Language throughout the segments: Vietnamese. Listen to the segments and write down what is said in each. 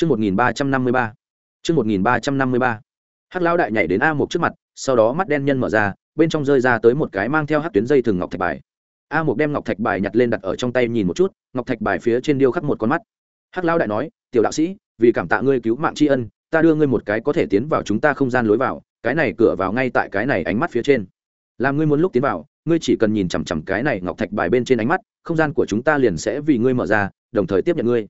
Chương 1353. Chương 1353. Hắc lão đại nhảy đến A Mục trước mặt, sau đó mắt đen nhân mở ra, bên trong rơi ra tới một cái mang theo hắc tuyến dây thường ngọc thạch bài. A Mục đem ngọc thạch bài nhặt lên đặt ở trong tay nhìn một chút, ngọc thạch bài phía trên điêu khắc một con mắt. Hắc lão đại nói, "Tiểu đạo sĩ, vì cảm tạ ngươi cứu mạng tri ân, ta đưa ngươi một cái có thể tiến vào chúng ta không gian lối vào, cái này cửa vào ngay tại cái này ánh mắt phía trên. Làm ngươi muốn lúc tiến vào, ngươi chỉ cần nhìn chằm chằm cái này ngọc thạch bài bên trên ánh mắt, không gian của chúng ta liền sẽ vì ngươi mở ra, đồng thời tiếp nhận ngươi."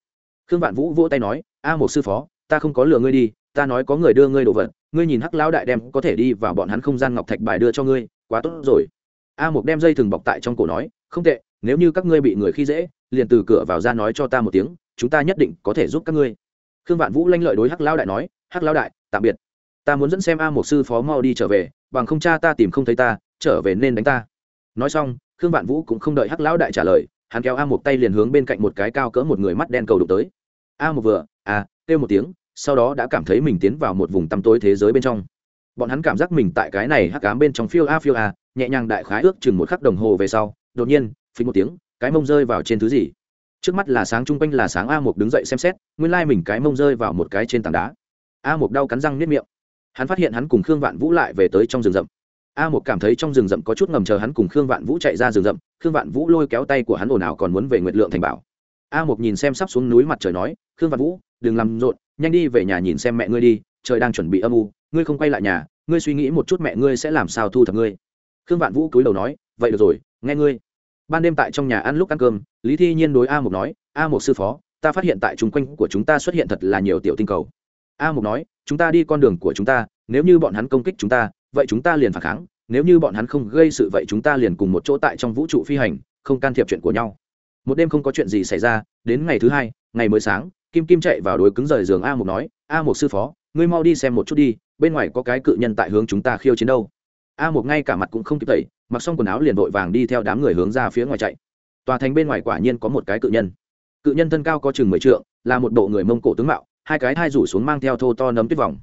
Khương Vạn Vũ vỗ tay nói, "A một sư phó, ta không có lừa ngươi đi, ta nói có người đưa ngươi đồ vật ngươi nhìn hắc lão đại đem có thể đi vào bọn hắn không gian ngọc thạch bài đưa cho ngươi quá tốt rồi. A một đem dây thừng bọc tại trong cổ nói không tệ nếu như các ngươi bị người khi dễ liền từ cửa vào ra nói cho ta một tiếng chúng ta nhất định có thể giúp các ngươi. Khương vạn vũ lanh lợi đối hắc lão đại nói hắc lão đại tạm biệt. Ta muốn dẫn xem a một sư phó mau đi trở về bằng không cha ta tìm không thấy ta trở về nên đánh ta. Nói xong khương vạn vũ cũng không đợi hắc lão đại trả lời hắn kéo a một tay liền hướng bên cạnh một cái cao cỡ một người mắt đen cầu đục tới. A một vừa à kêu một tiếng, sau đó đã cảm thấy mình tiến vào một vùng tăm tối thế giới bên trong. Bọn hắn cảm giác mình tại cái này hắc cám bên trong phiêu a phiêu a, nhẹ nhàng đại khái ước chừng một khắc đồng hồ về sau, đột nhiên, phình một tiếng, cái mông rơi vào trên thứ gì. Trước mắt là sáng chung quanh là sáng a một đứng dậy xem xét, nguyên lai mình cái mông rơi vào một cái trên tảng đá. A một đau cắn răng nếp miệng. Hắn phát hiện hắn cùng khương vạn vũ lại về tới trong rừng rậm. A một cảm thấy trong rừng rậm có chút ngầm chờ hắn cùng khương vạn vũ chạy ra rừng rậm, khương vạn vũ lôi kéo tay của hắn ồn ào còn muốn về nguyệt lượng thành bảo. A một nhìn xem sắp xuống núi mặt trời nói, khương vạn vũ đừng làm rộn, nhanh đi về nhà nhìn xem mẹ ngươi đi, trời đang chuẩn bị âm u, ngươi không quay lại nhà, ngươi suy nghĩ một chút mẹ ngươi sẽ làm sao thu thập ngươi. Khương vạn vũ cúi đầu nói, vậy được rồi, nghe ngươi. Ban đêm tại trong nhà ăn lúc ăn cơm, lý thi nhiên đối a mục nói, a mục sư phó, ta phát hiện tại chung quanh của chúng ta xuất hiện thật là nhiều tiểu tinh cầu. A mục nói, chúng ta đi con đường của chúng ta, nếu như bọn hắn công kích chúng ta, vậy chúng ta liền phản kháng, nếu như bọn hắn không gây sự vậy chúng ta liền cùng một chỗ tại trong vũ trụ phi hành, không can thiệp chuyện của nhau. Một đêm không có chuyện gì xảy ra, đến ngày thứ hai, ngày mới sáng kim kim chạy vào đối cứng rời giường a một nói, a một sư phó, ngươi mau đi xem một chút đi, bên ngoài có cái cự nhân tại hướng chúng ta khiêu chiến đâu. A một ngay cả mặt cũng không kịp tẩy, mặc xong quần áo liền vội vàng đi theo đám người hướng ra phía ngoài chạy. Tòa thành bên ngoài quả nhiên có một cái cự nhân. Cự nhân thân cao có chừng mười trượng, là một bộ người mông cổ tướng mạo, hai cái thai rủ xuống mang theo thô to nấm tuyết vòng.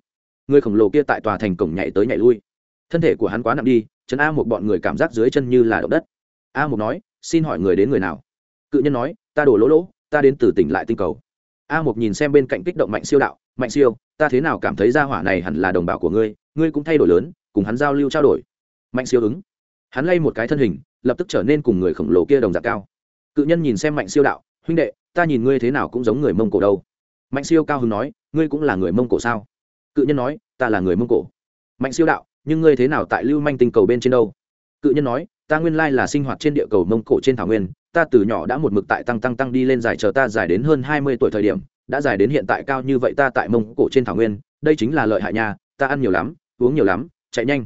Người khổng lồ kia tại tòa thành cổng nhảy tới nhảy lui. Thân thể của hắn quá nặng đi chân a một bọn người cảm giác dưới chân như là động đất. A một nói, xin hỏi người đến người nào? Cự nhân nói, ta đổ lỗ lỗ, ta đến từ tỉnh lại tinh cầu a một nhìn xem bên cạnh kích động mạnh siêu đạo, mạnh siêu, ta thế nào cảm thấy gia hỏa này hẳn là đồng bào của ngươi ngươi cũng thay đổi lớn, cùng hắn giao lưu trao đổi. Mạnh siêu ứng. Hắn lay một cái thân hình, lập tức trở nên cùng người khổng lồ kia đồng dạng cao. Cự nhân nhìn xem mạnh siêu đạo, huynh đệ, ta nhìn ngươi thế nào cũng giống người mông cổ đâu. Mạnh siêu cao hứng nói, ngươi cũng là người mông cổ sao? Cự nhân nói, ta là người mông cổ. Mạnh siêu đạo, nhưng ngươi thế nào tại lưu manh tinh cầu bên trên đâu? Cự nhân nói ta nguyên lai là sinh hoạt trên địa cầu mông cổ trên thảo nguyên, ta từ nhỏ đã một mực tại tăng tăng tăng đi lên dài chờ ta dài đến hơn hai mươi tuổi thời điểm, đã dài đến hiện tại cao như vậy ta tại mông cổ trên thảo nguyên, đây chính là lợi hại nhà. ta ăn nhiều lắm, uống nhiều lắm, chạy nhanh.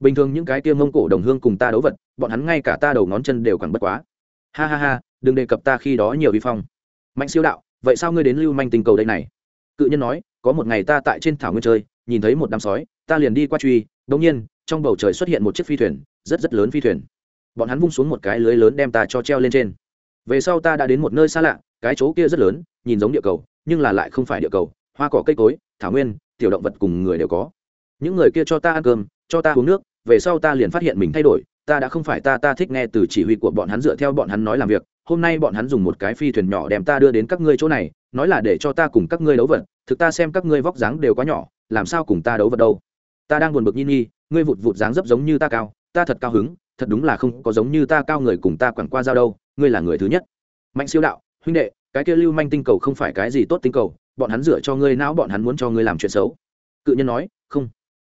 Bình thường những cái kia mông cổ đồng hương cùng ta đấu vật, bọn hắn ngay cả ta đầu ngón chân đều càng bất quá. Ha ha ha, đừng đề cập ta khi đó nhiều vi phong. Mạnh siêu đạo, vậy sao ngươi đến lưu manh tình cầu đây này? Cự nhân nói, có một ngày ta tại trên thảo nguyên chơi, nhìn thấy một đám sói, ta liền đi qua truy đ nhiên, trong bầu trời xuất hiện một chiếc phi thuyền, rất rất lớn phi thuyền bọn hắn vung xuống một cái lưới lớn đem ta cho treo lên trên. Về sau ta đã đến một nơi xa lạ, cái chỗ kia rất lớn, nhìn giống địa cầu, nhưng là lại không phải địa cầu, hoa cỏ cây cối, thảo nguyên, tiểu động vật cùng người đều có. Những người kia cho ta ăn cơm, cho ta uống nước, về sau ta liền phát hiện mình thay đổi, ta đã không phải ta ta thích nghe từ chỉ huy của bọn hắn dựa theo bọn hắn nói làm việc, hôm nay bọn hắn dùng một cái phi thuyền nhỏ đem ta đưa đến các ngươi chỗ này, nói là để cho ta cùng các ngươi đấu vật, thực ta xem các ngươi vóc dáng đều quá nhỏ, làm sao cùng ta đấu vật đâu? Ta đang buồn bực nhi nhi ngươi vụt vụt dáng dấp giống như ta cao, ta thật cao hứng thật đúng là không có giống như ta cao người cùng ta quẳng qua giao đâu, ngươi là người thứ nhất. Mạnh siêu đạo, huynh đệ, cái kia lưu manh tinh cầu không phải cái gì tốt tinh cầu, bọn hắn dựa cho ngươi não bọn hắn muốn cho ngươi làm chuyện xấu. Cự nhân nói, không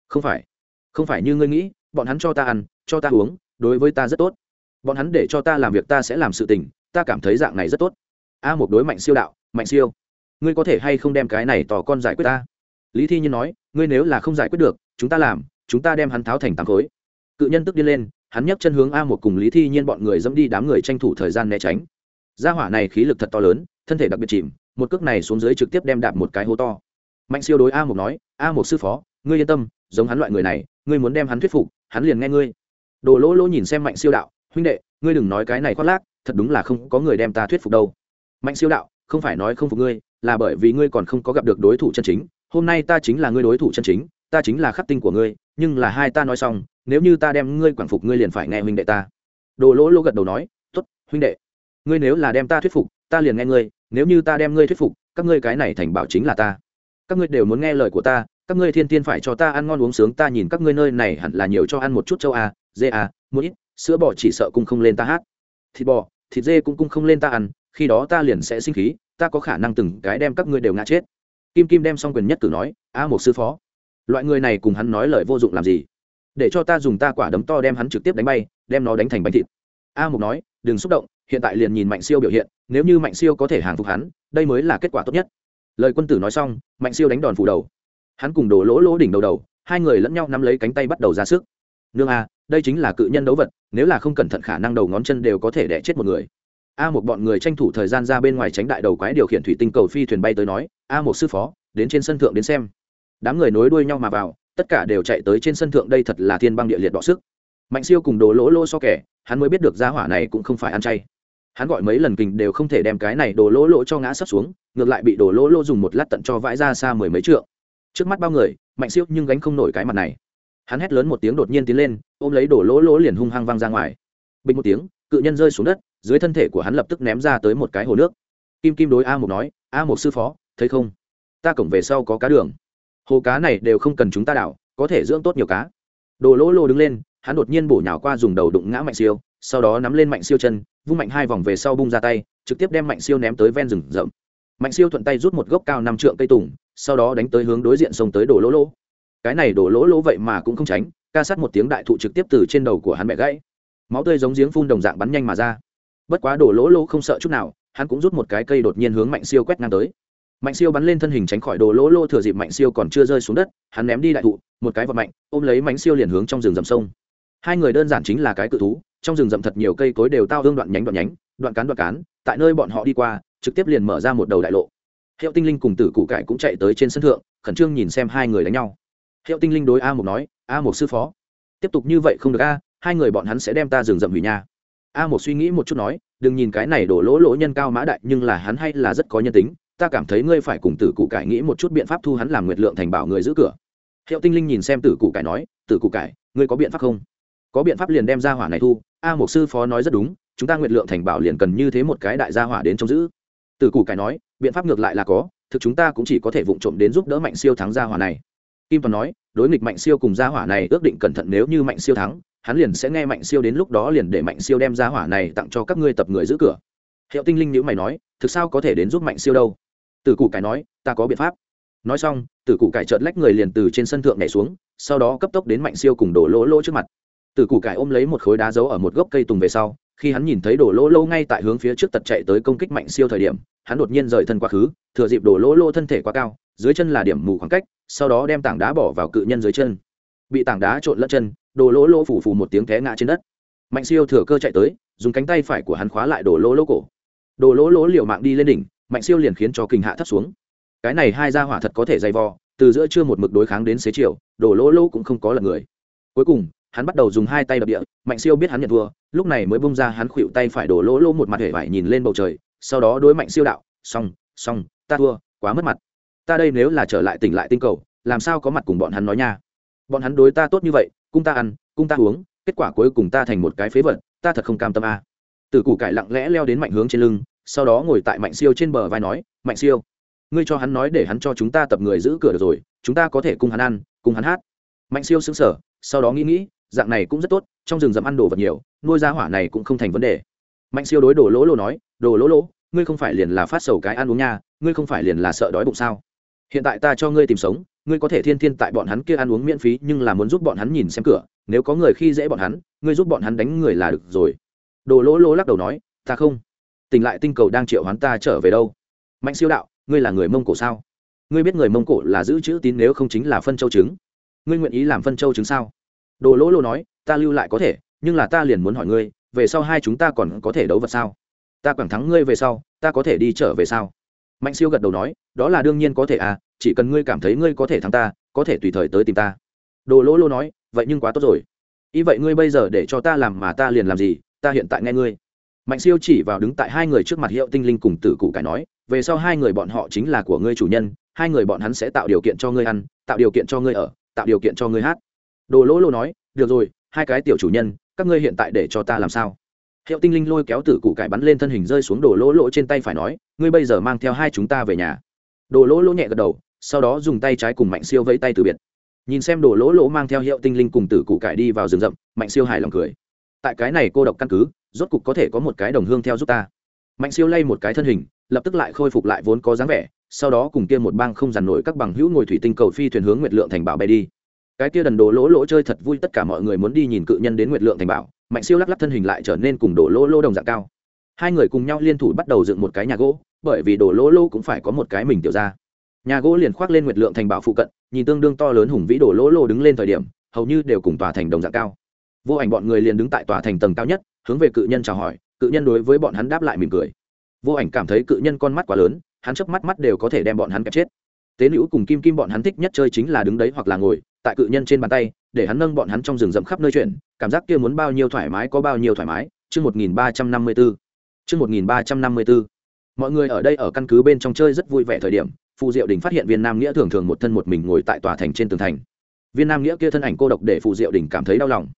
không phải không phải như ngươi nghĩ, bọn hắn cho ta ăn, cho ta uống, đối với ta rất tốt. Bọn hắn để cho ta làm việc ta sẽ làm sự tình, ta cảm thấy dạng này rất tốt. A một đối mạnh siêu đạo, mạnh siêu, ngươi có thể hay không đem cái này tỏ con giải quyết ta? Lý thi nhiên nói, ngươi nếu là không giải quyết được, chúng ta làm, chúng ta đem hắn tháo thành tám khối. Cự nhân tức đi lên hắn nhấc chân hướng a một cùng lý thi nhiên bọn người dẫm đi đám người tranh thủ thời gian né tránh. Gia hỏa này khí lực thật to lớn, thân thể đặc biệt chìm, một cước này xuống dưới trực tiếp đem đạp một cái hố to. Mạnh siêu đối a một nói, a một sư phó, ngươi yên tâm, giống hắn loại người này, ngươi muốn đem hắn thuyết phục, hắn liền nghe ngươi. Đồ lỗ lỗ nhìn xem mạnh siêu đạo, huynh đệ, ngươi đừng nói cái này khoác lác, thật đúng là không có người đem ta thuyết phục đâu. Mạnh siêu đạo, không phải nói không phục ngươi, là bởi vì ngươi còn không có gặp được đối thủ chân chính, hôm nay ta chính là ngươi đối thủ chân chính ta chính là khắc tinh của ngươi, nhưng là hai ta nói xong, nếu như ta đem ngươi quản phục, ngươi liền phải nghe huynh đệ ta. Đồ lỗ lỗ gật đầu nói t ố t huynh đệ, ngươi nếu là đem ta thuyết phục, ta liền nghe ngươi, nếu như ta đem ngươi thuyết phục, các ngươi cái này thành bảo chính là ta. Các ngươi đều muốn nghe lời của ta, các ngươi thiên tiên phải cho ta ăn ngon uống sướng, ta nhìn các ngươi nơi này hẳn là nhiều cho ăn một chút châu a, dê a muối sữa bò chỉ sợ cung không lên ta hát. Thịt bò, thịt dê cũng cung không lên ta ăn, khi đó ta liền sẽ sinh khí, ta có khả năng từng cái đem các ngươi đều ngã chết. Kim kim đem xong quyền nhất cử nói, a một sư phó loại người này cùng hắn nói lời vô dụng làm gì? Để cho ta dùng ta quả đấm to đem hắn trực tiếp đánh bay, đem nó đánh thành bánh thịt. A mục nói, đừng xúc động, hiện tại liền nhìn mạnh siêu biểu hiện, nếu như mạnh siêu có thể hàng phục hắn, đây mới là kết quả tốt nhất. Lời quân tử nói xong, mạnh siêu đánh đòn phủ đầu. Hắn cùng đổ lỗ lỗ đỉnh đầu đầu, hai người lẫn nhau nắm lấy cánh tay bắt đầu ra sức. Nương a, đây chính là cự nhân đấu vật, nếu là không cẩn thận khả năng đầu ngón chân đều có thể đẻ chết một người. A một bọn người tranh thủ thời gian ra bên ngoài tránh đại đầu quái điều khiển thủy tinh cầu phi thuyền bay tới nói, a một sư phó, đến trên sân thượng đến xem đám người nối đuôi nhau mà vào, tất cả đều chạy tới trên sân thượng, đây thật là thiên băng địa liệt đọ sức. Mạnh siêu cùng đồ lỗ lỗ so kẻ, hắn mới biết được giá hỏa này cũng không phải ăn chay. Hắn gọi mấy lần kình đều không thể đem cái này đồ lỗ lỗ cho ngã sấp xuống, ngược lại bị đồ lỗ lỗ dùng một lát tận cho vãi ra xa mười mấy trượng. Trước mắt bao người, mạnh siêu nhưng gánh không nổi cái mặt này. Hắn hét lớn một tiếng đột nhiên tiến lên, ôm lấy đồ lỗ lỗ liền hung hăng văng ra ngoài. Bình một tiếng, cự nhân rơi xuống đất, dưới thân thể của hắn lập tức ném ra tới một cái hồ nước. Kim kim đối a mục nói, a mục sư phó, thấy không? Ta cổng về sau có cá đường hồ cá này đều không cần chúng ta đảo có thể dưỡng tốt nhiều cá. Đồ lỗ lỗ đứng lên, hắn đột nhiên bổ nhào qua dùng đầu đụng ngã mạnh siêu, sau đó nắm lên mạnh siêu chân, vung mạnh hai vòng về sau bung ra tay, trực tiếp đem mạnh siêu ném tới ven rừng rậm. Mạnh siêu thuận tay rút một gốc cao năm trượng cây tùng, sau đó đánh tới hướng đối diện sông tới đổ lỗ lỗ cái này đổ lỗ lỗ vậy mà cũng không tránh, ca sát một tiếng đại thụ trực tiếp từ trên đầu của hắn mẹ gãy. Máu tươi giống giếng phun đồng dạng bắn nhanh mà ra. Bất quá đổ lỗ lỗ không sợ chút nào, hắn cũng rút một cái cây đột nhiên hướng mạnh siêu quét ngang tới mạnh siêu bắn lên thân hình tránh khỏi đồ lỗ lỗ thừa dịp mạnh siêu còn chưa rơi xuống đất, hắn ném đi đại thụ, một cái vật mạnh, ôm lấy mạnh siêu liền hướng trong rừng rậm sông. Hai người đơn giản chính là cái cự thú, trong rừng rậm thật nhiều cây cối đều tao hương đoạn nhánh đoạn nhánh, đoạn cán đoạn cán, tại nơi bọn họ đi qua, trực tiếp liền mở ra một đầu đại lộ. Hiệu tinh linh cùng tử cụ cải cũng chạy tới trên sân thượng, khẩn trương nhìn xem hai người đánh nhau. Hiệu tinh linh đối a một nói, a một sư phó, tiếp tục như vậy không được a, hai người bọn hắn sẽ đem ta rừng rậm hủy nhà a một suy nghĩ một chút nói, đừng nhìn cái này đổ lỗ lỗ nhân cao mã đại, nhưng là hắn hay là rất có nhân tính ta cảm thấy ngươi phải cùng tử cụ cải nghĩ một chút biện pháp thu hắn làm nguyệt lượng thành bảo người giữ cửa. Hiệu tinh linh nhìn xem tử cụ cải nói, tử cụ cải, ngươi có biện pháp không? Có biện pháp liền đem ra hỏa này thu. A một sư phó nói rất đúng, chúng ta nguyệt lượng thành bảo liền cần như thế một cái đại gia hỏa đến trông giữ. Tử cụ cải nói, biện pháp ngược lại là có, thực chúng ta cũng chỉ có thể vụng trộm đến giúp đỡ mạnh siêu thắng gia hỏa này. Kim toàn nói, đối nghịch mạnh siêu cùng gia hỏa này ước định cẩn thận nếu như mạnh siêu thắng, hắn liền sẽ nghe mạnh siêu đến lúc đó liền để mạnh siêu đem gia hỏa này tặng cho các ngươi tập người giữ cửa. Hiệu tinh linh nhữ mày nói, thực sao có thể đến giúp mạnh siêu đâu? Tử cụ cải nói, ta có biện pháp. Nói xong, tử cụ cải trợt lách người liền từ trên sân thượng nhảy xuống, sau đó cấp tốc đến mạnh siêu cùng đổ lỗ lỗ trước mặt. Tử cụ cải ôm lấy một khối đá giấu ở một gốc cây tùng về sau, khi hắn nhìn thấy đổ lỗ lỗ ngay tại hướng phía trước tật chạy tới công kích mạnh siêu thời điểm, hắn đột nhiên rời thân quá khứ, thừa dịp đổ lỗ lỗ thân thể quá cao, dưới chân là điểm mù khoảng cách, sau đó đem tảng đá bỏ vào cự nhân dưới chân. Bị tảng đá trộn lẫn chân đổ lỗ lỗ phủ phủ một tiếng té ngã trên đất. Mạnh siêu thừa cơ chạy tới, dùng cánh tay phải của hắn khóa lại đổ lỗ lỗ cổ. Đổ lỗ lỗ liều mạng đi lên đỉnh mạnh siêu liền khiến cho kinh hạ thấp xuống. Cái này hai gia hỏa thật có thể dày vò, từ giữa trưa một mực đối kháng đến xế chiều đổ lỗ lỗ cũng không có lật người. Cuối cùng, hắn bắt đầu dùng hai tay đập địa, mạnh siêu biết hắn nhận thua, lúc này mới bung ra hắn khuỵu tay phải đổ lỗ lỗ một mặt hể vải nhìn lên bầu trời, sau đó đối mạnh siêu đạo, xong xong, ta thua, quá mất mặt. Ta đây nếu là trở lại tỉnh lại tinh cầu, làm sao có mặt cùng bọn hắn nói nha? Bọn hắn đối ta tốt như vậy cung ta ăn cung ta uống, kết quả cuối cùng ta thành một cái phế vật, ta thật không cam tâm a. À. từ củ cải lặng lẽ leo đến mạnh hướng trên lưng sau đó ngồi tại mạnh siêu trên bờ vai nói, mạnh siêu, ngươi cho hắn nói để hắn cho chúng ta tập người giữ cửa được rồi, chúng ta có thể cùng hắn ăn, cùng hắn hát. Mạnh siêu xứng sở sau đó nghĩ nghĩ, dạng này cũng rất tốt, trong rừng rậm ăn đồ vật nhiều, nuôi ra hỏa này cũng không thành vấn đề. Mạnh siêu đối đồ lỗ lỗ nói, đồ lỗ lỗ, ngươi không phải liền là phát sầu cái ăn uống nha, ngươi không phải liền là sợ đói bụng sao? Hiện tại ta cho ngươi tìm sống, ngươi có thể thiên thiên tại bọn hắn kia ăn uống miễn phí, nhưng là muốn giúp bọn hắn nhìn xem cửa, nếu có người khi dễ bọn hắn, ngươi giúp bọn hắn đánh người là được rồi. Đồ lỗ lỗ lắc đầu nói, ta không tỉnh lại tinh cầu đang triệu hoán ta trở về đâu? Mạnh siêu đạo, ngươi là người mông cổ sao? Ngươi biết người mông cổ là giữ chữ tín nếu không chính là phân châu trứng ngươi nguyện ý làm phân châu trứng sao? Đồ lỗ lô nói, ta lưu lại có thể, nhưng là ta liền muốn hỏi ngươi, về sau hai chúng ta còn có thể đấu vật sao? Ta quảng thắng ngươi về sau, ta có thể đi trở về sao? Mạnh siêu gật đầu nói, đó là đương nhiên có thể à chỉ cần ngươi cảm thấy ngươi có thể thắng ta, có thể tùy thời tới tìm ta. Đồ lỗ lô nói, vậy nhưng quá tốt rồi. Ý vậy ngươi bây giờ để cho ta làm mà ta liền làm gì, ta hiện tại nghe ngươi mạnh siêu chỉ vào đứng tại hai người trước mặt hiệu tinh linh cùng tử cụ cải nói, về sau hai người bọn họ chính là của ngươi chủ nhân, hai người bọn hắn sẽ tạo điều kiện cho ngươi ăn, tạo điều kiện cho ngươi ở, tạo điều kiện cho ngươi hát. Đồ lỗ lỗ nói, được rồi, hai cái tiểu chủ nhân, các ngươi hiện tại để cho ta làm sao? Hiệu tinh linh lôi kéo tử cụ cải bắn lên thân hình rơi xuống đồ lỗ lỗ trên tay phải nói, ngươi bây giờ mang theo hai chúng ta về nhà. Đồ lỗ lỗ nhẹ gật đầu, sau đó dùng tay trái cùng mạnh siêu vẫy tay từ biệt. Nhìn xem đồ lỗ lỗ mang theo hiệu tinh linh cùng tử cụ cải đi vào rừng rậm, mạnh siêu hài lòng cười. Tại cái này cô độc căn cứ rốt cục có thể có một cái đồng hương theo giúp ta. Mạnh siêu lay một cái thân hình, lập tức lại khôi phục lại vốn có dáng vẻ, sau đó cùng kia một bang không dằn nổi các bằng hữu ngồi thủy tinh cầu phi thuyền hướng nguyệt lượng thành bảo bay đi. Cái kia đần đồ lỗ lỗ chơi thật vui, tất cả mọi người muốn đi nhìn cự nhân đến nguyệt lượng thành bảo, mạnh siêu lắc lắc thân hình lại trở nên cùng đồ lỗ lỗ đồng dạng cao. Hai người cùng nhau liên thủ bắt đầu dựng một cái nhà gỗ, bởi vì đồ lỗ lỗ cũng phải có một cái mình tiểu ra. Nhà gỗ liền khoác lên nguyệt lượng thành bảo phụ cận, nhìn tương đương to lớn hùng vĩ đồ lỗ lỗ đứng lên thời điểm, hầu như đều cùng tòa thành đồng dạng cao vô ảnh bọn người liền đứng tại tòa thành tầng cao nhất, hướng về cự nhân chào hỏi, cự nhân đối với bọn hắn đáp lại mỉm cười. Vô ảnh cảm thấy cự nhân con mắt quá lớn, hắn chớp mắt mắt đều có thể đem bọn hắn kẹp chết. Tế nữ cùng kim kim bọn hắn thích nhất chơi chính là đứng đấy hoặc là ngồi, tại cự nhân trên bàn tay, để hắn nâng bọn hắn trong rừng rậm khắp nơi chuyển, cảm giác kia muốn bao nhiêu thoải mái có bao nhiêu thoải mái. Chương một nghìn ba trăm năm mươi bốn chương một nghìn ba trăm năm mươi bốn mọi người ở đây ở căn cứ bên trong chơi rất vui vẻ thời điểm, phù diệu đình phát hiện viên nam nghĩa thường thường một thân một mình ngồi tại tòa thành trên tường thành. Viên nam nghĩa kia thân ảnh cô độc để phù diệu đình cảm thấy đau lòng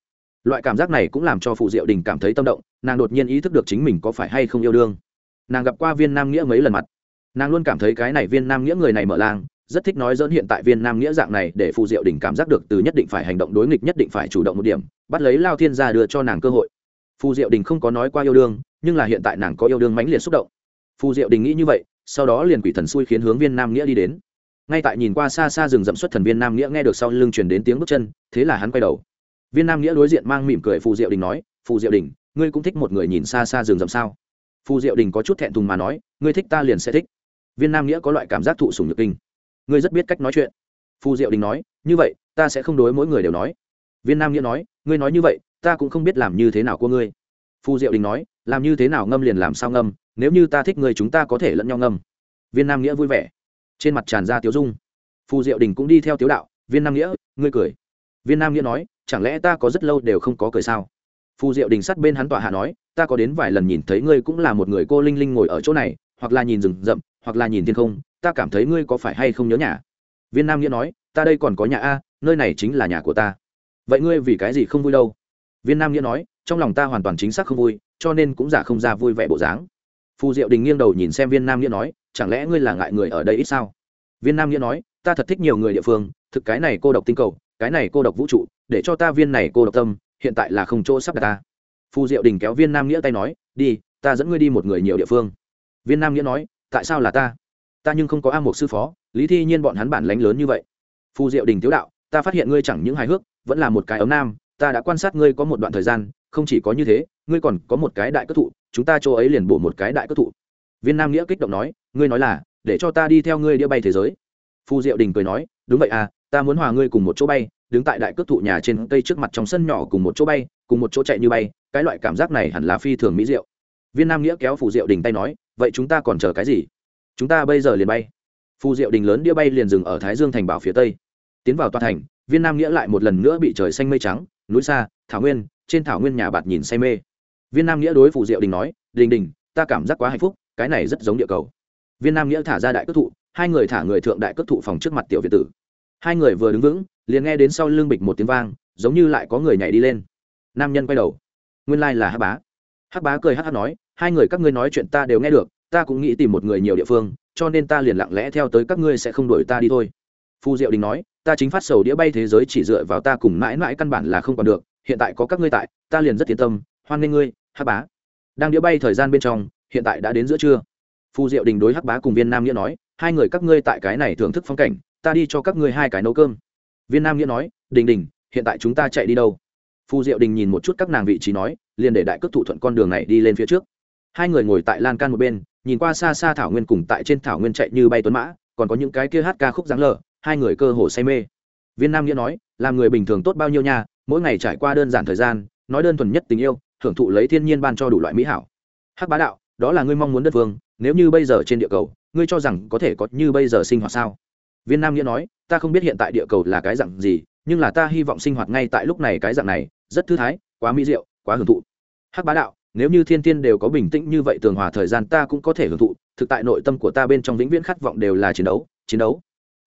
loại cảm giác này cũng làm cho phụ diệu đình cảm thấy tâm động, nàng đột nhiên ý thức được chính mình có phải hay không yêu đương. Nàng gặp qua viên nam nghĩa mấy lần mặt. Nàng luôn cảm thấy cái này viên nam nghĩa người này mở lang, rất thích nói dỡn hiện tại viên nam nghĩa dạng này để phụ diệu đình cảm giác được từ nhất định phải hành động đối nghịch nhất định phải chủ động một điểm, bắt lấy lao thiên gia đưa cho nàng cơ hội. Phù diệu đình không có nói qua yêu đương, nhưng là hiện tại nàng có yêu đương mãnh liệt xúc động. Phù diệu đình nghĩ như vậy, sau đó liền quỷ thần xui khiến hướng viên nam nghĩa đi đến. Ngay tại nhìn qua xa xa rừng rậm xuất thần viên nam nghĩa nghe được sau lưng truyền đến tiếng bước chân, thế là hắn quay đầu viên nam nghĩa đối diện mang mỉm cười phù diệu đình nói, phù diệu đình, ngươi cũng thích một người nhìn xa xa rừng rậm sao? Phù diệu đình có chút thẹn thùng mà nói, ngươi thích ta liền sẽ thích. Viên nam nghĩa có loại cảm giác thụ sùng nhược kinh. Ngươi rất biết cách nói chuyện. Phù diệu đình nói, như vậy, ta sẽ không đối mỗi người đều nói. Viên nam nghĩa nói, ngươi nói như vậy, ta cũng không biết làm như thế nào của ngươi. Phù diệu đình nói, làm như thế nào ngâm liền làm sao ngâm, nếu như ta thích người chúng ta có thể lẫn nhau ngâm. Viên nam nghĩa vui vẻ. Trên mặt tràn ra tiếu dung. Phù diệu đình cũng đi theo tiếu đạo, viên nam nghĩa, ngươi cười. Viên nam nghĩa nói chẳng lẽ ta có rất lâu đều không có cười sao? Phù diệu đình sắt bên hắn tọa hạ nói, ta có đến vài lần nhìn thấy ngươi cũng là một người cô linh linh ngồi ở chỗ này, hoặc là nhìn rừng rậm, hoặc là nhìn thiên không, ta cảm thấy ngươi có phải hay không nhớ nhà? Viên nam nghĩa nói, ta đây còn có nhà a, nơi này chính là nhà của ta. Vậy ngươi vì cái gì không vui đâu? Viên nam nghĩa nói, trong lòng ta hoàn toàn chính xác không vui, cho nên cũng giả không ra vui vẻ bộ dáng. Phù diệu đình nghiêng đầu nhìn xem viên nam nghĩa nói, chẳng lẽ ngươi là ngại người ở đây ít sao? Viên nam nghĩa nói, ta thật thích nhiều người địa phương, thực cái này cô độc tinh cầu cái này cô độc vũ trụ, để cho ta viên này cô độc tâm, hiện tại là không chỗ sắp đặt ta. Phù diệu đình kéo viên nam nghĩa tay nói, đi, ta dẫn ngươi đi một người nhiều địa phương. Viên nam nghĩa nói, tại sao là ta? Ta nhưng không có a một sư phó, lý thi nhiên bọn hắn bản lánh lớn như vậy. Phù diệu đình tiếu đạo, ta phát hiện ngươi chẳng những hài hước, vẫn là một cái ấm nam, ta đã quan sát ngươi có một đoạn thời gian, không chỉ có như thế, ngươi còn có một cái đại cất thụ, chúng ta chỗ ấy liền bổ một cái đại cất thụ. Viên nam nghĩa kích động nói, ngươi nói là, để cho ta đi theo ngươi đĩa bay thế giới. Phù diệu đình cười nói, đúng vậy à ta muốn hòa ngươi cùng một chỗ bay, đứng tại đại cước thụ nhà trên cây trước mặt trong sân nhỏ cùng một chỗ bay, cùng một chỗ chạy như bay, cái loại cảm giác này hẳn là phi thường mỹ diệu. Viên nam nghĩa kéo phù diệu đình tay nói, vậy chúng ta còn chờ cái gì? Chúng ta bây giờ liền bay. Phù diệu đình lớn đĩa bay liền dừng ở thái dương thành bảo phía tây. Tiến vào toàn thành, viên nam nghĩa lại một lần nữa bị trời xanh mây trắng, núi xa, thảo nguyên, trên thảo nguyên nhà bạt nhìn say mê. Viên nam nghĩa đối phù diệu đình nói, đình đình, ta cảm giác quá hạnh phúc, cái này rất giống địa cầu. Viên nam nghĩa thả ra đại cước thụ, hai người thả người thượng đại cước thụ phòng trước mặt tiểu việt tử hai người vừa đứng vững, liền nghe đến sau lưng bịch một tiếng vang, giống như lại có người nhảy đi lên. Nam nhân quay đầu. Nguyên lai、like、là hắc bá. Hắc bá cười hắc hắc nói, hai người các ngươi nói chuyện ta đều nghe được, ta cũng nghĩ tìm một người nhiều địa phương, cho nên ta liền lặng lẽ theo tới các ngươi sẽ không đuổi ta đi thôi. Phu diệu đình nói, ta chính phát sầu đĩa bay thế giới chỉ dựa vào ta cùng mãi mãi căn bản là không còn được, hiện tại có các ngươi tại, ta liền rất yên tâm, hoan nghênh ngươi, hắc bá. Đang đĩa bay thời gian bên trong, hiện tại đã đến giữa trưa. Phu diệu đình đối hắc bá cùng viên nam nghĩa nói, hai người các ngươi tại cái này thưởng thức phong cảnh ta đi cho các ngươi hai cái nấu cơm. Viên nam nghĩa nói, đình đình, hiện tại chúng ta chạy đi đâu? Phu diệu đình nhìn một chút các nàng vị trí nói, liền để đại cước thụ thuận con đường này đi lên phía trước. Hai người ngồi tại lan can một bên, nhìn qua xa xa thảo nguyên cùng tại trên thảo nguyên chạy như bay tuấn mã, còn có những cái kia hát ca khúc dáng lờ hai người cơ hồ say mê. Viên nam nghĩa nói, làm người bình thường tốt bao nhiêu nha, mỗi ngày trải qua đơn giản thời gian, nói đơn thuần nhất tình yêu, thưởng thụ lấy thiên nhiên ban cho đủ loại mỹ hảo. Hắc bá đạo, đó là ngươi mong muốn đất vương, nếu như bây giờ trên địa cầu, ngươi cho rằng có thể có như bây giờ sinh hoạt sao? Viên nam nghĩa nói, ta không biết hiện tại địa cầu là cái dạng gì, nhưng là ta hy vọng sinh hoạt ngay tại lúc này cái dạng này, rất thư thái, quá mỹ diệu, quá hưởng thụ. Hắc bá đạo, nếu như thiên tiên đều có bình tĩnh như vậy tường hòa thời gian ta cũng có thể hưởng thụ, thực tại nội tâm của ta bên trong vĩnh viễn khát vọng đều là chiến đấu chiến đấu.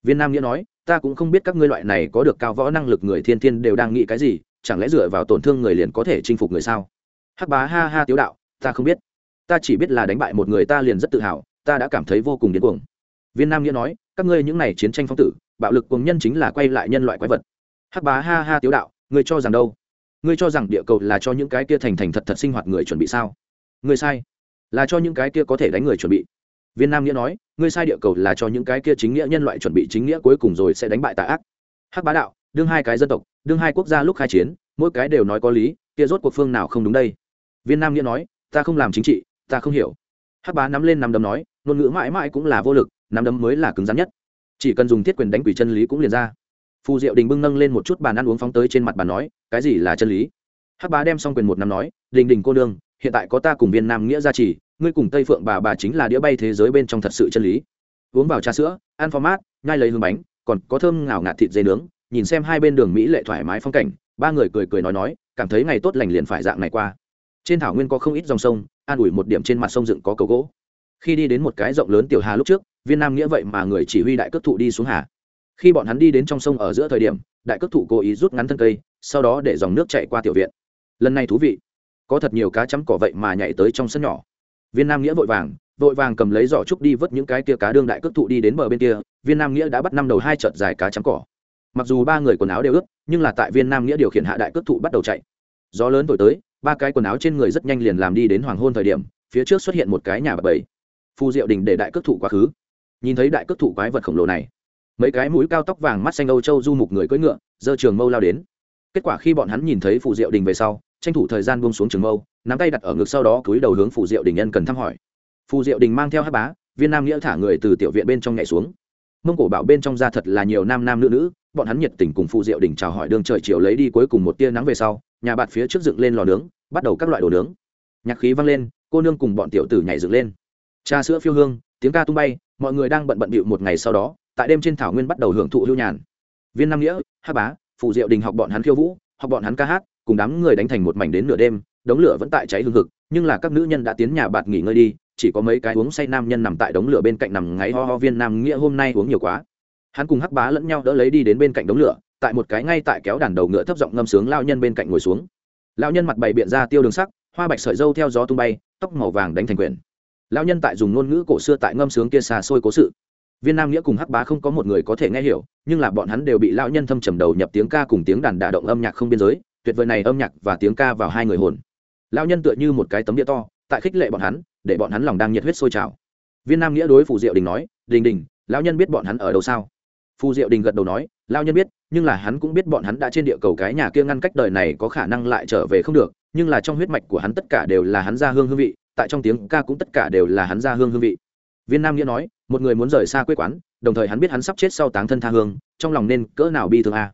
Viên nam nghĩa nói, ta cũng không biết các ngươi loại này có được cao võ năng lực người thiên tiên đều đang nghĩ cái gì, chẳng lẽ dựa vào tổn thương người liền có thể chinh phục người sao? Hắc bá, ha ha, tiếu đạo, ta không biết. Ta chỉ biết là đánh bại một người ta liền rất tự hào, ta đã cảm thấy vô cùng điên cuồng. Viên nam nghĩa nói các ngươi những này chiến tranh phong tử, bạo lực cùng nhân chính là quay lại nhân loại quái vật. Hắc bá ha ha tiếu đạo, ngươi cho rằng đâu? Ngươi cho rằng địa cầu là cho những cái kia thành thành thật thật sinh hoạt người chuẩn bị sao? Ngươi sai. Là cho những cái kia có thể đánh người chuẩn bị. Viên nam nghĩa nói, ngươi sai địa cầu là cho những cái kia chính nghĩa nhân loại chuẩn bị chính nghĩa cuối cùng rồi sẽ đánh bại tà ác. Hắc bá đạo, đương hai cái dân tộc, đương hai quốc gia lúc khai chiến, mỗi cái đều nói có lý, kia rốt cuộc phương nào không đúng đây? Viên nam nghĩa nói, ta không làm chính trị, ta không hiểu. Hắc bá nắm lên nắm đấm nói, ngôn ngữ mãi mãi cũng là vô lực nắm đấm mới là cứng rắn nhất. Chỉ cần dùng thiết quyền đánh quỷ chân lý cũng liền ra. Phù diệu đình bưng nâng lên một chút bàn ăn uống phóng tới trên mặt bàn nói cái gì là chân lý? Hắc bá đem xong quyền một năm nói đình đình cô đương, hiện tại có ta cùng viên nam nghĩa gia trì ngươi cùng tây phượng bà bà chính là đĩa bay thế giới bên trong thật sự chân lý. Uống vào trà sữa ăn format nhai lấy hương bánh còn có thơm ngào ngạt thịt dê nướng nhìn xem hai bên đường mỹ lệ thoải mái phong cảnh ba người cười cười nói nói cảm thấy ngày tốt lành liền phải dạng này qua. Trên thảo nguyên có không ít dòng sông an ủi một điểm trên mặt sông dựng có cầu gỗ khi đi đến một cái rộng lớn tiểu hà lúc trước, viên nam nghĩa vậy mà người chỉ huy đại cước thụ đi xuống hà. Khi bọn hắn đi đến trong sông ở giữa thời điểm, đại cước thụ cố ý rút ngắn thân cây, sau đó để dòng nước chạy qua tiểu viện. Lần này thú vị. Có thật nhiều cá chấm cỏ vậy mà nhảy tới trong sân nhỏ. Viên nam nghĩa vội vàng vội vàng cầm lấy giỏ trúc đi vớt những cái tia cá đương đại cước thụ đi đến bờ bên kia, viên nam nghĩa đã bắt năm đầu hai trợt dài cá chấm cỏ. Mặc dù ba người quần áo đều ướt, nhưng là tại viên nam nghĩa điều khiển hạ đại cước thụ bắt đầu chạy. Gió lớn thổi tới, ba cái quần áo trên người rất nhanh liền làm đi đến hoàng hôn thời điểm, phía trước xuất hiện một cái nhà bà bảy phù diệu đình để đại cước thủ quá khứ. Nhìn thấy đại cước thủ quái vật khổng lồ này, mấy cái mũi cao tóc vàng mắt xanh âu châu du mục người cưỡi ngựa, giơ trường mâu lao đến. Kết quả khi bọn hắn nhìn thấy phù diệu đình về sau, tranh thủ thời gian buông xuống trường mâu, nắm tay đặt ở ngực sau đó cúi đầu hướng phù diệu đình nhân cần thăm hỏi. Phù diệu đình mang theo hát bá, viên nam nghĩa thả người từ tiểu viện bên trong nhảy xuống. Mông cổ bảo bên trong ra thật là nhiều nam nam nữ nữ, bọn hắn nhiệt tình cùng phù diệu đình chào hỏi đường trời chiều lấy đi cuối cùng một tia nắng về sau, nhà bạt phía trước dựng lên lò nướng, bắt đầu các loại đồ nướng. Nhạc khí vang lên, cô nương cùng bọn tiểu tử nhảy dựng lên trà sữa phiêu hương, tiếng ca tung bay, mọi người đang bận bận bịu một ngày sau đó, tại đêm trên thảo nguyên bắt đầu hưởng thụ hưu nhàn. Viên nam nghĩa hát bá phụ diệu đình học bọn hắn khiêu vũ, học bọn hắn ca hát, cùng đám người đánh thành một mảnh đến nửa đêm, đống lửa vẫn tại cháy hương hực, nhưng là các nữ nhân đã tiến nhà bạt nghỉ ngơi đi, chỉ có mấy cái uống say nam nhân nằm tại đống lửa bên cạnh nằm ngáy ho ho viên nam nghĩa hôm nay uống nhiều quá. Hắn cùng hắc bá lẫn nhau đỡ lấy đi đến bên cạnh đống lửa, tại một cái ngay tại kéo đàn đầu ngựa thấp giọng ngâm sướng lao nhân bên cạnh ngồi xuống. Lao nhân mặt bày biện ra tiêu đường sắc, hoa bạch sợi dâu theo gió tung bay, tóc màu vàng đánh thành quyển. Lão nhân tại dùng ngôn ngữ cổ xưa tại ngâm sướng kia xa xôi cố sự. Viên nam nghĩa cùng hắc bá không có một người có thể nghe hiểu, nhưng là bọn hắn đều bị lão nhân thâm trầm đầu nhập tiếng ca cùng tiếng đàn đả động âm nhạc không biên giới, tuyệt vời này âm nhạc và tiếng ca vào hai người hồn. Lão nhân tựa như một cái tấm địa to, tại khích lệ bọn hắn, để bọn hắn lòng đang nhiệt huyết sôi trào. Viên nam nghĩa đối phù diệu đình nói, đình đình, lão nhân biết bọn hắn ở đâu sao? Phù diệu đình gật đầu nói, lão nhân biết, nhưng là hắn cũng biết bọn hắn đã trên địa cầu cái nhà kia ngăn cách đời này có khả năng lại trở về không được, nhưng là trong huyết mạch của hắn tất cả đều là hắn ra hương hương vị tại trong tiếng ca cũng tất cả đều là hắn ra hương hương vị. Viên nam nghĩa nói, một người muốn rời xa quê quán, đồng thời hắn biết hắn sắp chết sau táng thân tha hương, trong lòng nên cỡ nào bi thương a. À?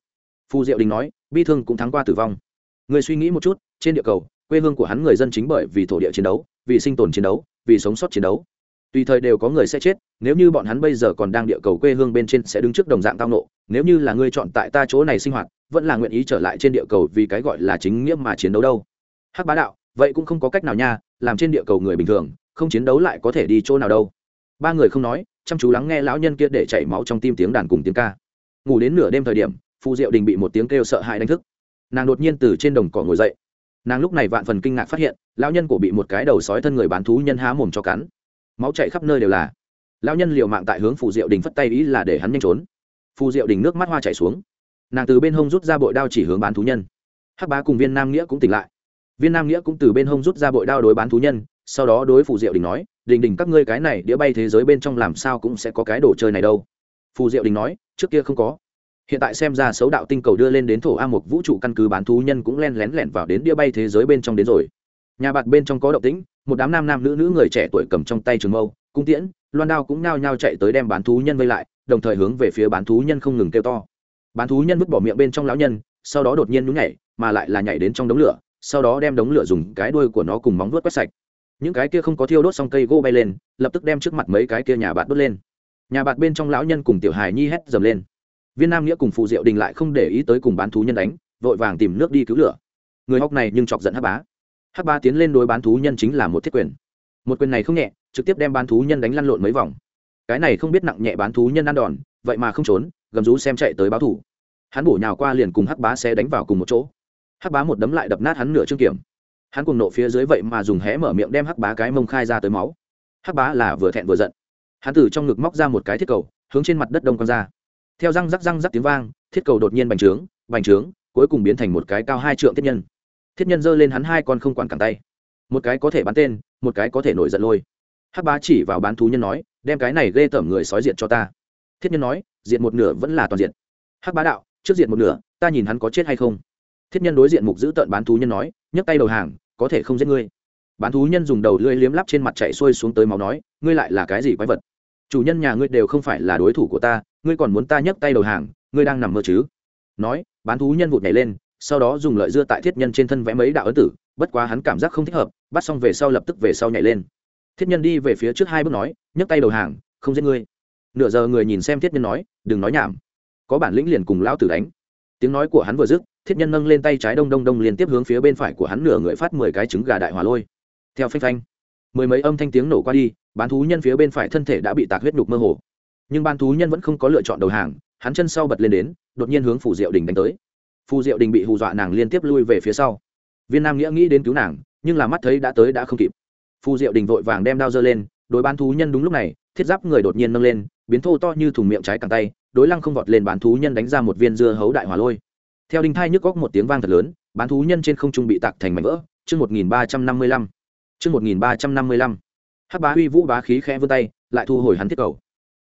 phù diệu đình nói, bi thương cũng thắng qua tử vong. Người suy nghĩ một chút, trên địa cầu, quê hương của hắn người dân chính bởi vì thổ địa chiến đấu, vì sinh tồn chiến đấu, vì sống sót chiến đấu. Tùy thời đều có người sẽ chết, nếu như bọn hắn bây giờ còn đang địa cầu quê hương bên trên sẽ đứng trước đồng dạng tang nộ, nếu như là ngươi chọn tại ta chỗ này sinh hoạt, vẫn là nguyện ý trở lại trên địa cầu vì cái gọi là chính nghĩa mà chiến đấu đâu. Hắc bá đạo, vậy cũng không có cách nào nha làm trên địa cầu người bình thường, không chiến đấu lại có thể đi chỗ nào đâu. Ba người không nói, chăm chú lắng nghe lão nhân kia để chảy máu trong tim tiếng đàn cùng tiếng ca. Ngủ đến nửa đêm thời điểm phù diệu đình bị một tiếng kêu sợ hãi đánh thức. Nàng đột nhiên từ trên đồng cỏ ngồi dậy. Nàng lúc này vạn phần kinh ngạc phát hiện, lão nhân cổ bị một cái đầu sói thân người bán thú nhân há mồm cho cắn. Máu chạy khắp nơi đều là. Lão nhân liều mạng tại hướng phù diệu đình phất tay ý là để hắn nhanh trốn. Phù diệu đình nước mắt hoa chảy xuống. Nàng từ bên hông rút ra bội đao chỉ hướng bán thú nhân. Hắc bá cùng viên nam nghĩa cũng tỉnh lại viên nam nghĩa cũng từ bên hông rút ra bội đao đối bán thú nhân, sau đó đối phù diệu đình nói, đình đình, các ngươi cái này đĩa bay thế giới bên trong làm sao cũng sẽ có cái đồ chơi này đâu. Phù diệu đình nói, trước kia không có. Hiện tại xem ra xấu đạo tinh cầu đưa lên đến thổ a một vũ trụ căn cứ bán thú nhân cũng len lén lẻn vào đến đĩa bay thế giới bên trong đến rồi. Nhà bạc bên trong có động tĩnh, một đám nam nam nữ nữ người trẻ tuổi cầm trong tay trường mâu, cung tiễn, loan đao cũng nao nhao chạy tới đem bán thú nhân vây lại, đồng thời hướng về phía bán thú nhân không ngừng kêu to. Bán thú nhân vứt bỏ miệng bên trong lão nhân, sau đó đột nhiên nhún nhảy, mà lại là nhảy đến trong đống lửa sau đó đem đống lửa dùng cái đuôi của nó cùng móng vuốt quét sạch. Những cái kia không có thiêu đốt xong cây gỗ bay lên, lập tức đem trước mặt mấy cái kia nhà bạt đốt lên. Nhà bạt bên trong lão nhân cùng tiểu hài nhi hét dầm lên. Viên nam nghĩa cùng phụ diệu đình lại không để ý tới cùng bán thú nhân đánh, vội vàng tìm nước đi cứu lửa. Người hóc này nhưng chọc giận hắc bá. Hắc bá tiến lên đối bán thú nhân chính là một thiết quyền. Một quyền này không nhẹ, trực tiếp đem bán thú nhân đánh lăn lộn mấy vòng. Cái này không biết nặng nhẹ bán thú nhân ăn đòn, vậy mà không trốn, gầm rú xem chạy tới báo thủ. Hắn bổ nhào qua liền cùng hắc bá xe đánh vào cùng một chỗ hắc bá một đấm lại đập nát hắn nửa chương kiểm. Hắn cùng nộ phía dưới vậy mà dùng hé mở miệng đem hắc bá cái mông khai ra tới máu. Hắc bá là vừa thẹn vừa giận. Hắn từ trong ngực móc ra một cái thiết cầu, hướng trên mặt đất đông quăng ra. Theo răng rắc răng rắc tiếng vang, thiết cầu đột nhiên bành trướng bành trướng, cuối cùng biến thành một cái cao hai trượng thiết nhân. Thiết nhân giơ lên hắn hai con không quản cẳng tay. Một cái có thể bắn tên, một cái có thể nổi giận lôi. Hắc bá chỉ vào bán thú nhân nói, đem cái này ghê tởm người sói diện cho ta. Thiết nhân nói diện một nửa vẫn là toàn diện hắc bá đạo, trước diện một nửa, ta nhìn hắn có chết hay không? Thiết nhân đối diện mục giữ tợn bán thú nhân nói, nhấc tay đầu hàng, có thể không giết ngươi. Bán thú nhân dùng đầu lưỡi liếm lắp trên mặt chạy xuôi xuống tới máu nói, ngươi lại là cái gì quái vật? Chủ nhân nhà ngươi đều không phải là đối thủ của ta, ngươi còn muốn ta nhấc tay đầu hàng, ngươi đang nằm mơ chứ? Nói, bán thú nhân vụt nhảy lên, sau đó dùng lợi dưa tại thiết nhân trên thân vẽ mấy đạo ấn tử, bất quá hắn cảm giác không thích hợp, bắt xong về sau lập tức về sau nhảy lên. Thiết nhân đi về phía trước hai bước nói, nhấc tay đầu hàng, không giết ngươi. Nửa giờ người nhìn xem thiết nhân nói, đừng nói nhảm. Có bản lĩnh liền cùng lão tử đánh tiếng nói của hắn vừa dứt, thiết nhân nâng lên tay trái đông đông đông liên tiếp hướng phía bên phải của hắn nửa người phát mười cái trứng gà đại hỏa lôi. Theo phanh phanh, mười mấy âm thanh tiếng nổ qua đi, bán thú nhân phía bên phải thân thể đã bị tạc huyết nhục mơ hồ. Nhưng bán thú nhân vẫn không có lựa chọn đầu hàng, hắn chân sau bật lên đến, đột nhiên hướng phủ diệu đình đánh tới. Phù diệu đình bị hù dọa nàng liên tiếp lui về phía sau. Viên nam nghĩa nghĩ đến cứu nàng, nhưng là mắt thấy đã tới đã không kịp. Phù diệu đình vội vàng đem đao dơ lên, đối bán thú nhân đúng lúc này, thiết giáp người đột nhiên nâng lên, biến thô to như thùng miệng trái cẳng tay đối lăng không vọt lên bán thú nhân đánh ra một viên dưa hấu đại hỏa lôi. Theo đinh thai nhức góc một tiếng vang thật lớn, bán thú nhân trên không trung bị tạc thành mảnh vỡ. Chương một nghìn ba trăm năm mươi lăm. Chương một nghìn ba trăm năm mươi lăm. Hắc bá huy vũ bá khí khẽ vươn tay, lại thu hồi hắn thiết cầu.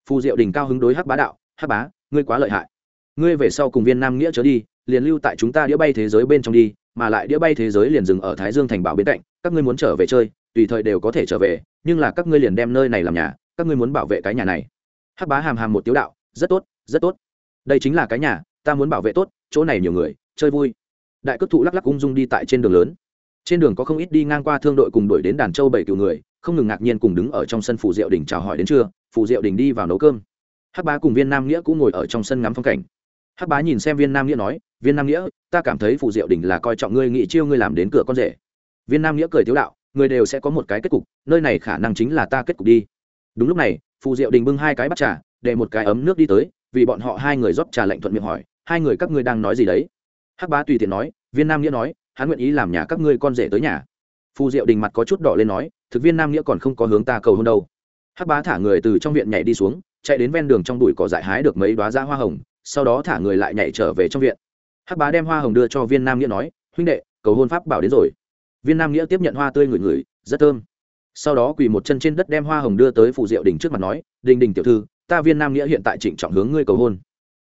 Phù diệu đình cao hứng đối hắc bá đạo, hắc bá, ngươi quá lợi hại. Ngươi về sau cùng viên nam nghĩa trở đi, liền lưu tại chúng ta đĩa bay thế giới bên trong đi, mà lại đĩa bay thế giới liền dừng ở thái dương thành bảo bên cạnh, các ngươi muốn trở về chơi, tùy thời đều có thể trở về, nhưng là các ngươi liền đem nơi này làm nhà, các ngươi muốn bảo vệ cái nhà này. Hắc bá hàm hàm một tiếu đạo, rất tốt rất tốt. Đây chính là cái nhà, ta muốn bảo vệ tốt, chỗ này nhiều người, chơi vui. Đại cước thụ lắc lắc ung dung đi tại trên đường lớn. Trên đường có không ít đi ngang qua thương đội cùng đuổi đến đàn châu bảy cựu người, không ngừng ngạc nhiên cùng đứng ở trong sân phủ diệu đình chào hỏi đến trưa phủ diệu đình đi vào nấu cơm. Hắc bá cùng viên nam nghĩa cũng ngồi ở trong sân ngắm phong cảnh. Hắc bá nhìn xem viên nam nghĩa nói, viên nam nghĩa, ta cảm thấy phủ diệu đình là coi trọng ngươi nghị chiêu ngươi làm đến cửa con rể. Viên nam nghĩa cười thiếu đạo, người đều sẽ có một cái kết cục, nơi này khả năng chính là ta kết cục đi. Đúng lúc này, phù diệu đình bưng hai cái bắt trà, để một cái ấm nước đi tới vì bọn họ hai người rót trà lệnh thuận miệng hỏi, hai người các ngươi đang nói gì đấy? Hắc bá tùy tiện nói, viên nam nghĩa nói, hắn nguyện ý làm nhà các ngươi con rể tới nhà. Phù diệu đình mặt có chút đỏ lên nói, thực viên nam nghĩa còn không có hướng ta cầu hôn đâu. Hắc bá thả người từ trong viện nhảy đi xuống, chạy đến ven đường trong bụi cỏ dại hái được mấy đoá ra hoa hồng, sau đó thả người lại nhảy trở về trong viện. Hắc bá đem hoa hồng đưa cho viên nam nghĩa nói, huynh đệ, cầu hôn pháp bảo đến rồi. Viên nam nghĩa tiếp nhận hoa tươi ngửi ngửi, rất thơm. Sau đó quỳ một chân trên đất đem hoa hồng đưa tới phù diệu đình trước mặt nói, đình đình tiểu thư ta viên nam nghĩa hiện tại trịnh trọng hướng ngươi cầu hôn.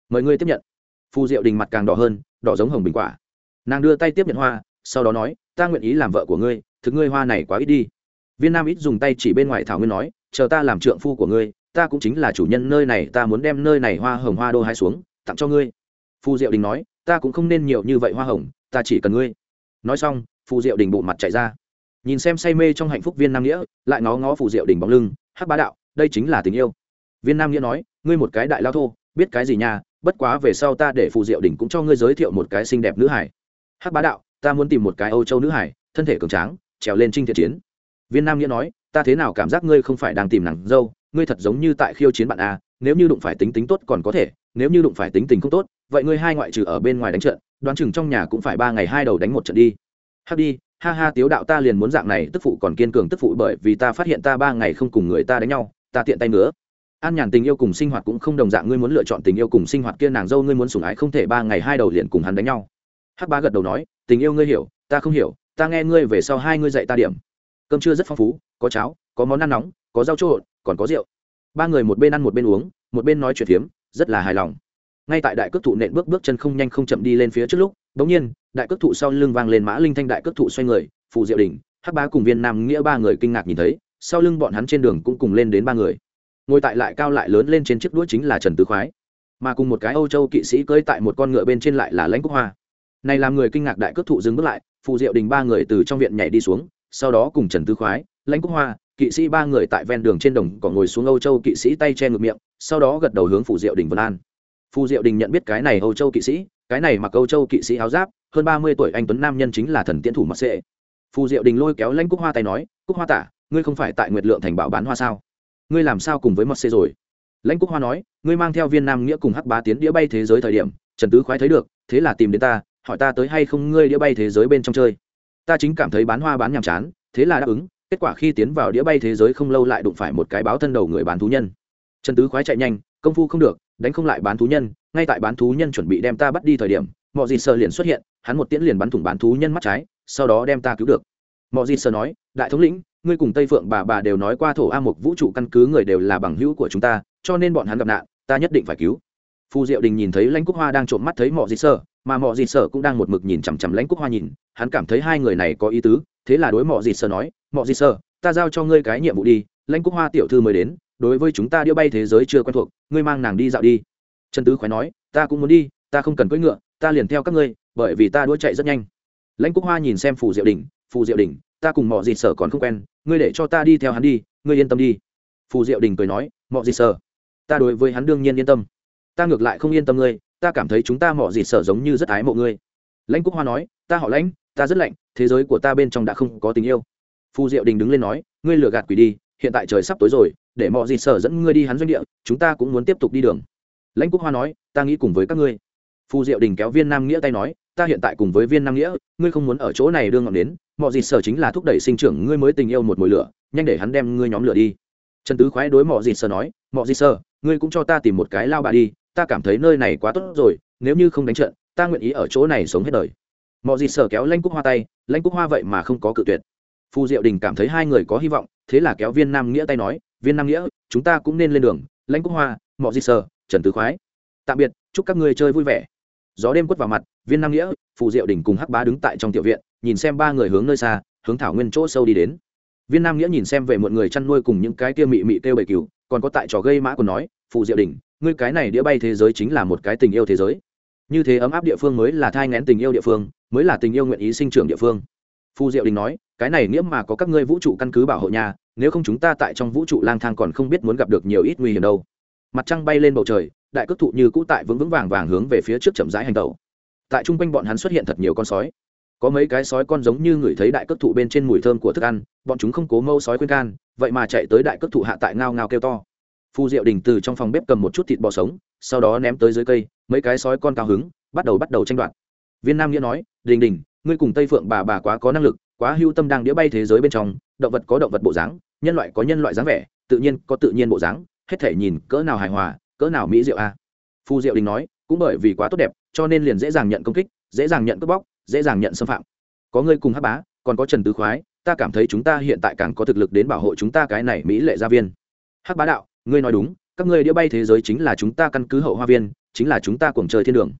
Mời ngươi tiếp nhận. Phù diệu đình mặt càng đỏ hơn, đỏ giống hồng bình quả. Nàng đưa tay tiếp nhận hoa, sau đó nói, ta nguyện ý làm vợ của ngươi, thực ngươi hoa này quá ít đi. Viên nam ít dùng tay chỉ bên ngoài thảo nguyên nói, chờ ta làm trượng phu của ngươi, ta cũng chính là chủ nhân nơi này, ta muốn đem nơi này hoa hồng hoa đô hai xuống, tặng cho ngươi. Phù diệu đình nói, ta cũng không nên nhiều như vậy hoa hồng, ta chỉ cần ngươi. Nói xong, phù diệu đình bộ mặt chạy ra. Nhìn xem say mê trong hạnh phúc viên nam nghĩa, lại ngó ngó phù diệu đình bóng lưng, hắc bá đạo, đây chính là tình yêu viên nam nghĩa nói, ngươi một cái đại lao thô, biết cái gì nha, bất quá về sau ta để phù diệu đỉnh cũng cho ngươi giới thiệu một cái xinh đẹp nữ hải. Hắc bá đạo, ta muốn tìm một cái âu châu nữ hải, thân thể cường tráng, trèo lên trinh thiện chiến. Viên nam nghĩa nói, ta thế nào cảm giác ngươi không phải đang tìm nàng dâu, ngươi thật giống như tại khiêu chiến bạn a, nếu như đụng phải tính tính tốt còn có thể, nếu như đụng phải tính tình không tốt, vậy ngươi hai ngoại trừ ở bên ngoài đánh trận, đoán chừng trong nhà cũng phải ba ngày hai đầu đánh một trận đi. Hắc đi, ha ha, tiếu đạo ta liền muốn dạng này, tức phụ còn kiên cường tức phụ bởi vì ta phát hiện ta ba ngày không cùng người ta đánh nhau, ta tiện tay nữa an nhàn tình yêu cùng sinh hoạt cũng không đồng dạng, ngươi muốn lựa chọn tình yêu cùng sinh hoạt kia nàng dâu ngươi muốn sủng ái không thể ba ngày hai đầu liền cùng hắn đánh nhau. Hắc ba gật đầu nói, tình yêu ngươi hiểu, ta không hiểu, ta nghe ngươi về sau hai ngươi dạy ta điểm. Cơm trưa rất phong phú, có cháo, có món ăn nóng, có rau trộn, còn có rượu. Ba người một bên ăn một bên uống, một bên nói chuyện phiếm, rất là hài lòng. Ngay tại đại cước thụ nện bước bước chân không nhanh không chậm đi lên phía trước lúc bỗng nhiên, đại cước thụ sau lưng vang lên mã linh thanh đại cước thụ xoay người phụ diệu đình hắc bá cùng viên nam nghĩa ba người kinh ngạc nhìn thấy, sau lưng bọn hắn trên đường cũng cùng lên đến ba người ngồi tại lại cao lại lớn lên trên chiếc đuôi chính là trần tứ khoái. Mà cùng một cái âu châu kỵ sĩ cưỡi tại một con ngựa bên trên lại là lãnh quốc hoa. Này làm người kinh ngạc đại cước thụ dừng bước lại phụ diệu đình ba người từ trong viện nhảy đi xuống, sau đó cùng trần tứ khoái, lãnh quốc hoa, kỵ sĩ ba người tại ven đường trên đồng còn ngồi xuống âu châu kỵ sĩ tay che ngược miệng, sau đó gật đầu hướng phù diệu đình vân an. Phù diệu đình nhận biết cái này âu châu kỵ sĩ, cái này mặc âu châu kỵ sĩ áo giáp, hơn ba mươi tuổi anh tuấn nam nhân chính là thần tiễn thủ mặc sệ. Phù diệu đình lôi kéo lãnh cúc hoa tay nói cúc hoa tả, ngươi không phải tại nguyệt lượng thành bảo bán hoa sao? Ngươi làm sao cùng với mặc xê rồi? Lãnh cúc hoa nói, ngươi mang theo viên nam nghĩa cùng hắc bá tiến đĩa bay thế giới thời điểm, trần tứ khoái thấy được, thế là tìm đến ta, hỏi ta tới hay không ngươi đĩa bay thế giới bên trong chơi. Ta chính cảm thấy bán hoa bán nhàm chán, thế là đáp ứng, kết quả khi tiến vào đĩa bay thế giới không lâu lại đụng phải một cái báo thân đầu người bán thú nhân. Trần tứ khoái chạy nhanh, công phu không được, đánh không lại bán thú nhân, ngay tại bán thú nhân chuẩn bị đem ta bắt đi thời điểm mọi gì sợ liền xuất hiện, hắn một tiễn liền bắn thủng bán thú nhân mắt trái, sau đó đem ta cứu được. Mọi gì sợ nói, đại thống lĩnh ngươi cùng tây phượng bà bà đều nói qua thổ a mục vũ trụ căn cứ người đều là bằng hữu của chúng ta, cho nên bọn hắn gặp nạn, ta nhất định phải cứu. Phù diệu đình nhìn thấy lãnh cúc hoa đang trộm mắt thấy mọi gì sợ mà mọi gì sợ cũng đang một mực nhìn chằm chằm lãnh cúc hoa nhìn, hắn cảm thấy hai người này có ý tứ, thế là đối mọi gì sợ nói mọi gì sợ ta giao cho ngươi cái nhiệm vụ đi, lãnh cúc hoa tiểu thư mới đến, đối với chúng ta đĩa bay thế giới chưa quen thuộc, ngươi mang nàng đi dạo đi. Trần tứ khoái nói, ta cũng muốn đi, ta không cần cưỡi ngựa, ta liền theo các ngươi, bởi vì ta đua chạy rất nhanh. Lãnh cúc hoa nhìn xem phù diệu đình phù diệu đình ta cùng mọi gì sở còn không quen, ngươi để cho ta đi theo hắn đi, ngươi yên tâm đi. Phù diệu đình cười nói mọi gì sở, ta đối với hắn đương nhiên yên tâm. Ta ngược lại không yên tâm ngươi, ta cảm thấy chúng ta mọi gì sở giống như rất ái mộ ngươi. Lãnh cúc hoa nói, ta họ lãnh, ta rất lạnh, thế giới của ta bên trong đã không có tình yêu. Phù diệu đình đứng lên nói, ngươi lừa gạt quỷ đi, hiện tại trời sắp tối rồi, để mọi gì sở dẫn ngươi đi hắn doanh địa, chúng ta cũng muốn tiếp tục đi đường. Lãnh cúc hoa nói, ta nghĩ cùng với các ngươi. Phù diệu đình kéo viên nam nghĩa tay nói, ta hiện tại cùng với viên nam nghĩa, ngươi không muốn ở chỗ này đương ngọn đến mọi gì sở chính là thúc đẩy sinh trưởng ngươi mới tình yêu một mùi lửa, nhanh để hắn đem ngươi nhóm lửa đi. Trần tứ khoái đối mọi gì sở nói mọi gì sở, ngươi cũng cho ta tìm một cái lao bà đi, ta cảm thấy nơi này quá tốt rồi, nếu như không đánh trận, ta nguyện ý ở chỗ này sống hết đời. Mọi gì sở kéo lanh cúc hoa tay, lanh cúc hoa vậy mà không có cự tuyệt. Phù diệu đình cảm thấy hai người có hy vọng, thế là kéo viên nam nghĩa tay nói, viên nam nghĩa, chúng ta cũng nên lên đường. Lãnh cúc hoa mọi gì sở, trần tứ khoái, tạm biệt, chúc các ngươi chơi vui vẻ. Gió đêm quất vào mặt, viên nam nghĩa, phù diệu đình cùng hắc bá đứng tại trong tiểu viện nhìn xem ba người hướng nơi xa, hướng thảo nguyên chỗ sâu đi đến. Viên nam nghĩa nhìn xem về một người chăn nuôi cùng những cái kia mị mị kêu bầy cừu, còn có tại trò gây mã còn nói phù diệu đình, ngươi cái này đĩa bay thế giới chính là một cái tình yêu thế giới. Như thế ấm áp địa phương mới là thai ngén tình yêu địa phương, mới là tình yêu nguyện ý sinh trưởng địa phương. Phù diệu đình nói, cái này nghĩa mà có các ngươi vũ trụ căn cứ bảo hộ nhà, nếu không chúng ta tại trong vũ trụ lang thang còn không biết muốn gặp được nhiều ít nguy hiểm đâu. Mặt trăng bay lên bầu trời, đại cước thụ như cũ tại vững vững vàng vàng hướng về phía trước chậm rãi hành tẩu. Tại trung quanh bọn hắn xuất hiện thật nhiều con sói có mấy cái sói con giống như người thấy đại cất thụ bên trên mùi thơm của thức ăn, bọn chúng không cố mâu sói khuyên can, vậy mà chạy tới đại cất thụ hạ tại ngao ngao kêu to phù diệu đình từ trong phòng bếp cầm một chút thịt bò sống, sau đó ném tới dưới cây, mấy cái sói con cao hứng, bắt đầu bắt đầu tranh đoạt viên nam nghĩa nói, đình đình, ngươi cùng tây phượng bà bà quá có năng lực, quá hưu tâm đang đĩa bay thế giới bên trong, động vật có động vật bộ dáng, nhân loại có nhân loại dáng vẻ, tự nhiên có tự nhiên bộ dáng, hết thể nhìn cỡ nào hài hòa, cỡ nào mỹ diệu a à? phù diệu đình nói, cũng bởi vì quá tốt đẹp, cho nên liền dễ dàng nhận công kích, dễ dàng nhận cướp bóc dễ dàng nhận xâm phạm. Có ngươi cùng hắc bá, còn có trần tứ khoái, ta cảm thấy chúng ta hiện tại càng có thực lực đến bảo hộ chúng ta cái này mỹ lệ gia viên. Hắc bá đạo, ngươi nói đúng, các ngươi đĩa bay thế giới chính là chúng ta căn cứ hậu hoa viên, chính là chúng ta cuồng trời thiên đường.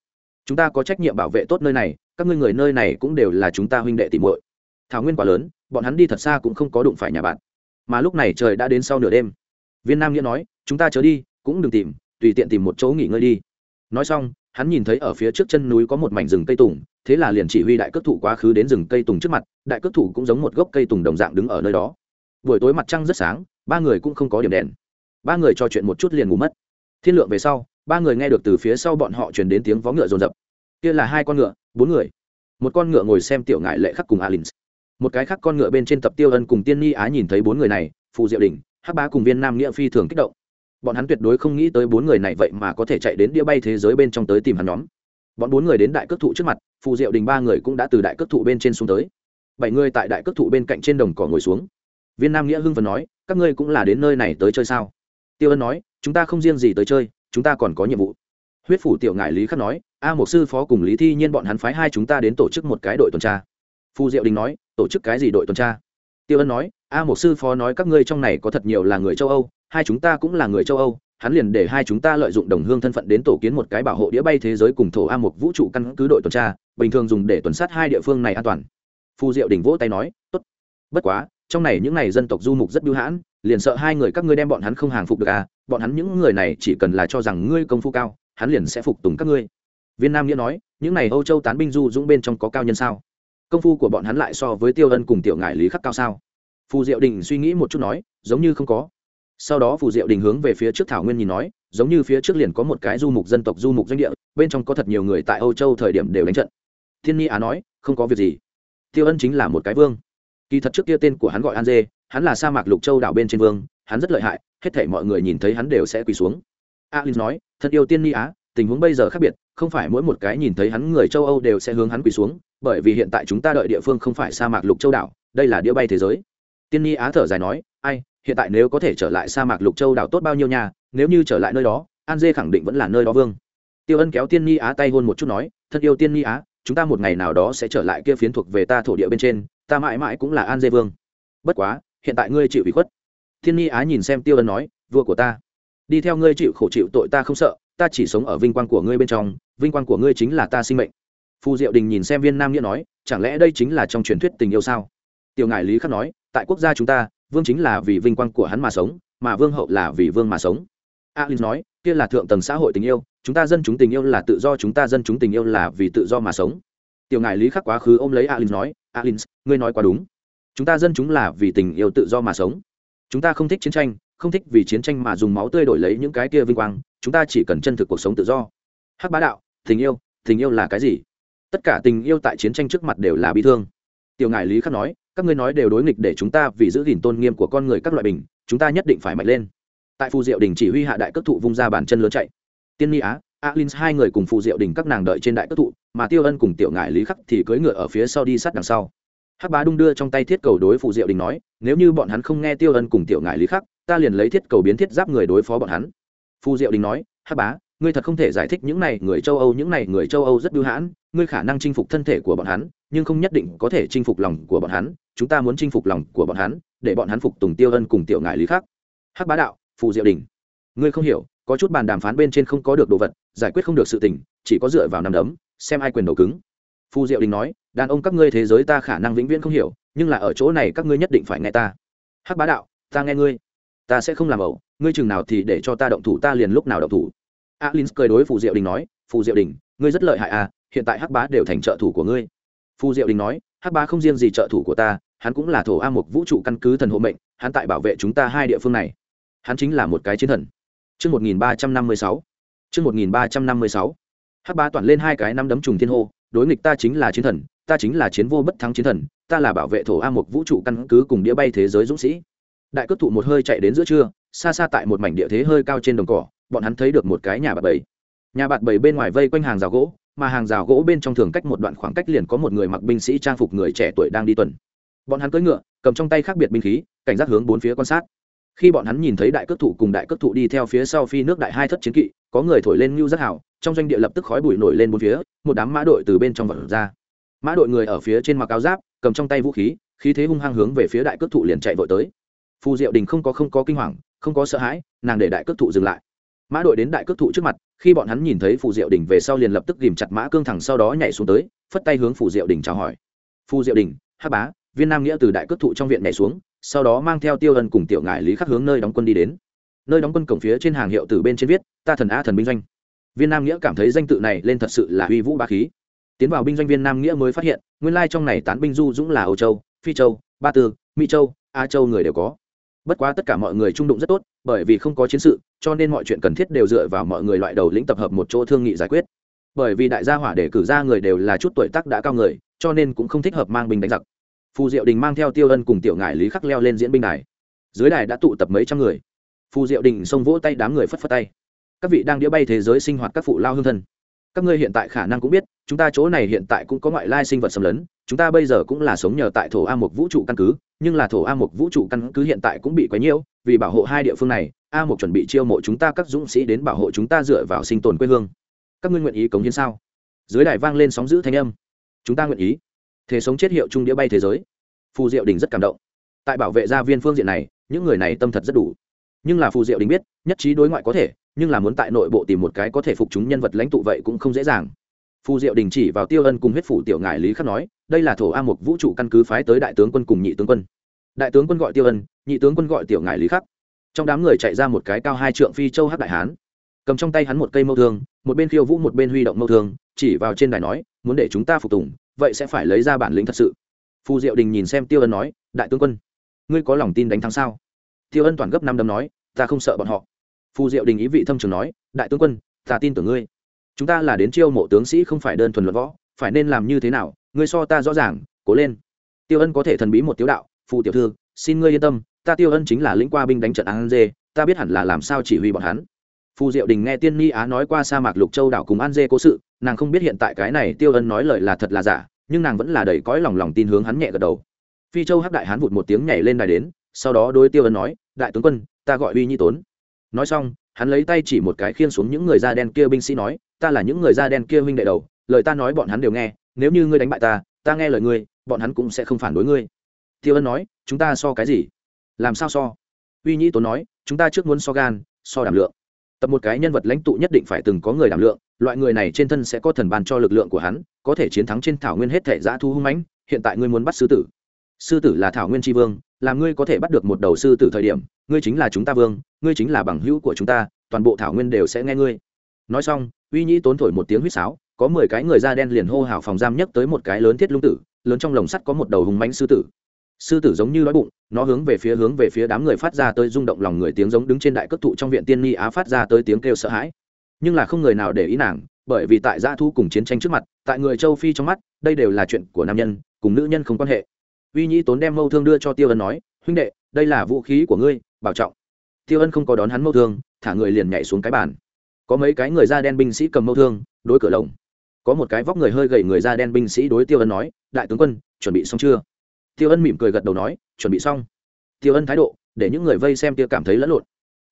Chúng ta có trách nhiệm bảo vệ tốt nơi này, các ngươi người nơi này cũng đều là chúng ta huynh đệ tìm muội. Thảo nguyên quá lớn, bọn hắn đi thật xa cũng không có đụng phải nhà bạn. Mà lúc này trời đã đến sau nửa đêm. Viên nam nghĩa nói, chúng ta chớ đi, cũng đừng tìm, tùy tiện tìm một chỗ nghỉ ngơi đi. Nói xong, hắn nhìn thấy ở phía trước chân núi có một mảnh rừng cây tùng thế là liền chỉ huy đại cước thủ quá khứ đến rừng cây tùng trước mặt, đại cước thủ cũng giống một gốc cây tùng đồng dạng đứng ở nơi đó. Buổi tối mặt trăng rất sáng, ba người cũng không có điểm đèn. Ba người trò chuyện một chút liền ngủ mất. Thiên lượng về sau, ba người nghe được từ phía sau bọn họ truyền đến tiếng vó ngựa rồn rập kia là hai con ngựa, bốn người. Một con ngựa ngồi xem tiểu ngại lệ khắc cùng alin một cái khác con ngựa bên trên tập tiêu ân cùng tiên ni á nhìn thấy bốn người này, phù diệu đình hắc bá cùng viên nam nghĩa phi thường kích động. Bọn hắn tuyệt đối không nghĩ tới bốn người này vậy mà có thể chạy đến đĩa bay thế giới bên trong tới tìm hắn nhóm bọn bốn người đến đại cước thụ trước mặt, phù diệu đình ba người cũng đã từ đại cước thụ bên trên xuống tới. Bảy người tại đại cước thụ bên cạnh trên đồng cỏ ngồi xuống. Viên nam nghĩa hưng phần nói, các ngươi cũng là đến nơi này tới chơi sao? Tiêu ân nói, chúng ta không riêng gì tới chơi, chúng ta còn có nhiệm vụ. Huyết phủ tiểu ngại lý khắc nói, a một sư phó cùng lý thi nhiên bọn hắn phái hai chúng ta đến tổ chức một cái đội tuần tra. Phù diệu đình nói, tổ chức cái gì đội tuần tra? Tiêu ân nói, a một sư phó nói các ngươi trong này có thật nhiều là người châu âu, hai chúng ta cũng là người châu âu hắn liền để hai chúng ta lợi dụng đồng hương thân phận đến tổ kiến một cái bảo hộ đĩa bay thế giới cùng thổ a một vũ trụ căn cứ đội tuần tra, bình thường dùng để tuần sát hai địa phương này an toàn. Phù diệu đình vỗ tay nói, tốt. Bất quá, trong này những này dân tộc du mục rất biêu hãn, liền sợ hai người các ngươi đem bọn hắn không hàng phục được à bọn hắn những người này chỉ cần là cho rằng ngươi công phu cao, hắn liền sẽ phục tùng các ngươi. Viên nam nghĩa nói, những này âu châu tán binh du dũng bên trong có cao nhân sao? Công phu của bọn hắn lại so với tiêu ân cùng tiểu ngại lý khắc cao sao? Phù diệu đình suy nghĩ một chút nói, giống như không có sau đó phù diệu đình hướng về phía trước thảo nguyên nhìn nói, giống như phía trước liền có một cái du mục dân tộc, du mục doanh địa, bên trong có thật nhiều người tại âu châu thời điểm đều đánh trận. Thiên nhi á nói, không có việc gì. Tiêu ân chính là một cái vương. Kỳ thật trước kia tên của hắn gọi an dê, hắn là sa mạc lục châu đảo bên trên vương, hắn rất lợi hại, hết thể mọi người nhìn thấy hắn đều sẽ quỳ xuống. Alin nói, thật yêu tiên ni á, tình huống bây giờ khác biệt, không phải mỗi một cái nhìn thấy hắn người châu âu đều sẽ hướng hắn quỳ xuống, bởi vì hiện tại chúng ta đợi địa phương không phải sa mạc lục châu đảo, đây là đĩa bay thế giới. Tiên nhi á thở dài nói, ai hiện tại nếu có thể trở lại sa mạc lục châu đảo tốt bao nhiêu nhà nếu như trở lại nơi đó, an dê khẳng định vẫn là nơi đó vương. Tiêu ân kéo tiên nhi á tay hôn một chút nói, thân yêu tiên nhi á, chúng ta một ngày nào đó sẽ trở lại kia phiến thuộc về ta thổ địa bên trên, ta mãi mãi cũng là an dê vương. Bất quá, hiện tại ngươi chịu ủy khuất. Thiên nhi á nhìn xem tiêu ân nói, vua của ta, đi theo ngươi chịu khổ chịu tội ta không sợ, ta chỉ sống ở vinh quang của ngươi bên trong, vinh quang của ngươi chính là ta sinh mệnh. Phù diệu đình nhìn xem viên nam nghĩa nói, chẳng lẽ đây chính là trong truyền thuyết tình yêu sao? Tiểu ngại lý khắc nói, tại quốc gia chúng ta vương chính là vì vinh quang của hắn mà sống, mà vương hậu là vì vương mà sống. Alin nói, kia là thượng tầng xã hội tình yêu, chúng ta dân chúng tình yêu là tự do, chúng ta dân chúng tình yêu là vì tự do mà sống. Tiểu ngài lý khắc quá khứ ôm lấy alin nói, alin, ngươi nói quá đúng. Chúng ta dân chúng là vì tình yêu tự do mà sống. Chúng ta không thích chiến tranh, không thích vì chiến tranh mà dùng máu tươi đổi lấy những cái kia vinh quang, chúng ta chỉ cần chân thực cuộc sống tự do. Hắc bá đạo, tình yêu tình yêu là cái gì? Tất cả tình yêu tại chiến tranh trước mặt đều là bi thương. Tiểu ngài lý khắc nói các ngươi nói đều đối nghịch để chúng ta vì giữ gìn tôn nghiêm của con người các loại bình, chúng ta nhất định phải mạnh lên. Tại phù diệu đình chỉ huy hạ đại cất thụ vung ra bàn chân lớn chạy. Tiên ni á alin hai người cùng phù diệu đình các nàng đợi trên đại cất thụ, mà tiêu ân cùng tiểu ngại lý khắc thì cưỡi ngựa ở phía sau đi sát đằng sau. Hắc bá đung đưa trong tay thiết cầu đối phù diệu đình nói, nếu như bọn hắn không nghe tiêu ân cùng tiểu ngại lý khắc, ta liền lấy thiết cầu biến thiết giáp người đối phó bọn hắn. Phù diệu đình nói, hắc bá, ngươi thật không thể giải thích những này, người châu âu, những này người châu âu rất bưu hãn, ngươi khả năng chinh phục thân thể của bọn hắn nhưng không nhất định có thể chinh phục lòng của bọn hắn, chúng ta muốn chinh phục lòng của bọn hắn, để bọn hắn phục tùng tiêu ân cùng tiểu ngại lý khác. hắc bá đạo, phù diệu đình. Ngươi không hiểu, có chút bàn đàm phán bên trên không có được đồ vật, giải quyết không được sự tình, chỉ có dựa vào nằm đấm, xem ai quyền đầu cứng. Phù diệu đình nói, đàn ông các ngươi thế giới ta khả năng vĩnh viễn không hiểu, nhưng là ở chỗ này các ngươi nhất định phải nghe ta. Hắc bá đạo, ta nghe ngươi. Ta sẽ không làm ẩu, ngươi chừng nào thì để cho ta động thủ, ta liền lúc nào động thủ. Alin cười đối phù diệu đình nói, phù diệu đình, ngươi rất lợi hại à hiện tại hắc bá đều thành trợ thủ của ngươi phù diệu đình nói hắc Ba không riêng gì trợ thủ của ta hắn cũng là thổ a mục vũ trụ căn cứ thần hộ mệnh hắn tại bảo vệ chúng ta hai địa phương này hắn chính là một cái chiến thần Trước 1356. Trước 1356. Hắc bá toàn lên hai cái năm đấm trùng thiên hô, đối nghịch ta chính là chiến thần, ta chính là chiến vô bất thắng chiến thần, ta là bảo vệ thổ a mục vũ trụ căn cứ cùng đĩa bay thế giới dũng sĩ. Đại cướp thụ một hơi chạy đến giữa trưa, xa xa tại một mảnh địa thế hơi cao trên đồng cỏ, bọn hắn thấy được một cái nhà bạt bầy. Nhà bạt bầy bên ngoài vây quanh hàng rào gỗ, mà hàng rào gỗ bên trong thường cách một đoạn khoảng cách liền có một người mặc binh sĩ trang phục người trẻ tuổi đang đi tuần. Bọn hắn cưỡi ngựa, cầm trong tay khác biệt binh khí, cảnh giác hướng bốn phía quan sát. Khi bọn hắn nhìn thấy đại cước thủ cùng đại cước thủ đi theo phía sau phi nước đại hai thất chiến kỵ có người thổi lên ngưu rất hảo trong doanh địa lập tức khói bụi nổi lên bốn phía một đám mã đội từ bên trong vật ra. Mã đội người ở phía trên mặc áo giáp cầm trong tay vũ khí khí thế hung hăng hướng về phía đại cước thủ liền chạy vội tới. Phù diệu đình không có không có kinh hoàng không có sợ hãi nàng để đại cước thụ dừng lại mã đội đến đại cước thụ trước mặt, khi bọn hắn nhìn thấy phù diệu đình về sau liền lập tức ghìm chặt mã cương thẳng sau đó nhảy xuống tới, phất tay hướng phù diệu đình chào hỏi. Phù diệu đình hát bá, viên nam nghĩa từ đại cước thụ trong viện nhảy xuống, sau đó mang theo tiêu ân cùng tiểu ngại lý khắc hướng nơi đóng quân đi đến. Nơi đóng quân cổng phía trên hàng hiệu từ bên trên viết, ta thần a thần binh doanh. Viên nam nghĩa cảm thấy danh tự này lên thật sự là uy vũ ba khí. Tiến vào binh doanh viên nam nghĩa mới phát hiện, nguyên lai trong này tán binh du dũng là âu châu, phi châu, ba tư, mỹ châu a châu người đều có bất quá tất cả mọi người trung đụng rất tốt, bởi vì không có chiến sự, cho nên mọi chuyện cần thiết đều dựa vào mọi người loại đầu lĩnh tập hợp một chỗ thương nghị giải quyết. Bởi vì đại gia hỏa để cử ra người đều là chút tuổi tác đã cao người, cho nên cũng không thích hợp mang binh đánh giặc. Phù diệu đình mang theo tiêu ân cùng tiểu ngải lý khắc leo lên diễn binh đài. Dưới đài đã tụ tập mấy trăm người. Phù diệu đình xông vỗ tay đám người phất phất tay. Các vị đang đĩa bay thế giới sinh hoạt các phụ lao hương thân. Các ngươi hiện tại khả năng cũng biết, chúng ta chỗ này hiện tại cũng có ngoại lai sinh vật xâm lấn chúng ta bây giờ cũng là sống nhờ tại thổ a một vũ trụ căn cứ, nhưng là thổ a một vũ trụ căn cứ hiện tại cũng bị quấy nhiễu, vì bảo hộ hai địa phương này, a một chuẩn bị chiêu mộ chúng ta các dũng sĩ đến bảo hộ chúng ta dựa vào sinh tồn quê hương. Các ngươi nguyện ý cống hiến sao? Dưới đài vang lên sóng giữ thanh âm. Chúng ta nguyện ý. Thế sống chết hiệu trung đĩa bay thế giới. Phù diệu đình rất cảm động. Tại bảo vệ gia viên phương diện này, những người này tâm thật rất đủ. Nhưng là phù diệu đình biết, nhất trí đối ngoại có thể, nhưng là muốn tại nội bộ tìm một cái có thể phục chúng nhân vật lãnh tụ vậy cũng không dễ dàng phù diệu đình chỉ vào tiêu ân cùng huyết phủ tiểu ngải lý khắc nói, đây là thổ a mục vũ trụ căn cứ phái tới đại tướng quân cùng nhị tướng quân. Đại tướng quân gọi tiêu ân, nhị tướng quân gọi tiểu ngải lý khắc. Trong đám người chạy ra một cái cao hai trượng phi châu hắc đại hán. Cầm trong tay hắn một cây mâu thương, một bên khiêu vũ một bên huy động mâu thương, chỉ vào trên đài nói, muốn để chúng ta phục tùng, vậy sẽ phải lấy ra bản lĩnh thật sự. Phù diệu đình nhìn xem tiêu ân nói, đại tướng quân, ngươi có lòng tin đánh thắng sao? Tiêu ân toàn gấp năm đấm nói, ta không sợ bọn họ. Phù diệu đình ý vị thâm trường nói, đại tướng quân, ta tin tưởng ngươi chúng ta là đến chiêu mộ tướng sĩ không phải đơn thuần luận võ, phải nên làm như thế nào, ngươi so ta rõ ràng, cố lên. Tiêu ân có thể thần bí một tiếu đạo phụ tiểu thư, xin ngươi yên tâm, ta tiêu ân chính là lĩnh qua binh đánh trận an dê, ta biết hẳn là làm sao chỉ huy bọn hắn. Phù diệu đình nghe tiên ni á nói qua sa mạc lục châu đảo cùng an dê cố sự, nàng không biết hiện tại cái này tiêu ân nói lời là thật là giả, nhưng nàng vẫn là đầy cõi lòng lòng tin hướng hắn nhẹ gật đầu. Phi châu hắc đại hán vụt một tiếng nhảy lên đài đến, sau đó đôi tiêu ân nói, đại tướng quân, ta gọi uy nhi tốn. Nói xong hắn lấy tay chỉ một cái khiên xuống những người da đen kia binh sĩ nói, ta là những người da đen kia huynh đệ đầu, lời ta nói bọn hắn đều nghe, nếu như ngươi đánh bại ta ta nghe lời ngươi, bọn hắn cũng sẽ không phản đối ngươi. Tiêu ân nói, chúng ta so cái gì? Làm sao so? Uy nhĩ tốn nói, chúng ta trước muốn so gan, so đảm lượng. Tập một cái nhân vật lãnh tụ nhất định phải từng có người đảm lượng, loại người này trên thân sẽ có thần bàn cho lực lượng của hắn, có thể chiến thắng trên thảo nguyên hết thể giã thu hung mãnh, hiện tại ngươi muốn bắt sư tử. Sư tử là thảo nguyên tri vương là ngươi có thể bắt được một đầu sư tử thời điểm, ngươi chính là chúng ta vương, ngươi chính là bằng hữu của chúng ta, toàn bộ thảo nguyên đều sẽ nghe ngươi. Nói xong, uy nhĩ tốn thổi một tiếng huýt sáo, có mười cái người da đen liền hô hào phòng giam nhất tới một cái lớn thiết lung tử, lớn trong lồng sắt có một đầu hùng mánh sư tử. Sư tử giống như đói bụng, nó hướng về phía hướng về phía đám người phát ra tới rung động lòng người tiếng giống đứng trên đại cất thụ trong viện tiên ni á phát ra tới tiếng kêu sợ hãi. Nhưng là không người nào để ý nàng, bởi vì tại gia thu cùng chiến tranh trước mặt, tại người châu phi trong mắt, đây đều là chuyện của nam nhân, cùng nữ nhân không quan hệ uy nhĩ tốn đem mâu thương đưa cho tiêu ân nói, huynh đệ, đây là vũ khí của ngươi, bảo trọng. Tiêu ân không có đón hắn mâu thương, thả người liền nhảy xuống cái bàn. Có mấy cái người da đen binh sĩ cầm mâu thương, đối cửa lồng. Có một cái vóc người hơi gầy người da đen binh sĩ đối tiêu ân nói, đại tướng quân, chuẩn bị xong chưa? Tiêu ân mỉm cười gật đầu nói, chuẩn bị xong. Tiêu ân thái độ, để những người vây xem tiêu cảm thấy lẫn lộn.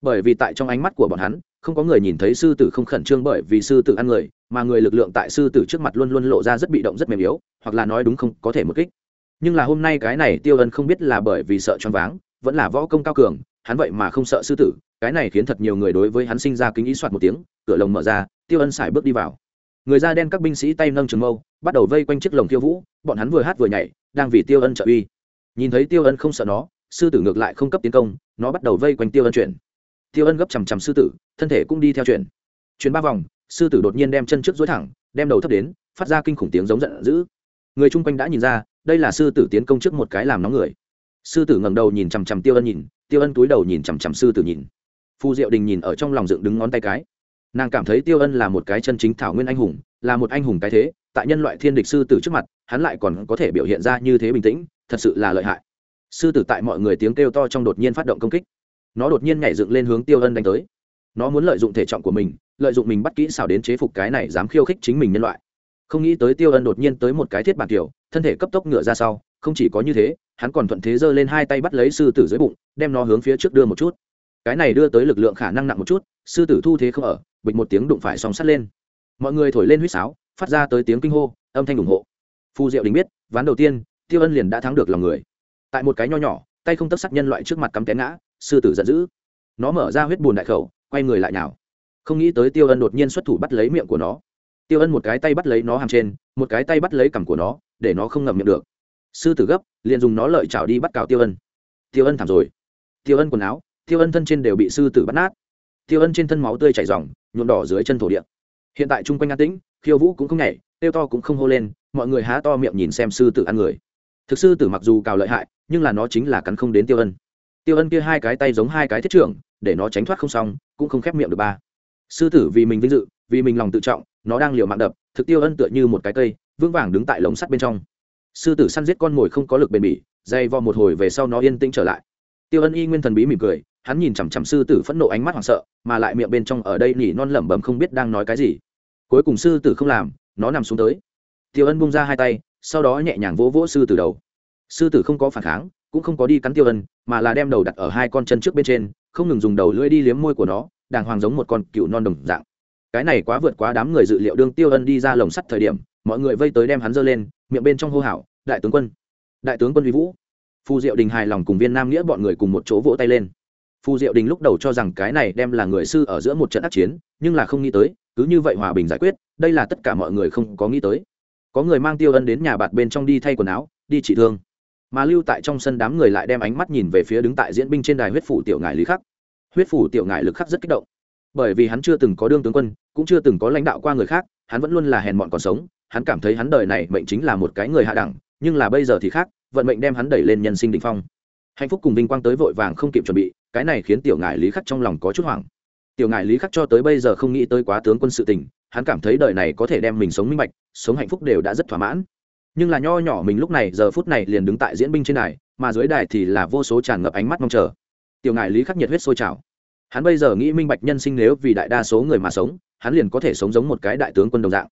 Bởi vì tại trong ánh mắt của bọn hắn, không có người nhìn thấy sư tử không khẩn trương bởi vì sư tử ăn người, mà người lực lượng tại sư tử trước mặt luôn luôn lộ ra rất bị động rất mềm yếu, hoặc là nói đúng không có thể một kích nhưng là hôm nay cái này tiêu ân không biết là bởi vì sợ choáng váng, vẫn là võ công cao cường, hắn vậy mà không sợ sư tử, cái này khiến thật nhiều người đối với hắn sinh ra kính ý soạt một tiếng, cửa lồng mở ra, tiêu ân xài bước đi vào. Người da đen các binh sĩ tay nâng trường mâu, bắt đầu vây quanh chiếc lồng tiêu vũ, bọn hắn vừa hát vừa nhảy, đang vì tiêu ân trợ uy. Nhìn thấy tiêu ân không sợ nó, sư tử ngược lại không cấp tiến công, nó bắt đầu vây quanh tiêu ân chuyển. Tiêu ân gấp chằm chằm sư tử, thân thể cũng đi theo chuyển. Chuyển ba vòng, sư tử đột nhiên đem chân trước dối thẳng, đem đầu thấp đến, phát ra kinh khủng tiếng giống giận dữ. Người chung quanh đã nhìn ra đây là sư tử tiến công trước một cái làm nóng người. Sư tử ngẩng đầu nhìn chằm chằm tiêu ân nhìn, tiêu ân túi đầu nhìn chằm chằm sư tử nhìn. Phù diệu đình nhìn ở trong lòng dựng đứng ngón tay cái. Nàng cảm thấy tiêu ân là một cái chân chính thảo nguyên anh hùng, là một anh hùng cái thế, tại nhân loại thiên địch sư tử trước mặt, hắn lại còn có thể biểu hiện ra như thế bình tĩnh, thật sự là lợi hại. Sư tử tại mọi người tiếng kêu to trong đột nhiên phát động công kích. Nó đột nhiên nhảy dựng lên hướng tiêu ân đánh tới. Nó muốn lợi dụng thể trọng của mình, lợi dụng mình bắt kỹ xảo đến chế phục cái này dám khiêu khích chính mình nhân loại. Không nghĩ tới tiêu ân đột nhiên tới một cái thiết bản kiểu thân thể cấp tốc ngựa ra sau, không chỉ có như thế, hắn còn thuận thế giơ lên hai tay bắt lấy sư tử dưới bụng, đem nó hướng phía trước đưa một chút. Cái này đưa tới lực lượng khả năng nặng một chút, sư tử thu thế không ở, bịch một tiếng đụng phải song sắt lên. Mọi người thổi lên huýt sáo, phát ra tới tiếng kinh hô, âm thanh ủng hộ. Phu diệu đình biết, ván đầu tiên, tiêu ân liền đã thắng được lòng người. Tại một cái nho nhỏ, tay không tấp sắc nhân loại trước mặt cắm té ngã, sư tử giận dữ. Nó mở ra huyết bùn đại khẩu, quay người lại nào không nghĩ tới tiêu ân đột nhiên xuất thủ bắt lấy miệng của nó. Tiêu ân một cái tay bắt lấy nó hàm trên, một cái tay bắt lấy cằm của nó để nó không ngậm miệng được. Sư tử gấp, liền dùng nó lợi chảo đi bắt cào tiêu ân. Tiêu ân thảm rồi. Tiêu ân quần áo, tiêu ân thân trên đều bị sư tử bắt nát. Tiêu ân trên thân máu tươi chảy r nhuộm đỏ dưới chân thổ địa. Hiện tại chung quanh an tĩnh, khiêu vũ cũng không nhảy tiêu to cũng không hô lên, mọi người há to miệng nhìn xem sư tử ăn người. Thực sư tử mặc dù cào lợi hại, nhưng là nó chính là cắn không đến tiêu ân. Tiêu ân kia hai cái tay giống hai cái thiết trưởng, để nó tránh thoát không xong, cũng không khép miệng được ba. Sư tử vì mình vinh dự, vì mình lòng tự trọng, nó đang liều mạng đập, thực tiêu ân tựa như một cái cây vững vàng đứng tại lồng sắt bên trong. Sư tử săn giết con mồi không có lực bền bỉ, dây vo một hồi về sau nó yên tĩnh trở lại. Tiêu ân y nguyên thần bí mỉm cười, hắn nhìn chằm chằm sư tử phẫn nộ ánh mắt hoảng sợ, mà lại miệng bên trong ở đây nỉ non lẩm bẩm không biết đang nói cái gì. Cuối cùng sư tử không làm, nó nằm xuống tới. Tiêu ân bung ra hai tay, sau đó nhẹ nhàng vỗ vỗ sư tử đầu. Sư tử không có phản kháng, cũng không có đi cắn tiêu ân, mà là đem đầu đặt ở hai con chân trước bên trên, không ngừng dùng đầu lưỡi đi liếm môi của nó, đàng hoàng giống một con cựu non đồng dạng. Cái này quá vượt quá đám người dự liệu đương tiêu ân đi ra lồng sắt thời điểm mọi người vây tới đem hắn dơ lên, miệng bên trong hô hào, đại tướng quân, đại tướng quân uy vũ. Phù diệu đình hài lòng cùng viên nam nghĩa bọn người cùng một chỗ vỗ tay lên. Phù diệu đình lúc đầu cho rằng cái này đem là người sư ở giữa một trận ác chiến, nhưng là không nghĩ tới, cứ như vậy hòa bình giải quyết, đây là tất cả mọi người không có nghĩ tới. Có người mang tiêu ân đến nhà bạt bên trong đi thay quần áo, đi trị thương. Mà lưu tại trong sân đám người lại đem ánh mắt nhìn về phía đứng tại diễn binh trên đài huyết phủ tiểu ngại lý khắc. Huyết phủ tiểu ngại lực khắc rất kích động. Bởi vì hắn chưa từng có đương tướng quân, cũng chưa từng có lãnh đạo qua người khác, hắn vẫn luôn là hèn mọn còn sống hắn cảm thấy hắn đời này mệnh chính là một cái người hạ đẳng, nhưng là bây giờ thì khác, vận mệnh đem hắn đẩy lên nhân sinh đ phong. Hạnh phúc cùng vinh quang tới vội vàng không kịp chuẩn bị, cái này khiến tiểu ngại lý khắc trong lòng có chút hoảng. Tiểu ngại lý khắc cho tới bây giờ không nghĩ tới quá tướng quân sự tình, hắn cảm thấy đời này có thể đem mình sống minh bạch, sống hạnh phúc đều đã rất thỏa mãn. Nhưng là nho nhỏ mình lúc này, giờ phút này liền đứng tại diễn binh trên đài, mà dưới đài thì là vô số tràn ngập ánh mắt mong chờ. Tiểu ngại lý khắc nhiệt huyết sôi trào. Hắn bây giờ nghĩ minh bạch nhân sinh nếu vì đại đa số người mà sống, hắn liền có thể sống giống một cái đại tướng quân đồng dạng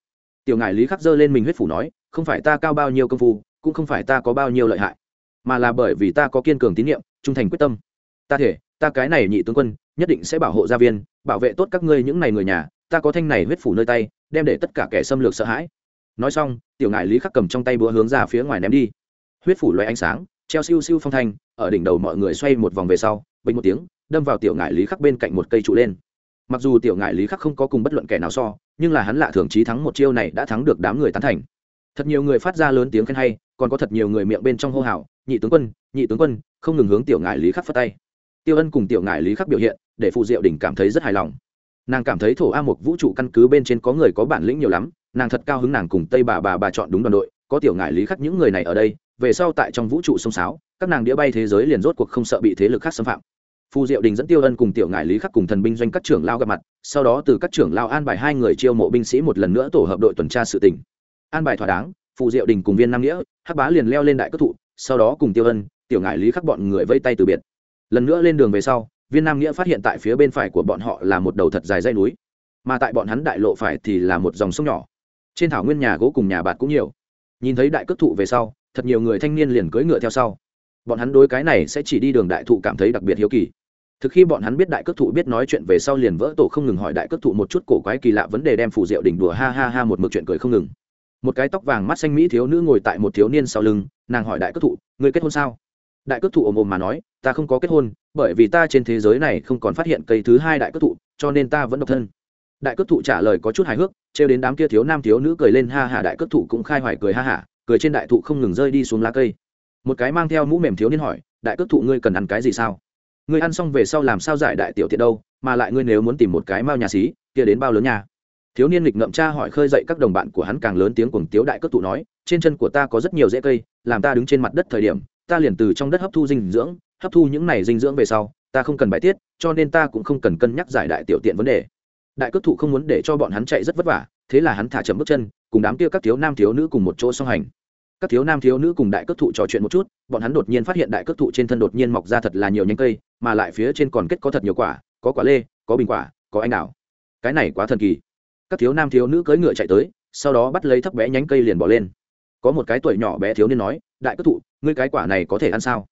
tiểu ngài lý khắc giơ lên mình huyết phủ nói, không phải ta cao bao nhiêu công phu, cũng không phải ta có bao nhiêu lợi hại, mà là bởi vì ta có kiên cường tín nhiệm trung thành quyết tâm. Ta thể, ta cái này nhị tướng quân, nhất định sẽ bảo hộ gia viên, bảo vệ tốt các ngươi những này người nhà, ta có thanh này huyết phủ nơi tay, đem để tất cả kẻ xâm lược sợ hãi. Nói xong, tiểu ngại lý khắc cầm trong tay búa hướng ra phía ngoài ném đi. Huyết phủ loay ánh sáng, treo siêu siêu phong thanh, ở đỉnh đầu mọi người xoay một vòng về sau, bình một tiếng, đâm vào tiểu ngại lý khắc bên cạnh một cây trụ lên mặc dù tiểu ngại lý khắc không có cùng bất luận kẻ nào so, nhưng là hắn lạ thường trí thắng một chiêu này đã thắng được đám người tán thành. Thật nhiều người phát ra lớn tiếng khen hay, còn có thật nhiều người miệng bên trong hô hào, nhị tướng quân, nhị tướng quân, không ngừng hướng tiểu ngại lý khắc phất tay. Tiêu ân cùng tiểu ngại lý khắc biểu hiện, để phụ diệu đỉnh cảm thấy rất hài lòng. Nàng cảm thấy thổ a một vũ trụ căn cứ bên trên có người có bản lĩnh nhiều lắm, nàng thật cao hứng nàng cùng tây bà bà bà chọn đúng đoàn đội, có tiểu ngại lý khắc những người này ở đây, về sau tại trong vũ trụ sông sáo, các nàng đĩa bay thế giới liền rốt cuộc không sợ bị thế lực khác xâm phạm phù diệu đình dẫn tiêu ân cùng tiểu ngại lý khắc cùng thần binh doanh các trưởng lao gặp mặt, sau đó từ các trưởng lao an bài hai người chiêu mộ binh sĩ một lần nữa tổ hợp đội tuần tra sự tỉnh an bài thỏa đáng phù diệu đình cùng viên nam nghĩa, hắc bá liền leo lên đại cất thụ, sau đó cùng tiêu ân, tiểu ngại lý khắc bọn người vây tay từ biệt. Lần nữa lên đường về sau, viên nam nghĩa phát hiện tại phía bên phải của bọn họ là một đầu thật dài dây núi, mà tại bọn hắn đại lộ phải thì là một dòng sông nhỏ. Trên thảo nguyên nhà gỗ cùng nhà bạt cũng nhiều. Nhìn thấy đại cất thụ về sau, thật nhiều người thanh niên liền cưỡi ngựa theo sau. Bọn hắn đối cái này sẽ chỉ đi đường đại thụ cảm thấy đặc biệt hiếu kỳ thực khi bọn hắn biết đại cước thụ biết nói chuyện về sau liền vỡ tổ không ngừng hỏi đại cước thụ một chút cổ quái kỳ lạ vấn đề đem phủ rượu đỉnh đùa ha ha ha một mực chuyện cười không ngừng. Một cái tóc vàng mắt xanh mỹ thiếu nữ ngồi tại một thiếu niên sau lưng, nàng hỏi đại cước thụ người kết hôn sao? Đại cước thụ ồm ồm mà nói, ta không có kết hôn, bởi vì ta trên thế giới này không còn phát hiện cây thứ hai đại cước thụ, cho nên ta vẫn độc thân. Đại cước thụ trả lời có chút hài hước, trêu đến đám kia thiếu nam thiếu nữ cười lên ha hả đại cước thụ cũng khai hoài cười ha hả cười trên đại thụ không ngừng rơi đi xuống lá cây. Một cái mang theo mũ mềm thiếu niên hỏi, đại cước thụ ngươi cần ăn cái gì sao? Ngươi ăn xong về sau làm sao giải đại tiểu tiện đâu, mà lại ngươi nếu muốn tìm một cái mao nhà xí, kia đến bao lớn nhà? Thiếu niên nghịch ngậm cha hỏi khơi dậy các đồng bạn của hắn càng lớn tiếng cùng tiếu đại cất tụ nói, trên chân của ta có rất nhiều rễ cây, làm ta đứng trên mặt đất thời điểm, ta liền từ trong đất hấp thu dinh dưỡng, hấp thu những này dinh dưỡng về sau, ta không cần bài tiết, cho nên ta cũng không cần cân nhắc giải đại tiểu tiện vấn đề. Đại cước thụ không muốn để cho bọn hắn chạy rất vất vả, thế là hắn thả chậm bước chân, cùng đám kia các thiếu nam thiếu nữ cùng một chỗ song hành các thiếu nam thiếu nữ cùng đại cước thụ trò chuyện một chút, bọn hắn đột nhiên phát hiện đại cước thụ trên thân đột nhiên mọc ra thật là nhiều nhánh cây, mà lại phía trên còn kết có thật nhiều quả, có quả lê, có bình quả, có anh đào. Cái này quá thần kỳ. Các thiếu nam thiếu nữ cưỡi ngựa chạy tới, sau đó bắt lấy thấp bé nhánh cây liền bỏ lên. Có một cái tuổi nhỏ bé thiếu niên nói, đại cước thụ, ngươi cái quả này có thể ăn sao?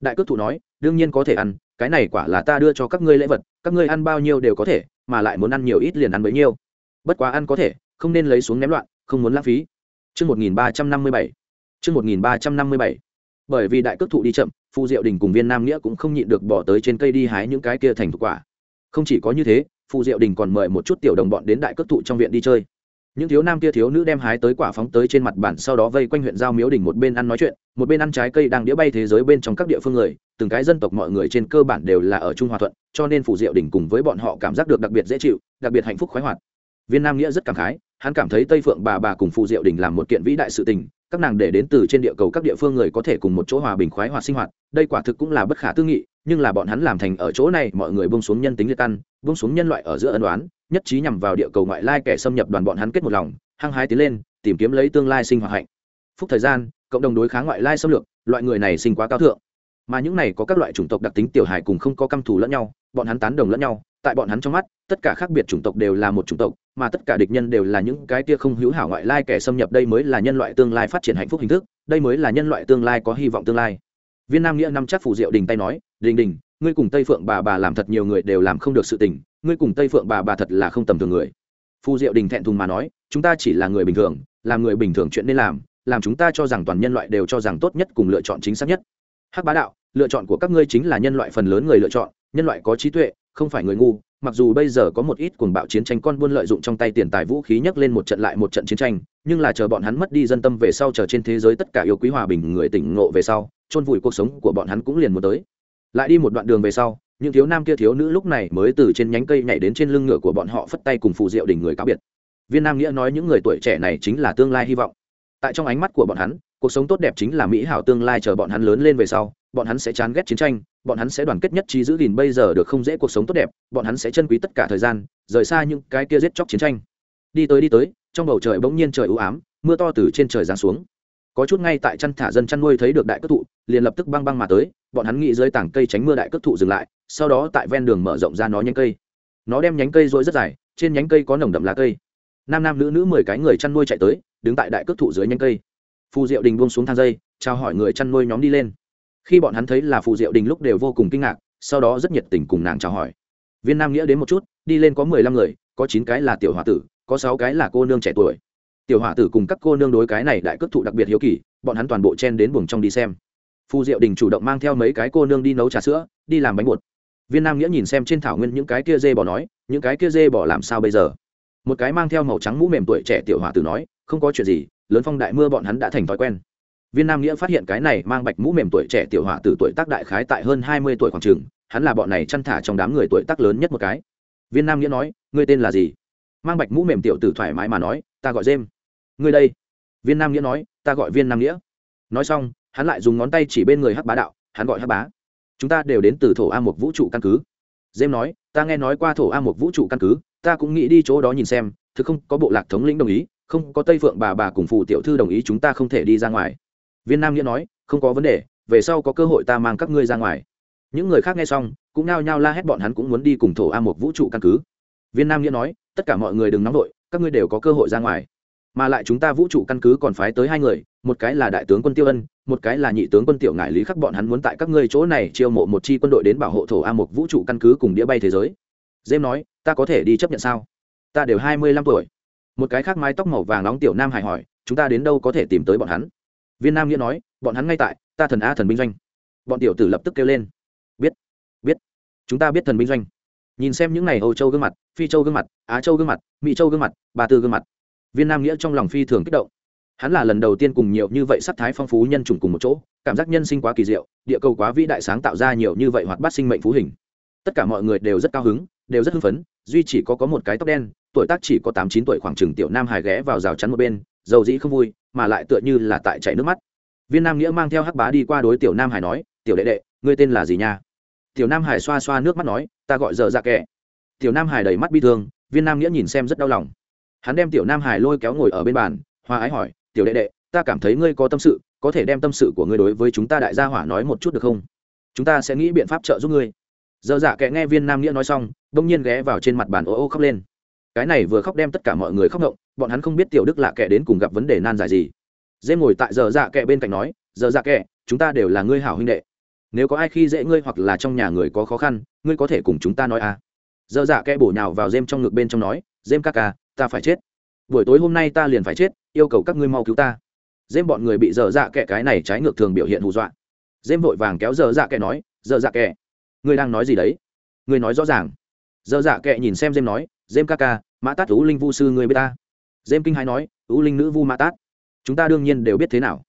Đại cước thụ nói, đương nhiên có thể ăn, cái này quả là ta đưa cho các ngươi lễ vật, các ngươi ăn bao nhiêu đều có thể, mà lại muốn ăn nhiều ít liền ăn bấy nhiêu. Bất quá ăn có thể, không nên lấy xuống ném loạn, không muốn lãng phí. Trước 1357. Trước 1357. Bởi vì đại cước thụ đi chậm, Phu Diệu Đình cùng Viên Nam Nghĩa cũng không nhịn được bỏ tới trên cây đi hái những cái kia thành thục quả. Không chỉ có như thế, Phu Diệu Đình còn mời một chút tiểu đồng bọn đến đại cước thụ trong viện đi chơi những thiếu nam kia thiếu nữ đem hái tới quả phóng tới trên mặt bản sau đó vây quanh huyện giao miếu đỉnh một bên ăn nói chuyện một bên ăn trái cây đang đĩa bay thế giới bên trong các địa phương người từng cái dân tộc mọi người trên cơ bản đều là ở trung hòa thuận cho nên phủ diệu đỉnh cùng với bọn họ cảm giác được đặc biệt dễ chịu đặc biệt hạnh phúc khoái hoạt viên nam nghĩa rất cảm khái hắn cảm thấy tây phượng bà bà cùng phụ diệu đỉnh làm một kiện vĩ đại sự tình các nàng để đến từ trên địa cầu các địa phương người có thể cùng một chỗ hòa bình khoái hoạt sinh hoạt, đây quả thực cũng là bất khả tư nghị, nhưng là bọn hắn làm thành ở chỗ này, mọi người bông xuống nhân tính liệt căn bông xuống nhân loại ở giữa ân đoán nhất trí nhằm vào địa cầu ngoại lai kẻ xâm nhập đoàn bọn hắn kết một lòng, hăng hái tiến lên, tìm kiếm lấy tương lai sinh hoạt hạnh. Phúc thời gian, cộng đồng đối kháng ngoại lai xâm lược, loại người này sinh quá cao thượng. Mà những này có các loại chủng tộc đặc tính tiểu hài cùng không có căm thù lẫn nhau, bọn hắn tán đồng lẫn nhau tại bọn hắn trong mắt, tất cả khác biệt chủng tộc đều là một chủng tộc, mà tất cả địch nhân đều là những cái kia không hữu hảo ngoại lai kẻ xâm nhập đây mới là nhân loại tương lai phát triển hạnh phúc hình thức, đây mới là nhân loại tương lai có hy vọng tương lai. Viên nam nghĩa năm chắc phù diệu đình tay nói, đình đình, ngươi cùng tây phượng bà bà làm thật nhiều người đều làm không được sự tình, ngươi cùng tây phượng bà bà thật là không tầm thường người. Phù diệu đình thẹn thùng mà nói, chúng ta chỉ là người bình thường, làm người bình thường chuyện nên làm làm chúng ta cho rằng toàn nhân loại đều cho rằng tốt nhất cùng lựa chọn chính xác nhất. Hắc bá đạo, lựa chọn của các ngươi chính là nhân loại phần lớn người lựa chọn, nhân loại có trí tuệ không phải người ngu, mặc dù bây giờ có một ít cuồng bạo chiến tranh con buôn lợi dụng trong tay tiền tài vũ khí nhấc lên một trận lại một trận chiến tranh, nhưng là chờ bọn hắn mất đi dân tâm về sau chờ trên thế giới tất cả yêu quý hòa bình người tỉnh ngộ về sau, chôn vùi cuộc sống của bọn hắn cũng liền muốn tới. Lại đi một đoạn đường về sau, những thiếu nam kia thiếu nữ lúc này mới từ trên nhánh cây nhảy đến trên lưng ngựa của bọn họ phất tay cùng phù diệu đỉnh người cáo biệt. Viên nam nghĩa nói những người tuổi trẻ này chính là tương lai hy vọng. Tại trong ánh mắt của bọn hắn cuộc sống tốt đẹp chính là mỹ hảo tương lai chờ bọn hắn lớn lên về sau, bọn hắn sẽ chán ghét chiến tranh, bọn hắn sẽ đoàn kết nhất trí giữ gìn bây giờ được không dễ cuộc sống tốt đẹp, bọn hắn sẽ chân quý tất cả thời gian, rời xa những cái kia giết chóc chiến tranh. Đi tới đi tới, trong bầu trời bỗng nhiên trời ưu ám, mưa to từ trên trời giáng xuống. Có chút ngay tại chăn thả dân chăn nuôi thấy được đại cất thụ, liền lập tức băng băng mà tới, bọn hắn nghĩ dưới tảng cây tránh mưa đại cất thụ dừng lại, sau đó tại ven đường mở rộng ra nó nhánh cây. Nó đem nhánh cây rối rất dài, trên nhánh cây có nồng đậm lá cây. Nam nam nữ nữ mười cái người chăn nuôi chạy tới, đứng tại đại cất thụ dưới nhánh cây phù diệu đình buông xuống thang dây, chào hỏi người chăn nuôi nhóm đi lên. Khi bọn hắn thấy là phù diệu đình lúc đều vô cùng kinh ngạc, sau đó rất nhiệt tình cùng nàng chào hỏi. Viên nam nghĩa đến một chút, đi lên có mười lăm người, có chín cái là tiểu h ỏ a tử, có sáu cái là cô nương trẻ tuổi. Tiểu h ỏ a tử cùng các cô nương đối cái này đại cất thụ đặc biệt hiếu kỳ, bọn hắn toàn bộ chen đến buồng trong đi xem. Phù diệu đình chủ động mang theo mấy cái cô nương đi nấu trà sữa, đi làm bánh bột. Viên nam nghĩa nhìn xem trên thảo nguyên những cái kia dê bỏ nói, những cái kia dê bỏ làm sao bây giờ? Một cái mang theo màu trắng mũ mềm tuổi trẻ tiểu h ỏ a tử nói không có chuyện gì, lớn phong đại mưa bọn hắn đã thành thói quen. Viên nam nghĩa phát hiện cái này mang bạch mũ mềm tuổi trẻ tiểu họa từ tuổi tác đại khái tại hơn hai mươi tuổi khoảng trường hắn là bọn này chăn thả trong đám người tuổi tác lớn nhất một cái. Viên nam nghĩa nói, ngươi tên là gì? Mang bạch mũ mềm tiểu tử thoải mái mà nói, ta gọi dêm ngươi đây. Viên nam nghĩa nói, ta gọi viên nam nghĩa. Nói xong, hắn lại dùng ngón tay chỉ bên người hắc bá đạo, hắn gọi hắc bá. Chúng ta đều đến từ thổ a một vũ trụ căn cứ. Dêm nói, ta nghe nói qua thổ a một vũ trụ căn cứ, ta cũng nghĩ đi chỗ đó nhìn xem thứ không có bộ lạc thống lĩnh đồng ý không có tây phượng bà bà cùng phụ tiểu thư đồng ý chúng ta không thể đi ra ngoài. Viên nam nghĩa nói, không có vấn đề, về sau có cơ hội ta mang các ngươi ra ngoài. Những người khác nghe xong, cũng nao nhao la hét bọn hắn cũng muốn đi cùng thổ a một vũ trụ căn cứ. Viên nam nghĩa nói, tất cả mọi người đừng nóng vội, các ngươi đều có cơ hội ra ngoài. Mà lại chúng ta vũ trụ căn cứ còn phái tới hai người, một cái là đại tướng quân tiêu ân, một cái là nhị tướng quân tiểu ngại lý khắc bọn hắn muốn tại các ngươi chỗ này chiêu mộ một chi quân đội đến bảo hộ thổ a một vũ trụ căn cứ cùng đĩa bay thế giới. Dêm nói, ta có thể đi chấp nhận sao? Ta đều hai mươi lăm tuổi một cái khác mái tóc màu vàng nóng tiểu nam hải hỏi, chúng ta đến đâu có thể tìm tới bọn hắn? Viên nam nghĩa nói, bọn hắn ngay tại, ta thần a thần binh doanh. Bọn tiểu tử lập tức kêu lên, biết biết, chúng ta biết thần binh doanh. Nhìn xem những n à y âu châu gương mặt, phi châu gương mặt, á châu gương mặt, mỹ châu gương mặt, ba tư gương mặt, viên nam nghĩa trong lòng phi thường kích động. Hắn là lần đầu tiên cùng nhiều như vậy sắc thái phong phú nhân chủng cùng một chỗ, cảm giác nhân sinh quá kỳ diệu, địa cầu quá vĩ đại sáng tạo ra nhiều như vậy hoạt bát sinh mệnh phú hình. Tất cả mọi người đều rất cao hứng, đều rất hưng phấn, duy chỉ có có một cái tóc đen tuổi tác chỉ có tám chín tuổi khoảng chừng tiểu nam hải ghé vào rào chắn một bên, dầu dĩ không vui, mà lại tựa như là tại chảy nước mắt. Viên nam nghĩa mang theo hắc bá đi qua đối tiểu nam hải nói, tiểu đệ đệ, ngươi tên là gì nha? Tiểu nam hải xoa xoa nước mắt nói, ta gọi giờ dạ kệ tiểu nam hải đầy mắt bi thương, viên nam nghĩa nhìn xem rất đau lòng. Hắn đem tiểu nam hải lôi kéo ngồi ở bên bàn hoa ái hỏi, tiểu đệ đệ, ta cảm thấy ngươi có tâm sự, có thể đem tâm sự của ngươi đối với chúng ta đại gia hỏa nói một chút được không? Chúng ta sẽ nghĩ biện pháp trợ giúp ngươi. Giờ dạ kệ nghe viên nam nghĩa nói xong, đông nhiên ghé vào trên mặt bàn ô ô khóc lên cái này vừa khóc đem tất cả mọi người khóc ngộng, bọn hắn không biết tiểu đức lạ kệ đến cùng gặp vấn đề nan giải gì. Dê ngồi tại giờ dạ kệ bên cạnh nói, giờ dạ kệ chúng ta đều là ngươi hảo huynh đệ. Nếu có ai khi dễ ngươi hoặc là trong nhà người có khó khăn, ngươi có thể cùng chúng ta nói à. Giờ dạ kệ bổ nhào vào dêm trong ngực bên trong nói, dêm ca ca, ta phải chết. Buổi tối hôm nay ta liền phải chết, yêu cầu các ngươi mau cứu ta. Dêm bọn người bị giờ dạ kệ cái này trái ngược thường biểu hiện hù dọa. Dêm vội vàng kéo giờ dạ kệ nói, giờ dạ kệ ngươi đang nói gì đấy? Ngươi nói rõ ràng. Giờ dạ kệ nhìn xem dêm nói, dêm ca ca mã tát ú linh vu sư người b ta dêm kinh hai nói ú linh nữ vu mã tát chúng ta đương nhiên đều biết thế nào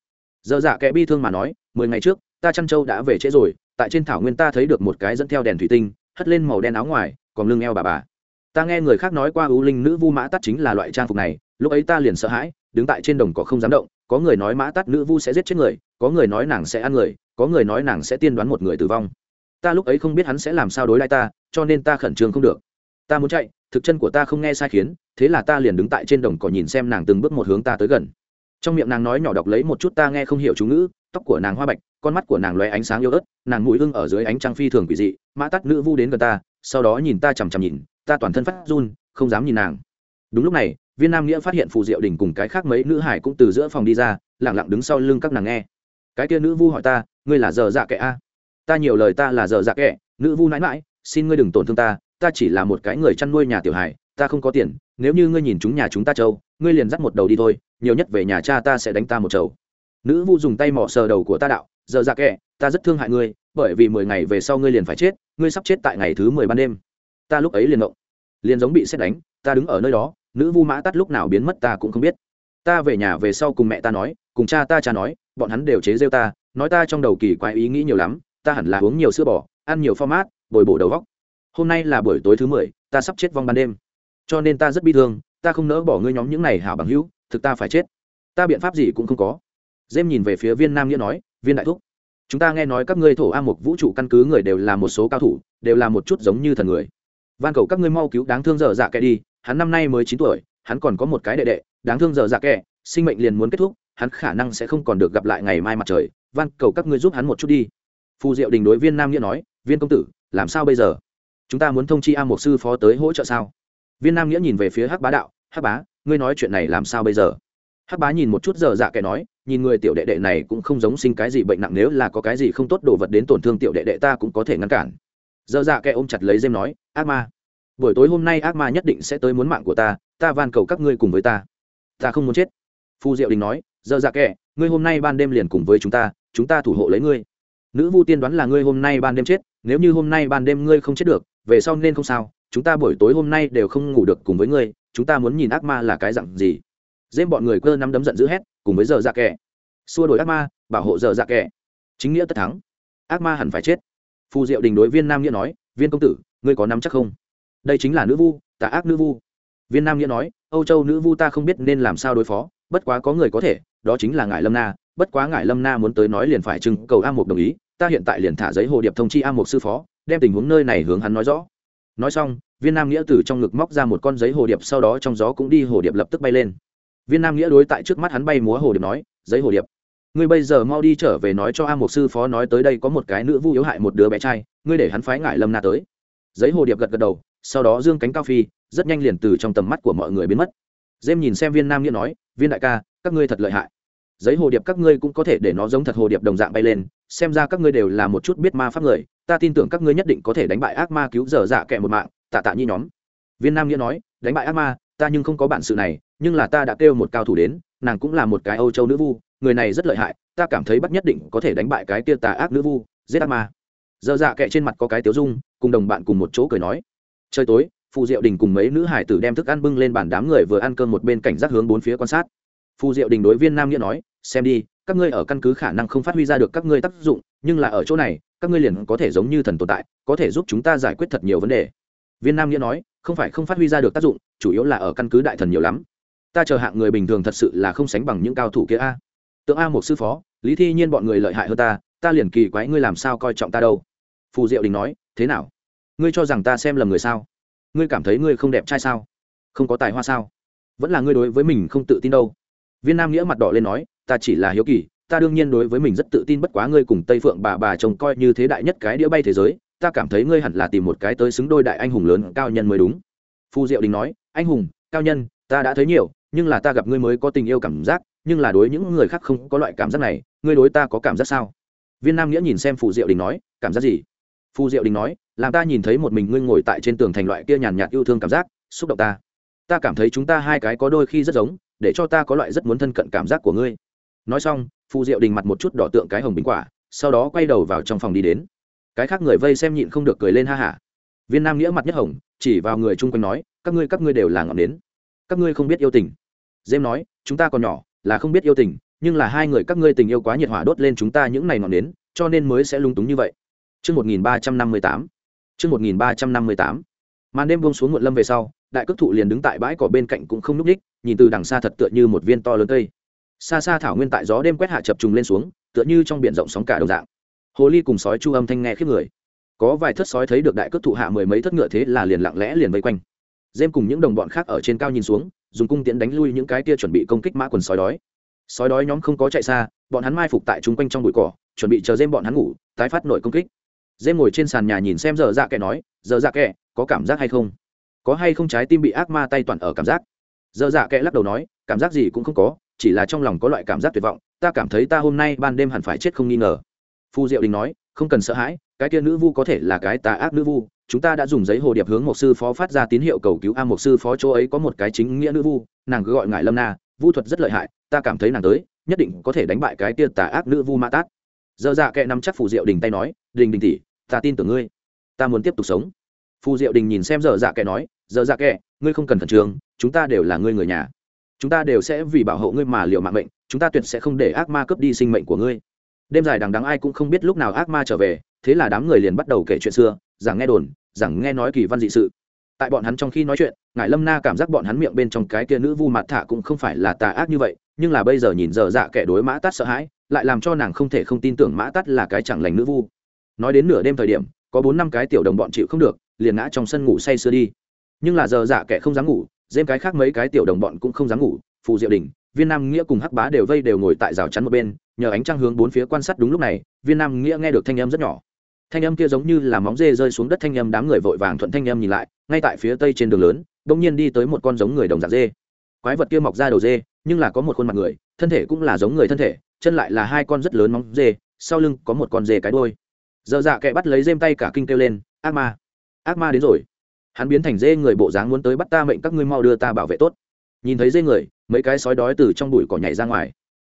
giờ dạ kệ bi thương mà nói mười ngày trước ta chăn trâu đã về trễ rồi tại trên thảo nguyên ta thấy được một cái dẫn theo đèn thủy tinh hất lên màu đen áo ngoài còn lưng eo bà bà ta nghe người khác nói qua ưu linh nữ vu mã tát chính là loại trang phục này lúc ấy ta liền sợ hãi đứng tại trên đồng cỏ không dám động có người nói mã tát nữ vu sẽ giết chết người có người nói nàng sẽ ăn người có người nói nàng sẽ tiên đoán một người tử vong ta lúc ấy không biết hắn sẽ làm sao đối lại ta cho nên ta khẩn trương không được ta muốn chạy thực chân của ta không nghe sai khiến, thế là ta liền đứng tại trên đồng cỏ nhìn xem nàng từng bước một hướng ta tới gần. Trong miệng nàng nói nhỏ đọc lấy một chút ta nghe không hiểu chú ngữ, tóc của nàng hoa bạch, con mắt của nàng loé ánh sáng yếu ớt, nàng mũi hưng ở dưới ánh trăng phi thường quỷ dị, mã tắt nữ vu đến gần ta, sau đó nhìn ta chằm chằm nhìn, ta toàn thân phát run, không dám nhìn nàng. Đúng lúc này, viên nam nghĩa phát hiện phù diệu đình cùng cái khác mấy nữ hải cũng từ giữa phòng đi ra lẳng lặng đứng sau lưng các nàng nghe. Cái kia nữ vu hỏi ta, ngươi là giờ dạ kệ a? Ta nhiều lời ta là giờ dạ kệ nữ vu nãi mãi xin ngươi đừng tổn thương ta ta chỉ là một cái người chăn nuôi nhà tiểu hải ta không có tiền, nếu như ngươi nhìn chúng nhà chúng ta trâu, ngươi liền dắt một đầu đi thôi, nhiều nhất về nhà cha ta sẽ đánh ta một trầu. Nữ vu dùng tay mỏ sờ đầu của ta đạo, giờ ra kệ, ta rất thương hại ngươi, bởi vì mười ngày về sau ngươi liền phải chết, ngươi sắp chết tại ngày thứ mười ban đêm. Ta lúc ấy liền động liền giống bị xét đánh, ta đứng ở nơi đó, nữ vu mã tắt lúc nào biến mất ta cũng không biết. Ta về nhà về sau cùng mẹ ta nói, cùng cha ta cha nói, bọn hắn đều chế rêu ta, nói ta trong đầu kỳ quái ý nghĩ nhiều lắm, ta hẳn là uống nhiều sữa bò, ăn nhiều format bồi bổ đầu góc hôm nay là buổi tối thứ mười, ta sắp chết vong ban đêm. Cho nên ta rất bi thương, ta không nỡ bỏ ngươi nhóm những này hảo bằng hữu, thực ta phải chết. Ta biện pháp gì cũng không có. Dêm nhìn về phía viên nam nghĩa nói, viên đại thúc, chúng ta nghe nói các ngươi thổ a mục vũ trụ căn cứ người đều là một số cao thủ, đều là một chút giống như thần người. Van cầu các ngươi mau cứu đáng thương dở dạ kệ đi, hắn năm nay mới chín tuổi, hắn còn có một cái đệ đệ, đáng thương dở dạ kệ sinh mệnh liền muốn kết thúc, hắn khả năng sẽ không còn được gặp lại ngày mai mặt trời. Van cầu các ngươi giúp hắn một chút đi. Phù diệu đình đối viên nam nghĩa nói, viên công tử, làm sao bây giờ? Chúng ta muốn thông chi a một sư phó tới hỗ trợ sao? Viên nam nghĩa nhìn về phía hắc bá đạo, hắc bá, ngươi nói chuyện này làm sao bây giờ? Hắc bá nhìn một chút giờ dạ kẻ nói, nhìn người tiểu đệ đệ này cũng không giống sinh cái gì bệnh nặng, nếu là có cái gì không tốt đồ vật đến tổn thương tiểu đệ đệ ta cũng có thể ngăn cản. Giờ dạ kẻ ôm chặt lấy dêm nói, ác ma, buổi tối hôm nay ác ma nhất định sẽ tới muốn mạng của ta ta van cầu các ngươi cùng với ta. Ta không muốn chết. Phu diệu đình nói, giờ dạ kẻ, ngươi hôm nay ban đêm liền cùng với chúng ta chúng ta thủ hộ lấy ngươi. Nữ vu tiên đoán là ngươi hôm nay ban đêm chết, nếu như hôm nay ban đêm ngươi không chết được về sau nên không sao, chúng ta buổi tối hôm nay đều không ngủ được cùng với ngươi, chúng ta muốn nhìn ác ma là cái dặn gì? Dêm bọn người cơ năm đấm giận dữ hét, cùng với giờ dạ kẻ. Xua đổi ác ma, bảo hộ giờ dạ kẻ. Chính nghĩa tất thắng. Ác ma hẳn phải chết. Phù diệu đình đối viên nam nghĩa nói, viên công tử, ngươi có nắm chắc không? Đây chính là nữ vu, tà ác nữ vu. Viên nam nghĩa nói, âu châu nữ vu ta không biết nên làm sao đối phó, bất quá có người có thể, đó chính là ngài lâm na. Bất quá ngài lâm na muốn tới nói liền phải trưng cầu a mục đồng ý, ta hiện tại liền thả giấy hồ điệp thông chi a mục sư phó đem tình huống nơi này hướng hắn nói rõ. Nói xong, viên nam nghĩa từ trong ngực móc ra một con giấy hồ điệp, sau đó trong gió cũng đi hồ điệp lập tức bay lên. Viên nam nghĩa đối tại trước mắt hắn bay múa hồ điệp nói, giấy hồ điệp, ngươi bây giờ mau đi trở về nói cho a một sư phó nói tới đây có một cái nữ vu yếu hại một đứa bé trai, ngươi để hắn phái ngại lâm na tới. Giấy hồ điệp gật gật đầu, sau đó dương cánh cao phi, rất nhanh liền từ trong tầm mắt của mọi người biến mất. Dêm nhìn xem viên nam nghĩa nói, viên đại ca, các ngươi thật lợi hại. Giấy hồ điệp các ngươi cũng có thể để nó giống thật hồ điệp đồng dạng bay lên, xem ra các ngươi đều là một chút biết ma pháp người ta tin tưởng các ngươi nhất định có thể đánh bại ác ma cứu giờ dạ kẹ một mạng, tạ tạ nhi nhóm. Viên nam nghĩa nói, đánh bại ác ma, ta nhưng không có bản sự này, nhưng là ta đã kêu một cao thủ đến, nàng cũng là một cái âu châu nữ vu, người này rất lợi hại, ta cảm thấy bắt nhất định có thể đánh bại cái tia tà ác nữ vu, giết ác ma. Giờ dạ kẹ trên mặt có cái tiếu dung, cùng đồng bạn cùng một chỗ cười nói. Trời tối, phù diệu đình cùng mấy nữ hải tử đem thức ăn bưng lên bàn đám người vừa ăn cơm một bên cảnh giác hướng bốn phía quan sát. Phù diệu đình đối viên nam nghĩa nói, xem đi, các ngươi ở căn cứ khả năng không phát huy ra được các ngươi tác dụng, nhưng là ở chỗ này các ngươi liền có thể giống như thần tồn tại, có thể giúp chúng ta giải quyết thật nhiều vấn đề. Viên nam nghĩa nói, không phải không phát huy ra được tác dụng, chủ yếu là ở căn cứ đại thần nhiều lắm. Ta chờ hạng người bình thường thật sự là không sánh bằng những cao thủ kia a. Tượng a một sư phó, lý thi nhiên bọn người lợi hại hơn ta ta liền kỳ quái ngươi làm sao coi trọng ta đâu. Phù diệu đình nói, thế nào? Ngươi cho rằng ta xem lầm người sao? Ngươi cảm thấy ngươi không đẹp trai sao? Không có tài hoa sao? Vẫn là ngươi đối với mình không tự tin đâu. Viên nam nghĩa mặt đỏ lên nói, ta chỉ là hiếu kỳ ta đương nhiên đối với mình rất tự tin bất quá ngươi cùng tây phượng bà bà chồng coi như thế đại nhất cái đĩa bay thế giới, ta cảm thấy ngươi hẳn là tìm một cái tới xứng đôi đại anh hùng lớn cao nhân mới đúng. Phu diệu đình nói, anh hùng, cao nhân, ta đã thấy nhiều, nhưng là ta gặp ngươi mới có tình yêu cảm giác, nhưng là đối những người khác không có loại cảm giác này, ngươi đối ta có cảm giác sao? Viên nam nghĩa nhìn xem phù diệu đình nói, cảm giác gì? Phù diệu đình nói, làm ta nhìn thấy một mình ngươi ngồi tại trên tường thành loại kia nhàn nhạt yêu thương cảm giác, xúc động ta. Ta cảm thấy chúng ta hai cái có đôi khi rất giống, để cho ta có loại rất muốn thân cận cảm giác của ngươi. Nói xong phù diệu đình mặt một chút đỏ tượng cái hồng bình quả sau đó quay đầu vào trong phòng đi đến cái khác người vây xem nhịn không được cười lên ha hả viên nam nghĩa mặt nhất hồng chỉ vào người chung quanh nói các ngươi các ngươi đều là ngọn nến các ngươi không biết yêu tình dêm nói chúng ta còn nhỏ là không biết yêu tình nhưng là hai người các ngươi tình yêu quá nhiệt hỏa đốt lên chúng ta những ngày ngọn nến cho nên mới sẽ lung túng như vậy Trước 1358. Trước 1358. Màn đêm buông xuống muộn lâm về sau, đại cước thụ liền đứng tại bãi cỏ bên cạnh cũng không núp đích, nhìn từ đằng xa thật tựa như một viên to lớn cây. Xa xa thảo nguyên tại gió đêm quét hạ chập trùng lên xuống, tựa như trong biển rộng sóng cả đồng dạng. Hồ ly cùng sói chu âm thanh nghe khiếp người. Có vài thất sói thấy được đại cước thụ hạ mười mấy thất ngựa thế là liền lặng lẽ liền vây quanh. Dêm cùng những đồng bọn khác ở trên cao nhìn xuống, dùng cung tiễn đánh lui những cái kia chuẩn bị công kích mã quần sói đói. Sói đói nhóm không có chạy xa, bọn hắn mai phục tại trung quanh trong bụi cỏ, chuẩn bị chờ dêm bọn hắn ngủ, tái phát nội công kích dêm ngồi trên sàn nhà nhìn xem giờ dạ kẻ nói giờ dạ kẻ có cảm giác hay không có hay không trái tim bị ác ma tay toàn ở cảm giác giờ dạ kẻ lắc đầu nói cảm giác gì cũng không có chỉ là trong lòng có loại cảm giác tuyệt vọng, ta cảm thấy ta hôm nay ban đêm hẳn phải chết không nghi ngờ. Phu diệu đình nói, không cần sợ hãi, cái kia nữ vu có thể là cái tà ác nữ vu, chúng ta đã dùng giấy hồ điệp hướng một sư phó phát ra tín hiệu cầu cứu a, một sư phó chỗ ấy có một cái chính nghĩa nữ vu, nàng cứ gọi ngại lâm na, vu thuật rất lợi hại, ta cảm thấy nàng tới, nhất định có thể đánh bại cái kia tà ác nữ vu mã tát. Dơ dạ kệ nắm chắc phù diệu đình tay nói, đình đình tỷ, ta tin tưởng ngươi, ta muốn tiếp tục sống. Phù diệu đình nhìn xem dở dạ kệ nói dở dạ kệ, ngươi không cần khẩn trương, chúng ta đều là ngươi người nhà chúng ta đều sẽ vì bảo hộ ngươi mà liệu mạng mệnh, chúng ta tuyệt sẽ không để ác ma cướp đi sinh mệnh của ngươi. Đêm dài đằng đắng ai cũng không biết lúc nào ác ma trở về, thế là đám người liền bắt đầu kể chuyện xưa rằng nghe đồn rằng nghe nói kỳ văn dị sự. Tại bọn hắn trong khi nói chuyện ngài lâm na cảm giác bọn hắn miệng bên trong cái kia nữ vu mặt thả cũng không phải là tà ác như vậy, nhưng là bây giờ nhìn dở dạ kẻ đối mã tát sợ hãi, lại làm cho nàng không thể không tin tưởng mã tát là cái chẳng lành nữ vu. Nói đến nửa đêm thời điểm, có bốn năm cái tiểu đồng bọn chịu không được, liền ngã trong sân ngủ say sưa đi. Nhưng là giờ dạ kẻ không dám ngủ dêm cái khác mấy cái tiểu đồng bọn cũng không dám ngủ, phù diệu đình, viên nam nghĩa cùng hắc bá đều vây đều ngồi tại rào chắn một bên, nhờ ánh trăng hướng bốn phía quan sát đúng lúc này, viên nam nghĩa nghe được thanh âm rất nhỏ. Thanh âm kia giống như là móng dê rơi xuống đất thanh âm, đám người vội vàng thuận thanh âm nhìn lại, ngay tại phía tây trên đường lớn đ ỗ n g nhiên đi tới một con giống người đồng dạng dê. Quái vật kia mọc ra đầu dê, nhưng là có một khuôn mặt người, thân thể cũng là giống người thân thể, chân lại là hai con rất lớn móng dê, sau lưng có một con dê cái đôi dơ dạ kệ bắt lấy dêm tay cả kinh kêu lên, ác ma! Ác ma đến rồi! Hắn biến thành dê người bộ dáng muốn tới bắt ta mệnh các ngươi mau đưa ta bảo vệ tốt. Nhìn thấy dê người, mấy cái sói đói từ trong bụi cỏ nhảy ra ngoài.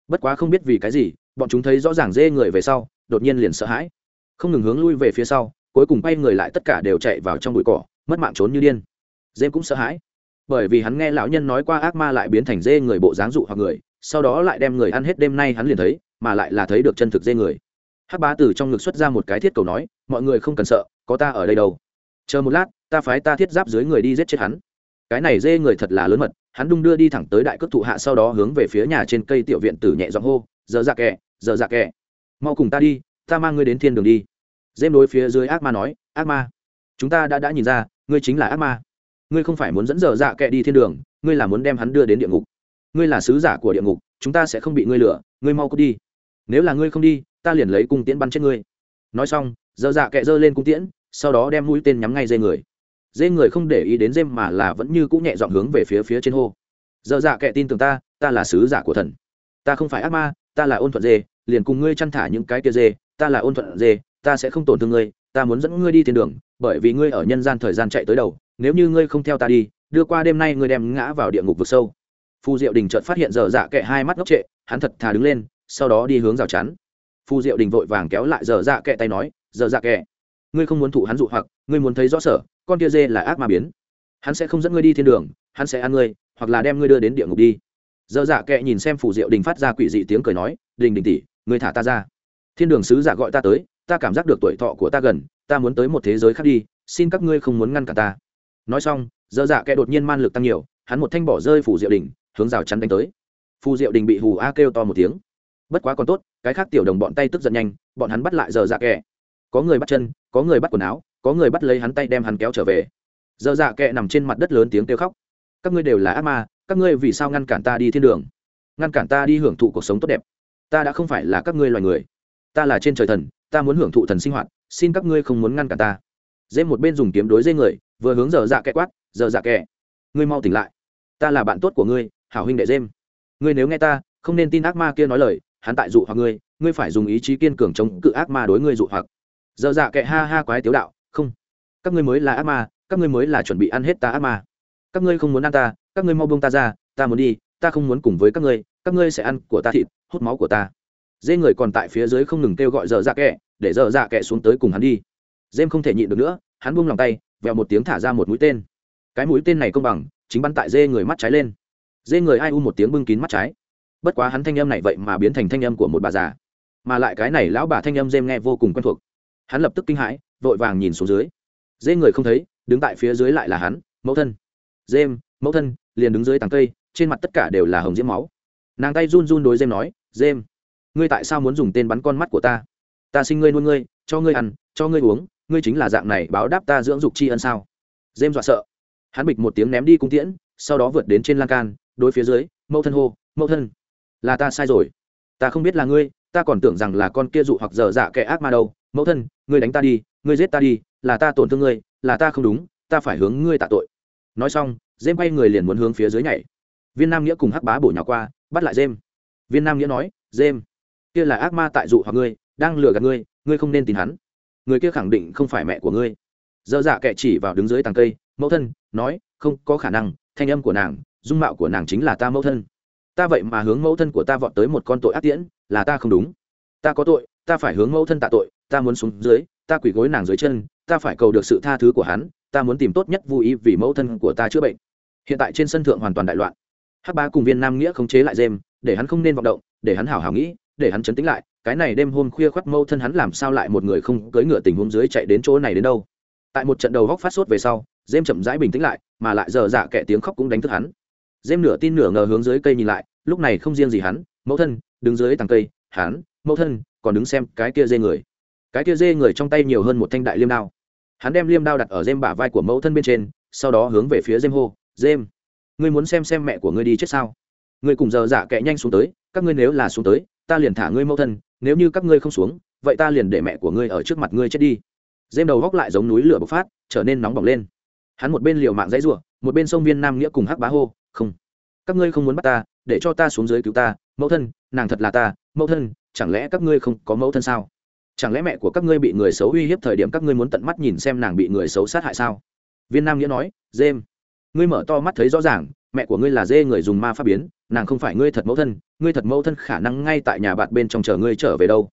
Bất quá không biết vì cái gì, bọn chúng thấy rõ ràng dê người về sau, đột nhiên liền sợ hãi. Không ngừng hướng lui về phía sau, cuối cùng bay người lại tất cả đều chạy vào trong bụi cỏ, mất mạng trốn như điên. Dê cũng sợ hãi. Bởi vì hắn nghe lão nhân nói qua ác ma lại biến thành dê người bộ dáng dụ hoặc người, sau đó lại đem người ăn hết đêm nay hắn liền thấy, mà lại là thấy được chân thực dê người. Hắc bá từ trong ngực xuất ra một cái thiết cầu nói, mọi người không cần sợ, có ta ở đây đâu. Chờ một lát ta phái ta thiết giáp dưới người đi giết chết hắn. Cái này dê người thật là lớn mật, hắn đung đưa đi thẳng tới đại cước thụ hạ sau đó hướng về phía nhà trên cây tiểu viện tử nhẹ giọng hô, giờ dạ kẹ giờ dạ kẹ mau cùng ta đi, ta mang ngươi đến thiên đường đi. Dêm đối phía dưới ác ma nói, ác ma, chúng ta đã đã nhìn ra, ngươi chính là ác ma. Ngươi không phải muốn dẫn giờ dạ kẹ đi thiên đường, ngươi là muốn đem hắn đưa đến địa ngục. Ngươi là sứ giả của địa ngục, chúng ta sẽ không bị ngươi lừa, ngươi mau cút đi. Nếu là ngươi không đi, ta liền lấy cung tiễn bắn chết ngươi. Nói xong, giờ dạ kẹ giơ lên cung tiễn, sau đó đem mũi tên nhắm ngay dê người dê người không để ý đến dêm mà là vẫn như cũng nhẹ dọn hướng về phía phía trên hô. Dơ dạ kệ tin tưởng ta ta là sứ giả của thần. Ta không phải ác ma, ta là ôn thuận dê, liền cùng ngươi chăn thả những cái kia dê, ta là ôn thuận dê, ta sẽ không tổn thương ngươi, ta muốn dẫn ngươi đi thiên đường, bởi vì ngươi ở nhân gian thời gian chạy tới đầu, nếu như ngươi không theo ta đi, đưa qua đêm nay ngươi đem ngã vào địa ngục vực sâu. Phù diệu đình chợt phát hiện dở dạ kệ hai mắt ngốc trệ, hắn thật thà đứng lên, sau đó đi hướng rào chắn. Phù diệu đình vội vàng kéo lại dở dạ kệ tay nói dở dạ kệ ngươi không muốn thụ hắn dụ hoặc, ngươi muốn thấy rõ sở, con kia dê là ác ma biến. Hắn sẽ không dẫn ngươi đi thiên đường, hắn sẽ ăn ngươi, hoặc là đem ngươi đưa đến địa ngục đi. Dơ dạ kệ nhìn xem phù diệu đình phát ra quỷ dị tiếng cười nói, đình đình tỷ, ngươi thả ta ra. Thiên đường sứ giả gọi ta tới, ta cảm giác được tuổi thọ của ta gần, ta muốn tới một thế giới khác đi, xin các ngươi không muốn ngăn cả ta. Nói xong dơ dạ kệ đột nhiên man lực tăng nhiều, hắn một thanh bỏ rơi phù diệu đình, hướng rào chắn đánh tới. Phù diệu đình bị hù a kêu to một tiếng. Bất quá còn tốt, cái khác tiểu đồng bọn tay tức giận nhanh, bọn hắn bắt lại giờ dạ kẻ có người bắt chân có người bắt quần áo, có người bắt lấy hắn tay đem hắn kéo trở về. Dơ dạ kệ nằm trên mặt đất lớn tiếng kêu khóc. Các ngươi đều là ác ma, các ngươi vì sao ngăn cản ta đi thiên đường? Ngăn cản ta đi hưởng thụ cuộc sống tốt đẹp. Ta đã không phải là các ngươi loài người. Ta là trên trời thần, ta muốn hưởng thụ thần sinh hoạt, xin các ngươi không muốn ngăn cản ta. Dê một bên dùng kiếm đối dê người, vừa hướng dở dạ kẹ quát, dở dạ kẹ, ngươi mau tỉnh lại. Ta là bạn tốt của ngươi, hảo huynh đệ dêm ngươi nếu nghe ta, không nên tin ác ma kia nói lời, hắn tại dụ hoặc ngươi ngươi phải dùng ý chí kiên cường chống cự ác ma đối ngươi dụ hoặc giờ dạ kệ ha ha quái tiếu đạo, không, các ngươi mới là ác ma, các ngươi mới là chuẩn bị ăn hết ta ác ma. Các ngươi không muốn ăn ta, các ngươi mau buông ta ra, ta muốn đi, ta không muốn cùng với các ngươi các ngươi sẽ ăn của ta thịt, hút máu của ta. Dê người còn tại phía dưới không ngừng kêu gọi dở dạ kẹ để dở dạ kẹ xuống tới cùng hắn đi. Dêm không thể nhịn được nữa, hắn buông lòng tay, vèo một tiếng thả ra một mũi tên. Cái mũi tên này công bằng, chính bắn tại dê người mắt trái lên. Dê người ai u một tiếng bưng kín mắt trái. Bất quá hắn thanh âm này vậy mà biến thành thanh âm của một bà già. Mà lại cái này lão bà thanh âm dêm nghe vô cùng quen thuộc hắn lập tức kinh hãi, vội vàng nhìn xuống dưới. Dê người không thấy, đứng tại phía dưới lại là hắn, mẫu thân. Dêm, mẫu thân, liền đứng dưới tàng cây, trên mặt tất cả đều là hồng diễm máu. Nàng tay run run đối dêm nói, dêm, ngươi tại sao muốn dùng tên bắn con mắt của ta? Ta sinh ngươi nuôi ngươi, cho ngươi ăn, cho ngươi uống, ngươi chính là dạng này báo đáp ta dưỡng dục tri ân sao? Dêm dọa sợ. Hắn bịch một tiếng ném đi cung tiễn, sau đó vượt đến trên lan can, đối phía dưới, mẫu thân hô, mẫu thân, là ta sai rồi. Ta không biết là ngươi, ta còn tưởng rằng là con kia dụ hoặc dở dạ kẻ ác ma đâu mẫu thân, ngươi đánh ta đi, ngươi giết ta đi, là ta tổn thương ngươi, là ta không đúng, ta phải hướng ngươi tạ tội. Nói xong dêm quay người liền muốn hướng phía dưới nhảy. Viên nam nghĩa cùng hắc bá bổ nhỏ qua, bắt lại dêm viên nam nghĩa nói dêm kia là ác ma tại dụ hoặc ngươi, đang lừa gạt ngươi ngươi không nên tin hắn. Người kia khẳng định không phải mẹ của ngươi. Dơ dạ kệ chỉ vào đứng dưới tàng cây, mẫu thân, nói, không có khả năng, thanh âm của nàng, dung mạo của nàng chính là ta mẫu thân. Ta vậy mà hướng mẫu thân của ta vọt tới một con tội ác tiễn, là ta không đúng. Ta có tội, ta phải hướng mẫu thân tạ tội ta muốn xuống dưới, ta quỳ gối nàng dưới chân, ta phải cầu được sự tha thứ của hắn, ta muốn tìm tốt nhất vui ý vì mẫu thân của ta chữa bệnh. Hiện tại trên sân thượng hoàn toàn đại loạn. Hắc ba cùng viên nam nghĩa khống chế lại dêm để hắn không nên vọng động, để hắn hảo hảo nghĩ, để hắn chấn tĩnh lại. Cái này đêm hôm khuya khoắt mâu thân hắn làm sao lại một người không cưỡi ngựa tình huống dưới chạy đến chỗ này đến đâu? Tại một trận đầu góc phát sốt về sau dêm chậm rãi bình tĩnh lại, mà lại giờ dạ kẻ tiếng khóc cũng đánh thức hắn. Dêm nửa tin nửa ngờ hướng dưới cây nhìn lại, lúc này không riêng gì hắn, mẫu thân, đứng dưới tàng cây, hắn, mẫu thân, còn đứng xem cái kia dê người cái kia dê người trong tay nhiều hơn một thanh đại liêm đao. Hắn đem liêm đao đặt ở dêm bả vai của mẫu thân bên trên, sau đó hướng về phía dêm hô, dêm, ngươi muốn xem xem mẹ của ngươi đi chết sao? Ngươi cùng giờ dạ kệ nhanh xuống tới, các ngươi nếu là xuống tới, ta liền thả ngươi mẫu thân, nếu như các ngươi không xuống, vậy ta liền để mẹ của ngươi ở trước mặt ngươi chết đi. Dêm đầu góc lại giống núi lửa bộc phát, trở nên nóng bỏng lên. Hắn một bên liều mạng dãy ruộng một bên sông viên nam nghĩa cùng hắc bá hô, không, các ngươi không muốn bắt ta, để cho ta xuống dưới cứu ta, mẫu thân, nàng thật là ta, mẫu thân, chẳng lẽ các ngươi không có mẫu thân sao? Chẳng lẽ mẹ của các ngươi bị người xấu uy hiếp thời điểm các ngươi muốn tận mắt nhìn xem nàng bị người xấu sát hại sao? Viên nam nghĩa nói, dêm, ngươi mở to mắt thấy rõ ràng, mẹ của ngươi là dê người dùng ma pháp biến, nàng không phải ngươi thật mẫu thân, ngươi thật mẫu thân khả năng ngay tại nhà bạn bên trong chờ ngươi trở về đâu.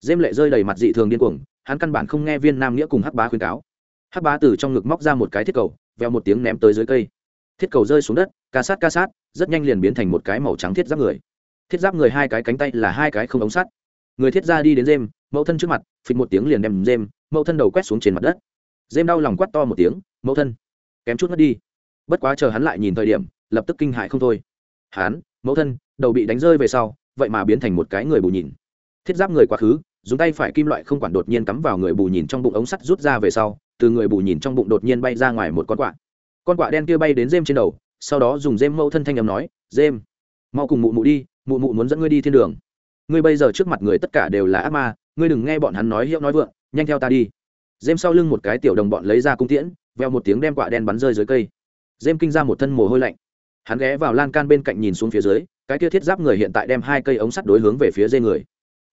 Dêm lệ rơi đầy mặt dị thường điên cuồng, hắn căn bản không nghe viên nam nghĩa cùng hắc bá khuyên cáo. Hắc bá từ trong ngực móc ra một cái thiết cầu, veo một tiếng ném tới dưới cây. Thiết cầu rơi xuống đất, ca sát ca sát, rất nhanh liền biến thành một cái màu trắng thiết giáp người. Thiết giáp người hai cái cánh tay là hai cái không ống sắt. Người thiết ra đi đến dêm mẫu thân trước mặt, phịch một tiếng liền đem dêm mẫu thân đầu quét xuống trên mặt đất. Dêm đau lòng quát to một tiếng, mẫu thân, kém chút mất đi. Bất quá chờ hắn lại nhìn thời điểm, lập tức kinh hại không thôi. Hắn, mẫu thân, đầu bị đánh rơi về sau, vậy mà biến thành một cái người bù nhìn. Thiết giáp người quá khứ, dùng tay phải kim loại không quản đột nhiên cắm vào người bù nhìn trong bụng ống sắt rút ra về sau, từ người bù nhìn trong bụng đột nhiên bay ra ngoài một con quạ. Con quạ đen kia bay đến dêm trên đầu, sau đó dùng dêm mẫu thân thanh ầm nói dêm mau cùng mụ mụ đi, mụ mụ muốn dẫn ngươi đi thiên đường. Ngươi bây giờ trước mặt người tất cả đều là ác ma ngươi đừng nghe bọn hắn nói hiệu nói vượng, nhanh theo ta đi. Dêm sau lưng một cái tiểu đồng bọn lấy ra cung tiễn, veo một tiếng đem quạ đen bắn rơi dưới cây. Dêm kinh ra một thân mồ hôi lạnh. Hắn ghé vào lan can bên cạnh nhìn xuống phía dưới, cái kia thiết giáp người hiện tại đem hai cây ống sắt đối hướng về phía dê người.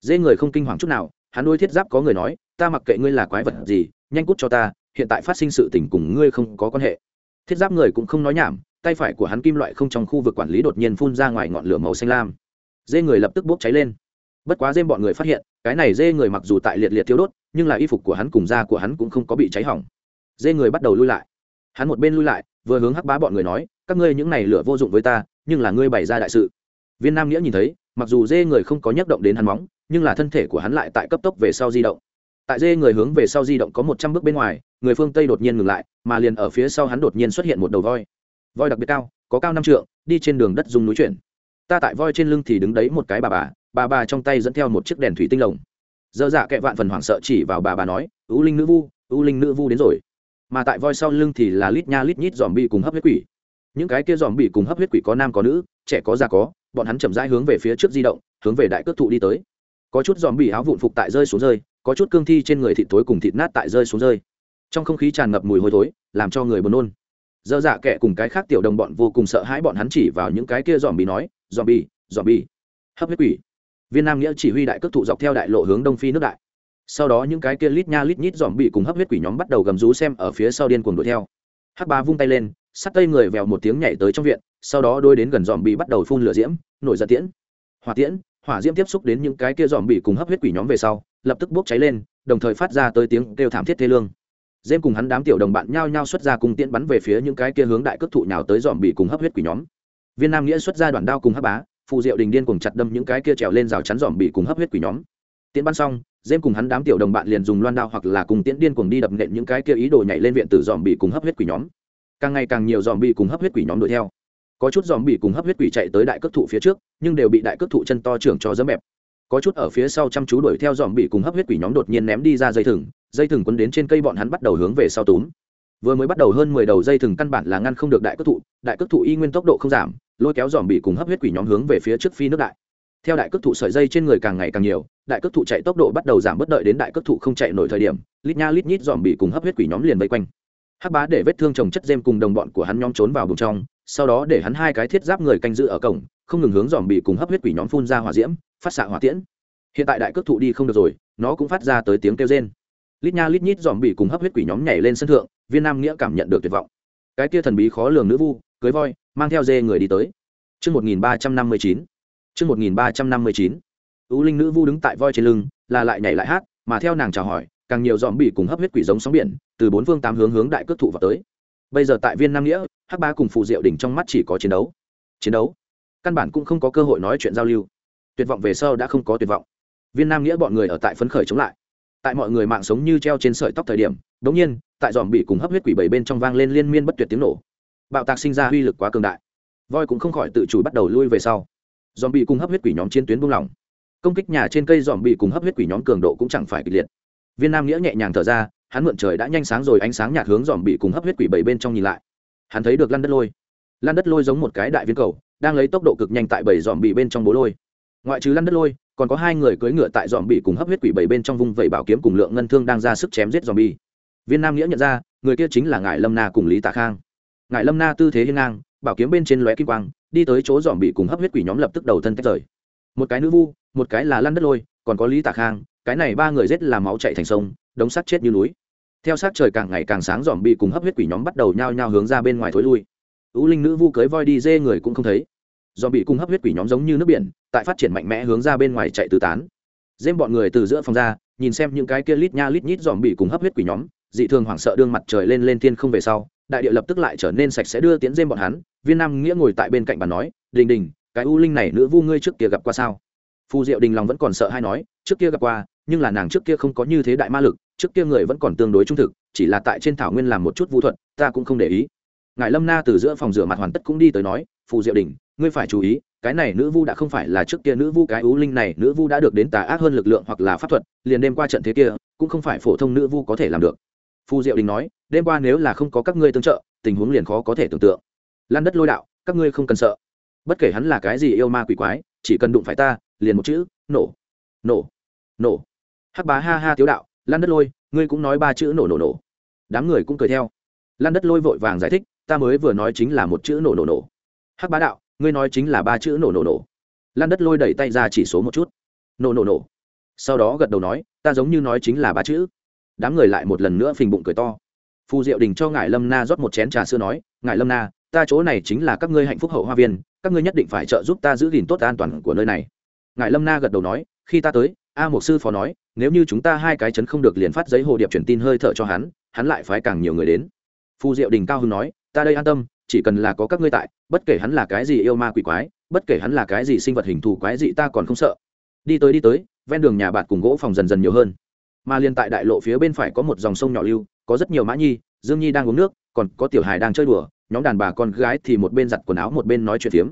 Dê người không kinh hoàng chút nào, hắn đôi thiết giáp có người nói, ta mặc kệ ngươi là quái vật gì, nhanh cút cho ta, hiện tại phát sinh sự tình cùng ngươi không có quan hệ. Thiết giáp người cũng không nói nhảm, tay phải của hắn kim loại không trong khu vực quản lý đột nhiên phun ra ngoài ngọn lửa màu xanh lam. Dê người lập tức bốc cháy lên bất quá dêm bọn người phát hiện, cái này dê người mặc dù tại liệt liệt thiếu đốt, nhưng là y phục của hắn cùng da của hắn cũng không có bị cháy hỏng. Dê người bắt đầu lui lại. Hắn một bên lui lại, vừa hướng hắc bá bọn người nói, các ngươi những này lửa vô dụng với ta, nhưng là ngươi bày ra đại sự. Viên nam nghĩa nhìn thấy, mặc dù dê người không có nhắc động đến hắn móng, nhưng là thân thể của hắn lại tại cấp tốc về sau di động. Tại dê người hướng về sau di động có một trăm bước bên ngoài, người phương tây đột nhiên ngừng lại, mà liền ở phía sau hắn đột nhiên xuất hiện một đầu voi. Voi đặc biệt cao, có cao năm trượng, đi trên đường đất dùng núi chuyển. Ta tại voi trên lưng thì đứng đấy một cái bà bà bà bà trong tay dẫn theo một chiếc đèn thủy tinh lồng. Dơ dạ kệ vạn phần hoảng sợ chỉ vào bà bà nói ưu linh nữ vu ưu linh nữ vu đến rồi. Mà tại voi sau lưng thì là lít nha lít nhít dòm bị cùng hấp huyết quỷ. Những cái kia dòm bị cùng hấp huyết quỷ có nam có nữ, trẻ có già có, bọn hắn chậm rãi hướng về phía trước di động, hướng về đại cước thụ đi tới. Có chút dòm bị áo vụn phục tại rơi xuống rơi, có chút cương thi trên người thịt tối cùng thịt nát tại rơi xuống rơi. Trong không khí tràn ngập mùi hôi thối, làm cho người buồn nôn. Dơ dạ kệ cùng cái khác tiểu đồng bọn vô cùng sợ hãi bọn hắn chỉ vào những cái kia dòm bị nói dòm bị dòm bị hấp huyết quỷ viên nam nghĩa chỉ huy đại cước thụ dọc theo đại lộ hướng đông phi nước đại. Sau đó những cái kia lít nha lít nhít dòm bị cùng hấp huyết quỷ nhóm bắt đầu gầm rú xem ở phía sau điên cuồng đuổi theo. Hắc Bá vung tay lên, sắt tây người vèo một tiếng nhảy tới trong viện, sau đó đôi đến gần dòm bị bắt đầu phun lửa diễm, nổi giận tiễn. Hỏa tiễn, hỏa diễm tiếp xúc đến những cái kia dòm bị cùng hấp huyết quỷ nhóm về sau, lập tức bốc cháy lên, đồng thời phát ra tới tiếng kêu thảm thiết thê lương. Dêm cùng hắn đám tiểu đồng bạn nhao nhao xuất ra cùng tiễn bắn về phía những cái kia hướng đại cước thụ nhào tới dòm bị cùng hấp huyết quỷ nhóm. Viên nam nghĩa xuất ra đoạn đao cùng hấp bá phù diệu đình điên cùng chặt đâm những cái kia trèo lên rào chắn dòm bị cùng hấp huyết quỷ nhóm. Tiễn bắn xong dêm cùng hắn đám tiểu đồng bạn liền dùng loan đao hoặc là cùng tiễn điên cùng đi đập nện những cái kia ý đồ nhảy lên viện tử dòm bị cùng hấp huyết quỷ nhóm. Càng ngày càng nhiều dòm bị cùng hấp huyết quỷ nhóm đuổi theo. Có chút dòm bị cùng hấp huyết quỷ chạy tới đại cước thụ phía trước, nhưng đều bị đại cước thụ chân to trưởng cho dấm bẹp. Có chút ở phía sau chăm chú đuổi theo dòm bị cùng hấp huyết quỷ nhóm đột nhiên ném đi ra dây thừng dây thừng quấn đến trên cây bọn hắn bắt đầu hướng về sau túm. Vừa mới bắt đầu hơn mười đầu dây thừng căn bản là ngăn không được đại cước thụ, đại cước thụ y nguyên tốc độ không giảm lôi kéo dòm bị cùng hấp huyết quỷ nhóm hướng về phía trước phi nước đại. Theo đại cước thụ sợi dây trên người càng ngày càng nhiều, đại cước thụ chạy tốc độ bắt đầu giảm bất đợi đến đại cước thụ không chạy nổi thời điểm, lít nha lít nhít dòm bị cùng hấp huyết quỷ nhóm liền vây quanh. Hắc bá để vết thương trồng chất dêm cùng đồng bọn của hắn nhóm trốn vào vùng trong, sau đó để hắn hai cái thiết giáp người canh giữ ở cổng, không ngừng hướng dòm bị cùng hấp huyết quỷ nhóm phun ra hỏa diễm, phát xạ hỏa tiễn. Hiện tại đại cước thụ đi không được rồi, nó cũng phát ra tới tiếng kêu rên. Lít nha lít nhít dòm bị cùng hấp huyết quỷ nhóm nhảy lên sân thượng, viên nam nghĩa cảm nhận được tuyệt vọng. Cái kia thần bí khó lường nữ vu cưới voi mang theo dê người đi tới Trước 1359. Trước 1359. Ú linh nữ vu đứng tại voi trên lưng, là lại nhảy lại hát, mà theo nàng chào hỏi, càng nhiều dòm bị cùng hấp huyết quỷ giống sóng biển, từ bốn phương tám hướng hướng đại cước thụ vào tới. Bây giờ tại Viên Nam Nghĩa, Hắc Ba cùng Phù Diệu đỉnh trong mắt chỉ có chiến đấu. Chiến đấu. Căn bản cũng không có cơ hội nói chuyện giao lưu. Tuyệt vọng về sau đã không có tuyệt vọng. Viên Nam Nghĩa bọn người ở tại phấn khởi chống lại. Tại mọi người mạng sống như treo trên sợi tóc thời điểm, đột nhiên, tại dòm bị cùng hấp huyết quỷ bảy bên trong vang lên liên miên bất tuyệt tiếng nổ. Bạo tạc sinh ra uy lực quá cường đại. Voi cũng không khỏi tự chủ bắt đầu lui về sau. Dòm bị cùng hấp huyết quỷ nhóm chiến tuyến buông lỏng. Công kích nhà trên cây dòm bị cùng hấp huyết quỷ nhóm cường độ cũng chẳng phải kịch liệt viên nam nghĩa nhẹ nhàng thở ra, hắn mượn trời đã nhanh sáng rồi ánh sáng nhạt hướng dòm bị cùng hấp huyết quỷ bảy bên trong nhìn lại hắn thấy được lăn đất lôi lăn đất lôi giống một cái đại viên cầu, đang lấy tốc độ cực nhanh tại bảy dòm bị bên trong bố lôi ngoại trừ lăn đất lôi, còn có hai người cưỡi ngựa tại dòm bị cùng hấp huyết quỷ bảy bên trong vùng vẩy bảo kiếm cùng lượng ngân thương đang ra sức chém giết dòm bi viên nam nghĩa nhận ra, người kia chính là ngài lâm na cùng lý tạ khang ngài lâm na tư thế hiên ngang, bảo kiếm bên trên lóe kim quang, đi tới chỗ dòm bị cùng hấp huyết quỷ nhóm lập tức đầu thân tách rời. Một cái nữ vu, một cái là lăn đất lôi, còn có lý tạ khang, cái này ba người rết làm máu chạy thành sông, đống sắt chết như núi. Theo sát trời càng ngày càng sáng, dòm bị cùng hấp huyết quỷ nhóm bắt đầu nhao nhao hướng ra bên ngoài thối lui. Ưu linh nữ vu cưới voi đi dê người cũng không thấy. Dòm bị cùng hấp huyết quỷ nhóm giống như nước biển, tại phát triển mạnh mẽ hướng ra bên ngoài chạy tứ tán. Dêm bọn người từ giữa phòng ra, nhìn xem những cái kia lít nha lít nhít dòm bị cùng hấp huyết quỷ nhóm, dị thường hoảng sợ đương mặt trời lên lên thiên không về sau đại địa lập tức lại trở nên sạch sẽ đưa tiến dêm bọn hắn. Viên nam nghĩa ngồi tại bên cạnh bà nói, đình đình, cái u linh này nữ vu ngươi trước kia gặp qua sao? Phù diệu đình lòng vẫn còn sợ hay nói, trước kia gặp qua, nhưng là nàng trước kia không có như thế đại ma lực, trước kia người vẫn còn tương đối trung thực, chỉ là tại trên thảo nguyên làm một chút vũ thuật, ta cũng không để ý. Ngài lâm na từ giữa phòng rửa mặt hoàn tất cũng đi tới nói, phù diệu đình, ngươi phải chú ý, cái này nữ vu đã không phải là trước kia nữ vu, cái ú linh này nữ vu đã được đến tà ác hơn lực lượng hoặc là pháp thuật, liền đêm qua trận thế kia, cũng không phải phổ thông nữ vu có thể làm được. Phù diệu đình nói đêm qua nếu là không có các ngươi tương trợ, tình huống liền khó có thể tưởng tượng. Lan đất lôi đạo, các ngươi không cần sợ. Bất kể hắn là cái gì yêu ma quỷ quái, chỉ cần đụng phải ta, liền một chữ, nổ. Nổ. Nổ. Hắc bá ha ha tiếu đạo lan đất lôi, ngươi cũng nói ba chữ nổ nổ nổ. Đám người cũng cười theo. Lan đất lôi vội vàng giải thích, ta mới vừa nói chính là một chữ nổ nổ nổ. Hắc bá đạo, ngươi nói chính là ba chữ nổ nổ nổ. Lan đất lôi đẩy tay ra chỉ số một chút. Nổ nổ nổ. Sau đó gật đầu nói, ta giống như nói chính là ba chữ. Đám người lại một lần nữa phình bụng cười to phù diệu đình cho ngài lâm na rót một chén trà sữa nói ngài lâm na, ta chỗ này chính là các ngươi hạnh phúc hậu hoa viên, các ngươi nhất định phải trợ giúp ta giữ gìn tốt an toàn của nơi này. Ngài lâm na gật đầu nói, khi ta tới, a một sư phó nói, nếu như chúng ta hai cái chấn không được liền phát giấy hồ điệp truyền tin hơi thở cho hắn hắn lại phái càng nhiều người đến. Phù diệu đình cao hưng nói, ta đây an tâm, chỉ cần là có các ngươi tại, bất kể hắn là cái gì yêu ma quỷ quái, bất kể hắn là cái gì sinh vật hình thù quái dị ta còn không sợ. Đi tới đi tới, ven đường nhà bạt cùng gỗ phòng dần dần nhiều hơn. Mà liên tại đại lộ phía bên phải có một dòng sông nhỏ lưu có rất nhiều mã nhi, dương nhi đang uống nước, còn có tiểu hài đang chơi đùa, nhóm đàn bà con gái thì một bên giặt quần áo một bên nói chuyện phiếm.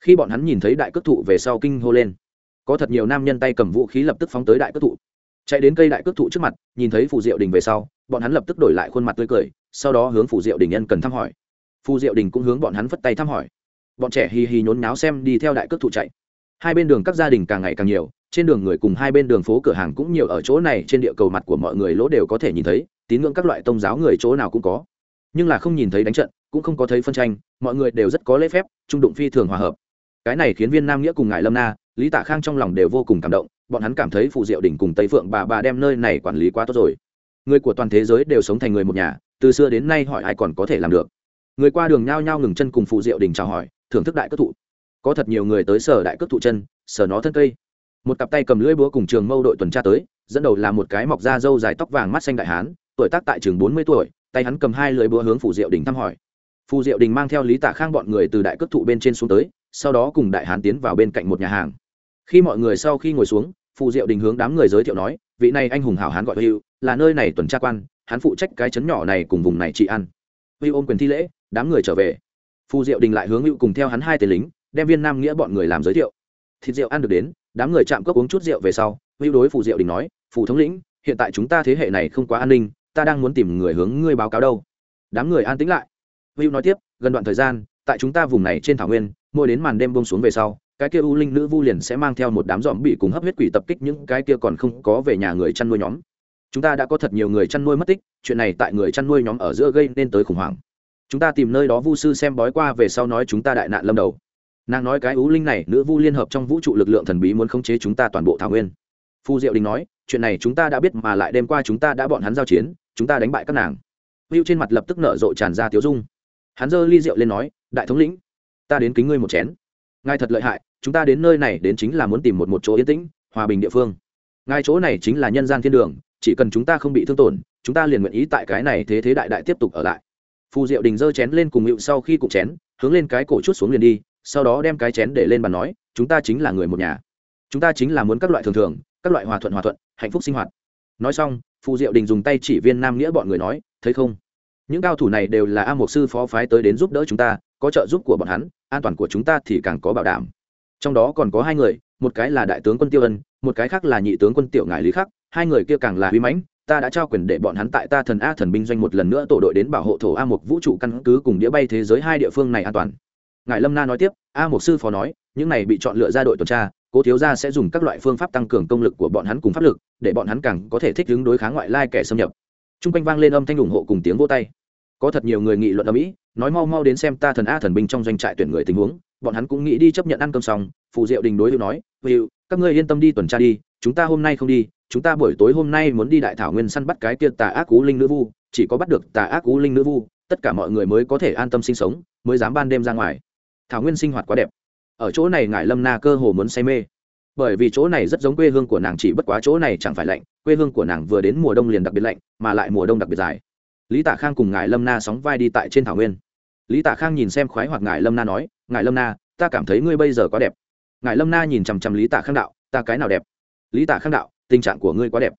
Khi bọn hắn nhìn thấy đại cước thụ về sau kinh hô lên. Có thật nhiều nam nhân tay cầm vũ khí lập tức phóng tới đại cước thụ. Chạy đến cây đại cước thụ trước mặt, nhìn thấy phù diệu đình về sau, bọn hắn lập tức đổi lại khuôn mặt tươi cười, sau đó hướng phù diệu đình nhân cần thăm hỏi. Phù diệu đình cũng hướng bọn hắn phất tay thăm hỏi. Bọn trẻ hì hì nhốn náo xem đi theo đại cước thụ chạy hai bên đường các gia đình càng ngày càng nhiều, trên đường người cùng hai bên đường phố cửa hàng cũng nhiều ở chỗ này, trên địa cầu mặt của mọi người lỗ đều có thể nhìn thấy, tín ngưỡng các loại tôn giáo người chỗ nào cũng có. Nhưng là không nhìn thấy đánh trận, cũng không có thấy phân tranh, mọi người đều rất có lễ phép, trung đụng phi thường hòa hợp. Cái này khiến viên nam nghĩa cùng ngài lâm na, lý tạ khang trong lòng đều vô cùng cảm động, bọn hắn cảm thấy phụ diệu đỉnh cùng tây phượng bà bà đem nơi này quản lý quá tốt rồi. Người của toàn thế giới đều sống thành người một nhà, từ xưa đến nay hỏi ai còn có thể làm được. Người qua đường nhao nhao ngừng chân cùng phụ diệu đỉnh chào hỏi, thưởng thức đại cất thụ có thật nhiều người tới sở đại cước thụ chân, sở nó thân cây. Một cặp tay cầm lưỡi búa cùng trường mâu đội tuần tra tới, dẫn đầu là một cái mọc da râu dài tóc vàng mắt xanh đại hán, tuổi tác tại trường bốn mươi tuổi, tay hắn cầm hai lưỡi búa hướng phủ diệu đình thăm hỏi. Phù diệu đình mang theo lý tạ khang bọn người từ đại cước thụ bên trên xuống tới, sau đó cùng đại hán tiến vào bên cạnh một nhà hàng. Khi mọi người sau khi ngồi xuống, phù diệu đình hướng đám người giới thiệu nói, vị này anh hùng hảo hán gọi hữu là nơi này tuần tra quan, hắn phụ trách cái chấn nhỏ này cùng vùng này trị ăn huy ôm quyền thi lễ, đám người trở về. Phù diệu đình lại hướng hữu cùng theo hắn hai tên lính đem viên nam nghĩa bọn người làm giới thiệu. Thịt rượu ăn được đến, đám người chạm cốc uống chút rượu về sau hữu đối phù diệu đình nói, phù thống lĩnh, hiện tại chúng ta thế hệ này không quá an ninh, ta đang muốn tìm người hướng ngươi báo cáo đâu. Đám người an tĩnh lại. Hữu nói tiếp, gần đoạn thời gian, tại chúng ta vùng này trên thảo nguyên, mỗi đến màn đêm bông xuống về sau, cái kia u linh nữ vu liền sẽ mang theo một đám dòm bị cùng hấp huyết quỷ tập kích những cái kia còn không có về nhà người chăn nuôi nhóm. Chúng ta đã có thật nhiều người chăn nuôi mất tích, chuyện này tại người chăn nuôi nhóm ở giữa gây nên tới khủng hoảng. Chúng ta tìm nơi đó vu sư xem bói qua về sau nói chúng ta đại nạn lâm đầu nàng nói cái ú linh này, nữ vu liên hợp trong vũ trụ lực lượng thần bí muốn khống chế chúng ta toàn bộ thảo nguyên. Phu diệu đình nói, chuyện này chúng ta đã biết mà lại đêm qua chúng ta đã bọn hắn giao chiến, chúng ta đánh bại các nàng. Hữu trên mặt lập tức nở rộ tràn ra tiếu dung. Hắn giơ ly rượu lên nói, đại thống lĩnh, ta đến kính ngươi một chén. Ngài thật lợi hại, chúng ta đến nơi này đến chính là muốn tìm một một chỗ yên tĩnh, hòa bình địa phương. Ngài chỗ này chính là nhân gian thiên đường, chỉ cần chúng ta không bị thương tổn, chúng ta liền nguyện ý tại cái này thế thế đại đại tiếp tục ở lại. Phù diệu đình giơ chén lên cùng hiệu sau khi cụ chén, hướng lên cái cổ chút xuống liền đi sau đó đem cái chén để lên bàn nói, chúng ta chính là người một nhà. Chúng ta chính là muốn các loại thường thường, các loại hòa thuận hòa thuận, hạnh phúc sinh hoạt. Nói xong, phù diệu đình dùng tay chỉ viên nam nghĩa bọn người nói, thấy không? Những cao thủ này đều là a mục sư phó phái tới đến giúp đỡ chúng ta, có trợ giúp của bọn hắn, an toàn của chúng ta thì càng có bảo đảm. Trong đó còn có hai người, một cái là đại tướng quân tiêu ân, một cái khác là nhị tướng quân tiểu ngải lý khắc. Hai người kia càng là huy mãnh, ta đã trao quyền để bọn hắn tại ta thần a thần binh doanh một lần nữa tổ đội đến bảo hộ thổ a một vũ trụ căn cứ cùng đĩa bay thế giới hai địa phương này an toàn ngài lâm na nói tiếp, a một sư phó nói, những này bị chọn lựa ra đội tuần tra, cố thiếu gia sẽ dùng các loại phương pháp tăng cường công lực của bọn hắn cùng pháp lực, để bọn hắn càng có thể thích ứng đối kháng ngoại lai kẻ xâm nhập. T r u n g quanh vang lên âm thanh ủng hộ cùng tiếng vô tay. Có thật nhiều người nghị luận ở mỹ nói mau mau đến xem ta thần a thần binh trong doanh trại tuyển người tình huống, bọn hắn cũng nghĩ đi chấp nhận ăn cơm xong, phù diệu đình đối hữu nói, hữu, các ngươi yên tâm đi tuần tra đi, chúng ta hôm nay không đi, chúng ta buổi tối hôm nay muốn đi đại thảo nguyên săn bắt cái kia tà ác cú linh nữ vu, chỉ có bắt được tà ác cú linh nữ vu, tất cả mọi người mới có thể an tâm sinh sống, mới dám ban đêm ra ngoài thảo nguyên sinh hoạt quá đẹp. Ở chỗ này ngải lâm na cơ hồ muốn say mê. Bởi vì chỗ này rất giống quê hương của nàng, chỉ bất quá chỗ này chẳng phải lạnh, quê hương của nàng vừa đến mùa đông liền đặc biệt lạnh, mà lại mùa đông đặc biệt dài. Lý tạ khang cùng ngài lâm na sóng vai đi tại trên thảo nguyên. Lý tạ khang nhìn xem khoái hoặc ngài lâm na nói ngài lâm na, ta cảm thấy ngươi bây giờ quá đẹp. Ngài lâm na nhìn chằm chằm lý tạ khang đạo, ta cái nào đẹp? Lý tạ khang đạo, tình trạng của ngươi quá đẹp.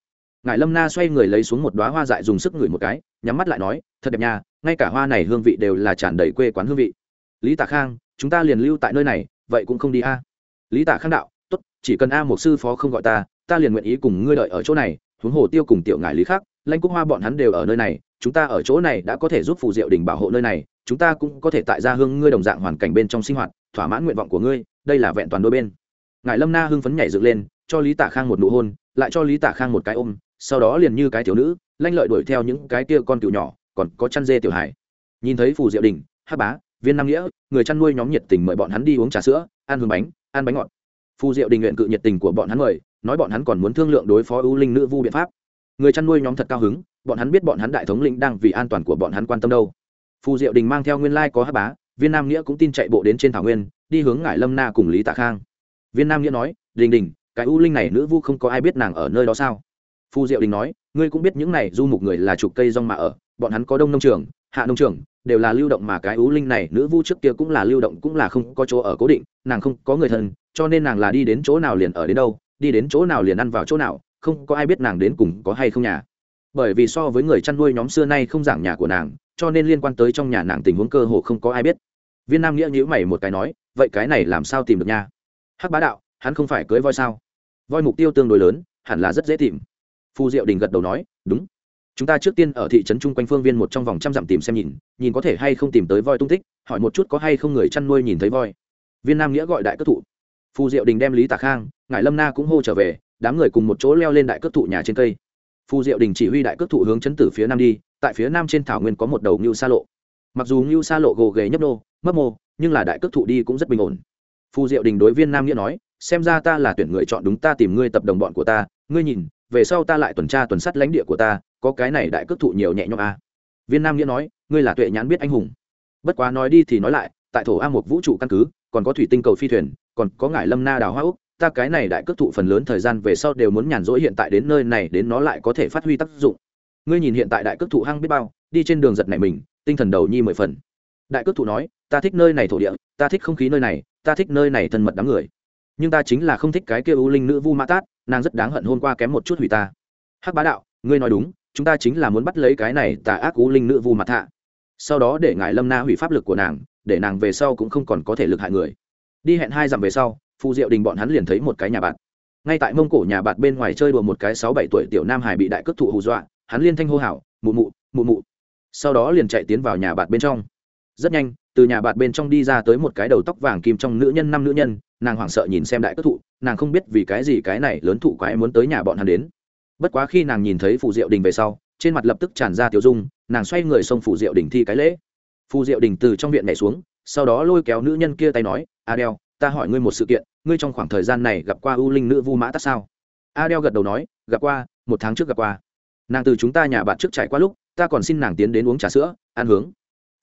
Ngài lâm na xoay người lấy xuống một đoá hoa dại dùng sức ngửi một cái, nhắm mắt lại nói, thật đẹp nha, ngay cả hoa này hương vị đều là tràn đầy quê quán hương vị. Lý tạ khang chúng ta liền lưu tại nơi này, vậy cũng không đi a. Lý tạ khang đạo, tốt, chỉ cần a một sư phó không gọi ta ta liền nguyện ý cùng ngươi đợi ở chỗ này, huống hồ tiêu cùng tiểu ngài lý khác lanh cúc hoa bọn hắn đều ở nơi này, chúng ta ở chỗ này đã có thể giúp phù diệu đình bảo hộ nơi này, chúng ta cũng có thể tại gia hương ngươi đồng dạng hoàn cảnh bên trong sinh hoạt, thỏa mãn nguyện vọng của ngươi, đây là vẹn toàn đôi bên. Ngài lâm na hưng phấn nhảy dựng lên, cho lý tạ khang một nụ hôn, lại cho lý tạ khang một cái ôm, sau đó liền như cái thiếu nữ, lanh lợi đuổi theo những cái kia con cựu nhỏ, còn có chăn dê tiểu hải nhìn thấy phù diệu đình hát bá viên nam nghĩa, người chăn nuôi nhóm nhiệt tình mời bọn hắn đi uống trà sữa, ăn hương bánh, ăn bánh ngọt. Phù diệu đình nguyện cự nhiệt tình của bọn hắn mời, nói bọn hắn còn muốn thương lượng đối phó ưu linh nữ vu biện pháp. Người chăn nuôi nhóm thật cao hứng, bọn hắn biết bọn hắn đại thống lĩnh đang vì an toàn của bọn hắn quan tâm đâu. Phù diệu đình mang theo nguyên lai có hát bá, viên nam nghĩa cũng tin chạy bộ đến trên thảo nguyên, đi hướng ngải lâm na cùng lý tạ khang. Viên nam nghĩa nói, đình đình, cái u linh này nữ vu không có ai biết nàng ở nơi đó sao? Phù diệu đình nói, ngươi cũng biết những này du mục người là chục cây rong mà ở, bọn hắn có đông nông trường, hạ nông trường đều là lưu động mà cái ú linh này, nữ vu trước kia cũng là lưu động, cũng là không có chỗ ở cố định, nàng không có người thân, cho nên nàng là đi đến chỗ nào liền ở đến đâu, đi đến chỗ nào liền ăn vào chỗ nào, không có ai biết nàng đến cùng có hay không nhà. Bởi vì so với người chăn nuôi nhóm xưa nay không giảng nhà của nàng, cho nên liên quan tới trong nhà nàng tình huống cơ hồ không có ai biết. Viên nam nghĩa nhữ mày một cái nói, vậy cái này làm sao tìm được nha hắc bá đạo, hắn không phải cưới voi sao? Voi mục tiêu tương đối lớn, hẳn là rất dễ tìm. Phù diệu đình gật đầu nói, đúng chúng ta trước tiên ở thị trấn chung quanh phương viên một trong vòng trăm dặm tìm xem nhìn nhìn có thể hay không tìm tới voi tung tích, hỏi một chút có hay không người chăn nuôi nhìn thấy voi. Viên nam nghĩa gọi đại cất thụ. Phù diệu đình đem lý tà khang ngài lâm na cũng hô trở về, đám người cùng một chỗ leo lên đại cất thụ nhà trên cây. Phù diệu đình chỉ huy đại cất thụ hướng chấn tử phía nam đi, tại phía nam trên thảo nguyên có một đầu ngưu xa lộ. Mặc dù ngưu xa lộ gồ ghề nhấp nô, mấp mô, nhưng là đại cất thụ đi cũng rất bình ổn. Phù diệu đình đối viên nam nghĩa nói, xem ra ta là tuyển người chọn đúng ta tìm ngươi tập đồng bọn của ta, ngươi nhìn, về sau ta lại tuần tra tuần sát lãnh địa của ta có cái này đại cước thụ nhiều nhẹ nhõm a à. viên nam nghĩa nói, ngươi là tuệ nhãn biết anh hùng. Bất quá nói đi thì nói lại, tại thổ a một vũ trụ căn cứ, còn có thủy tinh cầu phi thuyền, còn có ngải lâm na đào hoa úc, ta cái này đại cước thụ phần lớn thời gian về sau đều muốn nhàn rỗi hiện tại đến nơi này đến nó lại có thể phát huy tác dụng. Ngươi nhìn hiện tại đại cước thụ hăng biết bao, đi trên đường giật này mình, tinh thần đầu nhi mười phần. Đại cước thụ nói, ta thích nơi này thổ địa, ta thích không khí nơi này, ta thích nơi này thân mật đám người. Nhưng ta chính là không thích cái kia u linh nữ vu mã tát, nàng rất đáng hận hôm qua kém một chút hủy ta. Hắc bá đạo, ngươi nói đúng chúng ta chính là muốn bắt lấy cái này tà ác cú linh nữ vu mặt hạ sau đó để ngài lâm na hủy pháp lực của nàng, để nàng về sau cũng không còn có thể lực hại người. Đi hẹn hai dặm về sau phù diệu đình bọn hắn liền thấy một cái nhà bạn ngay tại mông cổ nhà bạn bên ngoài chơi đùa một cái sáu bảy tuổi tiểu nam hải bị đại cất thụ hù dọa, hắn liên thanh hô hào, mụ mụ mụ mụ. Sau đó liền chạy tiến vào nhà bạn bên trong. Rất nhanh, từ nhà bạn bên trong đi ra tới một cái đầu tóc vàng kim trong nữ nhân năm nữ nhân, nàng hoảng sợ nhìn xem đại cất thụ, nàng không biết vì cái gì cái này lớn thụ quái muốn tới nhà bọn hắn đến bất quá khi nàng nhìn thấy phù diệu đình về sau, trên mặt lập tức tràn ra tiểu dung, nàng xoay người xông phù diệu đình thi cái lễ. Phù diệu đình từ trong viện nhảy xuống, sau đó lôi kéo nữ nhân kia tay nói adel ta hỏi ngươi một sự kiện, ngươi trong khoảng thời gian này gặp qua ưu linh nữ vu mã tắc sao? Adel gật đầu nói, gặp qua, một tháng trước gặp qua. Nàng từ chúng ta nhà bạn trước trải qua lúc, ta còn xin nàng tiến đến uống trà sữa, ăn hướng.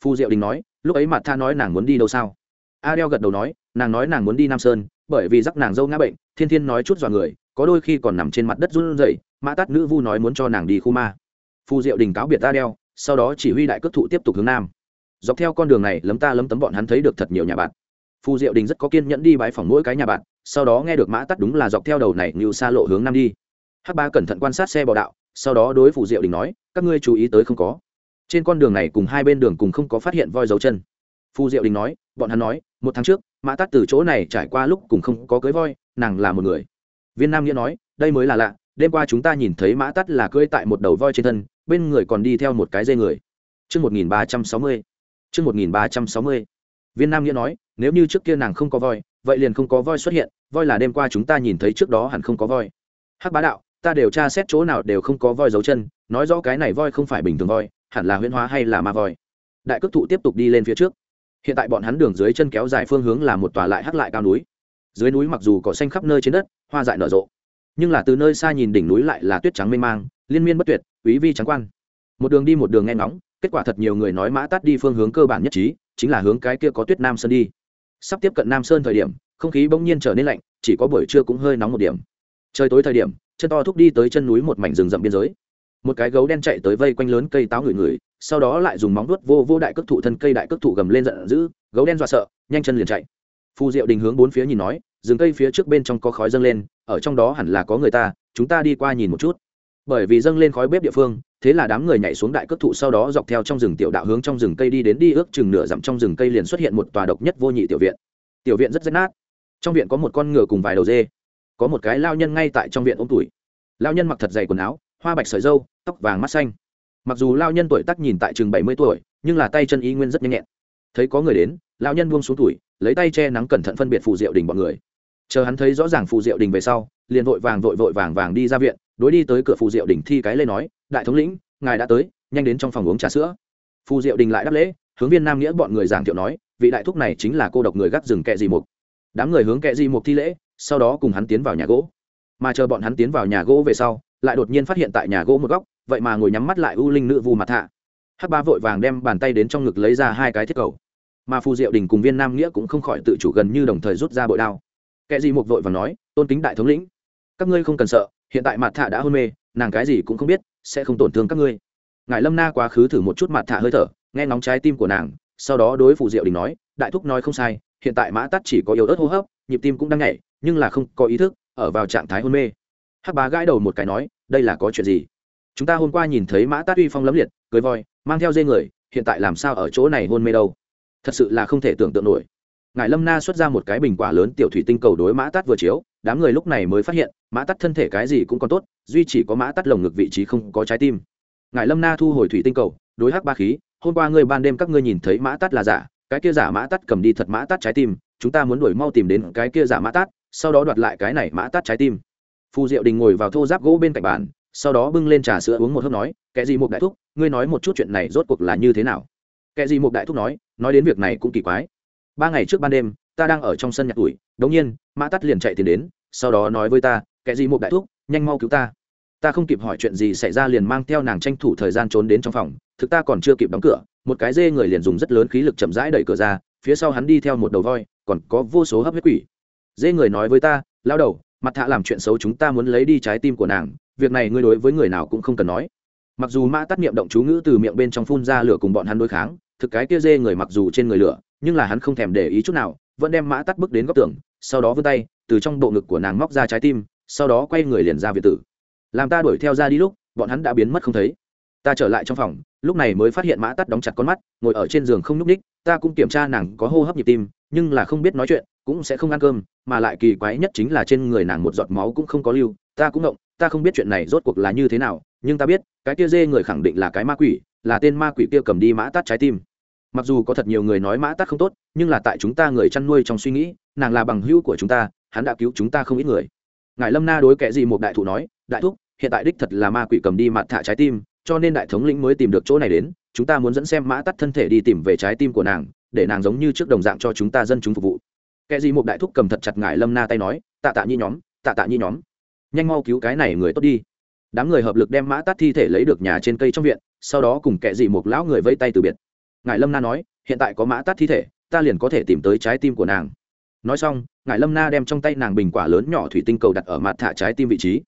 Phù diệu đình nói, lúc ấy mặt tha nói nàng muốn đi đâu sao? Adel gật đầu nói, nàng nói nàng muốn đi nam sơn bởi vì rắc nàng dâu ngã bệnh, thiên thiên nói chút dọa người, có đôi khi còn nằm trên mặt đất run rẩy, mã tát nữ vu nói muốn cho nàng đi khu ma. Phù diệu đình cáo biệt ta đeo sau đó chỉ huy đại cước thụ tiếp tục hướng nam. Dọc theo con đường này, lấm ta lấm tấm bọn hắn thấy được thật nhiều nhà bạn. Phù diệu đình rất có kiên nhẫn đi bãi phòng mỗi cái nhà bạn, sau đó nghe được mã tắt đúng là dọc theo đầu này như xa lộ hướng nam đi. Hắc ba cẩn thận quan sát xe bò đạo, sau đó đối phù diệu đình nói, các ngươi chú ý tới không có. Trên con đường này cùng hai bên đường cùng không có phát hiện voi dấu chân. Phù diệu đình nói, bọn hắn nói, một tháng trước mã tắt từ chỗ này trải qua lúc cùng không có cưới voi nàng là một người viên nam nghĩa nói đây mới là lạ đêm qua chúng ta nhìn thấy mã tắt là cưỡi tại một đầu voi trên thân bên người còn đi theo một cái dây người Chữ một nghìn ba trăm sáu mươi, chữ một nghìn ba trăm sáu mươi. Viên Nam Nghĩa nói, nếu như trước kia nàng không có voi, vậy liền không có voi xuất hiện, voi là đêm qua chúng ta nhìn thấy trước đó hẳn không có voi. Hắc bá đạo, ta điều tra xét chỗ nào đều không có voi dấu chân, nói rõ cái này voi không phải bình thường voi, hẳn là huyễn hóa hay là ma voi. Đại cước thụ tiếp tục đi lên phía trước. Hiện tại bọn hắn đường dưới chân kéo dài phương hướng là một tòa lại hắc lại cao núi. dưới núi mặc dù có xanh khắp nơi trên đất, hoa dại nở rộ, nhưng là từ nơi xa nhìn đỉnh núi lại là tuyết trắng mênh mang, liên miên bất tuyệt, quý vi trắng quan. Một đường đi một đường nghe ngóng, kết quả thật nhiều người nói mã tắt đi phương hướng cơ bản nhất trí, chính là hướng cái kia có tuyết nam sơn đi. Sắp tiếp cận nam sơn thời điểm, không khí bỗng nhiên trở nên lạnh, chỉ có buổi trưa cũng hơi nóng một điểm. Trời tối thời điểm, chân to thúc đi tới chân núi một mảnh rừng rậm biên giới một cái gấu đen chạy tới vây quanh lớn cây táo ngửi ngửi sau đó lại dùng móng vuốt vô vô đại cước thụ thân cây đại cước thụ gầm lên giận dữ, gấu đen dọa sợ, nhanh chân liền chạy. Phù diệu đình hướng bốn phía nhìn nói, rừng cây phía trước bên trong có khói dâng lên, ở trong đó hẳn là có người ta, chúng ta đi qua nhìn một chút. Bởi vì dâng lên khói bếp địa phương, thế là đám người nhảy xuống đại cước thụ sau đó dọc theo trong rừng tiểu đạo hướng trong rừng cây đi đến đi ước chừng nửa dặm trong rừng cây liền xuất hiện một tòa độc nhất vô nhị tiểu viện. Tiểu viện rất rách nát. Trong viện có một con ngựa cùng vài đầu dê. Có một cái lao nhân ngay tại trong viện ôm tuổi lao nhân mặc thật dày quần áo hoa bạch sợi dâu, tóc vàng mắt xanh. Mặc dù lao nhân tuổi tắc nhìn tại chừng bảy mươi tuổi, nhưng là tay chân y nguyên rất nhanh nhẹn. Thấy có người đến lao nhân buông xuống tuổi lấy tay che nắng cẩn thận phân biệt phù diệu đình bọn người. Chờ hắn thấy rõ ràng phù diệu đình về sau, liền vội vàng vội vội vàng vàng đi ra viện, đối đi tới cửa phù diệu đình thi cái lê nói, đại thống lĩnh, ngài đã tới, nhanh đến trong phòng uống trà sữa. Phù diệu đình lại đáp lễ, hướng viên nam nghĩa bọn người giảng thiệu nói, vị đại thúc này chính là cô độc người gác rừng kẹ di mục. Đám người hướng kẹ di mục thi lễ, sau đó cùng hắn tiến vào nhà gỗ. Mà chờ bọn hắn tiến vào nhà gỗ về sau lại đột nhiên phát hiện tại nhà gỗ một góc, vậy mà ngồi nhắm mắt lại u linh nữ vu mặt thạ. Hắc ba vội vàng đem bàn tay đến trong ngực lấy ra hai cái thiết cầu. Mà phù diệu đình cùng viên nam nghĩa cũng không khỏi tự chủ gần như đồng thời rút ra bội đao. Kẻ gì một vội và nói, tôn kính đại thống lĩnh, các ngươi không cần sợ, hiện tại mặt thạ đã hôn mê, nàng cái gì cũng không biết, sẽ không tổn thương các ngươi. Ngài lâm na quá khứ thử một chút mặt thạ hơi thở, nghe nóng trái tim của nàng, sau đó đối phù diệu đình nói, đại thúc nói không sai, hiện tại mã tắt chỉ có yếu ớt hô hấp, nhịp tim cũng đang nhảy, nhưng là không có ý thức, ở vào trạng thái hôn mê hắc bá gãi đầu một cái nói, đây là có chuyện gì? Chúng ta hôm qua nhìn thấy mã tát uy phong lấm liệt, cười voi, mang theo dây người, hiện tại làm sao ở chỗ này hôn mê đâu? Thật sự là không thể tưởng tượng nổi. Ngài lâm na xuất ra một cái bình quả lớn tiểu thủy tinh cầu đối mã tát vừa chiếu, đám người lúc này mới phát hiện, mã tát thân thể cái gì cũng còn tốt, duy chỉ có mã tát lồng ngực vị trí không có trái tim. Ngài lâm na thu hồi thủy tinh cầu, đối hắc ba khí, hôm qua ngươi ban đêm các ngươi nhìn thấy mã tát là giả, cái kia giả mã tát cầm đi thật mã tát trái tim, chúng ta muốn đuổi mau tìm đến cái kia giả mã tát, sau đó đoạt lại cái này mã tát trái tim phù diệu đình ngồi vào thô giáp gỗ bên cạnh bàn, sau đó bưng lên trà sữa uống một hớp nói, kẻ gì một đại thúc, ngươi nói một chút chuyện này rốt cuộc là như thế nào? Kẻ gì một đại thúc nói nói đến việc này cũng kỳ quái. Ba ngày trước ban đêm, ta đang ở trong sân nhạc tuổi, đống nhiên, mã tắt liền chạy tiền đến, sau đó nói với ta, kẻ gì một đại thúc, nhanh mau cứu ta. Ta không kịp hỏi chuyện gì xảy ra liền mang theo nàng tranh thủ thời gian trốn đến trong phòng, thực ta còn chưa kịp đóng cửa, một cái dê người liền dùng rất lớn khí lực chậm rãi đẩy cửa ra, phía sau hắn đi theo một đầu voi, còn có vô số hấp huyết quỷ. Dê người nói với ta lao đầu mặt thạ làm chuyện xấu chúng ta muốn lấy đi trái tim của nàng, việc này ngươi đối với người nào cũng không cần nói. Mặc dù mã tắt niệm động chú ngữ từ miệng bên trong phun ra lửa cùng bọn hắn đối kháng, thực cái kia dê người mặc dù trên người lửa, nhưng là hắn không thèm để ý chút nào, vẫn đem mã tắt bước đến góc tường, sau đó vươn tay, từ trong bộ ngực của nàng móc ra trái tim, sau đó quay người liền ra việt tử. Làm ta đuổi theo ra đi lúc, bọn hắn đã biến mất không thấy. Ta trở lại trong phòng, lúc này mới phát hiện mã tắt đóng chặt con mắt, ngồi ở trên giường không n ú c ních ta cũng kiểm tra nàng có hô hấp nhịp tim, nhưng là không biết nói chuyện cũng sẽ không ăn cơm, mà lại kỳ quái nhất chính là trên người nàng một giọt máu cũng không có lưu, ta cũng động, ta không biết chuyện này rốt cuộc là như thế nào, nhưng ta biết, cái kia dê người khẳng định là cái ma quỷ, là tên ma quỷ kia cầm đi mã tát trái tim. Mặc dù có thật nhiều người nói mã tát không tốt, nhưng là tại chúng ta người chăn nuôi trong suy nghĩ, nàng là bằng hữu của chúng ta, hắn đã cứu chúng ta không ít người. Ngài lâm na đối kệ gì một đại thụ nói, đại thúc, hiện tại đích thật là ma quỷ cầm đi mặt thả trái tim, cho nên đại thống lĩnh mới tìm được chỗ này đến, chúng ta muốn dẫn xem mã tắt thân thể đi tìm về trái tim của nàng, để nàng giống như trước đồng dạng cho chúng ta dân chúng phục vụ kẻ gì một đại thúc cầm thật chặt ngải lâm na tay nói, tạ tạ nhi nhóm, tạ tạ nhi nhóm, nhanh mau cứu cái này người tốt đi. Đám người hợp lực đem mã tát thi thể lấy được nhà trên cây trong viện, sau đó cùng kẻ gì một lão người vây tay từ biệt. Ngải lâm na nói, hiện tại có mã tát thi thể, ta liền có thể tìm tới trái tim của nàng. Nói xong, ngải lâm na đem trong tay nàng bình quả lớn nhỏ thủy tinh cầu đặt ở mặt thả trái tim vị trí.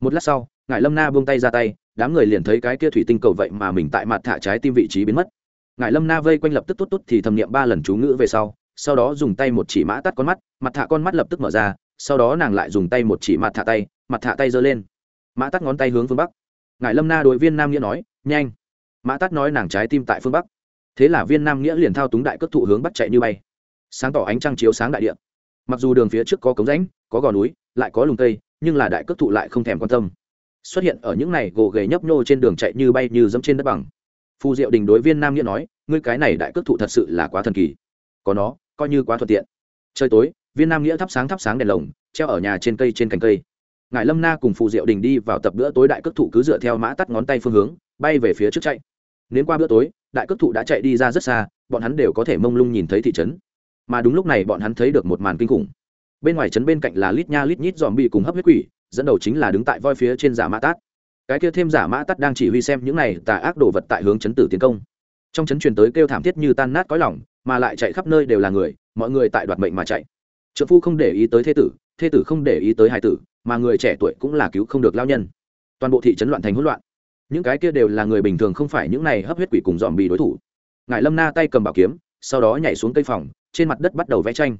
Một lát sau, ngải lâm na buông tay ra tay, đám người liền thấy cái kia thủy tinh cầu vậy mà mình tại mặt thả trái tim vị trí biến mất. Ngải lâm na vây quanh lập tức tốt tốt thì thầm niệm ba lần chú ngữ về sau sau đó dùng tay một chỉ mã tắt con mắt, mặt thạ con mắt lập tức mở ra, sau đó nàng lại dùng tay một chỉ mặt thạ tay, mặt thạ tay giơ lên. Mã tắt ngón tay hướng phương bắc. Ngài lâm na đội viên nam nghĩa nói, nhanh. Mã tắt nói nàng trái tim tại phương bắc. Thế là viên nam nghĩa liền thao túng đại cất thụ hướng bắc chạy như bay. Sáng tỏ ánh trăng chiếu sáng đại địa. Mặc dù đường phía trước có cống rãnh, có gò núi, lại có lùng cây, nhưng là đại cất thụ lại không thèm quan tâm. Xuất hiện ở những này gồ ghề nhấp nhô trên đường chạy như bay như dẫm trên đất bằng. Phù diệu đình đối viên nam nghĩa nói, ngươi cái này đại cất thụ thật sự là quá thần kỳ. Có nó coi như quá thuận tiện. Trời tối, viên nam nghĩa thắp sáng thắp sáng đèn lồng, treo ở nhà trên cây trên cành cây. Ngài lâm na cùng phù diệu đình đi vào tập bữa tối đại cước thụ cứ dựa theo mã tắt ngón tay phương hướng, bay về phía trước chạy. Đến qua bữa tối, đại cước thụ đã chạy đi ra rất xa, bọn hắn đều có thể mông lung nhìn thấy thị trấn. Mà đúng lúc này bọn hắn thấy được một màn kinh khủng. Bên ngoài trấn bên cạnh là lít nha lít nhít dòm bị cùng hấp huyết quỷ, dẫn đầu chính là đứng tại voi phía trên giả mã tát cái kia thêm giả mã tát đang chỉ huy xem những này tà ác đồ vật tại hướng chấn tử tiến công. Trong chấn truyền tới kêu thảm thiết như tan nát cõi lỏng mà lại chạy khắp nơi đều là người, mọi người tại đoạt mệnh mà chạy. Trợ phu không để ý tới thế tử thế tử không để ý tới hài tử, mà người trẻ tuổi cũng là cứu không được lao nhân. Toàn bộ thị trấn loạn thành hỗn loạn. Những cái kia đều là người bình thường không phải những này hấp huyết quỷ cùng dòm bị đối thủ. Ngài lâm na tay cầm bảo kiếm, sau đó nhảy xuống cây phòng, trên mặt đất bắt đầu vẽ tranh.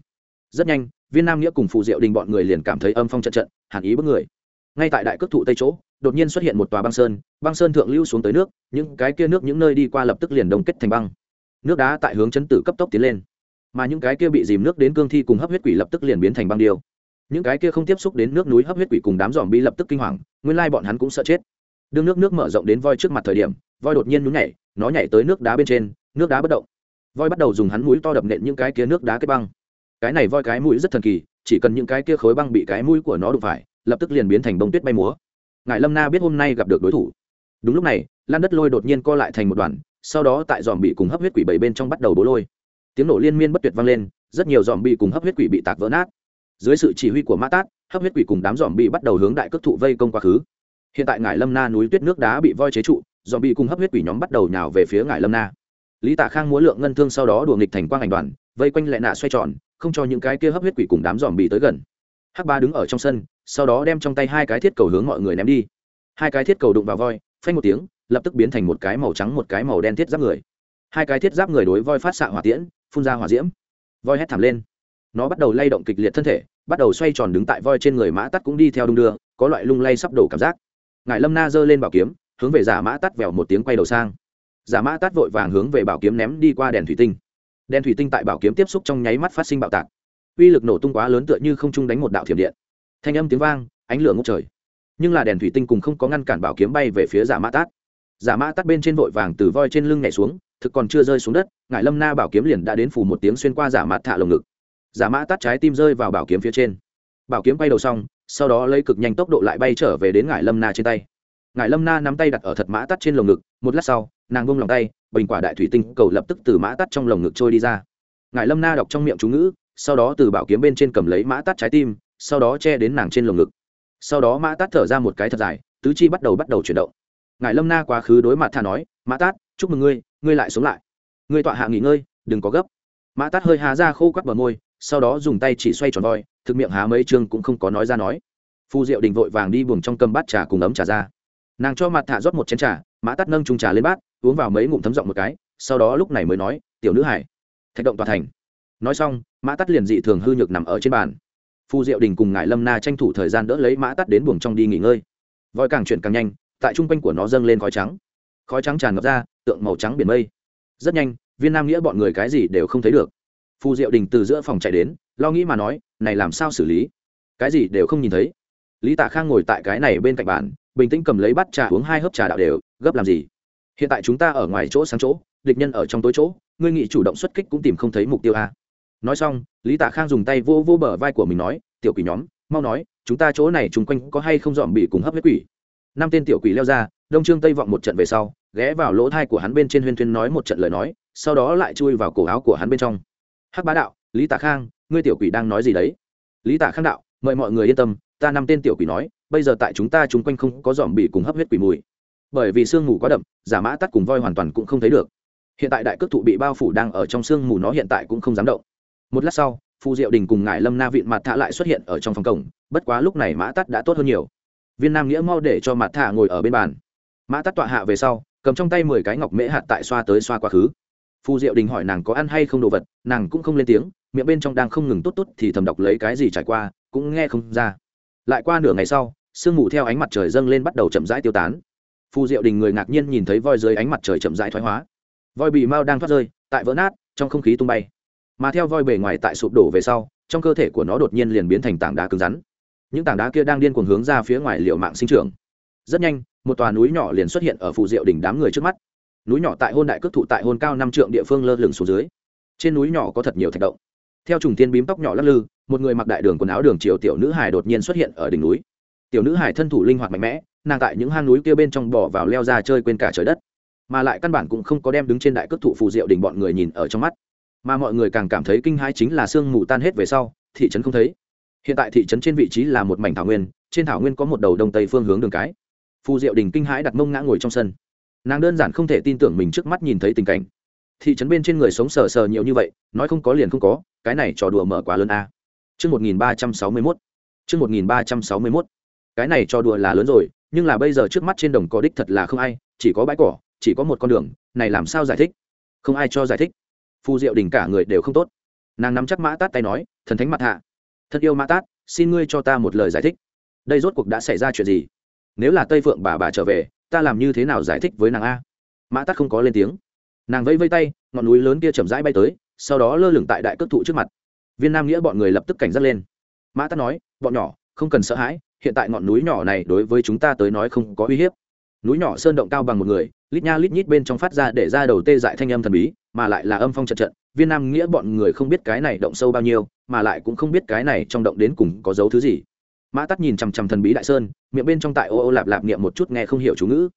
Rất nhanh, viên nam nghĩa cùng phụ diệu đình bọn người liền cảm thấy âm phong trận trận, hàn ý bức người. Ngay tại đại cước thụ tây chỗ, đột nhiên xuất hiện một tòa băng sơn băng sơn thượng lưu xuống tới nước, những cái kia nước những nơi đi qua lập tức liền đông kết thành băng nước đá tại hướng chấn tử cấp tốc tiến lên. Mà những cái kia bị dìm nước đến cương thi cùng hấp huyết quỷ lập tức liền biến thành băng điêu. Những cái kia không tiếp xúc đến nước núi hấp huyết quỷ cùng đám dòm bi lập tức kinh hoàng, nguyên lai bọn hắn cũng sợ chết. Đương nước nước mở rộng đến voi trước mặt thời điểm, voi đột nhiên nhún nhảy, nó nhảy tới nước đá bên trên, nước đá bất động. Voi bắt đầu dùng hắn mũi to đập nện những cái kia nước đá kết băng. Cái này voi cái mũi rất thần kỳ, chỉ cần những cái kia khối băng bị cái mũi của nó đụng phải, lập tức liền biến thành bông tuyết bay múa. Ngài lâm na biết hôm nay gặp được đối thủ. Đúng lúc này, lan đất lôi đột nhiên co lại thành một đoàn sau đó tại dòm bị cùng hấp huyết quỷ bảy bên trong bắt đầu bố lôi. Tiếng nổ liên miên bất tuyệt vang lên, rất nhiều dòm bị cùng hấp huyết quỷ bị tạc vỡ nát. Dưới sự chỉ huy của mã tát, hấp huyết quỷ cùng đám dòm bị bắt đầu hướng đại cước thụ vây công quá khứ. Hiện tại ngải lâm na núi tuyết nước đá bị voi chế trụ, dòm bị cùng hấp huyết quỷ nhóm bắt đầu nhào về phía ngải lâm na. Lý tạ khang múa lượng ngân thương sau đó đùa nghịch thành quang ảnh đoàn, vây quanh lại nạ xoay tròn, không cho những cái kia hấp huyết quỷ cùng đám dòm bị tới gần. Hắc ba đứng ở trong sân, sau đó đem trong tay hai cái thiết cầu hướng mọi người ném đi. Hai cái thiết cầu đụng vào voi, phanh một tiếng lập tức biến thành một cái màu trắng, một cái màu đen thiết giáp người. Hai cái thiết giáp người đối voi phát xạ hỏa tiễn, phun ra hỏa diễm. Voi hét thảm lên. Nó bắt đầu lay động kịch liệt thân thể, bắt đầu xoay tròn đứng tại voi trên người mã tắt cũng đi theo đung đưa, có loại lung lay sắp đổ cảm giác. Ngài lâm na giơ lên bảo kiếm, hướng về giả mã tắt vèo một tiếng quay đầu sang. Giả mã tắt vội vàng hướng về bảo kiếm ném đi qua đèn thủy tinh. Đèn thủy tinh tại bảo kiếm tiếp xúc trong nháy mắt phát sinh bạo tạc. Uy lực nổ tung quá lớn tựa như không trung đánh một đạo thiểm điện. Thanh âm tiếng vang, ánh lửa ngốc trời. Nhưng là đèn thủy tinh cùng không có ngăn cản bảo kiếm bay về phía giả mã tát giả mã tát bên trên vội vàng từ voi trên lưng nhảy xuống, thực còn chưa rơi xuống đất ngại lâm na bảo kiếm liền đã đến phủ một tiếng xuyên qua giả mã thả lồng ngực. Giả mã tát trái tim rơi vào bảo kiếm phía trên. Bảo kiếm bay đầu xong, sau đó lấy cực nhanh tốc độ lại bay trở về đến ngải lâm na trên tay. Ngải lâm na nắm tay đặt ở thật mã tắt trên lồng ngực, một lát sau, nàng bông lòng tay, bình quả đại thủy tinh cầu lập tức từ mã tắt trong lồng ngực trôi đi ra. Ngải lâm na đọc trong miệng chú ngữ, sau đó từ bảo kiếm bên trên cầm lấy mã tắt trái tim, sau đó che đến nàng trên lồng ngực. Sau đó mã tát thở ra một cái thật dài, tứ chi bắt đầu bắt đầu chuyển động ngài lâm na quá khứ đối mặt thà nói, mã tát, chúc mừng ngươi ngươi lại sống lại. Ngươi tọa hạ nghỉ ngơi, đừng có gấp. Mã tát hơi há ra khô quắt bờ môi, sau đó dùng tay chỉ xoay tròn voi, thực miệng há mấy chương cũng không có nói ra nói. Phu diệu đình vội vàng đi buồng trong cầm bát trà cùng ấm trà ra. Nàng cho mặt thả rót một chén trà, mã tát nâng trung trà lên bát, uống vào mấy ngụm thấm giọng một cái, sau đó lúc này mới nói, tiểu nữ hải thạch động tòa thành. Nói xong, mã tát liền dị thường hư nhược nằm ở trên bàn. Phu diệu đình cùng ngài lâm na tranh thủ thời gian đỡ lấy mã tát đến buồng trong đi nghỉ ngơi. Voi càng chuyển càng nhanh tại trung quanh của nó dâng lên khói trắng. Khói trắng tràn ngập ra, tượng màu trắng biển mây. Rất nhanh, viên nam nghĩa bọn người cái gì đều không thấy được. Phù diệu đình từ giữa phòng chạy đến, lo nghĩ mà nói, này làm sao xử lý? Cái gì đều không nhìn thấy. Lý tạ khang ngồi tại cái này bên cạnh bàn, bình tĩnh cầm lấy bát trà uống hai hớp trà đạo đều, gấp làm gì? Hiện tại chúng ta ở ngoài chỗ sáng chỗ, địch nhân ở trong tối chỗ, ngươi nghị chủ động xuất kích cũng tìm không thấy mục tiêu a nói xong, lý tạ khang dùng tay vô vô bờ vai của mình nói, tiểu quỷ nhóm, mau nói, chúng ta chỗ này chung quanh có hay không dọn bị cùng hấp huyết quỷ? Năm tên tiểu quỷ leo ra, đông trương tây vọng một trận về sau, ghé vào lỗ thai của hắn bên trên huyên thuyên nói một trận lời nói, sau đó lại chui vào cổ áo của hắn bên trong. Hắc bá đạo, lý tạ khang, ngươi tiểu quỷ đang nói gì đấy? Lý tạ khang đạo, mời mọi người yên tâm, ta năm tên tiểu quỷ nói, bây giờ tại chúng ta chung quanh không có dòm bị cùng hấp huyết quỷ mùi. Bởi vì sương mù quá đậm, giả mã tắt cùng voi hoàn toàn cũng không thấy được. Hiện tại đại cước thụ bị bao phủ đang ở trong sương mù nó hiện tại cũng không dám động. Một lát sau, phù diệu đình cùng ngài lâm na vịn mặt thạ lại xuất hiện ở trong phòng cổng, bất quá lúc này mã tắt đã tốt hơn nhiều viên nam nghĩa mau để cho mặt Thả ngồi ở bên bàn. Mã tắt tọa hạ về sau, cầm trong tay mười cái ngọc mễ hạt tại xoa tới xoa quá khứ. Phù diệu đình hỏi nàng có ăn hay không đồ vật, nàng cũng không lên tiếng, miệng bên trong đang không ngừng tốt tốt thì thầm đọc lấy cái gì trải qua, cũng nghe không ra. Lại qua nửa ngày sau, sương mù theo ánh mặt trời dâng lên bắt đầu chậm rãi tiêu tán. Phù diệu đình người ngạc nhiên nhìn thấy voi dưới ánh mặt trời chậm rãi thoái hóa. Voi bị mau đang thoát rơi, tại vỡ nát, trong không khí tung bay. Mà theo voi bề ngoài tại sụp đổ về sau, trong cơ thể của nó đột nhiên liền biến thành tảng đá cứng rắn những tảng đá kia đang điên cuồng hướng ra phía ngoài liệu mạng sinh trưởng. Rất nhanh, một tòa núi nhỏ liền xuất hiện ở phù diệu đỉnh đám người trước mắt. Núi nhỏ tại hôn đại cước thụ tại hôn cao năm trượng địa phương lơ lửng xuống dưới. Trên núi nhỏ có thật nhiều thạch động. Theo trùng tiên bím tóc nhỏ lắc lư, một người mặc đại đường quần áo đường triều tiểu nữ hải đột nhiên xuất hiện ở đỉnh núi. Tiểu nữ hải thân thủ linh hoạt mạnh mẽ, nàng tại những hang núi kia bên trong bỏ vào leo ra chơi quên cả trời đất. Mà lại căn bản cũng không có đem đứng trên đại cước thụ phù diệu đỉnh bọn người nhìn ở trong mắt. Mà mọi người càng cảm thấy kinh hãi chính là sương mù tan hết về sau, thị trấn không thấy hiện tại thị trấn trên vị trí là một mảnh thảo nguyên trên thảo nguyên có một đầu đông tây phương hướng đường cái phù diệu đình kinh hãi đặt mông ngã ngồi trong sân nàng đơn giản không thể tin tưởng mình trước mắt nhìn thấy tình cảnh thị trấn bên trên người sống sờ sờ nhiều như vậy nói không có liền không có cái này trò đùa mở quá lớn a Chương 1361. Chương 1361. Cái này trò đùa là lớn rồi, nhưng là bây giờ trước mắt trên đồng có đích thật là không ai, chỉ có bãi cỏ, chỉ có một con đường, này làm sao giải thích? Không ai cho giải thích. Phù Diệu Đình cả người đều không tốt. Nàng nắm chắc Mã Tát tay nói, "Thần thánh mặt hạ, thật yêu Mã Tát, xin ngươi cho ta một lời giải thích. Đây rốt cuộc đã xảy ra chuyện gì? Nếu là Tây Phượng bà bà trở về, ta làm như thế nào giải thích với nàng a?" Mã Tát không có lên tiếng. Nàng vẫy vẫy tay, ngọn núi lớn kia chậm rãi bay tới, sau đó lơ lửng tại đại cước thụ trước mặt viên nam nghĩa bọn người lập tức cảnh giác lên mã Tát nói bọn nhỏ không cần sợ hãi hiện tại ngọn núi nhỏ này đối với chúng ta tới nói không có uy hiếp núi nhỏ sơn động cao bằng một người lít nha lít nhít bên trong phát ra để ra đầu tê dại thanh âm thần bí mà lại là âm phong trận trận, viên nam nghĩa bọn người không biết cái này động sâu bao nhiêu, mà lại cũng không biết cái này trong động đến cùng có dấu thứ gì. Mã tắt nhìn chằm chằm thần bí đại sơn, miệng bên trong tại ô ô lạp lạp niệm một chút nghe không hiểu chú ngữ.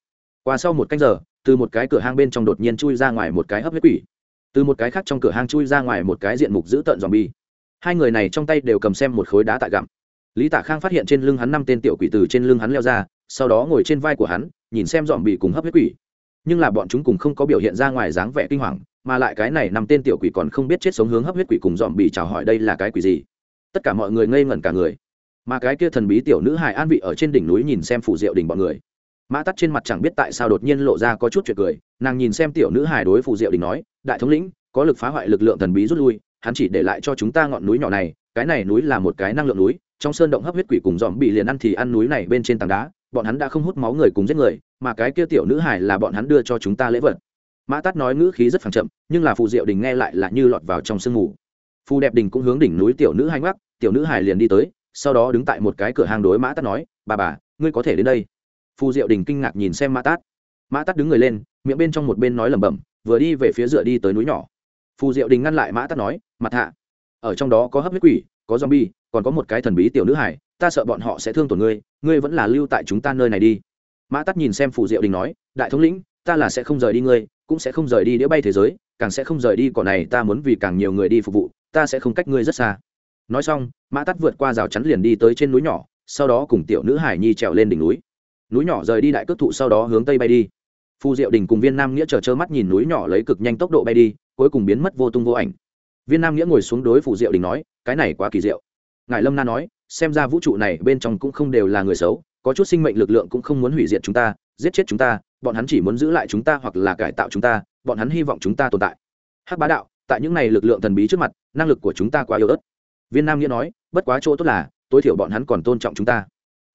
Qua sau một canh giờ, từ một cái cửa hang bên trong đột nhiên chui ra ngoài một cái hấp huyết quỷ. Từ một cái khác trong cửa hang chui ra ngoài một cái diện mục dữ tợn dòm bi hai người này trong tay đều cầm xem một khối đá tại gặm. Lý tạ khang phát hiện trên lưng hắn năm tên tiểu quỷ từ trên lưng hắn leo ra, sau đó ngồi trên vai của hắn, nhìn xem dòm bị cùng hấp huyết quỷ. Nhưng là bọn chúng cùng không có biểu hiện ra ngoài dáng vẻ kinh hoàng mà lại cái này năm tên tiểu quỷ còn không biết chết sống hướng hấp huyết quỷ cùng dòm bị chào hỏi đây là cái quỷ gì. Tất cả mọi người ngây ngẩn cả người. Mà cái kia thần bí tiểu nữ hài an vị ở trên đỉnh núi nhìn xem phủ diệu đình bọn người. Mã tắt trên mặt chẳng biết tại sao đột nhiên lộ ra có chút chuyện cười, nàng nhìn xem tiểu nữ hài đối phủ diệu đình nói, đại thống lĩnh, có lực phá hoại lực lượng thần bí rút lui, hắn chỉ để lại cho chúng ta ngọn núi nhỏ này, cái này núi là một cái năng lượng núi, trong sơn động hấp huyết quỷ cùng dòm bị liền ăn thì ăn núi này bên trên tảng đá, bọn hắn đã không hút máu người cùng giết người, mà cái kia tiểu nữ hải là bọn hắn đưa cho chúng ta lễ vật mã tát nói ngữ khí rất phẳng chậm, nhưng là phù diệu đình nghe lại là như lọt vào trong sương mù. Phù đẹp đình cũng hướng đỉnh núi tiểu nữ hai ngoắc tiểu nữ hải liền đi tới, sau đó đứng tại một cái cửa hàng đối mã tát nói, bà bà, ngươi có thể đến đây. Phù diệu đình kinh ngạc nhìn xem mã tát. Mã tát đứng người lên, miệng bên trong một bên nói lẩm bẩm, vừa đi về phía dựa đi tới núi nhỏ. Phù diệu đình ngăn lại mã tát nói, mặt hạ, ở trong đó có hấp huyết quỷ, có zombie, còn có một cái thần bí tiểu nữ hải ta sợ bọn họ sẽ thương tổn ngươi ngươi vẫn là lưu tại chúng ta nơi này đi. Mã tắt nhìn xem phù diệu đình nói, đại thống lĩnh, ta là sẽ không rời đi ngươi cũng sẽ không rời đi đĩa bay thế giới, càng sẽ không rời đi cỏ này, ta muốn vì càng nhiều người đi phục vụ, ta sẽ không cách ngươi rất xa. Nói xong, mã tắt vượt qua rào chắn liền đi tới trên núi nhỏ, sau đó cùng tiểu nữ hải nhi trèo lên đỉnh núi. Núi nhỏ rời đi đại cước thụ sau đó hướng tây bay đi. Phù diệu đình cùng viên nam nghĩa chờ trơ mắt nhìn núi nhỏ lấy cực nhanh tốc độ bay đi, cuối cùng biến mất vô tung vô ảnh. Viên nam nghĩa ngồi xuống đối phủ diệu đình nói, cái này quá kỳ diệu. Ngài lâm na nói, xem ra vũ trụ này bên trong cũng không đều là người xấu, có chút sinh mệnh lực lượng cũng không muốn hủy diệt chúng ta, giết chết chúng ta bọn hắn chỉ muốn giữ lại chúng ta hoặc là cải tạo chúng ta, bọn hắn hy vọng chúng ta tồn tại. Hắc bá đạo, tại những này lực lượng thần bí trước mặt, năng lực của chúng ta quá yếu ớt. Viên nam nghĩa nói, bất quá chỗ tốt là, tối thiểu bọn hắn còn tôn trọng chúng ta.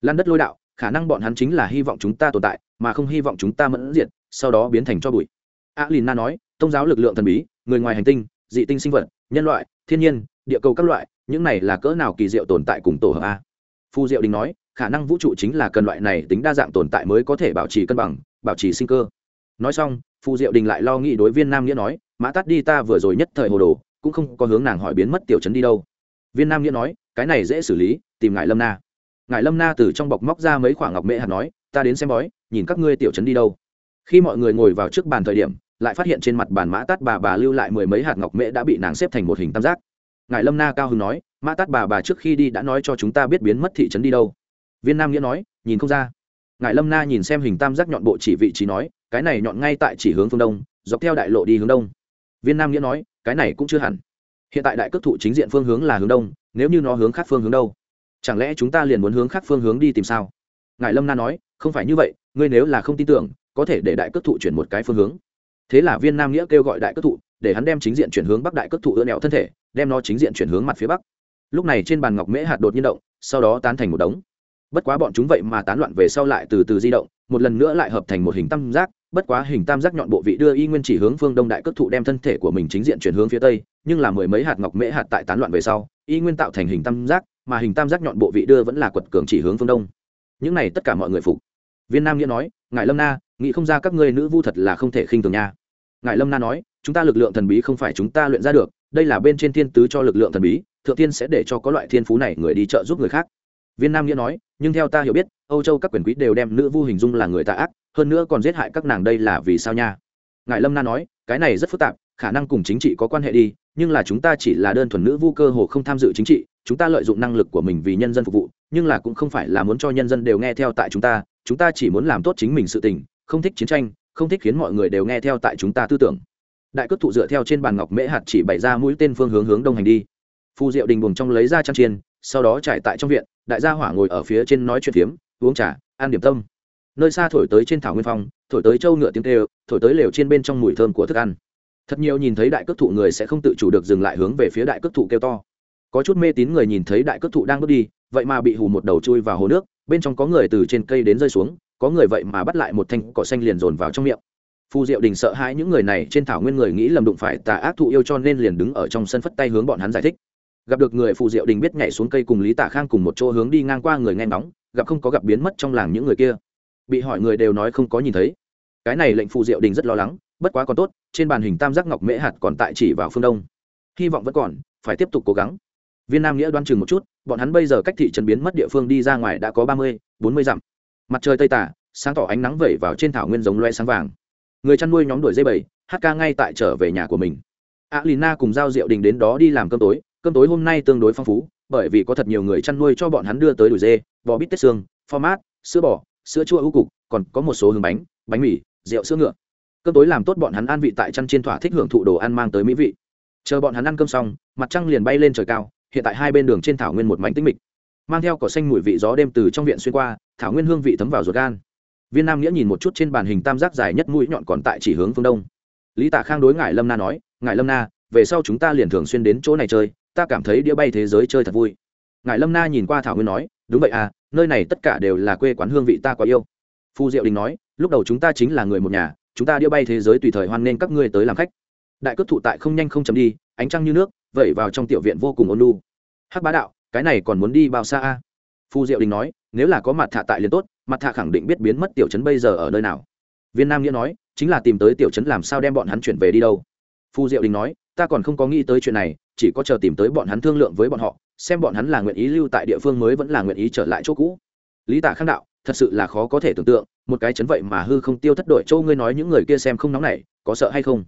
Lan đất lôi đạo, khả năng bọn hắn chính là hy vọng chúng ta tồn tại, mà không hy vọng chúng ta mẫn diệt, sau đó biến thành cho bụi. A lìn na nói tôn giáo lực lượng thần bí, người ngoài hành tinh, dị tinh sinh vật, nhân loại, thiên nhiên, địa cầu các loại, những này là cỡ nào kỳ diệu tồn tại cùng tổ hợp a. Phu diệu đình nói khả năng vũ trụ chính là cần loại này tính đa dạng tồn tại mới có thể bảo trì cân bằng, bảo trì sinh cơ. Nói xong Phu diệu đình lại lo nghĩ đối viên nam nghĩa nói, mã tắt đi ta vừa rồi nhất thời hồ đồ, cũng không có hướng nàng hỏi biến mất tiểu trấn đi đâu. Viên nam nghĩa nói, cái này dễ xử lý, tìm ngại lâm na. Ngài lâm na từ trong bọc móc ra mấy khoảng ngọc mễ hạt nói, ta đến xem bói, nhìn các ngươi tiểu trấn đi đâu. Khi mọi người ngồi vào trước bàn thời điểm, lại phát hiện trên mặt bàn mã tát bà bà lưu lại mười mấy hạt ngọc mễ đã bị nàng xếp thành một hình tam giác. Ngài lâm na cao hưng nói, mã tát bà bà trước khi đi đã nói cho chúng ta biết biến mất thị trấn đi đâu viên nam nghĩa nói, nhìn không ra. Ngài lâm na nhìn xem hình tam giác nhọn bộ chỉ vị trí nói, cái này nhọn ngay tại chỉ hướng phương đông, dọc theo đại lộ đi hướng đông. Viên nam nghĩa nói, cái này cũng chưa hẳn. Hiện tại đại cước thụ chính diện phương hướng là hướng đông, nếu như nó hướng khác phương hướng đâu, chẳng lẽ chúng ta liền muốn hướng khác phương hướng đi tìm sao? Ngài lâm na nói, không phải như vậy, ngươi nếu là không tin tưởng, có thể để đại cước thụ chuyển một cái phương hướng. Thế là viên nam nghĩa kêu gọi đại cước thụ, để hắn đem chính diện chuyển hướng bắc đại cước thụ ưa nẹo thân thể, đem nó chính diện chuyển hướng mặt phía bắc. Lúc này trên bàn ngọc mễ hạt đột nhiên động, sau đó tán thành một đống bất quá bọn chúng vậy mà tán loạn về sau lại từ từ di động, một lần nữa lại hợp thành một hình tam giác, bất quá hình tam giác nhọn bộ vị đưa y nguyên chỉ hướng phương đông đại cất thụ đem thân thể của mình chính diện chuyển hướng phía tây, nhưng là mười mấy hạt ngọc mễ hạt tại tán loạn về sau, y nguyên tạo thành hình tam giác, mà hình tam giác nhọn bộ vị đưa vẫn là quật cường chỉ hướng phương đông. Những này tất cả mọi người phục. Viên nam nghĩa nói, ngài lâm na, nghĩ không ra các ngươi nữ vu thật là không thể khinh thường nha. Ngài lâm na nói, chúng ta lực lượng thần bí không phải chúng ta luyện ra được, đây là bên trên thiên tứ cho lực lượng thần bí, thượng tiên sẽ để cho có loại thiên phú này người đi trợ giúp người khác. Viên nam nghĩa nói nhưng theo ta hiểu biết, âu châu các quyền quý đều đem nữ vu hình dung là người tạ ác, hơn nữa còn giết hại các nàng đây là vì sao nha? Ngài lâm na nói, cái này rất phức tạp, khả năng cùng chính trị có quan hệ đi, nhưng là chúng ta chỉ là đơn thuần nữ vu cơ hồ không tham dự chính trị, chúng ta lợi dụng năng lực của mình vì nhân dân phục vụ, nhưng là cũng không phải là muốn cho nhân dân đều nghe theo tại chúng ta chúng ta chỉ muốn làm tốt chính mình sự tình, không thích chiến tranh, không thích khiến mọi người đều nghe theo tại chúng ta tư tưởng. Đại cước thụ dựa theo trên bàn ngọc mễ hạt chỉ bày ra mũi tên phương hướng hướng đông hành đi. Phù diệu đình buồng trong lấy ra trang chiên, sau đó trải tại trong viện đại gia hỏa ngồi ở phía trên nói chuyện phiếm, uống trà, ăn điểm tâm. Nơi xa thổi tới trên thảo nguyên phong, thổi tới châu ngựa tiếng tê thổi tới lều trên bên trong mùi thơm của thức ăn. Thật nhiều nhìn thấy đại cước thụ người sẽ không tự chủ được dừng lại hướng về phía đại cước thụ kêu to. Có chút mê tín người nhìn thấy đại cước thụ đang bước đi, vậy mà bị hù một đầu chui vào hồ nước, bên trong có người từ trên cây đến rơi xuống, có người vậy mà bắt lại một thanh cỏ xanh liền dồn vào trong miệng. Phù diệu đình sợ hãi những người này trên thảo nguyên người nghĩ lầm đụng phải tà ác thụ yêu cho nên liền đứng ở trong sân phất tay hướng bọn hắn giải thích gặp được người phù diệu đình biết nhảy xuống cây cùng lý tạ khang cùng một chỗ hướng đi ngang qua người nghe ngóng, gặp không có gặp biến mất trong làng những người kia. Bị hỏi người đều nói không có nhìn thấy. Cái này lệnh phù diệu đình rất lo lắng, bất quá còn tốt, trên bàn hình tam giác ngọc mễ hạt còn tại chỉ vào phương đông. Hy vọng vẫn còn, phải tiếp tục cố gắng. Viên nam nghĩa đoan chừng một chút, bọn hắn bây giờ cách thị trấn biến mất địa phương đi ra ngoài đã có ba mươi, bốn mươi dặm. Mặt trời tây tả, sáng tỏ ánh nắng vẩy vào trên thảo nguyên giống loe sáng vàng. Người chăn nuôi nhóm đuổi dây bầy, hát ca ngay tại trở về nhà của mình. A lina cùng giao diệu đình đến đó đi làm cơm tối cơm tối hôm nay tương đối phong phú, bởi vì có thật nhiều người chăn nuôi cho bọn hắn đưa tới đùi dê, bò bít tết xương, format, sữa bò, sữa chua ưu cục, còn có một số hướng bánh bánh mì, rượu sữa ngựa. Cơm tối làm tốt bọn hắn ăn vị tại chăn trên thỏa thích hưởng thụ đồ ăn mang tới mỹ vị. Chờ bọn hắn ăn cơm xong, mặt trăng liền bay lên trời cao, hiện tại hai bên đường trên thảo nguyên một mảnh tĩnh mịch. Mang theo cỏ xanh mùi vị gió đêm từ trong viện xuyên qua, thảo nguyên hương vị thấm vào ruột gan. Viên nam nghĩa nhìn một chút trên bàn hình tam giác dài nhất mũi nhọn còn tại chỉ hướng phương đông. Lý tạ khang đối ngại lâm na nói ngại lâm na, về sau chúng ta liền thường xuyên đến chỗ này chơi ta cảm thấy đĩa bay thế giới chơi thật vui. Ngài lâm na nhìn qua thảo nguyên nói, đúng vậy à nơi này tất cả đều là quê quán hương vị ta quá yêu. Phu diệu đình nói, lúc đầu chúng ta chính là người một nhà, chúng ta đĩa bay thế giới tùy thời hoan nghênh các ngươi tới làm khách. Đại cước thụ tại không nhanh không chấm đi, ánh trăng như nước, vẩy vào trong tiểu viện vô cùng ôn lu hắc bá đạo, cái này còn muốn đi bao xa a? Phu diệu đình nói, nếu là có mặt thạ tại liền tốt, mặt thạ khẳng định biết biến mất tiểu trấn bây giờ ở nơi nào. Viên nam nghĩa nói, chính là tìm tới tiểu trấn làm sao đem bọn hắn chuyển về đi đâu. Phu diệu đình nói ta còn không có nghĩ tới chuyện này, chỉ có chờ tìm tới bọn hắn thương lượng với bọn họ, xem bọn hắn là nguyện ý lưu tại địa phương mới vẫn là nguyện ý trở lại chỗ cũ. Lý tả khang đạo, thật sự là khó có thể tưởng tượng, một cái chấn vậy mà hư không tiêu thất đội châu ngươi nói những người kia xem không nóng này, có sợ hay không?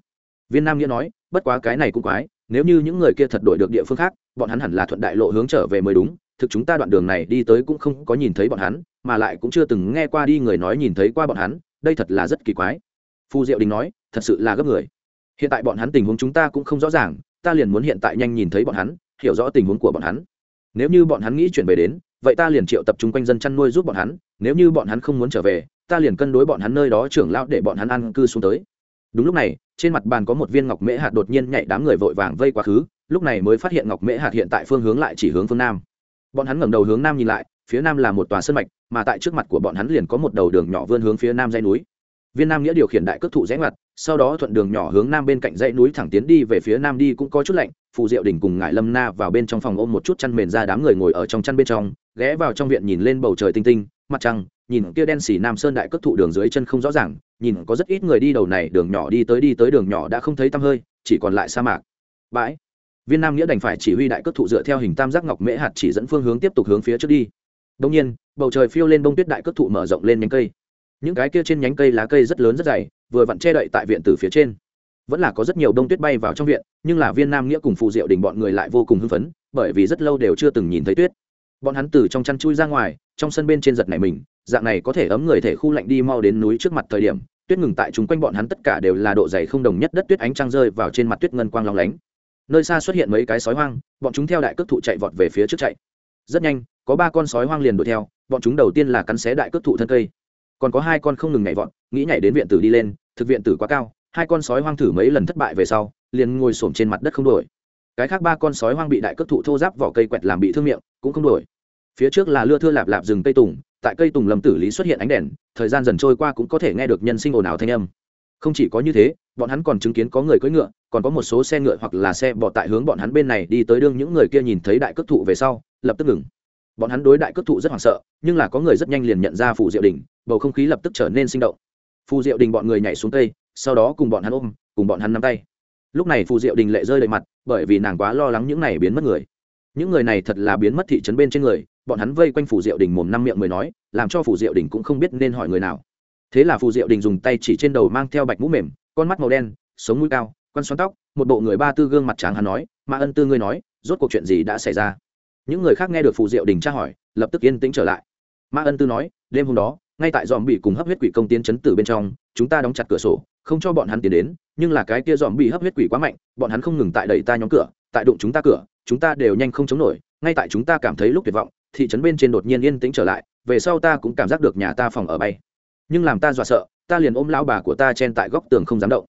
Viên nam nghĩa nói, bất quá cái này cũng quái, nếu như những người kia thật đổi được địa phương khác, bọn hắn hẳn là thuận đại lộ hướng trở về mới đúng, thực chúng ta đoạn đường này đi tới cũng không có nhìn thấy bọn hắn, mà lại cũng chưa từng nghe qua đi người nói nhìn thấy qua bọn hắn, đây thật là rất kỳ quái. Phu diệu đình nói, thật sự là gấp người hiện tại bọn hắn tình huống chúng ta cũng không rõ ràng, ta liền muốn hiện tại nhanh nhìn thấy bọn hắn, hiểu rõ tình huống của bọn hắn. Nếu như bọn hắn nghĩ chuyển về đến, vậy ta liền triệu tập trung quanh dân chăn nuôi giúp bọn hắn, nếu như bọn hắn không muốn trở về, ta liền cân đối bọn hắn nơi đó trưởng lão để bọn hắn ăn cư xuống tới. Đúng lúc này, trên mặt bàn có một viên ngọc mễ hạt đột nhiên nhảy đám người vội vàng vây quá khứ, lúc này mới phát hiện ngọc mễ hạt hiện tại phương hướng lại chỉ hướng phương nam. Bọn hắn ngẩng đầu hướng nam nhìn lại, phía nam là một tòa sân mạch, mà tại trước mặt của bọn hắn liền có một đầu đường nhỏ vươn hướng phía nam dãy núi. Viên nam nghĩa điều khiển đại cước thụ rẽ ngoặt sau đó thuận đường nhỏ hướng nam bên cạnh dãy núi thẳng tiến đi về phía nam đi cũng có chút lạnh, phù diệu đình cùng ngải lâm na vào bên trong phòng ôm một chút chăn mền ra đám người ngồi ở trong chăn bên trong, ghé vào trong viện nhìn lên bầu trời tinh tinh, mặt trăng, nhìn kia đen xỉ nam sơn đại cất thụ đường dưới chân không rõ ràng, nhìn có rất ít người đi đầu này, đường nhỏ đi tới đi tới đường nhỏ đã không thấy tăm hơi, chỉ còn lại sa mạc. Bãi. Viên nam nghĩa đành phải chỉ huy đại cất thụ dựa theo hình tam giác ngọc mễ hạt chỉ dẫn phương hướng tiếp tục hướng phía trước đi. Đông nhiên, bầu trời phiêu lên bông tuyết đại cất thụ mở rộng lên nhánh cây. Những cái kia trên nhánh cây lá cây rất lớn rất dày vừa vặn che đậy tại viện từ phía trên. Vẫn là có rất nhiều đông tuyết bay vào trong viện, nhưng là viên nam nghĩa cùng phụ diệu đình bọn người lại vô cùng hưng phấn, bởi vì rất lâu đều chưa từng nhìn thấy tuyết. Bọn hắn từ trong chăn chui ra ngoài, trong sân bên trên giật này mình, dạng này có thể ấm người thể khu lạnh đi mau đến núi trước mặt thời điểm, tuyết ngừng tại chúng quanh bọn hắn tất cả đều là độ dày không đồng nhất đất tuyết ánh trăng rơi vào trên mặt tuyết ngân quang long lánh. Nơi xa xuất hiện mấy cái sói hoang, bọn chúng theo đại cước thụ chạy vọt về phía trước chạy. Rất nhanh, có ba con sói hoang liền đuổi theo, bọn chúng đầu tiên là cắn xé đại cước thụ thân cây còn có hai con không ngừng nhảy vọt, nghĩ nhảy đến viện tử đi lên, thực viện tử quá cao, hai con sói hoang thử mấy lần thất bại về sau, liền ngồi xổm trên mặt đất không đổi cái khác ba con sói hoang bị đại cước thụ thô giáp vỏ cây quẹt làm bị thương miệng, cũng không đổi phía trước là lưa thưa lạp lạp rừng cây tùng, tại cây tùng lầm tử lý xuất hiện ánh đèn, thời gian dần trôi qua cũng có thể nghe được nhân sinh ồn ào thanh âm. Không chỉ có như thế, bọn hắn còn chứng kiến có người cưỡi ngựa, còn có một số xe ngựa hoặc là xe bọ tại hướng bọn hắn bên này đi tới đương những người kia nhìn thấy đại cước thụ về sau, lập tức ngừng. Bọn hắn đối đại cước thụ rất hoảng sợ, nhưng là có người rất nhanh liền nhận ra phù diệu đình bầu không khí lập tức trở nên sinh động. Phù diệu đình bọn người nhảy xuống tây sau đó cùng bọn hắn ôm, cùng bọn hắn nắm tay. Lúc này phù diệu đình lệ rơi đầy mặt, bởi vì nàng quá lo lắng những này biến mất người. Những người này thật là biến mất thị trấn bên trên người, bọn hắn vây quanh phù diệu đình mồm năm miệng mười nói, làm cho phù diệu đình cũng không biết nên hỏi người nào. Thế là phù diệu đình dùng tay chỉ trên đầu mang theo bạch mũ mềm, con mắt màu đen, sống mũi cao quan xoắn tóc, một bộ người ba tư gương mặt tráng hắn nói mà ân tư ngươi nói, rốt cuộc chuyện gì đã xảy ra? Những người khác nghe được phù diệu đình tra hỏi, lập tức yên tĩnh trở lại. Mã ân tư nói, đêm hôm đó ngay tại dòm bị cùng hấp huyết quỷ công tiến chấn tử bên trong, chúng ta đóng chặt cửa sổ, không cho bọn hắn tiến đến, nhưng là cái kia dòm bị hấp huyết quỷ quá mạnh, bọn hắn không ngừng tại đẩy ta nhóm cửa, tại đụng chúng ta cửa, chúng ta đều nhanh không chống nổi, ngay tại chúng ta cảm thấy lúc tuyệt vọng, thị trấn bên trên đột nhiên yên tĩnh trở lại, về sau ta cũng cảm giác được nhà ta phòng ở bay. Nhưng làm ta dọa sợ, ta liền ôm lão bà của ta chen tại góc tường không dám động.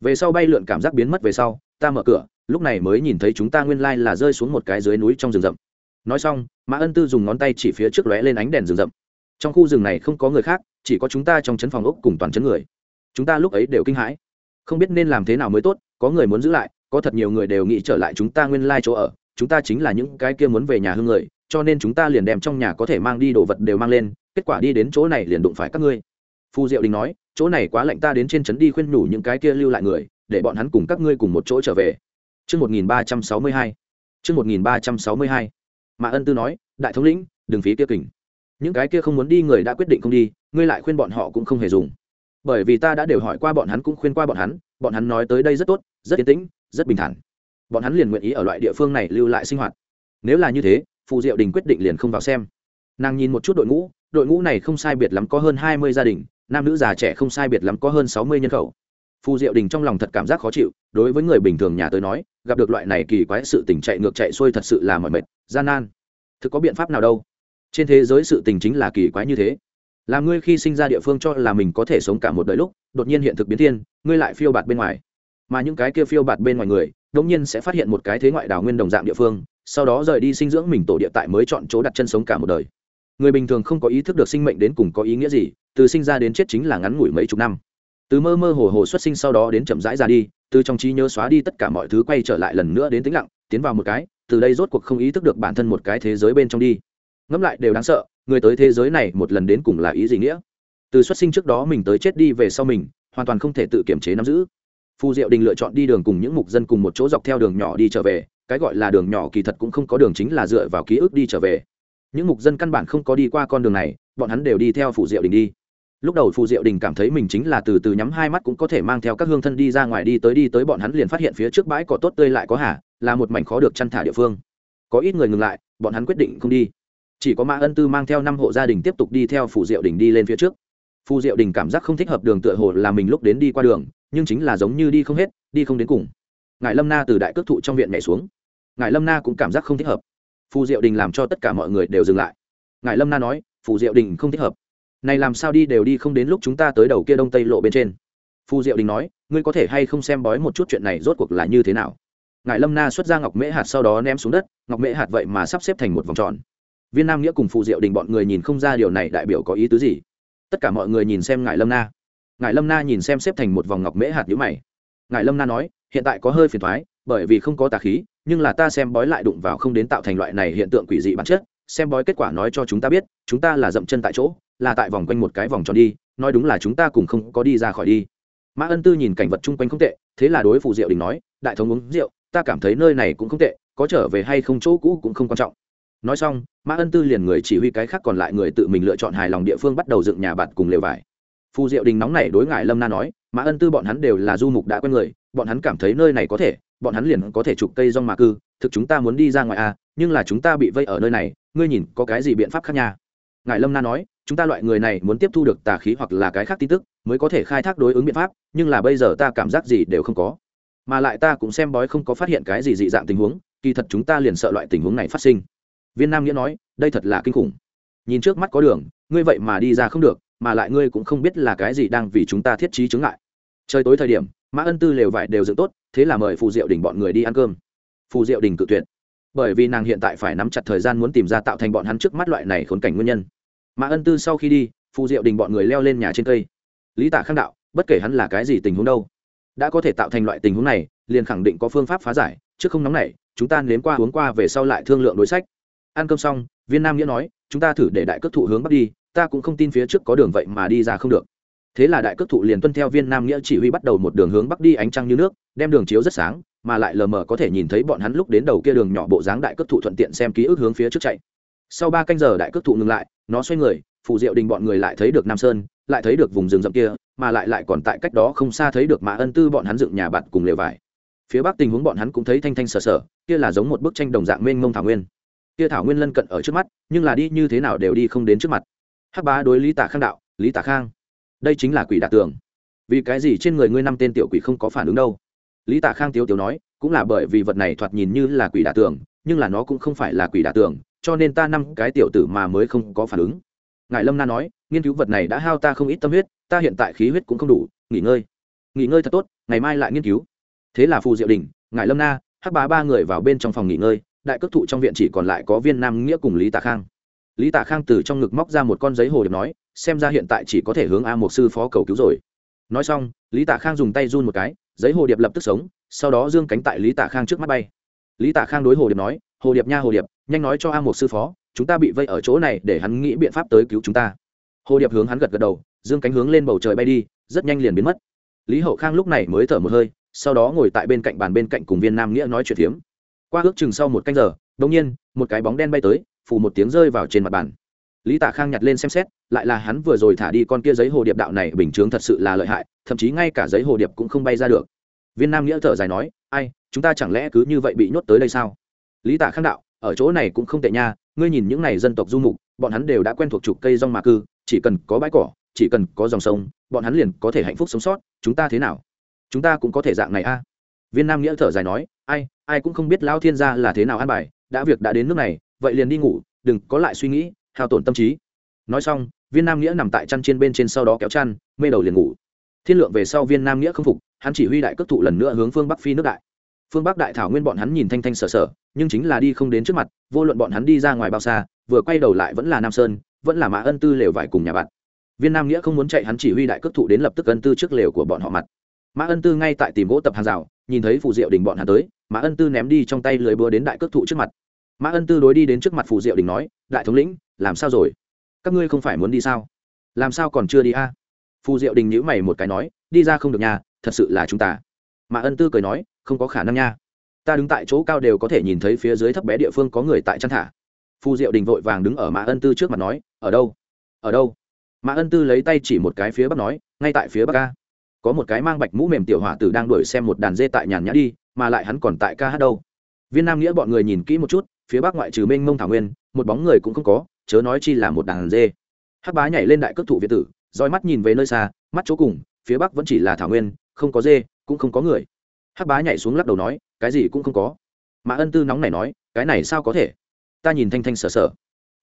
Về sau bay lượn cảm giác biến mất về sau, ta mở cửa, lúc này mới nhìn thấy chúng ta nguyên lai là rơi xuống một cái dưới núi trong rừng rậm. Nói xong, mã ân tư dùng ngón tay chỉ phía trước lóe lên ánh đèn rừng rậm trong khu rừng này không có người khác chỉ có chúng ta trong chấn phòng ốc cùng toàn chấn người chúng ta lúc ấy đều kinh hãi không biết nên làm thế nào mới tốt có người muốn giữ lại có thật nhiều người đều nghĩ trở lại chúng ta nguyên lai chỗ ở chúng ta chính là những cái kia muốn về nhà hương người cho nên chúng ta liền đem trong nhà có thể mang đi đồ vật đều mang lên kết quả đi đến chỗ này liền đụng phải các ngươi Phu diệu đình nói chỗ này quá lạnh ta đến trên trấn đi khuyên nhủ những cái kia lưu lại người để bọn hắn cùng các ngươi cùng một chỗ trở về Trước 1362. Trước 1362. Mã Ân Tư nói, đại thống lĩnh, đừng phí kia kình. Những cái kia không muốn đi người đã quyết định không đi, ngươi lại khuyên bọn họ cũng không hề dùng. Bởi vì ta đã đều hỏi qua bọn hắn cũng khuyên qua bọn hắn, bọn hắn nói tới đây rất tốt, rất yên tĩnh, rất bình thản. Bọn hắn liền nguyện ý ở loại địa phương này lưu lại sinh hoạt. Nếu là như thế, Phù Diệu Đình quyết định liền không vào xem. Nàng nhìn một chút đội ngũ, đội ngũ này không sai biệt lắm có hơn hai mươi gia đình, nam nữ già trẻ không sai biệt lắm có hơn sáu mươi nhân khẩu phù diệu đình trong lòng thật cảm giác khó chịu đối với người bình thường nhà tới nói gặp được loại này kỳ quái sự tình chạy ngược chạy xuôi thật sự là mỏi mệt gian nan thực có biện pháp nào đâu trên thế giới sự tình chính là kỳ quái như thế. Là ngươi khi sinh ra địa phương cho là mình có thể sống cả một đời lúc, đột nhiên hiện thực biến thiên, ngươi lại phiêu bạt bên ngoài. Mà những cái kia phiêu bạt bên ngoài người, đống nhiên sẽ phát hiện một cái thế ngoại đảo nguyên đồng dạng địa phương, sau đó rời đi sinh dưỡng mình tổ địa tại mới chọn chỗ đặt chân sống cả một đời. Người bình thường không có ý thức được sinh mệnh đến cùng có ý nghĩa gì, từ sinh ra đến chết chính là ngắn ngủi mấy chục năm. Từ mơ mơ hồ hồ xuất sinh sau đó đến chậm rãi ra đi, từ trong trí nhớ xóa đi tất cả mọi thứ quay trở lại lần nữa đến tĩnh lặng, tiến vào một cái, từ đây rốt cuộc không ý thức được bản thân một cái thế giới bên trong đi ngẫm lại đều đáng sợ, người tới thế giới này một lần đến cùng là ý gì nghĩa? Từ xuất sinh trước đó mình tới chết đi về sau mình, hoàn toàn không thể tự kiểm chế nắm giữ. Phù diệu đình lựa chọn đi đường cùng những mục dân cùng một chỗ dọc theo đường nhỏ đi trở về, cái gọi là đường nhỏ kỳ thật cũng không có đường chính là dựa vào ký ức đi trở về. Những mục dân căn bản không có đi qua con đường này, bọn hắn đều đi theo phù diệu đình đi. Lúc đầu phù diệu đình cảm thấy mình chính là từ từ nhắm hai mắt cũng có thể mang theo các hương thân đi ra ngoài đi tới đi tới bọn hắn liền phát hiện phía trước bãi cỏ tốt tươi lại có hả là một mảnh khó được chăn thả địa phương. Có ít người ngừng lại, bọn hắn quyết định không đi chỉ có mã ân tư mang theo năm hộ gia đình tiếp tục đi theo phù diệu đình đi lên phía trước. Phù diệu đình cảm giác không thích hợp đường tựa hồ là mình lúc đến đi qua đường, nhưng chính là giống như đi không hết, đi không đến cùng. Ngài lâm na từ đại cước thụ trong viện nhảy xuống. Ngài lâm na cũng cảm giác không thích hợp. Phù diệu đình làm cho tất cả mọi người đều dừng lại. Ngài lâm na nói, phù diệu đình không thích hợp. Này làm sao đi đều đi không đến lúc chúng ta tới đầu kia đông tây lộ bên trên. Phù diệu đình nói, ngươi có thể hay không xem bói một chút chuyện này rốt cuộc là như thế nào? Ngài lâm na xuất ra ngọc mễ hạt sau đó ném xuống đất. Ngọc mễ hạt vậy mà sắp xếp thành một vòng tròn viên nam nghĩa cùng phụ diệu đình bọn người nhìn không ra điều này đại biểu có ý tứ gì? Tất cả mọi người nhìn xem ngài lâm na. Ngài lâm na nhìn xem xếp thành một vòng ngọc mễ hạt nhữ mày. Ngài lâm na nói, hiện tại có hơi phiền thoái bởi vì không có tà khí, nhưng là ta xem bói lại đụng vào không đến tạo thành loại này hiện tượng quỷ dị bản chất, xem bói kết quả nói cho chúng ta biết, chúng ta là dậm chân tại chỗ, là tại vòng quanh một cái vòng tròn đi, nói đúng là chúng ta cùng không có đi ra khỏi đi. Mã ân tư nhìn cảnh vật chung quanh không tệ, thế là đối phụ diệu đình nói, đại thống uống rượu, ta cảm thấy nơi này cũng không tệ, có trở về hay không chỗ cũ cũng không quan trọng nói xong, mã ân tư liền người chỉ huy cái khác còn lại người tự mình lựa chọn hài lòng địa phương bắt đầu dựng nhà bạt cùng lều vải. Phù diệu đình nóng này đối ngại lâm na nói, mã ân tư bọn hắn đều là du mục đã quen người, bọn hắn cảm thấy nơi này có thể, bọn hắn liền có thể chụp cây rong mà cư, thực chúng ta muốn đi ra ngoài à nhưng là chúng ta bị vây ở nơi này, ngươi nhìn có cái gì biện pháp khác nha? Ngài lâm na nói, chúng ta loại người này muốn tiếp thu được tà khí hoặc là cái khác tin tức, mới có thể khai thác đối ứng biện pháp, nhưng là bây giờ ta cảm giác gì đều không có. Mà lại ta cũng xem bói không có phát hiện cái gì dị dạng tình huống, kỳ thật chúng ta liền sợ loại tình huống này phát sinh viên nam nghĩa nói, đây thật là kinh khủng. Nhìn trước mắt có đường, ngươi vậy mà đi ra không được, mà lại ngươi cũng không biết là cái gì đang vì chúng ta thiết trí chứng lại trời tối thời điểm, mã ân tư lều vải đều dựng tốt, thế là mời phù diệu đình bọn người đi ăn cơm. Phù diệu đình cự tuyệt. Bởi vì nàng hiện tại phải nắm chặt thời gian muốn tìm ra tạo thành bọn hắn trước mắt loại này khốn cảnh nguyên nhân. Mã ân tư sau khi đi, phù diệu đình bọn người leo lên nhà trên cây. Lý tả khang đạo, bất kể hắn là cái gì tình huống đâu, đã có thể tạo thành loại tình huống này, liền khẳng định có phương pháp phá giải, chứ không nóng này chúng ta nếm qua uống qua về sau lại thương lượng đối sách ăn cơm xong, viên nam nghĩa nói, chúng ta thử để đại cước thụ hướng bắc đi, ta cũng không tin phía trước có đường vậy mà đi ra không được. Thế là đại cước thụ liền tuân theo viên nam nghĩa chỉ huy bắt đầu một đường hướng bắc đi ánh trăng như nước, đem đường chiếu rất sáng, mà lại lờ mờ có thể nhìn thấy bọn hắn lúc đến đầu kia đường nhỏ bộ dáng đại cước thụ thuận tiện xem ký ức hướng phía trước chạy. Sau ba canh giờ đại cước thụ ngừng lại, nó xoay người phụ diệu đình bọn người lại thấy được nam sơn, lại thấy được vùng rừng rậm kia, mà lại lại còn tại cách đó không xa thấy được mã ân tư bọn hắn dựng nhà bạn cùng lều vải. Phía bắc tình huống bọn hắn cũng thấy thanh thanh sờ sờ, kia là giống một bức tranh đồng dạng mênh mông thảo nguyên kia thảo nguyên lân cận ở trước mắt, nhưng là đi như thế nào đều đi không đến trước mặt. Hắc bá đối lý tả khang đạo, lý tả khang, đây chính là quỷ đả tường. Vì cái gì trên người ngươi năm tên tiểu quỷ không có phản ứng đâu? Lý tả khang tiếu tiếu nói, cũng là bởi vì vật này thoạt nhìn như là quỷ đả tường, nhưng là nó cũng không phải là quỷ đả tường, cho nên ta năm cái tiểu tử mà mới không có phản ứng. Ngài lâm na nói, nghiên cứu vật này đã hao ta không ít tâm huyết, ta hiện tại khí huyết cũng không đủ, nghỉ ngơi. Nghỉ ngơi thật tốt, ngày mai lại nghiên cứu. Thế là phù diệu đình, ngài lâm na, hắc bá ba người vào bên trong phòng nghỉ ngơi đại cước thụ trong viện chỉ còn lại có viên nam nghĩa cùng lý tạ khang lý tạ khang từ trong ngực móc ra một con giấy hồ điệp nói xem ra hiện tại chỉ có thể hướng a một sư phó cầu cứu rồi nói xong lý tạ khang dùng tay run một cái giấy hồ điệp lập tức sống sau đó dương cánh tại lý tạ khang trước mắt bay lý tạ khang đối hồ điệp nói hồ điệp nha hồ điệp nhanh nói cho a một sư phó chúng ta bị vây ở chỗ này để hắn nghĩ biện pháp tới cứu chúng ta hồ điệp hướng hắn gật gật đầu dương cánh hướng lên bầu trời bay đi rất nhanh liền biến mất lý hậu khang lúc này mới thở một hơi sau đó ngồi tại bên cạnh bàn bên cạnh cùng viên nam nghĩa nói chuyện phiếm qua ước chừng sau một canh giờ đ nhiên, một cái bóng đen bay tới phủ một tiếng rơi vào trên mặt bàn. Lý tạ khang nhặt lên xem xét, lại là hắn vừa rồi thả đi con kia giấy hồ điệp đạo này bình chướng thật sự là lợi hại, thậm chí ngay cả giấy hồ điệp cũng không bay ra được. Viên nam nghĩa thở dài nói, ai, chúng ta chẳng lẽ cứ như vậy bị nhốt tới đây sao? Lý tạ khang đạo, ở chỗ này cũng không tệ nha, ngươi nhìn những này dân tộc du mục, bọn hắn đều đã quen thuộc trục cây rong mà cư, chỉ cần có bãi cỏ, chỉ cần có dòng sông, bọn hắn liền có thể hạnh phúc sống sót, chúng ta thế nào? Chúng ta cũng có thể dạng này a. Viên nam nghĩa thở dài nói ai ai cũng không biết lao thiên gia là thế nào an bài, đã việc đã đến nước này, vậy liền đi ngủ, đừng có lại suy nghĩ, hao tổn tâm trí. Nói xong, viên nam nghĩa nằm tại chăn trên bên trên sau đó kéo chăn, mê đầu liền ngủ. Thiên lượng về sau viên nam nghĩa không phục, hắn chỉ huy đại cất thụ lần nữa hướng phương bắc phi nước đại. Phương bắc đại thảo nguyên bọn hắn nhìn thanh thanh sở sở, nhưng chính là đi không đến trước mặt, vô luận bọn hắn đi ra ngoài bao xa, vừa quay đầu lại vẫn là nam sơn, vẫn là mã ân tư lều vải cùng nhà bạn. Viên nam nghĩa không muốn chạy, hắn chỉ huy đại cất thụ đến lập tức ân tư trước lều của bọn họ mặt. Mã ân tư ngay tại tìm gỗ tập hàng rào nhìn thấy phù diệu đình bọn hắn tới, mã ân tư ném đi trong tay lưới búa đến đại cước thụ trước mặt. Mã ân tư đối đi đến trước mặt phù diệu đình nói, đại thống lĩnh, làm sao rồi? Các ngươi không phải muốn đi sao? Làm sao còn chưa đi a? Phù diệu đình nhữ mày một cái nói, đi ra không được nhà thật sự là chúng ta. Mã ân tư cười nói, không có khả năng nha. Ta đứng tại chỗ cao đều có thể nhìn thấy phía dưới thấp bé địa phương có người tại chăn thả. Phù diệu đình vội vàng đứng ở mã ân tư trước mặt nói, ở đâu? Ở đâu? Mã ân tư lấy tay chỉ một cái phía bắc nói, ngay tại phía bắc ca có một cái mang bạch mũ mềm tiểu hỏa tử đang đuổi xem một đàn dê tại nhàn nhã đi, mà lại hắn còn tại ca hát đâu. Viên nam nghĩa bọn người nhìn kỹ một chút, phía bắc ngoại trừ mênh mông thảo nguyên, một bóng người cũng không có, chớ nói chi là một đàn dê. Hắc bá nhảy lên đại cất thủ việt tử roi mắt nhìn về nơi xa, mắt chỗ cùng, phía bắc vẫn chỉ là thảo nguyên, không có dê, cũng không có người. Hắc bá nhảy xuống lắc đầu nói, cái gì cũng không có. Mã ân tư nóng này nói, cái này sao có thể? Ta nhìn thanh thanh sờ sờ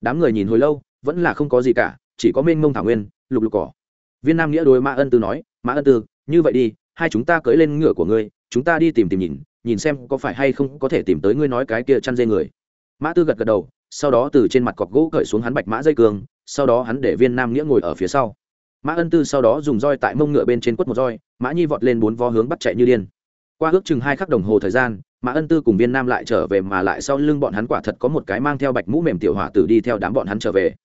đám người nhìn hồi lâu, vẫn là không có gì cả, chỉ có mênh mông thảo nguyên, lục lục cỏ. Viên nam nghĩa đối mã ân tư nói, mã ân tư như vậy đi, hai chúng ta cưỡi lên ngựa của ngươi, chúng ta đi tìm tìm nhìn nhìn xem có phải hay không có thể tìm tới ngươi nói cái kia chăn dê người. Mã tư gật gật đầu, sau đó từ trên mặt cọc gỗ cởi xuống hắn bạch mã dây cường sau đó hắn để viên nam nghĩa ngồi ở phía sau. Mã ân tư sau đó dùng roi tại mông ngựa bên trên quất một roi, mã nhi vọt lên bốn vó hướng bắt chạy như điên. Qua ước chừng hai khắc đồng hồ thời gian, mã ân tư cùng viên nam lại trở về mà lại sau lưng bọn hắn quả thật có một cái mang theo bạch mũ mềm tiểu hỏa tử đi theo đám bọn hắn trở về.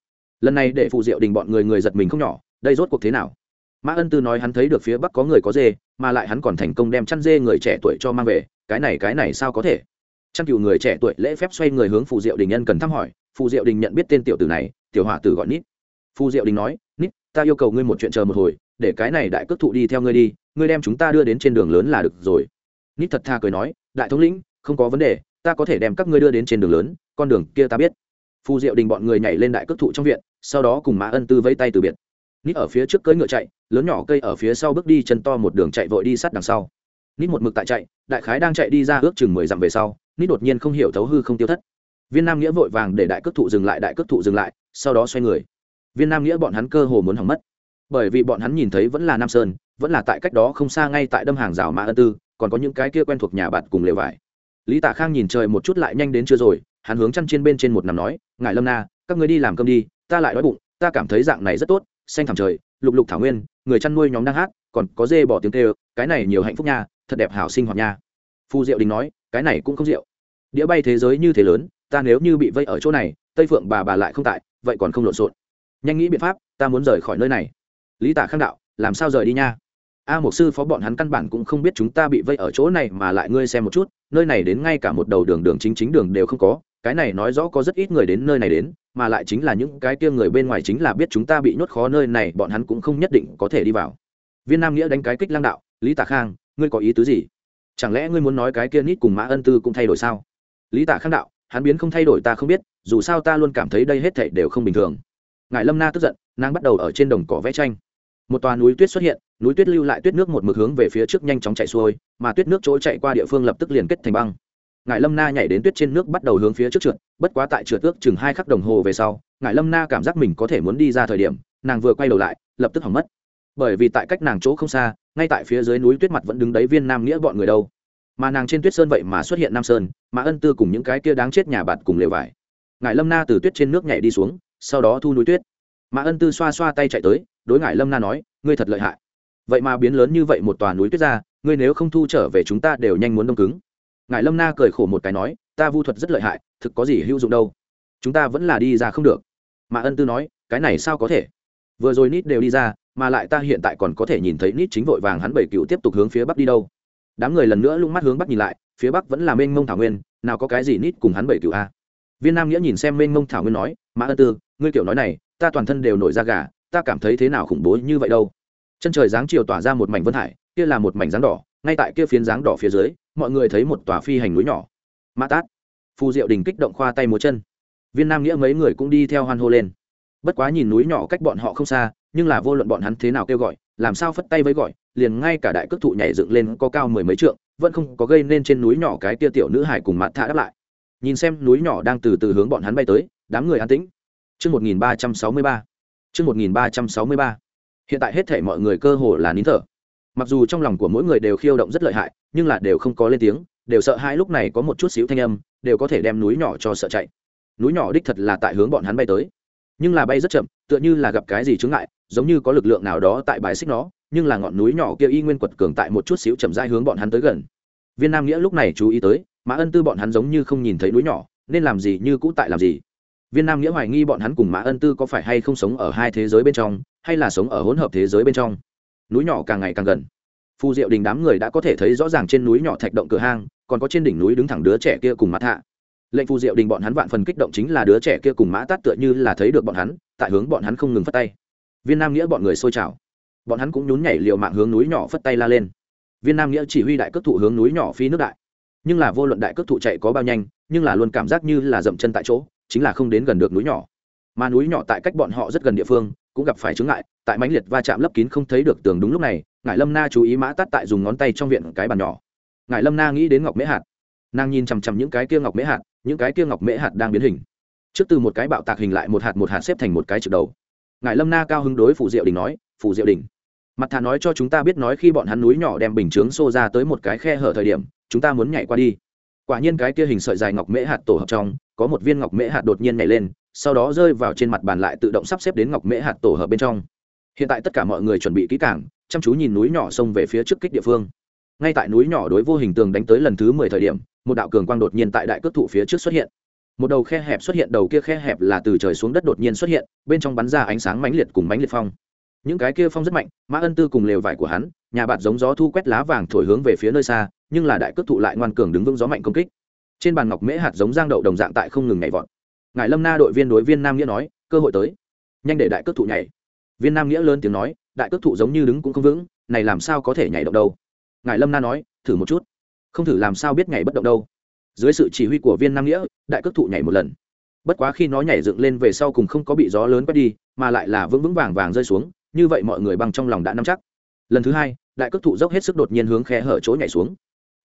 Lần này để phụ diệu đình bọn người người giật mình không nhỏ, đây rốt cuộc thế nào? Mã ân tư nói hắn thấy được phía bắc có người có dê, mà lại hắn còn thành công đem chăn dê người trẻ tuổi cho mang về, cái này cái này sao có thể? Chăn cừu người trẻ tuổi lễ phép xoay người hướng phù diệu đình nhân cần thăm hỏi, phù diệu đình nhận biết tên tiểu tử này, tiểu hỏa tử gọi nít. Phù diệu đình nói, nít, ta yêu cầu ngươi một chuyện chờ một hồi, để cái này đại cước thụ đi theo ngươi đi, ngươi đem chúng ta đưa đến trên đường lớn là được rồi. Nít thật tha cười nói, đại thống lĩnh, không có vấn đề, ta có thể đem các ngươi đưa đến trên đường lớn, con đường kia ta biết. Phù diệu đình bọn người nhảy lên đại cước thụ trong viện, sau đó cùng mã ân tư vẫy tay từ biệt nít ở phía trước cưỡi ngựa chạy, lớn nhỏ cây ở phía sau bước đi chân to một đường chạy vội đi sát đằng sau. Nít một mực tại chạy, đại khái đang chạy đi ra ước chừng mười dặm về sau, nít đột nhiên không hiểu thấu hư không tiêu thất. Viên nam nghĩa vội vàng để đại cước thụ dừng lại, đại cước thụ dừng lại, sau đó xoay người. Viên nam nghĩa bọn hắn cơ hồ muốn hỏng mất. Bởi vì bọn hắn nhìn thấy vẫn là nam sơn, vẫn là tại cách đó không xa ngay tại đâm hàng rào mã ân tư, còn có những cái kia quen thuộc nhà bạn cùng lều vải. Lý tả khang nhìn trời một chút lại nhanh đến chưa rồi, hắn hướng chăn trên bên trên một nằm nói, ngài lâm na, các người đi làm cơm đi, ta lại đói bụng, ta cảm thấy dạng này rất tốt xanh thảm trời, lục lục thảo nguyên, người chăn nuôi nhóm đang hát, còn có dê bỏ tiếng tê cái này nhiều hạnh phúc nha, thật đẹp hảo sinh hoạt nha. Phu diệu đình nói, cái này cũng không diệu đĩa bay thế giới như thế lớn, ta nếu như bị vây ở chỗ này, tây phượng bà bà lại không tại, vậy còn không lộn xộn. Nhanh nghĩ biện pháp, ta muốn rời khỏi nơi này. Lý tả khang đạo, làm sao rời đi nha? A một sư phó bọn hắn căn bản cũng không biết chúng ta bị vây ở chỗ này mà lại ngươi xem một chút, nơi này đến ngay cả một đầu đường đường chính chính đường đều không có, cái này nói rõ có rất ít người đến nơi này đến mà lại chính là những cái kia người bên ngoài chính là biết chúng ta bị nhốt khó nơi này, bọn hắn cũng không nhất định có thể đi vào. Viên nam nghĩa đánh cái kích lang đạo, lý tạ khang, ngươi có ý tứ gì? Chẳng lẽ ngươi muốn nói cái kia nít cùng mã ân tư cũng thay đổi sao? Lý tạ khang đạo, hắn biến không thay đổi ta không biết, dù sao ta luôn cảm thấy đây hết thảy đều không bình thường. Ngài lâm na tức giận, nàng bắt đầu ở trên đồng cỏ vẽ tranh. Một tòa núi tuyết xuất hiện, núi tuyết lưu lại tuyết nước một mực hướng về phía trước nhanh chóng chạy xuôi, mà tuyết nước chỗ chạy qua địa phương lập tức liền kết thành băng ngài lâm na nhảy đến tuyết trên nước bắt đầu hướng phía trước trượt, bất quá tại trượt ước chừng hai khắc đồng hồ về sau ngài lâm na cảm giác mình có thể muốn đi ra thời điểm, nàng vừa quay đầu lại, lập tức hỏng mất. Bởi vì tại cách nàng chỗ không xa, ngay tại phía dưới núi tuyết mặt vẫn đứng đấy viên nam nghĩa bọn người đâu. Mà nàng trên tuyết sơn vậy mà xuất hiện nam sơn, mà ân tư cùng những cái kia đáng chết nhà bạt cùng lều vải. Ngài lâm na từ tuyết trên nước nhảy đi xuống, sau đó thu núi tuyết. Mà ân tư xoa xoa tay chạy tới, đối ngài lâm na nói, ngươi thật lợi hại. Vậy mà biến lớn như vậy một tòa núi tuyết ra, ngươi nếu không thu trở về chúng ta đều nhanh muốn đông cứng ngài lâm na cười khổ một cái nói, ta vu thuật rất lợi hại, thực có gì hữu dụng đâu. Chúng ta vẫn là đi ra không được. Mà ân tư nói, cái này sao có thể? Vừa rồi nít đều đi ra, mà lại ta hiện tại còn có thể nhìn thấy nít chính vội vàng hắn bảy cựu tiếp tục hướng phía bắc đi đâu. Đám người lần nữa lung mắt hướng bắc nhìn lại, phía bắc vẫn là mênh mông thảo nguyên, nào có cái gì nít cùng hắn bảy cựu a viên nam nghĩa nhìn xem mênh mông thảo nguyên nói mã ân tư, ngươi kiểu nói này, ta toàn thân đều nổi da gà, ta cảm thấy thế nào khủng bố như vậy đâu? Chân trời dáng chiều tỏa ra một mảnh vân hải, kia là một mảnh dáng đỏ ngay tại kia phiến dáng đỏ phía dưới, mọi người thấy một tòa phi hành núi nhỏ mã tát, phù diệu đình kích động khoa tay múa chân viên nam nghĩa mấy người cũng đi theo hoan hô lên bất quá nhìn núi nhỏ cách bọn họ không xa, nhưng là vô luận bọn hắn thế nào kêu gọi, làm sao phất tay với gọi, liền ngay cả đại cước thụ nhảy dựng lên có cao mười mấy trượng, vẫn không có gây nên trên núi nhỏ cái tia tiểu nữ hải cùng mặt thả đáp lại nhìn xem núi nhỏ đang từ từ hướng bọn hắn bay tới, đám người an tĩnh Chương 1363. Chương 1363. Hiện tại hết thể mọi người cơ hồ là nín thở. Mặc dù trong lòng của mỗi người đều khiêu động rất lợi hại, nhưng là đều không có lên tiếng, đều sợ hai lúc này có một chút xíu thanh âm, đều có thể đem núi nhỏ cho sợ chạy. Núi nhỏ đích thật là tại hướng bọn hắn bay tới, nhưng là bay rất chậm, tựa như là gặp cái gì chướng ngại, giống như có lực lượng nào đó tại bài xích nó, nhưng là ngọn núi nhỏ kia y nguyên quật cường tại một chút xíu chậm rãi hướng bọn hắn tới gần. Viên Nam Nghĩa lúc này chú ý tới, Mã Ân Tư bọn hắn giống như không nhìn thấy núi nhỏ, nên làm gì như cũ tại làm gì viên nam nghĩa hoài nghi bọn hắn cùng mã ân tư có phải hay không sống ở hai thế giới bên trong hay là sống ở hỗn hợp thế giới bên trong núi nhỏ càng ngày càng gần. Phù diệu đình đám người đã có thể thấy rõ ràng trên núi nhỏ thạch động cửa hang, còn có trên đỉnh núi đứng thẳng đứa trẻ kia cùng mã hạ lệnh phù diệu đình bọn hắn vạn phần kích động chính là đứa trẻ kia cùng mã tát tựa như là thấy được bọn hắn, tại hướng bọn hắn không ngừng phất tay. Viên nam nghĩa bọn người xôi trào. Bọn hắn cũng nhún nhảy liều mạng hướng núi nhỏ phất tay la lên. Viên nam nghĩa chỉ huy đại cước thụ hướng núi nhỏ phi nước đại. Nhưng là vô luận đại cước thụ chạy có bao nhanh, nhưng là luôn cảm giác như là dậm chân tại chỗ, chính là không đến gần được núi nhỏ. Mà núi nhỏ tại cách bọn họ rất gần địa phương cũng gặp phải chướng ngại, tại mãnh liệt va chạm lấp kín không thấy được tường đúng lúc này ngài lâm na chú ý mã tắt tại dùng ngón tay trong viện cái bàn nhỏ. Ngài lâm na nghĩ đến ngọc mễ hạt. Nàng nhìn chằm chằm những cái kia ngọc mễ hạt, những cái kia ngọc mễ hạt đang biến hình. Trước từ một cái bạo tạc hình lại một hạt một hạt xếp thành một cái trực đầu. Ngài lâm na cao hứng đối phủ diệu đình nói phủ diệu đình, mặt thà nói cho chúng ta biết nói khi bọn hắn núi nhỏ đem bình chướng xô ra tới một cái khe hở thời điểm, chúng ta muốn nhảy qua đi. Quả nhiên cái kia hình sợi dài ngọc mễ hạt tổ hợp trong, có một viên ngọc mễ hạt đột nhiên nhảy lên sau đó rơi vào trên mặt bàn lại tự động sắp xếp đến ngọc mễ hạt tổ hợp bên trong. Hiện tại tất cả mọi người chuẩn bị kỹ càng, chăm chú nhìn núi nhỏ xông về phía trước kích địa phương. Ngay tại núi nhỏ đối vô hình tường đánh tới lần thứ mười thời điểm, một đạo cường quang đột nhiên tại đại cước thụ phía trước xuất hiện. Một đầu khe hẹp xuất hiện, đầu kia khe hẹp là từ trời xuống đất đột nhiên xuất hiện, bên trong bắn ra ánh sáng mãnh liệt cùng mãnh liệt phong. Những cái kia phong rất mạnh, mã ân tư cùng lều vải của hắn, nhà bạn giống gió thu quét lá vàng thổi hướng về phía nơi xa, nhưng là đại cước thụ lại ngoan cường đứng vững gió mạnh công kích. Trên bàn ngọc mễ hạt giống giang đậu đồng dạng tại không ngừng nhảy vọt ngài lâm na đội viên đối viên nam nghĩa nói, cơ hội tới. Nhanh để đại cước thụ nhảy. Viên nam nghĩa lớn tiếng nói, đại cước thụ giống như đứng cũng không vững, này làm sao có thể nhảy động đâu? Ngài lâm na nói, thử một chút. Không thử làm sao biết nhảy bất động đâu. Dưới sự chỉ huy của viên nam nghĩa, đại cước thụ nhảy một lần. Bất quá khi nó nhảy dựng lên về sau cùng không có bị gió lớn quét đi, mà lại là vững vững vàng vàng rơi xuống, như vậy mọi người băng trong lòng đã nắm chắc. Lần thứ hai, đại cước thụ dốc hết sức đột nhiên hướng khe hở chỗ nhảy xuống.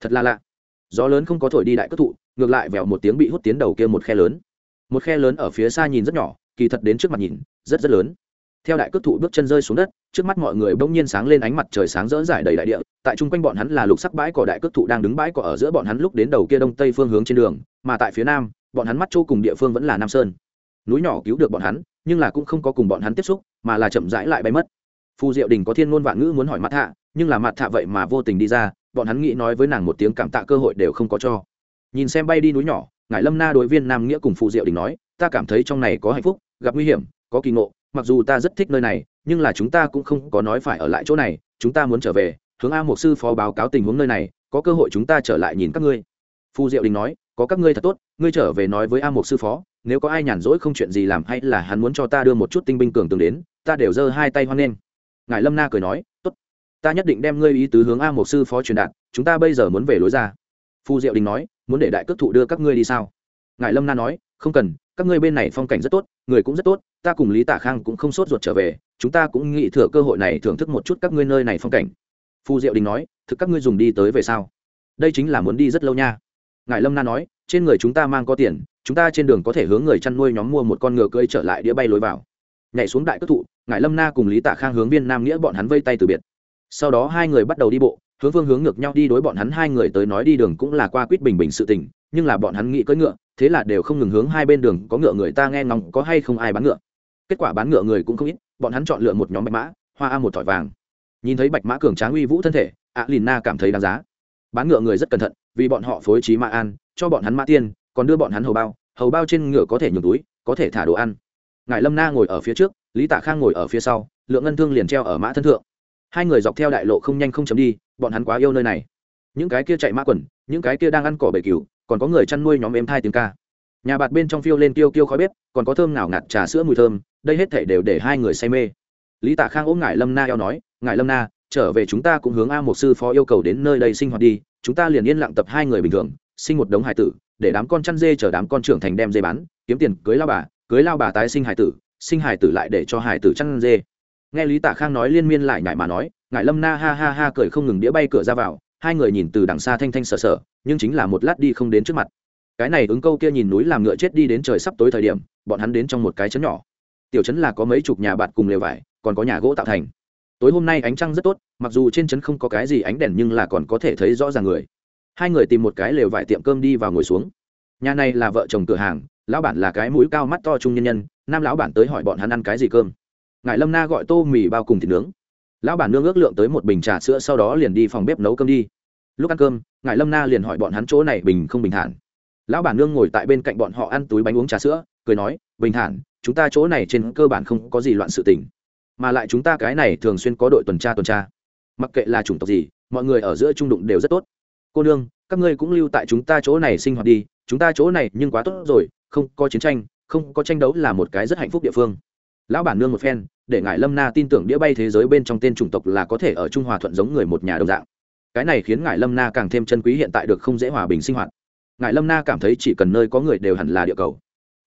Thật là lạ. Gió lớn không có thổi đi đại cước thụ, ngược lại vèo một tiếng bị hút tiến đầu kia một khe lớn một khe lớn ở phía xa nhìn rất nhỏ, kỳ thật đến trước mặt nhìn, rất rất lớn. Theo đại cước thụ bước chân rơi xuống đất, trước mắt mọi người bỗng nhiên sáng lên ánh mặt trời sáng rỡ rải đầy đại địa, tại chung quanh bọn hắn là lục sắc bãi cỏ đại cước thụ đang đứng bãi cỏ ở giữa bọn hắn lúc đến đầu kia đông tây phương hướng trên đường, mà tại phía nam, bọn hắn mắt chỗ cùng địa phương vẫn là nam sơn. Núi nhỏ cứu được bọn hắn, nhưng là cũng không có cùng bọn hắn tiếp xúc, mà là chậm rãi lại bay mất. Phù diệu đình có thiên ngôn vạn ngữ muốn hỏi mặt hạ nhưng là mặt hạ vậy mà vô tình đi ra, bọn hắn nghĩ nói với nàng một tiếng cảm tạ cơ hội đều không có cho. Nhìn xem bay đi núi nhỏ ngài lâm na đối viên nam nghĩa cùng phụ diệu đình nói, ta cảm thấy trong này có hạnh phúc, gặp nguy hiểm, có kỳ ngộ, mặc dù ta rất thích nơi này, nhưng là chúng ta cũng không có nói phải ở lại chỗ này, chúng ta muốn trở về, hướng a một sư phó báo cáo tình huống nơi này, có cơ hội chúng ta trở lại nhìn các ngươi. Phu diệu đình nói, có các ngươi thật tốt, ngươi trở về nói với a một sư phó, nếu có ai nhàn rỗi không chuyện gì làm hay là hắn muốn cho ta đưa một chút tinh binh cường tường đến, ta đều giơ hai tay hoan nghênh. Ngài lâm na cười nói, tốt, ta nhất định đem ngươi ý tứ hướng a một sư phó truyền đạt, chúng ta bây giờ muốn về lối ra. Phu diệu đình nói muốn để đại cước thụ đưa các ngươi đi sao? Ngài lâm na nói, không cần, các ngươi bên này phong cảnh rất tốt, người cũng rất tốt, ta cùng lý tả khang cũng không sốt ruột trở về, chúng ta cũng nghĩ thừa cơ hội này thưởng thức một chút các ngươi nơi này phong cảnh. Phù diệu đình nói, thực các ngươi dùng đi tới về sau đây chính là muốn đi rất lâu nha. Ngài lâm na nói, trên người chúng ta mang có tiền, chúng ta trên đường có thể hướng người chăn nuôi nhóm mua một con ngựa cưỡi trở lại đĩa bay lối vào. Nhảy xuống đại cất thụ, ngài lâm na cùng lý tạ khang hướng viên nam nghĩa bọn hắn vây tay từ biệt. Sau đó hai người bắt đầu đi bộ hướng phương hướng ngược nhau đi đối bọn hắn hai người tới nói đi đường cũng là qua quýt bình bình sự tình, nhưng là bọn hắn nghĩ cưỡi ngựa, thế là đều không ngừng hướng hai bên đường, có ngựa người ta nghe ngóng, có hay không ai bán ngựa. Kết quả bán ngựa người cũng không ít, bọn hắn chọn lựa một nhóm bạch mã, hoa a một thỏi vàng. Nhìn thấy bạch mã cường tráng uy vũ thân thể, ạ lìn na cảm thấy đáng giá. Bán ngựa người rất cẩn thận, vì bọn họ phối trí mã an, cho bọn hắn mã tiên, còn đưa bọn hắn hầu bao hầu bao trên ngựa có thể nhường túi, có thể thả đồ ăn. Ngài lâm na ngồi ở phía trước, lý tạ khang ngồi ở phía sau, lượng ngân thương liền treo ở mã thân thượng hai người dọc theo đại lộ không nhanh không chấm đi, bọn hắn quá yêu nơi này. Những cái kia chạy mã quần, những cái kia đang ăn cỏ bể cừu, còn có người chăn nuôi nhóm êm thai tiếng ca. Nhà bạt bên trong phiêu lên tiêu tiêu khói bếp, còn có thơm nào ngạt trà sữa mùi thơm, đây hết thể đều để hai người say mê. Lý tạ khang ôm ngải lâm na eo nói, ngải lâm na, trở về chúng ta cũng hướng a một sư phó yêu cầu đến nơi đây sinh hoạt đi, chúng ta liền yên lặng tập hai người bình thường, sinh một đống hải tử, để đám con chăn dê chở đám con trưởng thành đem dê bán, kiếm tiền cưới lao bà, cưới lao bà tái sinh hải tử, sinh hải tử lại để cho hải tử chăn dê nghe lý tạ khang nói liên miên lại nhải mà nói ngại lâm na ha ha ha cười không ngừng đĩa bay cửa ra vào, hai người nhìn từ đằng xa thanh thanh sờ sờ nhưng chính là một lát đi không đến trước mặt. Cái này ứng câu kia nhìn núi làm ngựa chết đi đến trời sắp tối thời điểm, bọn hắn đến trong một cái chấn nhỏ. Tiểu chấn là có mấy chục nhà bạt cùng lều vải, còn có nhà gỗ tạo thành. Tối hôm nay ánh trăng rất tốt, mặc dù trên trấn không có cái gì ánh đèn nhưng là còn có thể thấy rõ ràng người. Hai người tìm một cái lều vải tiệm cơm đi vào ngồi xuống. Nhà này là vợ chồng cửa hàng, lão bản là cái mũi cao mắt to trung nhân nhân, nam lão bản tới hỏi bọn hắn ăn cái gì cơm ngài lâm na gọi tô mì bao cùng thịt nướng. Lão bản nương ước lượng tới một bình trà sữa sau đó liền đi phòng bếp nấu cơm đi. Lúc ăn cơm, ngài lâm na liền hỏi bọn hắn chỗ này bình không bình thản. Lão bản nương ngồi tại bên cạnh bọn họ ăn túi bánh uống trà sữa, cười nói, bình thản, chúng ta chỗ này trên cơ bản không có gì loạn sự tình. Mà lại chúng ta cái này thường xuyên có đội tuần tra tuần tra. Mặc kệ là chủng tộc gì, mọi người ở giữa trung đụng đều rất tốt. Cô nương, các ngươi cũng lưu tại chúng ta chỗ này sinh hoạt đi, chúng ta chỗ này nhưng quá tốt rồi, không có chiến tranh, không có tranh đấu là một cái rất hạnh phúc địa phương lão bản nương một phen, để ngài lâm na tin tưởng đĩa bay thế giới bên trong tên chủng tộc là có thể ở trung hòa thuận giống người một nhà đồng dạng. Cái này khiến ngài lâm na càng thêm chân quý hiện tại được không dễ hòa bình sinh hoạt. Ngài lâm na cảm thấy chỉ cần nơi có người đều hẳn là địa cầu.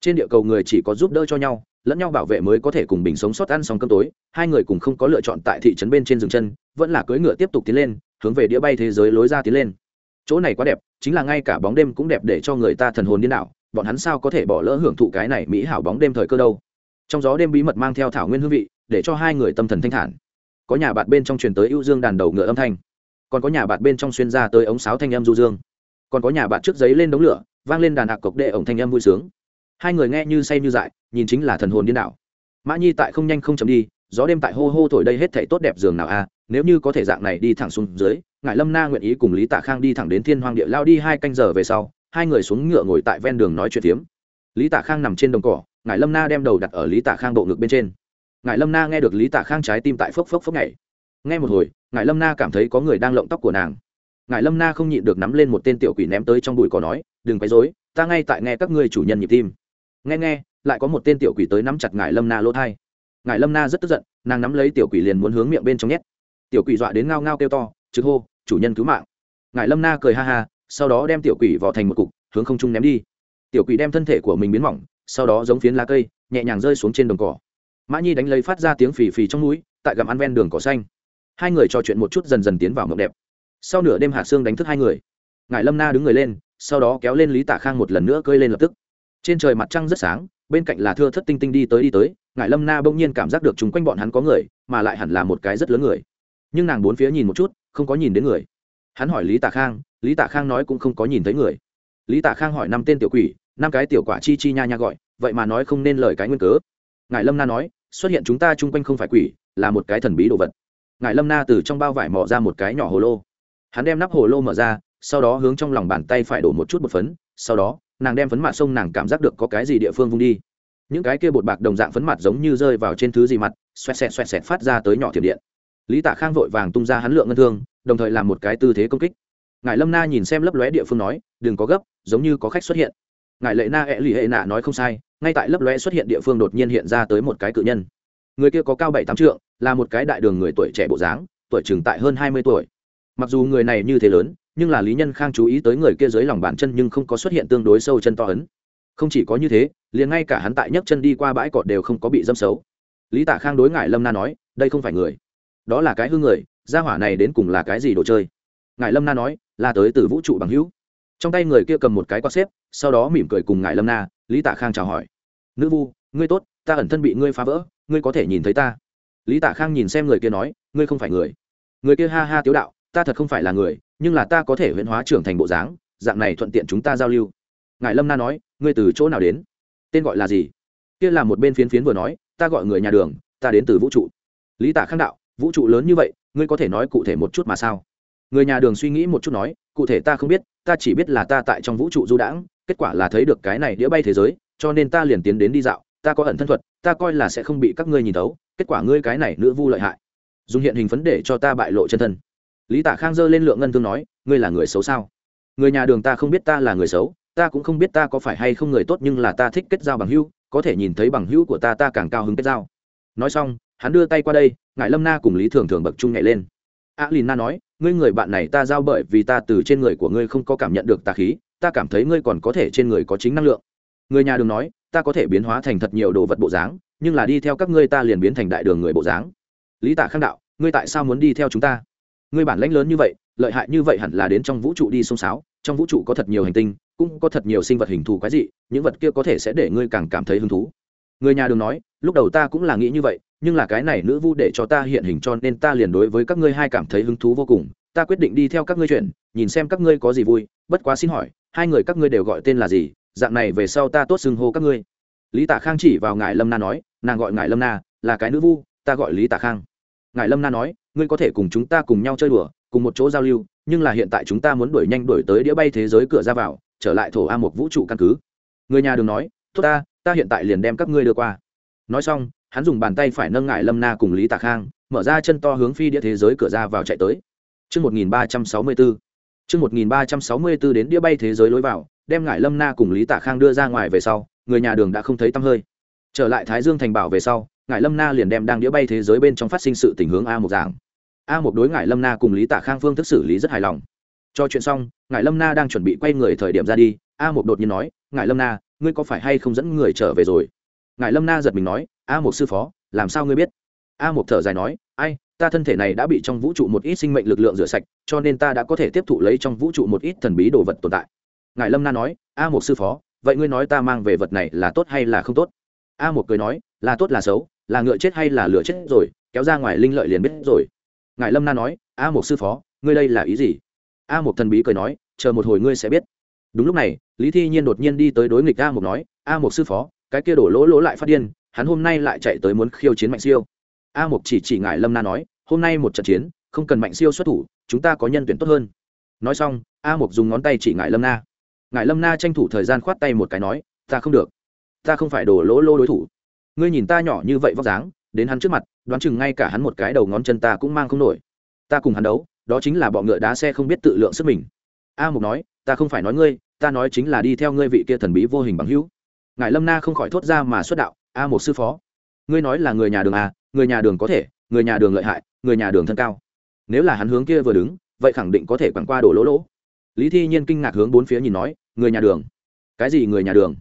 Trên địa cầu người chỉ có giúp đỡ cho nhau, lẫn nhau bảo vệ mới có thể cùng bình sống sót ăn xong cơm tối, hai người cùng không có lựa chọn tại thị trấn bên trên rừng chân, vẫn là cưỡi ngựa tiếp tục tiến lên, hướng về đĩa bay thế giới lối ra tiến lên. Chỗ này quá đẹp, chính là ngay cả bóng đêm cũng đẹp để cho người ta thần hồn điên đảo, bọn hắn sao có thể bỏ lỡ hưởng thụ cái này mỹ hảo bóng đêm thời cơ đâu? Trong gió đêm bí mật mang theo thảo nguyên hương vị, để cho hai người tâm thần thanh thản. Có nhà bạn bên trong truyền tới ưu dương đàn đầu ngựa âm thanh. Còn có nhà bạn bên trong xuyên ra tới ống sáo thanh âm du dương. Còn có nhà bạn trước giấy lên đống lửa, vang lên đàn hạc cộc đệ ổng thanh âm vui sướng. Hai người nghe như say như dại, nhìn chính là thần hồn điên đảo. Mã nhi tại không nhanh không chậm đi, gió đêm tại hô hô thổi đây hết thể tốt đẹp giường nào a, nếu như có thể dạng này đi thẳng xuống dưới ngại lâm na nguyện ý cùng lý tạ khang đi thẳng đến thiên hoàng địa lao đi hai canh giờ về sau, hai người xuống ngựa ngồi tại ven đường nói chuyện tiếm. lý tạ khang nằm trên đồng cỏ ngài lâm na đem đầu đặt ở lý tạ khang bộ ngực bên trên ngài lâm na nghe được lý tạ khang trái tim tại phốc phốc phốc nhảy nghe một hồi ngài lâm na cảm thấy có người đang lộng tóc của nàng ngài lâm na không nhịn được nắm lên một tên tiểu quỷ ném tới trong bụi cỏ nói đừng quấy dối ta ngay tại nghe các ngươi chủ nhân nhịp tim nghe nghe lại có một tên tiểu quỷ tới nắm chặt ngài lâm na lỗ thai ngài lâm na rất tức giận nàng nắm lấy tiểu quỷ liền muốn hướng miệng bên trong nhét tiểu quỷ dọa đến ngao ngao kêu to trực hô chủ nhân cứu mạng ngài lâm na cười ha ha sau đó đem tiểu quỷ vỏ thành một cục hướng không trung ném đi tiểu quỷ đem thân thể của mình biến mỏng sau đó giống phiến lá cây, nhẹ nhàng rơi xuống trên đồng cỏ. Mã nhi đánh lấy phát ra tiếng phì phì trong núi, tại gặm ăn ven đường cỏ xanh. Hai người trò chuyện một chút dần dần tiến vào mộng đẹp. Sau nửa đêm hạ sương đánh thức hai người. Ngài lâm na đứng người lên, sau đó kéo lên lý tả khang một lần nữa cơi lên lập tức. Trên trời mặt trăng rất sáng, bên cạnh là thưa thất tinh tinh đi tới đi tới ngài lâm na bỗng nhiên cảm giác được chung quanh bọn hắn có người, mà lại hẳn là một cái rất lớn người. Nhưng nàng bốn phía nhìn một chút, không có nhìn đến người. Hắn hỏi lý tả khang, lý tả khang nói cũng không có nhìn thấy người. Lý tả khang hỏi năm tên tiểu quỷ năm cái tiểu quả chi chi nha nha gọi, vậy mà nói không nên lời cái nguyên cớ. Ngài lâm na nói, xuất hiện chúng ta chung quanh không phải quỷ, là một cái thần bí đồ vật. Ngài lâm na từ trong bao vải mò ra một cái nhỏ hồ lô. Hắn đem nắp hồ lô mở ra, sau đó hướng trong lòng bàn tay phải đổ một chút bột phấn, sau đó, nàng đem phấn mạ sông nàng cảm giác được có cái gì địa phương vung đi. Những cái kia bột bạc đồng dạng phấn mặt giống như rơi vào trên thứ gì mặt, xoẹt xẹt xoẹt xẹt phát ra tới nhỏ thiểm điện. Lý tạ khang vội vàng tung ra hắn lượng ngân thương, đồng thời làm một cái tư thế công kích. Ngài lâm na nhìn xem lấp lóe địa phương nói, đừng có gấp, giống như có khách xuất hiện ngài lệ na ẹ lì hệ nạ nói không sai, ngay tại lấp lóe xuất hiện địa phương đột nhiên hiện ra tới một cái cự nhân. Người kia có cao bảy tám trượng, là một cái đại đường người tuổi trẻ bộ dáng, tuổi chừng tại hơn hai mươi tuổi. Mặc dù người này như thế lớn, nhưng là lý nhân khang chú ý tới người kia dưới lòng bàn chân nhưng không có xuất hiện tương đối sâu chân to ấn. Không chỉ có như thế, liền ngay cả hắn tại nhấc chân đi qua bãi cọt đều không có bị dâm xấu. Lý tạ khang đối ngại lâm na nói, đây không phải người. Đó là cái hư người, gia hỏa này đến cùng là cái gì đồ chơi? Ngài lâm na nói, là tới từ vũ trụ bằng hữu trong tay người kia cầm một cái quạt xếp, sau đó mỉm cười cùng ngài lâm na, lý tạ khang chào hỏi. Nữ vu, ngươi tốt, ta ẩn thân bị ngươi phá vỡ, ngươi có thể nhìn thấy ta. Lý tạ khang nhìn xem người kia nói, ngươi không phải người. Người kia ha ha tiếu đạo, ta thật không phải là người, nhưng là ta có thể huyễn hóa trưởng thành bộ dáng, dạng này thuận tiện chúng ta giao lưu. Ngài lâm na nói, ngươi từ chỗ nào đến? Tên gọi là gì? Kia là một bên phiến phiến vừa nói, ta gọi người nhà đường, ta đến từ vũ trụ. Lý tạ khang đạo, vũ trụ lớn như vậy, ngươi có thể nói cụ thể một chút mà sao? Người nhà đường suy nghĩ một chút nói, cụ thể ta không biết ta chỉ biết là ta tại trong vũ trụ du đãng, kết quả là thấy được cái này đĩa bay thế giới, cho nên ta liền tiến đến đi dạo, ta có ẩn thân thuật, ta coi là sẽ không bị các ngươi nhìn thấu. kết quả ngươi cái này nữ vu lợi hại. Dùng hiện hình phấn để cho ta bại lộ chân thân. Lý tạ khang dơ lên lượng ngân thương nói, ngươi là người xấu sao? Người nhà đường ta không biết ta là người xấu, ta cũng không biết ta có phải hay không người tốt nhưng là ta thích kết giao bằng hữu, có thể nhìn thấy bằng hữu của ta ta càng cao hứng kết giao. Nói xong, hắn đưa tay qua đây ngại lâm na cùng lý thường thường bậc trung nhảy lên a lìn na nói, ngươi người bạn này ta giao bởi vì ta từ trên người của ngươi không có cảm nhận được tà khí, ta cảm thấy ngươi còn có thể trên người có chính năng lượng. Người nhà đường nói, ta có thể biến hóa thành thật nhiều đồ vật bộ dáng, nhưng là đi theo các ngươi ta liền biến thành đại đường người bộ dáng. Lý tạ khang đạo, ngươi tại sao muốn đi theo chúng ta? Ngươi bản lãnh lớn như vậy, lợi hại như vậy hẳn là đến trong vũ trụ đi xông sáo trong vũ trụ có thật nhiều hành tinh, cũng có thật nhiều sinh vật hình thù quái dị, những vật kia có thể sẽ để ngươi càng cảm thấy hứng thú người nhà đường nói, lúc đầu ta cũng là nghĩ như vậy, nhưng là cái này nữ vu để cho ta hiện hình cho nên ta liền đối với các ngươi hai cảm thấy hứng thú vô cùng. Ta quyết định đi theo các ngươi chuyện, nhìn xem các ngươi có gì vui, bất quá xin hỏi, hai người các ngươi đều gọi tên là gì? Dạng này về sau ta tốt xưng hô các ngươi. Lý Tả khang chỉ vào ngài lâm na nói, nàng gọi ngài lâm na, là cái nữ vu, ta gọi lý Tả khang. Ngài lâm na nói, ngươi có thể cùng chúng ta cùng nhau chơi đùa, cùng một chỗ giao lưu, nhưng là hiện tại chúng ta muốn đuổi nhanh đuổi tới đĩa bay thế giới cửa ra vào, trở lại thổ a một vũ trụ căn cứ. Người nhà đường nói, tốt ta ta hiện tại liền đem các ngươi đưa qua nói xong hắn dùng bàn tay phải nâng ngại lâm na cùng lý tạ khang mở ra chân to hướng phi đĩa thế giới cửa ra vào chạy tới Trước 1364. Trước 1364 đến đĩa bay thế giới lối vào, đem ngải lâm na cùng lý tạ khang đưa ra ngoài về sau người nhà đường đã không thấy tăm hơi trở lại thái dương thành bảo về sau ngải lâm na liền đem đang đĩa bay thế giới bên trong phát sinh sự tình hướng a một dạng. a một đối ngải lâm na cùng lý tạ khang phương thức xử lý rất hài lòng cho chuyện xong ngải lâm na đang chuẩn bị quay người thời điểm ra đi a một đột nhiên nói ngải lâm na ngươi có phải hay không dẫn người trở về rồi? Ngải lâm na giật mình nói, a một sư phó, làm sao ngươi biết? A một thở dài nói, ai, ta thân thể này đã bị trong vũ trụ một ít sinh mệnh lực lượng rửa sạch, cho nên ta đã có thể tiếp thụ lấy trong vũ trụ một ít thần bí đồ vật tồn tại. Ngài lâm na nói, a một sư phó, vậy ngươi nói ta mang về vật này là tốt hay là không tốt? A một cười nói, là tốt là xấu, là ngựa chết hay là lửa chết rồi, kéo ra ngoài linh lợi liền biết rồi. Ngài lâm na nói, a một sư phó, ngươi đây là ý gì? A một thần bí cười nói, chờ một hồi ngươi sẽ biết đúng lúc này, lý thi nhiên đột nhiên đi tới đối nghịch a một nói, a một sư phó, cái kia đổ lỗ lỗ lại phát điên, hắn hôm nay lại chạy tới muốn khiêu chiến mạnh siêu. A một chỉ chỉ ngại lâm na nói, hôm nay một trận chiến, không cần mạnh siêu xuất thủ, chúng ta có nhân tuyển tốt hơn. Nói xong, a một dùng ngón tay chỉ ngại lâm na. Ngại lâm na tranh thủ thời gian khoát tay một cái nói, ta không được. Ta không phải đổ lỗ lỗ đối thủ. Ngươi nhìn ta nhỏ như vậy vóc dáng, đến hắn trước mặt, đoán chừng ngay cả hắn một cái đầu ngón chân ta cũng mang không nổi. Ta cùng hắn đấu, đó chính là bọ ngựa đá xe không biết tự lượng sức mình. A mục nói, ta không phải nói ngươi ta nói chính là đi theo ngươi vị kia thần bí vô hình bằng hữu. Ngài lâm na không khỏi thốt ra mà xuất đạo, a một sư phó, ngươi nói là người nhà đường à người nhà đường có thể, người nhà đường lợi hại, người nhà đường thân cao. Nếu là hắn hướng kia vừa đứng, vậy khẳng định có thể quẳng qua đổ lỗ lỗ. Lý thi nhiên kinh ngạc hướng bốn phía nhìn nói, người nhà đường? Cái gì người nhà đường?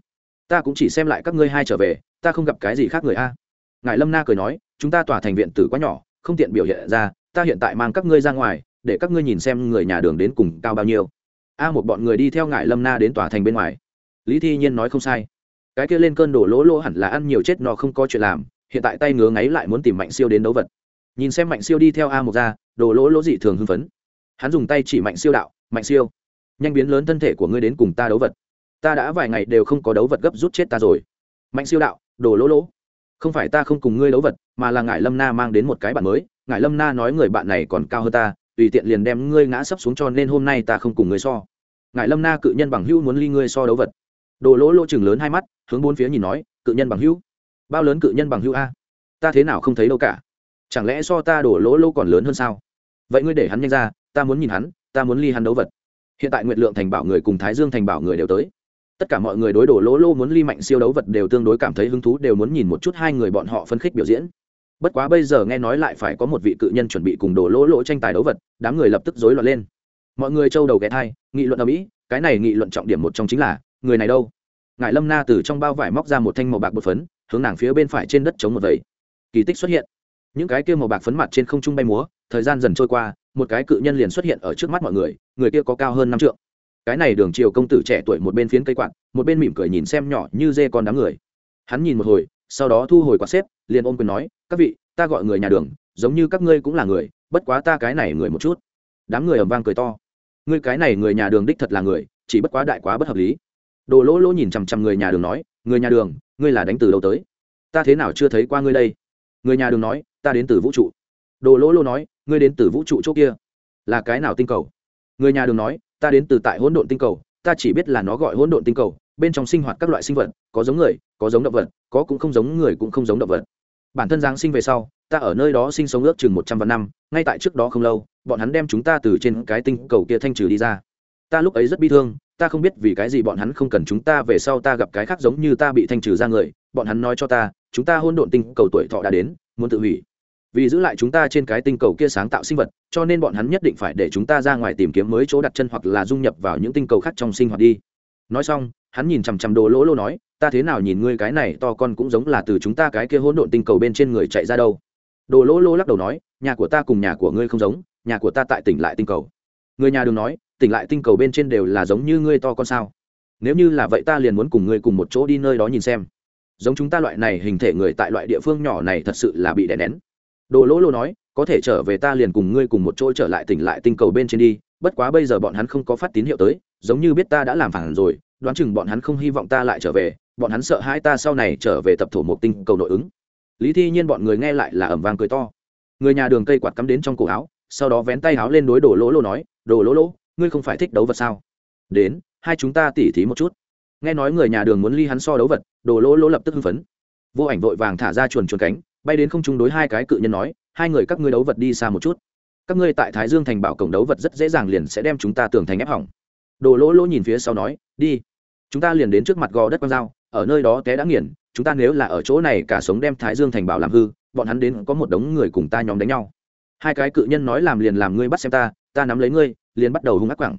Ta cũng chỉ xem lại các ngươi hai trở về, ta không gặp cái gì khác người a. Ngài lâm na cười nói, chúng ta tỏa thành viện tử quá nhỏ, không tiện biểu hiện ra, ta hiện tại mang các ngươi ra ngoài, để các ngươi nhìn xem người nhà đường đến cùng cao bao nhiêu a một bọn người đi theo Ngải lâm na đến tòa thành bên ngoài. Lý thi nhiên nói không sai. Cái kia lên cơn đổ lỗ lỗ hẳn là ăn nhiều chết nó không có chuyện làm, hiện tại tay ngứa ngáy lại muốn tìm mạnh siêu đến đấu vật. Nhìn xem mạnh siêu đi theo a một ra đổ lỗ lỗ dị thường hưng phấn. Hắn dùng tay chỉ mạnh siêu đạo, mạnh siêu, nhanh biến lớn thân thể của ngươi đến cùng ta đấu vật. Ta đã vài ngày đều không có đấu vật gấp rút chết ta rồi. Mạnh siêu đạo, đồ lỗ lỗ, không phải ta không cùng ngươi đấu vật, mà là Ngải lâm na mang đến một cái bạn mới. Ngải lâm na nói, người bạn này còn cao hơn ta tùy tiện liền đem ngươi ngã sấp xuống cho nên hôm nay ta không cùng ngươi so. Ngài lâm na cự nhân bằng hữu muốn ly ngươi so đấu vật. Đồ lỗ lỗ chừng lớn hai mắt, hướng bốn phía nhìn nói, cự nhân bằng hữu. Bao lớn cự nhân bằng hữu a? Ta thế nào không thấy đâu cả? Chẳng lẽ so ta đổ lỗ lỗ còn lớn hơn sao? Vậy ngươi để hắn nhanh ra, ta muốn nhìn hắn, ta muốn ly hắn đấu vật. Hiện tại nguyện lượng thành bảo người cùng thái dương thành bảo người đều tới. Tất cả mọi người đối đổ lỗ lỗ muốn ly mạnh siêu đấu vật đều tương đối cảm thấy hứng thú, đều muốn nhìn một chút hai người bọn họ phân khích biểu diễn bất quá bây giờ nghe nói lại phải có một vị cự nhân chuẩn bị cùng đổ lỗ lỗ tranh tài đấu vật, đám người lập tức rối loạn lên. Mọi người trâu đầu ghé thai, nghị luận ở mỹ cái này nghị luận trọng điểm một trong chính là, người này đâu? Ngài lâm na từ trong bao vải móc ra một thanh màu bạc bột phấn, hướng nàng phía bên phải trên đất chống một vẩy kỳ tích xuất hiện. Những cái kia màu bạc phấn mặt trên không trung bay múa, thời gian dần trôi qua, một cái cự nhân liền xuất hiện ở trước mắt mọi người người kia có cao hơn năm trượng. Cái này đường triều công tử trẻ tuổi một bên phiến cây quạt, một bên mỉm cười nhìn xem nhỏ như dê con đám người. Hắn nhìn một hồi sau đó thu hồi quạt xếp, liền ôm quyền nói, các vị, ta gọi người nhà đường, giống như các ngươi cũng là người, bất quá ta cái này người một chút. Đám người ầm vang cười to. Ngươi cái này người nhà đường đích thật là người, chỉ bất quá đại quá bất hợp lý. Đồ lỗ lỗ nhìn chằm chằm người nhà đường nói, người nhà đường, ngươi là đánh từ đâu tới? Ta thế nào chưa thấy qua ngươi đây? Người nhà đường nói, ta đến từ vũ trụ. Đồ lỗ lỗ nói, ngươi đến từ vũ trụ chỗ kia, là cái nào tinh cầu? Người nhà đường nói, ta đến từ tại hỗn độn tinh cầu, ta chỉ biết là nó gọi hỗn độn tinh cầu, bên trong sinh hoạt các loại sinh vật, có giống người có giống động vật, có cũng không giống người cũng không giống động vật. Bản thân giáng sinh về sau, ta ở nơi đó sinh sống ước chừng một trăm vạn năm, ngay tại trước đó không lâu, bọn hắn đem chúng ta từ trên cái tinh cầu kia thanh trừ đi ra. Ta lúc ấy rất bi thương, ta không biết vì cái gì bọn hắn không cần chúng ta về sau ta gặp cái khác giống như ta bị thanh trừ ra người, bọn hắn nói cho ta, chúng ta hôn độn tinh cầu tuổi thọ đã đến, muốn tự hủy. Vì giữ lại chúng ta trên cái tinh cầu kia sáng tạo sinh vật, cho nên bọn hắn nhất định phải để chúng ta ra ngoài tìm kiếm mới chỗ đặt chân hoặc là dung nhập vào những tinh cầu khác trong sinh hoạt đi nói xong, hắn nhìn chằm chằm đồ lỗ lỗ nói, ta thế nào nhìn ngươi cái này to con cũng giống là từ chúng ta cái kia hỗn độn tinh cầu bên trên người chạy ra đâu? Đồ lỗ lỗ lắc đầu nói, nhà của ta cùng nhà của ngươi không giống, nhà của ta tại tỉnh lại tinh cầu. Người nhà đường nói, tỉnh lại tinh cầu bên trên đều là giống như ngươi to con sao. Nếu như là vậy ta liền muốn cùng ngươi cùng một chỗ đi nơi đó nhìn xem. Giống chúng ta loại này hình thể người tại loại địa phương nhỏ này thật sự là bị đè nén. Đồ lỗ lỗ nói, có thể trở về ta liền cùng ngươi cùng một chỗ trở lại tỉnh lại tinh cầu bên trên đi bất quá bây giờ bọn hắn không có phát tín hiệu tới, giống như biết ta đã làm phản rồi, đoán chừng bọn hắn không hy vọng ta lại trở về, bọn hắn sợ hãi ta sau này trở về tập thổ một tinh cầu nội ứng. Lý thi nhiên bọn người nghe lại là ẩm vang cười to. Người nhà đường cây quạt cắm đến trong cổ áo, sau đó vén tay áo lên đối đồ lỗ lỗ nói, đồ lỗ lỗ, ngươi không phải thích đấu vật sao? Đến, hai chúng ta tỉ thí một chút. Nghe nói người nhà đường muốn ly hắn so đấu vật, đồ lỗ lỗ lập tức hưng phấn. Vô ảnh vội vàng thả ra chuồn chuồn cánh, bay đến không chung đối hai cái cự nhân nói, hai người các ngươi đấu vật đi xa một chút các ngươi tại thái dương thành bảo cổng đấu vật rất dễ dàng liền sẽ đem chúng ta tưởng thành ép hỏng. Đồ lỗ lỗ nhìn phía sau nói, đi. Chúng ta liền đến trước mặt gò đất con dao, ở nơi đó té đã nghiền, chúng ta nếu là ở chỗ này cả sống đem thái dương thành bảo làm hư, bọn hắn đến có một đống người cùng ta nhóm đánh nhau. Hai cái cự nhân nói làm liền làm ngươi bắt xem ta ta nắm lấy ngươi, liền bắt đầu hung ác quẳng.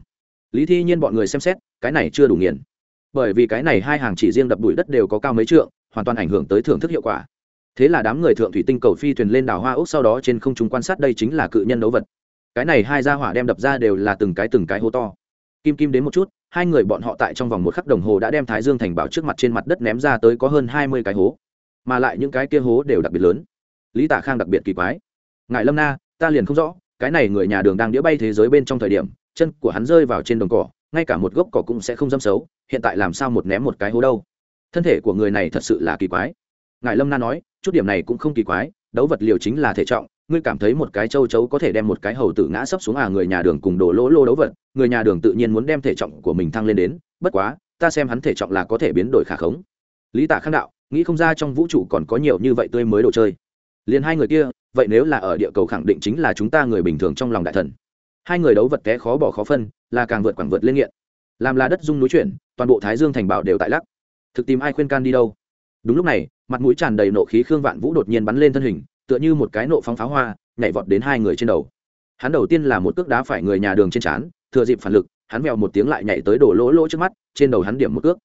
Lý thi nhiên bọn người xem xét, cái này chưa đủ nghiền. Bởi vì cái này hai hàng chỉ riêng đập đùi đất đều có cao mấy trượng, hoàn toàn ảnh hưởng tới thưởng thức hiệu quả thế là đám người thượng thủy tinh cầu phi thuyền lên đảo hoa úc sau đó trên không trung quan sát đây chính là cự nhân đấu vật. Cái này hai gia hỏa đem đập ra đều là từng cái từng cái hố to. Kim kim đến một chút, hai người bọn họ tại trong vòng một khắc đồng hồ đã đem thái dương thành bảo trước mặt trên mặt đất ném ra tới có hơn hai mươi cái hố. Mà lại những cái kia hố đều đặc biệt lớn. Lý tạ khang đặc biệt kỳ quái. Ngài lâm na, ta liền không rõ, cái này người nhà đường đang đĩa bay thế giới bên trong thời điểm, chân của hắn rơi vào trên đồng cỏ, ngay cả một gốc cỏ cũng sẽ không dâm xấu, hiện tại làm sao một ném một cái hố đâu? Thân thể của người này thật sự là kỳ quái. Ngài lâm na nói chút điểm này cũng không kỳ quái, đấu vật liều chính là thể trọng, ngươi cảm thấy một cái châu chấu có thể đem một cái hầu tử ngã sấp xuống à người nhà đường cùng đổ lỗ lô đấu vật, người nhà đường tự nhiên muốn đem thể trọng của mình thăng lên đến, bất quá, ta xem hắn thể trọng là có thể biến đổi khả khống. Lý tả khang đạo, nghĩ không ra trong vũ trụ còn có nhiều như vậy tươi mới đồ chơi. Liền hai người kia, vậy nếu là ở địa cầu khẳng định chính là chúng ta người bình thường trong lòng đại thần. Hai người đấu vật té khó bỏ khó phân, là càng vượt quảng vượt lên nghiện. Làm là đất dung núi chuyển, toàn bộ thái dương thành bảo đều tại lắc. Thực tìm ai khuyên can đi đâu? Đúng lúc này, mặt mũi tràn đầy nộ khí khương vạn vũ đột nhiên bắn lên thân hình, tựa như một cái nộ phóng pháo hoa, nhảy vọt đến hai người trên đầu. Hắn đầu tiên là một cước đá phải người nhà đường trên trán, thừa dịp phản lực, hắn vèo một tiếng lại nhảy tới đổ lỗ lỗ trước mắt, trên đầu hắn điểm một cước.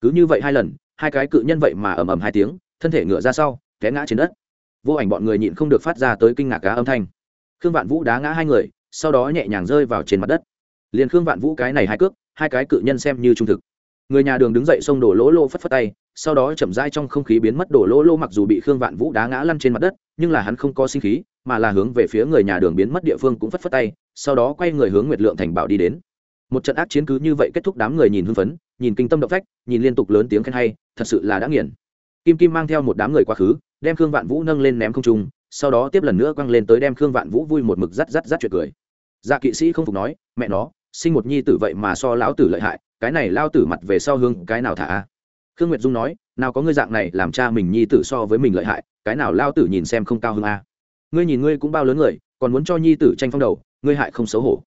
Cứ như vậy hai lần, hai cái cự nhân vậy mà ầm ầm hai tiếng, thân thể ngựa ra sau, té ngã trên đất. Vô ảnh bọn người nhịn không được phát ra tới kinh ngạc cá âm thanh. Khương vạn vũ đá ngã hai người, sau đó nhẹ nhàng rơi vào trên mặt đất. Liền khương vạn vũ cái này hai cước, hai cái cự nhân xem như trung thực người nhà đường đứng dậy xông đổ lỗ lỗ phất phất tay, sau đó chậm rãi trong không khí biến mất đổ lỗ lỗ mặc dù bị khương vạn vũ đá ngã lăn trên mặt đất, nhưng là hắn không có sinh khí, mà là hướng về phía người nhà đường biến mất địa phương cũng phất phất tay, sau đó quay người hướng nguyệt lượng thành bảo đi đến. Một trận ác chiến cứ như vậy kết thúc đám người nhìn hưng phấn, nhìn kinh tâm động phách, nhìn liên tục lớn tiếng khen hay, thật sự là đã nghiền. Kim kim mang theo một đám người quá khứ, đem khương vạn vũ nâng lên ném không trung, sau đó tiếp lần nữa quăng lên tới đem khương vạn vũ vui một mực rắt rắt rắt chuyện cười. Dạ kỵ sĩ không phục nói, mẹ nó, sinh một nhi tử vậy mà so lão tử lợi hại cái này lao tử mặt về sau hương cái nào thả? Khương nguyệt dung nói, nào có ngươi dạng này làm cha mình nhi tử so với mình lợi hại, cái nào lao tử nhìn xem không cao hơn a? Ngươi nhìn ngươi cũng bao lớn người, còn muốn cho nhi tử tranh phong đầu, ngươi hại không xấu hổ.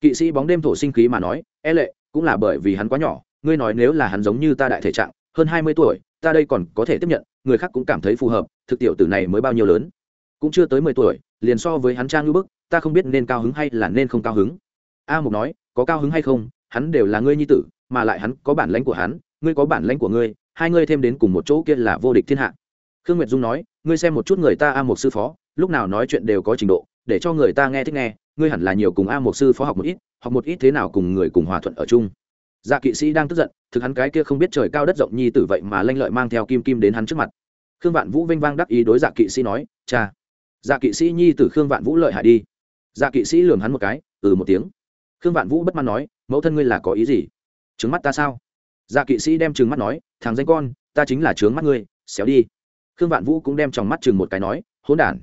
Kỵ sĩ bóng đêm thổ sinh khí mà nói e lệ, cũng là bởi vì hắn quá nhỏ, ngươi nói nếu là hắn giống như ta đại thể trạng, hơn hai mươi tuổi, ta đây còn có thể tiếp nhận, người khác cũng cảm thấy phù hợp, thực tiểu tử này mới bao nhiêu lớn. Cũng chưa tới mười tuổi, liền so với hắn trang ngữ bức, ta không biết nên cao hứng hay là nên không cao hứng. A mục nói, có cao hứng hay không, hắn đều là ngươi nhi tử mà lại hắn có bản lãnh của hắn, ngươi có bản lãnh của ngươi, hai ngươi thêm đến cùng một chỗ kia là vô địch thiên hạ. Khương nguyệt dung nói, ngươi xem một chút người ta a một sư phó, lúc nào nói chuyện đều có trình độ, để cho người ta nghe thích nghe, ngươi hẳn là nhiều cùng a một sư phó học một ít, học một ít thế nào cùng người cùng hòa thuận ở chung. Dạ kỵ sĩ đang tức giận, thực hắn cái kia không biết trời cao đất rộng nhi tử vậy mà lanh lợi mang theo kim kim đến hắn trước mặt. Khương vạn vũ vinh vang đắc ý đối dạ kỵ sĩ nói, cha dạ kỵ sĩ nhi tử khương vạn vũ lợi hại đi. Dạ kỵ sĩ lường hắn một cái ừ một tiếng. Khương vạn vũ bất mãn nói, mẫu thân ngươi là có ý gì? Trứng mắt ta sao? Dạ kỵ sĩ đem trừng mắt nói, thằng danh con, ta chính là trướng mắt ngươi, xéo đi. Khương vạn vũ cũng đem tròng mắt chừng một cái nói, hỗn đản,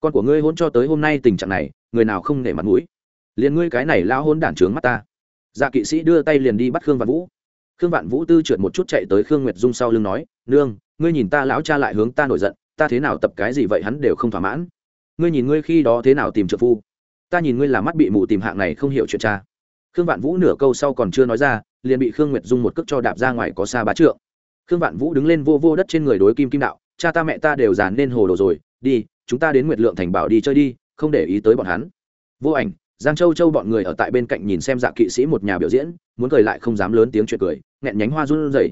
con của ngươi hôn cho tới hôm nay tình trạng này, người nào không nể mặt mũi? Liền ngươi cái này lao hôn đản trướng mắt ta. Dạ kỵ sĩ đưa tay liền đi bắt khương vạn vũ. Khương vạn vũ tư trượt một chút chạy tới khương nguyệt dung sau lưng nói, nương, ngươi nhìn ta lão cha lại hướng ta nổi giận, ta thế nào tập cái gì vậy hắn đều không thỏa mãn. Ngươi nhìn ngươi khi đó thế nào tìm trợ phu? Ta nhìn ngươi là mắt bị mù tìm hạng này không hiểu chuyện cha. Khương vạn vũ nửa câu sau còn chưa nói ra liền bị khương nguyệt dung một cước cho đạp ra ngoài có xa bá trượng. Khương vạn vũ đứng lên vô vô đất trên người đối kim kim đạo, cha ta mẹ ta đều dàn nên hồ đồ rồi, đi, chúng ta đến nguyệt lượng thành bảo đi chơi đi, không để ý tới bọn hắn. Vô ảnh, giang châu châu bọn người ở tại bên cạnh nhìn xem dạ kỵ sĩ một nhà biểu diễn, muốn cười lại không dám lớn tiếng chuyện cười, nghẹn nhánh hoa run rẩy.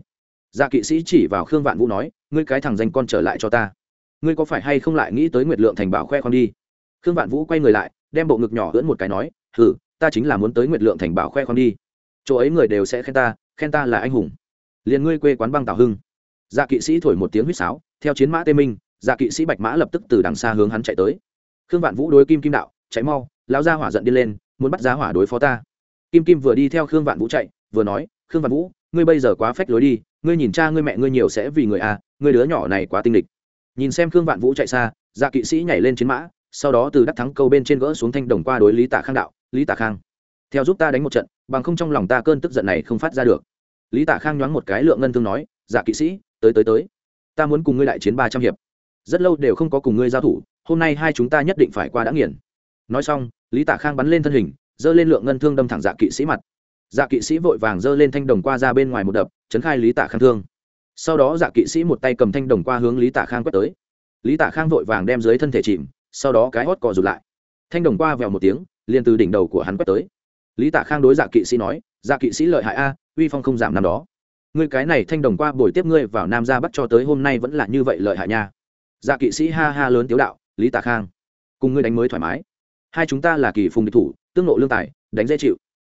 Dạ kỵ sĩ chỉ vào khương vạn vũ nói, ngươi cái thằng danh con trở lại cho ta. Ngươi có phải hay không lại nghĩ tới nguyệt lượng thành bảo khoe khoang đi? Khương vạn vũ quay người lại, đem bộ ngực nhỏ ưỡn một cái nói hử ta chính là muốn tới nguyệt lượng thành bảo khoe khoang đi chỗ ấy người đều sẽ khen ta khen ta là anh hùng. Liền ngươi quê quán băng tào hưng. Dạ kỵ sĩ thổi một tiếng huýt sáo theo chiến mã tê minh dạ kỵ sĩ bạch mã lập tức từ đằng xa hướng hắn chạy tới. Khương vạn vũ đối kim kim đạo chạy mau lão gia hỏa giận đi lên muốn bắt giá hỏa đối phó ta. Kim kim vừa đi theo khương vạn vũ chạy vừa nói khương vạn vũ ngươi bây giờ quá phách lối đi ngươi nhìn cha ngươi mẹ ngươi nhiều sẽ vì người à, ngươi đứa nhỏ này quá tinh địch nhìn xem khương vạn vũ chạy xa dạ kỵ sĩ nhảy lên chiến mã sau đó từ đắc thắng câu bên trên gỡ xuống thanh đồng qua đối lý tạ khang đạo lý tạ khang theo giúp ta đánh một trận, bằng không trong lòng ta cơn tức giận này không phát ra được. Lý Tả khang nhoáng một cái lượng ngân thương nói dạ kỵ sĩ, tới tới tới. Ta muốn cùng ngươi đại chiến ba trăm hiệp. Rất lâu đều không có cùng ngươi giao thủ, hôm nay hai chúng ta nhất định phải qua đã nghiền. Nói xong, lý Tả khang bắn lên thân hình, giơ lên lượng ngân thương đâm thẳng dạ kỵ sĩ mặt. Dạ kỵ sĩ vội vàng giơ lên thanh đồng qua ra bên ngoài một đập, chấn khai lý Tả khang thương. Sau đó dạ kỵ sĩ một tay cầm thanh đồng qua hướng lý Tả khang quét tới. Lý Tả khang vội vàng đem dưới thân thể chìm, sau đó cái hót cò rụt lại. Thanh đồng qua vèo một tiếng, liền từ đỉnh đầu của hắn quét tới lý tạ khang đối dạ kỵ sĩ nói dạ kỵ sĩ lợi hại a, uy phong không giảm năm đó. Ngươi cái này thanh đồng qua buổi tiếp ngươi vào nam ra bắt cho tới hôm nay vẫn là như vậy lợi hại nha. Dạ kỵ sĩ ha ha lớn tiếu đạo, lý tạ khang, cùng ngươi đánh mới thoải mái. Hai chúng ta là kỳ phùng địch thủ, tương lộ lương tài, đánh dễ chịu.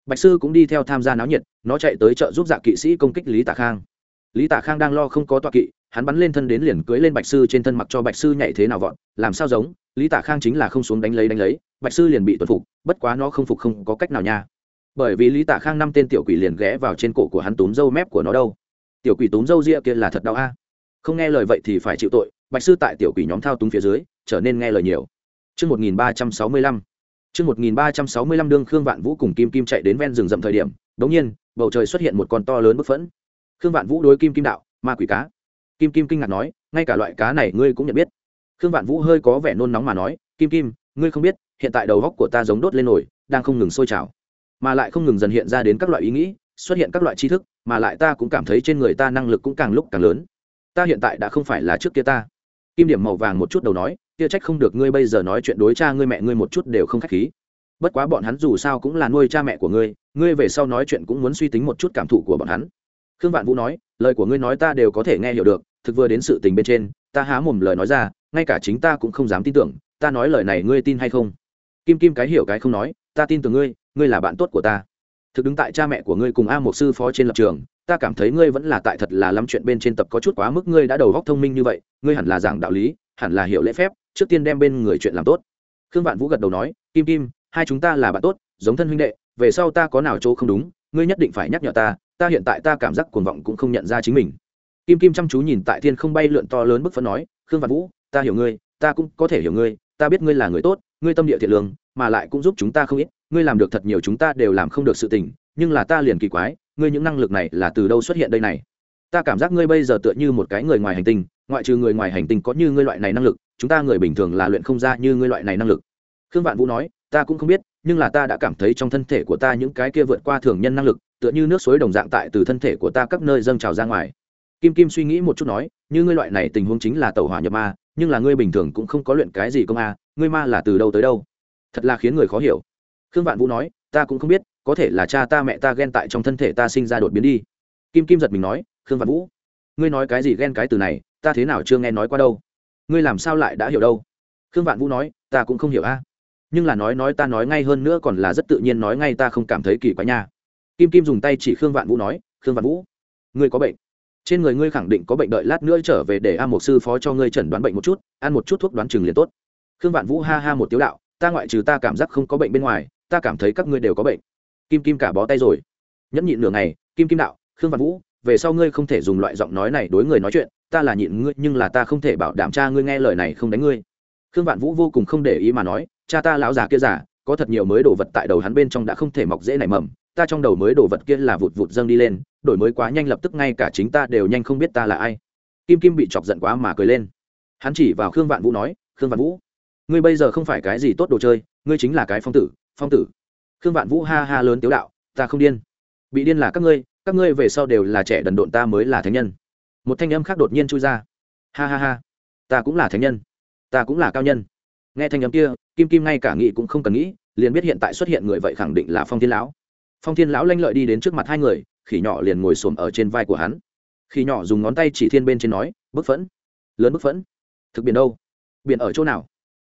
Bạch sư cũng đi theo tham gia náo nhiệt, nó chạy tới chợ giúp dạ kỵ sĩ công kích lý tạ khang lý tạ khang đang lo không có tọa kỵ hắn bắn lên thân đến liền cưới lên bạch sư trên thân mặc cho bạch sư nhảy thế nào vọn làm sao giống lý tạ khang chính là không xuống đánh lấy đánh lấy bạch sư liền bị tuần phục bất quá nó không phục không có cách nào nha. Bởi vì lý tạ khang năm tên tiểu quỷ liền ghé vào trên cổ của hắn túm râu mép của nó đâu. Tiểu quỷ túm râu ria kia là thật đau a. Không nghe lời vậy thì phải chịu tội bạch sư tại tiểu quỷ nhóm thao túng phía dưới trở nên nghe lời nhiều. Trước 1365, Trước 1365 đương Khương Vạn Vũ cùng Kim Kim chạy đến ven rừng rậm thời điểm, đột nhiên, bầu trời xuất hiện một con to lớn bức phẫn. Khương Vạn Vũ đối Kim Kim đạo, ma quỷ cá. Kim Kim kinh ngạc nói, ngay cả loại cá này ngươi cũng nhận biết. Khương Vạn Vũ hơi có vẻ nôn nóng mà nói, Kim Kim, ngươi không biết, hiện tại đầu góc của ta giống đốt lên nổi, đang không ngừng sôi trào, mà lại không ngừng dần hiện ra đến các loại ý nghĩ, xuất hiện các loại tri thức, mà lại ta cũng cảm thấy trên người ta năng lực cũng càng lúc càng lớn. Ta hiện tại đã không phải là trước kia ta. Kim điểm màu vàng một chút đầu nói, kia trách không được ngươi bây giờ nói chuyện đối cha ngươi mẹ ngươi một chút đều không khách khí bất quá bọn hắn dù sao cũng là nuôi cha mẹ của ngươi ngươi về sau nói chuyện cũng muốn suy tính một chút cảm thụ của bọn hắn khương vạn vũ nói, lời của ngươi nói ta đều có thể nghe hiểu được, thực vừa đến sự tình bên trên, ta há mồm lời nói ra, ngay cả chính ta cũng không dám tin tưởng, ta nói lời này ngươi tin hay không? Kim kim cái hiểu cái không nói, ta tin tưởng ngươi ngươi là bạn tốt của ta. Thực đứng tại cha mẹ của ngươi cùng a một sư phó trên lập trường, ta cảm thấy ngươi vẫn là tại thật là lắm chuyện bên trên tập có chút quá mức ngươi đã đầu góc thông minh như vậy, ngươi hẳn là giảng đạo lý, hẳn là hiểu lễ phép, trước tiên đem bên người chuyện làm tốt. Khương vạn vũ gật đầu nói, kim kim, hai chúng ta là bạn tốt, giống thân huynh đệ, về sau ta có nào chỗ không đúng, ngươi nhất định phải nhắc nhở ta ta hiện tại ta cảm giác cuồng vọng cũng không nhận ra chính mình. Kim kim chăm chú nhìn tại thiên không bay lượn to lớn bức phân nói, khương vạn vũ, ta hiểu ngươi, ta cũng có thể hiểu ngươi, ta biết ngươi là người tốt, ngươi tâm địa thiện lương, mà lại cũng giúp chúng ta không ít, ngươi làm được thật nhiều chúng ta đều làm không được sự tình, nhưng là ta liền kỳ quái, ngươi những năng lực này là từ đâu xuất hiện đây này? Ta cảm giác ngươi bây giờ tựa như một cái người ngoài hành tinh, ngoại trừ người ngoài hành tinh có như ngươi loại này năng lực, chúng ta người bình thường là luyện không ra như ngươi loại này năng lực. Khương vạn vũ nói, ta cũng không biết, nhưng là ta đã cảm thấy trong thân thể của ta những cái kia vượt qua thường nhân năng lực tựa như nước suối đồng dạng tại từ thân thể của ta các nơi dâng trào ra ngoài. Kim kim suy nghĩ một chút nói, như ngươi loại này tình huống chính là tàu hỏa nhập ma, nhưng là ngươi bình thường cũng không có luyện cái gì công a, ngươi ma là từ đâu tới đâu? Thật là khiến người khó hiểu. Khương vạn vũ nói, ta cũng không biết, có thể là cha ta mẹ ta ghen tại trong thân thể ta sinh ra đột biến đi. Kim kim giật mình nói, khương vạn vũ, ngươi nói cái gì ghen cái từ này, ta thế nào chưa nghe nói qua đâu? Ngươi làm sao lại đã hiểu đâu? Khương vạn vũ nói, ta cũng không hiểu a, nhưng là nói nói ta nói ngay hơn nữa còn là rất tự nhiên nói ngay ta không cảm thấy kỳ quái nha kim kim dùng tay chỉ khương vạn vũ nói khương vạn vũ ngươi có bệnh. Trên người ngươi khẳng định có bệnh đợi lát nữa trở về để a một sư phó cho ngươi chẩn đoán bệnh một chút ăn một chút thuốc đoán chừng liền tốt. Khương vạn vũ ha ha một tiếu đạo ta ngoại trừ ta cảm giác không có bệnh bên ngoài ta cảm thấy các ngươi đều có bệnh. Kim kim cả bó tay rồi. Nhẫn nhịn nửa ngày kim kim đạo khương vạn vũ về sau ngươi không thể dùng loại giọng nói này đối người nói chuyện ta là nhịn ngươi nhưng là ta không thể bảo đảm cha ngươi nghe lời này không đánh ngươi. Khương vạn vũ vô cùng không để ý mà nói cha ta lão già kia già, có thật nhiều mới đồ vật tại đầu hắn bên trong đã không thể mọc dễ nảy mầm ta trong đầu mới đồ vật kia là vụt vụt dâng đi lên, đổi mới quá nhanh lập tức ngay cả chính ta đều nhanh không biết ta là ai. Kim kim bị chọc giận quá mà cười lên. Hắn chỉ vào khương vạn vũ nói, khương vạn vũ, ngươi bây giờ không phải cái gì tốt đồ chơi, ngươi chính là cái phong tử phong tử. Khương vạn vũ ha ha lớn tiếu đạo, ta không điên. Bị điên là các ngươi các ngươi về sau đều là trẻ đần độn ta mới là thánh nhân. Một thanh âm khác đột nhiên chui ra. Ha ha ha, ta cũng là thánh nhân, ta cũng là cao nhân. Nghe thanh âm kia, kim kim ngay cả nghĩ cũng không cần nghĩ, liền biết hiện tại xuất hiện người vậy khẳng định là phong thiên lão phong thiên lão lanh lợi đi đến trước mặt hai người, khỉ nhỏ liền ngồi xổm ở trên vai của hắn. Khỉ nhỏ dùng ngón tay chỉ thiên bên trên nói, bức phẫn, lớn bức phẫn. Thực biển đâu? Biển ở chỗ nào?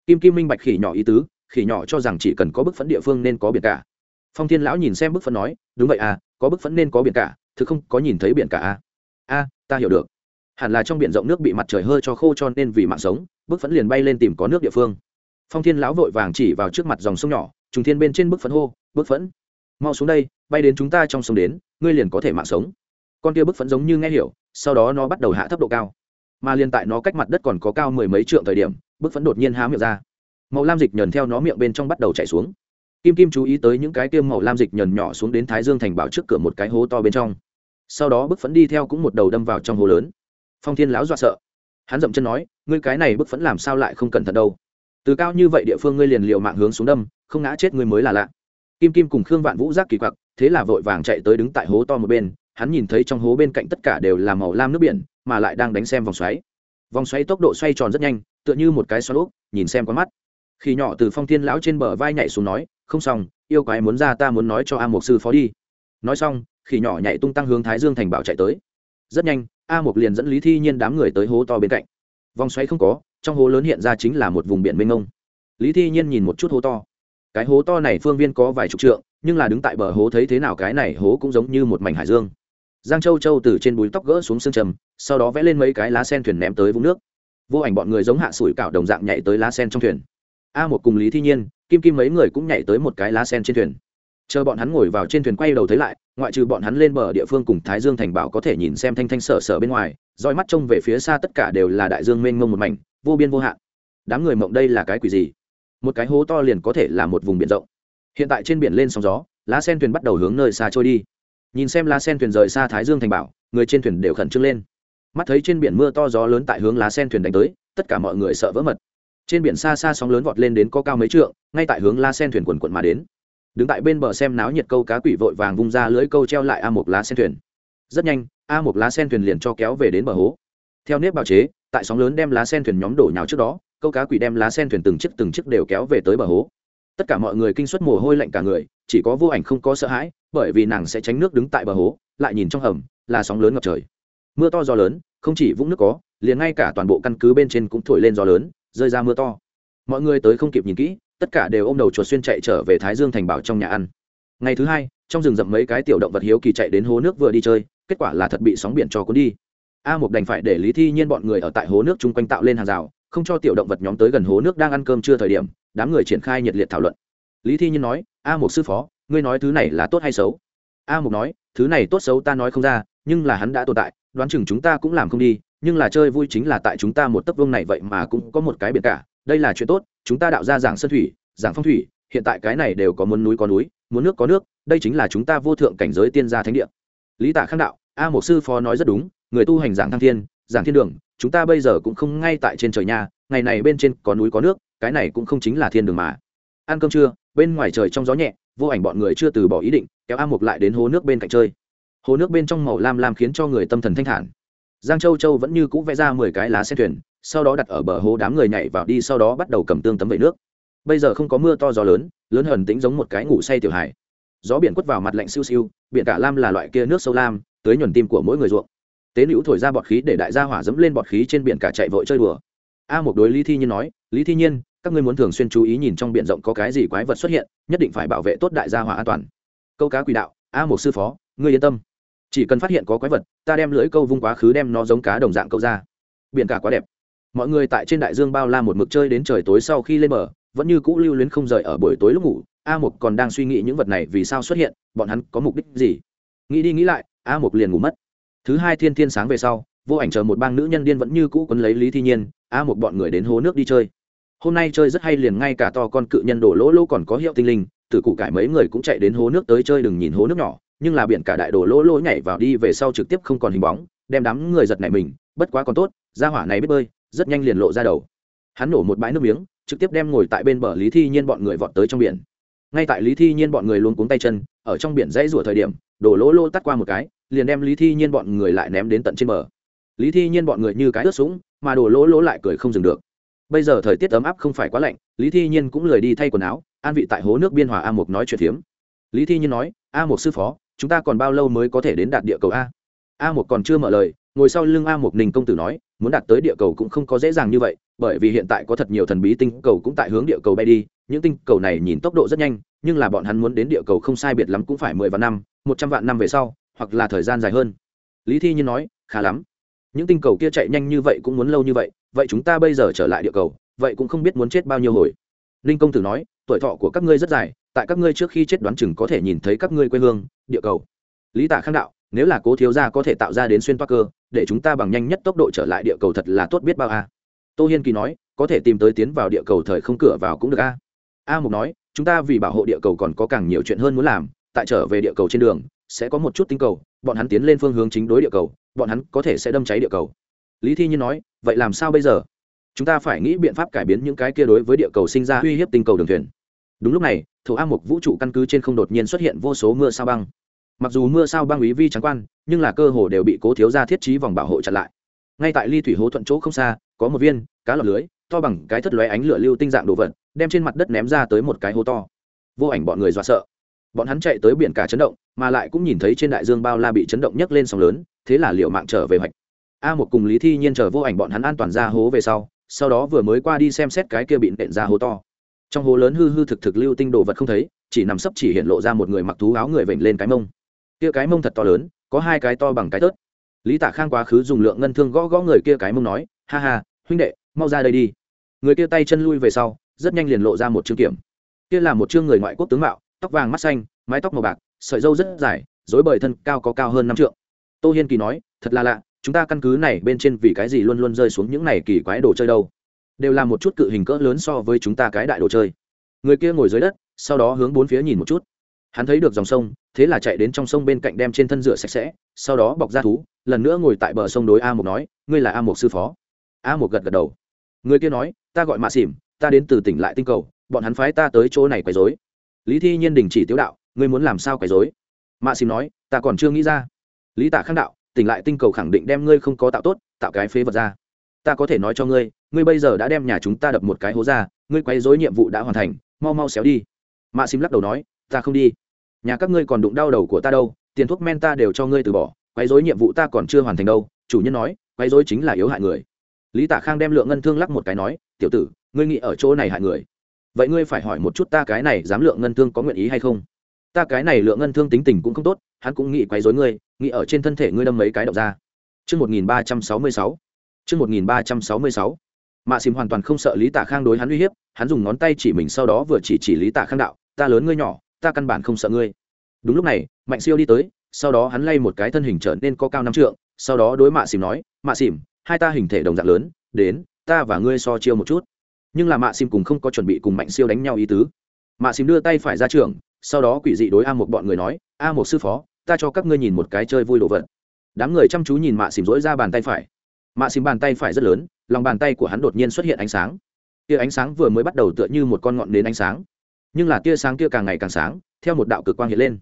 Kim kim minh bạch khỉ nhỏ ý tứ, khỉ nhỏ cho rằng chỉ cần có bức phẫn địa phương nên có biển cả. Phong thiên lão nhìn xem bức phẫn nói, đúng vậy à có bức phẫn nên có biển cả thứ không có nhìn thấy biển cả à? A, ta hiểu được. Hẳn là trong biển rộng nước bị mặt trời hơi cho khô cho nên vì mạng sống, bức phẫn liền bay lên tìm có nước địa phương. Phong thiên lão vội vàng chỉ vào trước mặt dòng sông nhỏ, trùng thiên bên trên bức phẫn hô, bức phẫn mau xuống đây, bay đến chúng ta trong sông đến, ngươi liền có thể mạng sống. Con kia bức phẫn giống như nghe hiểu, sau đó nó bắt đầu hạ thấp độ cao. Mà liền tại nó cách mặt đất còn có cao mười mấy trượng thời điểm, bức phẫn đột nhiên há miệng ra. Màu lam dịch nhờn theo nó miệng bên trong bắt đầu chạy xuống. Kim kim chú ý tới những cái tiêm màu lam dịch nhờn nhỏ xuống đến thái dương thành bảo trước cửa một cái hố to bên trong. Sau đó bức phẫn đi theo cũng một đầu đâm vào trong hố lớn. Phong thiên lão dọa sợ. Hắn dậm chân nói, ngươi cái này bức phẫn làm sao lại không cẩn thận đâu? Từ cao như vậy địa phương ngươi liền liều mạng hướng xuống đâm, không ngã chết ngươi mới là lạ kim kim cùng khương vạn vũ giác kỳ quặc, thế là vội vàng chạy tới đứng tại hố to một bên, hắn nhìn thấy trong hố bên cạnh tất cả đều là màu lam nước biển, mà lại đang đánh xem vòng xoáy. Vòng xoáy tốc độ xoay tròn rất nhanh, tựa như một cái xoắn úp nhìn xem có mắt. Khi nhỏ từ phong thiên lão trên bờ vai nhảy xuống nói, không xong, yêu quái muốn ra ta muốn nói cho a mục sư phó đi. Nói xong khi nhỏ nhảy tung tăng hướng thái dương thành bảo chạy tới. Rất nhanh, a mục liền dẫn lý thi nhiên đám người tới hố to bên cạnh. Vòng xoáy không có, trong hố lớn hiện ra chính là một vùng biển mênh mông. Lý thi nhiên nhìn một chút hố to cái hố to này phương viên có vài chục trượng, nhưng là đứng tại bờ hố thấy thế nào cái này hố cũng giống như một mảnh hải dương. Giang châu châu từ trên búi tóc gỡ xuống sương trầm, sau đó vẽ lên mấy cái lá sen thuyền ném tới vũng nước. Vô ảnh bọn người giống hạ sủi cảo đồng dạng nhảy tới lá sen trong thuyền. A một cùng lý thi nhiên, kim kim mấy người cũng nhảy tới một cái lá sen trên thuyền. Chờ bọn hắn ngồi vào trên thuyền quay đầu thấy lại, ngoại trừ bọn hắn lên bờ địa phương cùng thái dương thành bảo có thể nhìn xem thanh thanh sở sở bên ngoài, roi mắt trông về phía xa tất cả đều là đại dương mênh mông một mảnh, vô biên vô hạn. Đám người mộng đây là cái quỷ gì? Một cái hố to liền có thể là một vùng biển rộng. Hiện tại trên biển lên sóng gió, lá sen thuyền bắt đầu hướng nơi xa trôi đi. Nhìn xem lá sen thuyền rời xa thái dương thành bảo, người trên thuyền đều khẩn trương lên. Mắt thấy trên biển mưa to gió lớn tại hướng lá sen thuyền đánh tới, tất cả mọi người sợ vỡ mật. Trên biển xa xa sóng lớn vọt lên đến có cao mấy trượng, ngay tại hướng lá sen thuyền quần quận mà đến. Đứng tại bên bờ xem náo nhiệt câu cá quỷ vội vàng vung ra lưới câu treo lại a một lá sen thuyền. Rất nhanh, a một lá sen thuyền liền cho kéo về đến bờ hố. Theo nếp bào chế, tại sóng lớn đem lá sen thuyền nhóm đổ nhào trước đó câu cá quỷ đem lá sen thuyền từng chiếc từng chiếc đều kéo về tới bờ hố. Tất cả mọi người kinh suất mồ hôi lạnh cả người, chỉ có vô ảnh không có sợ hãi, bởi vì nàng sẽ tránh nước đứng tại bờ hố, lại nhìn trong hầm, là sóng lớn ngập trời. Mưa to gió lớn, không chỉ vũng nước có, liền ngay cả toàn bộ căn cứ bên trên cũng thổi lên gió lớn, rơi ra mưa to. Mọi người tới không kịp nhìn kỹ, tất cả đều ôm đầu chuột xuyên chạy trở về thái dương thành bảo trong nhà ăn. Ngày thứ hai, trong rừng rậm mấy cái tiểu động vật hiếu kỳ chạy đến hố nước vừa đi chơi, kết quả là thật bị sóng biển cho cuốn đi. A Mục đành phải để lý thi nhiên bọn người ở tại hố nước chung quanh tạo lên hàng rào không cho tiểu động vật nhóm tới gần hố nước đang ăn cơm chưa thời điểm, đám người triển khai nhiệt liệt thảo luận. Lý thi nhiên nói, a một sư phó, ngươi nói thứ này là tốt hay xấu? A một nói, thứ này tốt xấu ta nói không ra, nhưng là hắn đã tồn tại, đoán chừng chúng ta cũng làm không đi, nhưng là chơi vui chính là tại chúng ta một tấc vương này vậy mà cũng có một cái biệt cả, đây là chuyện tốt, chúng ta đạo ra giảng sơn thủy, giảng phong thủy, hiện tại cái này đều có muốn núi có núi, muốn nước có nước, đây chính là chúng ta vô thượng cảnh giới tiên gia thánh địa. Lý tạ khang đạo, a một sư phó nói rất đúng, người tu hành giảng thăng thiên giảng thiên đường, chúng ta bây giờ cũng không ngay tại trên trời nhà ngày này bên trên có núi có nước, cái này cũng không chính là thiên đường mà. Ăn cơm trưa, bên ngoài trời trong gió nhẹ, vô ảnh bọn người chưa từ bỏ ý định, kéo a mục lại đến hố nước bên cạnh chơi. Hồ nước bên trong màu lam lam khiến cho người tâm thần thanh thản. Giang châu châu vẫn như cũ vẽ ra mười cái lá xe thuyền, sau đó đặt ở bờ hố đám người nhảy vào đi, sau đó bắt đầu cầm tương tấm vẩy nước. Bây giờ không có mưa to gió lớn lớn hần tĩnh giống một cái ngủ say tiểu hải gió biển quất vào mặt lạnh siêu siêu, biển cả lam là loại kia nước sâu lam, tới nhuần tim của mỗi người ruộng tế nữ thổi ra bọt khí để đại gia hỏa dẫm lên bọt khí trên biển cả chạy vội chơi đùa. A một đối lý thi nhiên nói, lý thi nhiên, các ngươi muốn thường xuyên chú ý nhìn trong biển rộng có cái gì quái vật xuất hiện, nhất định phải bảo vệ tốt đại gia hỏa an toàn. Câu cá quỷ đạo, a một sư phó, ngươi yên tâm. Chỉ cần phát hiện có quái vật, ta đem lưỡi câu vung quá khứ đem nó giống cá đồng dạng câu ra. Biển cả quá đẹp. Mọi người tại trên đại dương bao la một mực chơi đến trời tối sau khi lên bờ, vẫn như cũ lưu luyến không rời ở buổi tối lúc ngủ. A một còn đang suy nghĩ những vật này vì sao xuất hiện, bọn hắn có mục đích gì? Nghĩ đi nghĩ lại, a một liền ngủ mất thứ hai thiên thiên sáng về sau, vô ảnh chờ một bang nữ nhân điên vẫn như cũ quấn lấy lý thi nhiên, a một bọn người đến hố nước đi chơi. Hôm nay chơi rất hay liền ngay cả to con cự nhân đổ lỗ lỗ còn có hiệu tinh linh từ cụ cải mấy người cũng chạy đến hố nước tới chơi đừng nhìn hố nước nhỏ, nhưng là biển cả đại đổ lỗ lỗ nhảy vào đi về sau trực tiếp không còn hình bóng, đem đám người giật này mình, bất quá còn tốt ra hỏa này biết bơi, rất nhanh liền lộ ra đầu. Hắn nổ một bãi nước miếng, trực tiếp đem ngồi tại bên bờ lý thi nhiên bọn người vọt tới trong biển. Ngay tại lý thi nhiên bọn người luôn cuống tay chân, ở trong biển dãy rủa thời điểm đổ lỗ lô tắt qua một cái, liền đem lý thi nhiên bọn người lại ném đến tận trên bờ. Lý thi nhiên bọn người như cái ướt sũng, mà đổ lỗ lỗ lại cười không dừng được. Bây giờ thời tiết ấm áp không phải quá lạnh, lý thi nhiên cũng lười đi thay quần áo, an vị tại hố nước biên hòa a mục nói chuyện phiếm. Lý thi nhiên nói, a mục sư phó, chúng ta còn bao lâu mới có thể đến đạt địa cầu a? A mục còn chưa mở lời, ngồi sau lưng a mục ninh công tử nói, muốn đạt tới địa cầu cũng không có dễ dàng như vậy, bởi vì hiện tại có thật nhiều thần bí tinh cầu cũng tại hướng địa cầu bay đi, những tinh cầu này nhìn tốc độ rất nhanh nhưng là bọn hắn muốn đến địa cầu không sai biệt lắm cũng phải mười vạn năm, một trăm vạn năm về sau, hoặc là thời gian dài hơn. Lý thi nhiên nói, khá lắm. Những tinh cầu kia chạy nhanh như vậy cũng muốn lâu như vậy vậy chúng ta bây giờ trở lại địa cầu, vậy cũng không biết muốn chết bao nhiêu hồi. Ninh công tử nói, tuổi thọ của các ngươi rất dài, tại các ngươi trước khi chết đoán chừng có thể nhìn thấy các ngươi quê hương, địa cầu. Lý tạ khang đạo, nếu là cố thiếu gia có thể tạo ra đến xuyên toa cơ, để chúng ta bằng nhanh nhất tốc độ trở lại địa cầu thật là tốt biết bao a. Tô hiên kỳ nói, có thể tìm tới tiến vào địa cầu thời không cửa vào cũng được a. A mục nói chúng ta vì bảo hộ địa cầu còn có càng nhiều chuyện hơn muốn làm, tại trở về địa cầu trên đường, sẽ có một chút tinh cầu, bọn hắn tiến lên phương hướng chính đối địa cầu, bọn hắn có thể sẽ đâm cháy địa cầu. Lý thi nhiên nói, vậy làm sao bây giờ? Chúng ta phải nghĩ biện pháp cải biến những cái kia đối với địa cầu sinh ra uy hiếp tinh cầu đường thuyền. Đúng lúc này thủ a mục vũ trụ căn cứ trên không đột nhiên xuất hiện vô số mưa sao băng. Mặc dù mưa sao băng ý vi trắng quan, nhưng là cơ hồ đều bị cố thiếu ra thiết trí vòng bảo hộ chặn lại. Ngay tại ly thủy hố thuận chỗ không xa, có một viên, cá lọc lưới, to bằng cái thất lóe ánh lửa lưu tinh dạng đồ vật đem trên mặt đất ném ra tới một cái hố to. Vô ảnh bọn người dọa sợ. Bọn hắn chạy tới biển cả chấn động, mà lại cũng nhìn thấy trên đại dương bao la bị chấn động nhấc lên sóng lớn, thế là liệu mạng trở về hoạch. A một cùng lý thi nhiên chờ vô ảnh bọn hắn an toàn ra hố về sau sau đó vừa mới qua đi xem xét cái kia bị nện ra hố to. Trong hố lớn hư hư thực thực lưu tinh đồ vật không thấy, chỉ nằm sấp chỉ hiện lộ ra một người mặc thú áo người vểnh lên cái mông. Kia cái mông thật to lớn, có hai cái to bằng cái tớt. Lý Tả khang quá khứ dùng lượng ngân thương gõ gõ người kia cái mông nói, ha ha, huynh đệ, mau ra đây đi. Người kia tay chân lui về sau rất nhanh liền lộ ra một chương kiểm. Kia là một chương người ngoại quốc tướng mạo, tóc vàng mắt xanh, mái tóc màu bạc, sợi dâu rất dài dối bời thân cao có cao hơn năm trượng. Tô hiên kỳ nói, thật là lạ, chúng ta căn cứ này bên trên vì cái gì luôn luôn rơi xuống những này kỳ quái đồ chơi đâu? Đều là một chút cự hình cỡ lớn so với chúng ta cái đại đồ chơi. Người kia ngồi dưới đất, sau đó hướng bốn phía nhìn một chút. Hắn thấy được dòng sông, thế là chạy đến trong sông bên cạnh đem trên thân rửa sạch sẽ, sau đó bọc ra thú, lần nữa ngồi tại bờ sông đối a Mục nói, ngươi là a Mục sư phó. A Mục gật gật đầu. Người kia nói, ta gọi mạ xỉm ta đến từ tỉnh lại tinh cầu, bọn hắn phái ta tới chỗ này quấy dối lý thi nhiên đình chỉ tiếu đạo, ngươi muốn làm sao quấy dối mạ xìm nói, ta còn chưa nghĩ ra. Lý tạ khang đạo, tỉnh lại tinh cầu khẳng định đem ngươi không có tạo tốt, tạo cái phế vật ra. Ta có thể nói cho ngươi ngươi bây giờ đã đem nhà chúng ta đập một cái hố ra, ngươi quấy dối nhiệm vụ đã hoàn thành, mau mau xéo đi. Mạ xím lắc đầu nói, ta không đi. Nhà các ngươi còn đụng đau đầu của ta đâu, tiền thuốc men ta đều cho ngươi từ bỏ, quấy dối nhiệm vụ ta còn chưa hoàn thành đâu. Chủ nhân nói, quấy dối chính là yếu hại người. Lý tạ khang đem lượng ngân thương lắc một cái nói, tiểu tử ngươi nghĩ ở chỗ này hại người vậy ngươi phải hỏi một chút ta cái này dám lượng ngân thương có nguyện ý hay không ta cái này lượng ngân thương tính tình cũng không tốt hắn cũng nghĩ quấy dối ngươi nghĩ ở trên thân thể ngươi đâm mấy cái độc ra Trước 1366. Trước 1366. Mạ Xìm hoàn toàn không sợ Lý Tạ Khang đối hắn uy hiếp, hắn dùng ngón tay chỉ mình sau đó vừa chỉ chỉ Lý Tạ Khang đạo, ta lớn ngươi nhỏ, ta căn bản không sợ ngươi. Đúng lúc này, Mạnh Siêu đi tới, sau đó hắn lay một cái thân hình trở nên có cao năm trượng, sau đó đối Mạ Xìm nói, Mạ Xìm, hai ta hình thể đồng dạng lớn, đến, ta và ngươi so chiêu một chút. Nhưng là Mạ Xìm cùng không có chuẩn bị cùng Mạnh Siêu đánh nhau ý tứ. Mạ Xìm đưa tay phải ra trường, sau đó quỷ dị đối A một bọn người nói, A một sư phó, ta cho các ngươi nhìn một cái chơi vui đồ vật. Đám người chăm chú nhìn mạ xìm dỗi ra bàn tay phải. Mạ xìm bàn tay phải rất lớn lòng bàn tay của hắn đột nhiên xuất hiện ánh sáng. Tia ánh sáng vừa mới bắt đầu tựa như một con ngọn đến ánh sáng. Nhưng là tia sáng kia càng ngày càng sáng theo một đạo cực quang hiện lên.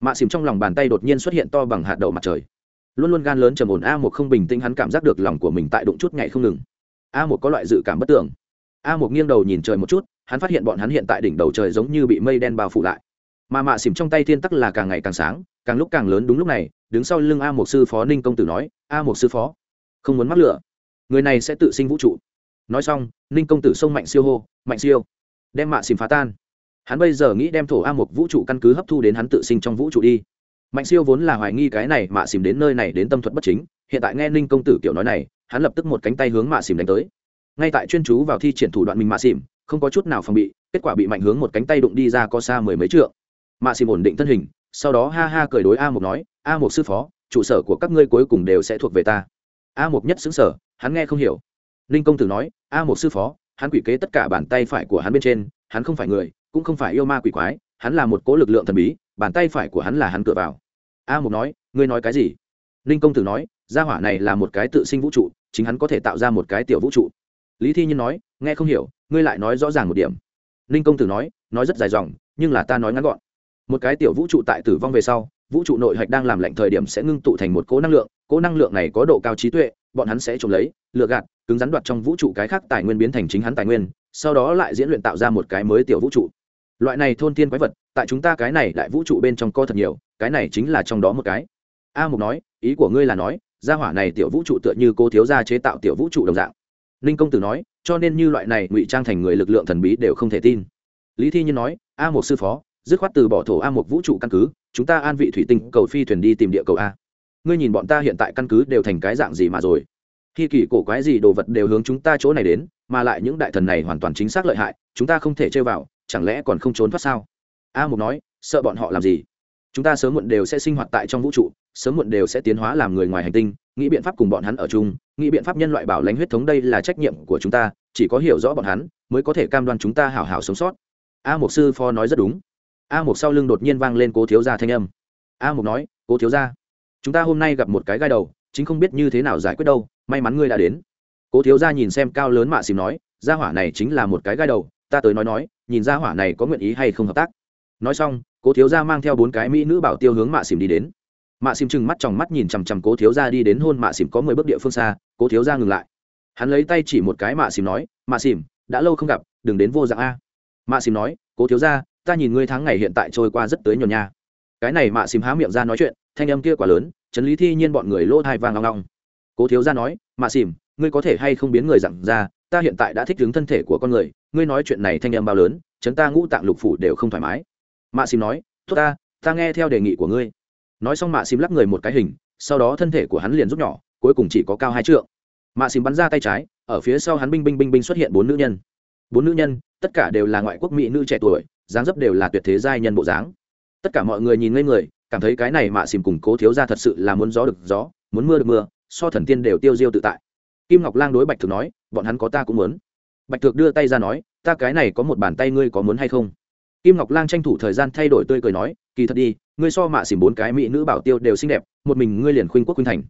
Mạ xìm trong lòng bàn tay đột nhiên xuất hiện to bằng hạt đậu mặt trời. Luôn luôn gan lớn trầm ổn a một không bình tĩnh hắn cảm giác được lòng của mình tại đụng chút ngày không ngừng. A một có loại dự cảm bất tưởng a một nghiêng đầu nhìn trời một chút, hắn phát hiện bọn hắn hiện tại đỉnh đầu trời giống như bị mây đen bao phủ lại. Mà mạ xỉm trong tay thiên tắc là càng ngày càng sáng, càng lúc càng lớn đúng lúc này, đứng sau lưng a một sư phó ninh công tử nói, a một sư phó, không muốn mắc lửa. Người này sẽ tự sinh vũ trụ. Nói xong, ninh công tử sông mạnh siêu hô, mạnh siêu, đem mạ xỉm phá tan. Hắn bây giờ nghĩ đem thổ a một vũ trụ căn cứ hấp thu đến hắn tự sinh trong vũ trụ đi. Mạnh siêu vốn là hoài nghi cái này mạ xỉm đến nơi này đến tâm thuật bất chính, hiện tại nghe ninh công tử kiểu nói này, hắn lập tức một cánh tay hướng mạ xỉm đánh tới ngay tại chuyên chú vào thi triển thủ đoạn mình mạ xỉm, không có chút nào phòng bị, kết quả bị mạnh hướng một cánh tay đụng đi ra có xa mười mấy trượng. Mạ xỉm ổn định thân hình, sau đó ha ha cười đối a một nói, a một sư phó, trụ sở của các ngươi cuối cùng đều sẽ thuộc về ta. A một nhất xứng sở hắn nghe không hiểu. Ninh công tử nói, a một sư phó, hắn quỷ kế tất cả bàn tay phải của hắn bên trên, hắn không phải người, cũng không phải yêu ma quỷ quái, hắn là một cố lực lượng thần bí, bàn tay phải của hắn là hắn cửa vào. A một nói, ngươi nói cái gì? Ninh công tử nói, gia hỏa này là một cái tự sinh vũ trụ, chính hắn có thể tạo ra một cái tiểu vũ trụ lý thi nhiên nói, nghe không hiểu, ngươi lại nói rõ ràng một điểm. Ninh công tử nói nói rất dài dòng, nhưng là ta nói ngắn gọn. Một cái tiểu vũ trụ tại tử vong về sau, vũ trụ nội hạch đang làm lạnh thời điểm sẽ ngưng tụ thành một cố năng lượng cố năng lượng này có độ cao trí tuệ, bọn hắn sẽ trộm lấy lựa gạt, cứng rắn đoạt trong vũ trụ cái khác tài nguyên biến thành chính hắn tài nguyên, sau đó lại diễn luyện tạo ra một cái mới tiểu vũ trụ. Loại này thôn thiên quái vật, tại chúng ta cái này đại vũ trụ bên trong co thật nhiều, cái này chính là trong đó một cái. A mục nói, ý của ngươi là nói, gia hỏa này tiểu vũ trụ tựa như cô thiếu gia chế tạo tiểu vũ trụ đồng dạng ninh công tử nói, cho nên như loại này ngụy trang thành người lực lượng thần bí đều không thể tin. Lý thi nhiên nói, a một sư phó, dứt khoát từ bỏ thổ a một vũ trụ căn cứ, chúng ta an vị thủy tinh, cầu phi thuyền đi tìm địa cầu a. Ngươi nhìn bọn ta hiện tại căn cứ đều thành cái dạng gì mà rồi? Khi kỳ cổ quái gì đồ vật đều hướng chúng ta chỗ này đến, mà lại những đại thần này hoàn toàn chính xác lợi hại, chúng ta không thể chơi vào, chẳng lẽ còn không trốn thoát sao? A mục nói, sợ bọn họ làm gì? Chúng ta sớm muộn đều sẽ sinh hoạt tại trong vũ trụ, sớm muộn đều sẽ tiến hóa làm người ngoài hành tinh nghĩ biện pháp cùng bọn hắn ở chung, nghĩ biện pháp nhân loại bảo lãnh huyết thống đây là trách nhiệm của chúng ta, chỉ có hiểu rõ bọn hắn, mới có thể cam đoan chúng ta hảo hảo sống sót. A mục sư phó nói rất đúng. A mục sau lưng đột nhiên vang lên cố thiếu gia thanh âm. A mục nói, cố thiếu gia, chúng ta hôm nay gặp một cái gai đầu, chính không biết như thế nào giải quyết đâu, may mắn ngươi đã đến. Cố thiếu gia nhìn xem cao lớn mạ xìm nói, gia hỏa này chính là một cái gai đầu, ta tới nói nói, nhìn gia hỏa này có nguyện ý hay không hợp tác. Nói xong, cố thiếu gia mang theo bốn cái mỹ nữ bảo tiêu hướng mạ xìm đi đến mạ xìm trừng mắt trong mắt nhìn chằm chằm cố thiếu gia đi đến hôn mạ xìm có mười bước địa phương xa, cố thiếu gia ngừng lại. Hắn lấy tay chỉ một cái mạ xìm nói, mạ xìm đã lâu không gặp, đừng đến vô dạng a. Mạ xìm nói, cố thiếu gia, ta nhìn ngươi tháng ngày hiện tại trôi qua rất tới nhuần nha. Cái này mạ xìm há miệng ra nói chuyện, thanh âm kia quá lớn trấn lý thi nhiên bọn người lỗ thai vàng long long. Cố thiếu gia nói, mạ xìm ngươi có thể hay không biến người dặn ra, ta hiện tại đã thích đứng thân thể của con người, ngươi nói chuyện này thanh âm bao lớn, chấn ta ngũ tạng lục phủ đều không thoải mái. Mạ xìm nói, tốt ta ta nghe theo đề nghị của ngươi nói xong mạ xìm lắc người một cái hình, sau đó thân thể của hắn liền rút nhỏ, cuối cùng chỉ có cao hai trượng. Mạ xìm bắn ra tay trái, ở phía sau hắn binh binh binh binh xuất hiện bốn nữ nhân. Bốn nữ nhân, tất cả đều là ngoại quốc mỹ nữ trẻ tuổi, dáng dấp đều là tuyệt thế giai nhân bộ dáng. Tất cả mọi người nhìn ngây người, cảm thấy cái này mạ xìm cùng cố thiếu ra thật sự là muốn gió được gió, muốn mưa được mưa, so thần tiên đều tiêu diêu tự tại. Kim ngọc lang đối bạch thực nói, bọn hắn có ta cũng muốn. Bạch thực đưa tay ra nói, ta cái này có một bàn tay ngươi có muốn hay không? Kim ngọc lang tranh thủ thời gian thay đổi tươi cười nói, kỳ thật đi, ngươi so mạ xỉm bốn cái mỹ nữ bảo tiêu đều xinh đẹp, một mình ngươi liền khuynh quốc khuynh thành.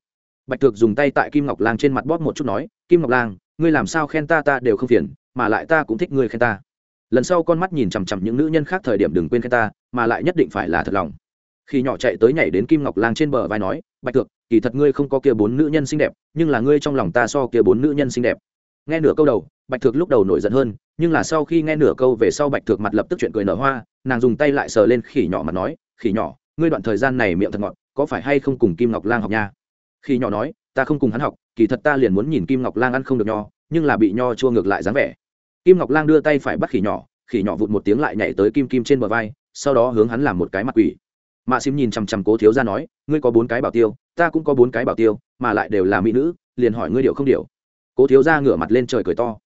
Bạch thực dùng tay tại kim ngọc lang trên mặt bóp một chút nói, kim ngọc lang, ngươi làm sao khen ta ta đều không phiền, mà lại ta cũng thích ngươi khen ta. Lần sau con mắt nhìn chằm chằm những nữ nhân khác thời điểm đừng quên khen ta, mà lại nhất định phải là thật lòng. Khi nhỏ chạy tới nhảy đến kim ngọc lang trên bờ vai nói, bạch thực kỳ thật ngươi không có kia bốn nữ nhân xinh đẹp, nhưng là ngươi trong lòng ta so kia bốn nữ nhân xinh đẹp. Nghe nửa câu đầu bạch thực lúc đầu nổi giận hơn, nhưng là sau khi nghe nửa câu về sau bạch thực mặt lập tức chuyện cười nở hoa, nàng dùng tay lại sờ lên khỉ nhỏ mà nói, khỉ nhỏ, ngươi đoạn thời gian này miệng thật ngọt, có phải hay không cùng kim ngọc lang học nha? Khỉ nhỏ nói, ta không cùng hắn học, kỳ thật ta liền muốn nhìn kim ngọc lang ăn không được nho, nhưng là bị nho chua ngược lại dáng vẻ. Kim ngọc lang đưa tay phải bắt khỉ nhỏ khỉ nhỏ vụt một tiếng lại nhảy tới kim kim trên bờ vai, sau đó hướng hắn làm một cái mặt quỷ. Mạ xím nhìn chằm chằm cố thiếu ra nói, ngươi có bốn cái bảo tiêu, ta cũng có bốn cái bảo tiêu, mà lại đều là mỹ nữ, liền hỏi ngươi điệu không điệu. Cố thiếu ra ngửa mặt lên trời cười to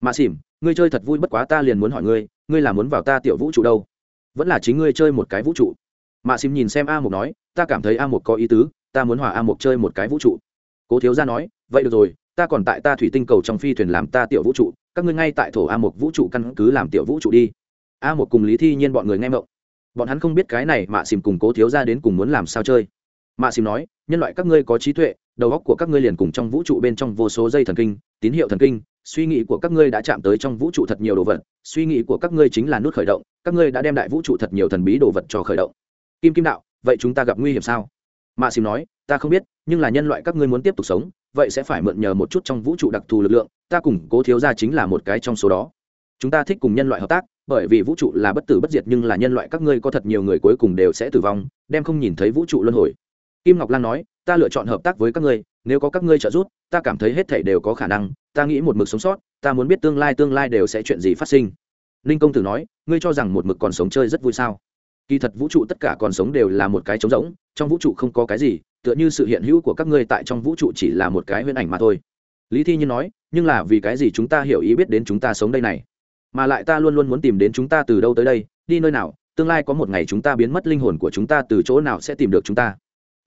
mạ xỉm, ngươi chơi thật vui, bất quá ta liền muốn hỏi ngươi ngươi là muốn vào ta tiểu vũ trụ đâu? Vẫn là chính ngươi chơi một cái vũ trụ? Mạ xỉm nhìn xem a một nói, ta cảm thấy a một có ý tứ, ta muốn hòa a một chơi một cái vũ trụ. Cố thiếu gia nói, vậy được rồi, ta còn tại ta thủy tinh cầu trong phi thuyền làm ta tiểu vũ trụ, các ngươi ngay tại thổ a một vũ trụ căn cứ làm tiểu vũ trụ đi. A một cùng lý thi nhiên bọn người nghe mộng bọn hắn không biết cái này mạ xỉm cùng cố thiếu gia đến cùng muốn làm sao chơi. Mạ xỉm nói, nhân loại các ngươi có trí tuệ đầu óc của các ngươi liền cùng trong vũ trụ bên trong vô số dây thần kinh, tín hiệu thần kinh, suy nghĩ của các ngươi đã chạm tới trong vũ trụ thật nhiều đồ vật, suy nghĩ của các ngươi chính là nút khởi động, các ngươi đã đem đại vũ trụ thật nhiều thần bí đồ vật cho khởi động. Kim kim đạo, vậy chúng ta gặp nguy hiểm sao? Mạ xìm nói, ta không biết, nhưng là nhân loại các ngươi muốn tiếp tục sống, vậy sẽ phải mượn nhờ một chút trong vũ trụ đặc thù lực lượng, ta cùng cố thiếu ra chính là một cái trong số đó. Chúng ta thích cùng nhân loại hợp tác, bởi vì vũ trụ là bất tử bất diệt nhưng là nhân loại các ngươi có thật nhiều người cuối cùng đều sẽ tử vong, đem không nhìn thấy vũ trụ luân hồi kim ngọc lan nói, ta lựa chọn hợp tác với các ngươi, nếu có các ngươi trợ giúp, ta cảm thấy hết thảy đều có khả năng, ta nghĩ một mực sống sót, ta muốn biết tương lai tương lai đều sẽ chuyện gì phát sinh. Ninh công tử nói, ngươi cho rằng một mực còn sống chơi rất vui sao? Kỳ thật vũ trụ tất cả còn sống đều là một cái trống rỗng, trong vũ trụ không có cái gì, tựa như sự hiện hữu của các ngươi tại trong vũ trụ chỉ là một cái huyễn ảnh mà thôi. Lý thi nhiên nói, nhưng là vì cái gì chúng ta hiểu ý biết đến chúng ta sống đây này? Mà lại ta luôn luôn muốn tìm đến chúng ta từ đâu tới đây, đi nơi nào, tương lai có một ngày chúng ta biến mất linh hồn của chúng ta từ chỗ nào sẽ tìm được chúng ta?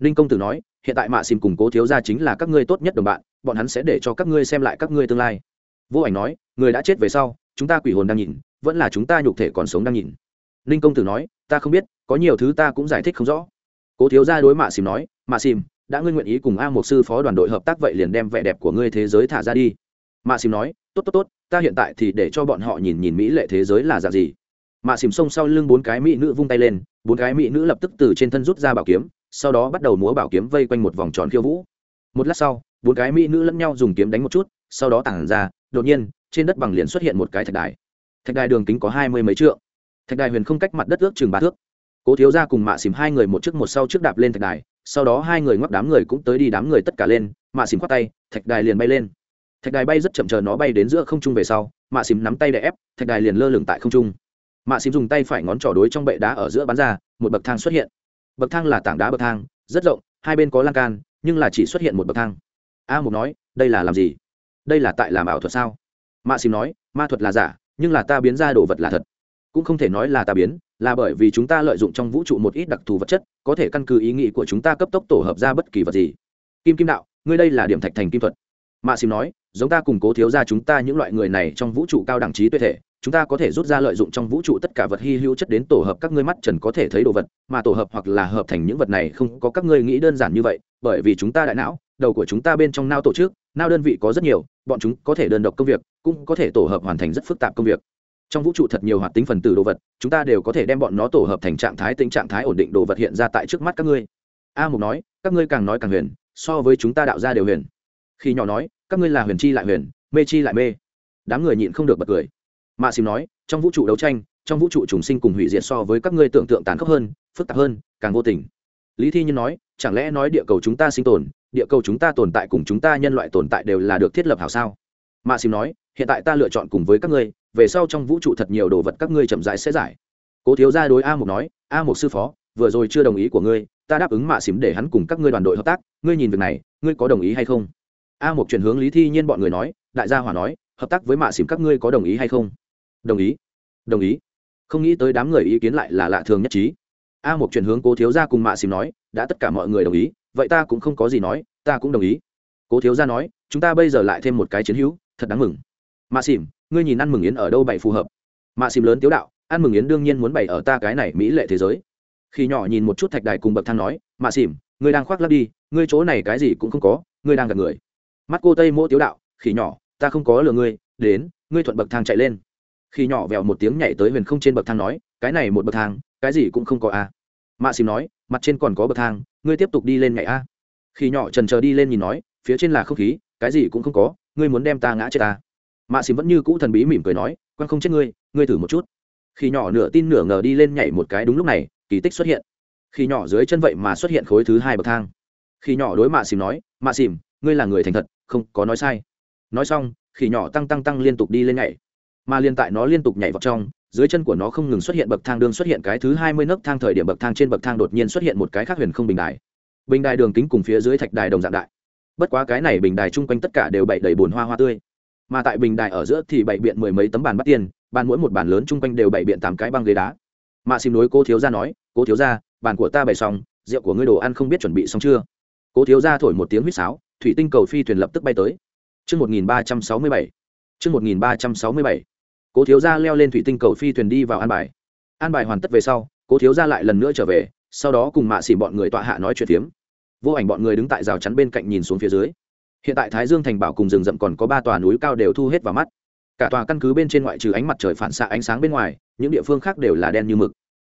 Ninh công tử nói, hiện tại mạ xìm cùng cố thiếu gia chính là các ngươi tốt nhất đồng bạn, bọn hắn sẽ để cho các ngươi xem lại các ngươi tương lai. Vô ảnh nói, người đã chết về sau, chúng ta quỷ hồn đang nhìn, vẫn là chúng ta nhục thể còn sống đang nhìn. Ninh công tử nói, ta không biết, có nhiều thứ ta cũng giải thích không rõ. Cố thiếu gia đối mạ xìm nói, mạ xìm đã ngươi nguyện ý cùng a một sư phó đoàn đội hợp tác vậy liền đem vẻ đẹp của ngươi thế giới thả ra đi. Mạ xìm nói, tốt tốt tốt, ta hiện tại thì để cho bọn họ nhìn nhìn mỹ lệ thế giới là dạng gì. Mạ xìm xông sau lưng bốn cái mỹ nữ vung tay lên, bốn cái mỹ nữ lập tức từ trên thân rút ra bảo kiếm sau đó bắt đầu múa bảo kiếm vây quanh một vòng tròn khiêu vũ. Một lát sau, bốn cái mỹ nữ lẫn nhau dùng kiếm đánh một chút, sau đó tản ra, đột nhiên, trên đất bằng liền xuất hiện một cái thạch đài. Thạch đài đường kính có hai mươi mấy trượng. Thạch đài huyền không cách mặt đất ước chừng ba thước. Cố thiếu ra cùng mạ xìm hai người một trước một sau trước đạp lên thạch đài, sau đó hai người ngoắc đám người cũng tới đi đám người tất cả lên, mạ xìm khoát tay, thạch đài liền bay lên. Thạch đài bay rất chậm chờ nó bay đến giữa không trung về sau, mạ xìm nắm tay đè ép, thạch đài liền lơ lửng tại không trung. Mạ xìm dùng tay phải ngón trỏ đối trong bệ đá ở giữa bán ra, một bậc thang xuất hiện bậc thang là tảng đá bậc thang, rất rộng, hai bên có lan can, nhưng là chỉ xuất hiện một bậc thang. A mục nói, đây là làm gì? Đây là tại làm ảo thuật sao? Mạ xìm nói, ma thuật là giả, nhưng là ta biến ra đồ vật là thật. Cũng không thể nói là ta biến, là bởi vì chúng ta lợi dụng trong vũ trụ một ít đặc thù vật chất, có thể căn cứ ý nghĩ của chúng ta cấp tốc tổ hợp ra bất kỳ vật gì. Kim kim đạo, ngươi đây là điểm thạch thành kim thuật mạ xìm nói, giống ta củng cố thiếu ra chúng ta những loại người này trong vũ trụ cao đẳng trí tuệ thể, chúng ta có thể rút ra lợi dụng trong vũ trụ tất cả vật hy hữu chất đến tổ hợp các ngươi mắt trần có thể thấy đồ vật, mà tổ hợp hoặc là hợp thành những vật này không có các ngươi nghĩ đơn giản như vậy, bởi vì chúng ta đại não, đầu của chúng ta bên trong nao tổ chức nao đơn vị có rất nhiều, bọn chúng có thể đơn độc công việc, cũng có thể tổ hợp hoàn thành rất phức tạp công việc. Trong vũ trụ thật nhiều hoạt tính phần tử đồ vật, chúng ta đều có thể đem bọn nó tổ hợp thành trạng thái, tính trạng thái ổn định đồ vật hiện ra tại trước mắt các ngươi. A mục nói, các ngươi càng nói càng huyền, so với chúng ta đạo ra đều huyền khi nhỏ nói, các ngươi là huyền chi lại huyền, mê chi lại mê. Đám người nhịn không được bật cười. Mạ xìm nói, trong vũ trụ đấu tranh, trong vũ trụ trùng sinh cùng hủy diệt so với các ngươi tưởng tượng tàn khốc hơn, phức tạp hơn, càng vô tình. Lý thi nhân nói, chẳng lẽ nói địa cầu chúng ta sinh tồn, địa cầu chúng ta tồn tại cùng chúng ta nhân loại tồn tại đều là được thiết lập hảo sao? Mạ xìm nói, hiện tại ta lựa chọn cùng với các ngươi, về sau trong vũ trụ thật nhiều đồ vật các ngươi chậm rãi sẽ giải. Cố thiếu gia đối a mục nói, a mục sư phó, vừa rồi chưa đồng ý của ngươi, ta đáp ứng mạ xìm để hắn cùng các ngươi đoàn đội hợp tác, ngươi nhìn việc này, ngươi có đồng ý hay không? A mục chuyển hướng lý thi nhiên bọn người nói đại gia hỏa nói hợp tác với mạ xỉm các ngươi có đồng ý hay không? Đồng ý. Đồng ý. Không nghĩ tới đám người ý kiến lại là lạ thường nhất trí. A một chuyển hướng cố thiếu gia cùng mạ xỉm nói đã tất cả mọi người đồng ý vậy ta cũng không có gì nói ta cũng đồng ý. Cố thiếu gia nói chúng ta bây giờ lại thêm một cái chiến hữu thật đáng mừng. Mạ xỉm, ngươi nhìn ăn mừng yến ở đâu bày phù hợp? Mạ xỉm lớn tiếu đạo ăn mừng yến đương nhiên muốn bày ở ta cái này mỹ lệ thế giới. Khi nhỏ nhìn một chút thạch đài cùng bậc thang nói mạ xỉm, ngươi đang khoác lắp đi ngươi chỗ này cái gì cũng không có ngươi đang gặp người mắt cô tây mỗ tiếu đạo, khỉ nhỏ, ta không có lừa ngươi, đến, ngươi thuận bậc thang chạy lên. Khi nhỏ vèo một tiếng nhảy tới huyền không trên bậc thang nói, cái này một bậc thang, cái gì cũng không có a. À. mạ xìm nói, mặt trên còn có bậc thang, ngươi tiếp tục đi lên nhảy a. À. khi nhỏ trần chờ đi lên nhìn nói, phía trên là không khí, cái gì cũng không có, ngươi muốn đem ta ngã chết ta. Mạ xìm vẫn như cũ thần bí mỉm cười nói, quan không chết ngươi ngươi thử một chút. Khi nhỏ nửa tin nửa ngờ đi lên nhảy một cái đúng lúc này, kỳ tích xuất hiện. Khi nhỏ dưới chân vậy mà xuất hiện khối thứ hai bậc thang. Khi nhỏ đối mạ xìm nói, mạ xìm ngươi là người thành thật, không có nói sai. Nói xong, khỉ nhỏ tăng tăng tăng liên tục đi lên nhảy. Mà liên tại nó liên tục nhảy vào trong, dưới chân của nó không ngừng xuất hiện bậc thang đương xuất hiện cái thứ hai mươi nấc thang thời điểm bậc thang trên bậc thang đột nhiên xuất hiện một cái khác huyền không bình đài. Bình đài đường kính cùng phía dưới thạch đài đồng dạng đại. Bất quá cái này bình đài chung quanh tất cả đều bậy đầy bùn hoa hoa tươi. Mà tại bình đài ở giữa thì bậy biện mười mấy tấm bàn bắt tiền, bàn mỗi một bàn lớn chung quanh đều bậy biện tám cái băng ghế đá. Mạ xin nối cô thiếu gia nói cô thiếu gia, bàn của ta bày xong, rượu của ngươi đồ ăn không biết chuẩn bị xong chưa? Cô thiếu gia thổi một tiếng huýt sáo thủy tinh cầu phi thuyền lập tức bay tới. Trước 1367. Trước 1367 cố thiếu gia leo lên thủy tinh cầu phi thuyền đi vào an bài. An bài hoàn tất về sau, cố thiếu gia lại lần nữa trở về, sau đó cùng mạ xỉ bọn người tọa hạ nói chuyện phiếm. Vô ảnh bọn người đứng tại rào chắn bên cạnh nhìn xuống phía dưới. Hiện tại thái dương thành bảo cùng rừng rậm còn có ba tòa núi cao đều thu hết vào mắt. Cả tòa căn cứ bên trên ngoại trừ ánh mặt trời phản xạ ánh sáng bên ngoài, những địa phương khác đều là đen như mực.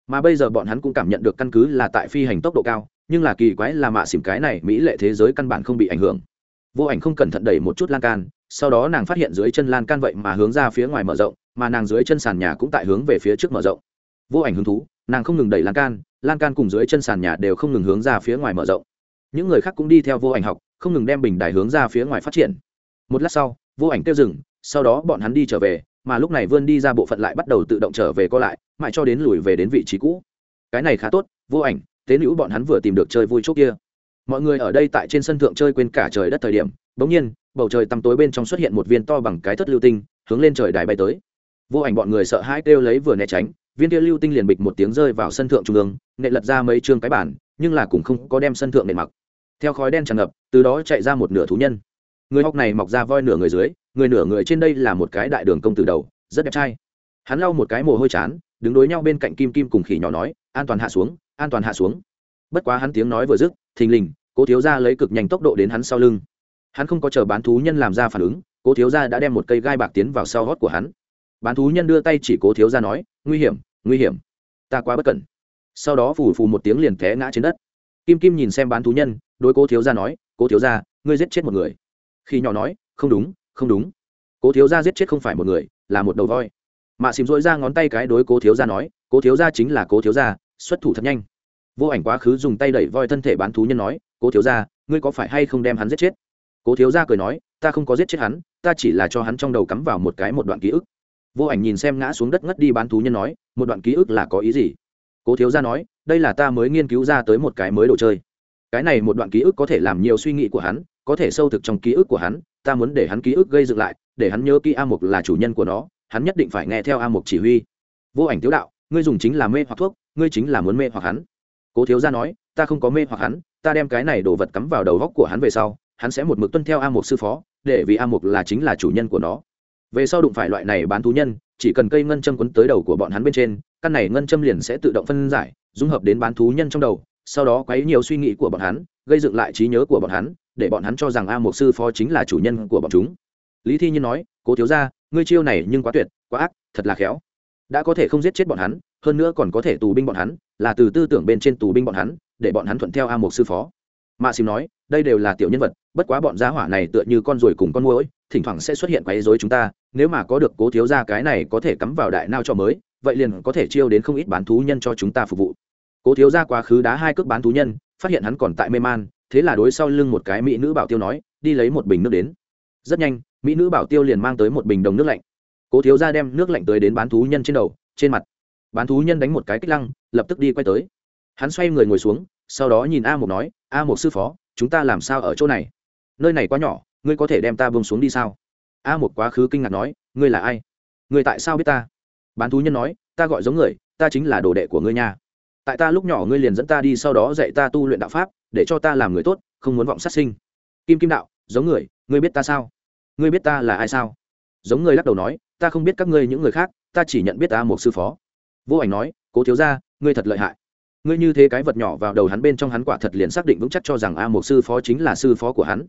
Mà bây giờ bọn hắn cũng cảm nhận được căn cứ là tại phi hành tốc độ cao nhưng là kỳ quái là mạ xỉm cái này mỹ lệ thế giới căn bản không bị ảnh hưởng. Vô ảnh không cẩn thận đẩy một chút lan can, sau đó nàng phát hiện dưới chân lan can vậy mà hướng ra phía ngoài mở rộng, mà nàng dưới chân sàn nhà cũng tại hướng về phía trước mở rộng. Vô ảnh hứng thú, nàng không ngừng đẩy lan can lan can cùng dưới chân sàn nhà đều không ngừng hướng ra phía ngoài mở rộng. Những người khác cũng đi theo vô ảnh học, không ngừng đem bình đài hướng ra phía ngoài phát triển. Một lát sau, vô ảnh kêu dừng, sau đó bọn hắn đi trở về, mà lúc này vươn đi ra bộ phận lại bắt đầu tự động trở về co lại, mãi cho đến lùi về đến vị trí cũ. Cái này khá tốt, vô ảnh tế nữ bọn hắn vừa tìm được chơi vui chốt kia. Mọi người ở đây tại trên sân thượng chơi quên cả trời đất thời điểm, bỗng nhiên, bầu trời tăm tối bên trong xuất hiện một viên to bằng cái thất lưu tinh, hướng lên trời đài bay tới. Vô ảnh bọn người sợ hãi kêu lấy vừa né tránh, viên kia lưu tinh liền bịch một tiếng rơi vào sân thượng trung ương nệ lật ra mấy chương cái bản nhưng là cũng không có đem sân thượng nệ mặc. Theo khói đen tràn ngập, từ đó chạy ra một nửa thú nhân. Người học này mọc ra voi nửa người dưới, người nửa người trên đây là một cái đại đường công từ đầu, rất đẹp trai. Hắn lau một cái mồ hôi chán, đứng đối nhau bên cạnh kim kim cùng khỉ nhỏ nói, an toàn hạ xuống an toàn hạ xuống. Bất quá hắn tiếng nói vừa dứt thình lình cố thiếu gia lấy cực nhanh tốc độ đến hắn sau lưng. Hắn không có chờ bán thú nhân làm ra phản ứng cố thiếu gia đã đem một cây gai bạc tiến vào sau hót của hắn. Bán thú nhân đưa tay chỉ cố thiếu gia nói nguy hiểm nguy hiểm. Ta quá bất cẩn. Sau đó phù phù một tiếng liền té ngã trên đất. Kim kim nhìn xem bán thú nhân đối cố thiếu gia nói cố thiếu gia, ngươi giết chết một người. Khi nhỏ nói không đúng không đúng. Cố thiếu gia giết chết không phải một người là một đầu voi. Mạ xìm dội ra ngón tay cái đối cố thiếu gia nói cố thiếu gia chính là cố thiếu gia xuất thủ thật nhanh. Vô ảnh quá khứ dùng tay đẩy voi thân thể bán thú nhân nói, cố thiếu ra ngươi có phải hay không đem hắn giết chết? Cố thiếu ra cười nói, ta không có giết chết hắn, ta chỉ là cho hắn trong đầu cắm vào một cái một đoạn ký ức. Vô ảnh nhìn xem ngã xuống đất ngất đi bán thú nhân nói, một đoạn ký ức là có ý gì? Cố thiếu ra nói, đây là ta mới nghiên cứu ra tới một cái mới đồ chơi. Cái này một đoạn ký ức có thể làm nhiều suy nghĩ của hắn, có thể sâu thực trong ký ức của hắn, ta muốn để hắn ký ức gây dựng lại, để hắn nhớ kỹ a mục là chủ nhân của nó, hắn nhất định phải nghe theo a mục chỉ huy. Vô ảnh tiếu đạo, ngươi dùng chính là mê hoặc thuốc ngươi chính là muốn mê hoặc hắn. Cố thiếu gia nói, ta không có mê hoặc hắn, ta đem cái này đồ vật cắm vào đầu góc của hắn về sau, hắn sẽ một mực tuân theo a mục sư phó, để vì a mục là chính là chủ nhân của nó. Về sau đụng phải loại này bán thú nhân, chỉ cần cây ngân châm quấn tới đầu của bọn hắn bên trên, căn này ngân châm liền sẽ tự động phân giải, dung hợp đến bán thú nhân trong đầu, sau đó quấy nhiều suy nghĩ của bọn hắn, gây dựng lại trí nhớ của bọn hắn, để bọn hắn cho rằng a mục sư phó chính là chủ nhân của bọn chúng. Lý thi nhiên nói, cố thiếu ra ngươi chiêu này nhưng quá tuyệt, quá ác, thật là khéo. Đã có thể không giết chết bọn hắn hơn nữa còn có thể tù binh bọn hắn, là từ tư tưởng bên trên tù binh bọn hắn, để bọn hắn thuận theo a mục sư phó. Mạ xìm nói, đây đều là tiểu nhân vật, bất quá bọn gia hỏa này tựa như con ruồi cùng con muỗi, thỉnh thoảng sẽ xuất hiện quấy rối chúng ta, nếu mà có được cố thiếu ra cái này có thể cắm vào đại nao cho mới, vậy liền có thể chiêu đến không ít bán thú nhân cho chúng ta phục vụ. Cố thiếu ra quá khứ đá hai cước bán thú nhân, phát hiện hắn còn tại mê man, thế là đối sau lưng một cái mỹ nữ bảo tiêu nói, đi lấy một bình nước đến. Rất nhanh, mỹ nữ bảo tiêu liền mang tới một bình đồng nước lạnh. Cố thiếu ra đem nước lạnh tới đến bán thú nhân trên đầu, trên mặt bán thú nhân đánh một cái kích lăng, lập tức đi quay tới. Hắn xoay người ngồi xuống, sau đó nhìn a một nói, a một sư phó, chúng ta làm sao ở chỗ này? Nơi này quá nhỏ, ngươi có thể đem ta bông xuống đi sao? A một quá khứ kinh ngạc nói, ngươi là ai? Ngươi tại sao biết ta? Bán thú nhân nói, ta gọi giống người, ta chính là đồ đệ của ngươi nha. Tại ta lúc nhỏ ngươi liền dẫn ta đi sau đó dạy ta tu luyện đạo pháp, để cho ta làm người tốt, không muốn vọng sát sinh. Kim kim đạo, giống người, ngươi biết ta sao? Ngươi biết ta là ai sao? Giống người lắc đầu nói, ta không biết các ngươi những người khác, ta chỉ nhận biết ta một sư phó vô ảnh nói, cố thiếu ra ngươi thật lợi hại. Ngươi như thế cái vật nhỏ vào đầu hắn bên trong hắn quả thật liền xác định vững chắc cho rằng a một sư phó chính là sư phó của hắn.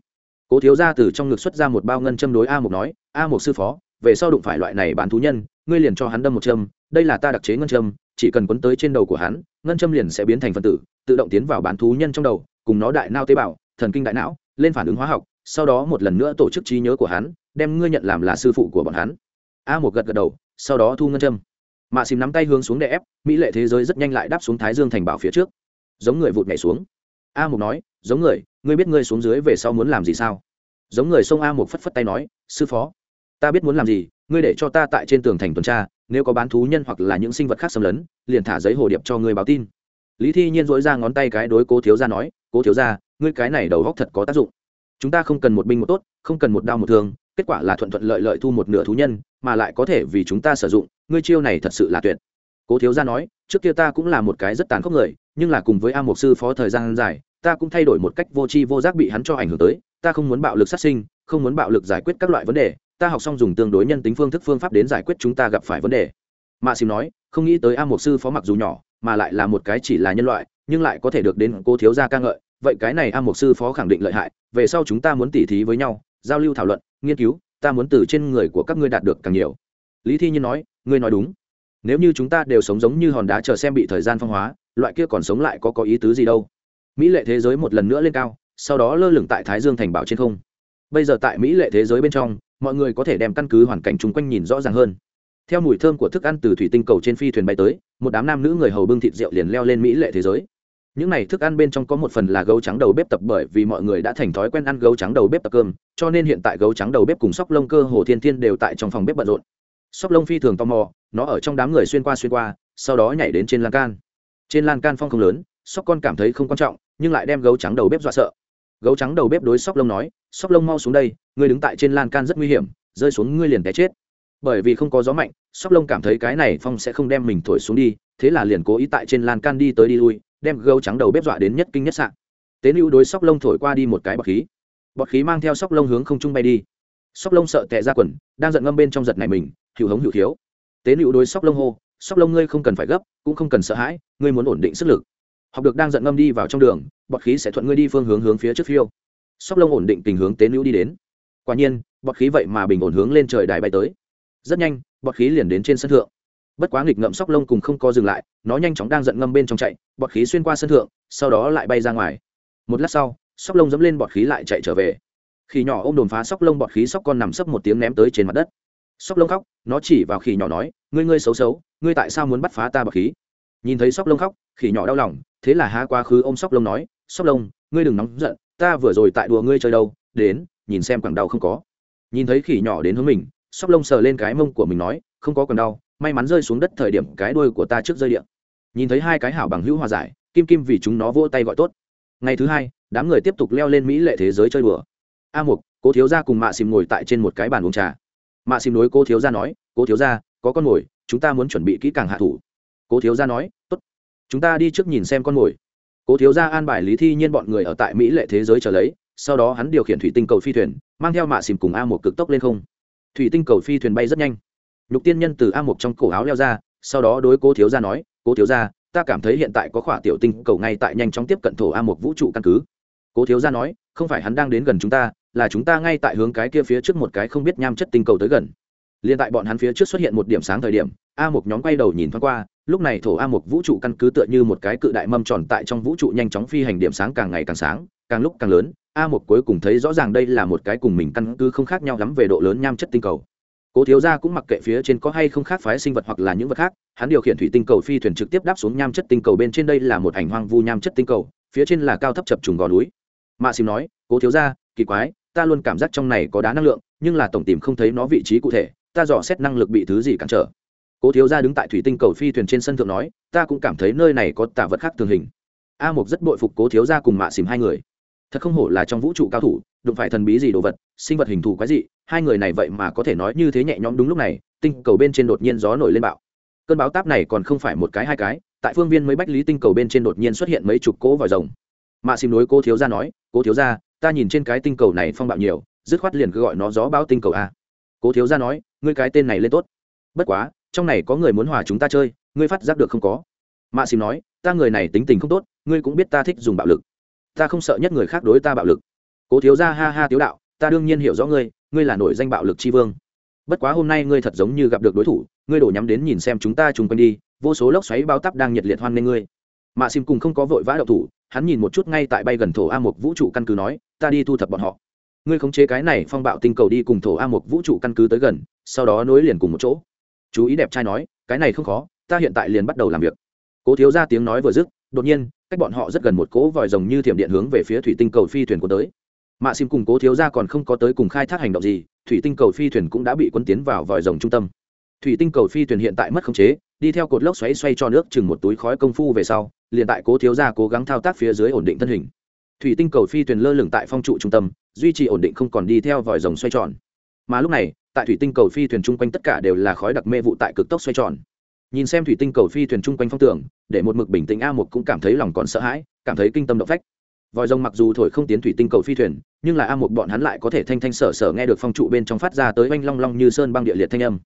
Cố thiếu ra từ trong ngực xuất ra một bao ngân châm đối a một nói, a một sư phó, về sau đụng phải loại này bán thú nhân, ngươi liền cho hắn đâm một châm, đây là ta đặc chế ngân châm, chỉ cần quấn tới trên đầu của hắn, ngân châm liền sẽ biến thành phân tử, tự động tiến vào bán thú nhân trong đầu, cùng nó đại nao tế bào, thần kinh đại não, lên phản ứng hóa học, sau đó một lần nữa tổ chức trí nhớ của hắn, đem ngươi nhận làm là sư phụ của bọn hắn. A một gật gật đầu, sau đó thu ngân châm mạ xìm nắm tay hướng xuống để ép, mỹ lệ thế giới rất nhanh lại đáp xuống thái dương thành bảo phía trước. Giống người vụt nhảy xuống. A mục nói, giống người, ngươi biết ngươi xuống dưới về sau muốn làm gì sao? Giống người xông a mục phất phất tay nói, sư phó, ta biết muốn làm gì, ngươi để cho ta tại trên tường thành tuần tra, nếu có bán thú nhân hoặc là những sinh vật khác xâm lấn, liền thả giấy hồ điệp cho ngươi báo tin. Lý thi nhiên dỗi ra ngón tay cái đối cố thiếu ra nói, cố thiếu ra ngươi cái này đầu góc thật có tác dụng. Chúng ta không cần một binh một tốt, không cần một đao một thương kết quả là thuận thuận lợi lợi thu một nửa thú nhân, mà lại có thể vì chúng ta sử dụng, ngươi chiêu này thật sự là tuyệt. Cố thiếu gia nói, trước kia ta cũng là một cái rất tàn khốc người, nhưng là cùng với a mục sư phó thời gian dài, ta cũng thay đổi một cách vô tri vô giác bị hắn cho ảnh hưởng tới, ta không muốn bạo lực sát sinh, không muốn bạo lực giải quyết các loại vấn đề, ta học xong dùng tương đối nhân tính phương thức phương pháp đến giải quyết chúng ta gặp phải vấn đề. Mạ xìm nói, không nghĩ tới a mục sư phó mặc dù nhỏ, mà lại là một cái chỉ là nhân loại, nhưng lại có thể được đến cô thiếu gia ca ngợi, vậy cái này a mục sư phó khẳng định lợi hại, về sau chúng ta muốn tỉ thí với nhau, giao lưu thảo luận nghiên cứu, ta muốn từ trên người của các ngươi đạt được càng nhiều. Lý thi nhiên nói, ngươi nói đúng. Nếu như chúng ta đều sống giống như hòn đá chờ xem bị thời gian phong hóa, loại kia còn sống lại có có ý tứ gì đâu? Mỹ lệ thế giới một lần nữa lên cao, sau đó lơ lửng tại thái dương thành bảo trên không. Bây giờ tại mỹ lệ thế giới bên trong, mọi người có thể đem căn cứ hoàn cảnh chung quanh nhìn rõ ràng hơn. Theo mùi thơm của thức ăn từ thủy tinh cầu trên phi thuyền bay tới, một đám nam nữ người hầu bưng thịt rượu liền leo lên mỹ lệ thế giới những này thức ăn bên trong có một phần là gấu trắng đầu bếp tập bởi vì mọi người đã thành thói quen ăn gấu trắng đầu bếp tập cơm, cho nên hiện tại gấu trắng đầu bếp cùng sóc lông cơ hồ thiên thiên đều tại trong phòng bếp bận rộn. Sóc lông phi thường tò mò, nó ở trong đám người xuyên qua xuyên qua, sau đó nhảy đến trên lan can. Trên lan can phong không lớn, sóc con cảm thấy không quan trọng, nhưng lại đem gấu trắng đầu bếp dọa sợ. Gấu trắng đầu bếp đối sóc lông nói, sóc lông mau xuống đây, ngươi đứng tại trên lan can rất nguy hiểm, rơi xuống ngươi liền té chết. Bởi vì không có gió mạnh, sóc lông cảm thấy cái này phong sẽ không đem mình thổi xuống đi, thế là liền cố ý tại trên lan can đi tới đi lui đem gấu trắng đầu bếp dọa đến nhất kinh nhất sạn tế lưu đối sóc lông thổi qua đi một cái bọt khí. Bọt khí mang theo sóc lông hướng không trung bay đi. Sóc lông sợ tệ ra quần, đang giận ngâm bên trong giật này mình, hữu hống hữu thiếu. Tế lưu đối sóc lông hô, sóc lông ngươi không cần phải gấp, cũng không cần sợ hãi, ngươi muốn ổn định sức lực. Học được đang giận ngâm đi vào trong đường, bọt khí sẽ thuận ngươi đi phương hướng hướng phía trước phiêu. Sóc lông ổn định tình hướng tế lưu đi đến. Quả nhiên, bọt khí vậy mà bình ổn hướng lên trời đài bay tới. Rất nhanh, bọt khí liền đến trên sân thượng bất quá nghịch ngậm sóc lông cùng không co dừng lại, nó nhanh chóng đang giận ngâm bên trong chạy, bọt khí xuyên qua sân thượng, sau đó lại bay ra ngoài. Một lát sau, sóc lông dẫm lên bọt khí lại chạy trở về. Khi nhỏ ô m đồn phá sóc lông bọt khí sóc con nằm sấp một tiếng ném tới trên mặt đất. Sóc lông khóc, nó chỉ vào khỉ nhỏ nói, ngươi ngươi xấu xấu, ngươi tại sao muốn bắt phá ta bọt khí? Nhìn thấy sóc lông khóc, khỉ nhỏ đau lòng, thế là há quá khứ ô m sóc lông nói, sóc lông, ngươi đừng nóng giận, ta vừa rồi tại đùa ngươi chơi đâu, đến, nhìn xem quảng đau không có. Nhìn thấy khỉ nhỏ đến hướng mình, sóc lông sờ lên cái mông của mình nói, không có còn đau may mắn rơi xuống đất thời điểm cái đuôi của ta trước rơi điện nhìn thấy hai cái hảo bằng hữu hòa giải, kim kim vì chúng nó vỗ tay gọi tốt. Ngày thứ hai, đám người tiếp tục leo lên mỹ lệ thế giới chơi đùa. A mục cô thiếu gia cùng mạ xìm ngồi tại trên một cái bàn uống trà. Mạ xìm đối cô thiếu gia nói cô thiếu gia, có con mồi, chúng ta muốn chuẩn bị kỹ càng hạ thủ. Cô thiếu gia nói, tốt, chúng ta đi trước nhìn xem con mồi. Cô thiếu gia an bài lý thi nhiên bọn người ở tại mỹ lệ thế giới chờ lấy, sau đó hắn điều khiển thủy tinh cầu phi thuyền, mang theo mạ xìm cùng a một cực tốc lên không. Thủy tinh cầu phi thuyền bay rất nhanh nhục tiên nhân từ a một trong cổ áo leo ra, sau đó đối cố thiếu gia nói, cố thiếu gia, ta cảm thấy hiện tại có khỏa tiểu tinh cầu ngay tại nhanh chóng tiếp cận thổ a một vũ trụ căn cứ. Cố thiếu gia nói, không phải hắn đang đến gần chúng ta, là chúng ta ngay tại hướng cái kia phía trước một cái không biết nham chất tinh cầu tới gần. Liền tại bọn hắn phía trước xuất hiện một điểm sáng thời điểm, a một nhóm quay đầu nhìn thoáng qua, lúc này thổ a một vũ trụ căn cứ tựa như một cái cự đại mâm tròn tại trong vũ trụ nhanh chóng phi hành điểm sáng càng ngày càng sáng, càng lúc càng lớn, a một cuối cùng thấy rõ ràng đây là một cái cùng mình căn cứ không khác nhau lắm về độ lớn nham chất tinh cầu cố thiếu gia cũng mặc kệ phía trên có hay không khác phái sinh vật hoặc là những vật khác, hắn điều khiển thủy tinh cầu phi thuyền trực tiếp đáp xuống nham chất tinh cầu bên trên đây là một ảnh hoang vu nham chất tinh cầu, phía trên là cao thấp chập trùng gò núi. Mạ xìm nói, cố thiếu gia, kỳ quái, ta luôn cảm giác trong này có đá năng lượng, nhưng là tổng tìm không thấy nó vị trí cụ thể, ta dò xét năng lực bị thứ gì cản trở. Cố thiếu gia đứng tại thủy tinh cầu phi thuyền trên sân thượng nói, ta cũng cảm thấy nơi này có tả vật khác thường hình. A mục rất bội phục cố thiếu gia cùng mạ xìm hai người thật không hổ là trong vũ trụ cao thủ, đụng phải thần bí gì đồ vật, sinh vật hình thù quái dị, hai người này vậy mà có thể nói như thế nhẹ nhõm đúng lúc này, tinh cầu bên trên đột nhiên gió nổi lên bạo. Cơn báo táp này còn không phải một cái hai cái, tại phương viên mấy bách lý tinh cầu bên trên đột nhiên xuất hiện mấy chục cỗ vòi rồng. Mạ xìm nối cô thiếu ra nói cô thiếu ra ta nhìn trên cái tinh cầu này phong bạo nhiều, dứt khoát liền cứ gọi nó gió báo tinh cầu a. Cô thiếu ra nói, ngươi cái tên này lên tốt. Bất quá, trong này có người muốn hòa chúng ta chơi, ngươi phát giác được không có? Mạ xìm nói, ta người này tính tình không tốt, ngươi cũng biết ta thích dùng bạo lực ta không sợ nhất người khác đối ta bạo lực. Cố thiếu ra ha ha tiếu đạo, ta đương nhiên hiểu rõ ngươi ngươi là nổi danh bạo lực tri vương. Bất quá hôm nay ngươi thật giống như gặp được đối thủ, ngươi đổ nhắm đến nhìn xem chúng ta chung quanh đi, vô số lốc xoáy bao tắp đang nhiệt liệt hoan nghênh ngươi. Mạ sim cùng không có vội vã đậu thủ, hắn nhìn một chút ngay tại bay gần thổ a một vũ trụ căn cứ nói, ta đi thu thập bọn họ. Ngươi khống chế cái này phong bạo tinh cầu đi cùng thổ a một vũ trụ căn cứ tới gần, sau đó nối liền cùng một chỗ. Chú ý đẹp trai nói, cái này không khó, ta hiện tại liền bắt đầu làm việc. Cố thiếu ra tiếng nói vừa dứt đột nhiên, cách bọn họ rất gần một cỗ vòi rồng như thiểm điện hướng về phía thủy tinh cầu phi thuyền của tới. Mạ sim cùng cố thiếu ra còn không có tới cùng khai thác hành động gì, thủy tinh cầu phi thuyền cũng đã bị quân tiến vào vòi rồng trung tâm. Thủy tinh cầu phi thuyền hiện tại mất khống chế, đi theo cột lốc xoáy xoay cho nước chừng một túi khói công phu về sau, liền tại cố thiếu ra cố gắng thao tác phía dưới ổn định thân hình. Thủy tinh cầu phi thuyền lơ lửng tại phong trụ trung tâm, duy trì ổn định không còn đi theo vòi rồng xoay tròn. Mà lúc này, tại thủy tinh cầu phi thuyền chung quanh tất cả đều là khói đặc mê vụ tại cực tốc xoay tròn nhìn xem thủy tinh cầu phi thuyền chung quanh phong tường, để một mực bình tĩnh a một cũng cảm thấy lòng còn sợ hãi, cảm thấy kinh tâm động phách. Vòi rồng mặc dù thổi không tiến thủy tinh cầu phi thuyền, nhưng là a một bọn hắn lại có thể thanh thanh sở sở nghe được phong trụ bên trong phát ra tới oanh long long như sơn băng địa liệt thanh âm.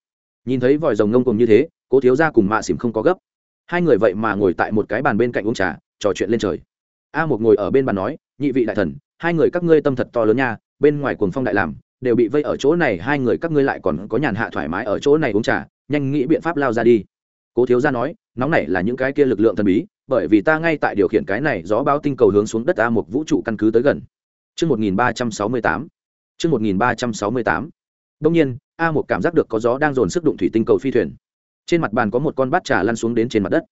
Nhìn thấy vòi rồng ngông cùng như thế, cố thiếu ra cùng mạ xỉm không có gấp. Hai người vậy mà ngồi tại một cái bàn bên cạnh uống trà, trò chuyện lên trời. A một ngồi ở bên bàn nói, nhị vị đại thần, hai người các ngươi tâm thật to lớn nha, bên ngoài cuồng phong đại làm, đều bị vây ở chỗ này, hai người các ngươi lại còn có nhàn hạ thoải mái ở chỗ này uống trà, nhanh nghĩ biện pháp lao ra đi cố thiếu gia nói nóng này là những cái kia lực lượng thần bí bởi vì ta ngay tại điều khiển cái này gió báo tinh cầu hướng xuống đất a một vũ trụ căn cứ tới gần Trước 1368. Trước 1368. Đông nhiên, A một cảm giác được có gió đang dồn sức đụng thủy tinh cầu phi thuyền. Trên mặt bàn có một con bát trà lăn xuống đến trên mặt đất.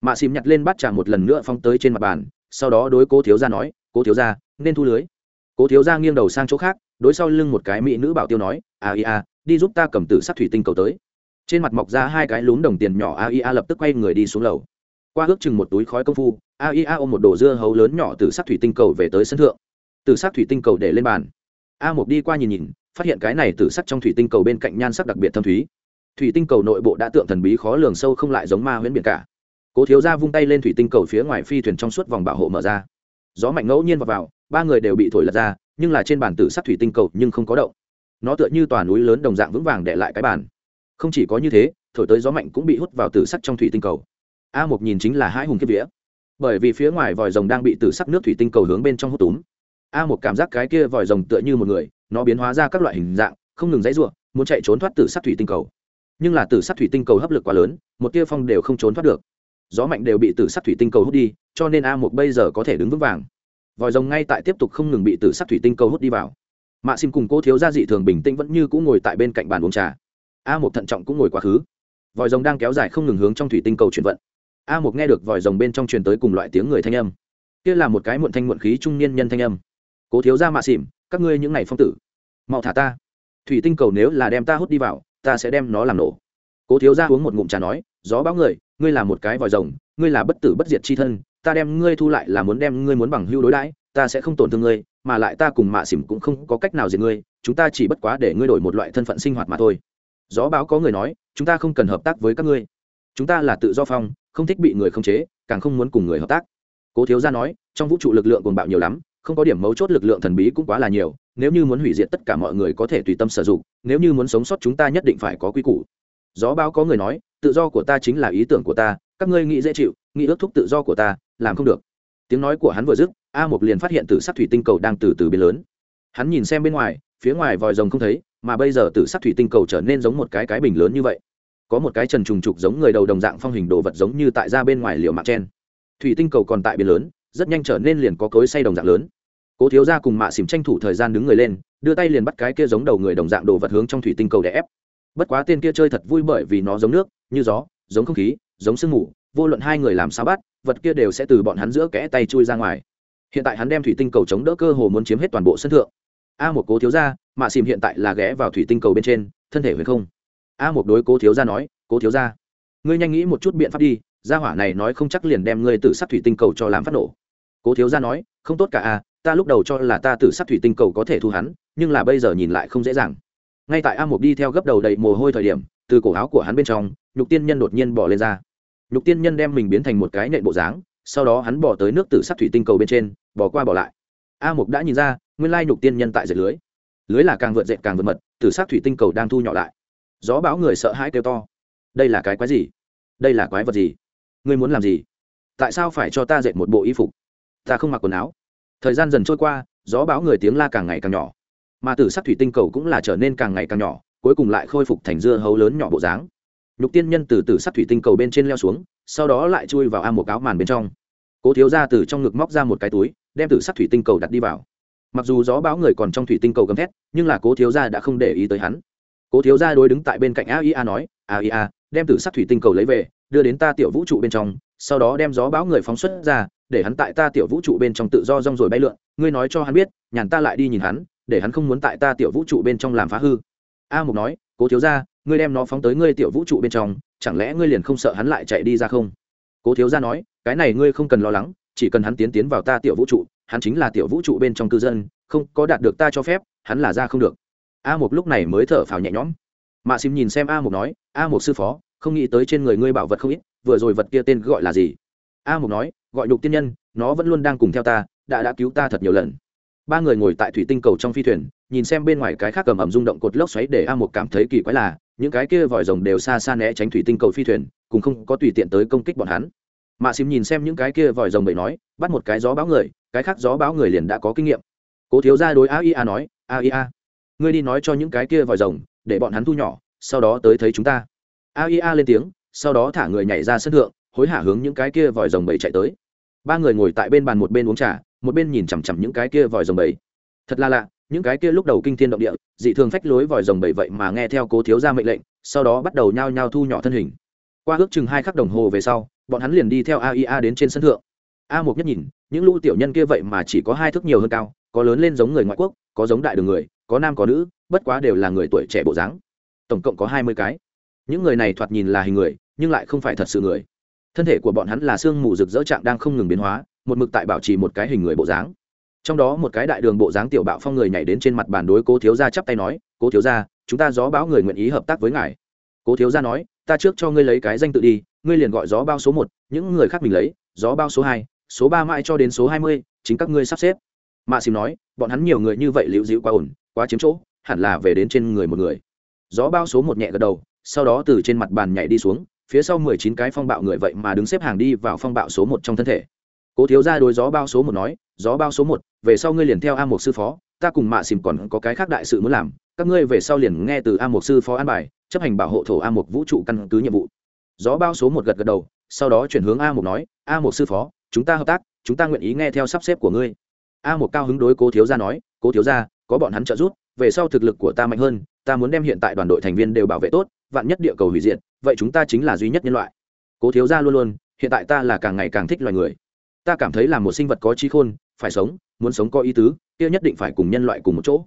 Mạ Xím nhặt lên bát trà một lần nữa phóng tới trên mặt bàn, sau đó đối cố thiếu gia nói cố thiếu gia nên thu lưới cố thiếu gia nghiêng đầu sang chỗ khác đối sau lưng một cái mỹ nữ bảo tiêu nói à, a a à, đi giúp ta cầm tử sắt thủy tinh cầu tới trên mặt mọc ra hai cái lún đồng tiền nhỏ Aia lập tức quay người đi xuống lầu. Qua ước chừng một túi khói công phu Aia ôm một đồ dưa hấu lớn nhỏ từ sắc thủy tinh cầu về tới sân thượng. Từ sắc thủy tinh cầu để lên bàn. A một đi qua nhìn nhìn phát hiện cái này từ sắc trong thủy tinh cầu bên cạnh nhan sắc đặc biệt thâm thúy. Thủy tinh cầu nội bộ đã tượng thần bí khó lường sâu không lại giống ma huyễn biển cả. Cố thiếu ra vung tay lên thủy tinh cầu phía ngoài phi thuyền trong suốt vòng bảo hộ mở ra. Gió mạnh ngẫu nhiên vào, vào ba người đều bị thổi lật ra nhưng là trên bàn tử sắc thủy tinh cầu nhưng không có động. Nó tựa như tòa núi lớn đồng dạng vững vàng để lại cái bàn không chỉ có như thế, thổi tới gió mạnh cũng bị hút vào tử sắc trong thủy tinh cầu. A một nhìn chính là hai hùng kiếp vía. Bởi vì phía ngoài vòi rồng đang bị tử sắc nước thủy tinh cầu hướng bên trong hút túm. A một cảm giác cái kia vòi rồng tựa như một người, nó biến hóa ra các loại hình dạng, không ngừng dãy ruộng muốn chạy trốn thoát tử sắc thủy tinh cầu. Nhưng là tử sắc thủy tinh cầu hấp lực quá lớn, một tia phong đều không trốn thoát được. Gió mạnh đều bị tử sắc thủy tinh cầu hút đi, cho nên a một bây giờ có thể đứng vững vàng. Vòi rồng ngay tại tiếp tục không ngừng bị tử sắc thủy tinh cầu hút đi vào. Mạ sim cùng cô thiếu gia dị thường bình tĩnh vẫn như cũng ngồi tại bên cạnh bàn uống trà a một thận trọng cũng ngồi quá khứ. Vòi rồng đang kéo dài không ngừng hướng trong thủy tinh cầu chuyển vận. A một nghe được vòi rồng bên trong truyền tới cùng loại tiếng người thanh âm. Kia là một cái muộn thanh muộn khí trung niên nhân thanh âm. Cố thiếu gia mạ xỉm, các ngươi những ngày phong tử, mau thả ta. Thủy tinh cầu nếu là đem ta hút đi vào, ta sẽ đem nó làm nổ. Cố thiếu gia uống một ngụm trà nói, gió báo người, ngươi là một cái vòi rồng, ngươi là bất tử bất diệt c h i thân, ta đem ngươi thu lại là muốn đem ngươi muốn bằng hưu đối đãi, ta sẽ không tổn thương ngươi, mà lại ta cùng mạ xỉm cũng không có cách nào diệt ngươi, chúng ta chỉ bất quá để ngươi đổi một loại thân phận sinh hoạt mà thôi gió báo có người nói, chúng ta không cần hợp tác với các ngươi. Chúng ta là tự do phong, không thích bị người khống chế, càng không muốn cùng người hợp tác. Cố thiếu gia nói, trong vũ trụ lực lượng cồn bạo nhiều lắm, không có điểm mấu chốt lực lượng thần bí cũng quá là nhiều, nếu như muốn hủy diệt tất cả mọi người có thể tùy tâm sử dụng, nếu như muốn sống sót chúng ta nhất định phải có quy củ. Gió báo có người nói, tự do của ta chính là ý tưởng của ta, các ngươi nghĩ dễ chịu, nghĩ ước thúc tự do của ta, làm không được. Tiếng nói của hắn vừa dứt, a một liền phát hiện từ sắc thủy tinh cầu đang từ từ biến lớn. Hắn nhìn xem bên ngoài phía ngoài vòi rồng không thấy, mà bây giờ từ sắc thủy tinh cầu trở nên giống một cái cái bình lớn như vậy. Có một cái trần trùng trục giống người đầu đồng dạng phong hình đồ vật giống như tại ra bên ngoài liều mạng chen. Thủy tinh cầu còn tại biển lớn, rất nhanh trở nên liền có cối say đồng dạng lớn. Cố thiếu ra cùng mạ xìm tranh thủ thời gian đứng người lên, đưa tay liền bắt cái kia giống đầu người đồng dạng đồ vật hướng trong thủy tinh cầu để ép. Bất quá tên kia chơi thật vui bởi vì nó giống nước, như gió, giống không khí, giống sương mù, vô luận hai người làm sao bắt, vật kia đều sẽ từ bọn hắn giữa kẽ tay chui ra ngoài. Hiện tại hắn đem thủy tinh cầu chống đỡ cơ hồ muốn chiếm hết toàn bộ sân thượng a một cố thiếu gia, mạ xìm hiện tại là ghé vào thủy tinh cầu bên trên thân thể huyền không. A một đối cố thiếu gia nói cố thiếu gia ngươi nhanh nghĩ một chút biện pháp đi gia hỏa này nói không chắc liền đem ngươi tự sát thủy tinh cầu cho làm phát nổ. Cố thiếu gia nói không tốt cả a ta lúc đầu cho là ta tự sát thủy tinh cầu có thể thu hắn nhưng là bây giờ nhìn lại không dễ dàng. Ngay tại a một đi theo gấp đầu đầy mồ hôi thời điểm từ cổ áo của hắn bên trong nhục tiên nhân đột nhiên bỏ lên ra. Nhục tiên nhân đem mình biến thành một cái nện bộ dáng sau đó hắn bỏ tới nước tử sát thủy tinh cầu bên trên bỏ qua bỏ lại. A mục đã nhìn ra nguyên lai nhục tiên nhân tại dệt lưới. Lưới là càng vượt dệt càng vượt mật tử c thủy tinh cầu đang thu nhỏ lại. Gió bão người sợ hãi kêu to. Đây là cái quái gì? Đây là quái vật gì? Ngươi muốn làm gì? Tại sao phải cho ta dệt một bộ y phục? Ta không mặc quần áo. Thời gian dần trôi qua, gió bão người tiếng la càng ngày càng nhỏ. Mà tử sắc thủy tinh cầu cũng là trở nên càng ngày càng nhỏ, cuối cùng lại khôi phục thành dưa hấu lớn nhỏ bộ dáng. Nhục tiên nhân từ tử sắc thủy tinh cầu bên trên leo xuống, sau đó lại chui vào am một áo màn bên trong. Cố thiếu ra từ trong ngực móc ra một cái túi, đem tử sắc thủy tinh cầu đặt đi vào mặc dù gió bão người còn trong thủy tinh cầu gầm thét, nhưng là cố thiếu gia đã không để ý tới hắn. Cố thiếu gia đối đứng tại bên cạnh aia nói aia đem tử sắc thủy tinh cầu lấy về, đưa đến ta tiểu vũ trụ bên trong, sau đó đem gió bão người phóng xuất ra, để hắn tại ta tiểu vũ trụ bên trong tự do rong rồi bay lượn. Ngươi nói cho hắn biết, nhàn ta lại đi nhìn hắn, để hắn không muốn tại ta tiểu vũ trụ bên trong làm phá hư. A mục nói, cố thiếu gia, ngươi đem nó phóng tới ngươi tiểu vũ trụ bên trong, chẳng lẽ ngươi liền không sợ hắn lại chạy đi ra không? Cố thiếu gia nói, cái này ngươi không cần lo lắng, chỉ cần hắn tiến tiến vào ta tiểu vũ trụ hắn chính là tiểu vũ trụ bên trong cư dân, không có đạt được ta cho phép, hắn là ra không được. A một lúc này mới thở phào nhẹ nhõm. Mạ xìm nhìn xem a một nói, a một sư phó, không nghĩ tới trên người ngươi bảo vật không ít, vừa rồi vật kia tên gọi là gì? A một nói, gọi nhục tiên nhân, nó vẫn luôn đang cùng theo ta, đã đã cứu ta thật nhiều lần. Ba người ngồi tại thủy tinh cầu trong phi thuyền, nhìn xem bên ngoài cái khác cầm ẩm rung động cột lốc xoáy để a một cảm thấy kỳ quái là, những cái kia vòi rồng đều xa xa né tránh thủy tinh cầu phi thuyền cùng không có tùy tiện tới công kích bọn hắn. Mạ xìm nhìn xem những cái kia vòi rồng bậy nói, bắt một cái gió báo người cái khác gió báo người liền đã có kinh nghiệm. Cố thiếu ra đối aia nói aia ngươi đi nói cho những cái kia vòi rồng, để bọn hắn thu nhỏ, sau đó tới thấy chúng ta. Aia lên tiếng, sau đó thả người nhảy ra sân thượng, hối hả hướng những cái kia vòi rồng bầy chạy tới. Ba người ngồi tại bên bàn một bên uống trà, một bên nhìn chằm chằm những cái kia vòi rồng bầy. Thật là lạ, những cái kia lúc đầu kinh thiên động địa, dị thường phách lối vòi rồng bầy vậy mà nghe theo cố thiếu ra mệnh lệnh, sau đó bắt đầu nhao nhao thu nhỏ thân hình. Qua ước chừng hai khắc đồng hồ về sau, bọn hắn liền đi theo aia đến trên sân thượng. A mục nhất nhìn những lũ tiểu nhân kia vậy mà chỉ có hai thước nhiều hơn cao, có lớn lên giống người ngoại quốc, có giống đại đường người, có nam có nữ, bất quá đều là người tuổi trẻ bộ dáng. Tổng cộng có hai mươi cái. Những người này thoạt nhìn là hình người, nhưng lại không phải thật sự người. Thân thể của bọn hắn là xương mù rực rỡ trạng đang không ngừng biến hóa, một mực tại bảo trì một cái hình người bộ dáng. Trong đó một cái đại đường bộ dáng tiểu bạo phong người nhảy đến trên mặt bàn đối cố thiếu gia chắp tay nói, cố thiếu gia, chúng ta gió báo người nguyện ý hợp tác với ngài. Cố thiếu gia nói, ta trước cho ngươi lấy cái danh tự đi, ngươi liền gọi gió bao số một, những người khác mình lấy, gió bao số hai số ba mãi cho đến số hai mươi, chính các ngươi sắp xếp. Mạ xìm nói, bọn hắn nhiều người như vậy liễu dịu quá ổn, quá chiếm chỗ, hẳn là về đến trên người một người. Gió bao số một nhẹ gật đầu, sau đó từ trên mặt bàn nhảy đi xuống, phía sau mười chín cái phong bạo người vậy mà đứng xếp hàng đi vào phong bạo số một trong thân thể. Cố thiếu ra đối gió bao số một nói, gió bao số một, về sau ngươi liền theo a một sư phó, ta cùng mạ xìm còn có cái khác đại sự muốn làm, các ngươi về sau liền nghe từ a một sư phó an bài, chấp hành bảo hộ thổ a một vũ trụ căn cứ nhiệm vụ. Gió bao số một gật gật đầu, sau đó chuyển hướng a một nói, a một sư phó chúng ta hợp tác, chúng ta nguyện ý nghe theo sắp xếp của ngươi. A một cao hứng đối cố thiếu gia nói, cố thiếu gia, có bọn hắn trợ giúp, về sau thực lực của ta mạnh hơn, ta muốn đem hiện tại đoàn đội thành viên đều bảo vệ tốt, vạn nhất địa cầu hủy diệt, vậy chúng ta chính là duy nhất nhân loại. Cố thiếu gia luôn luôn, hiện tại ta là càng ngày càng thích loài người. Ta cảm thấy là một sinh vật có trí khôn, phải sống, muốn sống có ý tứ, kia nhất định phải cùng nhân loại cùng một chỗ.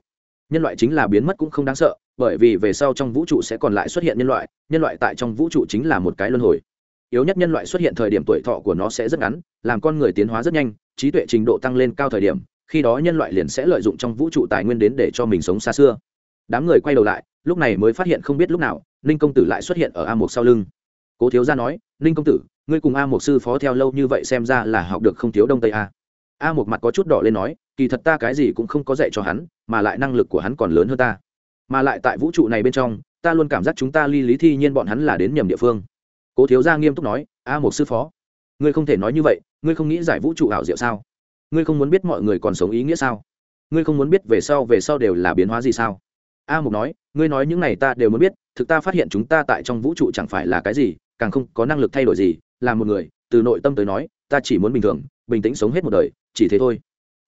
Nhân loại chính là biến mất cũng không đáng sợ, bởi vì về sau trong vũ trụ sẽ còn lại xuất hiện nhân loại nhân loại tại trong vũ trụ chính là một cái luân hồi yếu nhất nhân loại xuất hiện thời điểm tuổi thọ của nó sẽ rất ngắn, làm con người tiến hóa rất nhanh, trí tuệ trình độ tăng lên cao thời điểm, khi đó nhân loại liền sẽ lợi dụng trong vũ trụ tài nguyên đến để cho mình sống xa xưa. Đám người quay đầu lại, lúc này mới phát hiện không biết lúc nào, ninh công tử lại xuất hiện ở a một sau lưng. Cố thiếu gia nói, ninh công tử, ngươi cùng a một sư phó theo lâu như vậy xem ra là học được không thiếu đông tây a. A một mặt có chút đỏ lên nói, kỳ thật ta cái gì cũng không có dạy cho hắn, mà lại năng lực của hắn còn lớn hơn ta. Mà lại tại vũ trụ này bên trong, ta luôn cảm giác chúng ta ly lý thi nhiên bọn hắn là đến nhầm địa phương cố thiếu gia nghiêm túc nói, a một sư phó, ngươi không thể nói như vậy, ngươi không nghĩ giải vũ trụ ảo diệu sao? Ngươi không muốn biết mọi người còn sống ý nghĩa sao? Ngươi không muốn biết về sau về sau đều là biến hóa gì sao? A mục nói, ngươi nói những này ta đều muốn biết, thực ta phát hiện chúng ta tại trong vũ trụ chẳng phải là cái gì, càng không có năng lực thay đổi gì, là một người, từ nội tâm tới nói, ta chỉ muốn bình thường, bình tĩnh sống hết một đời, chỉ thế thôi.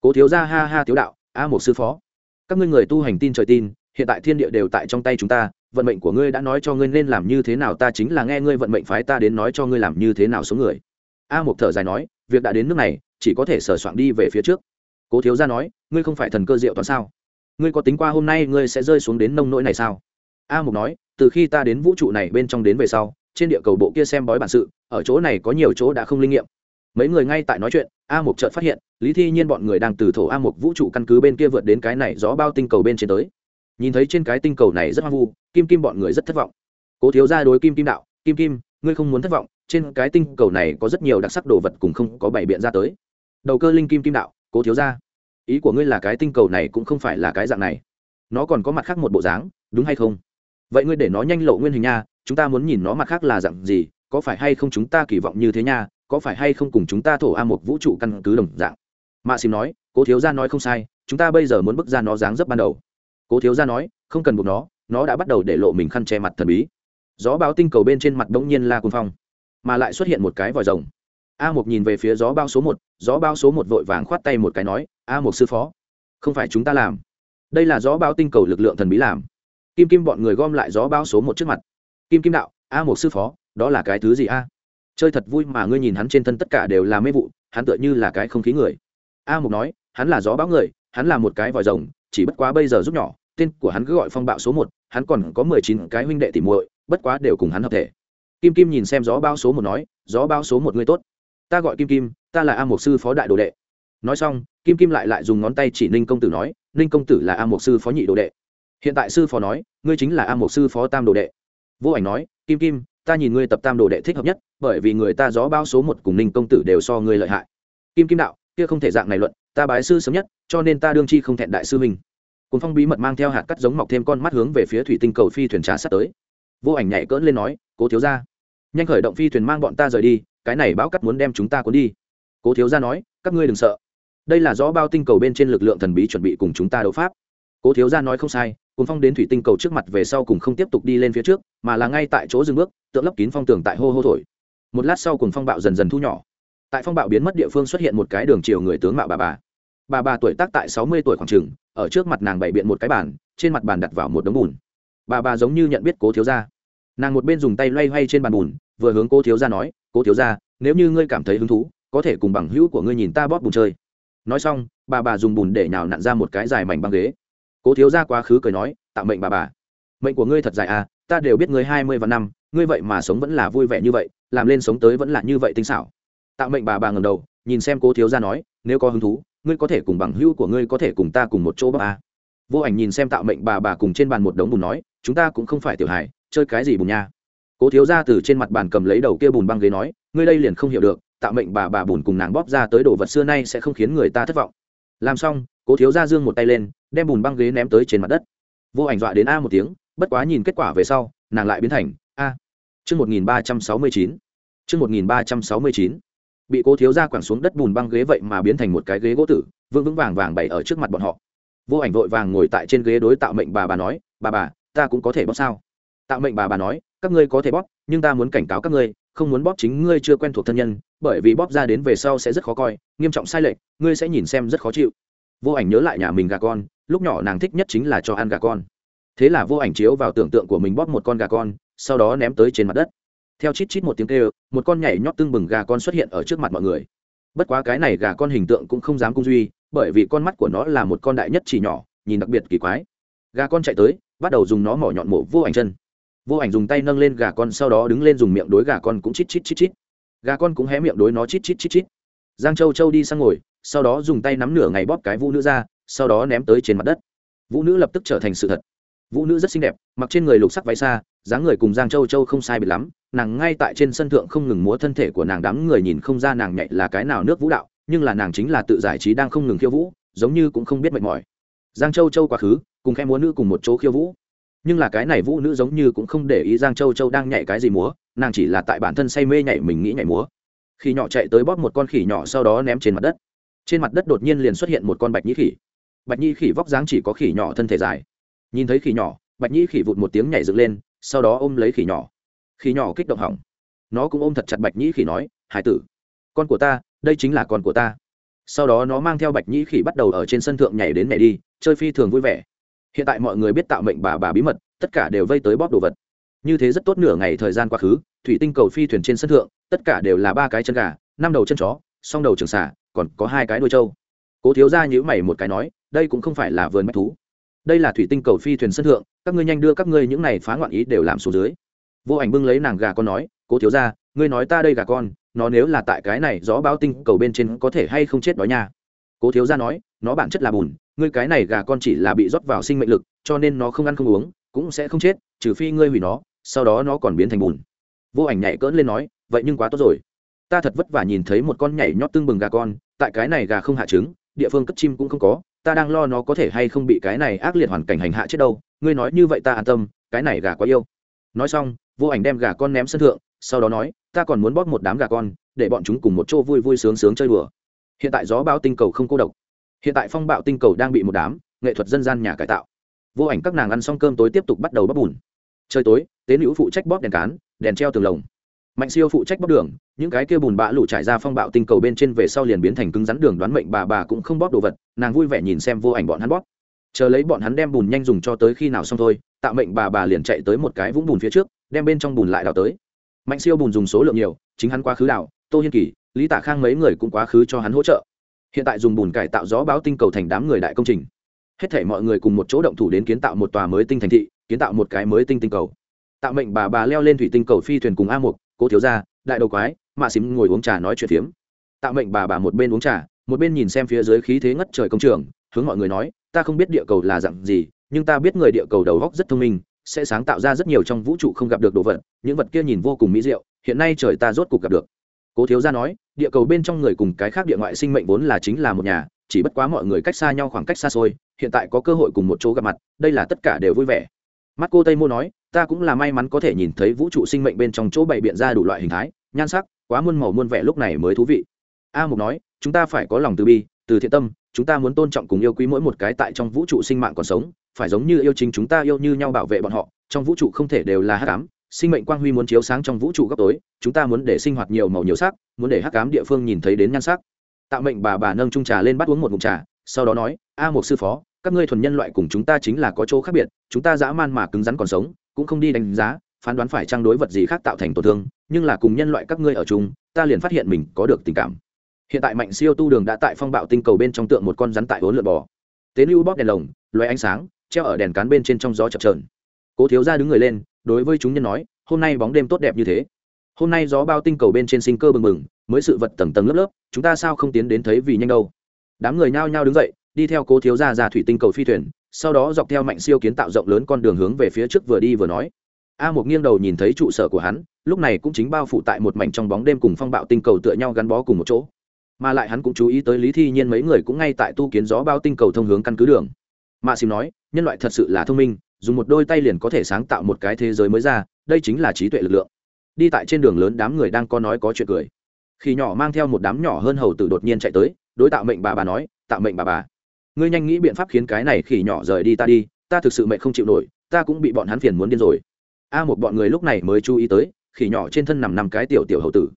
Cố thiếu gia ha ha thiếu đạo, a một sư phó, các ngươi người tu hành tin trời tin hiện tại thiên địa đều tại trong tay chúng ta, vận mệnh của ngươi đã nói cho ngươi nên làm như thế nào, ta chính là nghe ngươi vận mệnh phái ta đến nói cho ngươi làm như thế nào số người. A một thở dài nói, việc đã đến nước này, chỉ có thể sửa soạn đi về phía trước. Cố thiếu gia nói, ngươi không phải thần cơ diệu toán sao? Ngươi có tính qua hôm nay ngươi sẽ rơi xuống đến nông nỗi này sao? A mục nói, từ khi ta đến vũ trụ này bên trong đến về sau, trên địa cầu bộ kia xem bói bản sự, ở chỗ này có nhiều chỗ đã không linh nghiệm. Mấy người ngay tại nói chuyện, a mục chợt phát hiện, lý thi nhiên bọn người đang từ thổ a mục vũ trụ căn cứ bên kia vượt đến cái này gió bao tinh cầu bên trên tới nhìn thấy trên cái tinh cầu này rất hoang vu, kim kim bọn người rất thất vọng. Cố thiếu gia đối kim kim đạo, kim kim, ngươi không muốn thất vọng, trên cái tinh cầu này có rất nhiều đặc sắc đồ vật cùng không có bảy biện ra tới. Đầu cơ linh kim kim đạo, cố thiếu gia, ý của ngươi là cái tinh cầu này cũng không phải là cái dạng này. Nó còn có mặt khác một bộ dáng, đúng hay không? Vậy ngươi để nó nhanh lộ nguyên hình nha, chúng ta muốn nhìn nó mặt khác là dạng gì, có phải hay không chúng ta kỳ vọng như thế nha, có phải hay không cùng chúng ta thổ a một vũ trụ căn cứ đồng dạng? Mạ xìm nói, cố thiếu gia nói không sai, chúng ta bây giờ muốn bước ra nó dáng dấp ban đầu cố thiếu gia nói, không cần buộc nó nó đã bắt đầu để lộ mình khăn che mặt thần bí. Gió báo tinh cầu bên trên mặt bỗng nhiên la côn phong, mà lại xuất hiện một cái vòi rồng. A một nhìn về phía gió bao số một, gió bao số một vội vàng khoát tay một cái nói, a một sư phó, không phải chúng ta làm. Đây là gió bao tinh cầu lực lượng thần bí làm. Kim kim bọn người gom lại gió bao số một trước mặt. Kim kim đạo, a một sư phó, đó là cái thứ gì a? Chơi thật vui mà ngươi nhìn hắn trên thân tất cả đều là mê vụ, hắn tựa như là cái không khí người. A một nói, hắn là gió bão người, hắn là một cái vòi rồng chỉ bất quá bây giờ giúp nhỏ, tên của hắn cứ gọi phong bạo số một, hắn còn có mười chín cái huynh đệ tỉ muội, bất quá đều cùng hắn hợp thể. Kim kim nhìn xem gió bao số một nói, gió bao số một người tốt. Ta gọi kim kim, ta là a mục sư phó đại đồ đệ. Nói xong, kim kim lại lại dùng ngón tay chỉ ninh công tử nói, ninh công tử là a mục sư phó nhị đồ đệ. Hiện tại sư phó nói, ngươi chính là a mục sư phó tam đồ đệ. Vô ảnh nói, kim kim, ta nhìn ngươi tập tam đồ đệ thích hợp nhất, bởi vì người ta gió bao số một cùng ninh công tử đều so ngươi lợi hại. Kim kim đạo, kia không thể dạng này luận ta bái sư sớm nhất, cho nên ta đương chi không thẹn đại sư mình cùng phong bí mật mang theo hạt cắt giống mọc thêm con mắt hướng về phía thủy tinh cầu phi thuyền trà sắp tới. Vô ảnh nhảy cỡn lên nói, cố thiếu ra nhanh khởi động phi thuyền mang bọn ta rời đi, cái này bão cắt muốn đem chúng ta cuốn đi. Cố thiếu gia nói, các ngươi đừng sợ. Đây là do bao tinh cầu bên trên lực lượng thần bí chuẩn bị cùng chúng ta đấu pháp. Cố thiếu gia nói không sai cùng phong đến thủy tinh cầu trước mặt về sau cùng không tiếp tục đi lên phía trước, mà là ngay tại chỗ dừng bước, tượng lấp kín phong tường tại hô hô thổi. Một lát sau cùng phong bạo dần dần thu nhỏ tại phong bạo biến mất địa phương xuất hiện một cái đường chiều người tướng mạo bà bà. Bà bà tuổi tác tại sáu mươi tuổi khoảng trường ở trước mặt nàng bày biện một cái bàn, trên mặt bàn đặt vào một đống bùn. Bà bà giống như nhận biết cố thiếu gia. Nàng một bên dùng tay loay hoay trên bàn bùn, vừa hướng cố thiếu gia nói, cố thiếu gia, nếu như ngươi cảm thấy hứng thú, có thể cùng bằng hữu của ngươi nhìn ta bóp bùn chơi. Nói xong, bà bà dùng bùn để nhào nặn ra một cái dài mảnh băng ghế. Cố thiếu gia quá khứ cười nói tạm mệnh bà bà. Mệnh của ngươi thật dài à ta đều biết ngươi hai mươi và năm, ngươi vậy mà sống vẫn là vui vẻ như vậy, làm lên sống tới vẫn là như vậy tinh xảo tạo mệnh bà bà ngầm đầu, nhìn xem cố thiếu ra nói, nếu có hứng thú, ngươi có thể cùng bằng hữu của ngươi có thể cùng ta cùng một chỗ bà. à. vô ảnh nhìn xem tạo mệnh bà bà cùng trên bàn một đống bùn nói, chúng ta cũng không phải tiểu hài, chơi cái gì bùn nha? Cố thiếu ra từ trên mặt bàn cầm lấy đầu kia bùn băng ghế nói, ngươi đây liền không hiểu được, tạo mệnh bà bà bùn cùng nàng bóp ra tới đồ vật xưa nay sẽ không khiến người ta thất vọng. Làm xong, cố thiếu ra dương một tay lên, đem bùn băng ghế ném tới trên mặt đất. Vô ảnh dọa đến a một tiếng, bất quá nhìn kết quả về sau, nàng lại biến thành a. Chương một nghìn ba trăm sáu mươi chín. Chương một nghìn ba trăm sáu mươi chín bị cố thiếu ra quẳng xuống đất bùn băng ghế vậy mà biến thành một cái ghế gỗ tử, vững vững vàng vàng bày ở trước mặt bọn họ. Vô ảnh vội vàng ngồi tại trên ghế đối tạo mệnh bà bà nói, bà bà, ta cũng có thể bóp sao? Tạo mệnh bà bà nói, các ngươi có thể bóp, nhưng ta muốn cảnh cáo các ngươi, không muốn bóp chính ngươi chưa quen thuộc thân nhân, bởi vì bóp ra đến về sau sẽ rất khó coi, nghiêm trọng sai lệch, ngươi sẽ nhìn xem rất khó chịu. Vô ảnh nhớ lại nhà mình gà con, lúc nhỏ nàng thích nhất chính là cho ăn gà con. Thế là vô ảnh chiếu vào tưởng tượng của mình bóp một con gà con, sau đó ném tới trên mặt đất theo chít chít một tiếng kêu, một con nhảy nhót tưng bừng gà con xuất hiện ở trước mặt mọi người. Bất quá cái này gà con hình tượng cũng không dám cung duy, bởi vì con mắt của nó là một con đại nhất chỉ nhỏ, nhìn đặc biệt kỳ quái. Gà con chạy tới, bắt đầu dùng nó mỏ nhọn mổ vô ảnh chân. Vô ảnh dùng tay nâng lên gà con sau đó đứng lên dùng miệng đối gà con cũng chít chít chít chít. Gà con cũng hé miệng đối nó chít chít chít chít. Giang châu châu đi sang ngồi, sau đó dùng tay nắm nửa ngày bóp cái vũ nữ ra, sau đó ném tới trên mặt đất. Vũ nữ lập tức trở thành sự thật. Vũ nữ rất xinh đẹp, mặc trên người lục sắc váy xa dáng người cùng giang châu châu không sai biệt lắm nàng ngay tại trên sân thượng không ngừng múa thân thể của nàng, đám người nhìn không ra nàng nhạy là cái nào nước vũ đạo, nhưng là nàng chính là tự giải trí đang không ngừng khiêu vũ, giống như cũng không biết mệt mỏi. Giang châu châu quá khứ, cùng khe múa nữ cùng một chỗ khiêu vũ. Nhưng là cái này vũ nữ giống như cũng không để ý giang châu châu đang nhảy cái gì múa, nàng chỉ là tại bản thân say mê nhảy mình nghĩ nhảy múa. Khi nhỏ chạy tới bóp một con khỉ nhỏ sau đó ném trên mặt đất. Trên mặt đất đột nhiên liền xuất hiện một con bạch nhĩ khỉ. Bạch nhĩ khỉ vóc dáng chỉ có khỉ nhỏ thân thể dài. Nhìn thấy khỉ nhỏ, bạch nhĩ khỉ vụt một tiếng nhảy dựng lên, sau đó ôm lấy khỉ nhỏ khi nhỏ kích động hỏng. Nó cũng ôm thật chặt bạch nhĩ khỉ nói, hải tử, con của ta, đây chính là con của ta. Sau đó nó mang theo bạch nhĩ khỉ bắt đầu ở trên sân thượng nhảy đến nhảy đi, chơi phi thường vui vẻ. Hiện tại mọi người biết tạo mệnh bà bà bí mật, tất cả đều vây tới bóp đồ vật. Như thế rất tốt nửa ngày thời gian quá khứ, thủy tinh cầu phi thuyền trên sân thượng, tất cả đều là ba cái chân gà, năm đầu chân chó, song đầu trường xả còn có hai cái đuôi trâu. Cố thiếu ra nhữ mày một cái nói, đây cũng không phải là vườn bách thú. Đây là thủy tinh cầu phi thuyền sân thượng, các ngươi nhanh đưa các ngươi những này phá ngoạn ý đều làm xuống dưới vô ảnh bưng lấy nàng gà con nói, cố thiếu ra ngươi nói ta đây gà con, nó nếu là tại cái này gió báo tinh cầu bên trên có thể hay không chết đói nha? Cố thiếu ra nói, nó bản chất là bùn, ngươi cái này gà con chỉ là bị rót vào sinh mệnh lực, cho nên nó không ăn không uống, cũng sẽ không chết, trừ phi ngươi hủy nó, sau đó nó còn biến thành bùn. Vô ảnh nhảy cỡn lên nói, vậy nhưng quá tốt rồi. Ta thật vất vả nhìn thấy một con nhảy nhót tương bừng gà con, tại cái này gà không hạ trứng, địa phương cất chim cũng không có, ta đang lo nó có thể hay không bị cái này ác liệt hoàn cảnh hành hạ chết đâu. Ngươi nói như vậy ta an tâm, cái này gà quá yêu. Nói xong vô ảnh đem gà con ném sân thượng, sau đó nói, ta còn muốn bóp một đám gà con, để bọn chúng cùng một chỗ vui vui sướng sướng chơi đùa. Hiện tại gió bão tinh cầu không cô độc. Hiện tại phong bạo tinh cầu đang bị một đám nghệ thuật dân gian nhà cải tạo. Vô ảnh các nàng ăn xong cơm tối tiếp tục bắt đầu bóp bùn. Trời tối, tế nữ phụ trách bóp đèn cán, đèn treo tường lồng. Mạnh siêu phụ trách bóp đường, những cái kia bùn bã lũ trải ra phong bạo tinh cầu bên trên về sau liền biến thành cứng rắn đường đoán mệnh, bà bà cũng không bóp đồ vật, nàng vui vẻ nhìn xem vô ảnh bọn hắn bóp. Chờ lấy bọn hắn đem bùn nhanh dùng cho tới khi nào xong thôi, tạo mệnh bà bà liền chạy tới một cái vũng bùn phía trước đem bên trong bùn lại đào tới. Mạnh siêu bùn dùng số lượng nhiều, chính hắn quá khứ đào, tô hiên kỳ, lý tạ khang mấy người cũng quá khứ cho hắn hỗ trợ. Hiện tại dùng bùn cải tạo gió báo tinh cầu thành đám người đại công trình. Hết thể mọi người cùng một chỗ động thủ đến kiến tạo một tòa mới tinh thành thị, kiến tạo một cái mới tinh tinh cầu. Tạo mệnh bà bà leo lên thủy tinh cầu phi thuyền cùng a một cố thiếu gia, đại đầu quái, mạ xím ngồi uống trà nói chuyện phiếm. Tạo mệnh bà bà một bên uống trà, một bên nhìn xem phía dưới khí thế ngất trời công trường, hướng mọi người nói, ta không biết địa cầu là dạng gì, nhưng ta biết người địa cầu đầu góc rất thông minh sẽ sáng tạo ra rất nhiều trong vũ trụ không gặp được đồ vật, những vật kia nhìn vô cùng mỹ diệu, hiện nay trời ta rốt cuộc gặp được. Cố thiếu gia nói, địa cầu bên trong người cùng cái khác địa ngoại sinh mệnh vốn là chính là một nhà, chỉ bất quá mọi người cách xa nhau khoảng cách xa xôi, hiện tại có cơ hội cùng một chỗ gặp mặt, đây là tất cả đều vui vẻ. Mắt cô tây mô nói, ta cũng là may mắn có thể nhìn thấy vũ trụ sinh mệnh bên trong chỗ bày biện ra đủ loại hình thái, nhan sắc, quá muôn màu muôn vẻ lúc này mới thú vị. A mục nói, chúng ta phải có lòng từ bi, từ thiện tâm chúng ta muốn tôn trọng cùng yêu quý mỗi một cái tại trong vũ trụ sinh mạng còn sống, phải giống như yêu chính chúng ta yêu như nhau bảo vệ bọn họ, trong vũ trụ không thể đều là hắc ám, sinh mệnh quang huy muốn chiếu sáng trong vũ trụ góc tối, chúng ta muốn để sinh hoạt nhiều màu nhiều sắc, muốn để hắc ám địa phương nhìn thấy đến nhan sắc. Tạo mệnh bà bà nâng trung trà lên bắt uống một ngụm trà, sau đó nói, a một sư phó, các ngươi thuần nhân loại cùng chúng ta chính là có chỗ khác biệt, chúng ta dã man mà cứng rắn còn sống, cũng không đi đánh giá, phán đoán phải trang đối vật gì khác tạo thành tổn thương, nhưng là cùng nhân loại các ngươi ở chung, ta liền phát hiện mình có được tình cảm hiện tại mạnh siêu tu đường đã tại phong bạo tinh cầu bên trong tượng một con rắn tại vốn lượn bò. Tế lưu bóp đèn lồng loé ánh sáng, treo ở đèn cán bên trên trong gió chập trờn cố thiếu ra đứng người lên, đối với chúng nhân nói, hôm nay bóng đêm tốt đẹp như thế. Hôm nay gió bao tinh cầu bên trên sinh cơ bừng bừng, mới sự vật tầng tầng lớp lớp, chúng ta sao không tiến đến thấy vì nhanh đâu? Đám người nhao nhao đứng dậy, đi theo cố thiếu ra ra thủy tinh cầu phi thuyền, sau đó dọc theo mạnh siêu kiến tạo rộng lớn con đường hướng về phía trước vừa đi vừa nói. A một nghiêng đầu nhìn thấy trụ sở của hắn, lúc này cũng chính bao phủ tại một mảnh trong bóng đêm cùng phong bạo tinh cầu tựa nhau gắn bó cùng một chỗ mà lại hắn cũng chú ý tới lý thi nhiên mấy người cũng ngay tại tu kiến gió bao tinh cầu thông hướng căn cứ đường. Mạ xìm nói, nhân loại thật sự là thông minh, dùng một đôi tay liền có thể sáng tạo một cái thế giới mới ra, đây chính là trí tuệ lực lượng. Đi tại trên đường lớn đám người đang có nói có chuyện cười. Khi nhỏ mang theo một đám nhỏ hơn hầu tử đột nhiên chạy tới, đối tạo mệnh bà bà nói tạo mệnh bà bà, ngươi nhanh nghĩ biện pháp khiến cái này khỉ nhỏ rời đi ta đi, ta thực sự mệnh không chịu nổi, ta cũng bị bọn hắn phiền muốn điên rồi. A một bọn người lúc này mới chú ý tới, khỉ nhỏ trên thân nằm nằm cái tiểu tiểu hầu tử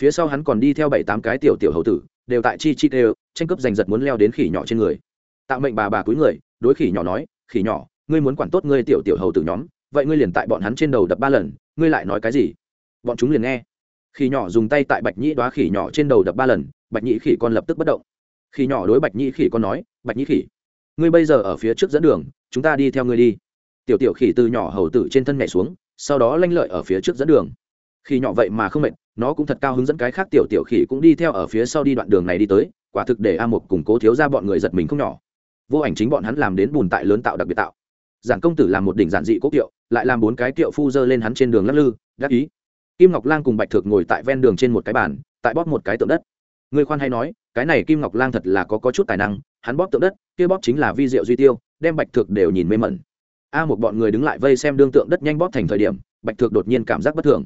phía sau hắn còn đi theo bảy tám cái tiểu tiểu hầu tử, đều tại chi chi đều tranh cướp giành giật muốn leo đến khỉ nhỏ trên người. Tạo mệnh bà bà cúi người, đối khỉ nhỏ nói, khỉ nhỏ, ngươi muốn quản tốt ngươi tiểu tiểu hầu tử nhóm, vậy ngươi liền tại bọn hắn trên đầu đập ba lần, ngươi lại nói cái gì? Bọn chúng liền nghe. Khỉ nhỏ dùng tay tại bạch nhĩ đoá khỉ nhỏ trên đầu đập ba lần, bạch nhĩ khỉ con lập tức bất động. Khỉ nhỏ đối bạch nhĩ khỉ con nói, bạch nhĩ khỉ, ngươi bây giờ ở phía trước dẫn đường, chúng ta đi theo ngươi đi. Tiểu tiểu khỉ từ nhỏ hầu tử trên thân nhảy xuống, sau đó lanh lợi ở phía trước dẫn đường. Khỉ nhỏ vậy mà không mệt nó cũng thật cao hướng dẫn cái khác tiểu tiểu khỉ cũng đi theo ở phía sau đi đoạn đường này đi tới quả thực để a một củng cố thiếu ra bọn người giật mình không nhỏ. Vô ảnh chính bọn hắn làm đến bùn tại lớn tạo đặc biệt tạo. Giản công tử làm một đỉnh giản dị cố kiệu lại làm bốn cái kiệu phu dơ lên hắn trên đường lắc lư đắc ý. Kim ngọc lang cùng bạch thực ngồi tại ven đường trên một cái bàn tại bóp một cái tượng đất. Người khoan hay nói cái này kim ngọc lang thật là có, có chút tài năng hắn bóp tượng đất kia bóp chính là vi diệu duy tiêu đem bạch thực đều nhìn mê mẩn. A một bọn người đứng lại vây xem đương tượng đất nhanh bóp thành thời điểm bạch thực đột nhiên cảm giác bất thường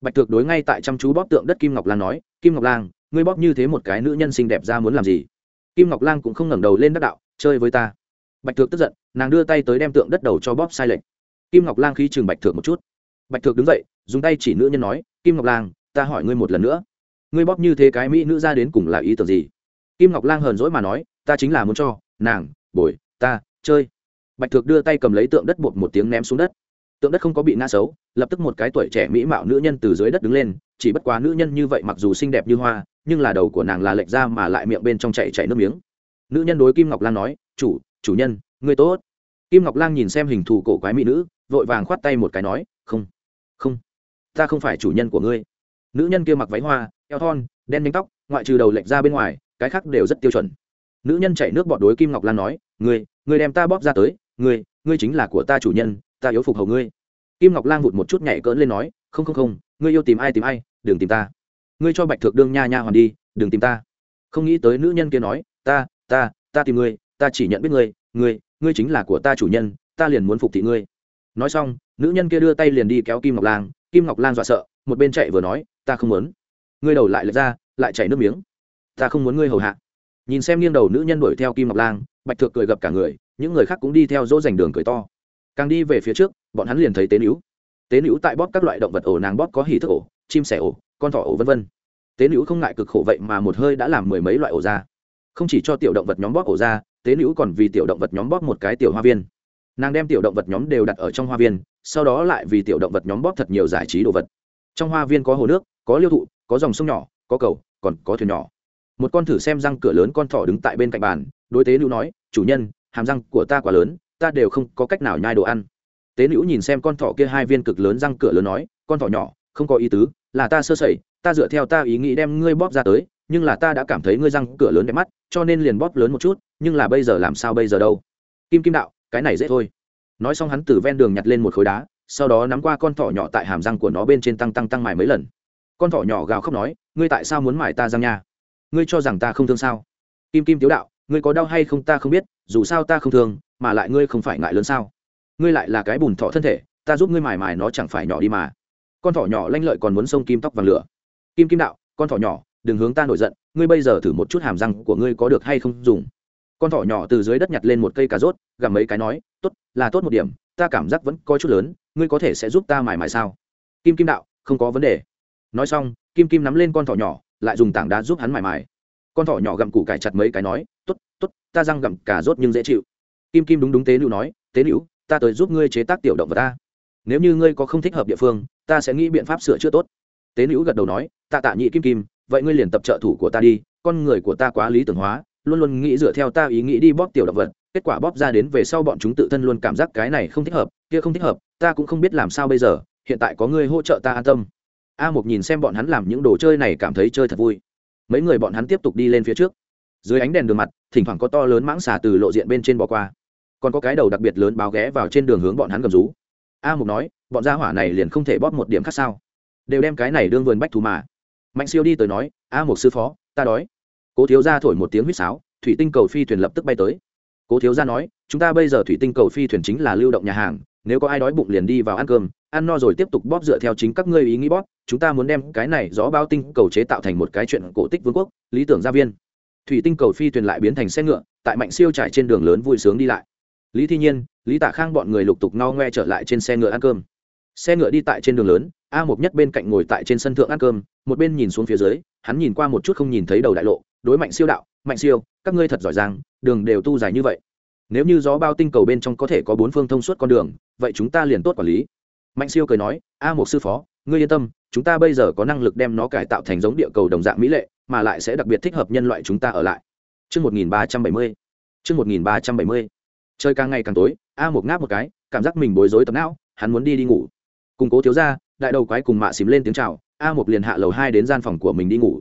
bạch Thược đối ngay tại chăm chú bóp tượng đất kim ngọc lang nói, kim ngọc lang, ngươi bóp như thế một cái nữ nhân xinh đẹp ra muốn làm gì? Kim ngọc lang cũng không ngẩng đầu lên đắc đạo, chơi với ta. Bạch Thược tức giận, nàng đưa tay tới đem tượng đất đầu cho bóp sai lệch. Kim ngọc lang khí chừng bạch Thược một chút. Bạch Thược đứng dậy, dùng tay chỉ nữ nhân nói, kim ngọc lang, ta hỏi ngươi một lần nữa. Ngươi bóp như thế cái mỹ nữ ra đến cùng là ý tưởng gì? Kim ngọc lang hờn dỗi mà nói, ta chính là muốn cho, nàng, bồi, ta, chơi. Bạch Thược đưa tay cầm lấy tượng đất bột một tiếng ném xuống đất tượng đất không có bị ngã xấu, lập tức một cái tuổi trẻ mỹ mạo nữ nhân từ dưới đất đứng lên, chỉ bất quá nữ nhân như vậy mặc dù xinh đẹp như hoa, nhưng là đầu của nàng là lệch ra mà lại miệng bên trong chạy chạy nước miếng. Nữ nhân đối kim ngọc lan nói, chủ chủ nhân người tốt. Kim ngọc lan nhìn xem hình thù cổ quái mỹ nữ, vội vàng khoát tay một cái nói, không không, ta không phải chủ nhân của ngươi. Nữ nhân kia mặc váy hoa, eo thon, đen nhánh tóc, ngoại trừ đầu lệch ra bên ngoài, cái khác đều rất tiêu chuẩn. Nữ nhân chạy nước bọt đối kim ngọc lan nói, ngươi ngươi đem ta bóp ra tới, ngươi ngươi chính là của ta chủ nhân ta yếu phục hầu ngươi. Kim ngọc lang vụt một chút nhảy cỡn lên nói, không không không, ngươi yêu tìm ai tìm ai, đừng tìm ta. Ngươi cho bạch thượng đương nha nha hoàn đi, đừng tìm ta. Không nghĩ tới nữ nhân kia nói, ta ta ta tìm ngươi, ta chỉ nhận biết ngươi ngươi ngươi chính là của ta chủ nhân, ta liền muốn phục thị ngươi. Nói xong, nữ nhân kia đưa tay liền đi kéo kim ngọc lang, kim ngọc lang dọa sợ, một bên chạy vừa nói, ta không muốn. Ngươi đầu lại lật ra, lại chảy nước miếng. Ta không muốn ngươi hầu hạ. Nhìn xem nghiêng đầu nữ nhân đuổi theo kim ngọc lang, bạch thượng cười gập cả người, những người khác cũng đi theo dỗ dành đường cười to càng đi về phía trước, bọn hắn liền thấy tế nữ. Tế nữ tại bóp các loại động vật ổ, nàng bóp có hỉ thức ổ, chim sẻ ổ, con thỏ ổ v v tế nữ không ngại cực khổ vậy mà một hơi đã làm mười mấy loại ổ ra. Không chỉ cho tiểu động vật nhóm bóp ổ ra, tế nữ còn vì tiểu động vật nhóm bóp một cái tiểu hoa viên. Nàng đem tiểu động vật nhóm đều đặt ở trong hoa viên, sau đó lại vì tiểu động vật nhóm bóp thật nhiều giải trí đồ vật. Trong hoa viên có hồ nước, có liêu thụ, có dòng sông nhỏ, có cầu, còn có thuyền nhỏ. Một con thử xem răng cửa lớn con thỏ đứng tại bên cạnh bàn, đối tế nữ nói, chủ nhân, hàm răng của ta quá lớn ta đều không có cách nào nhai đồ ăn. Tế nữ nhìn xem con thỏ kia hai viên cực lớn răng cửa lớn nói, con thỏ nhỏ, không có ý tứ, là ta sơ sẩy, ta dựa theo ta ý nghĩ đem ngươi bóp ra tới, nhưng là ta đã cảm thấy ngươi răng cửa lớn đẹp mắt, cho nên liền bóp lớn một chút, nhưng là bây giờ làm sao bây giờ đâu? Kim kim đạo, cái này dễ thôi. Nói xong hắn từ ven đường nhặt lên một khối đá, sau đó nắm qua con thỏ nhỏ tại hàm răng của nó bên trên tăng tăng tăng mài mấy lần. Con thỏ nhỏ gào khóc nói, ngươi tại sao muốn mài ta răng nha? Ngươi cho rằng ta không thương sao? Kim kim tiếu đạo, ngươi có đau hay không ta không biết, dù sao ta không thương mà lại ngươi không phải ngại lớn sao? Ngươi lại là cái bùn thọ thân thể, ta giúp ngươi mài mài nó chẳng phải nhỏ đi mà. Con thỏ nhỏ lanh lợi còn muốn sông kim tóc vàng lửa. Kim kim đạo, con thỏ nhỏ, đừng hướng ta nổi giận, ngươi bây giờ thử một chút hàm răng của ngươi có được hay không dùng. Con thỏ nhỏ từ dưới đất nhặt lên một cây cà rốt, gặm mấy cái nói, tốt, là tốt một điểm, ta cảm giác vẫn có chút lớn, ngươi có thể sẽ giúp ta mài mài sao? Kim kim đạo, không có vấn đề. Nói xong, kim kim nắm lên con thỏ nhỏ, lại dùng tảng đá giúp hắn mài mài. Con thỏ nhỏ gặm củ cải chặt mấy cái nói, tốt tốt, ta răng gặm cà rốt nhưng dễ chịu kim kim đúng đúng tế nữ nói, tế nữ, ta tới giúp ngươi chế tác tiểu động vật ta. Nếu như ngươi có không thích hợp địa phương, ta sẽ nghĩ biện pháp sửa chữa tốt. Tế nữ gật đầu nói, tạ tạ nhị kim kim, vậy ngươi liền tập trợ thủ của ta đi, con người của ta quá lý tưởng hóa, luôn luôn nghĩ dựa theo ta ý nghĩ đi bóp tiểu động vật, kết quả bóp ra đến về sau bọn chúng tự thân luôn cảm giác cái này không thích hợp, kia không thích hợp, ta cũng không biết làm sao bây giờ, hiện tại có ngươi hỗ trợ ta an tâm. A một nhìn xem bọn hắn làm những đồ chơi này cảm thấy chơi thật vui. Mấy người bọn hắn tiếp tục đi lên phía trước. Dưới ánh đèn đường mặt, thỉnh thoảng có to lớn mãng xà từ lộ diện bên trên bỏ qua còn có cái đầu đặc biệt lớn báo ghé vào trên đường hướng bọn hắn gầm rú. A mục nói, bọn gia hỏa này liền không thể bóp một điểm khác sao? Đều đem cái này đương vườn bách thú mà. Mạnh siêu đi tới nói, a mục sư phó, ta đói. Cố thiếu gia thổi một tiếng huýt sáo, thủy tinh cầu phi thuyền lập tức bay tới. Cố thiếu gia nói, chúng ta bây giờ thủy tinh cầu phi thuyền chính là lưu động nhà hàng, nếu có ai đói bụng liền đi vào ăn cơm, ăn no rồi tiếp tục bóp dựa theo chính các ngươi ý nghĩ bóp, chúng ta muốn đem cái này gió bao tinh cầu chế tạo thành một cái chuyện cổ tích vương quốc. Lý tưởng gia viên. Thủy tinh cầu phi thuyền lại biến thành xe ngựa, tại mạnh siêu trải trên đường lớn vui sướng đi lại lý thi nhiên, lý tạ khang bọn người lục tục no ngoe trở lại trên xe ngựa ăn cơm xe ngựa đi tại trên đường lớn, a một nhất bên cạnh ngồi tại trên sân thượng ăn cơm, một bên nhìn xuống phía dưới, hắn nhìn qua một chút không nhìn thấy đầu đại lộ, đối mạnh siêu đạo, mạnh siêu, các ngươi thật giỏi giang, đường đều tu dài như vậy nếu như gió bao tinh cầu bên trong có thể có bốn phương thông suốt con đường, vậy chúng ta liền tốt quản lý mạnh siêu cười nói, a một sư phó, ngươi yên tâm, chúng ta bây giờ có năng lực đem nó cải tạo thành giống địa cầu đồng dạng mỹ lệ, mà lại sẽ đặc biệt thích hợp nhân loại chúng ta ở lại Trước 1370. Trước 1370. Trời càng ngày càng tối, A một ngáp một cái, cảm giác mình bối rối tập não, hắn muốn đi đi ngủ. Cùng cố thiếu gia, đại đầu quái cùng mạ xím lên tiếng chào, A một liền hạ lầu hai đến gian phòng của mình đi ngủ.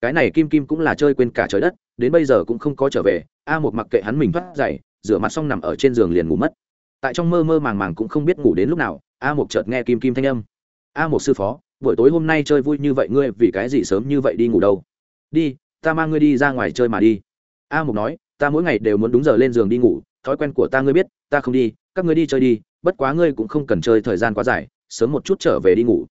Cái này Kim Kim cũng là chơi quên cả trời đất, đến bây giờ cũng không có trở về, A một mặc kệ hắn mình thoát dày rửa mặt xong nằm ở trên giường liền ngủ mất. Tại trong mơ mơ màng màng cũng không biết ngủ đến lúc nào, A một chợt nghe Kim Kim thanh âm. A một sư phó, buổi tối hôm nay chơi vui như vậy ngươi vì cái gì sớm như vậy đi ngủ đâu? Đi, ta mang ngươi đi ra ngoài chơi mà đi a mục nói ta mỗi ngày đều muốn đúng giờ lên giường đi ngủ thói quen của ta ngươi biết, ta không đi, các ngươi đi chơi đi, bất quá ngươi cũng không cần chơi thời gian quá dài, sớm một chút trở về đi ngủ.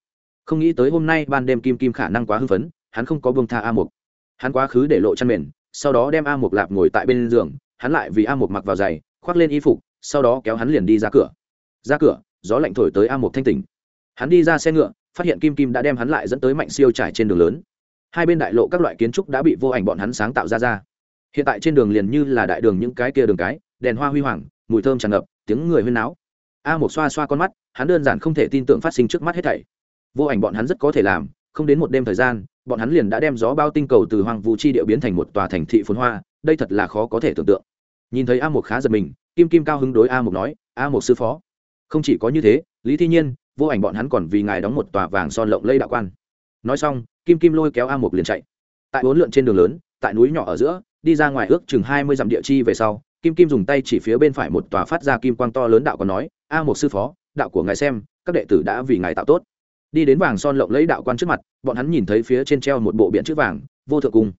Không nghĩ tới hôm nay ban đêm kim kim khả năng quá hưng phấn, hắn không có buông tha a mục. Hắn quá khứ để lộ chăn mền, sau đó đem a mục lạp ngồi tại bên giường, hắn lại vì a mục mặc vào giày, khoác lên y phục, sau đó kéo hắn liền đi ra cửa. Ra cửa, gió lạnh thổi tới a mục thanh tỉnh. Hắn đi ra xe ngựa, phát hiện kim kim đã đem hắn lại dẫn tới mạnh siêu trải trên đường lớn. Hai bên đại lộ các loại kiến trúc đã bị vô ảnh bọn hắn sáng tạo ra ra. Hiện tại trên đường liền như là đại đường những cái kia đường cái đèn hoa huy hoàng, mùi thơm tràn ngập, tiếng người huyên náo. A một xoa xoa con mắt, hắn đơn giản không thể tin tưởng phát sinh trước mắt hết thảy. Vô ảnh bọn hắn rất có thể làm, không đến một đêm thời gian, bọn hắn liền đã đem gió bao tinh cầu từ hoàng vũ chi địa biến thành một tòa thành thị phồn hoa, đây thật là khó có thể tưởng tượng. Nhìn thấy a một khá giật mình, kim kim cao hứng đối a một nói, a một sư phó, không chỉ có như thế, lý thi nhiên, vô ảnh bọn hắn còn vì ngài đóng một tòa vàng son lộng lây đạo quan. Nói xong, kim kim lôi kéo a một liền chạy. Tại bốn lượn trên đường lớn, tại núi nhỏ ở giữa, đi ra ngoài ước chừng hai mươi dặm địa chi về sau kim kim dùng tay chỉ phía bên phải một tòa phát ra kim quang to lớn đạo còn nói, a một sư phó, đạo của ngài xem, các đệ tử đã vì ngài tạo tốt. Đi đến vàng son lộng lấy đạo quan trước mặt, bọn hắn nhìn thấy phía trên treo một bộ biện chữ vàng, vô thượng cung.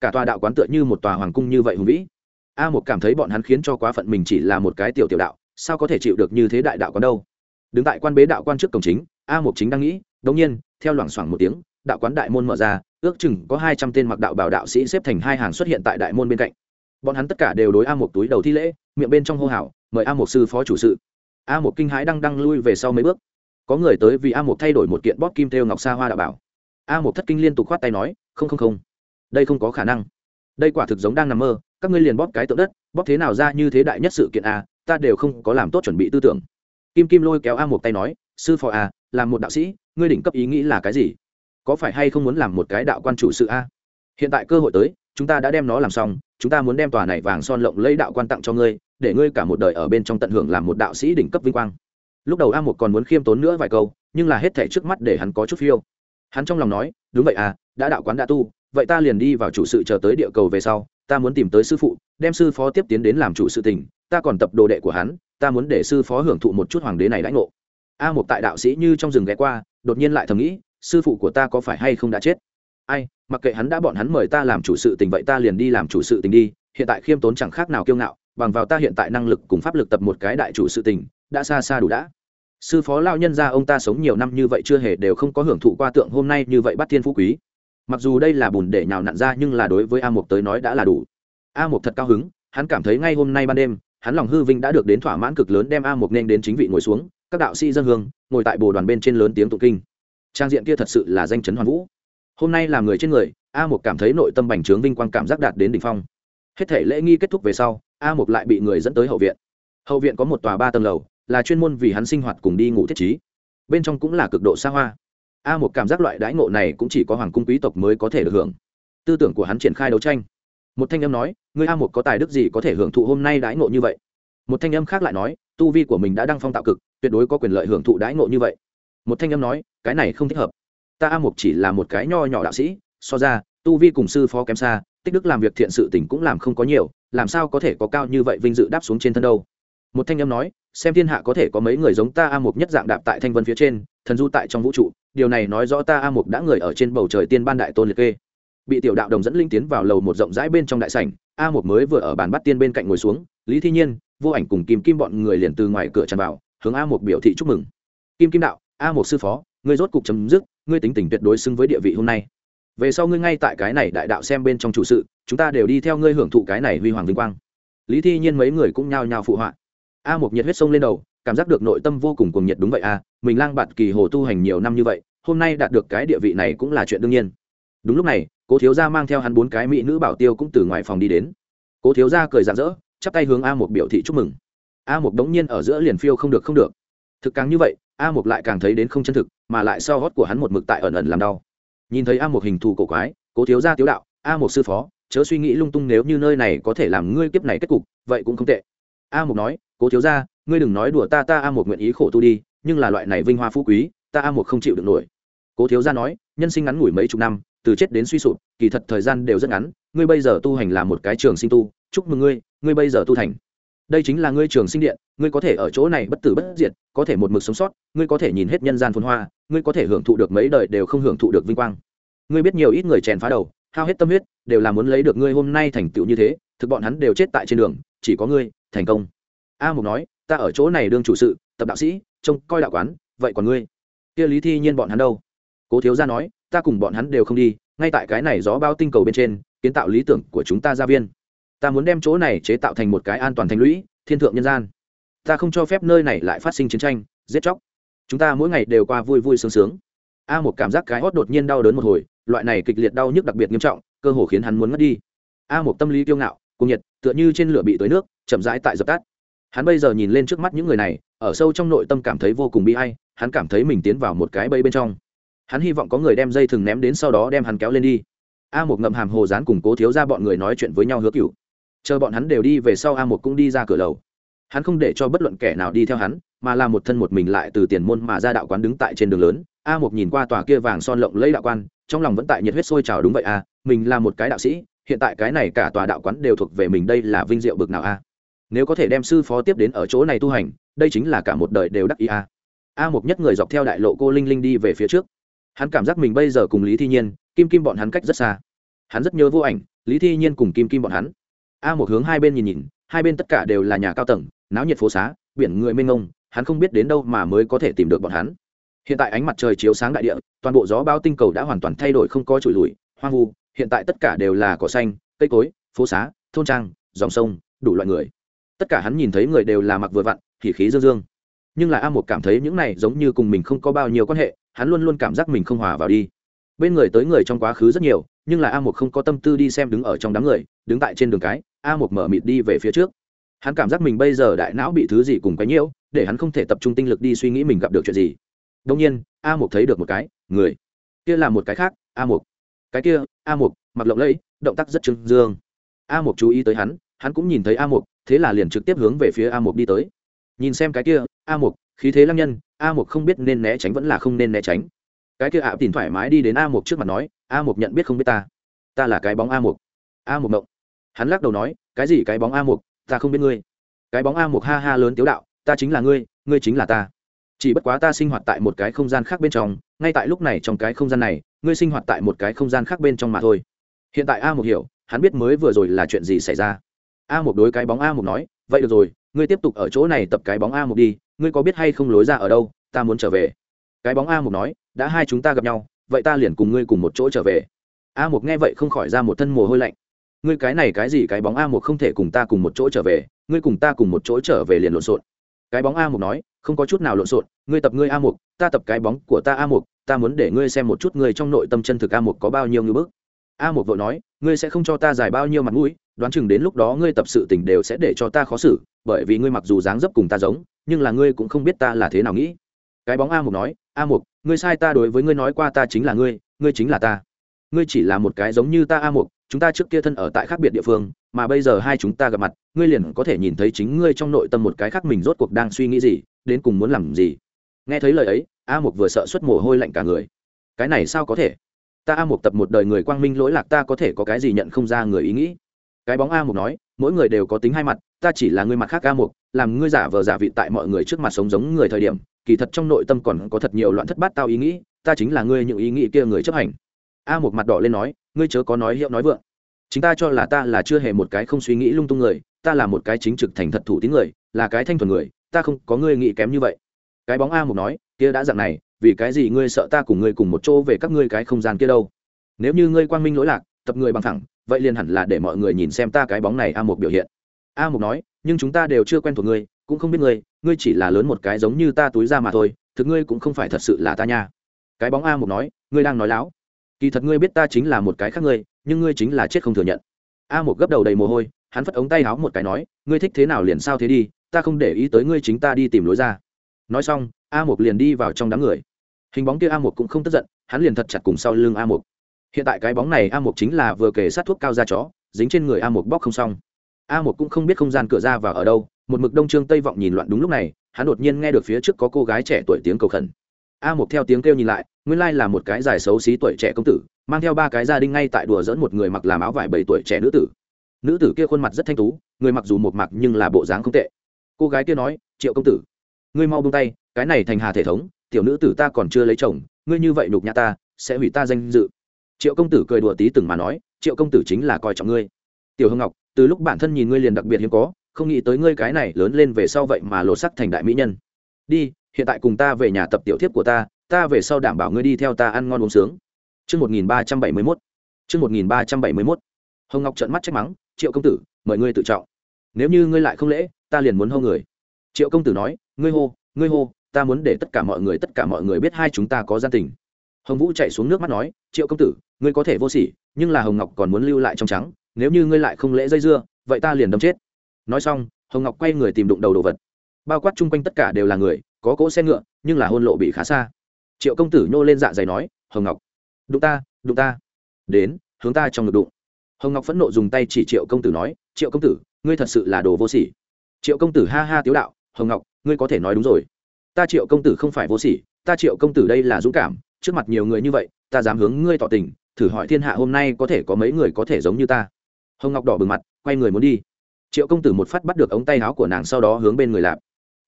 Cả tòa đạo quán tựa như một tòa hoàng cung như vậy hùng vĩ. A một cảm thấy bọn hắn khiến cho quá phận mình chỉ là một cái tiểu tiểu đạo, sao có thể chịu được như thế đại đạo quán đâu? Đứng tại quan bế đạo quan trước cổng chính, a một chính đang nghĩ, đống nhiên, theo loảng xoảng một tiếng, đạo quán đại môn mở ra, ước chừng có hai trăm tên mặc đạo bảo đạo sĩ xếp thành hai hàng xuất hiện tại đại môn bên cạnh bọn hắn tất cả đều đối a một túi đầu thi lễ, miệng bên trong hô hào, mời a một sư phó chủ sự. A một kinh hãi đang đang lui về sau mấy bước. Có người tới vì a một thay đổi một kiện bóp kim têu ngọc sa hoa đạo bảo. A một thất kinh liên tục khoát tay nói, không không không. Đây không có khả năng. Đây quả thực giống đang nằm mơ, các ngươi liền bóp cái tượng đất, bóp thế nào ra như thế đại nhất sự kiện a ta đều không có làm tốt chuẩn bị tư tưởng. Kim kim lôi kéo a một tay nói, sư phó a làm một đạo sĩ, ngươi đỉnh cấp ý nghĩ là cái gì? Có phải hay không muốn làm một cái đạo quan chủ sự a hiện tại cơ hội tới, chúng ta đã đem nó làm xong chúng ta muốn đem tòa này vàng son lộng lấy đạo quan tặng cho ngươi, để ngươi cả một đời ở bên trong tận hưởng làm một đạo sĩ đỉnh cấp vinh quang. Lúc đầu a một còn muốn khiêm tốn nữa vài câu, nhưng là hết thảy trước mắt để hắn có chút phiêu. Hắn trong lòng nói, đúng vậy à đã đạo quán đã tu, vậy ta liền đi vào chủ sự chờ tới địa cầu về sau, ta muốn tìm tới sư phụ, đem sư phó tiếp tiến đến làm chủ sự tình, ta còn tập đồ đệ của hắn, ta muốn để sư phó hưởng thụ một chút hoàng đế này lãnh ngộ. A một tại đạo sĩ như trong rừng ghé qua, đột nhiên lại thầm nghĩ, sư phụ của ta có phải hay không đã chết? Ai, mặc kệ hắn đã bọn hắn mời ta làm chủ sự tình vậy ta liền đi làm chủ sự tình đi, hiện tại khiêm tốn chẳng khác nào kiêu ngạo, bằng vào ta hiện tại năng lực cùng pháp lực tập một cái đại chủ sự tình, đã xa xa đủ đã. Sư phó lao nhân ra ông ta sống nhiều năm như vậy chưa hề đều không có hưởng thụ qua tượng hôm nay như vậy bắt thiên phú quý. Mặc dù đây là bùn để nhào nặn ra nhưng là đối với a mục tới nói đã là đủ. A mục thật cao hứng, hắn cảm thấy ngay hôm nay ban đêm, hắn lòng hư vinh đã được đến thỏa mãn cực lớn đem a mục nên đến chính vị ngồi xuống, các đạo sĩ dân hương, ngồi tại bồ đoàn bên trên lớn tiếng tụng kinh. Trang diện kia thật sự là danh chấn hoàn vũ hôm nay là người trên người, a một cảm thấy nội tâm bành trướng vinh quang cảm giác đạt đến đ ỉ n h phong. Hết thể lễ nghi kết thúc về sau, a một lại bị người dẫn tới hậu viện. Hậu viện có một tòa ba tầng lầu, là chuyên môn vì hắn sinh hoạt cùng đi ngủ thiết trí. Bên trong cũng là cực độ xa hoa. A một cảm giác loại đãi ngộ này cũng chỉ có hoàng cung quý tộc mới có thể được hưởng. Tư tưởng của hắn triển khai đấu tranh. Một thanh âm nói người a một có tài đức gì có thể hưởng thụ hôm nay đãi ngộ như vậy? Một thanh âm khác lại nói, tu vi của mình đã đăng phong tạo cực, tuyệt đối có quyền lợi hưởng thụ đãi ngộ như vậy. Một thanh âm nói, cái này không thích hợp ta a mục chỉ là một cái nho nhỏ đạo sĩ, so ra, tu vi cùng sư phó kém xa, tích đức làm việc thiện sự tình cũng làm không có nhiều, làm sao có thể có cao như vậy vinh dự đáp xuống trên thân đâu? Một thanh âm nói, xem thiên hạ có thể có mấy người giống ta a mục nhất dạng đạp tại thanh vân phía trên, thần du tại trong vũ trụ, điều này nói rõ ta a mục đã người ở trên bầu trời tiên ban đại tôn liệt kê. Bị tiểu đạo đồng dẫn linh tiến vào lầu một rộng rãi bên trong đại sảnh, a mục mới vừa ở bàn bắt tiên bên cạnh ngồi xuống, lý thi nhiên, vô ảnh cùng kim kim bọn người liền từ ngoài cửa tràn vào, hướng a mục biểu thị chúc mừng. Kim kim đạo, a mục sư phó ngươi rốt cục chấm dứt ngươi tính tình tuyệt đối xứng với địa vị hôm nay. Về sau ngươi ngay tại cái này đại đạo xem bên trong chủ sự, chúng ta đều đi theo ngươi hưởng thụ cái này huy hoàng vinh quang. Lý thi nhiên mấy người cũng nhao nhao phụ họa. A một nhiệt huyết sông lên đầu, cảm giác được nội tâm vô cùng cuồng nhiệt đúng vậy a mình lang bạt kỳ hồ tu hành nhiều năm như vậy, hôm nay đạt được cái địa vị này cũng là chuyện đương nhiên. Đúng lúc này, cố thiếu gia mang theo hắn bốn cái mỹ nữ bảo tiêu cũng từ ngoài phòng đi đến. Cố thiếu gia cười rạng rỡ, chắp tay hướng a một biểu thị chúc mừng. A một đống nhiên ở giữa liền phiêu không được không được. Thực càng như vậy a Mục lại càng thấy đến không chân thực, mà lại sau hót của hắn một mực tại ẩn ẩn làm đau. Nhìn thấy a Mục hình thù cổ quái, cố thiếu gia tiếu đạo, a Mục sư phó, chớ suy nghĩ lung tung nếu như nơi này có thể làm ngươi kiếp này kết cục, vậy cũng không tệ. A Mục nói, cố thiếu gia, ngươi đừng nói đùa ta ta a Mục nguyện ý khổ tu đi, nhưng là loại này vinh hoa phú quý, ta a Mục không chịu được nổi. Cố thiếu gia nói, nhân sinh ngắn ngủi mấy chục năm, từ chết đến suy sụp, kỳ thật thời gian đều rất ngắn, ngươi bây giờ tu hành là một cái trường sinh tu, chúc mừng ngươi ngươi bây giờ tu thành đây chính là ngươi trường sinh điện, ngươi có thể ở chỗ này bất tử bất diệt, có thể một mực sống sót, ngươi có thể nhìn hết nhân gian phồn hoa, ngươi có thể hưởng thụ được mấy đời đều không hưởng thụ được vinh quang. Ngươi biết nhiều ít người chèn phá đầu, hao hết tâm huyết, đều là muốn lấy được ngươi hôm nay thành tựu như thế, thực bọn hắn đều chết tại trên đường, chỉ có ngươi, thành công. A mục nói, ta ở chỗ này đương chủ sự, tập đạo sĩ, trông coi đạo quán, vậy còn ngươi? Kia lý thi nhiên bọn hắn đâu? Cố thiếu gia nói, ta cùng bọn hắn đều không đi, ngay tại cái này gió bao tinh cầu bên trên, kiến tạo lý tưởng của chúng ta gia viên ta muốn đem chỗ này chế tạo thành một cái an toàn thành lũy, thiên thượng nhân gian. Ta không cho phép nơi này lại phát sinh chiến tranh, giết chóc. Chúng ta mỗi ngày đều qua vui vui sướng sướng. A một cảm giác cái hót đột nhiên đau đớn một hồi, loại này kịch liệt đau nhức đặc biệt nghiêm trọng, cơ hồ khiến hắn muốn mất đi. A một tâm lý kiêu ngạo cùng nhiệt, tựa như trên lửa bị tới nước, chậm rãi tại dập tắt. Hắn bây giờ nhìn lên trước mắt những người này, ở sâu trong nội tâm cảm thấy vô cùng bi hay hắn cảm thấy mình tiến vào một cái bẫy bên trong. Hắn hy vọng có người đem dây thừng ném đến sau đó đem hắn kéo lên đi. A một ngậm hàm hồ dán cùng cố thiếu ra bọn người nói chuyện với nhau hứa cựu chờ bọn hắn đều đi về sau a một cũng đi ra cửa lầu. Hắn không để cho bất luận kẻ nào đi theo hắn, mà là một thân một mình lại từ tiền môn mà ra đạo quán đứng tại trên đường lớn. A một nhìn qua tòa kia vàng son lộng lấy đạo quan, trong lòng vẫn tại nhiệt huyết sôi trào đúng vậy a, mình là một cái đạo sĩ, hiện tại cái này cả tòa đạo quán đều thuộc về mình đây là vinh diệu bực nào a. Nếu có thể đem sư phó tiếp đến ở chỗ này tu hành, đây chính là cả một đời đều đắc ý a. A một nhất người dọc theo đại lộ cô linh linh đi về phía trước. Hắn cảm giác mình bây giờ cùng lý thi nhiên, kim kim bọn hắn cách rất xa. Hắn rất nhớ vô ảnh, lý thi nhiên cùng kim kim bọn hắn a một hướng hai bên nhìn nhìn, hai bên tất cả đều là nhà cao tầng, náo nhiệt phố xá, biển người mênh mông, hắn không biết đến đâu mà mới có thể tìm được bọn hắn. Hiện tại ánh mặt trời chiếu sáng đại địa, toàn bộ gió bao tinh cầu đã hoàn toàn thay đổi không có trụi lùi, hoang vu, hiện tại tất cả đều là cỏ xanh, cây cối, phố xá, thôn trang, dòng sông, đủ loại người. Tất cả hắn nhìn thấy người đều là mặc vừa vặn, thì khí dương dương. Nhưng là a một cảm thấy những này giống như cùng mình không có bao nhiêu quan hệ, hắn luôn luôn cảm giác mình không hòa vào đi. Bên người tới người trong quá khứ rất nhiều nhưng là a một không có tâm tư đi xem đứng ở trong đám người, đứng tại trên đường cái, a một mở mịt đi về phía trước. Hắn cảm giác mình bây giờ đại não bị thứ gì cùng cái nhiễu, để hắn không thể tập trung tinh lực đi suy nghĩ mình gặp được chuyện gì. Đông nhiên, a một thấy được một cái, người. Kia là một cái khác, a một cái kia, a một mặc lộng lẫy, động tác rất trưng dương. A một chú ý tới hắn hắn cũng nhìn thấy a một thế là liền trực tiếp hướng về phía a một đi tới. Nhìn xem cái kia, a một khí thế lăng nhân, a một không biết nên né tránh vẫn là không nên né tránh cái kia ạ à tìm thoải mái đi đến a một trước mặt nói, a một nhận biết không biết ta? Ta là cái bóng a một a một động hắn lắc đầu nói, cái gì cái bóng a một ta không biết ngươi. Cái bóng a một ha ha lớn tiếu đạo, ta chính là ngươi ngươi chính là ta. Chỉ bất quá ta sinh hoạt tại một cái không gian khác bên trong, ngay tại lúc này trong cái không gian này, ngươi sinh hoạt tại một cái không gian khác bên trong mà thôi. Hiện tại a một hiểu, hắn biết mới vừa rồi là chuyện gì xảy ra. A một đối cái bóng a một nói, vậy được rồi, ngươi tiếp tục ở chỗ này tập cái bóng a một đi, ngươi có biết hay không lối ra ở đâu, ta muốn trở về cái bóng a mục nói, đã hai chúng ta gặp nhau, vậy ta liền cùng ngươi cùng một chỗ trở về. A mục nghe vậy không khỏi ra một thân mồ hôi lạnh. Ngươi cái này cái gì, cái bóng a mục không thể cùng ta cùng một chỗ trở về, ngươi cùng ta cùng một chỗ trở về liền lộn xộn. Cái bóng a mục nói, không có chút nào lộn xộn, ngươi tập ngươi a mục, ta tập cái bóng của ta a mục, ta muốn để ngươi xem một chút ngươi trong nội tâm chân thực a mục có bao nhiêu ngư bức. A mục vội nói, ngươi sẽ không cho ta giải bao nhiêu mặt mũi, đoán chừng đến lúc đó ngươi tập sự tình đều sẽ để cho ta khó xử, bởi vì ngươi mặc dù dáng dấp cùng ta giống, nhưng là ngươi cũng không biết ta là thế nào nghĩ. Cái bóng a mục nói a Mục, ngươi sai ta đối với ngươi nói qua ta chính là ngươi ngươi chính là ta. Ngươi chỉ là một cái giống như ta a mục chúng ta trước kia thân ở tại khác biệt địa phương mà bây giờ hai chúng ta gặp mặt ngươi liền có thể nhìn thấy chính ngươi trong nội tâm một cái khác mình rốt cuộc đang suy nghĩ gì đến cùng muốn làm gì. Nghe thấy lời ấy a mục vừa sợ xuất mồ hôi lạnh cả người. Cái này sao có thể? Ta a mục tập một đời người quang minh lỗi lạc ta có thể có cái gì nhận không ra người ý nghĩ? Cái bóng a mục nói mỗi người đều có tính hai mặt ta chỉ là người mặt khác a mục làm ngươi giả vờ giả vị tại mọi người trước mặt sống giống người thời điểm, kỳ thật trong nội tâm còn có thật nhiều loạn thất bát tao ý nghĩ, ta chính là ngươi những ý nghĩ kia người chấp hành. A một mặt đỏ lên nói, ngươi chớ có nói hiệu nói vượng. Chính ta cho là ta là chưa hề một cái không suy nghĩ lung tung người, ta là một cái chính trực thành thật thủ tín người, là cái thanh thuần người, ta không có ngươi nghĩ kém như vậy. Cái bóng a một nói, kia đã dặn này, vì cái gì ngươi sợ ta cùng ngươi cùng một chỗ về các ngươi cái không gian kia đâu? Nếu như ngươi quang minh lỗi lạc, tập người bằng thẳng, vậy liền hẳn là để mọi người nhìn xem ta cái bóng này a một biểu hiện a Mục nói, nhưng chúng ta đều chưa quen thuộc ngươi, cũng không biết ngươi ngươi chỉ là lớn một cái giống như ta túi ra mà thôi, thực ngươi cũng không phải thật sự là ta nha. Cái bóng a Mục nói, ngươi đang nói láo. Kỳ thật ngươi biết ta chính là một cái khác ngươi, nhưng ngươi chính là chết không thừa nhận. A Mục gấp đầu đầy mồ hôi, hắn phất ống tay háo một cái nói, ngươi thích thế nào liền sao thế đi, ta không để ý tới ngươi chính ta đi tìm lối ra. Nói xong, a Mục liền đi vào trong đám người. Hình bóng kia a Mục cũng không tức giận, hắn liền thật chặt cùng sau lưng a Mục. hiện tại cái bóng này a Mục chính là vừa kể sát thuốc cao ra chó, dính trên người a Mục bóc không xong a một cũng không biết không gian cửa ra và ở đâu, một mực đông trương tây vọng nhìn loạn đúng lúc này, hắn đột nhiên nghe được phía trước có cô gái trẻ tuổi tiếng cầu khẩn. A một theo tiếng kêu nhìn lại, nguyên lai là một cái dài xấu xí tuổi trẻ công tử, mang theo ba cái gia đình ngay tại đùa dẫn một người mặc làm áo vải bảy tuổi trẻ nữ tử. Nữ tử kia khuôn mặt rất thanh tú, người mặc dù một mặc nhưng là bộ dáng không tệ. Cô gái kia nói, triệu công tử, ngươi mau buông tay, cái này thành hà thể thống, tiểu nữ tử ta còn chưa lấy chồng, ngươi như vậy nhục nhã ta, sẽ hủy ta danh dự. Triệu công tử cười đùa tí từng mà nói, triệu công tử chính là coi trọng ngươi tiểu hương ngọc từ lúc bản thân nhìn ngươi liền đặc biệt hiếm có không nghĩ tới ngươi cái này lớn lên về sau vậy mà lột sắc thành đại mỹ nhân đi hiện tại cùng ta về nhà tập tiểu thiếp của ta ta về sau đảm bảo ngươi đi theo ta ăn ngon uống sướng Trước 1371. Trước 1371. Hồng Ngọc trợn mắt trách mắng, "Triệu công tử, mời ngươi tự trọng. Nếu như ngươi lại không lễ, ta liền muốn hô người." Triệu công tử nói, "Ngươi hô, ngươi hô, ta muốn để tất cả mọi người tất cả mọi người biết hai chúng ta có gian tình." Hồng Vũ chạy xuống nước mắt nói, "Triệu công tử, ngươi có thể vô sỉ, nhưng là Hồng Ngọc còn muốn lưu lại trong trắng, nếu như ngươi lại không lễ dây dưa, vậy ta liền đâm chết." Nói xong, Hồng Ngọc quay người tìm đụng đầu đồ vật. Bao quát chung quanh tất cả đều là người, có cỗ xe ngựa, nhưng là hôn lộ bị khá xa. Triệu công tử nhô lên dạ dày nói hồng ngọc đụng ta đụng ta. Đến hướng ta trong ngực đụng. Hồng ngọc phẫn nộ dùng tay chỉ triệu công tử nói triệu công tử ngươi thật sự là đồ vô sỉ. Triệu công tử ha ha tiếu đạo hồng ngọc ngươi có thể nói đúng rồi. Ta triệu công tử không phải vô sỉ ta triệu công tử đây là dũng cảm trước mặt nhiều người như vậy ta dám hướng ngươi tỏ tình thử hỏi thiên hạ hôm nay có thể có mấy người có thể giống như ta? Hồng ngọc đỏ bừng mặt, quay người muốn đi. Triệu công tử một phát bắt được ống tay áo của nàng sau đó hướng bên người lạp.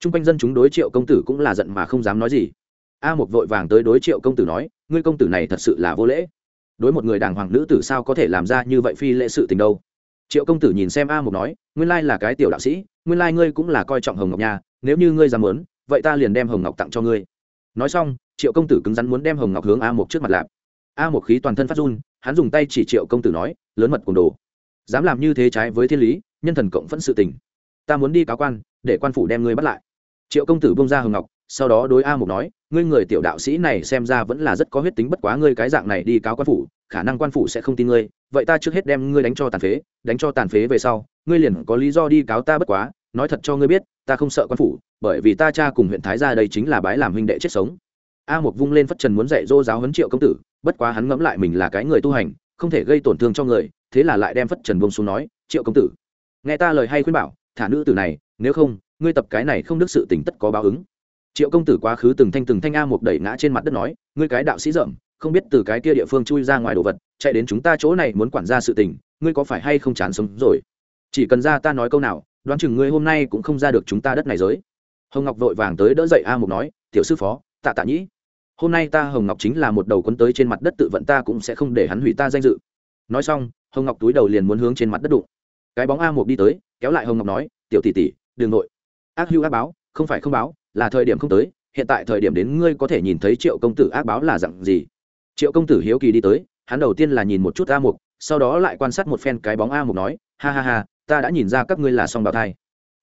T r u n g quanh dân chúng đối triệu công tử cũng là giận mà không dám nói gì. A một vội vàng tới đối triệu công tử nói, ngươi công tử này thật sự là vô lễ. Đối một người đàng hoàng nữ tử sao có thể làm ra như vậy phi lễ sự tình đâu? Triệu công tử nhìn xem a một nói, nguyên lai là cái tiểu đạo sĩ, nguyên lai ngươi cũng là coi trọng hồng ngọc nhà nếu như ngươi dám muốn, vậy ta liền đem hồng ngọc tặng cho ngươi. Nói xong, triệu công tử cứng rắn muốn đem hồng ngọc hướng a một trước mặt lạp. A một khí toàn thân phát run, hắn dùng tay chỉ triệu công tử nói, lớn mật cùng đồ dám làm như thế trái với thiên lý, nhân thần cộng phẫn sự tình. Ta muốn đi cáo quan, để quan phủ đem ngươi bắt lại. Triệu công tử bông ra hồng ngọc, sau đó đối a mục nói, ngươi người tiểu đạo sĩ này xem ra vẫn là rất có huyết tính bất quá ngươi cái dạng này đi cáo quan phủ, khả năng quan phủ sẽ không tin ngươi. Vậy ta trước hết đem ngươi đánh cho tàn phế, đánh cho tàn phế về sau, ngươi liền có lý do đi cáo ta bất quá. Nói thật cho ngươi biết, ta không sợ quan phủ, bởi vì ta cha cùng huyện thái ra đây chính là bái làm huynh đệ chết sống. A mục vung lên phất trần muốn dạy dỗ giáo huấn triệu công tử, bất quá hắn ngẫm lại mình là cái người tu hành, không thể gây tổn thương cho người thế là lại đem phất trần bông xuống nói, triệu công tử, nghe ta lời hay khuyên bảo, thả nữ tử này, nếu không, ngươi tập cái này không đức sự tình tất có báo ứng. Triệu công tử quá khứ từng thanh từng thanh a một đẩy ngã trên mặt đất nói, ngươi cái đạo sĩ dởm, không biết từ cái kia địa phương chui ra ngoài đồ vật, chạy đến chúng ta chỗ này muốn quản ra sự tình, ngươi có phải hay không chán sống rồi? Chỉ cần ra ta nói câu nào, đoán chừng ngươi hôm nay cũng không ra được chúng ta đất này giới. Hồng ngọc vội vàng tới đỡ dậy a mục nói, tiểu sư phó, tạ tạ nhĩ. Hôm nay ta hồng ngọc chính là một đầu quấn tới trên mặt đất tự vận ta cũng sẽ không để hắn hủy ta danh dự. Nói xong hồng ngọc túi đầu liền muốn hướng trên mặt đất đụng. Cái bóng a một đi tới, kéo lại hồng ngọc nói, tiểu tỷ tỷ đường nội. Ác hưu ác báo, không phải không báo, là thời điểm không tới, hiện tại thời điểm đến ngươi có thể nhìn thấy triệu công tử ác báo là dặn gì. Triệu công tử hiếu kỳ đi tới, hắn đầu tiên là nhìn một chút a mục, sau đó lại quan sát một phen cái bóng a mục nói, ha ha ha, ta đã nhìn ra các ngươi là song bào thai.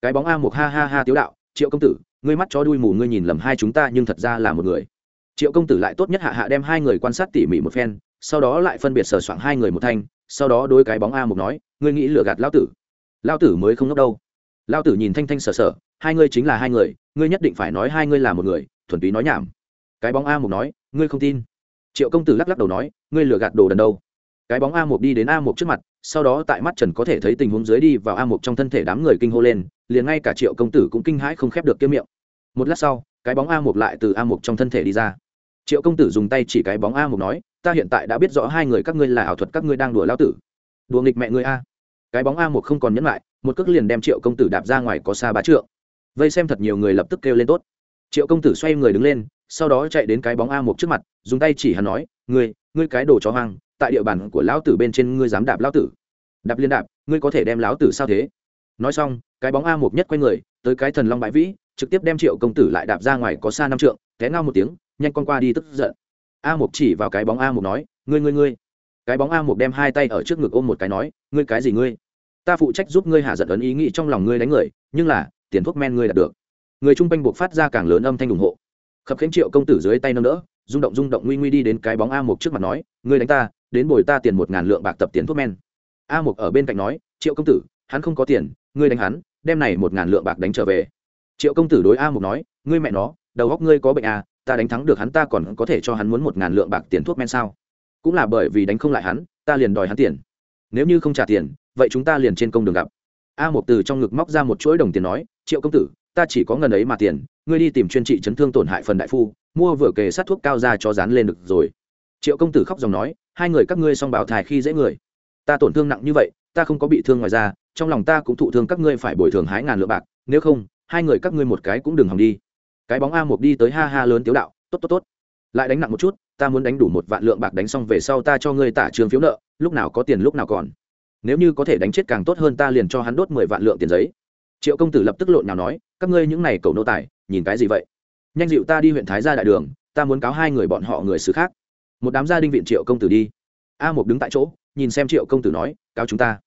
Cái bóng a mục ha ha ha tiếu đạo, triệu công tử, ngươi mắt cho đuôi mù ngươi nhìn lầm hai chúng ta nhưng thật ra là một người. Triệu công tử lại tốt nhất hạ hạ đem hai người quan sát tỉ mỉ một phen, sau đó lại phân biệt sờ soạng hai người một thanh sau đó đôi cái bóng a mục nói, ngươi nghĩ lừa gạt lao tử? Lao tử mới không ngốc đâu. Lao tử nhìn thanh thanh sờ sờ, hai ngươi chính là hai người, ngươi nhất định phải nói hai ngươi là một người, thuần túy nói nhảm. Cái bóng a mục nói, ngươi không tin? Triệu công tử lắc lắc đầu nói, ngươi lừa gạt đồ đần đâu? Cái bóng a mục đi đến a mục trước mặt, sau đó tại mắt trần có thể thấy tình huống dưới đi vào a mục trong thân thể đám người kinh hô lên, liền ngay cả triệu công tử cũng kinh hãi không khép được kiếm miệng. Một lát sau, cái bóng a mục lại từ a mục trong thân thể đi ra. Triệu công tử dùng tay chỉ cái bóng a mục nói ta hiện tại đã biết rõ hai người các ngươi là ảo thuật các ngươi đang đùa lao tử. Đùa nghịch mẹ ngươi a. Cái bóng a một không còn nhẫn lại, một cước liền đem triệu công tử đạp ra ngoài có xa bá trượng. Vây xem thật nhiều người lập tức kêu lên tốt. Triệu công tử xoay người đứng lên, sau đó chạy đến cái bóng a một trước mặt, dùng tay chỉ hắn nói, ngươi ngươi cái đồ chó hoang, tại địa bàn của lão tử bên trên ngươi dám đạp lão tử? Đạp liên đạp, ngươi có thể đem lão tử sao thế? Nói xong, cái bóng a một nhất quay người, tới cái thần long bãi vĩ, trực tiếp đem triệu công tử lại đạp ra ngoài có xa năm trượng, té ngao một tiếng, nhanh con qua đi tức giận a Mục chỉ vào cái bóng a Mục nói, ngươi ngươi ngươi. Cái bóng a Mục đem hai tay ở trước ngực ôm một cái nói, ngươi cái gì ngươi? Ta phụ trách giúp ngươi hạ giận ấn ý nghĩ trong lòng ngươi đánh người, nhưng là, tiền thuốc men ngươi đạt được. Người chung quanh buộc phát ra càng lớn âm thanh ủng hộ. Khập khiễng triệu công tử dưới tay nâng đỡ, rung động rung động, nguy nguy đi đến cái bóng a Mục trước mặt nói, ngươi đánh ta, đến bồi ta tiền một ngàn lượng bạc tập tiền thuốc men. A Mục ở bên cạnh nói, triệu công tử, hắn không có tiền, ngươi đánh hắn, đem này một ngàn lượng bạc đánh trở về. Triệu công tử đối a Mục nói, ngươi mẹ nó, đầu góc ngươi có bệnh à ta đánh thắng được hắn ta còn có thể cho hắn muốn một ngàn lượng bạc tiền thuốc men sao? Cũng là bởi vì đánh không lại hắn, ta liền đòi hắn tiền. Nếu như không trả tiền, vậy chúng ta liền trên công đường gặp. A một từ trong ngực móc ra một chuỗi đồng tiền nói, triệu công tử, ta chỉ có ngần ấy mà tiền, ngươi đi tìm chuyên trị chấn thương tổn hại phần đại phu, mua vừa kề sát thuốc cao ra cho dán lên được rồi. Triệu công tử khóc dòng nói, hai người các ngươi xong bảo thai khi dễ người. Ta tổn thương nặng như vậy, ta không có bị thương ngoài ra trong lòng ta cũng thụ thương các ngươi phải bồi thường hái ngàn lượng bạc, nếu không, hai người các ngươi một cái cũng đừng hòng đi cái bóng a một đi tới ha ha lớn tiếu đạo, tốt tốt tốt. Lại đánh nặng một chút, ta muốn đánh đủ một vạn lượng bạc đánh xong về sau ta cho ngươi tả trường phiếu nợ, lúc nào có tiền lúc nào còn. Nếu như có thể đánh chết càng tốt hơn ta liền cho hắn đốt mười vạn lượng tiền giấy. Triệu công tử lập tức lộn nào nói, các ngươi những này cầu nô tài, nhìn cái gì vậy? Nhanh dịu ta đi huyện thái gia đại đường, ta muốn cáo hai người bọn họ người xứ khác. Một đám gia đình viện triệu công tử đi. A một đứng tại chỗ, nhìn xem triệu công tử nói, cáo chúng ta.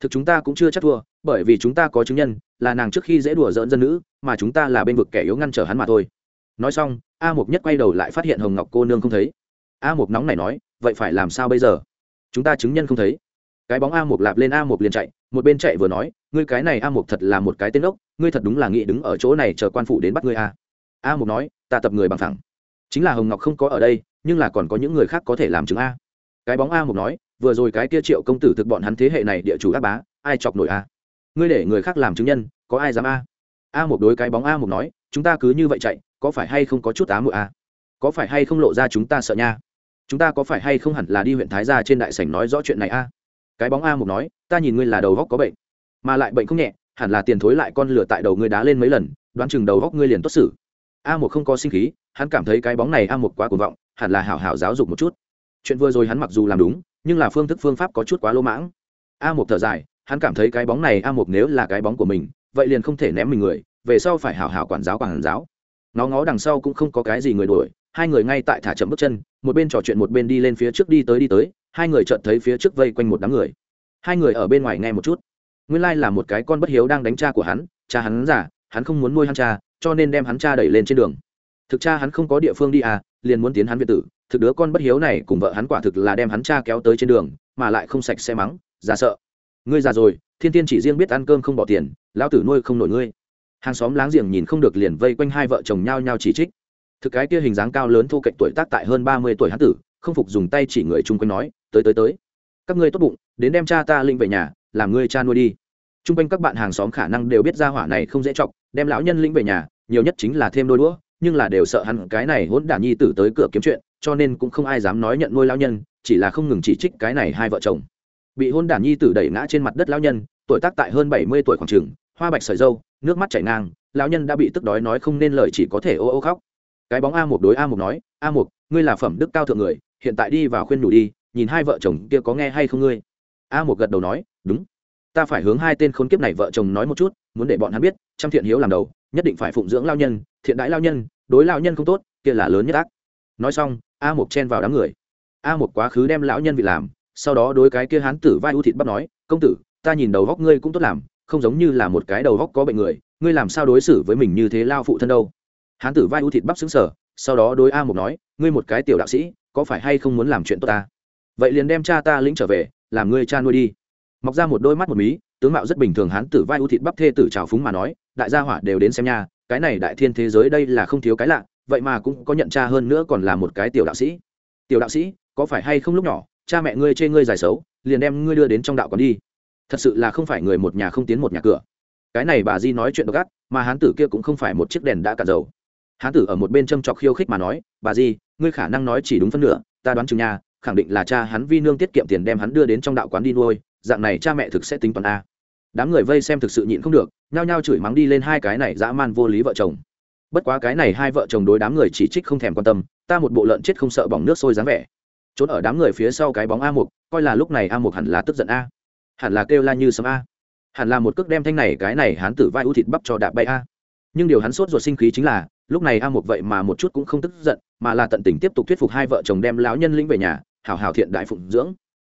Thực chúng ta cũng chưa chắc thua bởi vì chúng ta có chứng nhân, là nàng trước khi dễ đùa dỡn dân nữ, mà chúng ta là bên vực kẻ yếu ngăn trở hắn mà thôi. Nói xong, a mục nhất quay đầu lại phát hiện hồng ngọc cô nương không thấy. A mục nóng này nói, vậy phải làm sao bây giờ? Chúng ta chứng nhân không thấy. Cái bóng a mục lạp lên, a mục liền chạy. Một bên chạy vừa nói, ngươi cái này a mục thật là một cái tên ốc ngươi thật đúng là nghĩ đứng ở chỗ này chờ quan phụ đến bắt ngươi a. A mục nói, ta tập người bằng thẳng chính là hồng ngọc không có ở đây, nhưng là còn có những người khác có thể làm chứng a. Cái bóng a mục nói, vừa rồi cái kia triệu công tử thực bọn hắn thế hệ này địa chủ ác bá, ai chọc nổi a? Ngươi để người khác làm chứng nhân, có ai dám a? A một đối cái bóng a một nói, chúng ta cứ như vậy chạy, có phải hay không có chút á mụi a? Có phải hay không lộ ra chúng ta sợ nha? Chúng ta có phải hay không hẳn là đi huyện thái gia trên đại sảnh nói rõ chuyện này a? Cái bóng a một nói, ta nhìn ngươi là đầu góc có bệnh, mà lại bệnh không nhẹ, hẳn là tiền thối lại con lửa tại đầu ngươi đá lên mấy lần, đoán chừng đầu góc ngươi liền tốt xử. A một không có sinh khí, hắn cảm thấy cái bóng này a một quá cuồng vọng, hẳn là hảo hảo giáo dục một chút. Chuyện vừa rồi hắn mặc dù làm đúng, nhưng là phương thức phương pháp có chút quá lỗ mãng. A một thở dài hắn cảm thấy cái bóng này a một nếu là cái bóng của mình, vậy liền không thể ném mình người, về sau phải hảo hảo quản giáo quản giáo. Nó ngó đằng sau cũng không có cái gì người đuổi, hai người ngay tại thả chậm bước chân, một bên trò chuyện một bên đi lên phía trước đi tới đi tới, hai người chợt thấy phía trước vây quanh một đám người. Hai người ở bên ngoài nghe một chút. Nguyên lai là một cái con bất hiếu đang đánh cha của hắn, cha hắn giả hắn không muốn nuôi hắn cha, cho nên đem hắn cha đẩy lên trên đường. Thực cha hắn không có địa phương đi à liền muốn tiến hắn việt tử, thực đứa con bất hiếu này cùng vợ hắn quả thực là đem hắn cha kéo tới trên đường, mà lại không sạch xe mắng ra sợ ngươi già rồi, thiên tiên chỉ riêng biết ăn cơm không bỏ tiền, lão tử nuôi không nổi ngươi. Hàng xóm láng giềng nhìn không được liền vây quanh hai vợ chồng nhau nhau chỉ trích. Thực cái kia hình dáng cao lớn thu cạnh tuổi tác tại hơn ba mươi tuổi hán tử, không phục dùng tay chỉ người chung quanh nói, tới tới tới. Các ngươi tốt bụng, đến đem cha ta linh về nhà, làm ngươi cha nuôi đi. Chung quanh các bạn hàng xóm khả năng đều biết ra hỏa này không dễ chọc, đem lão nhân lĩnh về nhà, nhiều nhất chính là thêm đôi đũa, nhưng là đều sợ hắn cái này hỗn đản nhi tử tới cửa kiếm chuyện, cho nên cũng không ai dám nói nhận nuôi lão nhân, chỉ là không ngừng chỉ trích cái này hai vợ chồng bị hôn đản nhi tử đẩy ngã trên mặt đất lão nhân, tuổi tác tại hơn bảy mươi tuổi khoảng trường hoa bạch sợi dâu nước mắt chảy ngang, lão nhân đã bị tức đói nói không nên lời chỉ có thể ô ô khóc. Cái bóng a một đối a một nói, a một ngươi là phẩm đức cao thượng người, hiện tại đi vào khuyên đủ đi, nhìn hai vợ chồng kia có nghe hay không ngươi? A một gật đầu nói, đúng. Ta phải hướng hai tên khốn kiếp này vợ chồng nói một chút, muốn để bọn hắn biết, trăm thiện hiếu làm đầu, nhất định phải phụng dưỡng lao nhân, thiện đãi lao nhân, đối lao nhân không tốt, kia là lớn nhất ác. Nói xong, a một chen vào đám người. A một quá khứ đem lão nhân bị làm sau đó đối cái kia hán tử vai ưu thịt bắp nói, công tử, ta nhìn đầu góc ngươi cũng tốt làm, không giống như là một cái đầu góc có bệnh người, ngươi làm sao đối xử với mình như thế lao phụ thân đâu? Hán tử vai ưu thịt bắp xứng sở sau đó đối a một nói, ngươi một cái tiểu đạo sĩ, có phải hay không muốn làm chuyện tốt ta? Vậy liền đem cha ta lĩnh trở về, làm ngươi cha nuôi đi. Mọc ra một đôi mắt một mí, tướng mạo rất bình thường hán tử vai ưu thịt bắp thê tử trào phúng mà nói, đại gia hỏa đều đến xem nha, cái này đại thiên thế giới đây là không thiếu cái lạ, vậy mà cũng có nhận cha hơn nữa còn là một cái tiểu đạo sĩ. Tiểu đạo sĩ, có phải hay không lúc nhỏ cha mẹ ngươi chê ngươi dài xấu, liền đem ngươi đưa đến trong đạo còn đi. Thật sự là không phải người một nhà không tiến một nhà cửa. Cái này bà di nói chuyện độc ác, mà hán tử kia cũng không phải một chiếc đèn đã cạn dầu. Hán tử ở một bên châm chọc khiêu khích mà nói, bà di, ngươi khả năng nói chỉ đúng phân nửa, ta đoán chừng nhà khẳng định là cha hắn vi nương tiết kiệm tiền đem hắn đưa đến trong đạo quán đi nuôi, dạng này cha mẹ thực sẽ tính toán a. Đám người vây xem thực sự nhịn không được, nhao nhao chửi mắng đi lên hai cái này dã man vô lý vợ chồng. Bất quá cái này hai vợ chồng đối đám người chỉ trích không thèm quan tâm, ta một bộ lợn chết không sợ bỏng nước sôi dáng vẻ trốn ở đám người phía sau cái bóng a mục, coi là lúc này a mục hẳn là tức giận a. Hẳn là kêu la như sấm a. Hẳn là một cước đem thanh này, cái này hắn tử vai ưu thịt bắp cho đạp bay a. Nhưng điều hắn sốt ruột sinh khí chính là, lúc này a mục vậy mà một chút cũng không tức giận, mà là tận tình tiếp tục thuyết phục hai vợ chồng đem lão nhân lĩnh về nhà, hảo hảo thiện đại phụng dưỡng.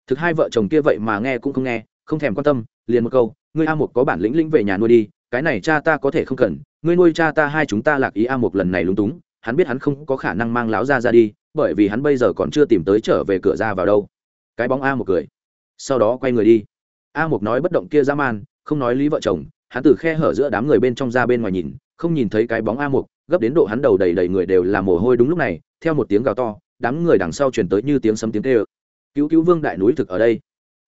Thực hai vợ chồng kia vậy mà nghe cũng không nghe, không thèm quan tâm, liền một câu, ngươi a mục có bản lĩnh lĩnh về nhà nuôi đi, cái này cha ta có thể không cần, ngươi nuôi cha ta hai chúng ta lạc ý a mục lần này lúng túng, hắn biết hắn không có khả năng mang lão ra ra đi bởi vì hắn bây giờ còn chưa tìm tới trở về cửa ra vào đâu. Cái bóng a một cười. Sau đó quay người đi. A một nói bất động kia ra man, không nói lý vợ chồng, hắn từ khe hở giữa đám người bên trong ra bên ngoài nhìn, không nhìn thấy cái bóng a một. gấp đến độ hắn đầu đầy đầy người đều là mồ hôi đúng lúc này, theo một tiếng gào to, đám người đằng sau truyền tới như tiếng sấm tiếng tê ơ cứu cứu vương đại núi thực ở đây.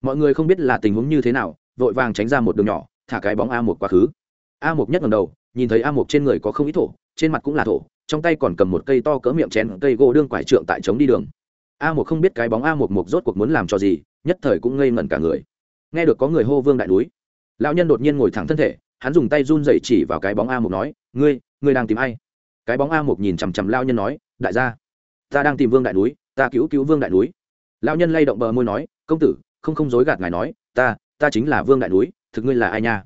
Mọi người không biết là tình huống như thế nào, vội vàng tránh ra một đường nhỏ, thả cái bóng a một quá khứ. A một nhất ngầm đầu, nhìn thấy a một trên người có không ít thổ, trên mặt cũng là thổ trong tay còn cầm một cây to cỡ miệng chén cây gỗ đương quải trượng tại trống đi đường. A một không biết cái bóng a một một rốt cuộc muốn làm cho gì, nhất thời cũng ngây ngẩn cả người. Nghe được có người hô vương đại núi. Lão nhân đột nhiên ngồi thẳng thân thể, hắn dùng tay run dậy chỉ vào cái bóng a một nói, ngươi ngươi đang tìm ai? Cái bóng a một nhìn chằm chằm lao nhân nói, đại gia, ta đang tìm vương đại núi, ta cứu cứu vương đại núi. Lao nhân lay động bờ môi nói, công tử, không không dối gạt ngài nói, ta ta chính là vương đại núi, thực ngươi là ai nha?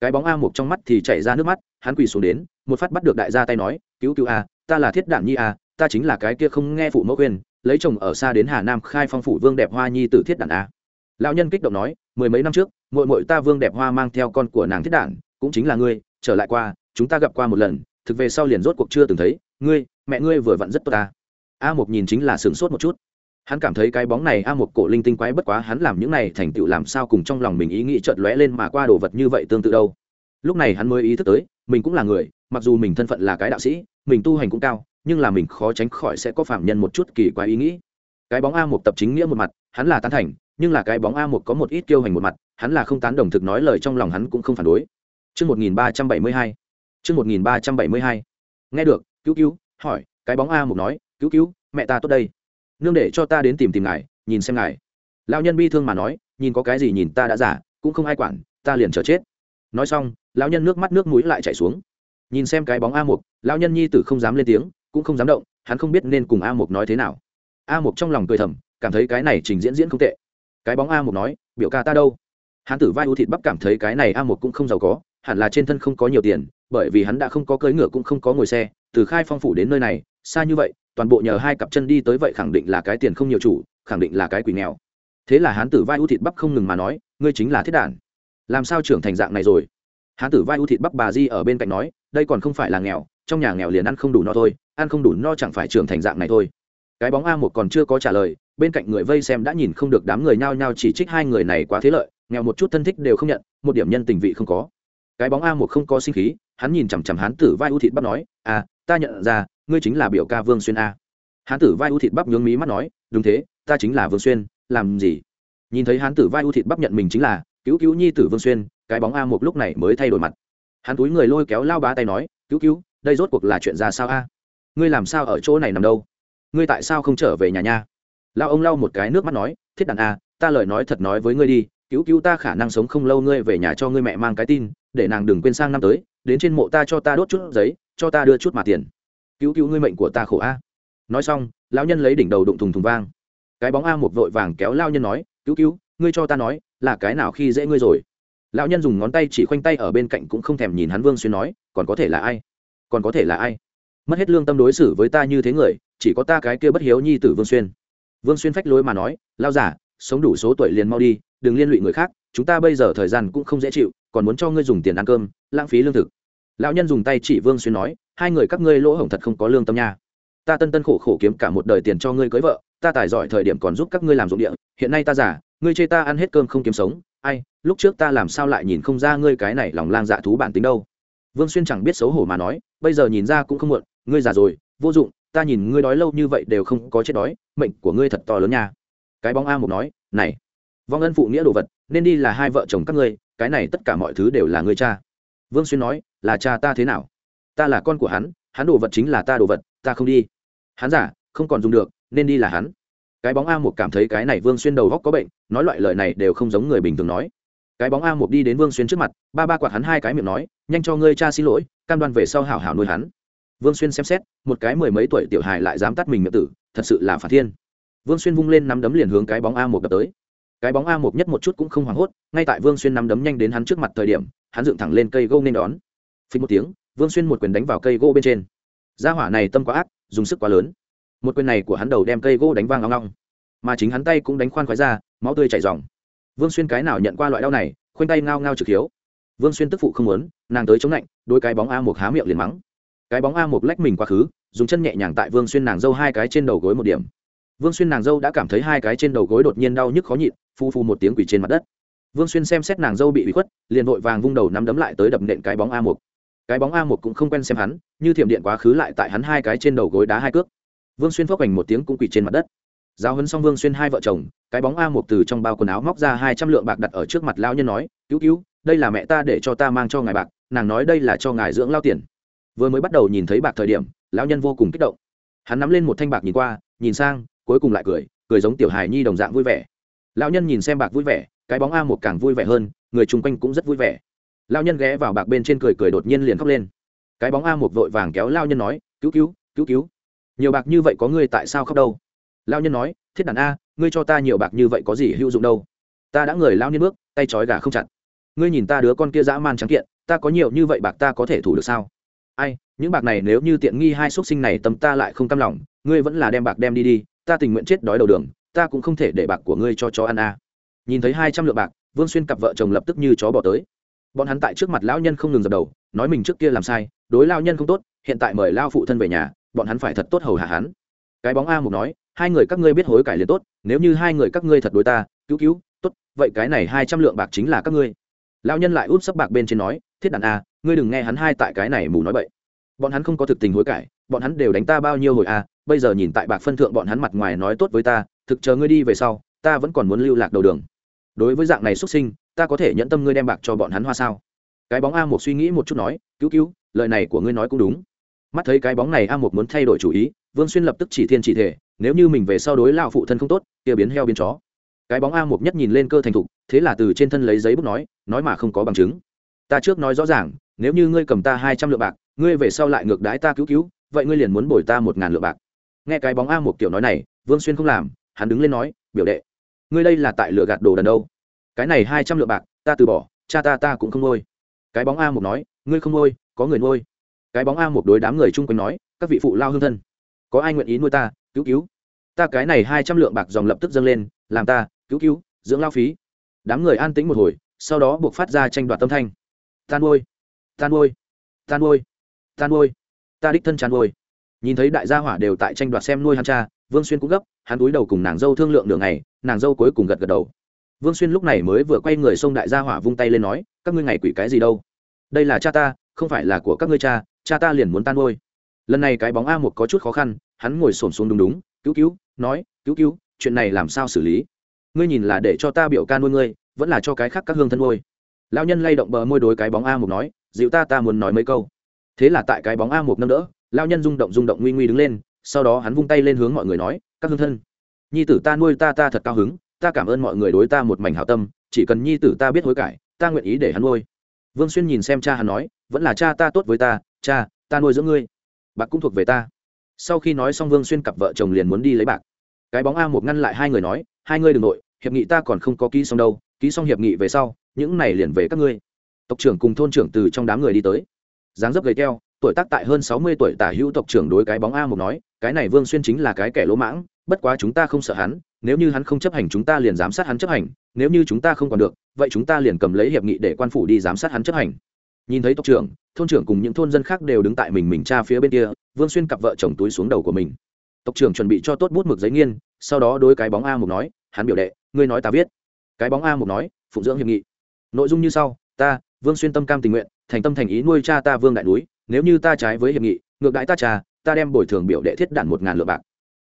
Cái bóng a một trong mắt thì chảy ra nước mắt, hắn quỳ xuống đến, một phát bắt được đại gia tay nói cứu cứu a, ta là thiết đản nhi a, ta chính là cái kia không nghe phụ mẫu khuyên, lấy chồng ở xa đến hà nam khai phong phủ vương đẹp hoa nhi từ thiết đản a. Lão nhân kích động nói, mười mấy năm trước mội mội ta vương đẹp hoa mang theo con của nàng thiết đản, cũng chính là ngươi, trở lại qua, chúng ta gặp qua một lần, thực về sau liền rốt cuộc chưa từng thấy, ngươi, mẹ ngươi vừa vặn rất tốt ta a một nhìn chính là sửng sốt một chút. Hắn cảm thấy cái bóng này a một cổ linh tinh quái bất quá, hắn làm những này thành tựu làm sao cùng trong lòng mình ý nghĩ chợt lóe lên mà qua đồ vật như vậy tương tự đâu. Lúc này hắn mới ý thức tới, mình cũng là người, mặc dù mình thân phận là cái đạo sĩ mình tu hành cũng cao nhưng là mình khó tránh khỏi sẽ có phạm nhân một chút kỳ quái ý nghĩ cái bóng a một tập chính nghĩa một mặt hắn là tán thành nhưng là cái bóng a một có một ít kiêu hành một mặt hắn là không tán đồng thực nói lời trong lòng hắn cũng không phản đối Trước 1372. Trước 1372. Nghe được, cứu cứu, hỏi, cái bóng A một nói, cứu cứu, mẹ ta tốt đây. Nương để cho ta đến tìm tìm ngài, nhìn xem ngài. Lão nhân bi thương mà nói, nhìn có cái gì nhìn ta đã giả, cũng không ai quản, ta liền chờ chết. Nói xong, lão nhân nước mắt nước mũi lại chảy xuống. Nhìn xem cái bóng A Mục lão nhân nhi tử không dám lên tiếng, cũng không dám động, hắn không biết nên cùng A Mục nói thế nào. A Mục trong lòng cười thầm, cảm thấy cái này trình diễn diễn không tệ. Cái bóng A Mục nói, biểu ca ta đâu? Hắn tử vai u thịt bắp cảm thấy cái này A Mục cũng không giàu có, hẳn là trên thân không có nhiều tiền bởi vì hắn đã không có cưỡi ngựa cũng không có ngồi xe từ khai phong phủ đến nơi này xa như vậy toàn bộ nhờ hai cặp chân đi tới vậy khẳng định là cái tiền không nhiều chủ khẳng định là cái quỷ nghèo thế là hán tử vai ưu thịt bắp không ngừng mà nói ngươi chính là thiết đản làm sao trưởng thành dạng này rồi hán tử vai ưu thịt bắp bà di ở bên cạnh nói đây còn không phải là nghèo, trong nhà nghèo liền ăn không đủ no thôi, ăn không đủ no chẳng phải trưởng thành dạng này thôi. Cái bóng a một còn chưa có trả lời, bên cạnh người vây xem đã nhìn không được đám người nhao nhao chỉ trích hai người này quá thế lợi, nghèo một chút thân thích đều không nhận, một điểm nhân tình vị không có. Cái bóng a một không có sinh khí, hắn nhìn chằm chằm hán tử vai ưu thịt bắp nói à ta nhận ra, ngươi chính là biểu ca vương xuyên a. Hán tử vai ưu thịt bắp nhướng mí mắt nói, đúng thế, ta chính là vương xuyên, làm gì? Nhìn thấy hán tử vai ưu thịt bắp nhận mình chính là, cứu cứu nhi tử vương xuyên, cái bóng a một lúc này mới thay đổi mặt hắn túi người lôi kéo lao bá tay nói, cứu cứu, đây rốt cuộc là chuyện ra sao a? Ngươi làm sao ở chỗ này nằm đâu? Ngươi tại sao không trở về nhà nha? Lao ông lau một cái nước mắt nói, thiết đàn a, ta lời nói thật nói với ngươi đi, cứu cứu ta khả năng sống không lâu ngươi về nhà cho ngươi mẹ mang cái tin, để nàng đừng quên sang năm tới, đến trên mộ ta cho ta đốt chút giấy, cho ta đưa chút mà tiền. Cứu cứu ngươi mệnh của ta khổ a. Nói xong, lão nhân lấy đỉnh đầu đụng thùng thùng vang. Cái bóng a một vội vàng kéo lao nhân nói, cứu cứu, ngươi cho ta nói, là cái nào khi dễ ngươi rồi? Lão nhân dùng ngón tay chỉ khoanh tay ở bên cạnh cũng không thèm nhìn hắn vương xuyên nói, còn có thể là ai? Còn có thể là ai? Mất hết lương tâm đối xử với ta như thế người, chỉ có ta cái kia bất hiếu nhi tử vương xuyên. Vương xuyên phách lối mà nói lao giả sống đủ số tuổi liền mau đi, đừng liên lụy người khác, chúng ta bây giờ thời gian cũng không dễ chịu, còn muốn cho ngươi dùng tiền ăn cơm, lãng phí lương thực. Lão nhân dùng tay chỉ vương xuyên nói, hai người các ngươi lỗ hổng thật không có lương tâm nha. Ta tân tân khổ khổ kiếm cả một đời tiền cho ngươi cưới vợ, ta tài giỏi thời điểm còn giúp các ngươi làm dụng địa, hiện nay ta giả ngươi chê ta ăn hết cơm không kiếm sống ai, lúc trước ta làm sao lại nhìn không ra ngươi cái này lòng lang dạ thú bản tính đâu? Vương xuyên chẳng biết xấu hổ mà nói, bây giờ nhìn ra cũng không muộn, ngươi già rồi, vô dụng, ta nhìn ngươi đói lâu như vậy đều không có chết đói, mệnh của ngươi thật to lớn nha. Cái bóng a một nói, này, vong ân phụ nghĩa đồ vật, nên đi là hai vợ chồng các ngươi, cái này tất cả mọi thứ đều là ngươi cha. Vương xuyên nói, là cha ta thế nào? Ta là con của hắn hắn đồ vật chính là ta đồ vật, ta không đi. Hắn giả, không còn dùng được, nên đi là hắn cái bóng a một cảm thấy cái này vương xuyên đầu góc có bệnh, nói loại lời này đều không giống người bình thường nói. Cái bóng a một đi đến vương xuyên trước mặt, ba ba quạt hắn hai cái miệng nói, nhanh cho ngươi cha xin lỗi, cam đoan về sau hảo hảo nuôi hắn. Vương xuyên xem xét, một cái mười mấy tuổi tiểu hài lại dám tắt mình miệng tử, thật sự là phản thiên. Vương xuyên vung lên nắm đấm liền hướng cái bóng a một đập tới. Cái bóng a một nhất một chút cũng không hoảng hốt, ngay tại vương xuyên nắm đấm nhanh đến hắn trước mặt thời điểm, hắn dựng thẳng lên cây gỗ nên đón. Phí một tiếng, vương xuyên một quyền đánh vào cây gỗ bên trên. Gia hỏa này tâm quá ác, dùng sức quá lớn một quyền này của hắn đầu đem cây gỗ đánh vang long ngong mà chính hắn tay cũng đánh khoan khoái ra, máu tươi chảy dòng vương xuyên cái nào nhận qua loại đau này, khoanh tay ngao ngao trực hiếu. Vương xuyên tức phụ không muốn, nàng tới chống lạnh, đôi cái bóng a một há miệng liền mắng. Cái bóng a một lách mình quá khứ, dùng chân nhẹ nhàng tại vương xuyên nàng dâu hai cái trên đầu gối một điểm. Vương xuyên nàng dâu đã cảm thấy hai cái trên đầu gối đột nhiên đau nhức khó nhịn, phu phu một tiếng quỷ trên mặt đất. Vương xuyên xem xét nàng dâu bị bị khuất, liền vội vàng vung đầu nắm đấm lại tới đập nện cái bóng a một cái bóng a một cũng không quen xem hắn, như thiểm điện quá khứ lại tại hắn hai cái trên đầu gối đá hai cước vương xuyên phốc ảnh một tiếng cũng quỳ trên mặt đất. Giáo hấn xong vương xuyên hai vợ chồng, cái bóng a một từ trong bao quần áo móc ra hai trăm lượng bạc đặt ở trước mặt lao nhân nói, cứu cứu, đây là mẹ ta để cho ta mang cho ngài bạc, nàng nói đây là cho ngài dưỡng lao tiền. Vừa mới bắt đầu nhìn thấy bạc thời điểm, lão nhân vô cùng kích động. Hắn nắm lên một thanh bạc nhìn qua, nhìn sang, cuối cùng lại cười cười giống tiểu hài nhi đồng dạng vui vẻ. Lão nhân nhìn xem bạc vui vẻ, cái bóng a một càng vui vẻ hơn, người chung quanh cũng rất vui vẻ. Lão nhân ghé vào bạc bên trên cười cười đột nhiên liền khóc lên. Cái bóng a một vội vàng kéo lao nhân nói, cứu cứu cứu cứu nhiều bạc như vậy có ngươi tại sao khóc đâu? Lao nhân nói, thiết đàn a, ngươi cho ta nhiều bạc như vậy có gì hữu dụng đâu? Ta đã người lao niên bước, tay trói gà không chặt. Ngươi nhìn ta đứa con kia dã man trắng kiện, ta có nhiều như vậy bạc ta có thể thủ được sao? Ai, những bạc này nếu như tiện nghi hai x u ấ t sinh này tâm ta lại không cam lòng, ngươi vẫn là đem bạc đem đi đi, ta tình nguyện chết đói đầu đường, ta cũng không thể để bạc của ngươi cho chó ăn a. Nhìn thấy hai trăm lượng bạc, vương xuyên cặp vợ chồng lập tức như chó bỏ tới. Bọn hắn tại trước mặt lão nhân không ngừng dập đầu, nói mình trước kia làm sai, đối lao nhân không tốt, hiện tại mời lao phụ thân về nhà bọn hắn phải thật tốt hầu hạ hắn. Cái bóng a mục nói, hai người các ngươi biết hối cải liền tốt, nếu như hai người các ngươi thật đối ta, cứu cứu, tốt, vậy cái này hai trăm lượng bạc chính là các ngươi. Lão nhân lại út sấp bạc bên trên nói, thiết đàn a, ngươi đừng nghe hắn hai tại cái này mù nói bậy. Bọn hắn không có thực tình hối cải, bọn hắn đều đánh ta bao nhiêu hồi a, bây giờ nhìn tại bạc phân thượng bọn hắn mặt ngoài nói tốt với ta, thực chờ ngươi đi về sau, ta vẫn còn muốn lưu lạc đầu đường. Đối với dạng này xuất sinh, ta có thể nhẫn tâm ngươi đem bạc cho bọn hắn hoa sao? Cái bóng a một suy nghĩ một chút nói, cứu cứu, lời này của ngươi nói cũng đúng mắt thấy cái bóng này a một muốn thay đổi chủ ý, vương xuyên lập tức chỉ thiên chỉ thể, nếu như mình về sau đối lao phụ thân không tốt, kia biến heo biến chó. Cái bóng a một nhất nhìn lên cơ thành thục, thế là từ trên thân lấy giấy bút nói nói mà không có bằng chứng. Ta trước nói rõ ràng, nếu như ngươi cầm ta hai trăm lượng bạc, ngươi về sau lại ngược đái ta cứu cứu, vậy ngươi liền muốn bồi ta một ngàn lượng bạc. Nghe cái bóng a một kiểu nói này, vương xuyên không làm, hắn đứng lên nói, biểu đệ, ngươi đây là tại lựa gạt đồ đần đâu? Cái này hai trăm lượng bạc, ta từ bỏ, cha ta ta cũng không nuôi. Cái bóng a một nói, ngươi không nuôi, có người nuôi cái bóng a một đối đám người chung quanh nói, các vị phụ lao hương thân, có ai nguyện ý nuôi ta? Cứu cứu. Ta cái này hai trăm lượng bạc dòng lập tức dâng lên, làm ta, cứu cứu, dưỡng lao phí. Đám người an tĩnh một hồi, sau đó buộc phát ra tranh đoạt tâm thanh. Tan nuôi tan nuôi tan nuôi tan nuôi ta đích thân chăn nuôi nhìn thấy đại gia hỏa đều tại tranh đoạt xem nuôi hắn cha, vương xuyên cũng gấp, hắn túi đầu cùng nàng dâu thương lượng đường này nàng dâu cuối cùng gật gật đầu. Vương xuyên lúc này mới vừa quay người xông đại gia hỏa vung tay lên nói, các ngươi ngày quỷ cái gì đâu? Đây là cha ta, không phải là của các ngươi cha cha ta liền muốn tan nuôi lần này cái bóng a một có chút khó khăn, hắn ngồi xổm xuống đúng đúng, cứu cứu, nói, cứu cứu, chuyện này làm sao xử lý? Ngươi nhìn là để cho ta biểu ca nuôi ngươi, vẫn là cho cái khác các hương thân nuôi. Lao nhân lay động bờ môi đối cái bóng a một nói, dịu ta ta muốn nói mấy câu. Thế là tại cái bóng a một nâng đỡ lao nhân rung động rung động nguy nguy đứng lên, sau đó hắn vung tay lên hướng mọi người nói, các hương thân, nhi tử ta nuôi ta ta thật cao hứng, ta cảm ơn mọi người đối ta một mảnh hảo tâm, chỉ cần nhi tử ta biết hối cải, ta nguyện ý để hắn nuôi. Vương xuyên nhìn xem cha hắn nói, vẫn là cha ta tốt với ta cha, ta nuôi dưỡng ngươi. Bạc cũng thuộc về ta. Sau khi nói xong, vương xuyên cặp vợ chồng liền muốn đi lấy bạc. Cái bóng a một ngăn lại hai người nói, hai ngươi đ ừ n g nội, hiệp nghị ta còn không có ký xong đâu, ký xong hiệp nghị về sau, những này liền về các ngươi. Tộc trưởng cùng thôn trưởng từ trong đám người đi tới. Dáng dấp gầy keo tuổi tác tại hơn sáu mươi tuổi tả hữu tộc trưởng đối cái bóng a một nói, cái này vương xuyên chính là cái kẻ lỗ mãng, bất quá chúng ta không sợ hắn, nếu như hắn không chấp hành chúng ta liền giám sát hắn chấp hành, nếu như chúng ta không còn được, vậy chúng ta liền cầm lấy hiệp nghị để quan phủ đi giám sát hắn chấp hành nhìn thấy tộc trưởng, thôn trưởng cùng những thôn dân khác đều đứng tại mình mình cha phía bên kia, vương xuyên cặp vợ chồng túi xuống đầu của mình. Tộc trưởng chuẩn bị cho tốt bút mực giấy nghiên, sau đó đôi cái bóng a mục nói, hắn biểu đệ, ngươi nói ta viết. Cái bóng a mục nói, phụng dưỡng hiệp nghị. Nội dung như sau, ta, vương xuyên tâm cam tình nguyện, thành tâm thành ý nuôi cha ta vương đại núi, nếu như ta trái với hiệp nghị, ngược đãi ta cha, ta đem bồi thường biểu đệ thiết đản một ngàn lượng bạc.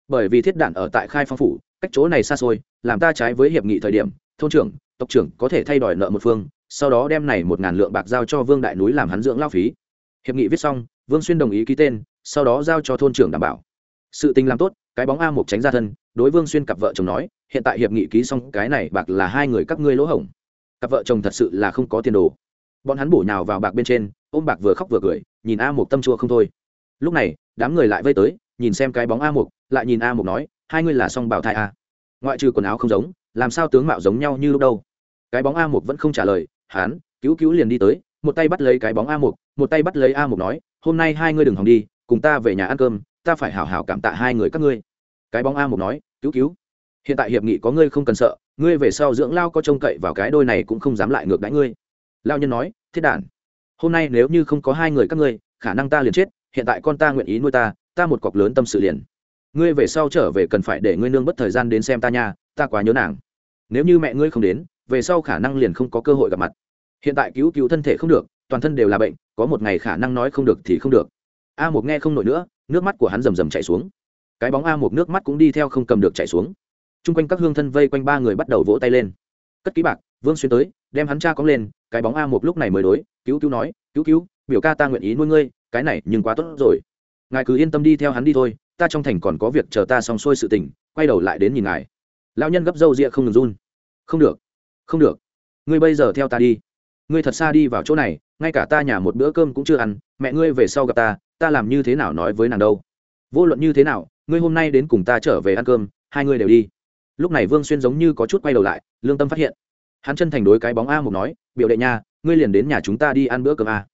Bởi vì thiết đản ở tại khai phong phủ, cách chỗ này xa xôi, làm ta trái với hiệp nghị thời điểm, thôn trưởng, tộc trưởng có thể thay đổi nợ một phương sau đó đem này một ngàn lượng bạc giao cho vương đại núi làm hắn dưỡng lao phí. Hiệp nghị viết xong, vương xuyên đồng ý ký tên, sau đó giao cho thôn trưởng đảm bảo. Sự tình làm tốt, cái bóng a một tránh ra thân, đối vương xuyên cặp vợ chồng nói, hiện tại hiệp nghị ký xong, cái này bạc là hai người các ngươi lỗ hổng. Cặp vợ chồng thật sự là không có tiền đồ. Bọn hắn bổ nhào vào bạc bên trên, ôm bạc vừa khóc vừa cười, nhìn a một tâm chua không thôi. Lúc này, đám người lại vây tới, nhìn xem cái bóng a một lại nhìn a một nói, hai ngươi là song bảo thai a. Ngoại trừ quần áo không giống, làm sao tướng mạo giống nhau như lúc đâu? Cái bóng a một vẫn không trả lời hán cứu cứu liền đi tới một tay bắt lấy cái bóng a Mục, một tay bắt lấy a Mục nói hôm nay hai ngươi đừng hòng đi cùng ta về nhà ăn cơm ta phải hảo hảo cảm tạ hai người các ngươi. Cái bóng a Mục nói cứu cứu hiện tại hiệp nghị có ngươi không cần sợ ngươi về sau dưỡng lao có trông cậy vào cái đôi này cũng không dám lại ngược đãi ngươi. Lao nhân nói thiết đản hôm nay nếu như không có hai người các ngươi khả năng ta liền chết hiện tại con ta nguyện ý nuôi ta ta một cọc lớn tâm sự liền. Ngươi về sau trở về cần phải để ngươi nương bất thời gian đến xem ta nha ta quá nhớ nàng. Nếu như mẹ ngươi không đến về sau khả năng liền không có cơ hội gặp mặt. Hiện tại cứu cứu thân thể không được, toàn thân đều là bệnh, có một ngày khả năng nói không được thì không được. A một nghe không nổi nữa, nước mắt của hắn rầm rầm chạy xuống. Cái bóng a một nước mắt cũng đi theo không cầm được chạy xuống. T r u n g quanh các hương thân vây quanh ba người bắt đầu vỗ tay lên. Cất ký bạc, vương xuyên tới, đem hắn cha cóng lên. Cái bóng a một lúc này mới đối, cứu cứu nói, cứu cứu, biểu ca ta nguyện ý nuôi ngươi, cái này nhưng quá tốt rồi. Ngài cứ yên tâm đi theo hắn đi thôi, ta trong thành còn có việc chờ ta xong xuôi sự tình, quay đầu lại đến nhìn ngài. Lao nhân gấp râu rịa không ngừng run. Không được không được. Ngươi bây giờ theo ta đi. Ngươi thật xa đi vào chỗ này, ngay cả ta nhà một bữa cơm cũng chưa ăn, mẹ ngươi về sau gặp ta ta làm như thế nào nói với nàng đâu? Vô luận như thế nào, ngươi hôm nay đến cùng ta trở về ăn cơm, hai ngươi đều đi. Lúc này vương xuyên giống như có chút quay đầu lại, lương tâm phát hiện. Hắn chân thành đối cái bóng a một nói, biểu đệ nha, ngươi liền đến nhà chúng ta đi ăn bữa cơm a.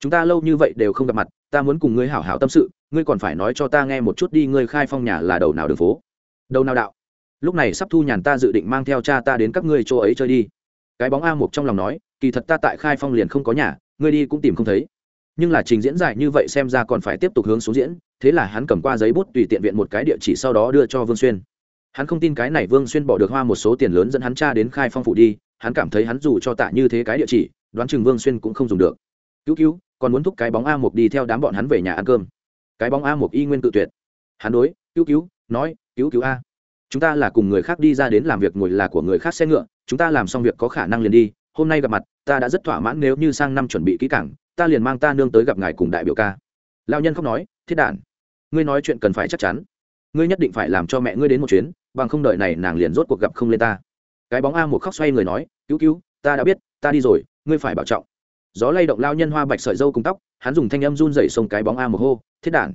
Chúng ta lâu như vậy đều không gặp mặt, ta muốn cùng ngươi hảo hảo tâm sự, ngươi còn phải nói cho ta nghe một chút đi, ngươi khai phong nhà là đầu nào đường phố? Đầu nào đạo? Lúc này sắp thu nhàn ta dự định mang theo cha ta đến các ngươi chỗ ấy chơi đi. Cái bóng a một trong lòng nói, kỳ thật ta tại khai phong liền không có nhà, ngươi đi cũng tìm không thấy. Nhưng là trình diễn dài như vậy xem ra còn phải tiếp tục hướng xuống diễn, thế là hắn cầm qua giấy bút tùy tiện viện một cái địa chỉ sau đó đưa cho vương xuyên. Hắn không tin cái này vương xuyên bỏ được hoa một số tiền lớn dẫn hắn cha đến khai phong phụ đi, hắn cảm thấy hắn dù cho tạ như thế cái địa chỉ, đoán chừng vương xuyên cũng không dùng được. Cứu cứu, còn muốn thúc cái bóng a một đi theo đám bọn hắn về nhà ăn cơm. Cái bóng a một y nguyên tự tuyệt. Hắn đối, cứu cứu, nói, cứu cứu a chúng ta là cùng người khác đi ra đến làm việc ngồi là của người khác xe ngựa, chúng ta làm xong việc có khả năng liền đi. Hôm nay gặp mặt, ta đã rất thỏa mãn nếu như sang năm chuẩn bị kỹ cảng ta liền mang ta nương tới gặp ngài cùng đại biểu ca. Lao nhân không nói, thiết đản, ngươi nói chuyện cần phải chắc chắn. Ngươi nhất định phải làm cho mẹ ngươi đến một chuyến, bằng không đợi này nàng liền rốt cuộc gặp không lên ta. Cái bóng a một khóc xoay người nói, cứu cứu, ta đã biết, ta đi rồi, ngươi phải bảo trọng. Gió lay động lao nhân hoa bạch sợi dâu cùng tóc, hắn dùng thanh âm run dậy sông cái bóng a một hô, thiết đản,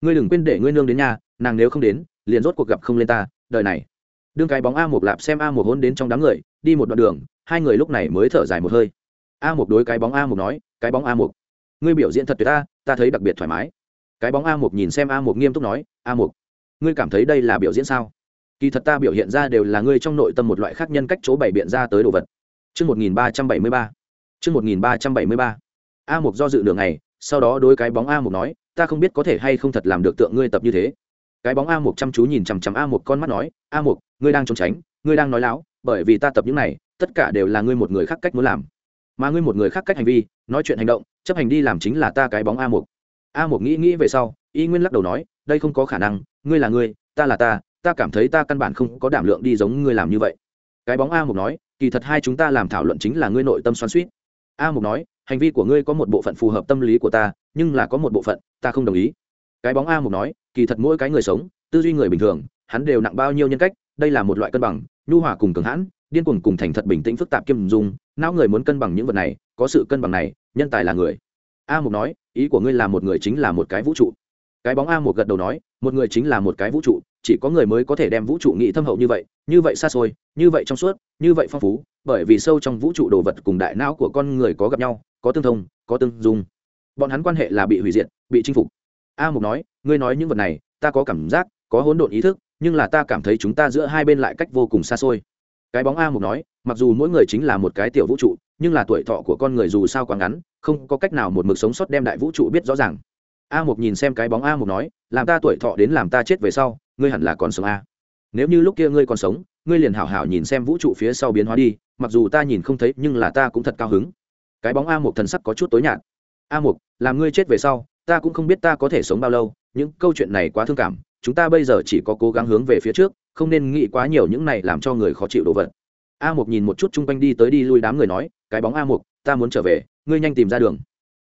ngươi đừng quên để ngươi nương đến nhà, nàng nếu không đến, liền rốt cuộc gặp không lên ta đời này đương cái bóng a một lạp xem a một hôn đến trong đám người đi một đoạn đường hai người lúc này mới thở dài một hơi a một đối cái bóng a một nói cái bóng a một ngươi biểu diễn thật tuyệt ta ta thấy đặc biệt thoải mái cái bóng a một nhìn xem a một nghiêm túc nói a một ngươi cảm thấy đây là biểu diễn sao kỳ thật ta biểu hiện ra đều là ngươi trong nội tâm một loại khác nhân cách chỗ bày biện ra tới đồ vật Trước 1373. Trước 1373. A Mục do dự đường này, sau đó đối cái bóng A Mục nói, ta không biết có thể hay không thật làm được tượng ngươi tập như thế. Cái bóng A một chăm chú nhìn chằm chằm A một con mắt nói, A một ngươi đang trốn tránh, ngươi đang nói láo, bởi vì ta tập những này, tất cả đều là ngươi một người khác cách muốn làm. Mà ngươi một người khác cách hành vi, nói chuyện hành động, chấp hành đi làm chính là ta cái bóng A một A một nghĩ nghĩ về sau, Y Nguyên lắc đầu nói, đây không có khả năng, ngươi là ngươi, ta là ta, ta cảm thấy ta căn bản không có đảm lượng đi giống ngươi làm như vậy. Cái bóng a một nói kỳ thật hai chúng ta làm thảo luận chính là ngươi nội tâm xoắn suýt a một nói hành vi của ngươi có một bộ phận phù hợp tâm lý của ta nhưng là có một bộ phận ta không đồng ý cái bóng a mục nói, kỳ thật mỗi cái người sống, tư duy người bình thường, hắn đều nặng bao nhiêu nhân cách, đây là một loại cân bằng, nhu hòa cùng cường hãn, điên cuồng cùng thành thật bình tĩnh phức tạp kiêm dung, não người muốn cân bằng những vật này, có sự cân bằng này, nhân tài là người. A mục nói, ý của ngươi là một người chính là một cái vũ trụ. Cái bóng a một gật đầu nói, một người chính là một cái vũ trụ, chỉ có người mới có thể đem vũ trụ nghĩ thâm hậu như vậy như vậy xa xôi, như vậy trong suốt, như vậy phong phú, bởi vì sâu trong vũ trụ đồ vật cùng đại não của con người có gặp nhau, có tương thông, có tương dung. Bọn hắn quan hệ là bị hủy diệt, bị chinh phục a mục nói, ngươi nói những vật này, ta có cảm giác, có hỗn độn ý thức, nhưng là ta cảm thấy chúng ta giữa hai bên lại cách vô cùng xa xôi. Cái bóng a mục nói, mặc dù mỗi người chính là một cái tiểu vũ trụ, nhưng là tuổi thọ của con người dù sao quá ngắn, không có cách nào một mực sống sót đem đại vũ trụ biết rõ ràng. A mục nhìn xem cái bóng a mục nói, làm ta tuổi thọ đến làm ta chết về sau, ngươi hẳn là còn sống a. Nếu như lúc kia ngươi còn sống, ngươi liền hảo hảo nhìn xem vũ trụ phía sau biến hóa đi, mặc dù ta nhìn không thấy, nhưng là ta cũng thật cao hứng. Cái bóng a mục thần sắc có chút tối nhạt. A mục, làm ngươi chết về sau ta cũng không biết ta có thể sống bao lâu, những câu chuyện này quá thương cảm, chúng ta bây giờ chỉ có cố gắng hướng về phía trước, không nên nghĩ quá nhiều những này làm cho người khó chịu đồ vật. A mục nhìn một chút chung quanh đi tới đi lui đám người nói, cái bóng a mục, ta muốn trở về, ngươi nhanh tìm ra đường.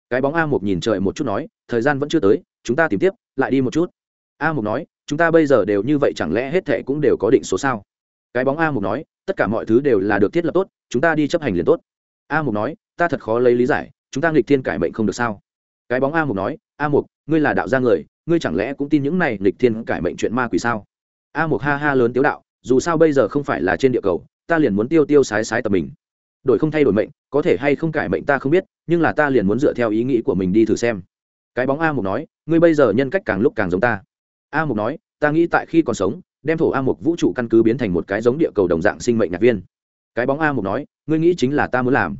Cái bóng a mục nhìn trời một chút nói, thời gian vẫn chưa tới, chúng ta tìm tiếp, lại đi một chút. A mục nói, chúng ta bây giờ đều như vậy chẳng lẽ hết thệ cũng đều có định số sao? Cái bóng a mục nói, tất cả mọi thứ đều là được thiết lập tốt, chúng ta đi chấp hành liền tốt. A mục nói, ta thật khó lấy lý giải, chúng ta nghịch thiên cải mệnh không được sao? Cái bóng a mục nói, a mục, ngươi là đạo gia người, ngươi chẳng lẽ cũng tin những này lịch thiên cải mệnh chuyện ma quỷ sao? A mục ha ha lớn tiếu đạo, dù sao bây giờ không phải là trên địa cầu, ta liền muốn tiêu tiêu sái sái tập mình. Đổi không thay đổi mệnh, có thể hay không cải mệnh ta không biết, nhưng là ta liền muốn dựa theo ý nghĩ của mình đi thử xem. Cái bóng a mục nói, ngươi bây giờ nhân cách càng lúc càng giống ta. A mục nói, ta nghĩ tại khi còn sống, đem thổ a mục vũ trụ căn cứ biến thành một cái giống địa cầu đồng dạng sinh mệnh nhạc viên. Cái bóng a mục nói, ngươi nghĩ chính là ta muốn làm.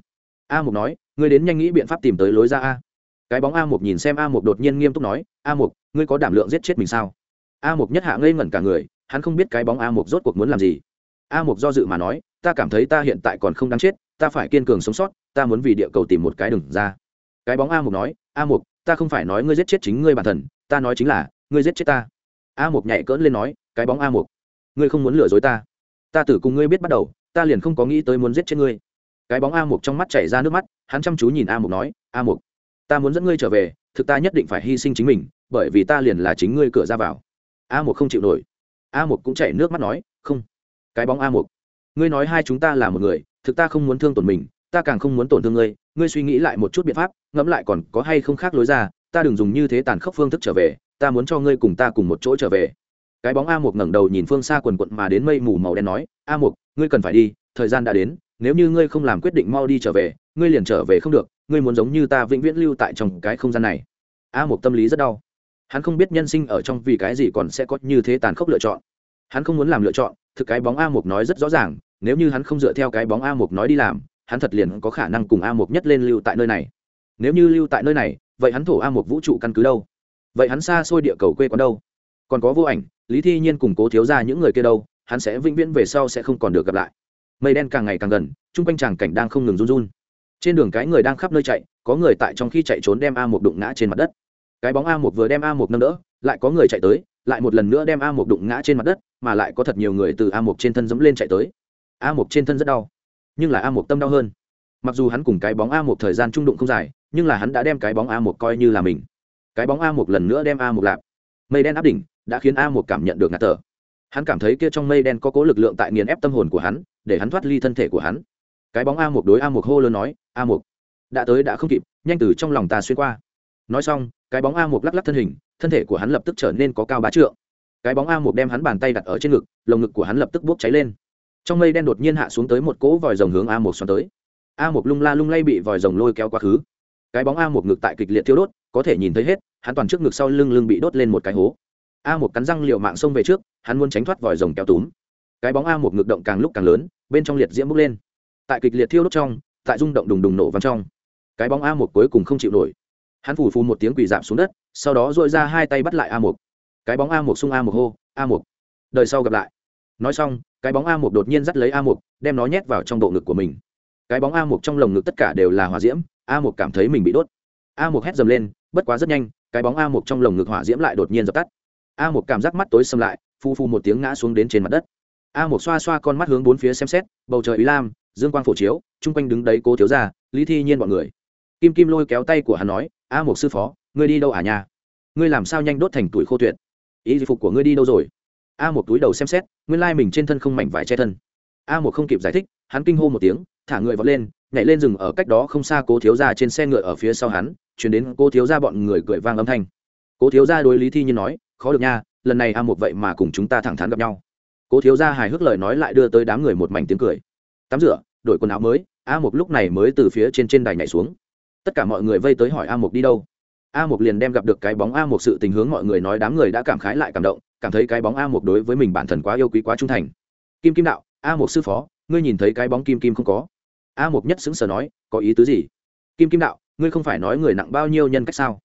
A mục nói, ngươi đến nhanh nghĩ biện pháp tìm tới lối ra a cái bóng a mục nhìn xem a mục đột nhiên nghiêm túc nói, a mục, ngươi có đảm lượng giết chết mình sao? A mục nhất hạ ngây ngẩn cả người, hắn không biết cái bóng a mục rốt cuộc muốn làm gì. A mục do dự mà nói, ta cảm thấy ta hiện tại còn không đáng chết, ta phải kiên cường sống sót, ta muốn vì địa cầu tìm một cái đừng ra. Cái bóng a mục nói, a mục, ta không phải nói ngươi giết chết chính ngươi bản thân, ta nói chính là, ngươi giết chết ta. A mục nhảy cỡn lên nói, cái bóng a mục, ngươi không muốn lừa dối ta. Ta tử cùng ngươi biết bắt đầu, ta liền không có nghĩ tới muốn giết chết ngươi. Cái bóng a mục trong mắt chảy ra nước mắt, hắn chăm chú nhìn a mục nói, a mục ta muốn dẫn ngươi trở về thực ta nhất định phải hy sinh chính mình bởi vì ta liền là chính ngươi cửa ra vào. A một không chịu nổi. A một cũng chảy nước mắt nói không cái bóng a một, ngươi nói hai chúng ta là một người thực ta không muốn thương tổn mình ta càng không muốn tổn thương ngươi. Ngươi suy nghĩ lại một chút biện pháp ngẫm lại còn có hay không khác lối ra ta đừng dùng như thế tàn khốc phương thức trở về ta muốn cho ngươi cùng ta cùng một chỗ trở về. Cái bóng a một ngẩng đầu nhìn phương xa quần quận mà đến mây mù màu đen nói a một ngươi cần phải đi thời gian đã đến nếu như ngươi không làm quyết định mau đi trở về, ngươi liền trở về không được, ngươi muốn giống như ta vĩnh viễn lưu tại trong cái không gian này. A một tâm lý rất đau. Hắn không biết nhân sinh ở trong vì cái gì còn sẽ có như thế tàn khốc lựa chọn. Hắn không muốn làm lựa chọn, thực cái bóng a một nói rất rõ ràng, nếu như hắn không dựa theo cái bóng a một nói đi làm, hắn thật liền có khả năng cùng a một nhất lên lưu tại nơi này. Nếu như lưu tại nơi này, vậy hắn thổ a một vũ trụ căn cứ đâu? Vậy hắn xa xôi địa cầu quê quán đâu? Còn có vô ảnh, lý thi nhiên cùng cố thiếu ra những người kia đâu, hắn sẽ vĩnh viễn về sau sẽ không còn được gặp lại mây đen càng ngày càng gần chung quanh tràng cảnh đang không ngừng run run trên đường cái người đang khắp nơi chạy có người tại trong khi chạy trốn đem a một đụng ngã trên mặt đất cái bóng a một vừa đem a một nâng đỡ lại có người chạy tới lại một lần nữa đem a một đụng ngã trên mặt đất mà lại có thật nhiều người từ a một trên thân dẫm lên chạy tới a một trên thân rất đau nhưng là a một tâm đau hơn mặc dù hắn cùng cái bóng a một thời gian trung đụng không dài nhưng là hắn đã đem cái bóng a một coi như là mình cái bóng a một lần nữa đem a một lạp mây đen áp đỉnh đã khiến a một cảm nhận được ngạt thở hắn cảm thấy kia trong mây đen có cố lực lượng tại nghiền ép tâm hồn của hắn để hắn thoát ly thân thể của hắn. Cái bóng a một đối a một hô lớn nói, a một đã tới đã không kịp, nhanh từ trong lòng ta xuyên qua. Nói xong, cái bóng a một lắc lắc thân hình, thân thể của hắn lập tức trở nên có cao bá trượng. Cái bóng a một đem hắn bàn tay đặt ở trên ngực, lồng ngực của hắn lập tức bốc cháy lên. Trong mây đen đột nhiên hạ xuống tới một cỗ vòi rồng hướng a một xoắn tới. A một lung la lung lay bị vòi rồng lôi kéo quá khứ. Cái bóng a một ngực tại kịch liệt thiêu đốt, có thể nhìn thấy hết, hắn toàn trước ngực sau lưng lưng bị đốt lên một cái hố. A một cắn răng liều mạng xông về trước, hắn muốn tránh thoát vòi rồng kéo túm. Cái bóng a một ngực động càng lúc càng lớn bên trong liệt diễm bốc lên. Tại kịch liệt thiêu đốt trong, tại rung động đùng đùng nổ văng trong, cái bóng a một cuối cùng không chịu nổi. Hắn phủ phù một tiếng quỳ giảm xuống đất, sau đó dội ra hai tay bắt lại a một cái bóng a một xung a một hô, a một đời sau gặp lại. Nói xong, cái bóng a một đột nhiên dắt lấy a một đem nó nhét vào trong bộ ngực của mình. Cái bóng a một trong lồng ngực tất cả đều là hỏa diễm, a một cảm thấy mình bị đốt. A một hét dầm lên, bất quá rất nhanh, cái bóng a một trong lồng ngực hỏa diễm lại đột nhiên dập tắt. A một cảm giác mắt tối xâm lại phu phu một tiếng ngã xuống đến trên mặt đất a một xoa xoa con mắt hướng bốn phía xem xét, bầu trời ý lam, dương quang phổ chiếu, chung quanh đứng đấy cố thiếu ra lý thi nhiên bọn người. Kim kim lôi kéo tay của hắn nói, a một sư phó, ngươi đi đâu à nhà ngươi làm sao nhanh đốt thành tuổi khô tuyệt? Ý phục của ngươi đi đâu rồi? A một túi đầu xem xét, nguyên lai mình trên thân không mảnh vải che thân. A một không kịp giải thích, hắn kinh hô một tiếng, thả người vọt lên, nhảy lên rừng ở cách đó không xa cố thiếu ra trên xe ngựa ở phía sau hắn, chuyển đến cố thiếu ra bọn người cười vang âm thanh. Cố thiếu ra đối lý thi nhiên nói, khó được nha, lần này a một vậy mà cùng chúng ta thẳng thắn gặp nhau cố thiếu ra hài hước lời nói lại đưa tới đám người một mảnh tiếng cười. Tắm rửa, đổi quần áo mới, a một lúc này mới từ phía trên trên đài nhảy xuống. Tất cả mọi người vây tới hỏi a một đi đâu. A một liền đem gặp được cái bóng a một sự tình hướng mọi người nói đám người đã cảm khái lại cảm động, cảm thấy cái bóng a một đối với mình bản thân quá yêu quý quá trung thành. Kim kim đạo, a một sư phó, ngươi nhìn thấy cái bóng kim kim không có? A một nhất xứng sở nói, có ý tứ gì? Kim kim đạo, ngươi không phải nói người nặng bao nhiêu nhân cách sao?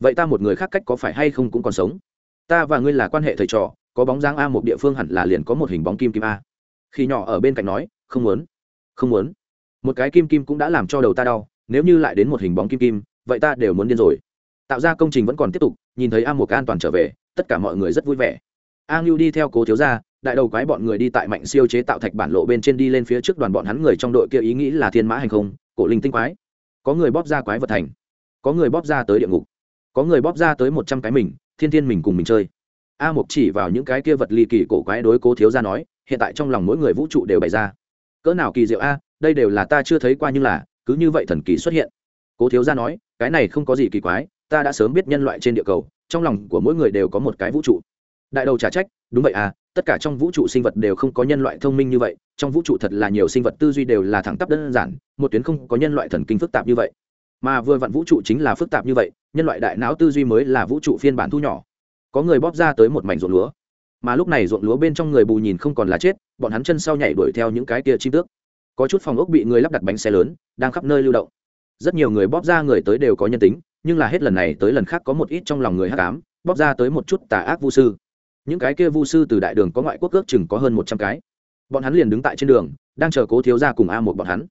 Vậy ta một người khác cách có phải hay không cũng còn sống? Ta và ngươi là quan hệ thầy trò có bóng dáng a một địa phương hẳn là liền có một hình bóng kim kim a. Khi nhỏ ở bên cạnh nói, không muốn không muốn. Một cái kim kim cũng đã làm cho đầu ta đau, nếu như lại đến một hình bóng kim kim, vậy ta đều muốn điên rồi. Tạo ra công trình vẫn còn tiếp tục, nhìn thấy a một an toàn trở về, tất cả mọi người rất vui vẻ. A ngưu đi theo cố thiếu gia, đại đầu quái bọn người đi tại mạnh siêu chế tạo thạch bản lộ bên trên đi lên phía trước đoàn bọn hắn người trong đội kia ý nghĩ là thiên mã hành không, cổ linh tinh quái. Có người bóp ra quái vật thành, có người bóp ra tới địa ngục, có người bóp ra tới một trăm cái mình, thiên thiên mình cùng mình chơi a mục chỉ vào những cái kia vật ly kỳ cổ quái đối cố thiếu ra nói, hiện tại trong lòng mỗi người vũ trụ đều bày ra. Cỡ nào kỳ diệu a, đây đều là ta chưa thấy qua nhưng là, cứ như vậy thần kỳ xuất hiện. Cố thiếu ra nói, cái này không có gì kỳ quái, ta đã sớm biết nhân loại trên địa cầu, trong lòng của mỗi người đều có một cái vũ trụ. Đại đầu trả trách, đúng vậy à tất cả trong vũ trụ sinh vật đều không có nhân loại thông minh như vậy, trong vũ trụ thật là nhiều sinh vật tư duy đều là thẳng tắp đơn giản, một tuyến không có nhân loại thần kinh phức tạp như vậy. Mà vừa vặn vũ trụ chính là phức tạp như vậy, nhân loại đại não tư duy mới là vũ trụ phiên bản thu nhỏ có người bóp ra tới một mảnh ruộng lúa. Mà lúc này ruộng lúa bên trong người bù nhìn không còn là chết, bọn hắn chân sau nhảy đuổi theo những cái kia chim tước. Có chút phòng ốc bị người lắp đặt bánh xe lớn, đang khắp nơi lưu động. Rất nhiều người bóp ra người tới đều có nhân tính, nhưng là hết lần này tới lần khác có một ít trong lòng người hát cám bóp ra tới một chút tà ác vu sư. Những cái kia vu sư từ đại đường có ngoại quốc ước chừng có hơn một trăm cái. Bọn hắn liền đứng tại trên đường, đang chờ cố thiếu ra cùng a một bọn hắn.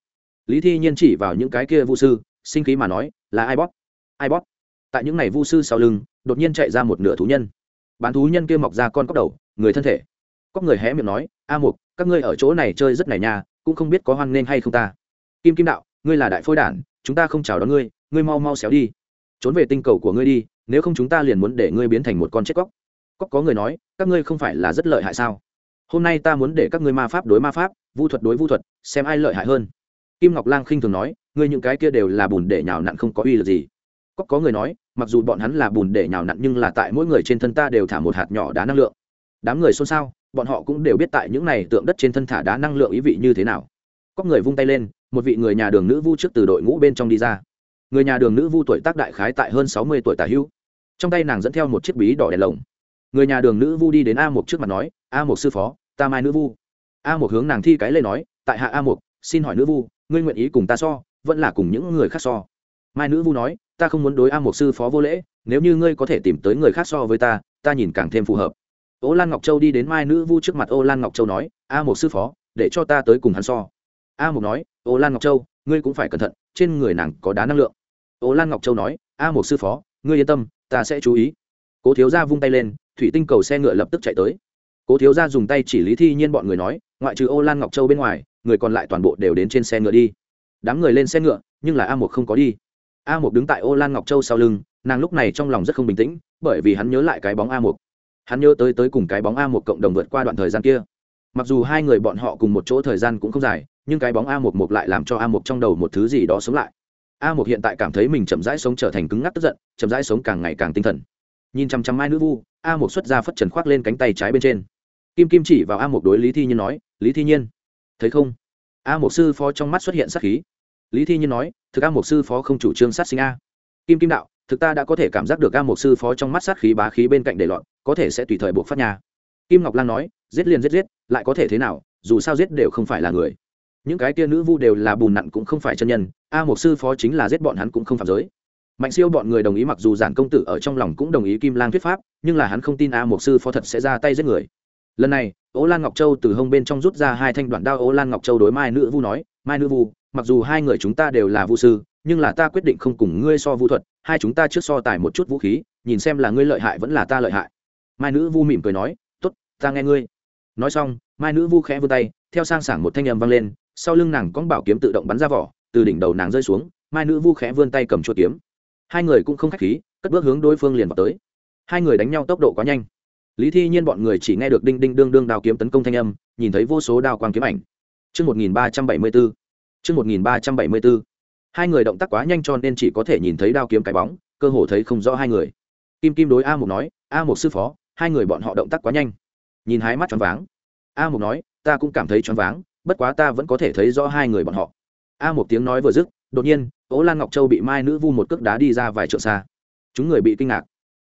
Lý thi nhiên chỉ vào những cái kia vu sư, sinh khí mà nói, là ai bóp? Ai bóp? Tại những ngày vu sư sau lưng đột nhiên chạy ra một nửa thú nhân. Bán thú nhân kia mọc ra con cóc đầu, người thân thể. Cóc người hé miệng nói, a mục, các ngươi ở chỗ này chơi rất này nha, cũng không biết có hoan nghênh hay không ta. Kim kim đạo, ngươi là đại phôi đản, chúng ta không chào đón ngươi ngươi mau mau xéo đi. Trốn về tinh cầu của ngươi đi, nếu không chúng ta liền muốn để ngươi biến thành một con chết cóc. Cóc có người nói, các ngươi không phải là rất lợi hại sao? Hôm nay ta muốn để các ngươi ma pháp đối ma pháp, vu thuật đối vu thuật, xem ai lợi hại hơn. Kim ngọc lang khinh thường nói, ngươi những cái kia đều là bùn để nhào nặn không có uy lực gì có có người nói, mặc dù bọn hắn là bùn để nhào nặn nhưng là tại mỗi người trên thân ta đều thả một hạt nhỏ đá năng lượng. Đám người xôn xao, bọn họ cũng đều biết tại những này tượng đất trên thân thả đá năng lượng ý vị như thế nào. Có người vung tay lên, một vị người nhà đường nữ vu trước từ đội ngũ bên trong đi ra. Người nhà đường nữ vu tuổi tác đại khái tại hơn sáu mươi tuổi tả hữu. Trong tay nàng dẫn theo một chiếc bí đỏ đèn lồng. Người nhà đường nữ vu đi đến a một trước mặt nói, a một sư phó, ta mai nữ vu. A một hướng nàng thi cái lê nói, tại hạ a một xin hỏi nữ vu, ngươi nguyện ý cùng ta so, vẫn là cùng những người khác so? Mai nữ vu nói ta không muốn đối a một sư phó vô lễ, nếu như ngươi có thể tìm tới người khác so với ta ta nhìn càng thêm phù hợp. Ô lan ngọc châu đi đến mai nữ vu trước mặt ô lan ngọc châu nói, a một sư phó, để cho ta tới cùng hắn so. A một nói, ô lan ngọc châu, ngươi cũng phải cẩn thận, trên người nàng có đá năng lượng. Ô lan ngọc châu nói, a một sư phó, ngươi yên tâm, ta sẽ chú ý. Cố thiếu gia vung tay lên, thủy tinh cầu xe ngựa lập tức chạy tới. Cố thiếu gia dùng tay chỉ lý thi nhiên bọn người nói, ngoại trừ ô lan ngọc châu bên ngoài, người còn lại toàn bộ đều đến trên xe ngựa đi. Đám người lên xe ngựa, nhưng là a một không có đi a Mục đứng tại ô lan ngọc châu sau lưng nàng lúc này trong lòng rất không bình tĩnh bởi vì hắn nhớ lại cái bóng a Mục, hắn nhớ tới tới cùng cái bóng a Mục cộng đồng vượt qua đoạn thời gian kia. Mặc dù hai người bọn họ cùng một chỗ thời gian cũng không dài nhưng cái bóng a Mục một lại làm cho a Mục trong đầu một thứ gì đó sống lại. A Mục hiện tại cảm thấy mình chậm rãi sống trở thành cứng ngắc tức giận chậm rãi sống càng ngày càng tinh thần. Nhìn chăm chăm mai nữ vu a Mục xuất ra phất trần khoác lên cánh tay trái bên trên. Kim kim chỉ vào a Mục đối lý thi nhiên nói lý thi nhiên thấy không? A Mục sư phó trong mắt xuất hiện sát khí lý thi nhiên nói thực a Mục sư phó không chủ trương sát sinh a. Kim kim đạo thực ta đã có thể cảm giác được a Mục sư phó trong mắt sát khí bá khí bên cạnh để lọt, có thể sẽ tùy thời buộc phát nhà. Kim ngọc lan nói giết liền giết giết lại có thể thế nào dù sao giết đều không phải là người. Những cái tia nữ vu đều là bùn nặn cũng không phải chân nhân a Mục sư phó chính là giết bọn hắn cũng không phạm giới. Mạnh siêu bọn người đồng ý mặc dù giản công tử ở trong lòng cũng đồng ý kim lang thuyết pháp nhưng là hắn không tin a Mục sư phó thật sẽ ra tay giết người. Lần này Ô lan ngọc châu từ hông bên trong rút ra hai thanh đoạn đao. Ô lan ngọc châu đối mai nữ vu nói mai nữ vu mặc dù hai người chúng ta đều là vu sư nhưng là ta quyết định không cùng ngươi so vu thuật hai chúng ta trước so tài một chút vũ khí nhìn xem là ngươi lợi hại vẫn là ta lợi hại. Mai nữ vu mỉm cười nói Tốt, ta nghe ngươi. Nói xong mai nữ vu khẽ vươn tay theo sang sảng một thanh âm vang lên sau lưng nàng có bảo kiếm tự động bắn ra vỏ từ đỉnh đầu nàng rơi xuống mai nữ vu khẽ vươn tay cầm chuôi kiếm. Hai người cũng không khách khí cất bước hướng đối phương liền vào tới. Hai người đánh nhau tốc độ quá nhanh lý thi nhiên bọn người chỉ nghe được đinh đinh đương đương đao kiếm tấn công thanh âm nhìn thấy vô số đao quang kiếm ảnh Trước 1374. Trước 1374. Hai người động tác quá nhanh cho nên chỉ có thể nhìn thấy đao kiếm cái bóng, cơ hồ thấy không rõ hai người. Kim Kim đối A Mục nói, A Mục sư phó, hai người bọn họ động tác quá nhanh. Nhìn hai mắt choáng váng. A Mục nói, ta cũng cảm thấy choáng váng, bất quá ta vẫn có thể thấy rõ hai người bọn họ. A Mục tiếng nói vừa dứt, đột nhiên, Ô Lan Ngọc Châu bị Mai Nữ Vu một cước đá đi ra vài trượng xa. Chúng người bị kinh ngạc,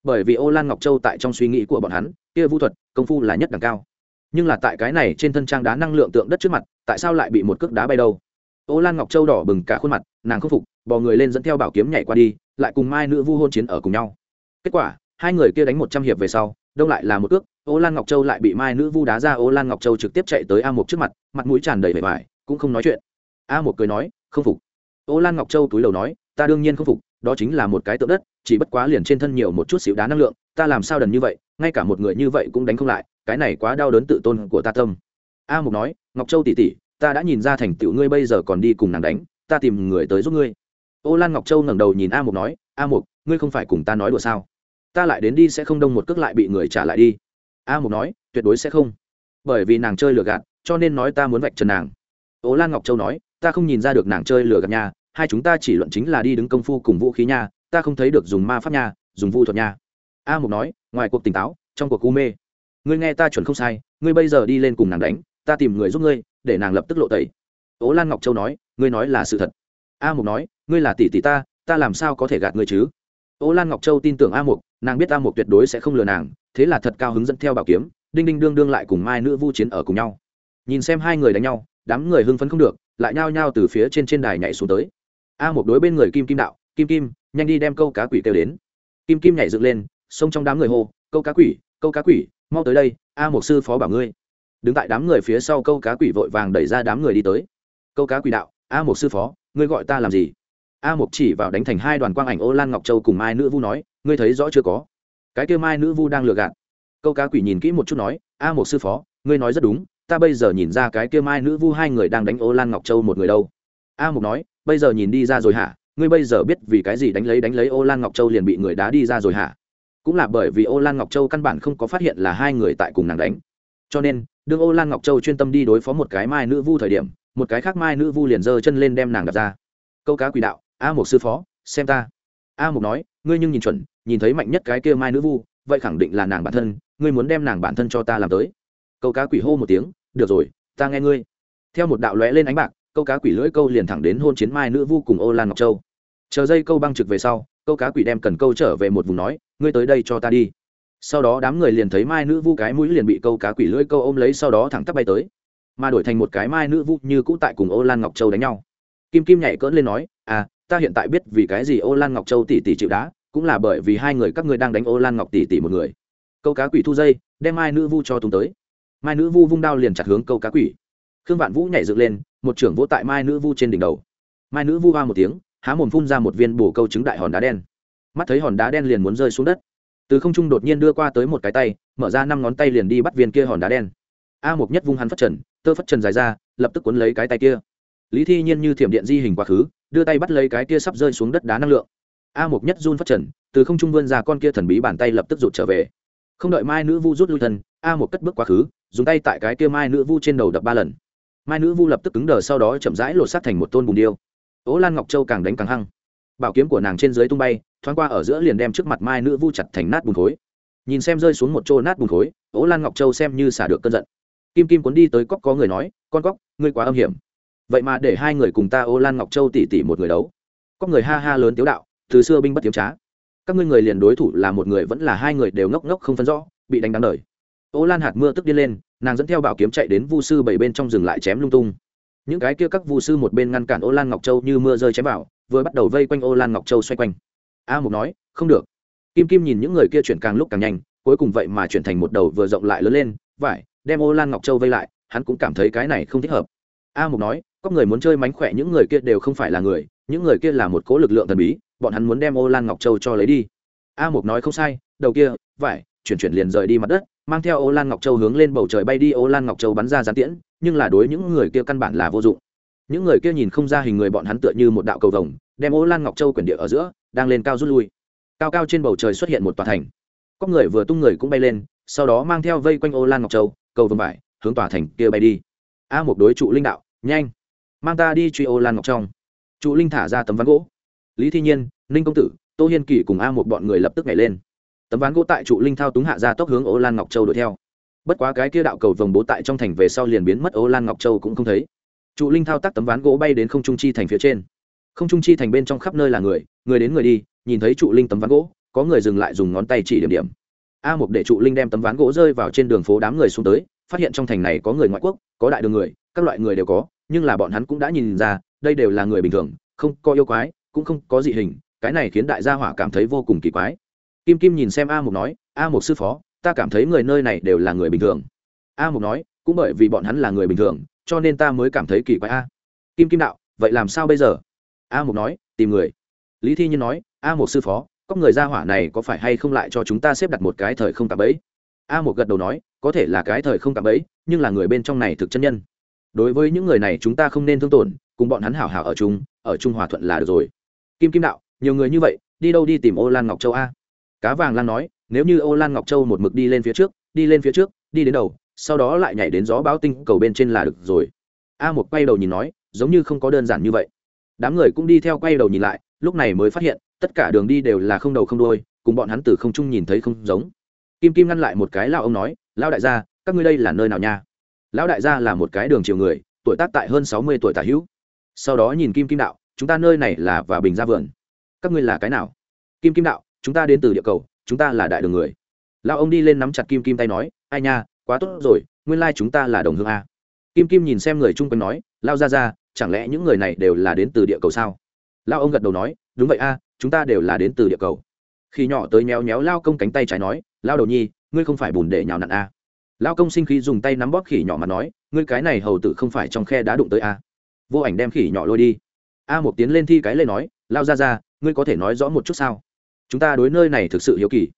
bởi vì Ô Lan Ngọc Châu tại trong suy nghĩ của bọn hắn, kia vu thuật, công phu là nhất đẳng cao. Nhưng là tại cái này trên thân trang đá năng lượng tượng đất trước mặt, tại sao lại bị một cước đá bay đâu? ô lan ngọc châu đỏ bừng cả khuôn mặt nàng khâm phục bò người lên dẫn theo bảo kiếm nhảy qua đi lại cùng mai nữ vu hôn chiến ở cùng nhau kết quả hai người kia đánh một trăm hiệp về sau đông lại là một cước ô lan ngọc châu lại bị mai nữ vu đá ra ô lan ngọc châu trực tiếp chạy tới a một trước mặt mặt mũi tràn đầy vẻ vải cũng không nói chuyện a một cười nói không phục ô lan ngọc châu túi lầu nói ta đương nhiên không phục đó chính là một cái tượng đất, chỉ bất quá liền trên thân nhiều một chút xíu đá năng lượng, ta làm sao đần như vậy, ngay cả một người như vậy cũng đánh không lại, cái này quá đau đớn tự tôn của ta tâm. A mục nói, ngọc châu tỉ tỉ ta đã nhìn ra thành tựu ngươi bây giờ còn đi cùng nàng đánh, ta tìm người tới giúp ngươi. Ô lan ngọc châu ngẩng đầu nhìn a mục nói, a mục, ngươi không phải cùng ta nói đùa sao? Ta lại đến đi sẽ không đông một cước lại bị người trả lại đi. A mục nói, tuyệt đối sẽ không. Bởi vì nàng chơi lừa gạt, cho nên nói ta muốn vạch trần nàng. Ố lan ngọc châu nói, ta không nhìn ra được nàng chơi lừa gạt nhà hai chúng ta chỉ luận chính là đi đứng công phu cùng vũ khí nha, ta không thấy được dùng ma pháp nha, dùng vu thuật nha. A mục nói, ngoài cuộc tỉnh táo, trong cuộc u mê. Ngươi nghe ta chuẩn không sai, ngươi bây giờ đi lên cùng nàng đánh, ta tìm người giúp ngươi, để nàng lập tức lộ tẩy. Ố lan ngọc châu nói, ngươi nói là sự thật. A mục nói, ngươi là tỷ tỷ ta ta làm sao có thể gạt ngươi chứ? Ố lan ngọc châu tin tưởng a mục, nàng biết a mục tuyệt đối sẽ không lừa nàng, thế là thật cao hứng dẫn theo bảo kiếm, đinh đinh đương đương lại cùng mai nữ vu chiến ở cùng nhau. Nhìn xem hai người đánh nhau, đám người hưng phấn không được, lại nhao nhao từ phía trên trên đài nhảy xuống tới a một đối bên người kim kim đạo, kim kim, nhanh đi đem câu cá quỷ kêu đến. Kim kim nhảy dựng lên, xông trong đám người hô, câu cá quỷ, câu cá quỷ, mau tới đây, a một sư phó bảo ngươi. Đứng tại đám người phía sau câu cá quỷ vội vàng đẩy ra đám người đi tới. Câu cá quỷ đạo, a một sư phó, ngươi gọi ta làm gì? A một chỉ vào đánh thành hai đoàn quang ảnh ô lan ngọc châu cùng mai nữ vu nói, ngươi thấy rõ chưa có? Cái kêu mai nữ vu đang lừa gạt. Câu cá quỷ nhìn kỹ một chút nói, a một sư phó, ngươi nói rất đúng, ta bây giờ nhìn ra cái kia mai nữ vu hai người đang đánh ô lan ngọc châu một người đâu. A mục nói bây giờ nhìn đi ra rồi hả? Ngươi bây giờ biết vì cái gì đánh lấy đánh lấy ô lan ngọc châu liền bị người đá đi ra rồi hả? Cũng là bởi vì ô lan ngọc châu căn bản không có phát hiện là hai người tại cùng nàng đánh. Cho nên, đương ô lan ngọc châu chuyên tâm đi đối phó một cái mai nữ vu thời điểm, một cái khác mai nữ vu liền giơ chân lên đem nàng đặt ra. Câu cá quỷ đạo, a một sư phó, xem ta. A mục nói, ngươi nhưng nhìn chuẩn, nhìn thấy mạnh nhất cái kia mai nữ vu, vậy khẳng định là nàng bản thân, ngươi muốn đem nàng bản thân cho ta làm tới. Câu cá quỷ hô một tiếng, được rồi, ta nghe ngươi. Theo một đạo lóe lên ánh bạc câu cá quỷ lưỡi câu liền thẳng đến hôn chiến mai nữ vu cùng ô lan ngọc châu. Chờ dây câu băng trực về sau, câu cá quỷ đem cần câu trở về một vùng nói, ngươi tới đây cho ta đi. Sau đó đám người liền thấy mai nữ vu cái mũi liền bị câu cá quỷ lưỡi câu ôm lấy sau đó thẳng tắp bay tới. Mà đổi thành một cái mai nữ vu như cũ tại cùng ô lan ngọc châu đánh nhau. Kim kim nhảy cỡn lên nói à ta hiện tại biết vì cái gì ô lan ngọc châu tỷ tỷ chịu đá, cũng là bởi vì hai người các ngươi đang đánh ô lan ngọc tỷ tỷ một người. Câu cá quỷ thu dây, đem mai nữ vu cho tung tới. Mai nữ vu vung đao liền chặt hướng câu cá quỷ. Khương vạn vũ nhảy dựng lên một trưởng vỗ tại mai nữ vu trên đỉnh đầu. Mai nữ vu hoa một tiếng, há mồm phun ra một viên bổ câu trứng đại hòn đá đen. Mắt thấy hòn đá đen liền muốn rơi xuống đất. Từ không trung đột nhiên đưa qua tới một cái tay, mở ra năm ngón tay liền đi bắt viên kia hòn đá đen. A một nhất vung hắn phất trần, tơ phất trần dài ra, lập tức cuốn lấy cái tay kia. Lý thi nhiên như thiểm điện di hình quá khứ, đưa tay bắt lấy cái kia sắp rơi xuống đất đá năng lượng. A một nhất run phất trần, từ không trung vươn ra con kia thần bí bàn tay lập tức rụt trở về. Không đợi mai nữ vu rút lui thân, a một cất bước quá khứ, dùng tay tại cái kia mai nữ vu trên đầu đập ba lần mai nữ vu lập tức cứng đờ sau đó chậm rãi lột sát thành một tôn bùn điêu. Ố lan ngọc châu càng đánh càng hăng. Bảo kiếm của nàng trên dưới tung bay, thoáng qua ở giữa liền đem trước mặt mai nữ vu chặt thành nát bùn khối. Nhìn xem rơi xuống một chỗ nát bùn khối ố lan ngọc châu xem như xả được cơn giận. Kim kim cuốn đi tới cóc có người nói, con cóc ngươi quá âm hiểm. Vậy mà để hai người cùng ta ô lan ngọc châu tỉ tỉ một người đấu. Có người ha ha lớn tiếu đạo, từ xưa binh bất tiếm trá. Các ngươi người liền đối thủ là một người vẫn là hai người đều ngốc ngốc không phân rõ, bị đánh đáng đời. Ô lan hạt mưa tức đi lên nàng dẫn theo bảo kiếm chạy đến vu sư bảy bên trong rừng lại chém lung tung. Những cái kia các vu sư một bên ngăn cản ô lan ngọc châu như mưa rơi chém vào, vừa bắt đầu vây quanh ô lan ngọc châu xoay quanh. A mục nói, không được. Kim kim nhìn những người kia chuyển càng lúc càng nhanh, cuối cùng vậy mà chuyển thành một đầu vừa rộng lại lớn lên, vải, đem ô lan ngọc châu vây lại, hắn cũng cảm thấy cái này không thích hợp. A mục nói, có người muốn chơi mánh khỏe, những người kia đều không phải là người, những người kia là một cố lực lượng thần bí, bọn hắn muốn đem ô lan ngọc châu cho lấy đi. A mục nói, không sai, đầu kia, vải, chuyển chuyển liền rời đi mặt đất mang theo ô lan ngọc châu hướng lên bầu trời bay đi, ô lan ngọc châu bắn ra gián tiễn, nhưng là đối những người kia căn bản là vô dụng. Những người kia nhìn không ra hình người bọn hắn tựa như một đạo cầu vồng, đem ô lan ngọc châu quyển địa ở giữa, đang lên cao rút lui. Cao cao trên bầu trời xuất hiện một tòa thành. Có người vừa tung người cũng bay lên, sau đó mang theo vây quanh ô lan ngọc châu, cầu vồng vải, hướng tòa thành kia bay đi. A một đối trụ linh đạo, nhanh, mang ta đi truy ô lan ngọc trong. Trụ linh thả ra tấm ván gỗ. Lý thi nhiên, ninh công tử, tô hiên kỳ cùng a một bọn người lập tức nhảy lên tấm ván gỗ tại trụ linh thao túng hạ ra tốc hướng ô lan ngọc châu đuổi theo. Bất quá cái kia đạo cầu vồng bố tại trong thành về sau liền biến mất, ô lan ngọc châu cũng không thấy. Trụ linh thao tác tấm ván gỗ bay đến không trung chi thành phía trên. Không trung chi thành bên trong khắp nơi là người người đến người đi, nhìn thấy trụ linh tấm ván gỗ, có người dừng lại dùng ngón tay chỉ điểm điểm. A một để trụ linh đem tấm ván gỗ rơi vào trên đường phố đám người xuống tới, phát hiện trong thành này có người ngoại quốc, có đại đường người, các loại người đều có, nhưng là bọn hắn cũng đã nhìn ra, đây đều là người bình thường, không có yêu quái, cũng không có dị hình, cái này khiến đại gia hỏa cảm thấy vô cùng kỳ quái kim kim nhìn xem a mục nói, a mục sư phó, ta cảm thấy người nơi này đều là người bình thường. A mục nói, cũng bởi vì bọn hắn là người bình thường, cho nên ta mới cảm thấy kỳ quái a. Kim kim đạo, vậy làm sao bây giờ? A mục nói, tìm người. Lý thi nhiên nói, a mục sư phó, có người ra hỏa này có phải hay không lại cho chúng ta xếp đặt một cái thời không tạp ấy a một gật đầu nói, có thể là cái thời không cảm ấy nhưng là người bên trong này thực chân nhân. Đối với những người này chúng ta không nên thương tổn, cùng bọn hắn hảo hảo ở chung, ở trung hòa thuận là được rồi. Kim kim đạo, nhiều người như vậy, đi đâu đi tìm ô lan ngọc châu a? Cá vàng lan nói, nếu như ô lan ngọc châu một mực đi lên phía trước, đi lên phía trước, đi đến đầu, sau đó lại nhảy đến gió báo tinh cầu bên trên là được rồi. A một quay đầu nhìn nói, giống như không có đơn giản như vậy. Đám người cũng đi theo quay đầu nhìn lại, lúc này mới phát hiện, tất cả đường đi đều là không đầu không đôi cùng bọn hắn từ không trung nhìn thấy không giống. Kim kim ngăn lại một cái lao ông nói, lão đại gia, các ngươi đây là nơi nào nha? Lão đại gia là một cái đường chiều người, tuổi tác tại hơn sáu mươi tuổi tả hữu. Sau đó nhìn kim kim đạo, chúng ta nơi này là và bình ra vườn. Các ngươi là cái nào? Kim kim đạo chúng ta đến từ địa cầu, chúng ta là đại đường người. Lão ông đi lên nắm chặt kim kim tay nói, ai nha, quá tốt rồi, nguyên lai chúng ta là đồng hương a. Kim kim nhìn xem người chung quanh nói lao ra ra chẳng lẽ những người này đều là đến từ địa cầu sao? Lao ông gật đầu nói, đúng vậy a, chúng ta đều là đến từ địa cầu. Khi nhỏ tới méo méo lao công cánh tay trái nói lao đầu nhi, ngươi không phải bùn để nhào nặn a. Lao công sinh khí dùng tay nắm bóp khỉ nhỏ mà nói, ngươi cái này hầu tử không phải trong khe đã đụng tới a. Vô ảnh đem khỉ nhỏ lôi đi. A một tiến lên thi cái lê nói lao ra ra ngươi có thể nói rõ một chút sao? Chúng ta đối nơi này thực sự hiếu kỳ.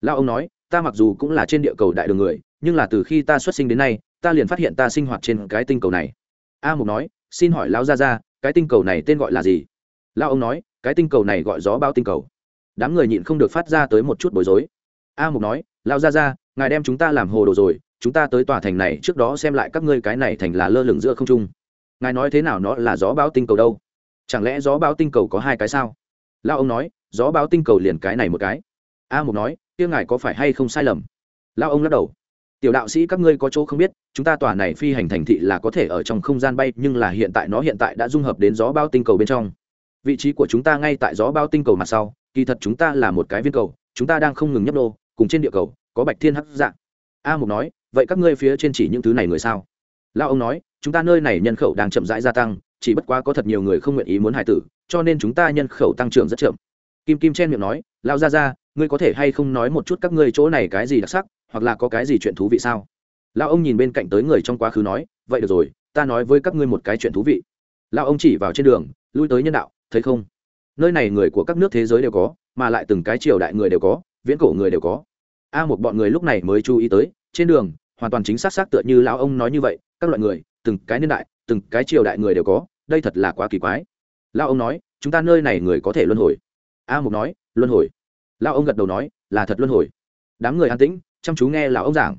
Lao ông nói, ta mặc dù cũng là trên địa cầu đại đường người, nhưng là từ khi ta xuất sinh đến nay, ta liền phát hiện ta sinh hoạt trên cái tinh cầu này. A mục nói, xin hỏi lão gia gia, cái tinh cầu này tên gọi là gì? Lão ông nói, cái tinh cầu này gọi gió bao tinh cầu. Đám người nhịn không được phát ra tới một chút bối rối. A mục nói, lão gia gia, ngài đem chúng ta làm hồ đồ rồi, chúng ta tới tòa thành này trước đó xem lại các ngươi cái này thành là lơ lửng giữa không trung. Ngài nói thế nào nó là gió bão tinh cầu đâu? Chẳng lẽ gió bão tinh cầu có hai cái sao? Lão ông nói gió báo tinh cầu liền cái này một cái. A mục nói, kia ngài có phải hay không sai lầm? Lão ông lắc đầu. Tiểu đạo sĩ, các ngươi có chỗ không biết, chúng ta tòa này phi hành thành thị là có thể ở trong không gian bay, nhưng là hiện tại nó hiện tại đã dung hợp đến gió bao tinh cầu bên trong. Vị trí của chúng ta ngay tại gió bao tinh cầu mặt sau, kỳ thật chúng ta là một cái viên cầu, chúng ta đang không ngừng nhấp đô cùng trên địa cầu, có bạch thiên hắc dạng a mục nói, vậy các ngươi phía trên chỉ những thứ này người sao? Lao ông nói, chúng ta nơi này nhân khẩu đang chậm rãi gia tăng, chỉ bất quá có thật nhiều người không nguyện ý muốn hải tử, cho nên chúng ta nhân khẩu tăng trưởng rất chậm kim kim chen miệng nói lao ra ra ngươi có thể hay không nói một chút các ngươi chỗ này cái gì đặc sắc, hoặc là có cái gì chuyện thú vị sao? Lão ông nhìn bên cạnh tới người trong quá khứ nói, vậy được rồi, ta nói với các ngươi một cái chuyện thú vị. Lão ông chỉ vào trên đường, lui tới nhân đạo, thấy không? Nơi này người của các nước thế giới đều có, mà lại từng cái triều đại người đều có, viễn cổ người đều có. A một bọn người lúc này mới chú ý tới, trên đường, hoàn toàn chính xác xác tựa như lão ông nói như vậy, các loại người, từng cái niên đại, từng cái triều đại người đều có, đây thật là quá kỳ quái. Lão ông nói, chúng ta nơi này người có thể luân hồi a Mục nói, luân hồi. Lão ông gật đầu nói, là thật luân hồi. Đám người an tĩnh, chăm chú nghe lão ông giảng.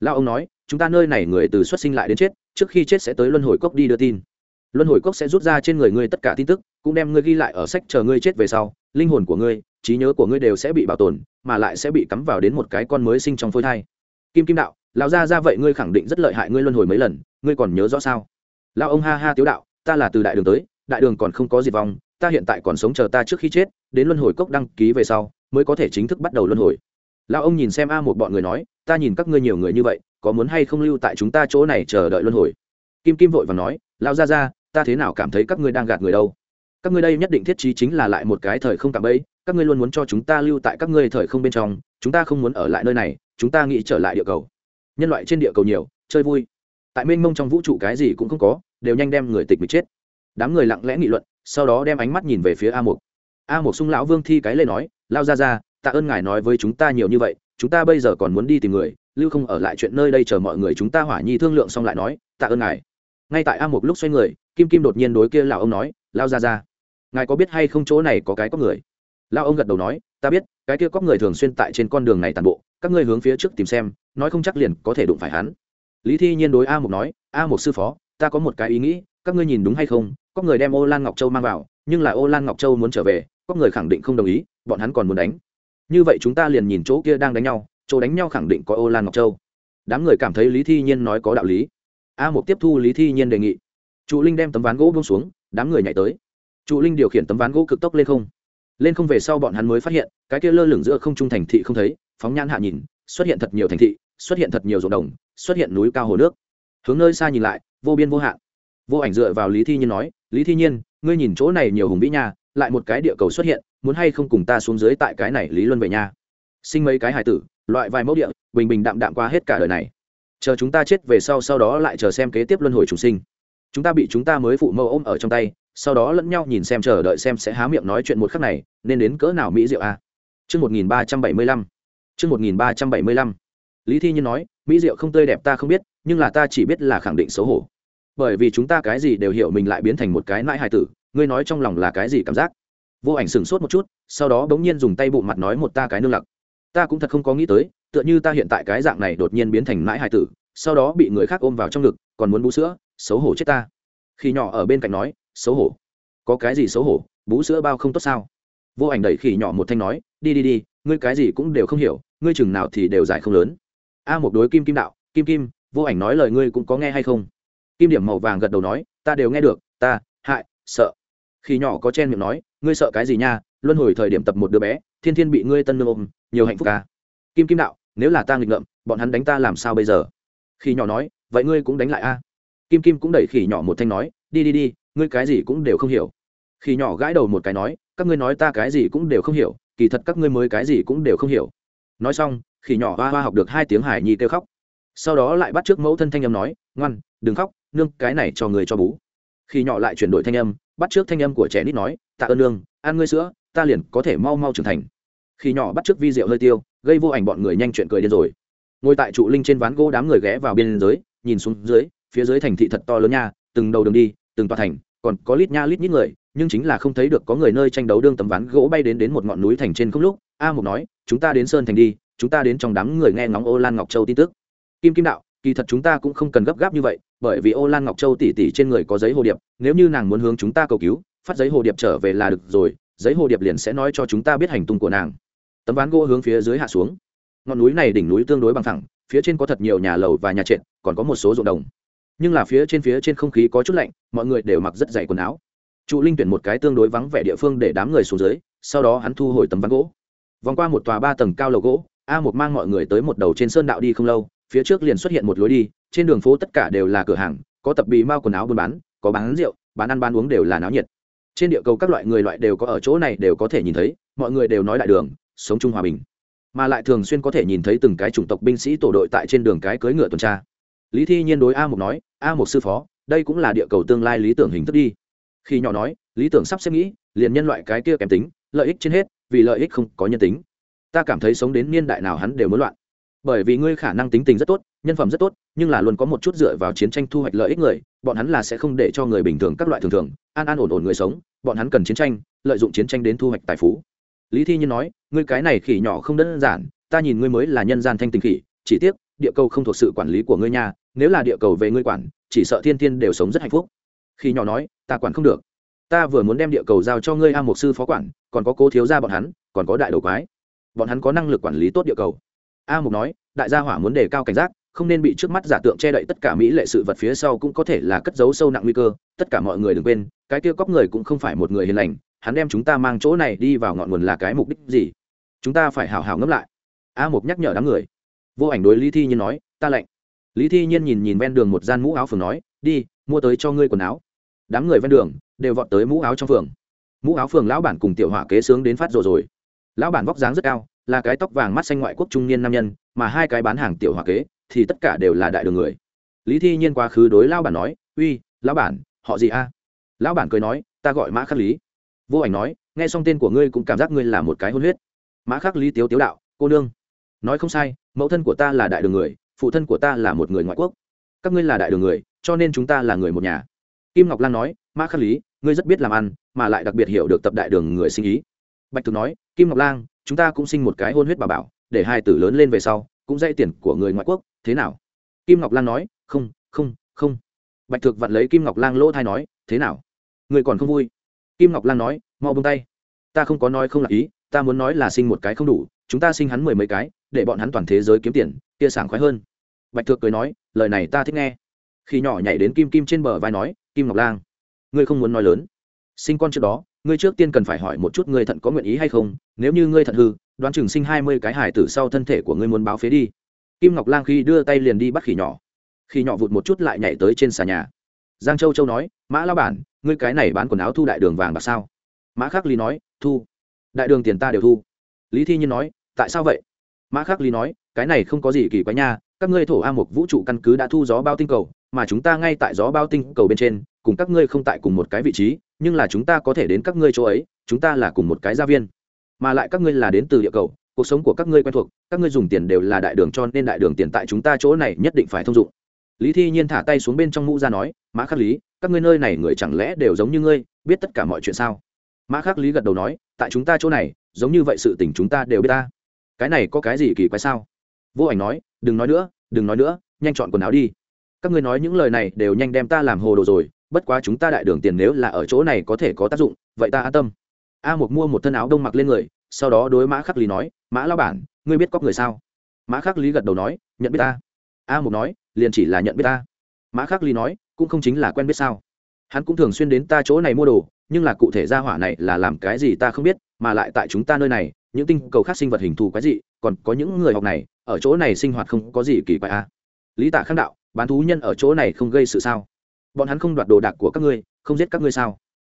Lão ông nói, chúng ta nơi này người từ xuất sinh lại đến chết, trước khi chết sẽ tới luân hồi cốc đi đưa tin. Luân hồi cốc sẽ rút ra trên người ngươi tất cả tin tức, cũng đem ngươi ghi lại ở sách chờ ngươi chết về sau, linh hồn của ngươi, trí nhớ của ngươi đều sẽ bị bảo tồn, mà lại sẽ bị cắm vào đến một cái con mới sinh trong phôi thai. Kim kim đạo, lão gia ra vậy ngươi khẳng định rất lợi hại ngươi luân hồi mấy lần, ngươi còn nhớ rõ sao? Lão ông ha ha tiếu đạo, ta là từ đại đường tới, đại đường còn không có diệt vong, ta hiện tại còn sống chờ ta trước khi chết đến luân hồi cốc đăng ký về sau, mới có thể chính thức bắt đầu luân hồi. Lão ông nhìn xem a một bọn người nói, ta nhìn các ngươi nhiều người như vậy, có muốn hay không lưu tại chúng ta chỗ này chờ đợi luân hồi? Kim kim vội và nói, lão ra ra ta thế nào cảm thấy các ngươi đang gạt người đâu? Các ngươi đây nhất định thiết trí chính là lại một cái thời không cảm ấy các ngươi luôn muốn cho chúng ta lưu tại các ngươi thời không bên trong, chúng ta không muốn ở lại nơi này, chúng ta nghĩ trở lại địa cầu. Nhân loại trên địa cầu nhiều, chơi vui. Tại mênh mông trong vũ trụ cái gì cũng không có, đều nhanh đem người tịch bị chết. Đám người lặng lẽ nghị luận, sau đó đem ánh mắt nhìn về phía a mục a mục sung lão vương thi cái lê nói, lao ra ra, tạ ơn ngài nói với chúng ta nhiều như vậy, chúng ta bây giờ còn muốn đi tìm người, lưu không ở lại chuyện nơi đây chờ mọi người chúng ta hỏa nhi thương lượng xong lại nói, tạ ơn ngài. Ngay tại a một lúc xoay người, kim kim đột nhiên đối kia lão ông nói, lao ra ra, ngài có biết hay không chỗ này có cái có người? Lao ông gật đầu nói, ta biết, cái kia có người thường xuyên tại trên con đường này tàn bộ, các ngươi hướng phía trước tìm xem, nói không chắc liền có thể đụng phải hắn. Lý thi nhiên đối a một nói, a một sư phó, ta có một cái ý nghĩ, các ngươi nhìn đúng hay không có người đem ô lan ngọc châu mang vào, nhưng là ô lan ngọc châu muốn trở về có người khẳng định không đồng ý, bọn hắn còn muốn đánh. Như vậy chúng ta liền nhìn chỗ kia đang đánh nhau, chỗ đánh nhau khẳng định có ô lan ngọc châu. Đám người cảm thấy lý thi nhiên nói có đạo lý. A một tiếp thu lý thi nhiên đề nghị. Trụ linh đem tấm ván gỗ bông xuống, đám người nhảy tới. Trụ linh điều khiển tấm ván gỗ cực tốc lên không. Lên không về sau bọn hắn mới phát hiện, cái kia lơ lửng giữa không trung thành thị không thấy, phóng nhãn hạ nhìn, xuất hiện thật nhiều thành thị, xuất hiện thật nhiều ruộng đồng, xuất hiện núi cao hồ nước. Hướng nơi xa nhìn lại, vô biên vô hạn. Vô ảnh dựa vào lý thi nhiên nói, lý thi nhiên, ngươi nhìn chỗ này nhiều hùng vĩ nha lại một cái địa cầu xuất hiện, muốn hay không cùng ta xuống dưới tại cái này lý luân về nha. Sinh mấy cái hải tử, loại vài mẫu địa, bình bình đạm đạm qua hết cả đời này. Chờ chúng ta chết về sau sau đó lại chờ xem kế tiếp luân hồi trùng sinh. Chúng ta bị chúng ta mới phụ mẫu ôm ở trong tay, sau đó lẫn nhau nhìn xem chờ đợi xem sẽ há miệng nói chuyện một khắc này, nên đến cỡ nào mỹ diệu a. À? chương một nghìn ba trăm bảy mươi lăm. Chương một nghìn ba trăm bảy mươi lăm. Lý thi nhiên nói, mỹ diệu không tươi đẹp ta không biết, nhưng là ta chỉ biết là khẳng định xấu hổ. Bởi vì chúng ta cái gì đều hiểu mình lại biến thành một cái nãi hài tử ngươi nói trong lòng là cái gì cảm giác? Vô ảnh sửng sốt một chút, sau đó bỗng nhiên dùng tay bộ mặt nói một ta cái nương lặc. Ta cũng thật không có nghĩ tới, tựa như ta hiện tại cái dạng này đột nhiên biến thành mãi hài tử, sau đó bị người khác ôm vào trong ngực, còn muốn bú sữa, xấu hổ chết ta. Khi nhỏ ở bên cạnh nói, xấu hổ. Có cái gì xấu hổ, bú sữa bao không tốt sao? Vô ảnh đẩy khỉ nhỏ một thanh nói, đi đi đi, ngươi cái gì cũng đều không hiểu, ngươi chừng nào thì đều giải không lớn. A một đối kim kim đạo, kim kim, vô ảnh nói lời ngươi cũng có nghe hay không? Kim điểm màu vàng gật đầu nói, ta đều nghe được, ta, hại, sợ khi nhỏ có chen miệng nói, ngươi sợ cái gì nha? Luân hồi thời điểm tập một đứa bé, thiên thiên bị ngươi tân nương ôm, nhiều hạnh phúc ca kim kim đạo, nếu là ta nghịch ngợm, bọn hắn đánh ta làm sao bây giờ? Khi nhỏ nói, vậy ngươi cũng đánh lại a. Kim kim cũng đẩy khỉ nhỏ một thanh nói, đi đi đi, ngươi cái gì cũng đều không hiểu. Khi nhỏ gãi đầu một cái nói, các ngươi nói ta cái gì cũng đều không hiểu, kỳ thật các ngươi mới cái gì cũng đều không hiểu. Nói xong khi nhỏ hoa hoa học được hai tiếng hải nhi kêu khóc. Sau đó lại bắt trước mẫu thân thanh âm nói, ngoan, đừng khóc, nương cái này cho người cho bú. Khi nhỏ lại chuyển đổi thanh âm bắt trước thanh âm của trẻ nít nói tạ ơn nương ăn ngươi sữa ta liền có thể mau mau trưởng thành. Khi nhỏ bắt trước vi rượu hơi tiêu gây vô ảnh bọn người nhanh chuyện cười điên rồi. Ngồi tại trụ linh trên ván gỗ đám người ghé vào bên dưới, nhìn xuống dưới phía dưới thành thị thật to lớn nha từng đầu đường đi từng tòa thành còn có lít nha lít nhít người nhưng chính là không thấy được có người nơi tranh đấu đương tấm ván gỗ bay đến đến một ngọn núi thành trên không lúc a mục nói chúng ta đến sơn thành đi chúng ta đến trong đám người nghe ngóng ô lan ngọc châu tin tức. Kim kim đạo kỳ thật chúng ta cũng không cần gấp gáp như vậy, bởi vì ô lan ngọc châu tỉ tỉ trên người có giấy hồ điệp, nếu như nàng muốn hướng chúng ta cầu cứu, phát giấy hồ điệp trở về là được rồi, giấy hồ điệp liền sẽ nói cho chúng ta biết hành tung của nàng. Tấm ván gỗ hướng phía dưới hạ xuống. Ngọn núi này đỉnh núi tương đối bằng thẳng phía trên có thật nhiều nhà lầu và nhà trệt, còn có một số ruộng đồng. Nhưng là phía trên phía trên không khí có chút lạnh, mọi người đều mặc rất dày quần áo. Trụ linh tuyển một cái tương đối vắng vẻ địa phương để đám người xuống dưới, sau đó hắn thu hồi tấm ván gỗ. Vòng qua một tòa ba tầng cao lầu gỗ, a một mang mọi người tới một đầu trên sơn đạo đi không lâu phía trước liền xuất hiện một lối đi, trên đường phố tất cả đều là cửa hàng, có tập bì mao quần áo buôn bán, có bán rượu, bán ăn bán uống đều là náo nhiệt. Trên địa cầu các loại người loại đều có ở chỗ này đều có thể nhìn thấy, mọi người đều nói đại đường, sống chung hòa bình. Mà lại thường xuyên có thể nhìn thấy từng cái chủng tộc binh sĩ tổ đội tại trên đường cái cưỡi ngựa tuần tra. Lý thi nhiên đối a một nói, a một sư phó, đây cũng là địa cầu tương lai lý tưởng hình thức đi. Khi nhỏ nói, lý tưởng sắp xếp nghĩ, liền nhân loại cái kia kém tính, lợi ích trên hết, vì lợi ích không có nhân tính. Ta cảm thấy sống đến niên đại nào hắn đều muốn loạn bởi vì ngươi khả năng tính tình rất tốt nhân phẩm rất tốt nhưng là luôn có một chút dựa vào chiến tranh thu hoạch lợi ích người bọn hắn là sẽ không để cho người bình thường các loại thường thường an an ổn ổn người sống bọn hắn cần chiến tranh lợi dụng chiến tranh đến thu hoạch tài phú. Lý thi nhiên nói ngươi cái này khỉ nhỏ không đơn giản ta nhìn ngươi mới là nhân gian thanh tình khỉ chỉ tiếc địa cầu không thuộc sự quản lý của ngươi nhà, nếu là địa cầu về ngươi quản chỉ sợ thiên thiên đều sống rất hạnh phúc. Khi nhỏ nói ta quản không được. Ta vừa muốn đem địa cầu giao cho ngươi a một sư phó quản còn có cố thiếu gia bọn hắn còn có đại đầu quái. Bọn hắn có năng lực quản lý tốt địa cầu a mục nói, đại gia hỏa muốn đề cao cảnh giác, không nên bị trước mắt giả tượng che đậy tất cả mỹ lệ sự vật phía sau cũng có thể là cất giấu sâu nặng nguy cơ, tất cả mọi người đừng quên, cái kia cóc người cũng không phải một người hiền lành, hắn đem chúng ta mang chỗ này đi vào ngọn nguồn là cái mục đích gì? Chúng ta phải hào hào ngẫm lại. A mục nhắc nhở đám người. Vô ảnh đối lý thi nhiên nói, ta lệnh. Lý thi nhiên nhìn nhìn ven đường một gian mũ áo phường nói, đi, mua tới cho ngươi quần áo. Đám người ven đường đều vọt tới mũ áo trong phường. Mũ áo phường lão bản cùng tiểu hỏa kế sướng đến phát rồi rồi. Lão bản vóc dáng rất cao là cái tóc vàng mắt xanh ngoại quốc trung niên nam nhân, mà hai cái bán hàng tiểu hòa kế, thì tất cả đều là đại đường người. Lý thi nhiên quá khứ đối lão bản nói, uy, lão bản, họ gì a? Lão bản cười nói, ta gọi mã khắc lý. Vô ảnh nói, nghe xong tên của ngươi cũng cảm giác ngươi là một cái hôn huyết. Mã khắc lý tiếu tiếu đạo, cô nương, nói không sai, mẫu thân của ta là đại đường người, phụ thân của ta là một người ngoại quốc. Các ngươi là đại đường người, cho nên chúng ta là người một nhà. Kim ngọc lan nói, mã khắc lý, ngươi rất biết làm ăn, mà lại đặc biệt hiểu được tập đại đường người sinh ý. Bạch thực nói, kim ngọc lan chúng ta cũng sinh một cái hôn huyết bà bảo, để hai tử lớn lên về sau, cũng dạy tiền của người ngoại quốc, thế nào? Kim ngọc lan nói, không không không. Bạch thực vặn lấy kim ngọc lan lỗ thai nói, thế nào? Người còn không vui? Kim ngọc lan nói, mau bông tay. Ta không có nói không là ý, ta muốn nói là sinh một cái không đủ, chúng ta sinh hắn mười mấy cái, để bọn hắn toàn thế giới kiếm tiền kia sảng khoái hơn. Bạch thực cười nói, lời này ta thích nghe. Khi nhỏ nhảy đến kim kim trên bờ vai nói, kim ngọc Lan ngươi không muốn nói lớn. Sinh con trước đó, ngươi trước tiên cần phải hỏi một chút ngươi thận có nguyện ý hay không nếu như ngươi thật hư, đoán chừng sinh hai mươi cái hải tử sau thân thể của ngươi muốn báo phế đi. Kim ngọc lang khi đưa tay liền đi bắt khỉ nhỏ. Khi nhỏ vụt một chút lại nhảy tới trên xà nhà. Giang châu châu nói, mã lao bản, ngươi cái này bán quần áo thu đại đường vàng bạc sao? Mã khắc lý nói, thu. Đại đường tiền ta đều thu. Lý thi nhiên nói, tại sao vậy? Mã khắc lý nói, cái này không có gì kỳ quái nha, các ngươi thổ a một vũ trụ căn cứ đã thu gió bao tinh cầu, mà chúng ta ngay tại gió bao tinh cầu bên trên, cùng các ngươi không tại cùng một cái vị trí, nhưng là chúng ta có thể đến các ngươi chỗ ấy, chúng ta là cùng một cái gia viên mà lại các ngươi là đến từ địa cầu, cuộc sống của các ngươi quen thuộc, các ngươi dùng tiền đều là đại đường cho nên đại đường tiền tại chúng ta chỗ này nhất định phải thông dụng. Lý thi nhiên thả tay xuống bên trong mũ ra nói, mã khắc lý, các ngươi nơi này người chẳng lẽ đều giống như ngươi, biết tất cả mọi chuyện sao? Mã khắc lý gật đầu nói, tại chúng ta chỗ này, giống như vậy sự tình chúng ta đều biết ta. Cái này có cái gì kỳ quái sao? Vô ảnh nói, đừng nói nữa, đừng nói nữa, nhanh chọn quần áo đi. Các ngươi nói những lời này đều nhanh đem ta làm hồ đồ rồi, bất quá chúng ta đại đường tiền nếu là ở chỗ này có thể có tác dụng, vậy ta an tâm a một mua một thân áo đông mặc lên người, sau đó đối mã khắc lý nói, mã lao bản, ngươi biết cóc người sao? Mã khắc lý gật đầu nói, nhận biết ta. A một nói, liền chỉ là nhận biết ta. Mã khắc lý nói, cũng không chính là quen biết sao? Hắn cũng thường xuyên đến ta chỗ này mua đồ, nhưng là cụ thể ra hỏa này là làm cái gì ta không biết, mà lại tại chúng ta nơi này, những tinh cầu khác sinh vật hình thù quái dị, còn có những người học này, ở chỗ này sinh hoạt không có gì kỳ quái a à. lý tạ khang đạo, bán thú nhân ở chỗ này không gây sự sao? Bọn hắn không đoạt đồ đạc của các ngươi, không giết các ngươi sao?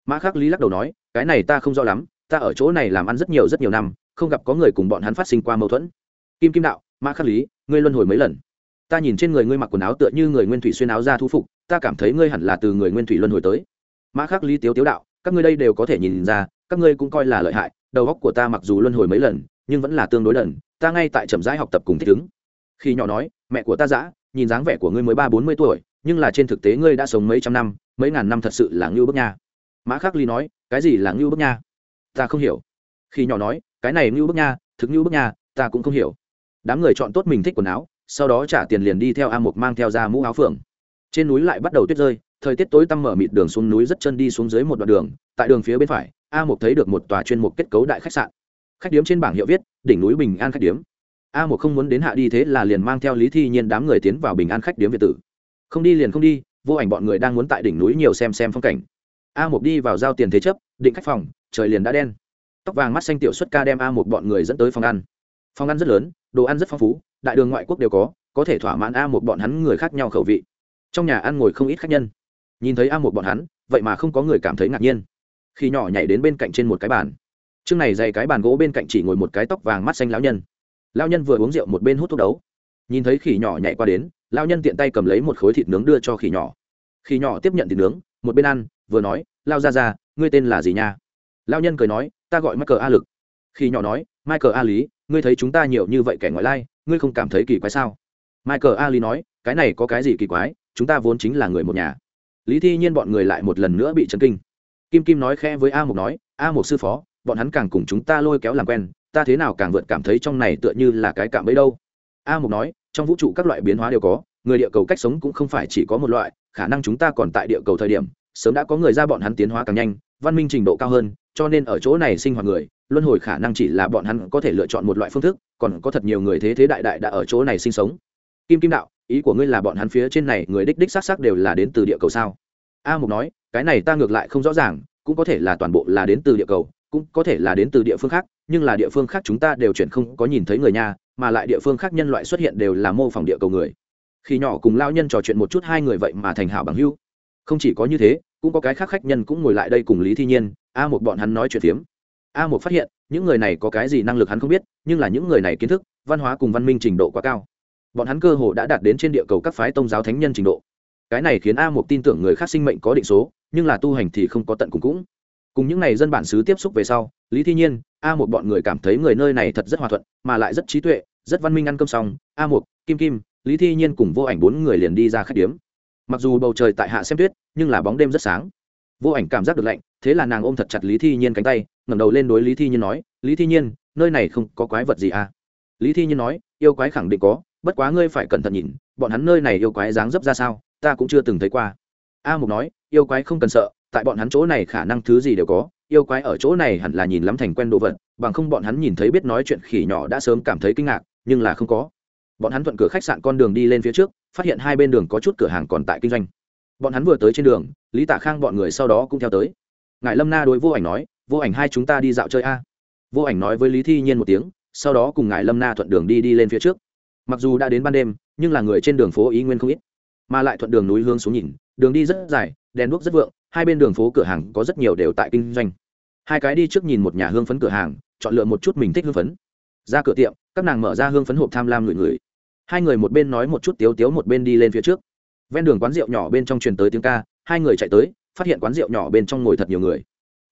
Mã khắc lý lắc đầu nói, cái này ta không rõ lắm, ta ở chỗ này làm ăn rất nhiều rất nhiều năm, không gặp có người cùng bọn hắn phát sinh qua mâu thuẫn. Kim kim đạo, mã khắc lý, ngươi luân hồi mấy lần? Ta nhìn trên người ngươi mặc quần áo tựa như người nguyên thủy xuyên áo ra thu phục, ta cảm thấy ngươi hẳn là từ người nguyên thủy luân hồi tới. Mã khắc lý tiếu tiếu đạo, các ngươi đây đều có thể nhìn ra, các ngươi cũng coi là lợi hại, đầu óc của ta mặc dù luân hồi mấy lần, nhưng vẫn là tương đối lần ta ngay tại trầm rãi học tập cùng thích ứng. Khi nhỏ nói, mẹ của ta giã nhìn dáng vẻ của ngươi mới ba bốn mươi tuổi, nhưng là trên thực tế ngươi đã sống mấy trăm năm, mấy ngàn năm thật sự là ngưu bức nha mã khắc ly nói, cái gì là ngưu bức nha? Ta không hiểu. Khi nhỏ nói, cái này ngưu bức nha, thực ngưu bức nha, ta cũng không hiểu. Đám người chọn tốt mình thích quần áo, sau đó trả tiền liền đi theo a mục mang theo ra mũ áo phượng. Trên núi lại bắt đầu tuyết rơi, thời tiết tối tăm mở mịt đường xuống núi rất chân đi xuống dưới một đoạn đường, tại đường phía bên phải, a mục thấy được một tòa chuyên mục kết cấu đại khách sạn. Khách điếm trên bảng hiệu viết, đỉnh núi bình an khách điếm. A mục không muốn đến hạ đi thế là liền mang theo lý thi nhiên đám người tiến vào bình an khách điếm việt tử. Không đi liền không đi, vô ảnh bọn người đang muốn tại đỉnh núi nhiều xem xem phong cảnh a mục đi vào giao tiền thế chấp, định khách phòng, trời liền đã đen. Tóc vàng mắt xanh tiểu xuất ca đem a một bọn người dẫn tới phòng ăn. Phòng ăn rất lớn, đồ ăn rất phong phú, đại đường ngoại quốc đều có có thể thỏa mãn a một bọn hắn người khác nhau khẩu vị. Trong nhà ăn ngồi không ít khách nhân. Nhìn thấy a một bọn hắn, vậy mà không có người cảm thấy ngạc nhiên. Khi nhỏ nhảy đến bên cạnh trên một cái bàn. Trước này dày cái bàn gỗ bên cạnh chỉ ngồi một cái tóc vàng mắt xanh lão nhân. Lão nhân vừa uống rượu một bên hút thuốc đấu. Nhìn thấy khỉ nhỏ nhảy qua đến, lão nhân tiện tay cầm lấy một khối thịt nướng đưa cho khỉ nhỏ. Khỉ nhỏ tiếp nhận thịt nướng, một bên ăn vừa nói, lao ra ra ngươi tên là gì nha? Lao nhân cười nói, ta gọi michael a lực. Khi nhỏ nói, michael a lý, ngươi thấy chúng ta nhiều như vậy kẻ ngoại lai, ngươi không cảm thấy kỳ quái sao? Michael a lý nói, cái này có cái gì kỳ quái, chúng ta vốn chính là người một nhà. Lý thi nhiên bọn người lại một lần nữa bị chấn kinh. Kim kim nói khẽ với a mục nói, a mục sư phó, bọn hắn càng cùng chúng ta lôi kéo làm quen, ta thế nào càng vượt cảm thấy trong này tựa như là cái cảm ấy đâu? A mục nói, trong vũ trụ các loại biến hóa đều có, người địa cầu cách sống cũng không phải chỉ có một loại, khả năng chúng ta còn tại địa cầu thời điểm sớm đã có người ra bọn hắn tiến hóa càng nhanh, văn minh trình độ cao hơn, cho nên ở chỗ này sinh hoạt người, luân hồi khả năng chỉ là bọn hắn có thể lựa chọn một loại phương thức, còn có thật nhiều người thế thế đại đại đã ở chỗ này sinh sống. Kim kim đạo, ý của ngươi là bọn hắn phía trên này người đích đích xác xác đều là đến từ địa cầu sao? A mục nói, cái này ta ngược lại không rõ ràng, cũng có thể là toàn bộ là đến từ địa cầu, cũng có thể là đến từ địa phương khác, nhưng là địa phương khác chúng ta đều chuyển không có nhìn thấy người nhà mà lại địa phương khác nhân loại xuất hiện đều là mô phỏng địa cầu người. Khi nhỏ cùng lao nhân trò chuyện một chút hai người vậy mà thành hảo bằng hưu không chỉ có như thế, cũng có cái khác khách nhân cũng ngồi lại đây cùng lý thi nhiên, a một bọn hắn nói chuyện phiếm. A một phát hiện, những người này có cái gì năng lực hắn không biết, nhưng là những người này kiến thức, văn hóa cùng văn minh trình độ quá cao. Bọn hắn cơ hồ đã đạt đến trên địa cầu các phái tôn giáo thánh nhân trình độ. Cái này khiến a một tin tưởng người khác sinh mệnh có định số, nhưng là tu hành thì không có tận cùng cũng. Cùng những n à y dân bản xứ tiếp xúc về sau, lý thi nhiên, a một bọn người cảm thấy người nơi này thật rất hòa thuận, mà lại rất trí tuệ, rất văn minh ăn cơm xong, a một kim kim, lý thi nhiên cùng vô ảnh bốn người liền đi ra khách điếm mặc dù bầu trời tại hạ xem tuyết, nhưng là bóng đêm rất sáng. Vô ảnh cảm giác được lạnh, thế là nàng ôm thật chặt lý thi nhiên cánh tay, ngẩng đầu lên đối lý thi nhiên nói, lý thi nhiên, nơi này không có quái vật gì à? Lý thi nhiên nói, yêu quái khẳng định có, bất quá ngươi phải cẩn thận nhìn, bọn hắn nơi này yêu quái dáng dấp ra sao, ta cũng chưa từng thấy qua. A mục nói, yêu quái không cần sợ, tại bọn hắn chỗ này khả năng thứ gì đều có, yêu quái ở chỗ này hẳn là nhìn lắm thành quen đồ vật, bằng không bọn hắn nhìn thấy biết nói chuyện khỉ nhỏ đã sớm cảm thấy kinh ngạc, nhưng là không có. Bọn hắn thuận cửa khách sạn con đường đi lên phía trước phát hiện hai bên đường có chút cửa hàng còn tại kinh doanh. Bọn hắn vừa tới trên đường, lý tạ khang bọn người sau đó cũng theo tới. Ngài lâm na đối vô ảnh nói, vô ảnh hai chúng ta đi dạo chơi a. Vô ảnh nói với lý thi nhiên một tiếng, sau đó cùng ngài lâm na thuận đường đi đi lên phía trước. Mặc dù đã đến ban đêm, nhưng là người trên đường phố ý nguyên không ít. Mà lại thuận đường núi hương xuống nhìn, đường đi rất dài, đèn đuốc rất vượng, hai bên đường phố cửa hàng có rất nhiều đều tại kinh doanh. Hai cái đi trước nhìn một nhà hương phấn cửa hàng, chọn lựa một chút mình thích hương phấn. Ra cửa tiệm, các nàng mở ra hương phấn hộp tham lam người người hai người một bên nói một chút tiếu tiếu một bên đi lên phía trước. Ven đường quán rượu nhỏ bên trong truyền tới tiếng ca, hai người chạy tới, phát hiện quán rượu nhỏ bên trong ngồi thật nhiều người.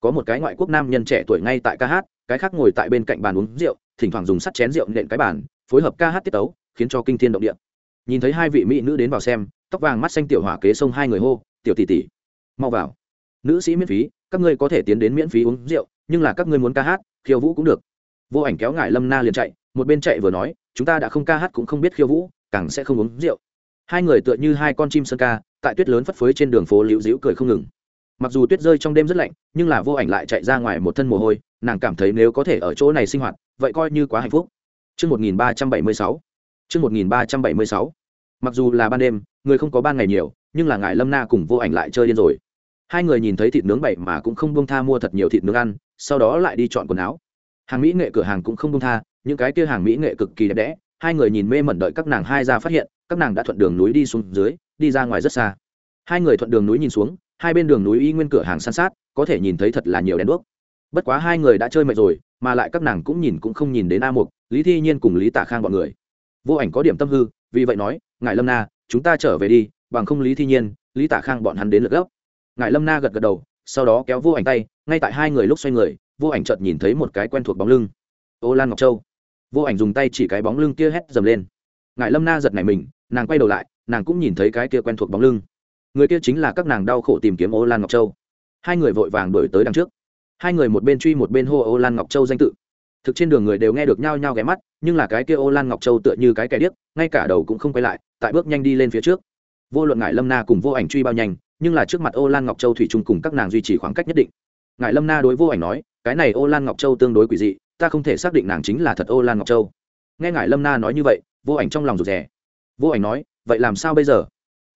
Có một cái ngoại quốc nam nhân trẻ tuổi ngay tại ca hát, cái khác ngồi tại bên cạnh bàn uống rượu, thỉnh thoảng dùng sắt chén rượu nện cái bàn, phối hợp ca hát tiết tấu, khiến cho kinh thiên động địa. Nhìn thấy hai vị mỹ nữ đến vào xem, tóc vàng mắt xanh tiểu hỏa kế sông hai người hô, tiểu tỷ tỷ, mau vào. Nữ sĩ miễn phí, các ngươi có thể tiến đến miễn phí uống rượu, nhưng là các ngươi muốn ca hát, khiêu vũ cũng được. Vô ảnh kéo ngại lâm na liền chạy một bên chạy vừa nói chúng ta đã không ca hát cũng không biết khiêu vũ càng sẽ không uống rượu hai người tựa như hai con chim sơn ca tại tuyết lớn phất phới trên đường phố liễu dĩu cười không ngừng mặc dù tuyết rơi trong đêm rất lạnh nhưng là vô ảnh lại chạy ra ngoài một thân mồ hôi nàng cảm thấy nếu có thể ở chỗ này sinh hoạt vậy coi như quá hạnh phúc Trước 1376. Trước 1376. Mặc dù là ban đêm, người không có ban ngày nhiều, nhưng là ngài Lâm Na cùng vô ảnh lại chơi điên rồi. Hai người nhìn thấy thịt nướng bậy mà cũng không buông tha mua thật nhiều thịt nướng ăn, sau đó lại đi chọn quần áo. Hàng mỹ nghệ cửa hàng cũng không buông tha, những cái kia hàng mỹ nghệ cực kỳ đẹp đẽ, hai người nhìn mê mẩn đợi các nàng hai ra phát hiện, các nàng đã thuận đường núi đi xuống dưới, đi ra ngoài rất xa. Hai người thuận đường núi nhìn xuống, hai bên đường núi y nguyên cửa hàng san sát, có thể nhìn thấy thật là nhiều đèn đuốc. Bất quá hai người đã chơi mệt rồi, mà lại các nàng cũng nhìn cũng không nhìn đến A Mục, Lý Thi Nhiên cùng Lý Tả Khang bọn người. Vô Ảnh có điểm tâm hư, vì vậy nói, ngài Lâm Na, chúng ta trở về đi, bằng không Lý Thi Nhiên, Lý Tả Khang bọn hắn đến lượt gấp. Ngài Lâm Na gật gật đầu, sau đó kéo Vô Ảnh tay, ngay tại hai người lúc xoay người, Vô Ảnh chợt nhìn thấy một cái quen thuộc bóng lưng. Ô Lan Ngọc Châu. Vô Ảnh dùng tay chỉ cái bóng lưng kia hét dầm lên. Ngại Lâm Na giật nảy mình, nàng quay đầu lại, nàng cũng nhìn thấy cái kia quen thuộc bóng lưng. Người kia chính là các nàng đau khổ tìm kiếm Ô Lan Ngọc Châu. Hai người vội vàng đổi tới đằng trước hai người một bên truy một bên hô ô lan ngọc châu danh tự thực trên đường người đều nghe được nhao nhao ghé mắt nhưng là cái kia ô lan ngọc châu tựa như cái kẻ điếc ngay cả đầu cũng không quay lại tại bước nhanh đi lên phía trước vô luận ngại lâm na cùng vô ảnh truy bao nhanh nhưng là trước mặt ô lan ngọc châu thủy chung cùng các nàng duy trì khoảng cách nhất định ngại lâm na đối vô ảnh nói cái này ô lan ngọc châu tương đối quỷ dị ta không thể xác định nàng chính là thật ô lan ngọc châu. Nghe ngài lâm na nói như vậy, vô ảnh trong lòng rụt rè. Vô ảnh nói, vậy làm sao bây giờ?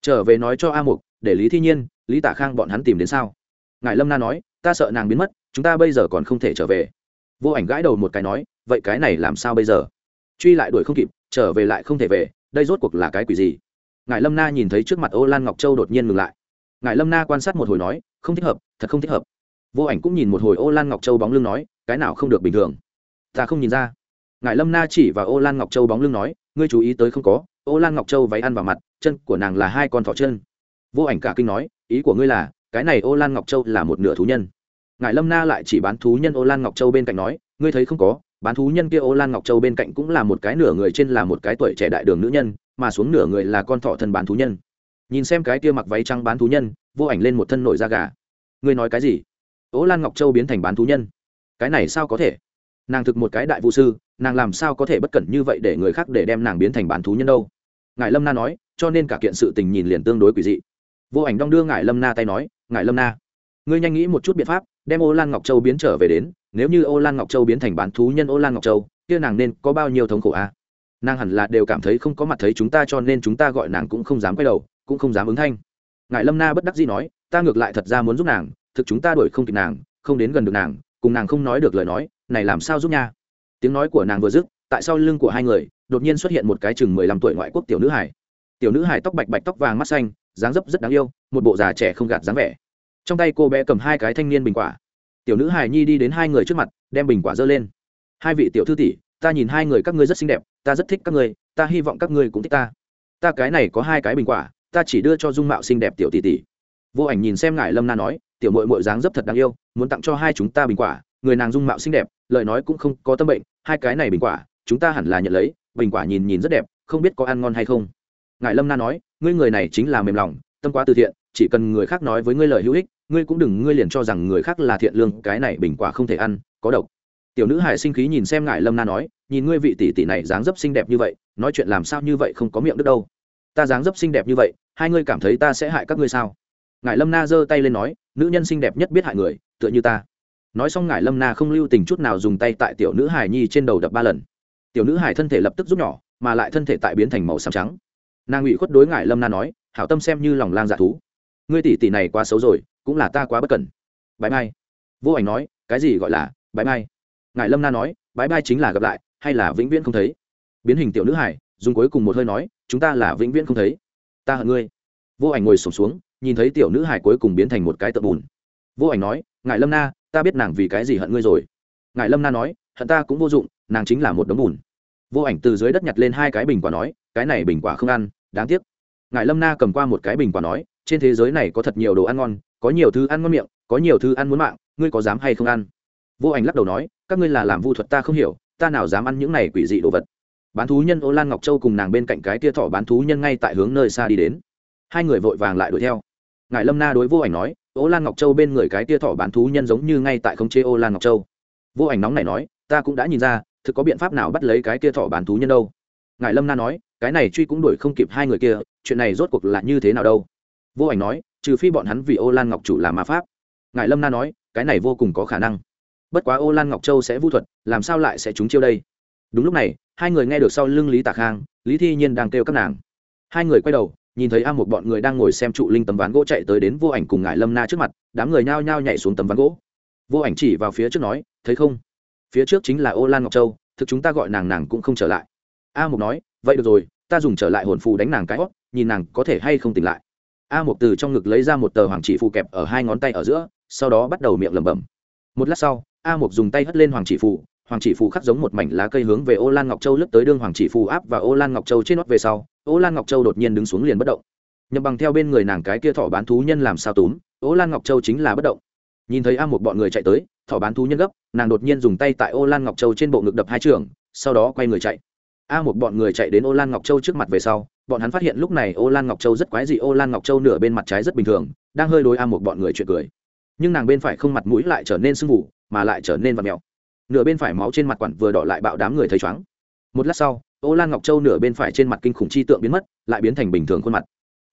Trở về nói cho a mục, để lý thi nhiên, lý tả khang bọn hắn tìm đến sao? Ngài lâm na nói, ta sợ nàng biến mất, chúng ta bây giờ còn không thể trở về. Vô ảnh gãi đầu một cái nói, vậy cái này làm sao bây giờ? Truy lại đuổi không kịp, trở về lại không thể về, đây rốt cuộc là cái quỷ gì? Ngài lâm na nhìn thấy trước mặt ô lan ngọc châu đột nhiên ngừng lại. Ngài lâm na quan sát một hồi nói, không thích hợp, thật không thích hợp. Vô ảnh cũng nhìn một hồi ô lan ngọc châu bóng lưng nói, cái nào không được bình thường? Ta không nhìn ra. Ngài lâm na chỉ và ô lan ngọc châu bóng lưng nói, ngươi chú ý tới không có, ô lan ngọc châu váy ăn vào mặt, chân của nàng là hai con thỏ chân. Vô ảnh cả kinh nói, ý của ngươi là, cái này ô lan ngọc châu là một nửa thú nhân. Ngài lâm na lại chỉ bán thú nhân ô lan ngọc châu bên cạnh nói, ngươi thấy không có, bán thú nhân kia ô lan ngọc châu bên cạnh cũng là một cái nửa người trên là một cái tuổi trẻ đại đường nữ nhân, mà xuống nửa người là con thỏ thân bán thú nhân. Nhìn xem cái kia mặc váy trắng bán thú nhân, vô ảnh lên một thân nổi da gà. Ngươi nói cái gì? Ô lan ngọc châu biến thành bán thú nhân. Cái này sao có thể? Nàng thực một cái đại vũ sư, nàng làm sao có thể bất cẩn như vậy để người khác để đem nàng biến thành bán thú nhân đâu? Ngài lâm na nói, cho nên cả kiện sự tình nhìn liền tương đối quỷ dị. Vô ảnh đong đưa ngài lâm na tay nói ngài lâm na, ngươi nhanh nghĩ một chút biện pháp, đem ô lan ngọc châu biến trở về đến, nếu như ô lan ngọc châu biến thành bán thú nhân ô lan ngọc châu, kia nàng nên có bao nhiêu thống khổ a? À? nàng hẳn là đều cảm thấy không có mặt thấy chúng ta cho nên chúng ta gọi nàng cũng không dám quay đầu, cũng không dám ứng thanh. Ngài lâm na bất đắc dĩ nói, ta ngược lại thật ra muốn giúp nàng, thực chúng ta đuổi không kịp nàng, không đến gần được nàng cùng nàng không nói được lời nói, này làm sao giúp nha? Tiếng nói của nàng vừa dứt, tại sau lưng của hai người, đột nhiên xuất hiện một cái chừng mười lăm tuổi ngoại quốc tiểu nữ hải tiểu nữ hải tóc bạch bạch tóc vàng mắt xanh, dáng dấp rất đáng yêu, một bộ già trẻ không gạt dáng vẻ. Trong tay cô bé cầm hai cái thanh niên bình quả. Tiểu nữ hải nhi đi đến hai người trước mặt, đem bình quả dơ lên. Hai vị tiểu thư tỷ, ta nhìn hai người các ngươi rất xinh đẹp, ta rất thích các ngươi, ta hy vọng các ngươi cũng thích ta. Ta cái này có hai cái bình quả, ta chỉ đưa cho dung mạo xinh đẹp tiểu tỷ tỷ vô ảnh nhìn xem ngài lâm na nói, tiểu mội mội dáng dấp thật đáng yêu, muốn tặng cho hai chúng ta bình quả, người nàng dung mạo xinh đẹp, lời nói cũng không có tâm bệnh, hai cái này bình quả, chúng ta hẳn là nhận lấy, bình quả nhìn nhìn rất đẹp, không biết có ăn ngon hay không. Ngài lâm na nói, ngươi người này chính là mềm lòng, tâm quá từ thiện, chỉ cần người khác nói với ngươi lời hữu ích, ngươi cũng đừng, ngươi liền cho rằng người khác là thiện lương, cái này bình quả không thể ăn, có độc. Tiểu nữ hải sinh khí nhìn xem ngài lâm na nói, nhìn ngươi vị tỷ tỷ này dáng dấp xinh đẹp như vậy, nói chuyện làm sao như vậy không có miệng đức đâu. Ta dáng dấp xinh đẹp như vậy, hai ngươi cảm thấy ta sẽ hại các ngươi sao? Ngài lâm na giơ tay lên nói nữ nhân xinh đẹp nhất biết hại người tựa như ta. Nói xong ngài lâm na không lưu tình chút nào dùng tay tại tiểu nữ hải nhi trên đầu đập ba lần. Tiểu nữ hải thân thể lập tức rút nhỏ mà lại thân thể tại biến thành màu xám trắng. Nàng ủy khuất đối ngài lâm na nói hảo tâm xem như lòng lang dạ thú. Ngươi tỷ tỷ này quá xấu rồi cũng là ta quá bất cẩn. Bãi mai. Vô ảnh nói cái gì gọi là bãi mai? Ngài lâm na nói bãi mai chính là gặp lại hay là vĩnh viễn không thấy? Biến hình tiểu nữ hải dùng cuối cùng một hơi nói chúng ta là vĩnh viễn không thấy. Ta hận ngươi. Vô ảnh ngồi sổm xuống, xuống nhìn thấy tiểu nữ hải cuối cùng biến thành một cái tượng bùn. Vô ảnh nói ngài lâm na, ta biết nàng vì cái gì hận ngươi rồi. Ngài lâm na nói, hận ta cũng vô dụng, nàng chính là một đống bùn. Vô ảnh từ dưới đất nhặt lên hai cái bình quả nói, cái này bình quả không ăn, đáng tiếc. Ngài lâm na cầm qua một cái bình quả nói, trên thế giới này có thật nhiều đồ ăn ngon, có nhiều thứ ăn ngon miệng, có nhiều thứ ăn muốn mạng, ngươi có dám hay không ăn? Vô ảnh lắc đầu nói, các ngươi là làm vu thuật ta không hiểu, ta nào dám ăn những này quỷ dị đồ vật. Bán thú nhân ô lan ngọc châu cùng nàng bên cạnh cái tia thỏ bán thú nhân ngay tại hướng nơi xa đi đến. Hai người vội vàng lại đuổi theo ngài lâm na đối vô ảnh nói, ô lan ngọc châu bên người cái tia thỏ bán thú nhân giống như ngay tại khống chế ô lan ngọc châu. Vô ảnh nóng này nói, ta cũng đã nhìn ra, thực có biện pháp nào bắt lấy cái tia thỏ bán thú nhân đâu. Ngài lâm na nói, cái này truy cũng đuổi không kịp hai người kia, chuyện này rốt cuộc là như thế nào đâu? Vô ảnh nói, trừ phi bọn hắn vì ô lan ngọc chủ là ma pháp. Ngài lâm na nói, cái này vô cùng có khả năng. Bất quá ô lan ngọc châu sẽ vu thuật, làm sao lại sẽ trúng chiêu đây? Đúng lúc này, hai người nghe được sau lưng lý tạc khang, lý thi nhiên đang kêu các nàng. Hai người quay đầu nhìn thấy a một bọn người đang ngồi xem trụ linh tấm ván gỗ chạy tới đến vô ảnh cùng ngài lâm na trước mặt, đám người nhao nhao nhảy xuống tấm ván gỗ. Vô ảnh chỉ vào phía trước nói, thấy không? Phía trước chính là ô lan ngọc châu, thực chúng ta gọi nàng nàng cũng không trở lại. A một nói, vậy được rồi, ta dùng trở lại hồn phù đánh nàng cái hót nhìn nàng có thể hay không tỉnh lại. A một từ trong ngực lấy ra một tờ hoàng chỉ phù kẹp ở hai ngón tay ở giữa, sau đó bắt đầu miệng lẩm bẩm. Một lát sau, a một dùng tay hất lên hoàng chỉ phù hoàng chỉ phù khắc giống một mảnh lá cây hướng về ô lan ngọc châu lướt tới đương hoàng chỉ phù áp và ô lan ngọc châu trên nót về sau, ô lan ngọc châu đột nhiên đứng xuống liền bất động. Nhầm bằng theo bên người nàng cái kia thỏ bán thú nhân làm sao túm, ô lan ngọc châu chính là bất động. Nhìn thấy a một bọn người chạy tới, thỏ bán thú nhân gấp, nàng đột nhiên dùng tay tại ô lan ngọc châu trên bộ ngực đập hai trường, sau đó quay người chạy. A một bọn người chạy đến ô lan ngọc châu trước mặt về sau, bọn hắn phát hiện lúc này ô lan ngọc châu rất quái dị, ô lan ngọc châu nửa bên mặt trái rất bình thường, đang hơi đối a một bọn người chuyện cười. Nhưng nàng bên phải không mặt mũi lại trở nên sưng vụ mà lại trở nên vật mèo nửa bên phải máu trên mặt quản vừa đỏ lại bạo đám người thấy chóng. Một lát sau, ô lan ngọc châu nửa bên phải trên mặt kinh khủng chi tượng biến mất, lại biến thành bình thường khuôn mặt.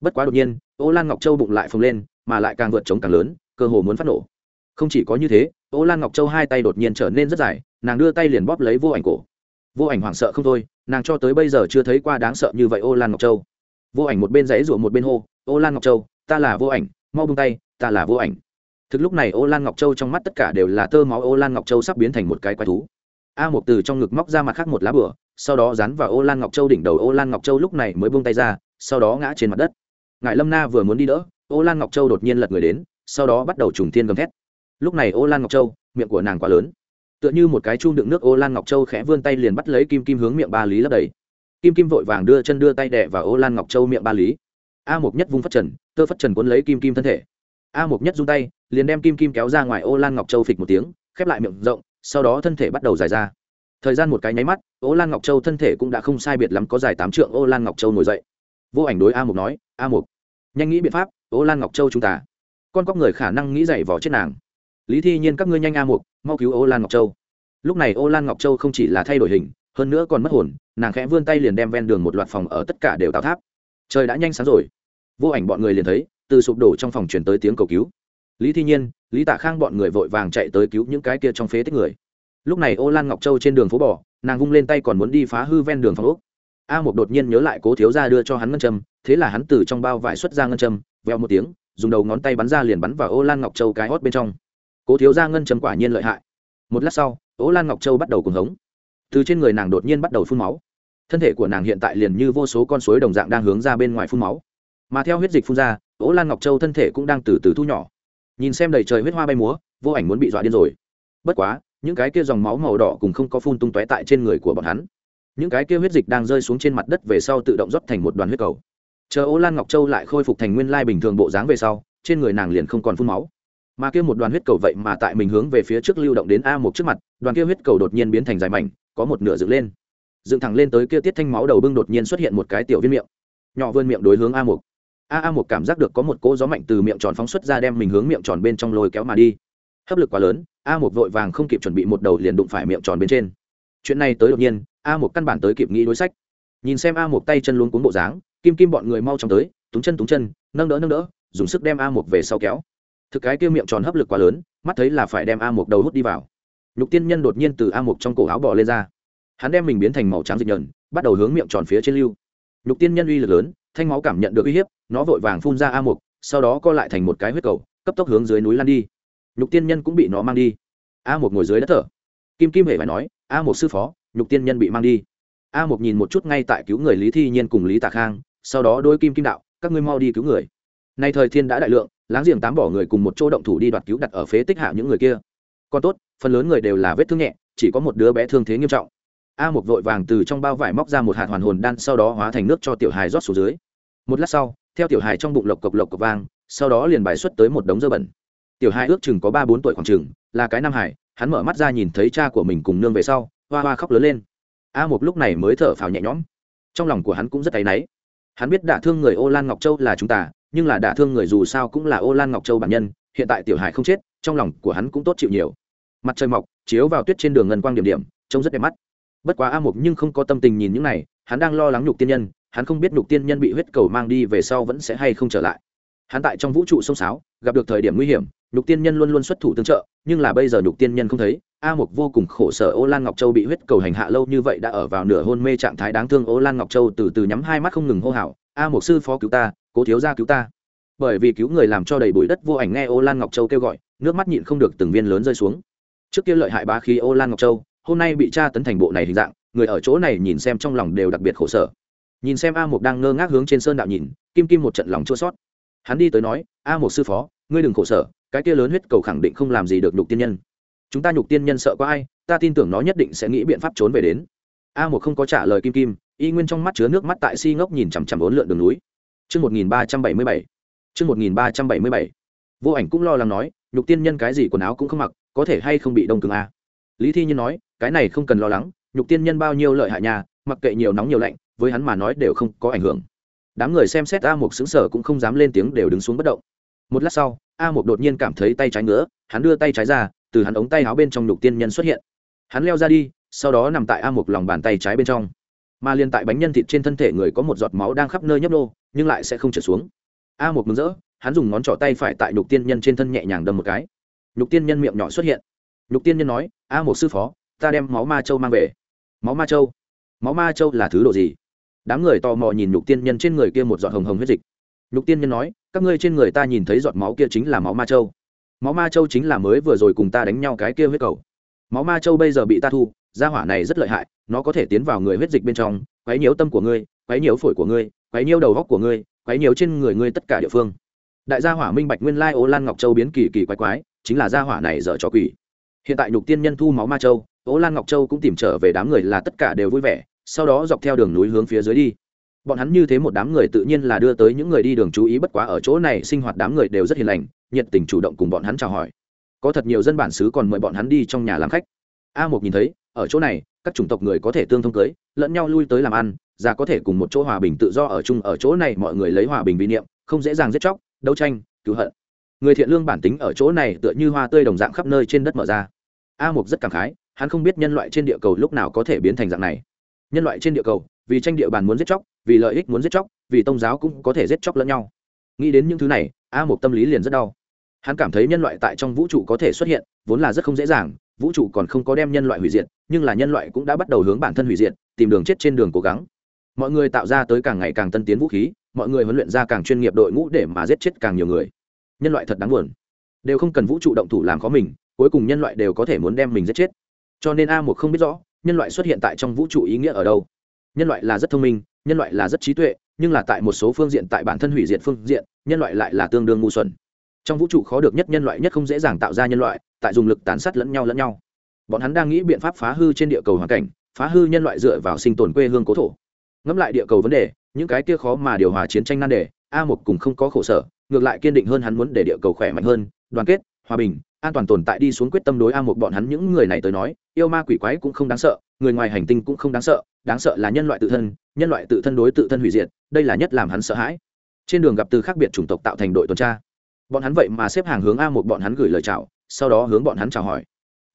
Bất quá đột nhiên, ô lan ngọc châu bụng lại phồng lên, mà lại càng vượt trống càng lớn, cơ hồ muốn phát nổ. Không chỉ có như thế, ô lan ngọc châu hai tay đột nhiên trở nên rất dài, nàng đưa tay liền bóp lấy vô ảnh cổ. Vô ảnh hoảng sợ không thôi, nàng cho tới bây giờ chưa thấy qua đáng sợ như vậy ô lan ngọc châu. Vô ảnh một bên dãy rủa một bên hô, ô lan ngọc châu, ta là vô ảnh, mau bung tay, ta là vô ảnh thực lúc này ô lan ngọc châu trong mắt tất cả đều là tơ máu, ô lan ngọc châu sắp biến thành một cái quái thú. A một từ trong ngực móc ra mặt khác một lá bửa sau đó dán vào ô lan ngọc châu đỉnh đầu, ô lan ngọc châu lúc này mới buông tay ra, sau đó ngã trên mặt đất. Ngài lâm na vừa muốn đi đỡ, ô lan ngọc châu đột nhiên lật người đến, sau đó bắt đầu trùng thiên gầm thét. Lúc này ô lan ngọc châu, miệng của nàng quá lớn. Tựa như một cái chung đựng nước, ô lan ngọc châu khẽ vươn tay liền bắt lấy kim kim hướng miệng ba lý lấp đầy. Kim kim vội vàng đưa chân đưa tay đẻ vào ô lan ngọc châu miệng ba lý. A một nhất vung phất trần, tơ phất trần cuốn lấy kim kim thân thể a Mục nhất rung tay, liền đem kim kim kéo ra ngoài ô lan ngọc châu phịch một tiếng, khép lại miệng rộng, sau đó thân thể bắt đầu dài ra. Thời gian một cái nháy mắt, ô lan ngọc châu thân thể cũng đã không sai biệt lắm có dài tám trượng ô lan ngọc châu ngồi dậy. Vô ảnh đối a mục nói, a mục, nhanh nghĩ biện pháp, ô lan ngọc châu chúng ta. Con có người khả năng nghĩ dậy vỏ chết nàng. Lý thi nhiên, các ngươi nhanh a mục, mau cứu ô lan ngọc châu. Lúc này ô lan ngọc châu không chỉ là thay đổi hình, hơn nữa còn mất hồn, nàng khẽ vươn tay liền đem ven đường một loạt phòng ở tất cả đều tạo tháp. Trời đã nhanh sáng rồi. Vô ảnh bọn người liền thấy từ sụp đổ trong phòng chuyển tới tiếng cầu cứu. Lý thi nhiên, lý tạ khang bọn người vội vàng chạy tới cứu những cái kia trong phế tích người. Lúc này ô lan ngọc châu trên đường phố bỏ, nàng vung lên tay còn muốn đi phá hư ven đường phòng úc a một đột nhiên nhớ lại cố thiếu ra đưa cho hắn ngân châm, thế là hắn từ trong bao vải xuất ra ngân châm, veo một tiếng, dùng đầu ngón tay bắn ra liền bắn vào ô lan ngọc châu cái hót bên trong. Cố thiếu ra ngân châm quả nhiên lợi hại. Một lát sau, ô lan ngọc châu bắt đầu cùng hống. Từ trên người nàng đột nhiên bắt đầu phun máu. Thân thể của nàng hiện tại liền như vô số con suối đồng dạng đang hướng ra bên ngoài phun máu mà theo huyết dịch phun ra ố lan ngọc châu thân thể cũng đang từ từ thu nhỏ. Nhìn xem đầy trời huyết hoa bay múa, vô ảnh muốn bị dọa điên rồi. Bất quá, những cái kia dòng máu màu đỏ cùng không có phun tung tóe tại trên người của bọn hắn. Những cái kia huyết dịch đang rơi xuống trên mặt đất về sau tự động rót thành một đoàn huyết cầu. Chờ ô lan ngọc châu lại khôi phục thành nguyên lai bình thường bộ dáng về sau, trên người nàng liền không còn phun máu. Mà kia một đoàn huyết cầu vậy mà tại mình hướng về phía trước lưu động đến a một trước mặt, đoàn kia huyết cầu đột nhiên biến thành dài mảnh, có một nửa dựng lên. Dựng thẳng lên tới kia tiết thanh máu đầu bưng đột nhiên xuất hiện một cái tiểu viên miệng. Nhỏ vươn miệng đối hướng a một a a một cảm giác được có một cỗ gió mạnh từ miệng tròn phóng xuất ra đem mình hướng miệng tròn bên trong lôi kéo mà đi. Hấp lực quá lớn, a một vội vàng không kịp chuẩn bị một đầu liền đụng phải miệng tròn bên trên. Chuyện này tới đột nhiên, a một căn bản tới kịp nghĩ đối sách. Nhìn xem a một tay chân luôn cuốn bộ dáng, kim kim bọn người mau chóng tới, túng chân túng chân, nâng đỡ nâng đỡ, dùng sức đem a một về sau kéo. Thực cái kia miệng tròn hấp lực quá lớn, mắt thấy là phải đem a một đầu hút đi vào. Nhục tiên nhân đột nhiên từ a một trong cổ áo bò lên ra. Hắn đem mình biến thành màu trắng dịch nhờn, bắt đầu hướng miệng tròn phía trên lưu. Nhục tiên nhân uy lực lớn thanh máu cảm nhận được uy hiếp, nó vội vàng phun ra a mục, sau đó co lại thành một cái huyết cầu, cấp tốc hướng dưới núi lan đi. Nhục tiên nhân cũng bị nó mang đi. A mục ngồi dưới đất thở. Kim kim hề phải nói, a mục sư phó, nhục tiên nhân bị mang đi. A mục nhìn một chút ngay tại cứu người lý thi nhiên cùng lý tạ khang, sau đó đôi kim kim đạo, các ngươi mau đi cứu người. Nay thời thiên đã đại lượng, láng giềng tám bỏ người cùng một chỗ động thủ đi đoạt cứu đặt ở phế tích hạ những người kia. Còn tốt, phần lớn người đều là vết thương nhẹ, chỉ có một đứa bé thương thế nghiêm trọng. A một vội vàng từ trong bao vải móc ra một hạt hoàn hồn đan, sau đó hóa thành nước cho tiểu hài rót xuống dưới một lát sau, theo tiểu hài trong bụng lộc cộc lộc cộc vang, sau đó liền bài xuất tới một đống dơ bẩn. Tiểu hài ước chừng có ba bốn tuổi khoảng chừng, là cái nam hải hắn mở mắt ra nhìn thấy cha của mình cùng nương về sau, hoa hoa khóc lớn lên. A một lúc này mới thở phào nhẹ nhõm. Trong lòng của hắn cũng rất tay náy. Hắn biết đả thương người ô lan ngọc châu là chúng ta, nhưng là đả thương người dù sao cũng là ô lan ngọc châu bản nhân, hiện tại tiểu hải không chết, trong lòng của hắn cũng tốt chịu nhiều. Mặt trời mọc, chiếu vào tuyết trên đường ngân quang điểm điểm, trông rất đẹp mắt. Bất quá a mục nhưng không có tâm tình nhìn những này, hắn đang lo lắng nhục tiên nhân hắn không biết nhục tiên nhân bị huyết cầu mang đi về sau vẫn sẽ hay không trở lại. Hắn tại trong vũ trụ sông sáo, gặp được thời điểm nguy hiểm, nhục tiên nhân luôn luôn xuất thủ tương trợ, nhưng là bây giờ nhục tiên nhân không thấy, a mục vô cùng khổ sở ô lan ngọc châu bị huyết cầu hành hạ lâu như vậy đã ở vào nửa hôn mê trạng thái đáng thương ô lan ngọc châu từ từ nhắm hai mắt không ngừng hô hào, a mục sư phó cứu ta, cố thiếu gia cứu ta. Bởi vì cứu người làm cho đầy bụi đất vô ảnh nghe ô lan ngọc châu kêu gọi, nước mắt nhịn không được từng viên lớn rơi xuống. Trước kia lợi hại ba khí ô lan ngọc châu, hôm nay bị tra tấn thành bộ này hình dạng, người ở chỗ này nhìn xem trong lòng đều đặc biệt khổ sở nhìn xem a mục đang ngơ ngác hướng trên sơn đạo nhìn kim kim một trận lòng chua sót hắn đi tới nói a một sư phó ngươi đừng khổ sở cái kia lớn huyết cầu khẳng định không làm gì được nhục tiên nhân chúng ta nhục tiên nhân sợ có ai ta tin tưởng nó nhất định sẽ nghĩ biện pháp trốn về đến a một không có trả lời kim kim y nguyên trong mắt chứa nước mắt tại si ngốc nhìn chằm chằm bốn lượn đường núi Trước 1377. Trước 1377. Vô ảnh cũng lo lắng nói, nhục tiên nhân cái gì quần áo cũng không mặc, có thể hay không bị đông cứng a. Lý Thi Nhiên nói, cái này không cần lo lắng, nhục tiên nhân bao nhiêu lợi hại nhà, mặc kệ nhiều nóng nhiều lạnh, với hắn mà nói đều không có ảnh hưởng. Đám người xem xét a một xứng sở cũng không dám lên tiếng đều đứng xuống bất động. Một lát sau, a một đột nhiên cảm thấy tay trái ngứa, hắn đưa tay trái ra, từ hắn ống tay áo bên trong nhục tiên nhân xuất hiện. Hắn leo ra đi, sau đó nằm tại a một lòng bàn tay trái bên trong. Mà liên tại bánh nhân thịt trên thân thể người có một giọt máu đang khắp nơi nhấp nô nhưng lại sẽ không trở xuống. A một mừng rỡ, hắn dùng ngón trỏ tay phải tại nhục tiên nhân trên thân nhẹ nhàng đâm một cái. Nhục tiên nhân miệng nhỏ xuất hiện. Nhục tiên nhân nói, a một sư phó, ta đem máu ma châu mang về. Máu ma châu? Máu ma châu là thứ độ gì? Đám người tò mò nhìn nhục tiên nhân trên người kia một giọt hồng hồng huyết dịch. Nhục tiên nhân nói, các ngươi trên người ta nhìn thấy giọt máu kia chính là máu ma châu. Máu ma châu chính là mới vừa rồi cùng ta đánh nhau cái kia huyết cầu. Máu ma châu bây giờ bị ta thu, gia hỏa này rất lợi hại, nó có thể tiến vào người huyết dịch bên trong, quấy nhiễu tâm của ngươi, quấy nhiễu phổi của ngươi, quấy nhiễu đầu góc của ngươi, quấy nhiễu trên người ngươi tất cả địa phương. Đại gia hỏa minh bạch nguyên lai ô lan ngọc châu biến kỳ kỳ quái quái, chính là gia hỏa này dở trò quỷ. Hiện tại nhục tiên nhân thu máu ma châu, ô lan ngọc châu cũng tìm trở về đám người là tất cả đều vui vẻ sau đó dọc theo đường núi hướng phía dưới đi. Bọn hắn như thế một đám người tự nhiên là đưa tới những người đi đường chú ý, bất quá ở chỗ này sinh hoạt đám người đều rất hiền lành, nhiệt tình chủ động cùng bọn hắn chào hỏi. Có thật nhiều dân bản xứ còn mời bọn hắn đi trong nhà làm khách. A một nhìn thấy, ở chỗ này, các chủng tộc người có thể tương thông cưới, lẫn nhau lui tới làm ăn, già có thể cùng một chỗ hòa bình tự do ở chung, ở chỗ này mọi người lấy hòa bình vi niệm, không dễ dàng giết chóc, đấu tranh, cứu hận. Người thiện lương bản tính ở chỗ này tựa như hoa tươi đồng dạng khắp nơi trên đất mở ra. A mục rất cảm khái, hắn không biết nhân loại trên địa cầu lúc nào có thể biến thành dạng này nhân loại trên địa cầu, vì tranh địa bàn muốn giết chóc, vì lợi ích muốn giết chóc, vì tôn giáo cũng có thể giết chóc lẫn nhau. Nghĩ đến những thứ này, a một tâm lý liền rất đau. Hắn cảm thấy nhân loại tại trong vũ trụ có thể xuất hiện, vốn là rất không dễ dàng, vũ trụ còn không có đem nhân loại hủy diệt, nhưng là nhân loại cũng đã bắt đầu hướng bản thân hủy diệt, tìm đường chết trên đường cố gắng. Mọi người tạo ra tới càng ngày càng tân tiến vũ khí, mọi người huấn luyện ra càng chuyên nghiệp đội ngũ để mà giết chết càng nhiều người. Nhân loại thật đáng buồn. Đều không cần vũ trụ động thủ làm có mình, cuối cùng nhân loại đều có thể muốn đem mình giết chết. Cho nên a một không biết rõ nhân loại xuất hiện tại trong vũ trụ ý nghĩa ở đâu? Nhân loại là rất thông minh, nhân loại là rất trí tuệ, nhưng là tại một số phương diện tại bản thân hủy diệt phương diện, nhân loại lại là tương đương ngu xuẩn. Trong vũ trụ khó được nhất nhân loại nhất không dễ dàng tạo ra nhân loại, tại dùng lực tàn sát lẫn nhau lẫn nhau. Bọn hắn đang nghĩ biện pháp phá hư trên địa cầu hoàn cảnh, phá hư nhân loại dựa vào sinh tồn quê hương cố thổ. Ngẫm lại địa cầu vấn đề, những cái kia khó mà điều hòa chiến tranh nan đề, a một cùng không có khổ sở, ngược lại kiên định hơn hắn muốn để địa cầu khỏe mạnh hơn, đoàn kết hòa bình, an toàn tồn tại đi xuống quyết tâm đối a một bọn hắn những người này tới nói, yêu ma quỷ quái cũng không đáng sợ, người ngoài hành tinh cũng không đáng sợ đáng sợ là nhân loại tự thân, nhân loại tự thân đối tự thân hủy diệt, đây là nhất làm hắn sợ hãi. Trên đường gặp từ khác biệt chủng tộc tạo thành đội tuần tra. Bọn hắn vậy mà xếp hàng hướng a một bọn hắn gửi lời chào, sau đó hướng bọn hắn chào hỏi.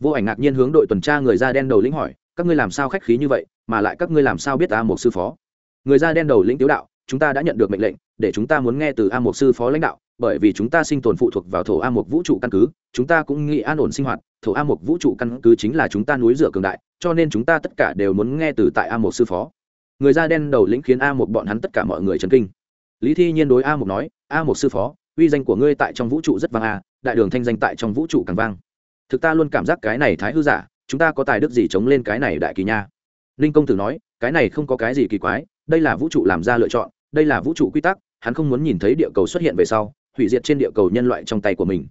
Vô ảnh ngạc nhiên hướng đội tuần tra người da đen đầu lĩnh hỏi, các ngươi làm sao khách khí như vậy, mà lại các ngươi làm sao biết a một sư phó? Người da đen đầu lĩnh tiếu đạo, chúng ta đã nhận được mệnh lệnh để chúng ta muốn nghe từ a một sư phó lãnh đạo, bởi vì chúng ta sinh tồn phụ thuộc vào thổ a một vũ trụ căn cứ, chúng ta cũng nghĩ an ổn sinh hoạt, thổ a một vũ trụ căn cứ chính là chúng ta núi rửa cường đại, cho nên chúng ta tất cả đều muốn nghe từ tại a một sư phó. Người da đen đầu lĩnh khiến a một bọn hắn tất cả mọi người chấn kinh. Lý thi nhiên đối a một nói, a một sư phó, uy danh của ngươi tại trong vũ trụ rất vang a, đại đường thanh danh tại trong vũ trụ càng vang. Thực ta luôn cảm giác cái này thái hư giả, chúng ta có tài đức gì chống lên cái này đại kỳ nha? Ninh công tử nói, cái này không có cái gì kỳ quái, đây là vũ trụ làm ra lựa chọn, đây là vũ trụ quy tắc hắn không muốn nhìn thấy địa cầu xuất hiện về sau, hủy diệt trên địa cầu nhân loại trong tay của mình.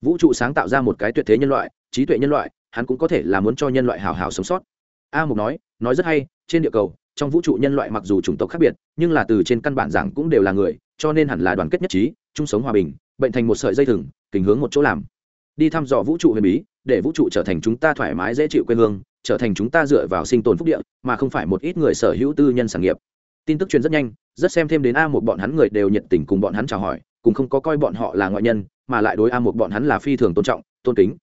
Vũ trụ sáng tạo ra một cái tuyệt thế nhân loại, trí tuệ nhân loại, hắn cũng có thể là muốn cho nhân loại hào hào sống sót. A mục nói nói rất hay, trên địa cầu, trong vũ trụ nhân loại mặc dù chủng tộc khác biệt, nhưng là từ trên căn bản giảng cũng đều là người, cho nên hẳn là đoàn kết nhất trí, chung sống hòa bình, bệnh thành một sợi dây thừng, kình hướng một chỗ làm. Đi thăm dò vũ trụ huyền bí, để vũ trụ trở thành chúng ta thoải mái dễ chịu quê hương, trở thành chúng ta dựa vào sinh tồn phúc địa, mà không phải một ít người sở hữu tư nhân sản nghiệp tin tức truyền rất nhanh, rất xem thêm đến a một bọn hắn người đều nhiệt tình cùng bọn hắn chào hỏi cùng không có coi bọn họ là ngoại nhân, mà lại đối a một bọn hắn là phi thường tôn trọng, tôn kính.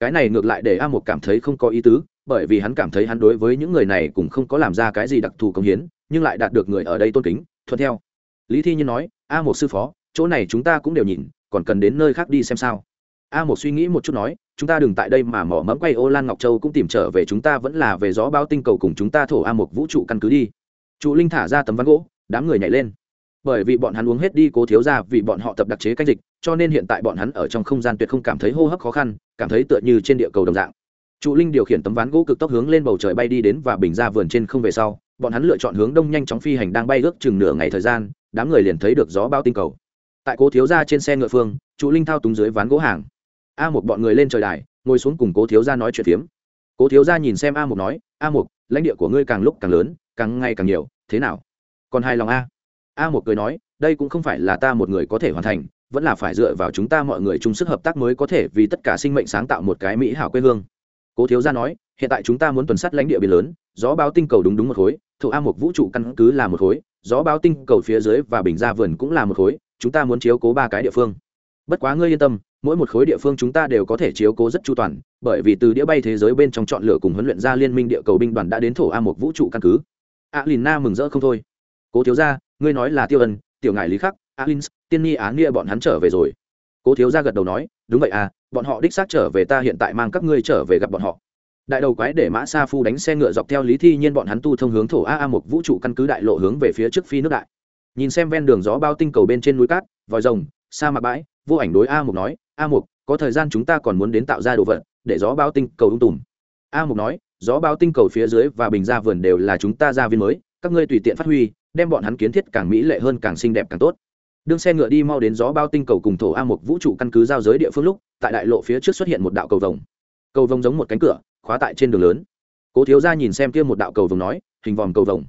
Cái này ngược lại để a một cảm thấy không có ý tứ, bởi vì hắn cảm thấy hắn đối với những người này cũng không có làm ra cái gì đặc thù công hiến, nhưng lại đạt được người ở đây tôn kính, thuận theo. Lý thi nhiên nói, a một sư phó, chỗ này chúng ta cũng đều nhìn, còn cần đến nơi khác đi xem sao? A một suy nghĩ một chút nói, chúng ta đừng tại đây mà mỏ mẫm quay ô lan ngọc châu cũng tìm trở về, chúng ta vẫn là về gió bao tinh cầu cùng chúng ta thổ a một vũ trụ căn cứ đi trụ linh thả ra tấm ván gỗ, đám người nhảy lên. Bởi vì bọn hắn uống hết đi cố thiếu ra vì bọn họ tập đặc chế canh dịch, cho nên hiện tại bọn hắn ở trong không gian tuyệt không cảm thấy hô hấp khó khăn, cảm thấy tựa như trên địa cầu đồng dạng. Trụ linh điều khiển tấm ván gỗ cực tốc hướng lên bầu trời bay đi đến và bình ra vườn trên không về sau, bọn hắn lựa chọn hướng đông nhanh chóng phi hành đang bay ước chừng nửa ngày thời gian, đám người liền thấy được gió bao tinh cầu. Tại cố thiếu ra trên xe ngựa phương trụ linh thao túng dưới ván gỗ hàng. A một bọn người lên trời đài, ngồi xuống cùng cố thiếu ra nói chuyện phiếm. Cố thiếu ra nhìn xem a một nói, a một lãnh địa của ngươi càng lúc càng lớn càng ngày càng nhiều, thế nào? Còn hài lòng à? a a một cười nói, đây cũng không phải là ta một người có thể hoàn thành, vẫn là phải dựa vào chúng ta mọi người chung sức hợp tác mới có thể vì tất cả sinh mệnh sáng tạo một cái mỹ hảo quê hương. Cố thiếu gia nói, hiện tại chúng ta muốn tuần sát lãnh địa biển lớn, gió báo tinh cầu đúng đúng một khối thủ a một vũ trụ căn cứ là một khối, gió báo tinh cầu phía dưới và bình gia vườn cũng là một khối, chúng ta muốn chiếu cố ba cái địa phương. Bất quá ngươi yên tâm, mỗi một khối địa phương chúng ta đều có thể chiếu cố rất chu toàn, bởi vì từ đĩa bay thế giới bên trong chọn lựa cùng huấn luyện ra liên minh địa cầu binh đoàn đã đến thổ a một vũ trụ căn cứ a lìn na mừng rỡ không thôi. Cố thiếu gia, ngươi nói là tiêu ân, tiểu ngại lý khắc A alin tiên ni á nghĩa bọn hắn trở về rồi. Cố thiếu gia gật đầu nói, đúng vậy à bọn họ đích xác trở về ta hiện tại mang các ngươi trở về gặp bọn họ. Đại đầu quái để mã sa phu đánh xe ngựa dọc theo lý thi nhiên bọn hắn tu thông hướng thổ a a một vũ trụ căn cứ đại lộ hướng về phía trước phi nước đại. Nhìn xem ven đường gió bao tinh cầu bên trên núi cát, vòi rồng, sa mạc bãi, vô ảnh đối a mục nói, a mục, có thời gian chúng ta còn muốn đến tạo ra đồ vật, để gió bao tinh cầu ung tùm. A mục nói gió báo tinh cầu phía dưới và bình ra vườn đều là chúng ta gia viên mới, các ngươi tùy tiện phát huy, đem bọn hắn kiến thiết càng mỹ lệ hơn, càng xinh đẹp, càng tốt. Đương xe ngựa đi mau đến gió bao tinh cầu cùng thổ a một vũ trụ căn cứ giao giới địa phương lúc, tại đại lộ phía trước xuất hiện một đạo cầu vồng. Cầu vồng giống một cánh cửa, khóa tại trên đường lớn. Cố thiếu ra nhìn xem kia một đạo cầu vồng nói, hình vòm cầu vồng.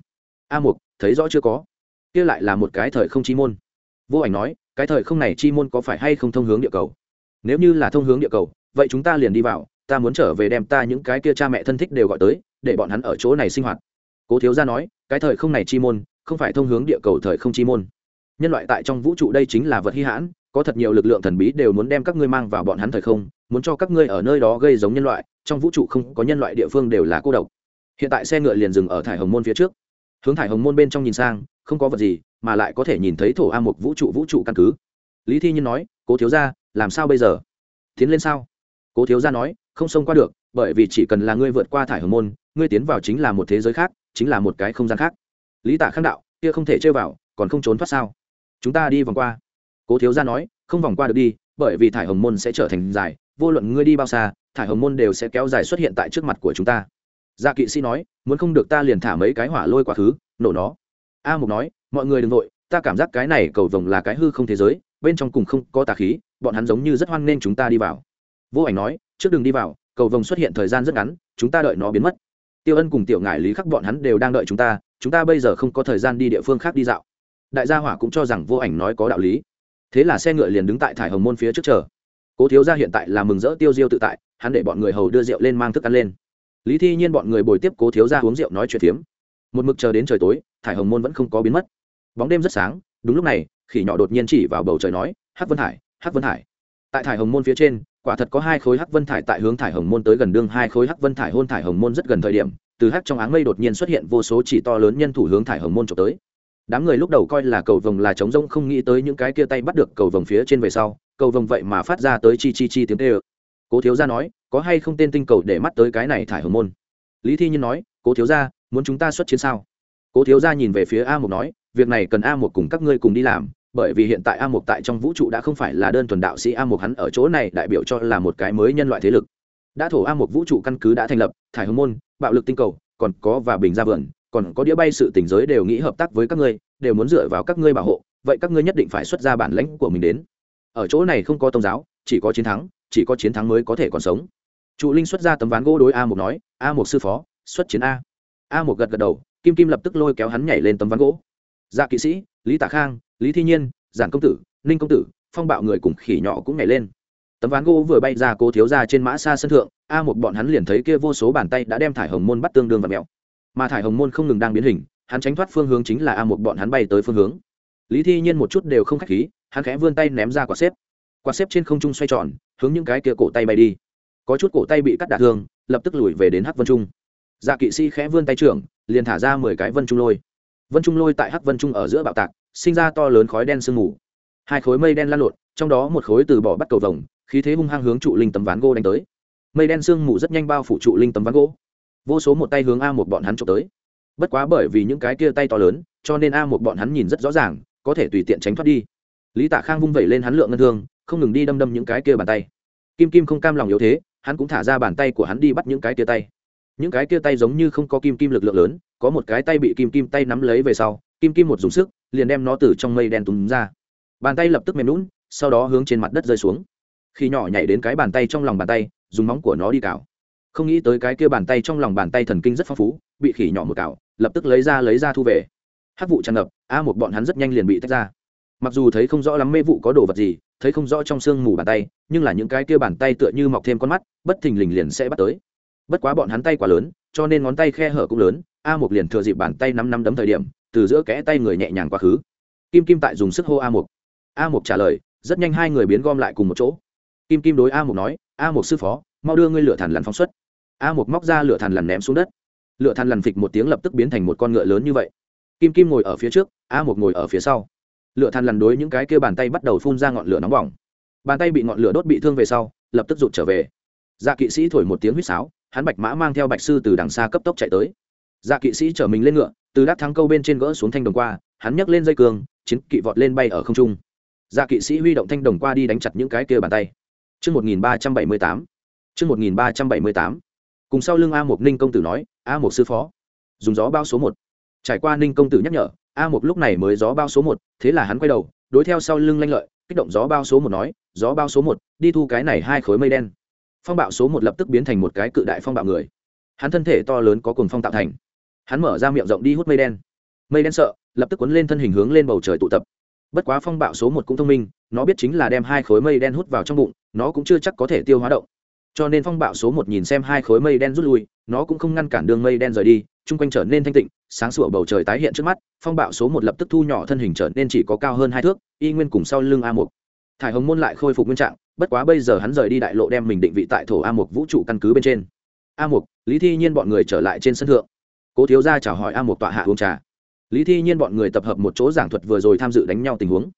A một thấy rõ chưa có? Kia lại là một cái thời không chi môn. Vô ảnh nói, cái thời không này chi môn có phải hay không thông hướng địa cầu? Nếu như là thông hướng địa cầu, vậy chúng ta liền đi vào ta muốn trở về đem ta những cái kia cha mẹ thân thích đều gọi tới, để bọn hắn ở chỗ này sinh hoạt. Cố thiếu gia nói, cái thời không này chi môn, không phải thông hướng địa cầu thời không chi môn. Nhân loại tại trong vũ trụ đây chính là vật hy hãn, có thật nhiều lực lượng thần bí đều muốn đem các ngươi mang vào bọn hắn thời không, muốn cho các ngươi ở nơi đó gây giống nhân loại, trong vũ trụ không có nhân loại địa phương đều là cô độc. Hiện tại xe ngựa liền dừng ở thải hồng môn phía trước. Hướng thải hồng môn bên trong nhìn sang, không có vật gì, mà lại có thể nhìn thấy thổ a một vũ trụ vũ trụ căn cứ. Lý thi nhiên nói, cố thiếu gia, làm sao bây giờ? Tiến lên sao? Cố thiếu gia nói không xông qua được, bởi vì chỉ cần là ngươi vượt qua thải hồng môn, ngươi tiến vào chính là một thế giới khác, chính là một cái không gian khác. Lý tạ khang đạo, kia không thể chơi vào, còn không trốn thoát sao? Chúng ta đi vòng qua. Cố thiếu gia nói, không vòng qua được đi, bởi vì thải hồng môn sẽ trở thành dài, vô luận ngươi đi bao xa, thải hồng môn đều sẽ kéo dài xuất hiện tại trước mặt của chúng ta. Gia kỵ sĩ nói, muốn không được ta liền thả mấy cái hỏa lôi quá khứ, nổ nó. A mục nói, mọi người đừng vội, ta cảm giác cái này cầu vồng là cái hư không thế giới, bên trong cùng không có tà khí, bọn hắn giống như rất hoan nên chúng ta đi vào. Vô ảnh nói trước đừng đi vào, cầu vồng xuất hiện thời gian rất ngắn, chúng ta đợi nó biến mất. Tiêu ân cùng tiểu ngải lý khắc bọn hắn đều đang đợi chúng ta chúng ta bây giờ không có thời gian đi địa phương khác đi dạo. Đại gia hỏa cũng cho rằng vô ảnh nói có đạo lý. Thế là xe ngựa liền đứng tại thải hồng môn phía trước chờ. Cố thiếu gia hiện tại là mừng rỡ tiêu diêu tự tại, hắn để bọn người hầu đưa rượu lên mang thức ăn lên. Lý thi nhiên bọn người bồi tiếp cố thiếu gia uống rượu nói chuyện phiếm. Một mực chờ đến trời tối, thải hồng môn vẫn không có biến mất. Bóng đêm rất sáng, đúng lúc này, khỉ nhỏ đột nhiên chỉ vào bầu trời nói, hắc vân hải, hắc vân hải. Tại thải hồng môn phía trên quả thật có hai khối hắc vân thải tại hướng thải hồng môn tới gần đương hai khối hắc vân thải hôn thải hồng môn rất gần thời điểm, từ hắc trong áng mây đột nhiên xuất hiện vô số chỉ to lớn nhân thủ hướng thải hồng môn trộm tới. Đám người lúc đầu coi là cầu vồng là trống rông không nghĩ tới những cái kia tay bắt được cầu vồng phía trên về sau, cầu vồng vậy mà phát ra tới chi chi chi tiếng tê ơ cố thiếu gia nói, có hay không tên tinh cầu để mắt tới cái này thải hồng môn? Lý thi nhiên nói, cố thiếu gia, muốn chúng ta xuất chiến sao? Cố thiếu gia nhìn về phía a một nói, việc này cần a một cùng các ngươi cùng đi làm bởi vì hiện tại a một tại trong vũ trụ đã không phải là đơn thuần đạo sĩ a một hắn ở chỗ này đại biểu cho là một cái mới nhân loại thế lực. Đã thổ a một vũ trụ căn cứ đã thành lập, thải hồng môn, bạo lực tinh cầu, còn có và bình gia vườn, còn có đĩa bay sự tình giới đều nghĩ hợp tác với các ngươi, đều muốn dựa vào các ngươi bảo hộ, vậy các ngươi nhất định phải xuất ra bản lãnh của mình đến. Ở chỗ này không có tôn giáo, chỉ có chiến thắng, chỉ có chiến thắng mới có thể còn sống. Trụ linh xuất ra tấm ván gỗ đối a một nói, a một sư phó, xuất chiến a. A một gật gật đầu, kim kim lập tức lôi kéo hắn nhảy lên tấm ván gỗ. Dạ kỵ sĩ, lý tạ khang lý thi nhiên, giản công tử, ninh công tử, phong bạo người cùng khỉ nhỏ cũng nhảy lên. Tấm ván gỗ vừa bay ra cô thiếu ra trên mã xa sân thượng, a một bọn hắn liền thấy kia vô số bàn tay đã đem thải hồng môn bắt tương đương và mẹo. Mà thải hồng môn không ngừng đang biến hình, hắn tránh thoát phương hướng chính là a một bọn hắn bay tới phương hướng. Lý thi nhiên một chút đều không k h á c h khí, hắn khẽ vươn tay ném ra quả xếp. Quả xếp trên không trung xoay tròn, hướng những cái kia cổ tay bay đi. Có chút cổ tay bị cắt đả thương, lập tức lùi về đến hắc vân trung. Dạ kỵ sĩ khẽ vươn tay trưởng, liền thả ra mười cái vân trung lôi. Vân trung lôi tại hắc vân trung ở giữa bạo tạc sinh ra to lớn khói đen sương mù. Hai khối mây đen lan lộn, trong đó một khối từ bỏ bắt cầu vồng, khí thế hung hăng hướng trụ linh tấm ván gỗ đánh tới. Mây đen sương mù rất nhanh bao phủ trụ linh tấm ván gỗ. Vô số một tay hướng a một bọn hắn trộm tới. Bất quá bởi vì những cái kia tay to lớn, cho nên a một bọn hắn nhìn rất rõ ràng, có thể tùy tiện tránh thoát đi. Lý tạ khang vung vẩy lên hắn lượng ngân thương, không ngừng đi đâm đâm những cái kia bàn tay. Kim kim không cam lòng yếu thế, hắn cũng thả ra bàn tay của hắn đi bắt những cái kia tay. Những cái kia tay giống như không có kim kim lực lượng lớn, có một cái tay bị kim kim tay nắm lấy về sau kim kim một dùng sức, liền đem nó từ trong mây đen túm ra. Bàn tay lập tức mềm lún sau đó hướng trên mặt đất rơi xuống. Khi nhỏ nhảy đến cái bàn tay trong lòng bàn tay, dùng móng của nó đi cào. Không nghĩ tới cái kia bàn tay trong lòng bàn tay thần kinh rất phong phú, bị khỉ nhỏ một cào, lập tức lấy ra lấy ra thu về. Hát vụ tràn ngập, a một bọn hắn rất nhanh liền bị tách ra. Mặc dù thấy không rõ lắm mê vụ có đồ vật gì, thấy không rõ trong sương mù bàn tay, nhưng là những cái kia bàn tay tựa như mọc thêm con mắt, bất thình lình liền sẽ bắt tới. Bất quá bọn hắn tay quá lớn, cho nên ngón tay khe hở cũng lớn, a một liền thừa dịp bàn tay năm năm đấm thời điểm từ giữa kẽ tay người nhẹ nhàng quá khứ. Kim kim tại dùng sức hô a một a một trả lời, rất nhanh hai người biến gom lại cùng một chỗ. Kim kim đối a một nói, a một sư phó, mau đưa ngươi lửa thằn lằn phóng xuất. A một móc ra lửa thằn lằn ném xuống đất. Lửa thằn lằn phịch một tiếng lập tức biến thành một con ngựa lớn như vậy. Kim kim ngồi ở phía trước, a một ngồi ở phía sau. Lửa than lằn đối những cái kia bàn tay bắt đầu phun ra ngọn lửa nóng bỏng. Bàn tay bị ngọn lửa đốt bị thương về sau, lập tức rụt trở về. Dạ kỵ sĩ thổi một tiếng huýt sáo, hắn bạch mã mang theo bạch sư từ đằng xa cấp tốc chạy tới. Dạ kỵ sĩ chở mình lên ngựa từ đắc thắng câu bên trên gỡ xuống thanh đồng qua hắn nhấc lên dây cường chiến kỵ vọt lên bay ở không trung dạ kỵ sĩ huy động thanh đồng qua đi đánh chặt những cái kia bàn tay Trước 1378. Trước 1378. Cùng sau lưng A mục Ninh công tử nói, A mục sư phó. Dùng gió bao số một trải qua ninh công tử nhắc nhở a một lúc này mới gió bao số một thế là hắn quay đầu đối theo sau lưng lanh lợi kích động gió bao số một nói gió bao số một đi thu cái này hai khối mây đen phong bạo số một lập tức biến thành một cái cự đại phong bạo người hắn thân thể to lớn có cùng phong tạo thành hắn mở ra miệng rộng đi hút mây đen. Mây đen sợ, lập tức quấn lên thân hình hướng lên bầu trời tụ tập. Bất quá phong bạo số một cũng thông minh, nó biết chính là đem hai khối mây đen hút vào trong bụng, nó cũng chưa chắc có thể tiêu hóa động. Cho nên phong bạo số một nhìn xem hai khối mây đen rút lui, nó cũng không ngăn cản đường mây đen rời đi, chung quanh trở nên thanh tịnh, sáng sủa bầu trời tái hiện trước mắt, phong bạo số một lập tức thu nhỏ thân hình trở nên chỉ có cao hơn hai thước, y nguyên cùng sau lưng a một thải hồng môn lại khôi phục nguyên trạng, bất quá bây giờ hắn rời đi đại lộ đem mình định vị tại thổ a một vũ trụ căn cứ bên trên. A một lý thi nhiên bọn người trở lại trên sân thượng cố thiếu gia chào hỏi a một tọa hạ uống trà. Lý thi nhiên bọn người tập hợp một chỗ giảng thuật vừa rồi tham dự đánh nhau tình huống.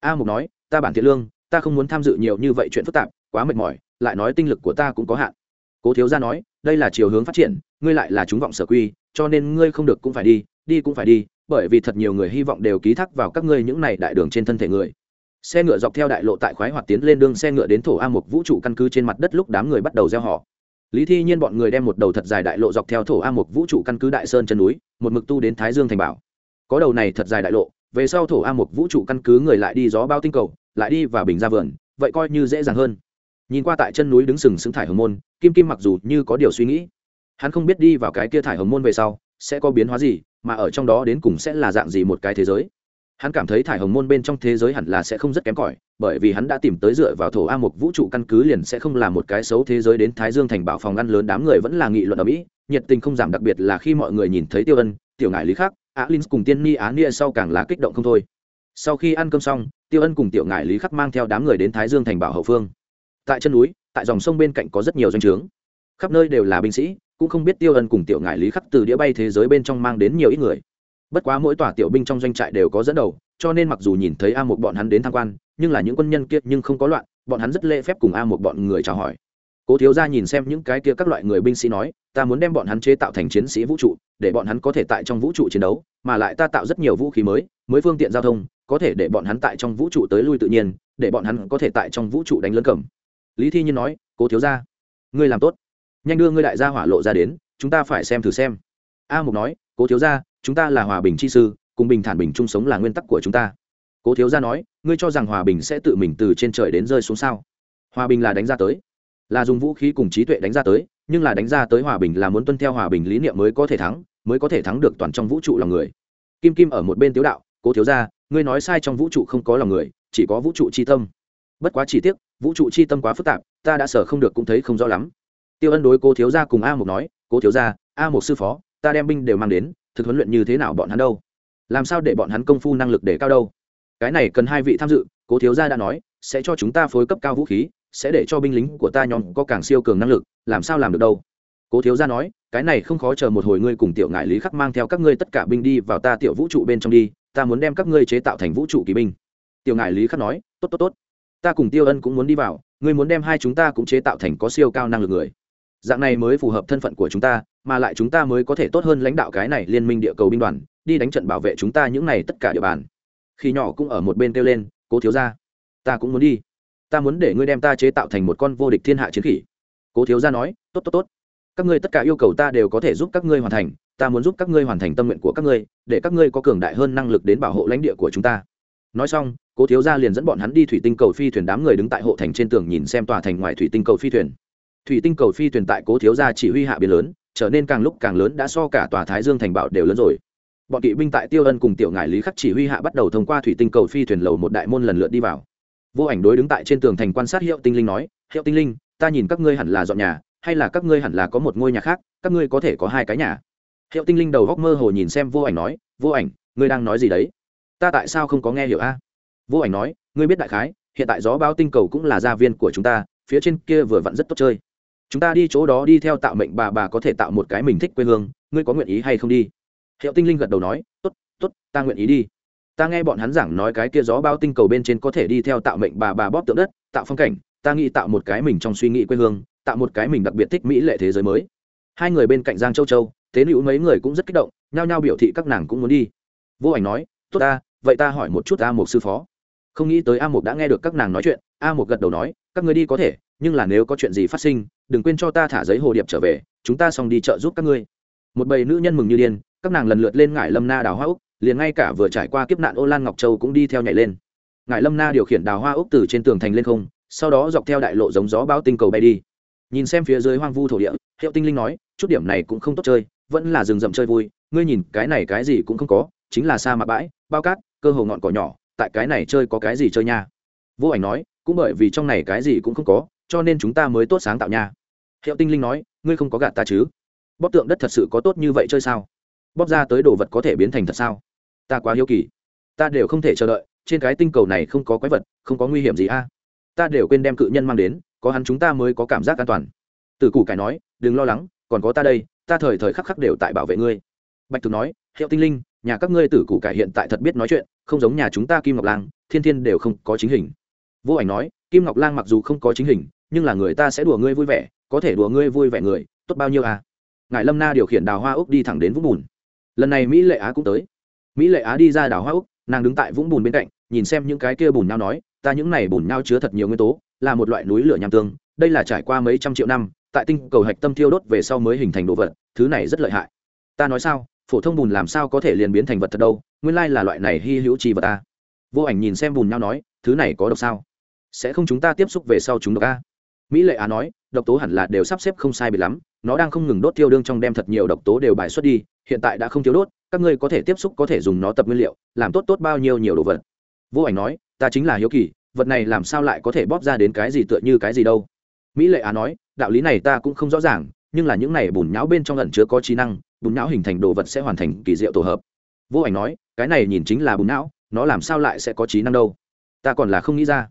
A một nói, ta bản thiện lương, ta không muốn tham dự nhiều như vậy chuyện phức tạp, quá mệt mỏi, lại nói tinh lực của ta cũng có hạn. Cố thiếu gia nói, đây là chiều hướng phát triển, ngươi lại là chúng vọng sở quy, cho nên ngươi không được cũng phải đi đi cũng phải đi, bởi vì thật nhiều người hy vọng đều ký thác vào các ngươi những này đại đường trên thân thể người. Xe ngựa dọc theo đại lộ tại khoái hoạt tiến lên đường, xe ngựa đến thổ a mục vũ trụ căn cứ trên mặt đất lúc đám người bắt đầu gieo họ lý thi nhiên bọn người đem một đầu thật dài đại lộ dọc theo thổ a mục vũ trụ căn cứ đại sơn chân núi, một mực tu đến thái dương thành bảo. Có đầu này thật dài đại lộ, về sau thổ a mục vũ trụ căn cứ người lại đi gió bao tinh cầu, lại đi và bình ra vườn, vậy coi như dễ dàng hơn. Nhìn qua tại chân núi đứng sừng sững thải hồng môn, kim kim mặc dù như có điều suy nghĩ, hắn không biết đi vào cái kia thải hồng môn về sau sẽ có biến hóa gì, mà ở trong đó đến cùng sẽ là dạng gì một cái thế giới hắn cảm thấy thải hồng môn bên trong thế giới hẳn là sẽ không rất kém cỏi, bởi vì hắn đã tìm tới dựa vào thổ a mục vũ trụ căn cứ liền sẽ không là một cái xấu thế giới đến thái dương thành bảo phòng ngăn lớn đám người vẫn là nghị luận ở mỹ, nhiệt tình không giảm đặc biệt là khi mọi người nhìn thấy tiêu ân, tiểu ngại lý khác, á linh cùng tiên ni á nia sau càng là kích động không thôi. Sau khi ăn cơm xong, tiêu ân cùng tiểu ngại lý khắc mang theo đám người đến thái dương thành bảo hậu phương. Tại chân núi, tại dòng sông bên cạnh có rất nhiều doanh trướng. Khắp nơi đều là binh sĩ, cũng không biết tiêu ân cùng tiểu ngại lý khắc từ đĩa bay thế giới bên trong mang đến nhiều ít người bất quá mỗi tòa tiểu binh trong doanh trại đều có dẫn đầu, cho nên mặc dù nhìn thấy a một bọn hắn đến tham quan, nhưng là những quân nhân kia nhưng không có loạn, bọn hắn rất lễ phép cùng a một bọn người chào hỏi. Cố thiếu ra nhìn xem những cái kia các loại người binh sĩ nói, ta muốn đem bọn hắn chế tạo thành chiến sĩ vũ trụ, để bọn hắn có thể tại trong vũ trụ chiến đấu, mà lại ta tạo rất nhiều vũ khí mới mới phương tiện giao thông, có thể để bọn hắn tại trong vũ trụ tới lui tự nhiên, để bọn hắn có thể tại trong vũ trụ đánh lớn cầm. Lý thi nhiên nói, cố thiếu ra ngươi làm tốt. Nhanh đưa ngươi đại gia hỏa lộ ra đến, chúng ta phải xem thử xem. A mục nói cố thiếu gia, chúng ta là hòa bình chi sư, cùng bình thản bình chung sống là nguyên tắc của chúng ta. Cố thiếu gia nói, ngươi cho rằng hòa bình sẽ tự mình từ trên trời đến rơi xuống sao? Hòa bình là đánh ra tới. Là dùng vũ khí cùng trí tuệ đánh ra tới, nhưng là đánh ra tới hòa bình là muốn tuân theo hòa bình lý niệm mới có thể thắng, mới có thể thắng được toàn trong vũ trụ lòng người. Kim kim ở một bên tiếu đạo, cố thiếu gia, ngươi nói sai trong vũ trụ không có lòng người, chỉ có vũ trụ chi tâm. Bất quá chi tiết vũ trụ chi tâm quá phức tạp, ta đã sở không được cũng thấy không rõ lắm. Tiêu ân đối cố thiếu gia cùng a một nói, cố thiếu gia, a một sư phó ta đem binh đều mang đến, thực huấn luyện như thế nào bọn hắn đâu? Làm sao để bọn hắn công phu năng lực để cao đâu? Cái này cần hai vị tham dự, cố thiếu gia đã nói, sẽ cho chúng ta phối cấp cao vũ khí, sẽ để cho binh lính của ta nhóm có càng siêu cường năng lực, làm sao làm được đâu? Cố thiếu gia nói, cái này không khó chờ một hồi ngươi cùng tiểu ngại lý khắc mang theo các ngươi tất cả binh đi vào ta tiểu vũ trụ bên trong đi, ta muốn đem các ngươi chế tạo thành vũ trụ kỳ binh. Tiểu ngại lý khắc nói, tốt tốt tốt. Ta cùng tiêu ân cũng muốn đi vào, ngươi muốn đem hai chúng ta cũng chế tạo thành có siêu cao năng lực người dạng này mới phù hợp thân phận của chúng ta, mà lại chúng ta mới có thể tốt hơn lãnh đạo cái này liên minh địa cầu binh đoàn, đi đánh trận bảo vệ chúng ta những này tất cả địa bàn. Khi nhỏ cũng ở một bên kêu lên, cố thiếu gia, ta cũng muốn đi. Ta muốn để ngươi đem ta chế tạo thành một con vô địch thiên hạ chiến khỉ cố thiếu gia nói, tốt tốt tốt. Các ngươi tất cả yêu cầu ta đều có thể giúp các ngươi hoàn thành. Ta muốn giúp các ngươi hoàn thành tâm nguyện của các ngươi, để các ngươi có cường đại hơn năng lực đến bảo hộ lãnh địa của chúng ta. Nói xong, cố thiếu gia liền dẫn bọn hắn đi thủy tinh cầu phi thuyền đám người đứng tại hộ thành trên tường nhìn xem tòa thành ngoài thủy tinh cầu phi thuyền thủy tinh cầu phi thuyền tại cố thiếu gia chỉ huy hạ biến lớn, trở nên càng lúc càng lớn đã so cả tòa thái dương thành bảo đều lớn rồi. Bọn kỵ binh tại tiêu ân cùng tiểu ngải lý khắc chỉ huy hạ bắt đầu thông qua thủy tinh cầu phi thuyền lầu một đại môn lần lượt đi vào. Vô ảnh đối đứng tại trên tường thành quan sát hiệu tinh linh nói, hiệu tinh linh, ta nhìn các ngươi hẳn là dọn nhà, hay là các ngươi hẳn là có một ngôi nhà khác, các ngươi có thể có hai cái nhà. Hiệu tinh linh đầu góc mơ hồ nhìn xem vô ảnh nói, vô ảnh, ngươi đang nói gì đấy? Ta tại sao không có nghe hiểu a? Vô ảnh nói, ngươi biết đại khái, hiện tại gió bao tinh cầu cũng là gia viên của chúng ta, phía trên kia vừa vặn rất tốt chơi chúng ta đi chỗ đó đi theo tạo mệnh bà bà có thể tạo một cái mình thích quê hương, ngươi có nguyện ý hay không đi? Hiệu tinh linh gật đầu nói t ố t t ố t ta nguyện ý đi. Ta nghe bọn hắn giảng nói cái kia gió bao tinh cầu bên trên có thể đi theo tạo mệnh bà bà bóp tượng đất, tạo phong cảnh, ta nghĩ tạo một cái mình trong suy nghĩ quê hương, tạo một cái mình đặc biệt thích mỹ lệ thế giới mới. Hai người bên cạnh giang châu châu, thế nữ mấy người cũng rất kích động, nhao nhao biểu thị các nàng cũng muốn đi. Vô ảnh nói, tốt ta, vậy ta hỏi một chút a một sư phó. Không nghĩ tới a một đã nghe được các nàng nói chuyện, a một gật đầu nói, các người đi có thể, nhưng là nếu có chuyện gì phát sinh đừng quên cho ta thả giấy hồ điệp trở về, chúng ta xong đi chợ giúp các ngươi. Một bầy nữ nhân mừng như điên, các nàng lần lượt lên ngải lâm na đào hoa úc, liền ngay cả vừa trải qua kiếp nạn ô lan ngọc châu cũng đi theo nhảy lên. Ngải lâm na điều khiển đào hoa úc từ trên tường thành lên không, sau đó dọc theo đại lộ giống gió bao tinh cầu bay đi. Nhìn xem phía dưới hoang vu thổ địa, hiệu tinh linh nói, chút điểm này cũng không tốt chơi, vẫn là rừng rậm chơi vui, ngươi nhìn cái này cái gì cũng không có, chính là sa mạc bãi, bao cát, cơ hồ ngọn cỏ nhỏ, tại cái này chơi có cái gì chơi nha? Vô ảnh nói, cũng bởi vì trong này cái gì cũng không có cho nên chúng ta mới tốt sáng tạo nha. Hiệu tinh linh nói, ngươi không có gạt ta chứ? Bóp tượng đất thật sự có tốt như vậy chơi sao? Bóp ra tới đồ vật có thể biến thành thật sao? Ta quá hiếu kỳ. Ta đều không thể chờ đợi, trên cái tinh cầu này không có quái vật, không có nguy hiểm gì a. Ta đều quên đem cự nhân mang đến, có hắn chúng ta mới có cảm giác an toàn. Tử củ cải nói, đừng lo lắng, còn có ta đây, ta thời thời khắc khắc đều tại bảo vệ ngươi. Bạch thực nói, hiệu tinh linh, nhà các ngươi tử củ cải hiện tại thật biết nói chuyện, không giống nhà chúng ta kim ngọc lang, thiên thiên đều không có chính hình. Vô ảnh nói, kim ngọc lang mặc dù không có chính hình nhưng là người ta sẽ đùa ngươi vui vẻ, có thể đùa ngươi vui vẻ người, tốt bao nhiêu à? Ngài lâm na điều khiển đào hoa úc đi thẳng đến vũng bùn. Lần này mỹ lệ á cũng tới. Mỹ lệ á đi ra đào hoa úc, nàng đứng tại vũng bùn bên cạnh, nhìn xem những cái kia bùn nhau nói, ta những này bùn nhau chứa thật nhiều nguyên tố, là một loại núi lửa nham tương, đây là trải qua mấy trăm triệu năm, tại tinh cầu hạch tâm thiêu đốt về sau mới hình thành đồ vật, thứ này rất lợi hại. Ta nói sao? Phổ thông bùn làm sao có thể liền biến thành vật thật đâu? Nguyên lai là loại này hy hữu chi vật ta. Vô ảnh nhìn xem bùn nhau nói, thứ này có độc sao? Sẽ không chúng ta tiếp xúc về sau chúng độc a? Mỹ lệ á nói độc tố hẳn là đều sắp xếp không sai bị lắm nó đang không ngừng đốt tiêu đương trong đem thật nhiều độc tố đều bài xuất đi hiện tại đã không thiếu đốt các ngươi có thể tiếp xúc có thể dùng nó tập nguyên liệu làm tốt tốt bao nhiêu nhiều đồ vật. Vô ảnh nói ta chính là hiếu kỳ vật này làm sao lại có thể bóp ra đến cái gì tựa như cái gì đâu. Mỹ lệ á nói đạo lý này ta cũng không rõ ràng nhưng là những này bùn nhão bên trong lần chứa có trí năng bùn nhão hình thành đồ vật sẽ hoàn thành kỳ diệu tổ hợp. Vô ảnh nói cái này nhìn chính là bùn não, nó làm sao lại sẽ có trí năng đâu? Ta còn là không nghĩ ra.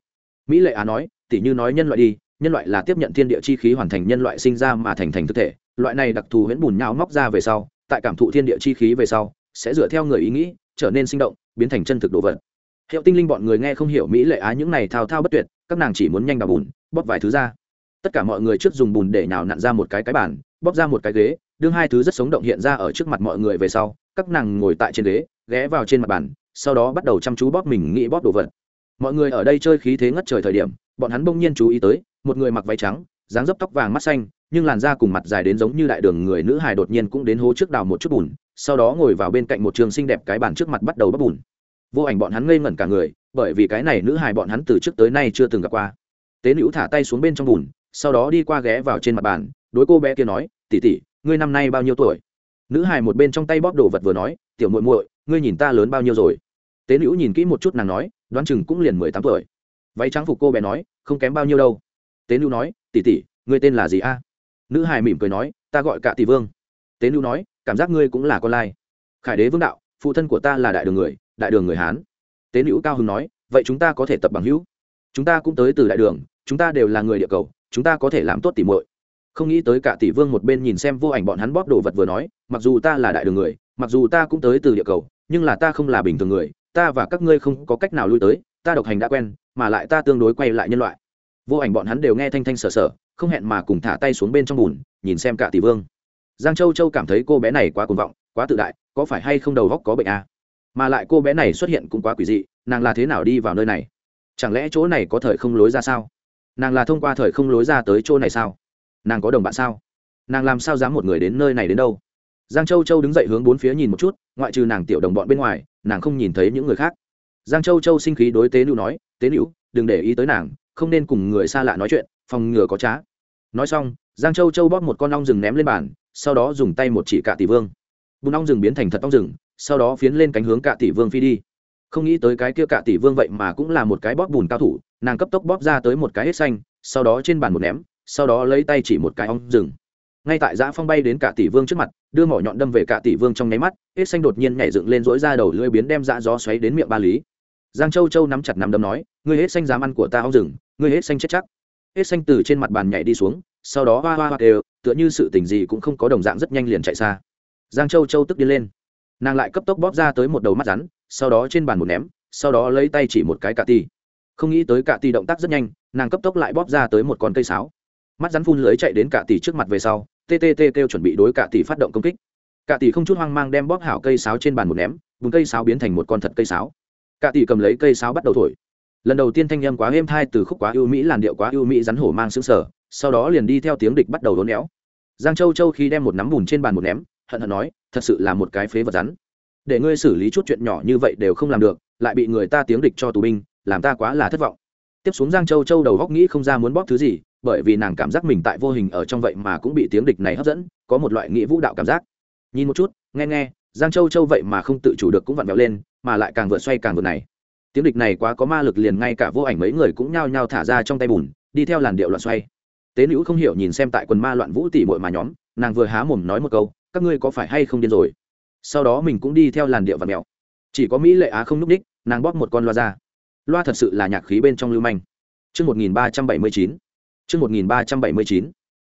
Mỹ lệ á nói tỉ như nói nhân loại đi nhân loại là tiếp nhận thiên địa chi khí hoàn thành nhân loại sinh ra mà thành thành thực thể. Loại này đặc thù huyễn bùn nhão móc ra về sau, tại cảm thụ thiên địa chi khí về sau, sẽ dựa theo người ý nghĩ, trở nên sinh động, biến thành chân thực đồ vật. Hiệu tinh linh bọn người nghe không hiểu mỹ lệ á những này thao thao bất tuyệt, các nàng chỉ muốn nhanh đào bùn, bóp vài thứ ra. Tất cả mọi người trước dùng bùn để nhào nặn ra một cái cái bàn, bóp ra một cái ghế, đương hai thứ rất sống động hiện ra ở trước mặt mọi người về sau, các nàng ngồi tại trên ghế, ghé vào trên mặt bàn, sau đó bắt đầu chăm chú bóp mình nghĩ bóp đồ vật. Mọi người ở đây chơi khí thế ngất trời thời điểm, bọn hắn bỗng nhiên chú ý tới một người mặc váy trắng, dáng dấp tóc vàng mắt xanh, nhưng làn da cùng mặt dài đến giống như đại đường người nữ hài đột nhiên cũng đến hố trước đào một chút bùn, sau đó ngồi vào bên cạnh một trường xinh đẹp cái bàn trước mặt bắt đầu bắt bùn. Vô ảnh bọn hắn ngây ngẩn cả người, bởi vì cái này nữ hài bọn hắn từ trước tới nay chưa từng gặp qua. Tế nữ thả tay xuống bên trong bùn, sau đó đi qua ghé vào trên mặt bàn, đối cô bé kia nói tỉ tỉ ngươi năm nay bao nhiêu tuổi? Nữ hài một bên trong tay bóp đồ vật vừa nói, tiểu muội muội, ngươi nhìn ta lớn bao nhiêu rồi? Tế nữ nhìn kỹ một chút nàng nói, đoán chừng cũng liền mười tám tuổi. Váy trắng phục cô bé nói, không kém bao nhiêu đâu tế nữ nói, tỷ tỷ, ngươi tên là gì a? Nữ hài mỉm cười nói, ta gọi cả tỷ vương. Tế nữ nói, cảm giác ngươi cũng là con lai. Khải đế vương đạo, phụ thân của ta là đại đường người, đại đường người hán. Tế nữ cao hưng nói, vậy chúng ta có thể tập bằng hữu. Chúng ta cũng tới từ đại đường, chúng ta đều là người địa cầu, chúng ta có thể làm tốt tỉ muội. Không nghĩ tới cả tỷ vương một bên nhìn xem vô ảnh bọn hắn bóp đồ vật vừa nói, mặc dù ta là đại đường người, mặc dù ta cũng tới từ địa cầu, nhưng là ta không là bình thường người, ta và các ngươi không có cách nào lui tới, ta độc hành đã quen, mà lại ta tương đối quay lại nhân loại vô ảnh bọn hắn đều nghe thanh thanh sờ sờ, không hẹn mà cùng thả tay xuống bên trong bùn, nhìn xem cả tỷ vương. Giang châu châu cảm thấy cô bé này quá cuồng vọng, quá tự đại, có phải hay không đầu góc có bệnh à? mà lại cô bé này xuất hiện cũng quá quỷ dị, nàng là thế nào đi vào nơi này? Chẳng lẽ chỗ này có thời không lối ra sao? Nàng là thông qua thời không lối ra tới chỗ này sao? Nàng có đồng bạn sao? Nàng làm sao dám một người đến nơi này đến đâu? Giang châu châu đứng dậy hướng bốn phía nhìn một chút, ngoại trừ nàng tiểu đồng bọn bên ngoài, nàng không nhìn thấy những người khác. Giang châu châu sinh khí đối tế nữ nói, tế nữ, đừng để ý tới nàng không nên cùng người xa lạ nói chuyện, phòng ngừa có trá. Nói xong, giang châu châu bóp một con ong rừng ném lên bàn, sau đó dùng tay một chỉ cạ tỷ vương. Bùn ong rừng biến thành thật ong rừng, sau đó phiến lên cánh hướng cạ tỷ vương phi đi. Không nghĩ tới cái kia cạ tỷ vương vậy mà cũng là một cái bóp bùn cao thủ, nàng cấp tốc bóp ra tới một cái hết xanh, sau đó trên bàn một ném, sau đó lấy tay chỉ một cái ong rừng. Ngay tại giã phong bay đến cả tỷ vương trước mặt, đưa mỏ nhọn đâm về cả tỷ vương trong nháy mắt, hết xanh đột nhiên nhảy dựng lên dỗi ra đầu lưỡi biến đem dã gió xoáy đến miệng ba lý. Giang châu châu nắm chặt nắm đấm nói, ngươi hết xanh dám ăn của ta ong rừng ngươi hết xanh chết chắc. Hết xanh từ trên mặt bàn nhảy đi xuống, sau đó hoa hoa hoa đều, tựa như sự tình gì cũng không có đồng dạng rất nhanh liền chạy xa. Giang châu châu tức đi lên. Nàng lại cấp tốc bóp ra tới một đầu mắt rắn, sau đó trên bàn một ném, sau đó lấy tay chỉ một cái cà ti. Không nghĩ tới cà ti động tác rất nhanh, nàng cấp tốc lại bóp ra tới một con cây sáo. Mắt rắn phun lưới chạy đến cà ti trước mặt về sau ttt kêu chuẩn bị đối cà ti phát động công kích. Cà ti không chút hoang mang đem bóp hảo cây sáo trên bàn một ném vùng cây sáo biến thành một con thật cây sáo. Cà ti cầm lấy cây sáo bắt đầu thổi lần đầu tiên thanh â m quá êm thai từ khúc quá ưu mỹ làn điệu quá ưu mỹ rắn hổ mang xứng sở sau đó liền đi theo tiếng địch bắt đầu đốn éo giang châu châu khi đem một nắm bùn trên bàn một ném, hận hận nói, thật sự là một cái phế vật rắn. Để ngươi xử lý chút chuyện nhỏ như vậy đều không làm được, lại bị người ta tiếng địch cho tù binh, làm ta quá là thất vọng. Tiếp xuống giang châu châu đầu góc nghĩ không ra muốn bóp thứ gì, bởi vì nàng cảm giác mình tại vô hình ở trong vậy mà cũng bị tiếng địch này hấp dẫn, có một loại nghĩa vũ đạo cảm giác. Nhìn một chút, nghe nghe, giang châu châu vậy mà không tự chủ được cũng vặn vẹo lên, mà lại càng vượt xoay càng vượt này tiếng địch này quá có ma lực liền ngay cả vô ảnh mấy người cũng nhao nhao thả ra trong tay bùn, đi theo làn điệu loạn xoay. Tế nữ không hiểu nhìn xem tại quần ma loạn vũ tỉ mội mà nhóm, nàng vừa há mồm nói một câu, các ngươi có phải hay không điên rồi? Sau đó mình cũng đi theo làn điệu và mèo. Chỉ có mỹ lệ á không núp ú ních nàng bóp một con loa ra. Loa thật sự là nhạc khí bên trong lưu manh. Chương một nghìn ba trăm bảy mươi chín. Chương một nghìn ba trăm bảy mươi chín.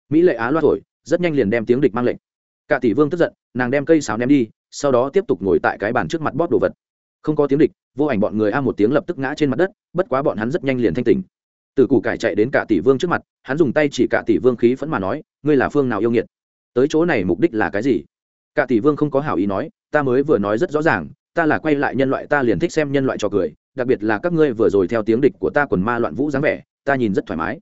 Mỹ lệ á loa thổi, rất nhanh liền đem tiếng địch mang lệnh. Cả tỷ vương tức giận, nàng đem cây sáo ném đi, sau đó tiếp tục ngồi tại cái bàn trước mặt bóp đồ vật không có tiếng địch, vô ảnh bọn người a một tiếng lập tức ngã trên mặt đất, bất quá bọn hắn rất nhanh liền thanh tỉnh. Từ củ cải chạy đến cả tỷ vương trước mặt, hắn dùng tay chỉ cả tỷ vương khí phẫn mà nói, ngươi là phương nào yêu nghiệt? Tới chỗ này mục đích là cái gì? Cả tỷ vương không có hảo ý nói, ta mới vừa nói rất rõ ràng, ta là quay lại nhân loại, ta liền thích xem nhân loại trò cười, đặc biệt là các ngươi vừa rồi theo tiếng địch của ta quần ma loạn vũ dáng vẻ, ta nhìn rất thoải mái.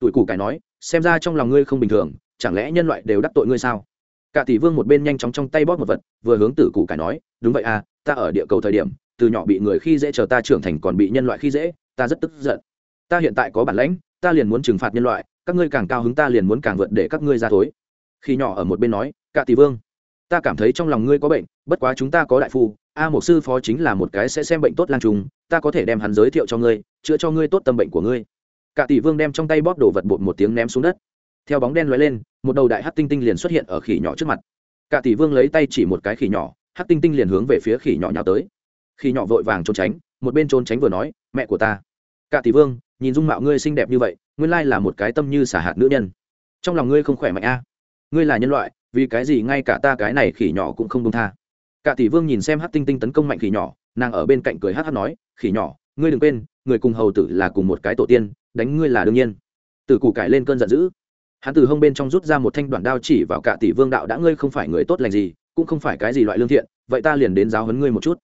Tuổi củ cải nói, xem ra trong lòng ngươi không bình thường, chẳng lẽ nhân loại đều đắc tội ngươi sao? Cả tỷ vương một bên nhanh chóng trong tay bóp một vật, vừa hướng tử củ cải nói, đúng vậy à ta ở địa cầu thời điểm từ nhỏ bị người khi dễ chờ ta trưởng thành còn bị nhân loại khi dễ, ta rất tức giận. Ta hiện tại có bản lãnh, ta liền muốn trừng phạt nhân loại, các ngươi càng cao hứng ta liền muốn càng vượt để các ngươi ra thối. Khi nhỏ ở một bên nói cả tỷ vương, ta cảm thấy trong lòng ngươi có bệnh, bất quá chúng ta có đại phu, a một sư phó chính là một cái sẽ xem bệnh tốt lang trùng, ta có thể đem hắn giới thiệu cho ngươi, chữa cho ngươi tốt tâm bệnh của ngươi. Cả tỷ vương đem trong tay bóp đổ vật bột một tiếng ném xuống đất. Theo bóng đen lóe lên, một đầu đại hát tinh tinh liền xuất hiện ở khỉ nhỏ trước mặt. Cả tỷ vương lấy tay chỉ một cái khỉ nhỏ hát tinh tinh liền hướng về phía khỉ nhỏ nhào tới khi nhỏ vội vàng trốn tránh, một bên trốn tránh vừa nói, mẹ của ta. Cả tỷ vương, nhìn dung mạo ngươi xinh đẹp như vậy, nguyên lai là một cái tâm như xả hạt nữ nhân. Trong lòng ngươi không khỏe mạnh a? Ngươi là nhân loại, vì cái gì ngay cả ta cái này khỉ nhỏ cũng không đông tha? Cả tỷ vương nhìn xem hát tinh tinh tấn công mạnh khỉ nhỏ, nàng ở bên cạnh cười hát hát nói, khỉ nhỏ, ngươi đừng quên, người cùng hầu tử là cùng một cái tổ tiên, đánh ngươi là đương nhiên. Tử củ cải lên cơn giận dữ. Hắn từ hông bên trong rút ra một thanh đoạn đao chỉ vào cả tỷ vương đạo, đã ngươi không phải người tốt lành gì, cũng không phải cái gì loại lương thiện, vậy ta liền đến giáo huấn ngươi một chút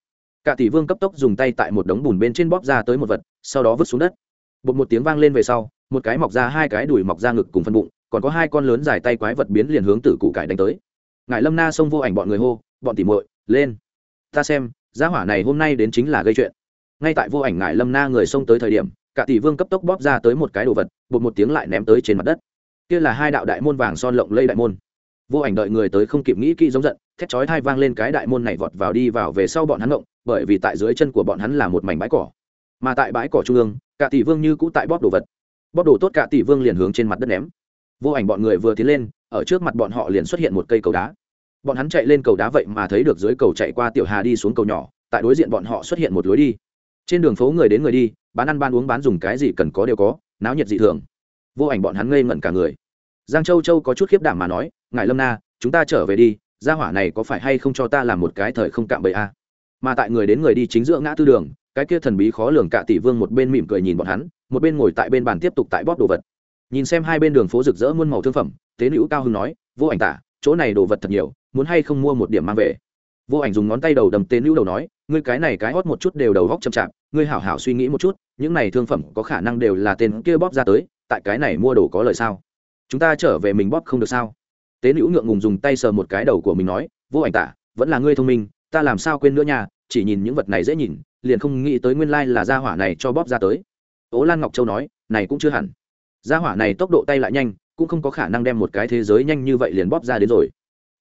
cả tỷ vương cấp tốc dùng tay tại một đống bùn bên trên bóp ra tới một vật, sau đó vứt xuống đất. Bột một tiếng vang lên về sau, một cái mọc ra, hai cái đùi mọc ra ngực cùng phân bụng, còn có hai con lớn dài tay quái vật biến liền hướng tử cụ cải đánh tới. Ngài lâm na xông vô ảnh bọn người hô, bọn tỉ muội, lên. Ta xem giá hỏa này hôm nay đến chính là gây chuyện. Ngay tại vô ảnh ngài lâm na người xông tới thời điểm, cả tỷ vương cấp tốc bóp ra tới một cái đồ vật bột một tiếng lại ném tới trên mặt đất. Kia là hai đạo đại môn vàng son lộng lây đại môn vô ảnh đợi người tới không kịp nghĩ kỹ giống giận, thét chói thai vang lên cái đại môn này vọt vào đi vào về sau bọn hắn ngộng bởi vì tại dưới chân của bọn hắn là một mảnh bãi cỏ. Mà tại bãi cỏ trung ương cả tỷ vương như cũ tại bóp đồ vật. Bóp đồ tốt cả tỷ vương liền hướng trên mặt đất ném. Vô ảnh bọn người vừa tiến lên, ở trước mặt bọn họ liền xuất hiện một cây cầu đá. Bọn hắn chạy lên cầu đá vậy mà thấy được dưới cầu chạy qua tiểu hà đi xuống cầu nhỏ, tại đối diện bọn họ xuất hiện một lối đi. Trên đường phố người đến người đi, bán ăn ban uống bán dùng cái gì cần có đều có, náo nhiệt dị thường. Vô ảnh bọn hắn ngây ngẩn cả người giang châu châu có chút khiếp đảm mà nói, ngài lâm na, chúng ta trở về đi, gia hỏa này có phải hay không cho ta làm một cái thời không cạm bẫy a à? mà tại người đến người đi chính giữa ngã tư đường, cái kia thần bí khó lường cả tỷ vương một bên mỉm cười nhìn bọn hắn, một bên ngồi tại bên bàn tiếp tục tại bóp đồ vật. Nhìn xem hai bên đường phố rực rỡ muôn màu thương phẩm, tế nữ cao hưng nói, vô ảnh tả, chỗ này đồ vật thật nhiều, muốn hay không mua một điểm mang về? Vô ảnh dùng ngón tay đầu đầm tế nữ đầu nói, ngươi cái này cái hót một chút đều đầu góc chậm chạp, ngươi hảo hảo suy nghĩ một chút, những này thương phẩm có khả năng đều là tên kia bóp ra tới, tại cái này mua đồ có lời sao? Chúng ta trở về mình bóp không được sao? Tế nữ ngượng ngùng dùng tay sờ một cái đầu của mình nói, vô ảnh tả, vẫn là ngươi thông minh, ta làm sao quên nữa nha, chỉ nhìn những vật này dễ nhìn, liền không nghĩ tới nguyên lai là gia hỏa này cho bóp ra tới. Ố lan ngọc châu nói, này cũng chưa hẳn. Gia hỏa này tốc độ tay lại nhanh, cũng không có khả năng đem một cái thế giới nhanh như vậy liền bóp ra đến rồi.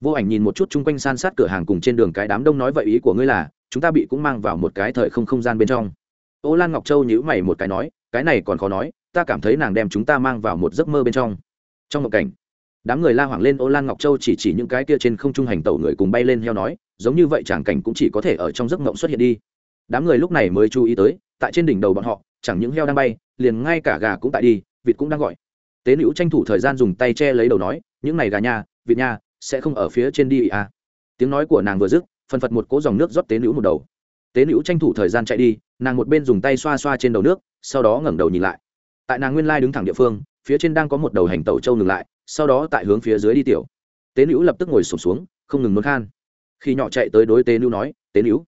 Vô ảnh nhìn một chút chung quanh san sát cửa hàng cùng trên đường cái đám đông nói vậy ý của ngươi là, chúng ta bị cũng mang vào một cái thời không không gian bên trong. Ô lan ngọc châu nhữ mày một cái nói, cái này còn khó nói, ta cảm thấy nàng đem chúng ta mang vào một giấc mơ bên trong trong một cảnh. Đám người la hoảng lên, ô lan ngọc châu chỉ chỉ những cái kia trên không trung hành tẩu người cùng bay lên heo nói, giống như vậy chẳng cảnh cũng chỉ có thể ở trong giấc mộng xuất hiện đi. Đám người lúc này mới chú ý tới, tại trên đỉnh đầu bọn họ, chẳng những heo đang bay, liền ngay cả gà cũng tại đi, vịt cũng đang gọi. Tế nữ tranh thủ thời gian dùng tay che lấy đầu nói, những này gà nha, vịt nha, sẽ không ở phía trên đi à. tiếng nói của nàng vừa dứt phân phật một cỗ dòng nước rót tế nữ một đầu. Tế nữ tranh thủ thời gian chạy đi, nàng một bên dùng tay xoa xoa trên đầu nước, sau đó ngẩng đầu nhìn lại. Tại nàng nguyên lai đứng thẳng địa phương phía trên đang có một đầu hành tẩu trâu ngừng lại sau đó tại hướng phía dưới đi tiểu. Tế nữ lập tức ngồi sụp xuống, xuống không ngừng nôn khan. Khi nhỏ chạy tới đối tế nữ nói tế nữ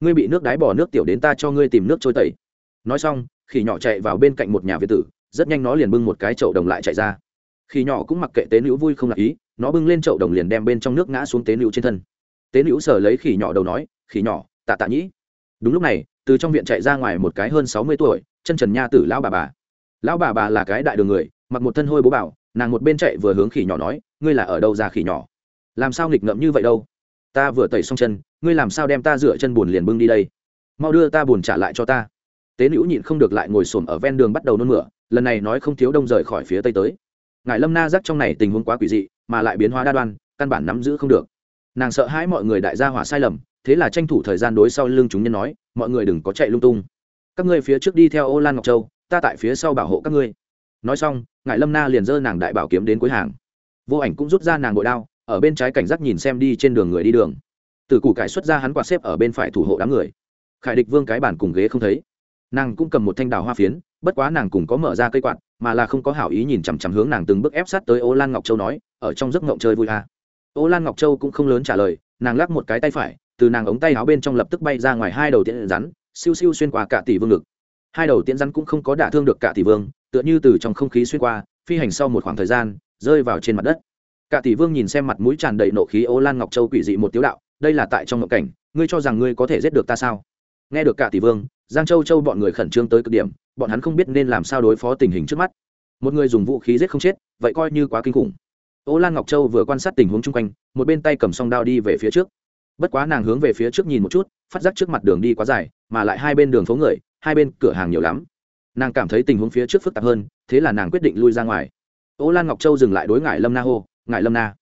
ngươi bị nước đáy bỏ nước tiểu đến ta cho ngươi tìm nước trôi tẩy. Nói xong khi nhỏ chạy vào bên cạnh một nhà việt tử rất nhanh nó liền bưng một cái chậu đồng lại chạy ra. Khi nhỏ cũng mặc kệ tế nữ vui không lạc ý nó bưng lên chậu đồng liền đem bên trong nước ngã xuống tế nữ trên thân. Tế nữ sờ lấy khỉ nhỏ đầu nói khỉ nhỏ tạ tạ nhĩ. Đúng lúc này từ trong viện chạy ra ngoài một cái hơn sáu mươi tuổi chân trần nha tử lão bà bà. Lão bà bà là cái đại đường người mặc một thân hôi bố bảo, nàng một bên chạy vừa hướng khỉ nhỏ nói, ngươi là ở đâu ra khỉ nhỏ? Làm sao nghịch ngợm như vậy đâu? Ta vừa tẩy xong chân, ngươi làm sao đem ta dựa chân buồn liền bưng đi đây? Mau đưa ta buồn trả lại cho ta. Tế nữ nhịn không được lại ngồi xổm ở ven đường bắt đầu nôn mửa, lần này nói không thiếu đông rời khỏi phía tây tới. Ngài lâm na giác trong này tình huống quá quỷ dị, mà lại biến hóa đa đoan, căn bản nắm giữ không được. Nàng sợ hãi mọi người đại gia hỏa sai lầm, thế là tranh thủ thời gian đối sau lưng chúng nhân nói, mọi người đừng có chạy lung tung. Các ngươi phía trước đi theo ô lan ngọc châu, ta tại phía sau bảo hộ các ngươi nói xong ngại lâm na liền giơ nàng đại bảo kiếm đến cuối hàng. Vô ảnh cũng rút ra nàng bội đao, ở bên trái cảnh giác nhìn xem đi trên đường người đi đường. Từ củ cải xuất ra hắn quạt xếp ở bên phải thủ hộ đám người. Khải địch vương cái bản cùng ghế không thấy. Nàng cũng cầm một thanh đào hoa phiến, bất quá nàng cùng có mở ra cây quạt, mà là không có hảo ý nhìn chằm chằm hướng nàng từng bước ép sát tới ô lan ngọc châu nói, ở trong giấc ngộng chơi vui à. ô lan ngọc châu cũng không lớn trả lời, nàng lắc một cái tay phải, từ nàng ống tay áo bên trong lập tức bay ra ngoài hai đầu tiễn rắn, siêu siêu xuyên qua cả tỷ vương ngực. Hai đầu tiễn rắn cũng không có đả thương được cả tỷ vương tựa như từ trong không khí xuyên qua, phi hành sau một khoảng thời gian, rơi vào trên mặt đất. Cả tỷ vương nhìn xem mặt mũi tràn đầy nộ khí ô lan ngọc châu quỷ dị một tiếu đạo, đây là tại trong ngộng cảnh, ngươi cho rằng ngươi có thể giết được ta sao? Nghe được cả tỷ vương, giang châu châu bọn người khẩn trương tới cực điểm, bọn hắn không biết nên làm sao đối phó tình hình trước mắt. Một người dùng vũ khí giết không chết, vậy coi như quá kinh khủng. Ô lan ngọc châu vừa quan sát tình huống chung quanh, một bên tay cầm song đao đi về phía trước. Bất quá nàng hướng về phía trước nhìn một chút, phát giác trước mặt đường đi quá dài, mà lại hai bên đường phố người, hai bên cửa hàng nhiều lắm nàng cảm thấy tình huống phía trước phức tạp hơn, thế là nàng quyết định lui ra ngoài. Ô lan ngọc châu dừng lại đối ngại lâm na hô ngại lâm na,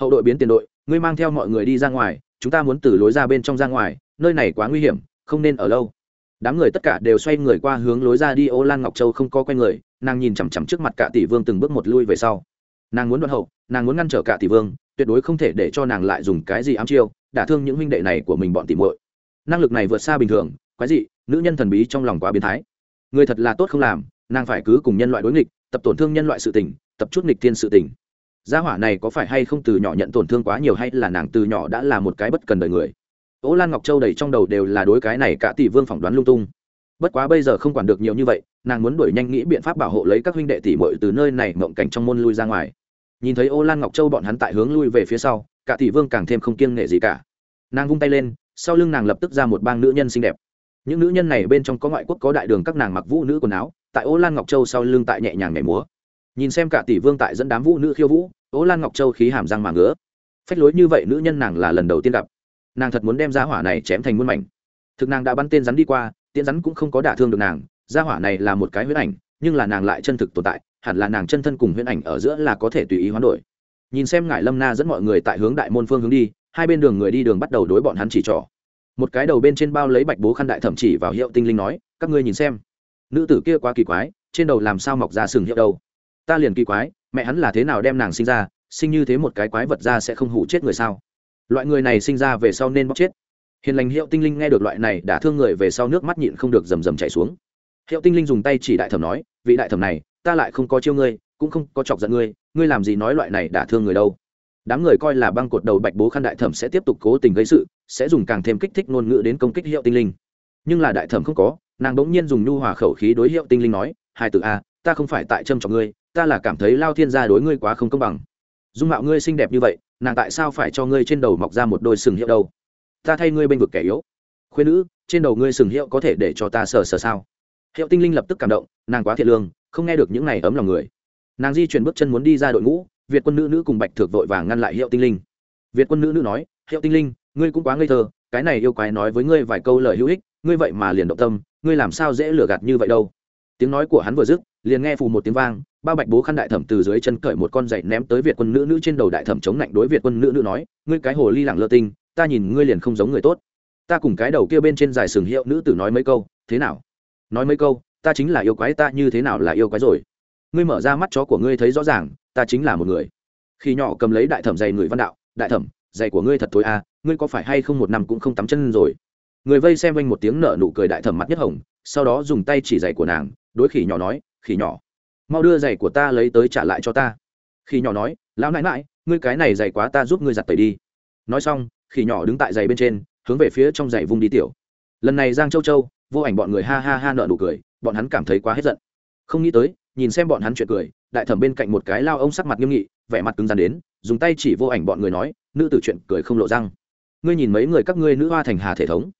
hậu đội biến tiền đội, ngươi mang theo mọi người đi ra ngoài, chúng ta muốn từ lối ra bên trong ra ngoài, nơi này quá nguy hiểm, không nên ở lâu. Đám người tất cả đều xoay người qua hướng lối ra đi, ô lan ngọc châu không có quay người, nàng nhìn chằm chằm trước mặt cả tỷ vương từng bước một lui về sau. Nàng muốn đoạn hậu, nàng muốn ngăn trở cả tỷ vương, tuyệt đối không thể để cho nàng lại dùng cái gì ám chiêu, đả thương những huynh đệ này của mình bọn tỷ muội. Năng lực này vượt xa bình thường, quái dị, nữ nhân thần bí trong lòng quá biến thái người thật là tốt không làm, nàng phải cứ cùng nhân loại đối nghịch, tập tổn thương nhân loại sự tình, tập chút nghịch thiên sự tình. Gia hỏa này có phải hay không từ nhỏ nhận tổn thương quá nhiều hay là nàng từ nhỏ đã là một cái bất cần đời người? Ố lan ngọc châu đầy trong đầu đều là đối cái này cả tỷ vương phỏng đoán lung tung. Bất quá bây giờ không quản được nhiều như vậy, nàng muốn đuổi nhanh nghĩ biện pháp bảo hộ lấy các huynh đệ tỷ muội từ nơi này mộng cảnh trong môn lui ra ngoài. Nhìn thấy ô lan ngọc châu bọn hắn tại hướng lui về phía sau, cả tỷ vương càng thêm không kiêng nghệ gì cả. Nàng vung tay lên, sau lưng nàng lập tức ra một bang nữ nhân xinh đẹp những nữ nhân này bên trong có ngoại quốc có đại đường các nàng mặc vũ nữ quần áo, tại ô lan ngọc châu sau lưng tại nhẹ nhàng nhảy múa. Nhìn xem cả tỷ vương tại dẫn đám vũ nữ khiêu vũ, ô lan ngọc châu khí hàm răng mà ngứa. Phách lối như vậy nữ nhân nàng là lần đầu tiên gặp. Nàng thật muốn đem ra hỏa này chém thành muôn mảnh. Thực nàng đã bắn tên rắn đi qua, tiễn rắn cũng không có đả thương được nàng, gia hỏa này là một cái huyễn ảnh, nhưng là nàng lại chân thực tồn tại, hẳn là nàng chân thân cùng huyễn ảnh ở giữa là có thể tùy ý hoán đổi. Nhìn xem ngải lâm na dẫn mọi người tại hướng đại môn phương hướng đi, hai bên đường người đi đường bắt đầu đối bọn hắn chỉ trỏ một cái đầu bên trên bao lấy bạch bố khăn đại thẩm chỉ vào hiệu tinh linh nói, các ngươi nhìn xem. Nữ tử kia quá kỳ quái, trên đầu làm sao mọc ra sừng hiệu đâu? Ta liền kỳ quái, mẹ hắn là thế nào đem nàng sinh ra, sinh như thế một cái quái vật ra sẽ không hủ chết người sao? Loại người này sinh ra về sau nên bóc chết. Hiền lành hiệu tinh linh nghe được loại này đã thương người về sau nước mắt nhịn không được rầm rầm chảy xuống. Hiệu tinh linh dùng tay chỉ đại thẩm nói, vị đại thẩm này, ta lại không có chiêu ngươi, cũng không có chọc giận ngươi ngươi làm gì nói loại này đã thương người đâu? Đám người coi là băng cột đầu bạch bố khăn đại thẩm sẽ tiếp tục cố tình gây sự sẽ dùng càng thêm kích thích ngôn ngữ đến công kích hiệu tinh linh. Nhưng là đại thẩm không có, nàng bỗng nhiên dùng nhu hòa khẩu khí đối hiệu tinh linh nói hai từ a à, ta không phải tại trâm trọng ngươi, ta là cảm thấy lao thiên gia đối ngươi quá không công bằng. Dung mạo ngươi xinh đẹp như vậy, nàng tại sao phải cho ngươi trên đầu mọc ra một đôi sừng hiệu đâu? Ta thay ngươi bênh vực kẻ yếu. Khuyên nữ, trên đầu ngươi sừng hiệu có thể để cho ta sờ sờ sao? Hiệu tinh linh lập tức cảm động, nàng quá thiệt lương, không nghe được những này ấm lòng người. Nàng di chuyển bước chân muốn đi ra đội ngũ, việt quân nữ nữ cùng bạch thược vội vàng ngăn lại hiệu tinh linh. Việt quân nữ nữ nói, hiệu tinh linh ngươi cũng quá ngây thơ, cái này yêu quái nói với ngươi vài câu lời hữu ích, ngươi vậy mà liền động tâm, ngươi làm sao dễ lừa gạt như vậy đâu? Tiếng nói của hắn vừa dứt, liền nghe phù một tiếng vang, ba bạch bố khăn đại thẩm từ dưới chân cởi một con dậy ném tới việt quân nữ nữ trên đầu đại thẩm chống lạnh đối việt quân nữ nữ nói, ngươi cái hồ ly lẳng lơ tinh, ta nhìn ngươi liền không giống người tốt. Ta cùng cái đầu kia bên trên dài sừng hiệu nữ tử nói mấy câu, thế nào? Nói mấy câu, ta chính là yêu quái ta, như thế nào là yêu quái rồi? Ngươi mở ra mắt chó của ngươi thấy rõ ràng, ta chính là một người. Khi nhỏ cầm lấy đại thẩm giày người văn đạo, đại thẩm, giày của ngươi thật thối à ngươi có phải hay không một năm cũng không tắm chân rồi? Người vây xem quanh một tiếng nợ nụ cười đại thẩm mặt nhất hồng, sau đó dùng tay chỉ giày của nàng, đối khỉ nhỏ nói, khỉ nhỏ, mau đưa giày của ta lấy tới trả lại cho ta. Khỉ nhỏ nói, lão nãi mãi ngươi cái này giày quá ta giúp ngươi giặt tẩy đi. Nói xong, khỉ nhỏ đứng tại giày bên trên, hướng về phía trong giày vung đi tiểu. Lần này giang châu châu, vô ảnh bọn người ha ha ha nợ nụ cười, bọn hắn cảm thấy quá hết giận. Không nghĩ tới, nhìn xem bọn hắn chuyện cười, đại thẩm bên cạnh một cái lao ông sắc mặt nghiêm nghị, vẻ mặt cứng rắn đến, dùng tay chỉ vô ảnh bọn người nói, nữ tử chuyện cười không lộ răng ngươi nhìn mấy người các ngươi nữ hoa thành hà thể thống.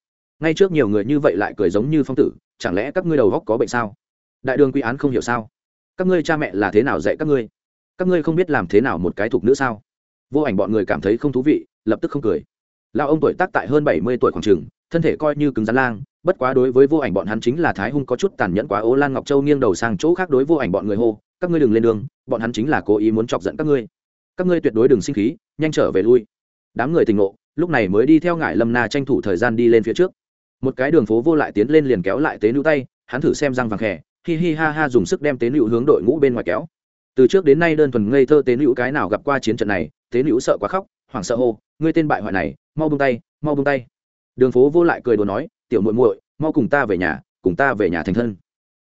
Ngay trước nhiều người như vậy lại cười giống như phong tử, chẳng lẽ các ngươi đầu góc có bệnh sao? Đại đường quy án không hiểu sao? Các ngươi cha mẹ là thế nào dạy các ngươi? Các ngươi không biết làm thế nào một cái thục nữ sao? Vô ảnh bọn người cảm thấy không thú vị, lập tức không cười. Lao ông tuổi tác tại hơn bảy mươi tuổi khoảng trường, thân thể coi như cứng rắn lang, bất quá đối với vô ảnh bọn hắn chính là thái hung có chút tàn nhẫn quá ố lan ngọc châu nghiêng đầu sang chỗ khác đối vô ảnh bọn người hô, các ngươi đừng lên đường, bọn hắn chính là cố ý muốn chọc giận các ngươi. Các ngươi tuyệt đối đừng sinh khí, nhanh trở về lui. Đám người tình ngộ lúc này mới đi theo ngải lâm na tranh thủ thời gian đi lên phía trước. Một cái đường phố vô lại tiến lên liền kéo lại tế nữ tay, hắn thử xem răng vàng khẽ hi hi ha ha dùng sức đem tế nữ hướng đội ngũ bên ngoài kéo. Từ trước đến nay đơn thuần ngây thơ tế nữ cái nào gặp qua chiến trận này, tế nữ sợ quá khóc, hoảng sợ hô, ngươi tên bại hoại này, mau bung tay, mau bung tay. Đường phố vô lại cười đùa nói, tiểu muội muội, mau cùng ta về nhà, cùng ta về nhà thành thân.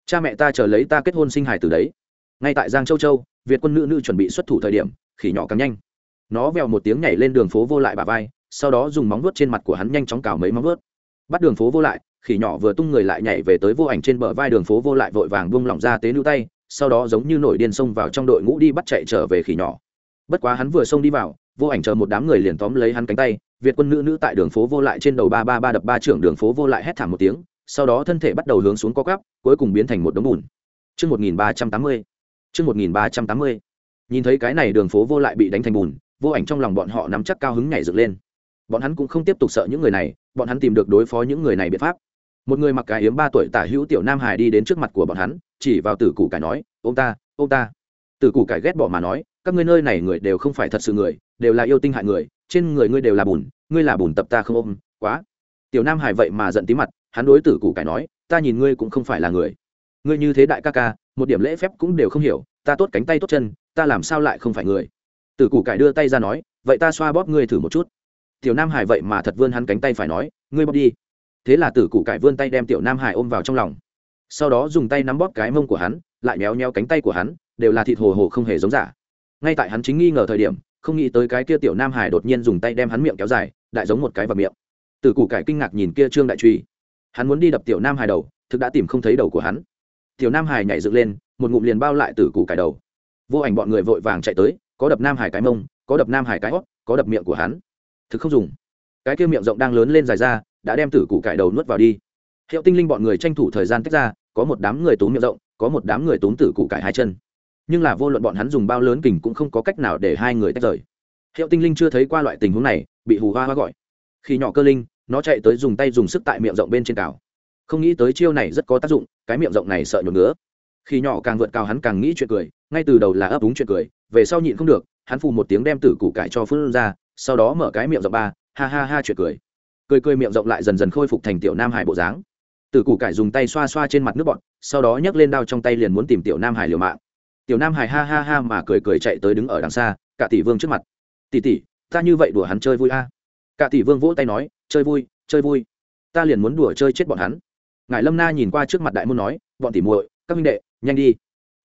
Cha mẹ ta chờ lấy ta kết hôn sinh hài từ đấy. Ngay tại giang châu châu, việt quân nữ nữ chuẩn bị xuất thủ thời điểm, khỉ nhỏ càng nhanh. Nó vèo một tiếng nhảy lên đường phố vô lại bà vai sau đó dùng móng vuốt trên mặt của hắn nhanh chóng cào mấy móng vuốt bắt đường phố vô lại khỉ nhỏ vừa tung người lại nhảy về tới vô ảnh trên bờ vai đường phố vô lại vội vàng buông lỏng ra tế nữ tay sau đó giống như nổi điên xông vào trong đội ngũ đi bắt chạy trở về khỉ nhỏ bất quá hắn vừa xông đi vào vô ảnh chờ một đám người liền tóm lấy hắn cánh tay việt quân nữ nữ tại đường phố vô lại trên đầu ba ba ba đập ba trưởng đường phố vô lại hét thảm một tiếng sau đó thân thể bắt đầu hướng xuống co cắp cuối cùng biến thành một đống bùn Trước 1380. tám 1380. Nhìn thấy cái này đường phố vô lại bị đánh thành bùn, vô ảnh trong lòng bọn họ nắm chắc cao hứng nhảy dựng lên. Bọn hắn cũng không tiếp tục sợ những người này, bọn hắn tìm được đối phó những người này biện pháp. Một người mặc cái yếm ba tuổi tả hữu tiểu nam hải đi đến trước mặt của bọn hắn, chỉ vào tử củ cải nói, "Ông ta, ông ta." Tử củ cải ghét bỏ mà nói, "Các ngươi nơi này người đều không phải thật sự người, đều là yêu tinh hại người, trên người ngươi đều là bùn, ngươi là bùn tập ta không ôm, quá." Tiểu nam hải vậy mà giận tí mặt, hắn đối tử củ cải nói, "Ta nhìn ngươi cũng không phải là người." ngươi như thế đại ca ca một điểm lễ phép cũng đều không hiểu ta tốt cánh tay tốt chân ta làm sao lại không phải người tử củ cải đưa tay ra nói vậy ta xoa bóp ngươi thử một chút tiểu nam hải vậy mà thật vươn hắn cánh tay phải nói, ngươi bóp đi. Thế là tử củ cải vươn tay đem tiểu nam hải ôm vào trong lòng. Sau đó dùng tay nắm bóp cái mông của hắn, lại méo nheo cánh tay của hắn, đều là thịt hồ hồ không hề giống giả. Ngay tại hắn chính nghi ngờ thời điểm, không nghĩ tới cái kia tiểu nam hải đột nhiên dùng tay đem hắn miệng kéo dài, đại giống một cái vào miệng. Tử củ cải kinh ngạc nhìn kia trương đại truy hắn muốn đi đập tiểu nam hải đầu, thực đã tìm không thấy đầu của hắn. Tiểu nam hải nhảy dựng lên, một ngụm liền bao lại tử củ cải đầu. Vô ảnh bọn người vội vàng chạy tới, có đập nam hải cái mông, có đập nam hải cái hót, có đập miệng của hắn thực không dùng. Cái kia miệng rộng đang lớn lên dài ra, đã đem tử củ cải đầu nuốt vào đi. Hiệu tinh linh bọn người tranh thủ thời gian tách ra, có một đám người túm miệng rộng, có một đám người túm tử củ cải hai chân. Nhưng là vô luận bọn hắn dùng bao lớn kình cũng không có cách nào để hai người tách rời. Hiệu tinh linh chưa thấy qua loại tình huống này, bị hù hoa hoa gọi. Khi nhỏ cơ linh, nó chạy tới dùng tay dùng sức tại miệng rộng bên trên cào. Không nghĩ tới chiêu này rất có tác dụng, cái miệng rộng này sợ nhổ nữa khi nhỏ càng vượt cao hắn càng nghĩ chuyện cười, ngay từ đầu là ấp úng chuyện cười, về sau nhịn không được, hắn phù một tiếng đem tử củ cải cho phương ra sau đó mở cái miệng rộng ba, ha ha ha chuyện cười. Cười cười miệng rộng lại dần dần khôi phục thành tiểu nam hải bộ dáng. Tử củ cải dùng tay xoa xoa trên mặt nước bọn sau đó nhấc lên đao trong tay liền muốn tìm tiểu nam hải liều mạng. Tiểu nam hải ha ha ha mà cười cười chạy tới đứng ở đằng xa cả tỷ vương trước mặt. Tỷ tỷ, ta như vậy đùa hắn chơi vui a? À. cả tỷ vương vỗ tay nói, chơi vui chơi vui. Ta liền muốn đùa chơi chết bọn hắn. Ngài lâm na nhìn qua trước mặt đại môn nói, bọn tỷ muội, các minh đệ, nhanh đi.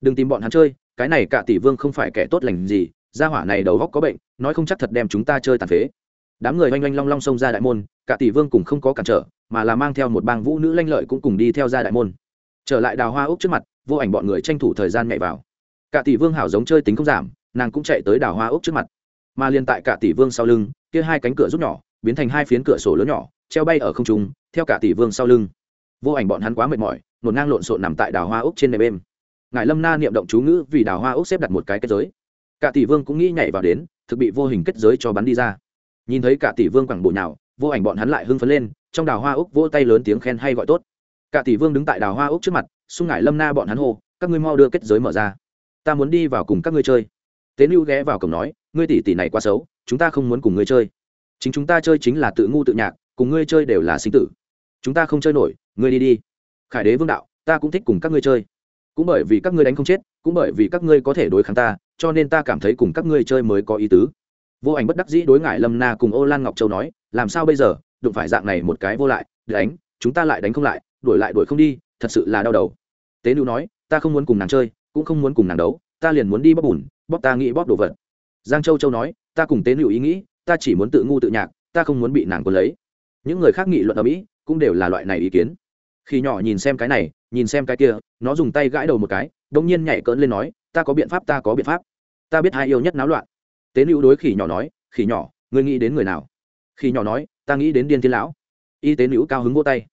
Đừng tìm bọn hắn chơi, cái này cả tỷ vương không phải kẻ tốt lành gì gia hỏa này đầu góc có bệnh, nói không chắc thật đem chúng ta chơi tàn phế. Đám người oanh oanh long long xông ra đại môn, cả tỷ vương cùng không có cản trở, mà là mang theo một bang vũ nữ lanh lợi cũng cùng đi theo ra đại môn. Trở lại đào hoa úc trước mặt, vô ảnh bọn người tranh thủ thời gian nhảy vào. Cả tỷ vương hảo giống chơi tính không giảm, nàng cũng chạy tới đào hoa úc trước mặt. Mà liền tại cả tỷ vương sau lưng, kia hai cánh cửa rút nhỏ, biến thành hai phiến cửa sổ lớn nhỏ, treo bay ở không trung, theo cả tỷ vương sau lưng. Vô ảnh bọn hắn quá mệt mỏi, ngổn ngang lộn xộn nằm tại đào hoa úc trên nệm êm. Ngài lâm na niệm động chú ngữ vì đào hoa úc xếp đặt một cái kết giới cả tỷ vương cũng nghĩ nhảy vào đến, thực bị vô hình kết giới cho bắn đi ra. Nhìn thấy cả tỷ vương quẳng bộ nhào, vô ảnh bọn hắn lại hưng phấn lên, trong đào hoa úc vỗ tay lớn tiếng khen hay gọi tốt. Cả tỷ vương đứng tại đào hoa úc trước mặt, xung ngải lâm na bọn hắn hô, các ngươi mau đưa kết giới mở ra. Ta muốn đi vào cùng các ngươi chơi. Tế lưu ghé vào cổng nói, ngươi tỷ tỷ này quá xấu, chúng ta không muốn cùng ngươi chơi. Chính chúng ta chơi chính là tự ngu tự nhạc, cùng ngươi chơi đều là sinh tử. Chúng ta không chơi nổi, ngươi đi đi. Khải đế vương đạo, ta cũng thích cùng các ngươi chơi. Cũng bởi vì các ngươi đánh không chết, cũng bởi vì các ngươi có thể đối kháng ta cho nên ta cảm thấy cùng các ngươi chơi mới có ý tứ. Vô ảnh bất đắc dĩ đối ngại lâm na cùng ô lan ngọc châu nói, làm sao bây giờ, đụng phải dạng này một cái vô lại, đánh, chúng ta lại đánh không lại, đuổi lại đuổi không đi, thật sự là đau đầu. Tế nữ nói, ta không muốn cùng nàng chơi, cũng không muốn cùng nàng đấu, ta liền muốn đi bóp bùn, bóp ta nghĩ bóp đồ vật. Giang châu châu nói, ta cùng tế nữ ý nghĩ, ta chỉ muốn tự ngu tự nhạc, ta không muốn bị nàng cuốn lấy. Những người khác nghị luận ở mỹ, cũng đều là loại này ý kiến. Khi nhỏ nhìn xem cái này, nhìn xem cái kia, nó dùng tay gãi đầu một cái đông nhiên nhảy cỡn lên nói ta có biện pháp, ta có biện pháp. Ta biết hai yêu nhất náo loạn. Tế lưu đối khỉ nhỏ nói, khỉ nhỏ, ngươi nghĩ đến người nào? Khỉ nhỏ nói, ta nghĩ đến điên thiên lão. Y tế lưu cao hứng vô tay.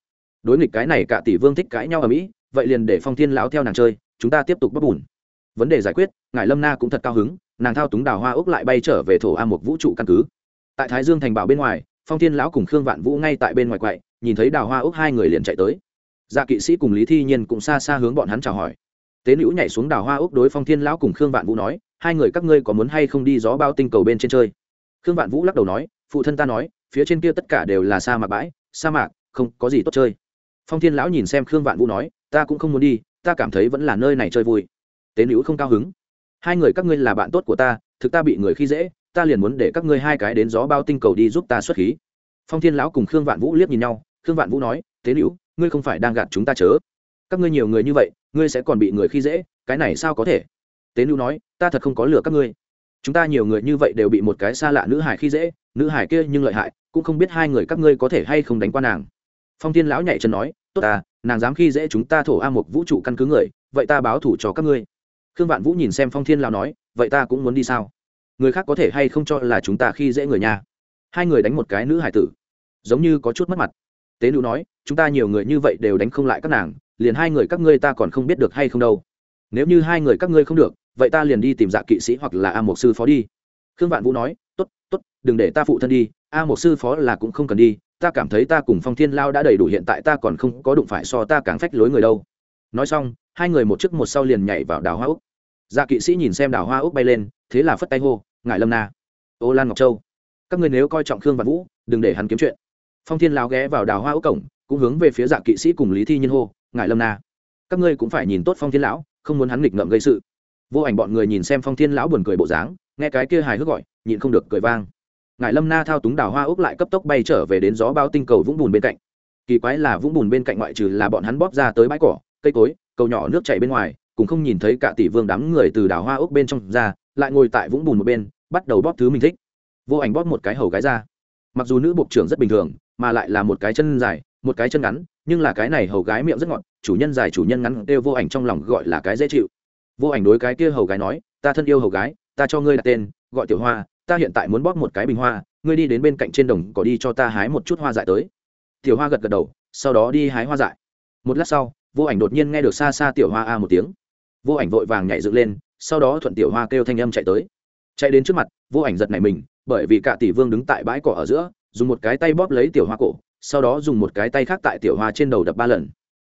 Đối nghịch cái này cả tỷ vương thích cãi nhau ở mỹ, vậy liền để phong thiên lão theo nàng chơi, chúng ta tiếp tục bấp bùn. Vấn đề giải quyết ngài lâm na cũng thật cao hứng, nàng thao túng đào hoa ốc lại bay trở về thổ a một vũ trụ căn cứ. Tại thái dương thành bảo bên ngoài, phong thiên lão cùng khương vạn vũ ngay tại bên ngoài quậy, nhìn thấy đào hoa ốc hai người liền chạy tới. Dạ kỵ sĩ cùng lý thi nhiên cũng xa xa hướng bọn hắn chào hỏi tế nữ nhảy xuống đào hoa ốc đối phong thiên lão cùng khương vạn vũ nói, hai người các ngươi có muốn hay không đi gió bao tinh cầu bên trên chơi? Khương vạn vũ lắc đầu nói, phụ thân ta nói, phía trên kia tất cả đều là sa mạc bãi, sa mạc, không có gì tốt chơi. Phong thiên lão nhìn xem khương vạn vũ nói, ta cũng không muốn đi, ta cảm thấy vẫn là nơi này chơi vui. Tế nữ không cao hứng. Hai người các ngươi là bạn tốt của ta, thực ta bị người khi dễ, ta liền muốn để các ngươi hai cái đến gió bao tinh cầu đi giúp ta xuất khí. Phong thiên lão cùng khương vạn vũ liếc nhìn nhau, khương vạn vũ nói, tế nữ, ngươi không phải đang gạt chúng ta chớ. Các ngươi nhiều người như vậy ngươi sẽ còn bị người khi dễ, cái này sao có thể? Tế nữ nói, ta thật không có lừa các ngươi. Chúng ta nhiều người như vậy đều bị một cái xa lạ nữ hải khi dễ, nữ hải kia nhưng lợi hại, cũng không biết hai người các ngươi có thể hay không đánh qua nàng. Phong tiên lão nhảy chân nói, tốt ta nàng dám khi dễ chúng ta thổ a một vũ trụ căn cứ người, vậy ta báo thủ cho các ngươi. Khương vạn vũ nhìn xem phong thiên lão nói, vậy ta cũng muốn đi sao? Người khác có thể hay không cho là chúng ta khi dễ người nhà hai người đánh một cái nữ hải tử, giống như có chút mất mặt. Tế nữ nói, chúng ta nhiều người như vậy đều đánh không lại các nàng liền hai người các ngươi ta còn không biết được hay không đâu. Nếu như hai người các ngươi không được, vậy ta liền đi tìm dạ kỵ sĩ hoặc là a mục sư phó đi. Khương vạn vũ nói t ố t t ố t đừng để ta phụ thân đi, a mục sư phó là cũng không cần đi, ta cảm thấy ta cùng phong thiên lao đã đầy đủ hiện tại ta còn không có đụng phải so ta càng phách lối người đâu. Nói xong, hai người một chức một sau liền nhảy vào đào hoa úc dạ kỵ sĩ nhìn xem đào hoa úc bay lên, thế là phất tay hô ngại lâm na, ô lan ngọc châu, các người nếu coi trọng khương vạn vũ, đừng để hắn kiếm chuyện. Phong thiên lao ghé vào đào hoa úc cổng, cũng hướng về phía dạ kỵ sĩ cùng lý thi nhiên hô ngại lâm na. Các ngươi cũng phải nhìn tốt phong thiên lão, không muốn hắn nghịch ngợm gây sự. Vô ảnh bọn người nhìn xem phong thiên lão buồn cười bộ dáng, nghe cái kia hài hước gọi, nhịn không được cười vang. Ngại lâm na thao túng đào hoa úc lại cấp tốc bay trở về đến gió bao tinh cầu vũng bùn bên cạnh. Kỳ quái là vũng bùn bên cạnh ngoại trừ là bọn hắn bóp ra tới bãi cỏ, cây cối, cầu nhỏ nước chảy bên ngoài, cũng không nhìn thấy cả tỷ vương đám người từ đào hoa úc bên trong ra, lại ngồi tại vũng bùn một bên, bắt đầu bóp thứ mình thích. Vô ảnh bóp một cái hầu gái ra. Mặc dù nữ bộ trưởng rất bình thường, mà lại là một cái chân dài một cái chân ngắn, nhưng là cái này hầu gái miệng rất ngọt, chủ nhân dài chủ nhân ngắn đều vô ảnh trong lòng gọi là cái dễ chịu. Vô ảnh đối cái kia hầu gái nói, ta thân yêu hầu gái, ta cho ngươi đặt tên, gọi tiểu hoa, ta hiện tại muốn bóp một cái bình hoa, ngươi đi đến bên cạnh trên đồng cỏ đi cho ta hái một chút hoa dại tới. Tiểu hoa gật gật đầu, sau đó đi hái hoa dại. Một lát sau, vô ảnh đột nhiên nghe được xa xa tiểu hoa a một tiếng. Vô ảnh vội vàng nhảy dựng lên, sau đó thuận tiểu hoa kêu thanh âm chạy tới. Chạy đến trước mặt, vô ảnh giật này mình, bởi vì cả tỷ vương đứng tại bãi cỏ ở giữa, dùng một cái tay bóp lấy tiểu hoa cổ sau đó dùng một cái tay khác tại tiểu hoa trên đầu đập ba lần.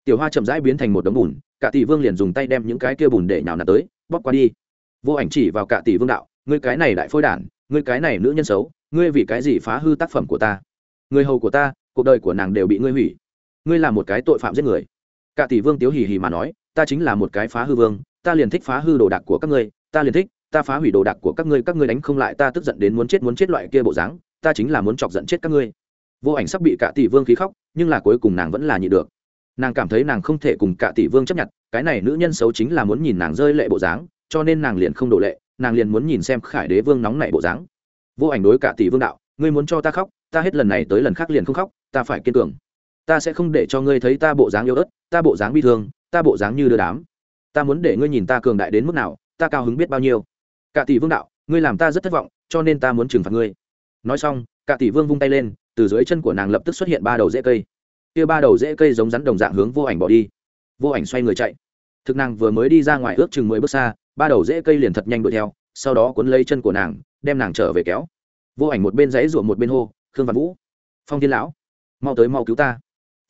Tiểu hoa chậm rãi biến thành một đống bùn cả tỷ vương liền dùng tay đem những cái kia bùn để nhào nạt tới, bóp qua đi. Vô ảnh chỉ vào cả tỷ vương đạo, ngươi cái này đại phôi đản, ngươi cái này nữ nhân xấu, ngươi vì cái gì phá hư tác phẩm của ta? Người hầu của ta, cuộc đời của nàng đều bị ngươi hủy. Ngươi là một cái tội phạm giết người. Cả tỷ vương tiếu hì hì mà nói, ta chính là một cái phá hư vương, ta liền thích phá hư đồ đạc của các ngươi, ta liền thích, ta phá hủy đồ đạc của các ngươi các ngươi đánh không lại, ta tức giận đến muốn chết muốn chết loại kia bộ dáng, ta chính là muốn chọc giận chết các ngươi vô ảnh sắp bị cả tỷ vương khí khóc, nhưng là cuối cùng nàng vẫn là nhịn được. Nàng cảm thấy nàng không thể cùng cả tỷ vương chấp nhận, cái này nữ nhân xấu chính là muốn nhìn nàng rơi lệ bộ dáng, cho nên nàng liền không đổ lệ, nàng liền muốn nhìn xem khải đế vương nóng nảy bộ dáng. Vô ảnh đối cả tỷ vương đạo, ngươi muốn cho ta khóc, ta hết lần này tới lần khác liền không khóc, ta phải kiên cường. Ta sẽ không để cho ngươi thấy ta bộ dáng yếu ớt, ta bộ dáng bi thương, ta bộ dáng như đưa đám. Ta muốn để ngươi nhìn ta cường đại đến mức nào, ta cao hứng biết bao nhiêu. Cả tỷ vương đạo, ngươi làm ta rất thất vọng, cho nên ta muốn trừng phạt ngươi. Nói xong, cả tỷ vương vung tay lên từ dưới chân của nàng lập tức xuất hiện ba đầu rễ cây. Kia ba đầu rễ cây giống rắn đồng dạng hướng vô ảnh bỏ đi. Vô ảnh xoay người chạy. Thực nàng vừa mới đi ra ngoài ước chừng mười bước xa, ba đầu rễ cây liền thật nhanh đuổi theo, sau đó cuốn lấy chân của nàng, đem nàng trở về kéo. Vô ảnh một bên dãy ruộng một bên hô, khương văn vũ, phong thiên lão, mau tới mau cứu ta.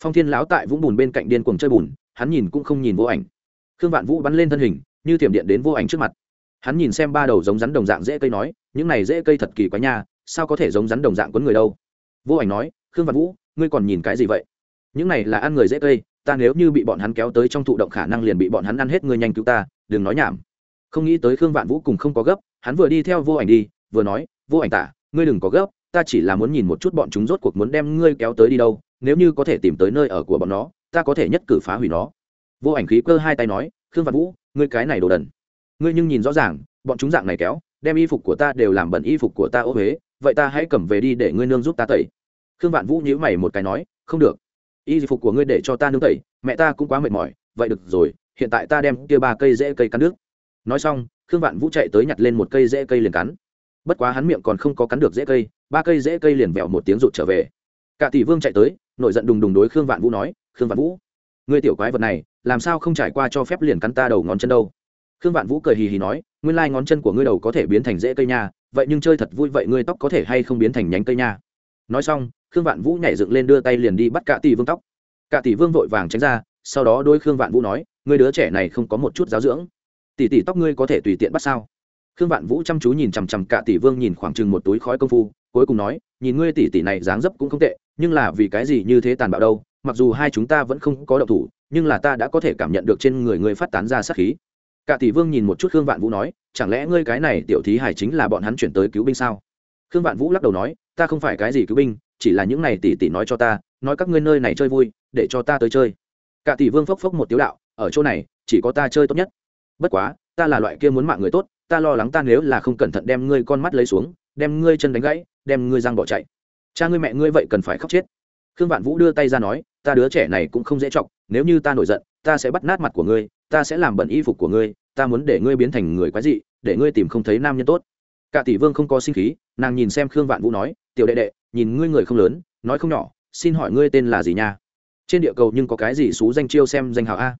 Phong thiên lão tại vũng bùn bên cạnh điên cuồng chơi bùn, hắn nhìn cũng không nhìn vô ảnh. Khương vạn vũ bắn lên thân hình, như thiểm điện đến vô ảnh trước mặt. Hắn nhìn xem ba đầu giống rắn đồng dạng dễ cây nói, những này dễ cây thật kỳ quá nha, sao có thể giống rắn đồng dạng quấn người đâu? Vô ảnh nói, khương vạn vũ, ngươi còn nhìn cái gì vậy? Những này là ăn người dễ cây, ta nếu như bị bọn hắn kéo tới trong thụ động khả năng liền bị bọn hắn ăn hết ngươi nhanh cứu ta, đừng nói nhảm. Không nghĩ tới khương vạn vũ cùng không có gấp, hắn vừa đi theo vô ảnh đi, vừa nói, vô ảnh tả, ngươi đừng có gấp, ta chỉ là muốn nhìn một chút bọn chúng rốt cuộc muốn đem ngươi kéo tới đi đâu, nếu như có thể tìm tới nơi ở của bọn nó, ta có thể nhất cử phá hủy nó. Vô ảnh khí cơ hai tay nói, khương vạn vũ, ngươi cái này đồ đần. Ngươi nhưng nhìn rõ ràng, bọn chúng dạng này kéo, đem y phục của ta đều làm bẩn y phục của ta ô huế, vậy ta hãy cầm về đi để ngươi nương giúp ta tẩy khương vạn vũ nhíu mày một cái nói, không được. Y phục của ngươi để cho ta nương tẩy, mẹ ta cũng quá mệt mỏi, vậy được rồi, hiện tại ta đem kia ba cây rễ cây cắn nước. Nói xong, khương vạn vũ chạy tới nhặt lên một cây rễ cây liền cắn. Bất quá hắn miệng còn không có cắn được rễ cây, ba cây rễ cây liền vẹo một tiếng rụt trở về. Cả tỷ vương chạy tới, nổi giận đùng đùng đối khương vạn vũ nói, khương vạn vũ, ngươi tiểu quái vật này, làm sao không trải qua cho phép liền cắn ta đầu ngón chân đâu? Khương vạn vũ cười hì hì nói, nguyên lai ngón chân của ngươi đầu có thể biến thành rễ cây nha, vậy nhưng chơi thật vui vậy ngươi tóc có thể hay không biến thành nhánh cây nha? Nói xong khương vạn vũ nhảy dựng lên đưa tay liền đi bắt cả tỷ vương tóc. Cả tỷ vương vội vàng tránh ra, sau đó đôi khương vạn vũ nói người đứa trẻ này không có một chút giáo dưỡng. Tỷ tỷ tóc ngươi có thể tùy tiện bắt sao? Khương vạn vũ chăm chú nhìn chằm chằm cả tỷ vương nhìn khoảng chừng một túi khói công phu, cuối cùng nói, nhìn ngươi tỷ tỷ này dáng dấp cũng không tệ, nhưng là vì cái gì như thế tàn bạo đâu, mặc dù hai chúng ta vẫn không có động thủ, nhưng là ta đã có thể cảm nhận được trên người ngươi phát tán ra sát khí. Cả tỷ vương nhìn một chút khương vạn vũ nói, chẳng lẽ ngươi cái này tiểu thí hải chính là bọn hắn chuyển tới cứu binh sao? Khương vạn vũ lắc đầu nói, ta không phải cái gì cứu binh chỉ là những này tỷ tỷ nói cho ta, nói các ngươi nơi này chơi vui, để cho ta tới chơi. Cả tỷ vương phốc phốc một tiếu đạo, ở chỗ này, chỉ có ta chơi tốt nhất. Bất quá, ta là loại kia muốn mạng người tốt, ta lo lắng ta nếu là không cẩn thận đem ngươi con mắt lấy xuống, đem ngươi chân đánh gãy, đem ngươi răng bỏ chạy. Cha ngươi mẹ ngươi vậy cần phải khóc chết. Khương vạn vũ đưa tay ra nói, ta đứa trẻ này cũng không dễ chọc, nếu như ta nổi giận, ta sẽ bắt nát mặt của ngươi, ta sẽ làm bẩn y phục của ngươi, ta muốn để ngươi biến thành người quái dị, để ngươi tìm không thấy nam nhân tốt. Cả tỷ vương không có sinh khí, nàng nhìn xem khương vạn vũ nói, tiểu đệ đệ nhìn ngươi người không lớn, nói không nhỏ, xin hỏi ngươi tên là gì nha? Trên địa cầu nhưng có cái gì xú danh chiêu xem danh hào a?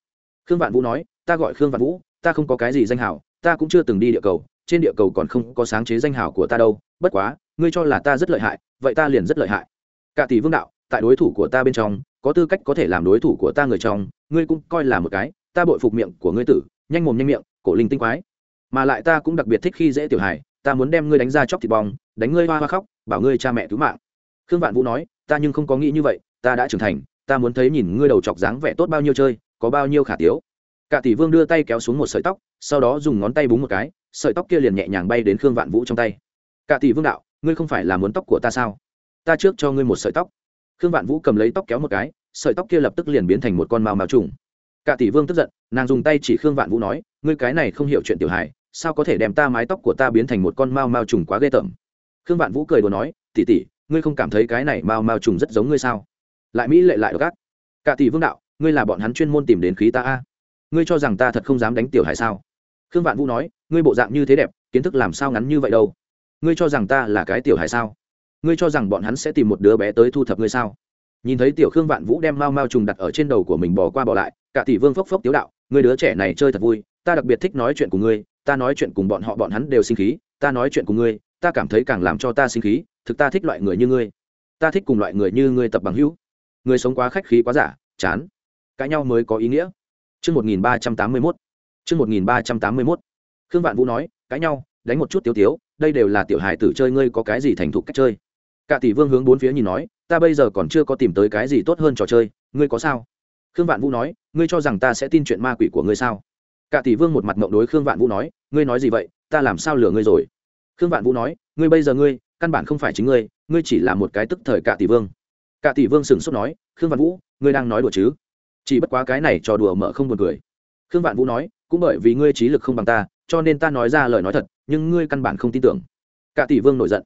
Khương vạn vũ nói, ta gọi khương vạn vũ, ta không có cái gì danh hào, ta cũng chưa từng đi địa cầu, trên địa cầu còn không có sáng chế danh hào của ta đâu, bất quá, ngươi cho là ta rất lợi hại, vậy ta liền rất lợi hại. Cả tỷ vương đạo, tại đối thủ của ta bên trong, có tư cách có thể làm đối thủ của ta người trong, ngươi cũng coi là một cái, ta bội phục miệng của ngươi tử, nhanh mồm nhanh miệng, cổ linh tinh quái. Mà lại ta cũng đặc biệt thích khi dễ tiểu hài, ta muốn đem ngươi đánh ra chóc thịt bong, đánh ngươi hoa hoa khóc, bảo ngươi cha mẹ cứu mạng khương vạn vũ nói, ta nhưng không có nghĩ như vậy, ta đã trưởng thành, ta muốn thấy nhìn ngươi đầu chọc dáng vẻ tốt bao nhiêu chơi, có bao nhiêu khả tiếu. Cả tỷ vương đưa tay kéo xuống một sợi tóc, sau đó dùng ngón tay búng một cái, sợi tóc kia liền nhẹ nhàng bay đến khương vạn vũ trong tay. Cả tỷ vương đạo, ngươi không phải là muốn tóc của ta sao? Ta trước cho ngươi một sợi tóc. Khương vạn vũ cầm lấy tóc kéo một cái, sợi tóc kia lập tức liền biến thành một con mao mao trùng. Cả tỷ vương tức giận, nàng dùng tay chỉ khương vạn vũ nói, ngươi cái này không hiểu chuyện tiểu hài, sao có thể đem ta mái tóc của ta biến thành một con mao mao trùng quá ghê tởm? Khương vạn vũ cười đùa nói, tỷ tỷ ngươi không cảm thấy cái này mao mao trùng rất giống ngươi sao? Lại mỹ lệ lại độc ác. Cả tỷ vương đạo, ngươi là bọn hắn chuyên môn tìm đến khí ta a. Ngươi cho rằng ta thật không dám đánh tiểu hải sao? Khương vạn vũ nói, ngươi bộ dạng như thế đẹp, kiến thức làm sao ngắn như vậy đâu? Ngươi cho rằng ta là cái tiểu hải sao? Ngươi cho rằng bọn hắn sẽ tìm một đứa bé tới thu thập ngươi sao? Nhìn thấy tiểu khương vạn vũ đem Mao Mao trùng đặt ở trên đầu của mình bỏ qua bỏ lại, cả tỷ vương phốc phốc tiếu đạo, ngươi đứa trẻ này chơi thật vui, ta đặc biệt thích nói chuyện của ngươi, ta nói chuyện cùng bọn họ, bọn hắn đều sinh khí, ta nói chuyện cùng ngươi ta cảm thấy càng làm cho ta sinh khí, thực ta thích loại người như ngươi. Ta thích cùng loại người như ngươi tập bằng hữu. Ngươi sống quá khách khí quá giả, chán. Cãi nhau mới có ý nghĩa. Chương một nghìn ba trăm tám mươi mốt. Chương một nghìn ba trăm tám mươi mốt. Khương vạn vũ nói, cãi nhau, đánh một chút tiếu tiếu, đây đều là tiểu hài tử chơi, ngươi có cái gì thành thục cách chơi? Cả tỷ vương hướng bốn phía nhìn nói, ta bây giờ còn chưa có tìm tới cái gì tốt hơn trò chơi, ngươi có sao? Khương vạn vũ nói, ngươi cho rằng ta sẽ tin chuyện ma quỷ của ngươi sao? Cả tỷ vương một mặt mộng đối khương vạn vũ nói, ngươi nói gì vậy? Ta làm sao lừa ngươi rồi? Khương vạn vũ nói, ngươi bây giờ ngươi, căn bản không phải chính ngươi ngươi chỉ là một cái tức thời cả tỷ vương. Cả tỷ vương sửng sốt nói, khương vạn vũ, ngươi đang nói đùa chứ? Chỉ bất quá cái này trò đùa mở không buồn cười. Khương vạn vũ nói, cũng bởi vì ngươi trí lực không bằng ta, cho nên ta nói ra lời nói thật, nhưng ngươi căn bản không tin tưởng. Cả tỷ vương nổi giận,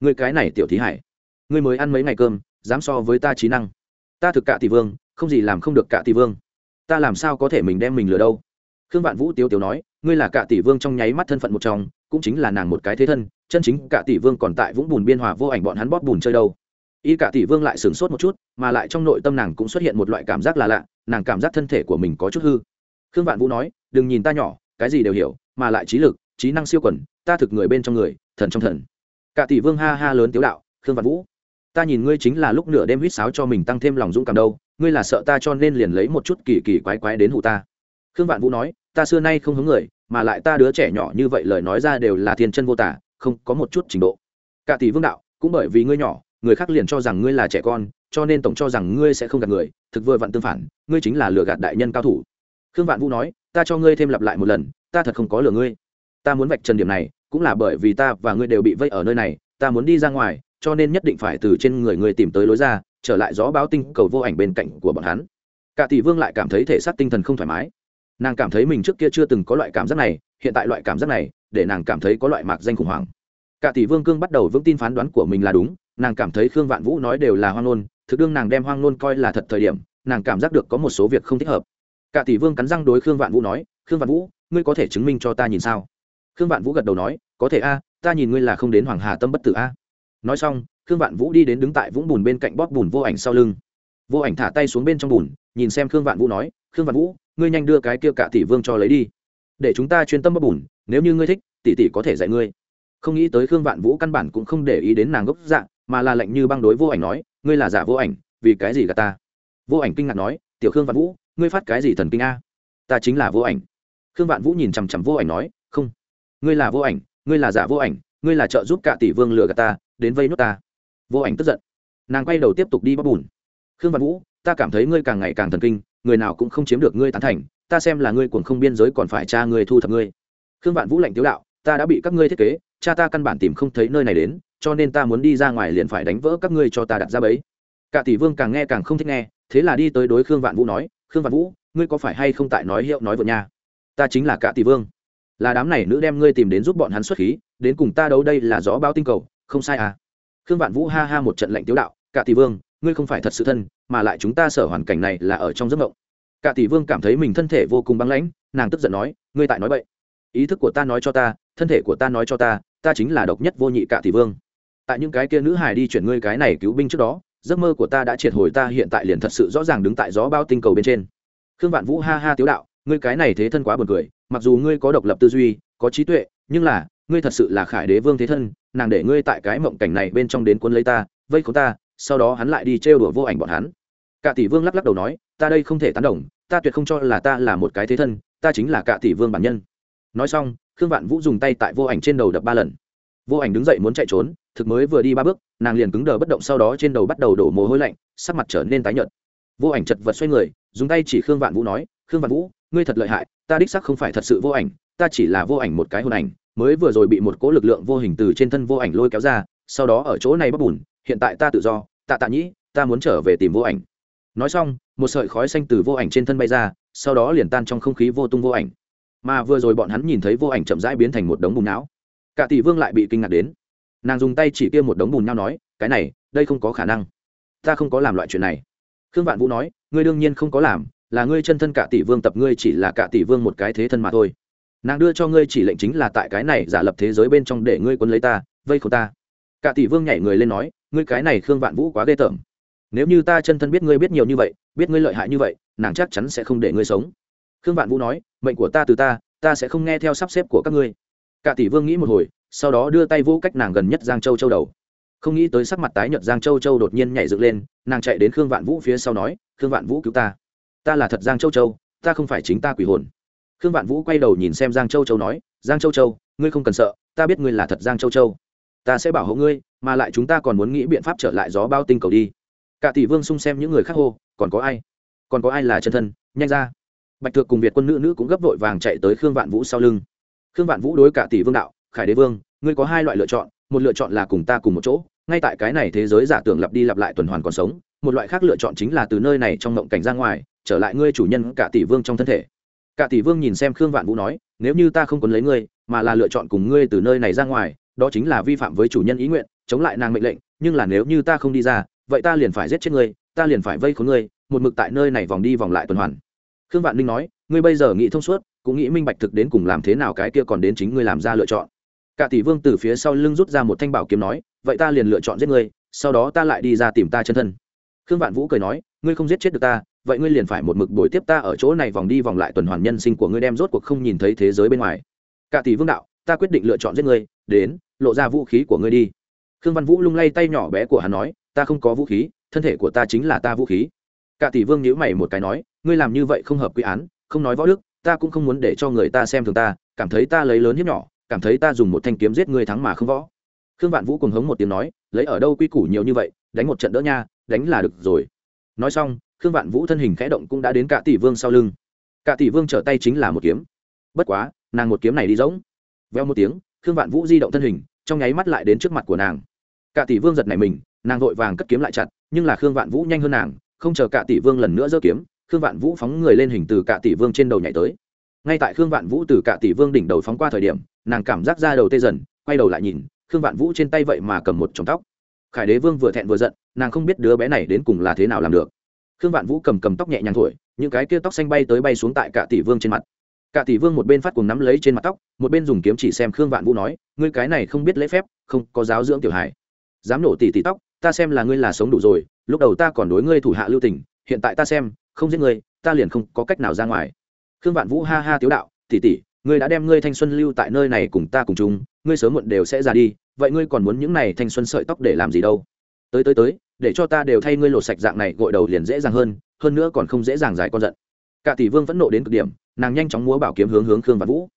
ngươi cái này tiểu thí hải, ngươi mới ăn mấy ngày cơm, dám so với ta trí năng. Ta thực cả tỷ vương, không gì làm không được cả tỷ vương. Ta làm sao có thể mình đem mình lừa đâu? Khương vạn vũ tiếu tiếu nói, ngươi là cả tỷ vương trong nháy mắt thân phận một trong cũng chính là nàng một cái thế thân, chân chính cả tỷ vương còn tại vũng bùn biên hòa vô ảnh bọn hắn bóp bùn chơi đâu. Y cả tỷ vương lại sửng sốt một chút, mà lại trong nội tâm nàng cũng xuất hiện một loại cảm giác là lạ, nàng cảm giác thân thể của mình có chút hư. Khương vạn vũ nói, đừng nhìn ta nhỏ, cái gì đều hiểu, mà lại trí lực, trí năng siêu quẩn ta thực người bên trong người, thần trong thần. Cả tỷ vương ha ha lớn tiếu đạo, khương vạn vũ, ta nhìn ngươi chính là lúc nửa đêm huýt sáo cho mình tăng thêm lòng dũng cảm đâu, ngươi là sợ ta cho nên liền lấy một chút kỳ kỳ quái quái đến hụ ta. Khương vạn vũ nói, ta xưa nay không hướng người mà lại ta đứa trẻ nhỏ như vậy lời nói ra đều là thiên chân vô tả, không có một chút trình độ. Cả tỷ vương đạo, cũng bởi vì ngươi nhỏ, người khác liền cho rằng ngươi là trẻ con, cho nên tổng cho rằng ngươi sẽ không gạt người, thực vừa vặn tương phản, ngươi chính là lừa gạt đại nhân cao thủ. Khương vạn vũ nói, ta cho ngươi thêm lặp lại một lần, ta thật không có lừa ngươi. Ta muốn vạch trần điểm này, cũng là bởi vì ta và ngươi đều bị vây ở nơi này, ta muốn đi ra ngoài, cho nên nhất định phải từ trên người ngươi tìm tới lối ra, trở lại gió báo tinh cầu vô ảnh bên cạnh của bọn hắn. Cả tỷ vương lại cảm thấy thể xác tinh thần không thoải mái nàng cảm thấy mình trước kia chưa từng có loại cảm giác này, hiện tại loại cảm giác này, để nàng cảm thấy có loại mạc danh khủng hoảng. Cả tỷ vương cương bắt đầu vững tin phán đoán của mình là đúng, nàng cảm thấy khương vạn vũ nói đều là hoang nôn thực đương nàng đem hoang nôn coi là thật thời điểm, nàng cảm giác được có một số việc không thích hợp. Cả tỷ vương cắn răng đối khương vạn vũ nói, khương vạn vũ, ngươi có thể chứng minh cho ta nhìn sao? Khương vạn vũ gật đầu nói, có thể a, ta nhìn ngươi là không đến hoàng hà tâm bất tử a. Nói xong, khương vạn vũ đi đến đứng tại vũng bùn bên cạnh bóp bùn vô ảnh sau lưng. Vô ảnh thả tay xuống bên trong bùn nhìn xem khương vạn vũ nói, khương vạn vũ, ngươi nhanh đưa cái kia cả tỷ vương cho lấy đi. Để chúng ta chuyên tâm bóp bùn, nếu như ngươi thích, tỷ tỷ có thể dạy ngươi. Không nghĩ tới khương vạn vũ căn bản cũng không để ý đến nàng gốc dạng, mà là lệnh như băng đối vô ảnh nói, ngươi là giả vô ảnh, vì cái gì gà ta? Vô ảnh kinh ngạc nói, tiểu khương vạn vũ, ngươi phát cái gì thần kinh a? Ta chính là vô ảnh. Khương vạn vũ nhìn chằm chằm vô ảnh nói, không, ngươi là vô ảnh, ngươi là giả vô ảnh, ngươi là trợ giúp cả tỷ vương lừa gạt ta, đến vây nốt ta. Vô ảnh tức giận, nàng quay đầu tiếp tục đi bóp bùn. Khương vạn vũ ta cảm thấy ngươi càng ngày càng thần kinh, người nào cũng không chiếm được ngươi tán thành, ta xem là ngươi cuồng không biên giới còn phải cha ngươi thu thập ngươi. Khương vạn vũ lạnh tiếu đạo, ta đã bị các ngươi thiết kế, cha ta căn bản tìm không thấy nơi này đến, cho nên ta muốn đi ra ngoài liền phải đánh vỡ các ngươi cho ta đặt ra bẫy. cả tỷ vương càng nghe càng không thích nghe, thế là đi tới đối khương vạn vũ nói, khương vạn vũ, ngươi có phải hay không tại nói hiệu nói vợ nha? Ta chính là cả tỷ vương. Là đám này nữ đem ngươi tìm đến giúp bọn hắn xuất khí, đến cùng ta đấu đây là gió bao tinh cầu, không sai à? Khương vạn vũ ha ha một trận lệnh tiếu đạo, cả tỷ vương, ngươi không phải thật sự thân mà lại chúng ta sở hoàn cảnh này là ở trong giấc mộng. Cả tỷ vương cảm thấy mình thân thể vô cùng băng lãnh, nàng tức giận nói, ngươi tại nói vậy ý thức của ta nói cho ta, thân thể của ta nói cho ta ta chính là độc nhất vô nhị cả tỷ vương. Tại những cái kia nữ hài đi chuyển ngươi cái này cứu binh trước đó, giấc mơ của ta đã triệt hồi ta hiện tại liền thật sự rõ ràng đứng tại gió bao tinh cầu bên trên. Khương vạn vũ ha ha tiếu đạo, ngươi cái này thế thân quá buồn cười, mặc dù ngươi có độc lập tư duy, có trí tuệ, nhưng là, ngươi thật sự là khải đế vương thế thân, nàng để ngươi tại cái mộng cảnh này bên trong đến cuốn lấy ta, vây khốn ta, sau đó hắn lại đi trêu đùa vô ảnh bọn hắn cả tỷ vương lắc lắc đầu nói, ta đây không thể tán đồng, ta tuyệt không cho là ta là một cái thế thân, ta chính là cả tỷ vương bản nhân. Nói xong, khương vạn vũ dùng tay tại vô ảnh trên đầu đập ba lần. Vô ảnh đứng dậy muốn chạy trốn, thực mới vừa đi ba bước, nàng liền cứng đờ bất động sau đó trên đầu bắt đầu đổ mồ hôi lạnh, sắc mặt trở nên tái nhợt. Vô ảnh chật vật xoay người, dùng tay chỉ khương vạn vũ nói, khương vạn vũ, ngươi thật lợi hại, ta đích sắc không phải thật sự vô ảnh, ta chỉ là vô ảnh một cái hồn ảnh, mới vừa rồi bị một cỗ lực lượng vô hình từ trên thân vô ảnh lôi kéo ra, sau đó ở chỗ này bốc bùn, hiện tại ta tự do, tạ tạ nhĩ, ta muốn trở về tìm vô ảnh nói xong, một sợi khói xanh từ vô ảnh trên thân bay ra, sau đó liền tan trong không khí vô tung vô ảnh. Mà vừa rồi bọn hắn nhìn thấy vô ảnh chậm rãi biến thành một đống bùn não. Cả tỷ vương lại bị kinh ngạc đến. Nàng dùng tay chỉ kia một đống bùn nhau nói, cái này, đây không có khả năng. Ta không có làm loại chuyện này. Khương vạn vũ nói, ngươi đương nhiên không có làm, là ngươi chân thân cả tỷ vương tập ngươi chỉ là cả tỷ vương một cái thế thân mà thôi. Nàng đưa cho ngươi chỉ lệnh chính là tại cái này giả lập thế giới bên trong để ngươi quân lấy ta, vây khổ ta. Cả tỷ vương nhảy người lên nói, ngươi cái này khương vạn vũ quá ghê tởm nếu như ta chân thân biết ngươi biết nhiều như vậy, biết ngươi lợi hại như vậy, nàng chắc chắn sẽ không để ngươi sống. Khương vạn vũ nói, mệnh của ta từ ta ta sẽ không nghe theo sắp xếp của các ngươi. Cả tỷ vương nghĩ một hồi, sau đó đưa tay vũ cách nàng gần nhất giang châu châu đầu. Không nghĩ tới sắc mặt tái nhợt giang châu châu đột nhiên nhảy dựng lên, nàng chạy đến khương vạn vũ phía sau nói, khương vạn vũ cứu ta. Ta là thật giang châu châu, ta không phải chính ta quỷ hồn. Khương vạn vũ quay đầu nhìn xem giang châu châu nói, giang châu châu, ngươi không cần sợ, ta biết ngươi là thật giang châu châu. Ta sẽ bảo hộ ngươi, mà lại chúng ta còn muốn nghĩ biện pháp trở lại gió bao tinh cầu đi cả tỷ vương xung xem những người khác hô, còn có ai? Còn có ai là chân thân? Nhanh ra. Bạch thược cùng việt quân nữ nữ cũng gấp vội vàng chạy tới khương vạn vũ sau lưng. Khương vạn vũ đối cả tỷ vương đạo, khải đế vương, ngươi có hai loại lựa chọn, một lựa chọn là cùng ta cùng một chỗ, ngay tại cái này thế giới giả tưởng lặp đi lặp lại tuần hoàn còn sống, một loại khác lựa chọn chính là từ nơi này trong mộng cảnh ra ngoài, trở lại ngươi chủ nhân cả tỷ vương trong thân thể. Cả tỷ vương nhìn xem khương vạn vũ nói, nếu như ta không còn lấy ngươi, mà là lựa chọn cùng ngươi từ nơi này ra ngoài, đó chính là vi phạm với chủ nhân ý nguyện, chống lại nàng mệnh lệnh, nhưng là nếu như ta không đi ra vậy ta liền phải giết chết ngươi, ta liền phải vây khốn ngươi, một mực tại nơi này vòng đi vòng lại tuần hoàn. Khương vạn ninh nói, ngươi bây giờ nghĩ thông suốt, cũng nghĩ minh bạch thực đến cùng làm thế nào cái kia còn đến chính ngươi làm ra lựa chọn. Cả tỷ vương từ phía sau lưng rút ra một thanh bảo kiếm nói, vậy ta liền lựa chọn giết ngươi, sau đó ta lại đi ra tìm ta chân thân. Khương vạn vũ cười nói, ngươi không giết chết được ta, vậy ngươi liền phải một mực bồi tiếp ta ở chỗ này vòng đi vòng lại tuần hoàn nhân sinh của ngươi đem rốt cuộc không nhìn thấy thế giới bên ngoài. Cả tỷ vương đạo, ta quyết định lựa chọn giết ngươi, đến, lộ ra vũ khí của ngươi đi. Khương văn vũ lung lay tay nhỏ bé của hắn nói ta không có vũ khí, thân thể của ta chính là ta vũ khí. Cả tỷ vương nhíu mày một cái nói, ngươi làm như vậy không hợp quy án, không nói võ đức, ta cũng không muốn để cho người ta xem thường ta, cảm thấy ta lấy lớn hiếp nhỏ, cảm thấy ta dùng một thanh kiếm giết ngươi thắng mà không võ. Khương vạn vũ cùng hống một tiếng nói, lấy ở đâu quy củ nhiều như vậy, đánh một trận đỡ nha, đánh là được rồi. Nói xong, khương vạn vũ thân hình khẽ động cũng đã đến cả tỷ vương sau lưng. Cả tỷ vương trở tay chính là một kiếm. Bất quá, nàng một kiếm này đi rỗng. Veo một tiếng, khương vạn vũ di động thân hình, trong nháy mắt lại đến trước mặt của nàng. Cả tỷ vương giật này mình nàng vội vàng cất kiếm lại chặt nhưng là khương vạn vũ nhanh hơn nàng không chờ cả tỷ vương lần nữa giơ kiếm khương vạn vũ phóng người lên hình từ cả tỷ vương trên đầu nhảy tới. Ngay tại khương vạn vũ từ cả tỷ vương đỉnh đầu phóng qua thời điểm nàng cảm giác ra đầu tê dần quay đầu lại nhìn khương vạn vũ trên tay vậy mà cầm một chồng tóc. Khải đế vương vừa thẹn vừa giận nàng không biết đứa bé này đến cùng là thế nào làm được. Khương vạn vũ cầm cầm tóc nhẹ nhàng thổi những cái kia tóc xanh bay tới bay xuống tại cả tỷ vương trên mặt. Cả tỷ vương một bên phát cùng nắm lấy trên mặt tóc một bên dùng kiếm chỉ xem khương vạn vũ nói ngươi cái này không biết lễ phép không có giáo dưỡng tiểu hài, dám nổ tỷ tỷ tóc ta xem là ngươi là sống đủ rồi, lúc đầu ta còn đối ngươi thủ hạ lưu tình, hiện tại ta xem, không giết ngươi, ta liền không có cách nào ra ngoài. Khương vạn vũ ha ha tiếu đạo, tỷ tỷ, ngươi đã đem ngươi thanh xuân lưu tại nơi này cùng ta cùng chúng ngươi sớm muộn đều sẽ ra đi, vậy ngươi còn muốn những này thanh xuân sợi tóc để làm gì đâu? Tới tới tới, để cho ta đều thay ngươi lột sạch dạng này, gội đầu liền dễ dàng hơn hơn nữa còn không dễ dàng giải con giận. Cả tỷ vương vẫn nộ đến cực điểm, nàng nhanh chóng múa bảo kiếm hướng hướng khương vạn vũ.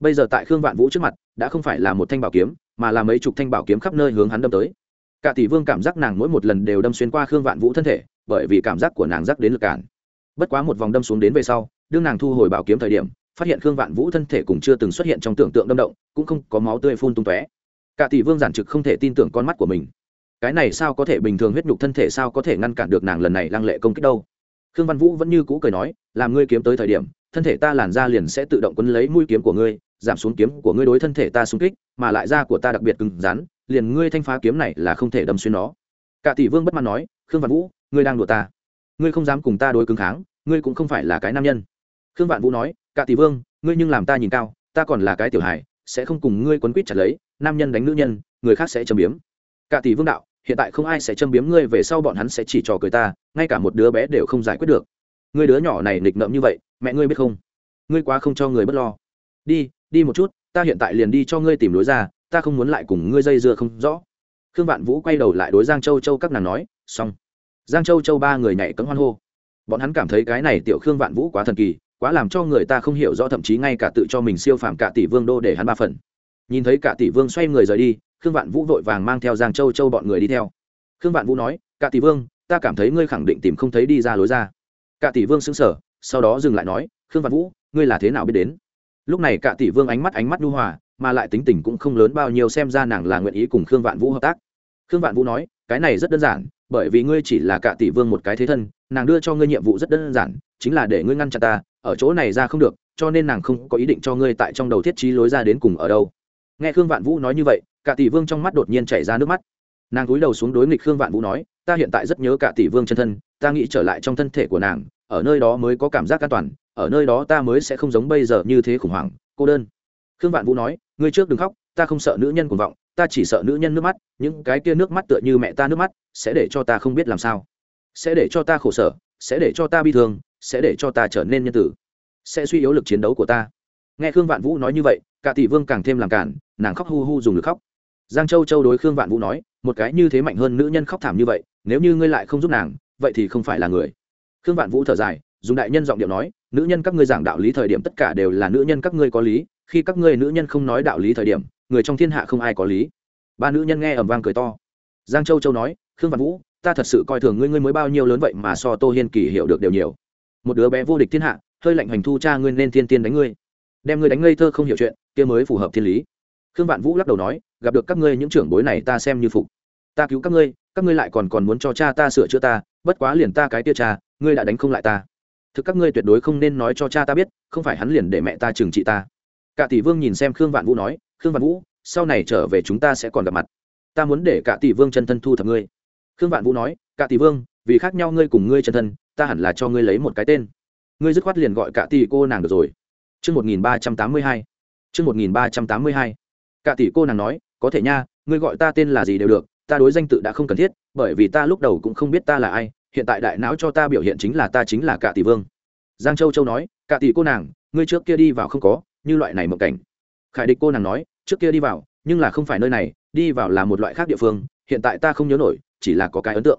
Bây giờ tại khương vạn vũ trước mặt, đã không phải là một thanh bảo kiếm, mà là mấy chục thanh bảo kiếm khắp nơi hướng hắn đâm tới cả tỷ vương cảm giác nàng mỗi một lần đều đâm xuyên qua khương vạn vũ thân thể, bởi vì cảm giác của nàng rắc đến lực cản. Bất quá một vòng đâm xuống đến về sau, đương nàng thu hồi bảo kiếm thời điểm, phát hiện khương vạn vũ thân thể cũng chưa từng xuất hiện trong tưởng tượng đâm động, cũng không có máu tươi phun tung tóe. Cả tỷ vương giản trực không thể tin tưởng con mắt của mình. Cái này sao có thể bình thường huyết nhục thân thể sao có thể ngăn cản được nàng lần này lăng lệ công kích đâu? Khương văn vũ vẫn như cũ cười nói, làm ngươi kiếm tới thời điểm thân thể ta làn ra liền sẽ tự động quấn lấy mũi kiếm của ngươi, giảm xuống kiếm của ngươi đối thân thể ta xung kích, mà lại da của ta đặc biệt cứng rắn, liền ngươi thanh phá kiếm này là không thể đâm xuyên nó. Cả tỷ vương bất mãn nói, khương Vạn vũ, ngươi đang đùa ta. Ngươi không dám cùng ta đối cứng kháng, ngươi cũng không phải là cái nam nhân. Khương vạn vũ nói, cả tỷ vương, ngươi nhưng làm ta nhìn cao, ta còn là cái tiểu hài, sẽ không cùng ngươi quấn quýt chặt lấy, nam nhân đánh nữ nhân, người khác sẽ châm biếm. Cả tỷ vương đạo, hiện tại không ai sẽ châm biếm ngươi, về sau bọn hắn sẽ chỉ trò cười ta, ngay cả một đứa bé đều không giải quyết được ngươi đứa nhỏ này nghịch ngợm như vậy, mẹ ngươi biết không? Ngươi quá không cho người bất lo. Đi đi một chút, ta hiện tại liền đi cho ngươi tìm lối ra, ta không muốn lại cùng ngươi dây dưa không rõ. Khương vạn vũ quay đầu lại đối giang châu châu các nàng nói, xong. Giang châu châu ba người nhảy cấm hoan hô. Bọn hắn cảm thấy cái này tiểu khương vạn vũ quá thần kỳ, quá làm cho người ta không hiểu rõ, thậm chí ngay cả tự cho mình siêu phàm cả tỷ vương đô để hắn ba phần. Nhìn thấy cả tỷ vương xoay người rời đi, khương vạn vũ vội vàng mang theo giang châu châu bọn người đi theo. Khương vạn vũ nói cả tỷ vương, ta cảm thấy ngươi khẳng định tìm không thấy đi ra lối ra cả tỷ vương xứng sở sau đó dừng lại nói, khương vạn vũ, ngươi là thế nào biết đến? Lúc này cả tỷ vương ánh mắt ánh mắt nhu hòa, mà lại tính tình cũng không lớn bao nhiêu xem ra nàng là nguyện ý cùng khương vạn vũ hợp tác. Khương vạn vũ nói, cái này rất đơn giản, bởi vì ngươi chỉ là cả tỷ vương một cái thế thân, nàng đưa cho ngươi nhiệm vụ rất đơn giản, chính là để ngươi ngăn chặn ta, ở chỗ này ra không được, cho nên nàng không có ý định cho ngươi tại trong đầu thiết trí lối ra đến cùng ở đâu. Nghe khương vạn vũ nói như vậy, cả tỷ vương trong mắt đột nhiên chảy ra nước mắt. Nàng cúi đầu xuống đối nghịch khương vạn vũ nói, ta hiện tại rất nhớ cả tỷ vương chân thân ta nghĩ trở lại trong thân thể của nàng, ở nơi đó mới có cảm giác an toàn, ở nơi đó ta mới sẽ không giống bây giờ như thế khủng hoảng, cô đơn. Khương vạn vũ nói, ngươi trước đừng khóc, ta không sợ nữ nhân cuồng vọng, ta chỉ sợ nữ nhân nước mắt, những cái kia nước mắt tựa như mẹ ta nước mắt, sẽ để cho ta không biết làm sao. Sẽ để cho ta khổ sở, sẽ để cho ta bi thương, sẽ để cho ta trở nên nhân tử. Sẽ suy yếu lực chiến đấu của ta. Nghe khương vạn vũ nói như vậy, cả tỷ vương càng thêm làm cản nàng khóc hu hu dùng lực khóc. Giang châu châu đối khương vạn vũ nói, một cái như thế mạnh hơn nữ nhân khóc thảm như vậy, nếu như ngươi lại không giúp nàng vậy thì không phải là người. Khương vạn vũ thở dài, dùng đại nhân giọng điệu nói, nữ nhân các ngươi giảng đạo lý thời điểm tất cả đều là nữ nhân các ngươi có lý, khi các ngươi nữ nhân không nói đạo lý thời điểm, người trong thiên hạ không ai có lý. Ba nữ nhân nghe ầm vang cười to. Giang châu châu nói, khương văn vũ, ta thật sự coi thường ngươi ngươi mới bao nhiêu lớn vậy mà so tô hiên kỳ hiểu được đều nhiều. Một đứa bé vô địch thiên hạ, hơi lạnh hành thu cha ngươi nên thiên tiên đánh ngươi. Đem ngươi đánh ngây thơ không hiểu chuyện, kia mới phù hợp thiên lý. Khương vạn vũ lắc đầu nói, gặp được các ngươi những trưởng bối này ta xem như phục. Ta cứu các ngươi các ngươi lại còn còn muốn cho cha ta sửa chữa ta bất quá liền ta cái tia cha, ngươi đã đánh không lại ta. Thực các ngươi tuyệt đối không nên nói cho cha ta biết, không phải hắn liền để mẹ ta trừng trị ta. Cả tỷ vương nhìn xem khương vạn vũ nói, khương vạn vũ, sau này trở về chúng ta sẽ còn gặp mặt. Ta muốn để cả tỷ vương chân thân thu thập ngươi. Khương vạn vũ nói, cả tỷ vương, vì khác nhau ngươi cùng ngươi chân thân, ta hẳn là cho ngươi lấy một cái tên. Ngươi dứt khoát liền gọi cả tỷ cô nàng được rồi. Chương một nghìn ba trăm tám mươi hai. Chương một nghìn ba trăm tám mươi hai. Cả tỷ cô nàng nói, có thể nha, ngươi gọi ta tên là gì đều được ta đối danh tự đã không cần thiết, bởi vì ta lúc đầu cũng không biết ta là ai, hiện tại đại não cho ta biểu hiện chính là ta chính là cả tỷ vương. Giang châu châu nói cả tỷ cô nàng, ngươi trước kia đi vào không có, như loại này mộng cảnh. Khải địch cô nàng nói, trước kia đi vào, nhưng là không phải nơi này, đi vào là một loại khác địa phương, hiện tại ta không nhớ nổi, chỉ là có cái ấn tượng.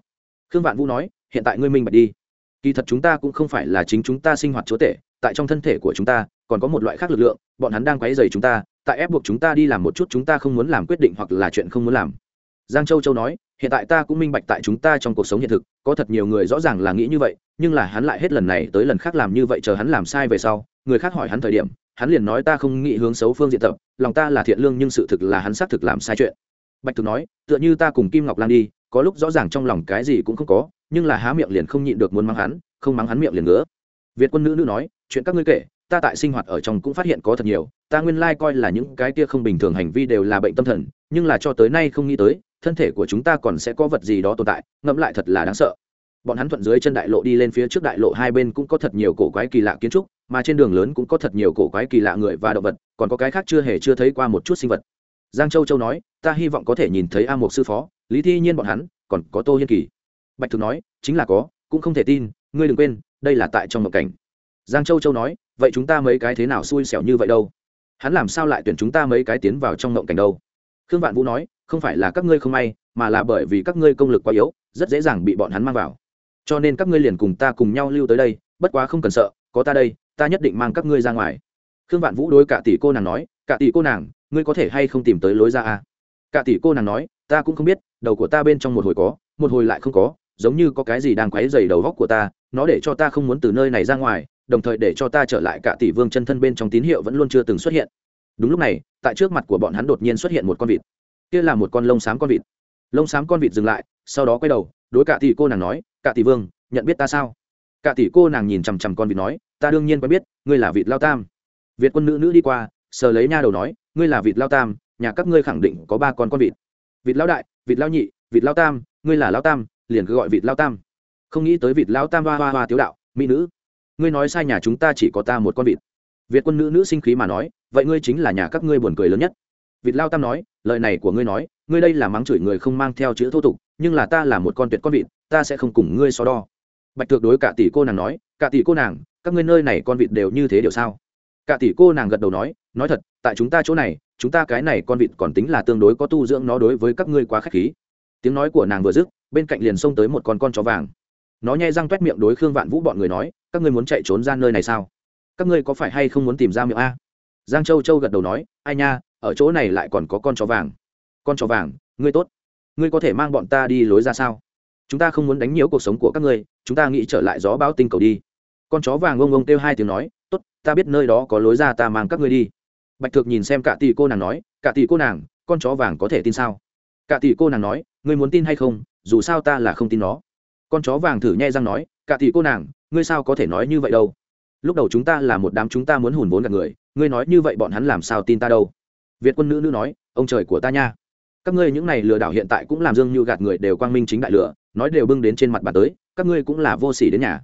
Khương vạn vũ nói, hiện tại ngươi minh bạch đi. Kỳ thật chúng ta cũng không phải là chính chúng ta sinh hoạt chúa tể, tại trong thân thể của chúng ta, còn có một loại khác lực lượng, bọn hắn đang quấy dày chúng ta, tại ép buộc chúng ta đi làm một chút chúng ta không muốn làm quyết định hoặc là chuyện không muốn làm giang châu châu nói, hiện tại ta cũng minh bạch tại chúng ta trong cuộc sống hiện thực, có thật nhiều người rõ ràng là nghĩ như vậy, nhưng là hắn lại hết lần này tới lần khác làm như vậy chờ hắn làm sai về sau, người khác hỏi hắn thời điểm, hắn liền nói ta không nghĩ hướng xấu phương diện tập, lòng ta là thiện lương nhưng sự thực là hắn xác thực làm sai chuyện. Bạch thực nói, tựa như ta cùng kim ngọc lan đi, có lúc rõ ràng trong lòng cái gì cũng không có, nhưng là há miệng liền không nhịn được muốn mắng hắn, không mắng hắn miệng liền ngứa. Việt quân nữ nữ nói, chuyện các ngươi kể, ta tại sinh hoạt ở trong cũng phát hiện có thật nhiều, ta nguyên lai coi là những cái kia không bình thường hành vi đều là bệnh tâm thần, nhưng là cho tới nay không nghĩ tới thân thể của chúng ta còn sẽ có vật gì đó tồn tại, ngẫm lại thật là đáng sợ. Bọn hắn thuận dưới chân đại lộ đi lên phía trước đại lộ, hai bên cũng có thật nhiều cổ quái kỳ lạ kiến trúc, mà trên đường lớn cũng có thật nhiều cổ quái kỳ lạ người và động vật, còn có cái khác chưa hề chưa thấy qua một chút sinh vật. Giang châu châu nói, ta hy vọng có thể nhìn thấy a một sư phó, lý thi nhiên bọn hắn, còn có tô hiên kỳ. Bạch thực nói, chính là có, cũng không thể tin, ngươi đừng quên, đây là tại trong mộng cảnh. Giang châu châu nói, vậy chúng ta mấy cái thế nào xui xẻo như vậy đâu? Hắn làm sao lại tuyển chúng ta mấy cái tiến vào trong mộng cảnh đâu? Khương vạn vũ nói, không phải là các ngươi không may, mà là bởi vì các ngươi công lực quá yếu, rất dễ dàng bị bọn hắn mang vào. Cho nên các ngươi liền cùng ta cùng nhau lưu tới đây, bất quá không cần sợ, có ta đây, ta nhất định mang các ngươi ra ngoài. Khương vạn vũ đối cả tỷ cô nàng nói, cả tỷ cô nàng, ngươi có thể hay không tìm tới lối ra à? cả tỷ cô nàng nói, ta cũng không biết, đầu của ta bên trong một hồi có, một hồi lại không có, giống như có cái gì đang quấy dày đầu góc của ta, nó để cho ta không muốn từ nơi này ra ngoài, đồng thời để cho ta trở lại cả tỷ vương chân thân bên trong tín hiệu vẫn luôn chưa từng xuất hiện đúng lúc này, tại trước mặt của bọn hắn đột nhiên xuất hiện một con vịt. Kia là một con lông xám con vịt. Lông xám con vịt dừng lại, sau đó quay đầu, đối cả tỷ cô nàng nói, cả tỷ vương, nhận biết ta sao? Cả tỷ cô nàng nhìn chằm chằm con vịt nói, ta đương nhiên quen biết, ngươi là vịt lao tam. Việt quân nữ nữ đi qua, sờ lấy nha đầu nói, ngươi là vịt lao tam, nhà các ngươi khẳng định có ba con con vịt. Vịt lao đại, vịt lao nhị, vịt lao tam, ngươi là lao tam, liền cứ gọi vịt lao tam. Không nghĩ tới vịt lao tam hoa hoa hoa tiếu đạo, mỹ nữ. Ngươi nói sai nhà chúng ta chỉ có ta một con vịt việt quân nữ nữ sinh khí mà nói, vậy ngươi chính là nhà các ngươi buồn cười lớn nhất. Vịt lao tam nói, lời này của ngươi nói, ngươi đây là mắng chửi người không mang theo chữ thô tục, nhưng là ta là một con tuyệt con vịt, ta sẽ không cùng ngươi so đo. Bạch thược đối cả tỷ cô nàng nói, cả tỷ cô nàng, các ngươi nơi này con vịt đều như thế điều sao? Cả tỷ cô nàng gật đầu nói nói thật, tại chúng ta chỗ này, chúng ta cái này con vịt còn tính là tương đối có tu dưỡng nó đối với các ngươi quá k h á c h khí. Tiếng nói của nàng vừa dứt, bên cạnh liền xông tới một con con chó vàng. Nó nhai răng t u é t miệng đối khương vạn vũ bọn người nói, các ngươi muốn chạy trốn ra nơi này sao? Các ngươi có phải hay không muốn tìm ra miệng a? Giang châu châu gật đầu nói, ai nha, ở chỗ này lại còn có con chó vàng. Con chó vàng, ngươi tốt. Ngươi có thể mang bọn ta đi lối ra sao? Chúng ta không muốn đánh nhiễu cuộc sống của các ngươi, chúng ta nghĩ trở lại gió bão tinh cầu đi. Con chó vàng ông ông kêu hai tiếng nói, tốt, ta biết nơi đó có lối ra ta mang các ngươi đi. Bạch thực nhìn xem cả tỷ cô nàng nói cả tỷ cô nàng, con chó vàng có thể tin sao? Cả tỷ cô nàng nói, ngươi muốn tin hay không, dù sao ta là không tin nó. Con chó vàng thử nhai răng nói cả tỷ cô nàng, ngươi sao có thể nói như vậy đâu? Lúc đầu chúng ta là một đám chúng ta muốn hùn vốn gạt người, ngươi nói như vậy bọn hắn làm sao tin ta đâu? Việt quân nữ nữ nói, ông trời của ta nha. Các ngươi những này lừa đảo hiện tại cũng làm dương như gạt người đều quang minh chính đại lừa nói đều bưng đến trên mặt bà tới, các ngươi cũng là vô sỉ đến nhà.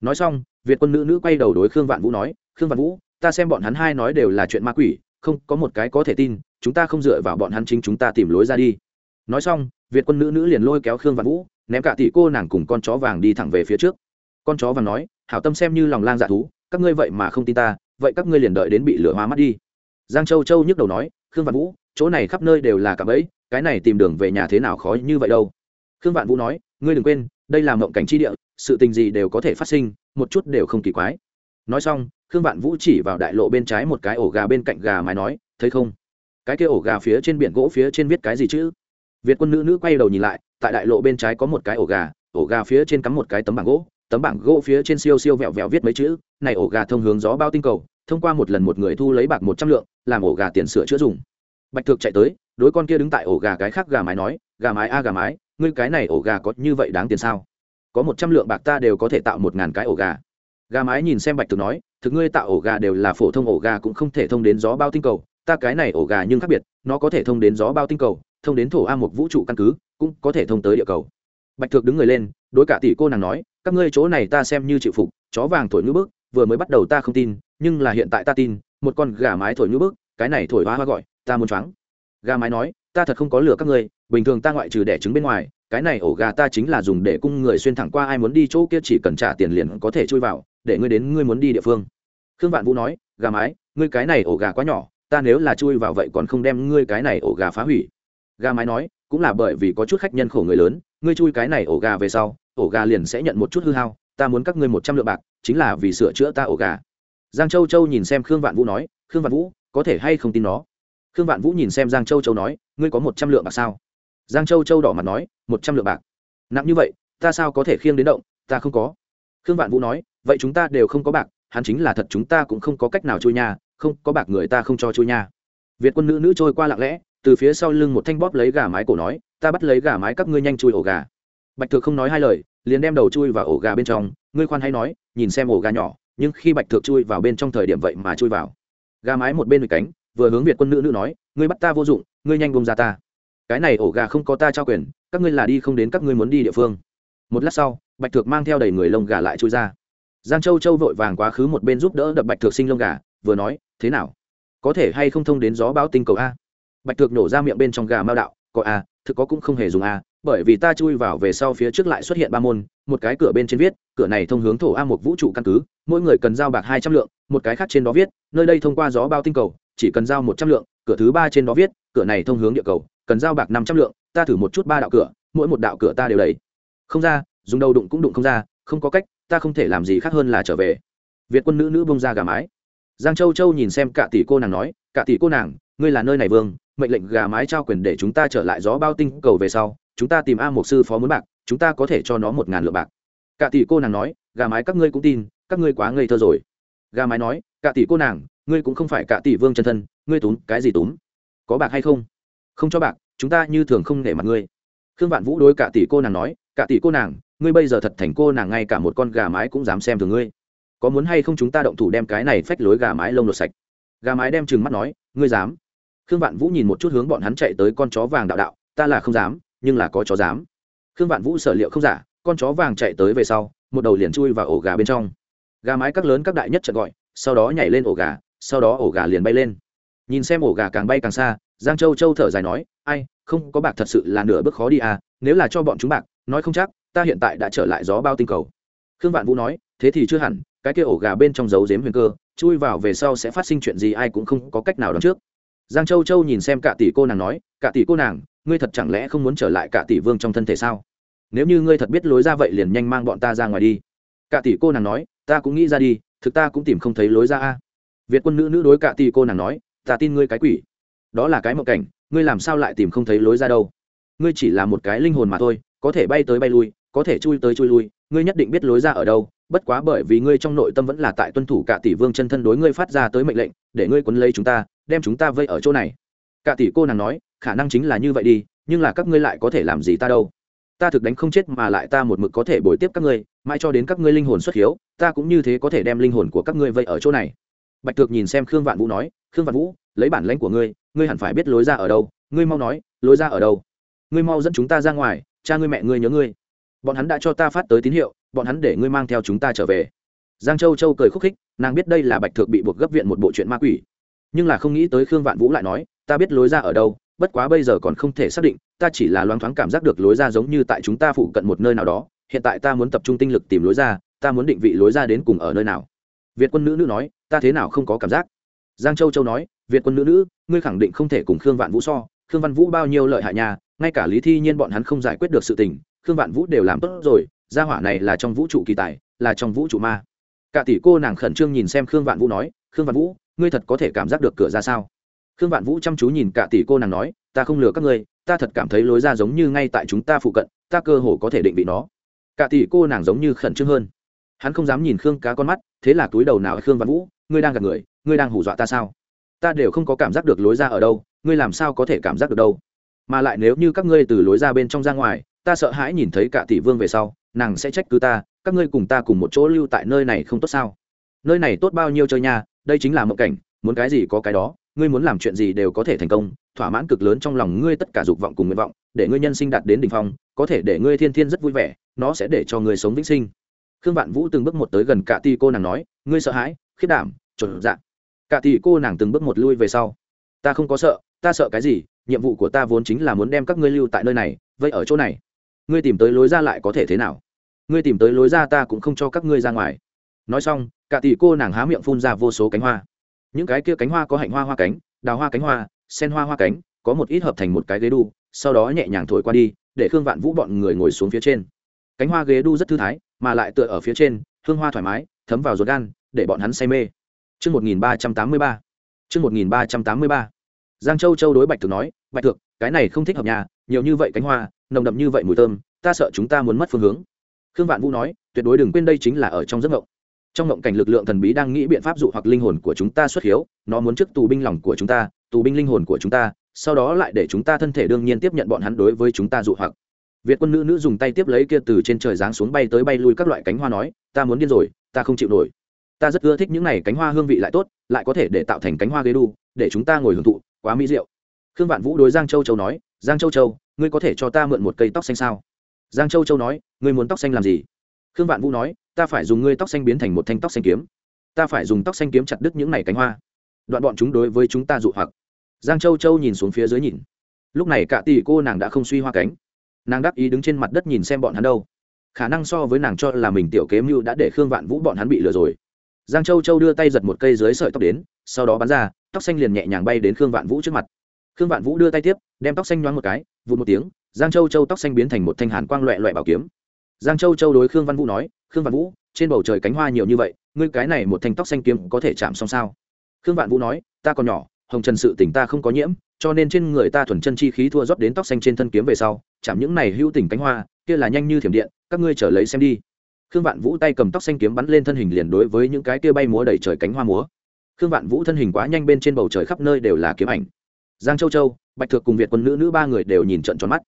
Nói xong, việt quân nữ nữ quay đầu đối khương vạn vũ nói, khương vạn vũ, ta xem bọn hắn hai nói đều là chuyện ma quỷ, không, có một cái có thể tin, chúng ta không dựa vào bọn hắn chính chúng ta tìm lối ra đi. Nói xong, việt quân nữ nữ liền lôi kéo khương vạn vũ, ném cả tỷ cô nàng cùng con chó vàng đi thẳng về phía trước. Con chó vàng nói, hảo tâm xem như lòng lang dạ thú các ngươi vậy mà không tin ta, vậy các ngươi liền đợi đến bị lửa hóa mắt đi. Giang châu châu nhức đầu nói, khương vạn vũ, chỗ này khắp nơi đều là cạm ấy cái này tìm đường về nhà thế nào khó như vậy đâu. Khương vạn vũ nói, ngươi đừng quên, đây là mộng cảnh chi địa, sự tình gì đều có thể phát sinh, một chút đều không kỳ quái. Nói xong, khương vạn vũ chỉ vào đại lộ bên trái một cái ổ gà bên cạnh gà mái nói, thấy không? Cái kia ổ gà phía trên biển gỗ phía trên viết cái gì chứ? Việt quân nữ nữ quay đầu nhìn lại, tại đại lộ bên trái có một cái ổ gà ổ gà phía trên cắm một cái tấm bảng gỗ tấm bảng gỗ phía trên siêu siêu vẹo vẹo viết mấy chữ, này ổ gà thông hướng gió bao tinh cầu, thông qua một lần một người thu lấy bạc một trăm lượng, làm ổ gà tiền sửa chữa dùng. Bạch thực chạy tới, đối con kia đứng tại ổ gà cái khác gà mái nói, gà mái a, gà mái, ngươi cái này ổ gà có như vậy đáng tiền sao? Có một trăm lượng bạc ta đều có thể tạo một ngàn cái ổ gà. Gà mái nhìn xem bạch thực nói, thực ngươi tạo ổ gà đều là phổ thông ổ gà cũng không thể thông đến gió bao tinh cầu, ta cái này ổ gà nhưng khác biệt, nó có thể thông đến gió bao tinh cầu, thông đến thổ a một vũ trụ căn cứ, cũng có thể thông tới địa cầu. Bạch thực đứng người lên, đối cả tỷ cô nàng nói các ngươi chỗ này ta xem như chịu phục, chó vàng thổi ngữ bức, vừa mới bắt đầu ta không tin, nhưng là hiện tại ta tin, một con gà mái thổi ngữ bức, cái này thổi hoa hoa gọi, ta muốn choáng. Gà mái nói, ta thật không có lừa các ngươi, bình thường ta ngoại trừ đẻ trứng bên ngoài, cái này ổ gà ta chính là dùng để cung người xuyên thẳng qua ai muốn đi chỗ kia chỉ cần trả tiền liền có thể chui vào, để ngươi đến ngươi muốn đi địa phương. Khương vạn vũ nói, gà mái, ngươi cái này ổ gà quá nhỏ, ta nếu là chui vào vậy còn không đem ngươi cái này ổ gà phá hủy. Gà mái nói, cũng là bởi vì có chút khách nhân khổ người lớn, ngươi chui cái này ổ gà về sau ổ gà liền sẽ nhận một chút hư hao ta muốn các ngươi một trăm lượng bạc chính là vì sửa chữa ta ổ gà. Giang châu châu nhìn xem khương vạn vũ nói khương vạn vũ có thể hay không tin nó? Khương vạn vũ nhìn xem giang châu châu nói ngươi có một trăm lượng bạc sao? Giang châu châu đỏ mặt nói một trăm lượng bạc. Nặng như vậy ta sao có thể khiêng đến động? Ta không có. Khương vạn vũ nói vậy chúng ta đều không có bạc hắn chính là thật chúng ta cũng không có cách nào trôi nhà, không có bạc người ta không cho trôi nhà. việt quân nữ nữ trôi qua lặng lẽ từ phía sau lưng một thanh bóp lấy gà mái cổ nói ta bắt lấy gà mái các ngươi nhanh chui ổ gà bạch thực không nói hai lời, liền đem đầu chui vào ổ gà bên trong. Ngươi khoan hay nói, nhìn xem ổ gà nhỏ, nhưng khi bạch thực chui vào bên trong thời điểm vậy mà chui vào. Gà mái một bên bị cánh, vừa hướng việt quân nữ nữ nói, ngươi bắt ta vô dụng, ngươi nhanh bông ra ta. Cái này ổ gà không có ta trao quyền, các ngươi là đi không đến các ngươi muốn đi địa phương. Một lát sau, bạch thực mang theo đầy người lông gà lại chui ra. Giang châu châu vội vàng quá khứ một bên giúp đỡ đập bạch thực sinh lông gà, vừa nói, thế nào? Có thể hay không thông đến gió báo tinh cầu a? Bạch thực nổ ra miệng bên trong gà mao đạo, có a, thực có cũng không hề dùng a bởi vì ta chui vào về sau phía trước lại xuất hiện ba môn, một cái cửa bên trên viết, cửa này thông hướng thổ a một vũ trụ căn cứ, mỗi người cần giao bạc hai trăm lượng, một cái khác trên đó viết, nơi đây thông qua gió bao tinh cầu, chỉ cần giao một trăm lượng, cửa thứ ba trên đó viết, cửa này thông hướng địa cầu, cần giao bạc năm trăm lượng, ta thử một chút ba đạo cửa, mỗi một đạo cửa ta đều đầy không ra, dùng đầu đụng cũng đụng không ra, không có cách, ta không thể làm gì khác hơn là trở về. Việt quân nữ nữ bông ra gà mái. Giang châu châu nhìn xem cả tỷ cô nàng nói, cả tỷ cô nàng, ngươi là nơi này vương mệnh lệnh gà mái trao quyền để chúng ta trở lại gió bao tinh cầu về sau, chúng ta tìm a một sư phó muốn bạc, chúng ta có thể cho nó một ngàn lượng bạc. Cả tỷ cô nàng nói, gà mái các ngươi cũng tin, các ngươi quá ngây thơ rồi. Gà mái nói, cả tỷ cô nàng, ngươi cũng không phải cả tỷ vương chân thân, ngươi túm, cái gì túm? Có bạc hay không? Không cho bạc, chúng ta như thường không nể mặt ngươi. Khương vạn vũ đối cả tỷ cô nàng nói, cả tỷ cô nàng, ngươi bây giờ thật thành cô nàng ngay cả một con gà mái cũng dám xem thường ngươi. Có muốn hay không chúng ta động thủ đem cái này phách lối gà mái lông lột sạch? Gà mái đem trừng mắt nói, ngươi dám? Khương vạn vũ nhìn một chút hướng bọn hắn chạy tới con chó vàng đạo đạo, ta là không dám, nhưng là có chó dám. Khương vạn vũ sở liệu không giả, con chó vàng chạy tới về sau, một đầu liền chui vào ổ gà bên trong. Gà mái các lớn các đại nhất chợt gọi, sau đó nhảy lên ổ gà, sau đó ổ gà liền bay lên. Nhìn xem ổ gà càng bay càng xa, giang châu châu thở dài nói, ai, không có bạc thật sự là nửa bước khó đi à nếu là cho bọn chúng bạc, nói không chắc, ta hiện tại đã trở lại gió bao tinh cầu. Khương vạn vũ nói, thế thì chưa hẳn, cái kia ổ gà bên trong dấu dếm huyền cơ, chui vào về sau sẽ phát sinh chuyện gì ai cũng không có cách nào đón trước giang châu châu nhìn xem cả tỷ cô nàng nói, cả tỷ cô nàng, ngươi thật chẳng lẽ không muốn trở lại cả tỷ vương trong thân thể sao? Nếu như ngươi thật biết lối ra vậy liền nhanh mang bọn ta ra ngoài đi. Cả tỷ cô nàng nói, ta cũng nghĩ ra đi, thực ta cũng tìm không thấy lối ra a. Việt quân nữ nữ đối cả tỷ cô nàng nói, ta tin ngươi cái quỷ. Đó là cái mộng cảnh, ngươi làm sao lại tìm không thấy lối ra đâu? Ngươi chỉ là một cái linh hồn mà thôi, có thể bay tới bay lui, có thể chui tới chui lui, ngươi nhất định biết lối ra ở đâu. Bất quá bởi vì ngươi trong nội tâm vẫn là tại tuân thủ cả tỷ vương chân thân đối ngươi phát ra tới mệnh lệnh, để ngươi quấn lấy chúng ta đem chúng ta vây ở chỗ này. Cả tỷ cô nàng nói, khả năng chính là như vậy đi, nhưng là các ngươi lại có thể làm gì ta đâu? Ta thực đánh không chết mà lại ta một mực có thể bồi tiếp các ngươi, mãi cho đến các ngươi linh hồn xuất hiếu, ta cũng như thế có thể đem linh hồn của các ngươi vây ở chỗ này. Bạch thực nhìn xem khương vạn vũ nói, khương vạn vũ, lấy bản lãnh của ngươi ngươi hẳn phải biết lối ra ở đâu, ngươi mau nói, lối ra ở đâu? Ngươi mau dẫn chúng ta ra ngoài, cha ngươi mẹ ngươi nhớ ngươi. Bọn hắn đã cho ta phát tới tín hiệu, bọn hắn để ngươi mang theo chúng ta trở về. Giang châu châu cười khúc khích, nàng biết đây là bạch thực bị buộc gấp viện một bộ chuyện ma quỷ nhưng là không nghĩ tới khương vạn vũ lại nói, ta biết lối ra ở đâu, bất quá bây giờ còn không thể xác định, ta chỉ là loáng thoáng cảm giác được lối ra giống như tại chúng ta phụ cận một nơi nào đó, hiện tại ta muốn tập trung tinh lực tìm lối ra, ta muốn định vị lối ra đến cùng ở nơi nào. Việt quân nữ nữ nói, ta thế nào không có cảm giác? Giang châu châu nói, việt quân nữ nữ, ngươi khẳng định không thể cùng khương vạn vũ so, khương văn vũ bao nhiêu lợi hại nhà ngay cả lý thi nhiên bọn hắn không giải quyết được sự tình, khương vạn vũ đều làm tốt rồi, gia hỏa này là trong vũ trụ kỳ tài, là trong vũ trụ ma. Cả tỷ cô nàng khẩn trương nhìn xem khương vạn vũ nói, khương vạn vũ ngươi thật có thể cảm giác được cửa ra sao? Khương vạn vũ chăm chú nhìn cả tỷ cô nàng nói, ta không lừa các ngươi, ta thật cảm thấy lối ra giống như ngay tại chúng ta phụ cận, ta cơ hồ có thể định vị nó. Cả tỷ cô nàng giống như khẩn trương hơn. Hắn không dám nhìn khương cá con mắt, thế là túi đầu nào khương vạn vũ, ngươi đang gặp người, ngươi đang hù dọa ta sao? Ta đều không có cảm giác được lối ra ở đâu, ngươi làm sao có thể cảm giác được đâu? Mà lại nếu như các ngươi từ lối ra bên trong ra ngoài, ta sợ hãi nhìn thấy cả tỷ vương về sau, nàng sẽ trách cứ ta, các ngươi cùng ta cùng một chỗ lưu tại nơi này không tốt sao? Nơi này tốt bao nhiêu chơi nha đây chính là mộng cảnh, muốn cái gì có cái đó, ngươi muốn làm chuyện gì đều có thể thành công, thỏa mãn cực lớn trong lòng ngươi tất cả dục vọng cùng nguyện vọng, để ngươi nhân sinh đạt đến đ ỉ n h phong, có thể để ngươi thiên thiên rất vui vẻ, nó sẽ để cho ngươi sống vĩnh sinh. Khương vạn vũ từng bước một tới gần cả ti cô nàng nói, ngươi sợ hãi khiết đảm trộn dạng cả ti cô nàng từng bước một lui về sau. Ta không có sợ, ta sợ cái gì, nhiệm vụ của ta vốn chính là muốn đem các ngươi lưu tại nơi này vậy ở chỗ này. Ngươi tìm tới lối ra lại có thể thế nào? Ngươi tìm tới lối ra ta cũng không cho các ngươi ra ngoài. Nói xong cả tỷ cô nàng há miệng phun ra vô số cánh hoa những cái kia cánh hoa có hạnh hoa hoa cánh đào hoa cánh hoa sen hoa hoa cánh có một ít hợp thành một cái ghế đu sau đó nhẹ nhàng thổi qua đi để khương vạn vũ bọn người ngồi xuống phía trên cánh hoa ghế đu rất thư thái mà lại tựa ở phía trên hương hoa thoải mái thấm vào ruột gan để bọn hắn say mê Trước 1383. Trước 1383. Giang Châu Châu đối Bạch Thực nói, Bạch Thực, cái này không thích hợp nhà, nhiều như vậy cánh hoa, nồng đậm như vậy mùi thơm, ta sợ chúng ta muốn mất phương hướng. Khương Vạn Vũ nói, tuyệt đối đừng quên đây chính là ở trong giấc ngộng trong ngộng cảnh lực lượng thần bí đang nghĩ biện pháp dụ hoặc linh hồn của chúng ta xuất hiếu, nó muốn trước tù binh lòng của chúng ta, tù binh linh hồn của chúng ta, sau đó lại để chúng ta thân thể đương nhiên tiếp nhận bọn hắn đối với chúng ta dụ hoặc. Việt quân nữ nữ dùng tay tiếp lấy kia từ trên trời giáng xuống bay tới bay lui các loại cánh hoa nói, ta muốn điên rồi, ta không chịu nổi. Ta rất ưa thích những này cánh hoa hương vị lại tốt, lại có thể để tạo thành cánh hoa ghế đu, để chúng ta ngồi hưởng thụ, quá mỹ diệu. Khương vạn vũ đối giang châu châu nói, giang châu châu, ngươi có thể cho ta mượn một cây tóc xanh sao? Giang châu châu nói, ngươi muốn tóc xanh làm gì? Khương vạn vũ nói ta phải dùng ngươi tóc xanh biến thành một thanh tóc xanh kiếm. Ta phải dùng tóc xanh kiếm chặt đứt những này cánh hoa. Đoạn bọn chúng đối với chúng ta dụ hoặc. Giang châu châu nhìn xuống phía dưới nhìn. Lúc này cả tỷ cô nàng đã không suy hoa cánh. Nàng đắc ý đứng trên mặt đất nhìn xem bọn hắn đâu. Khả năng so với nàng cho là mình tiểu kế mưu đã để khương vạn vũ bọn hắn bị lừa rồi. Giang châu châu đưa tay giật một cây dưới sợi tóc đến, sau đó bắn ra, tóc xanh liền nhẹ nhàng bay đến khương vạn vũ trước mặt. Khương vạn vũ đưa tay tiếp, đem tóc xanh nhoáng một cái, vụt một tiếng, giang châu châu tóc xanh biến thành một thanh hàn quang loẹ loẹ bảo kiếm giang châu châu đối khương văn vũ nói, khương văn vũ, trên bầu trời cánh hoa nhiều như vậy, ngươi cái này một thanh tóc xanh kiếm có thể chạm xong sao? Khương vạn vũ nói, ta còn nhỏ, hồng trần sự tỉnh ta không có nhiễm, cho nên trên người ta thuần chân chi khí thua rót đến tóc xanh trên thân kiếm về sau, chạm những này hữu tình cánh hoa, kia là nhanh như thiểm điện, các ngươi trở lấy xem đi. Khương vạn vũ tay cầm tóc xanh kiếm bắn lên thân hình liền đối với những cái kia bay múa đầy trời cánh hoa múa. Khương vạn vũ thân hình quá nhanh bên trên bầu trời khắp nơi đều là kiếm ảnh. Giang châu châu, bạch thược cùng việt quân nữ nữ ba người đều nhìn trận tròn mắt.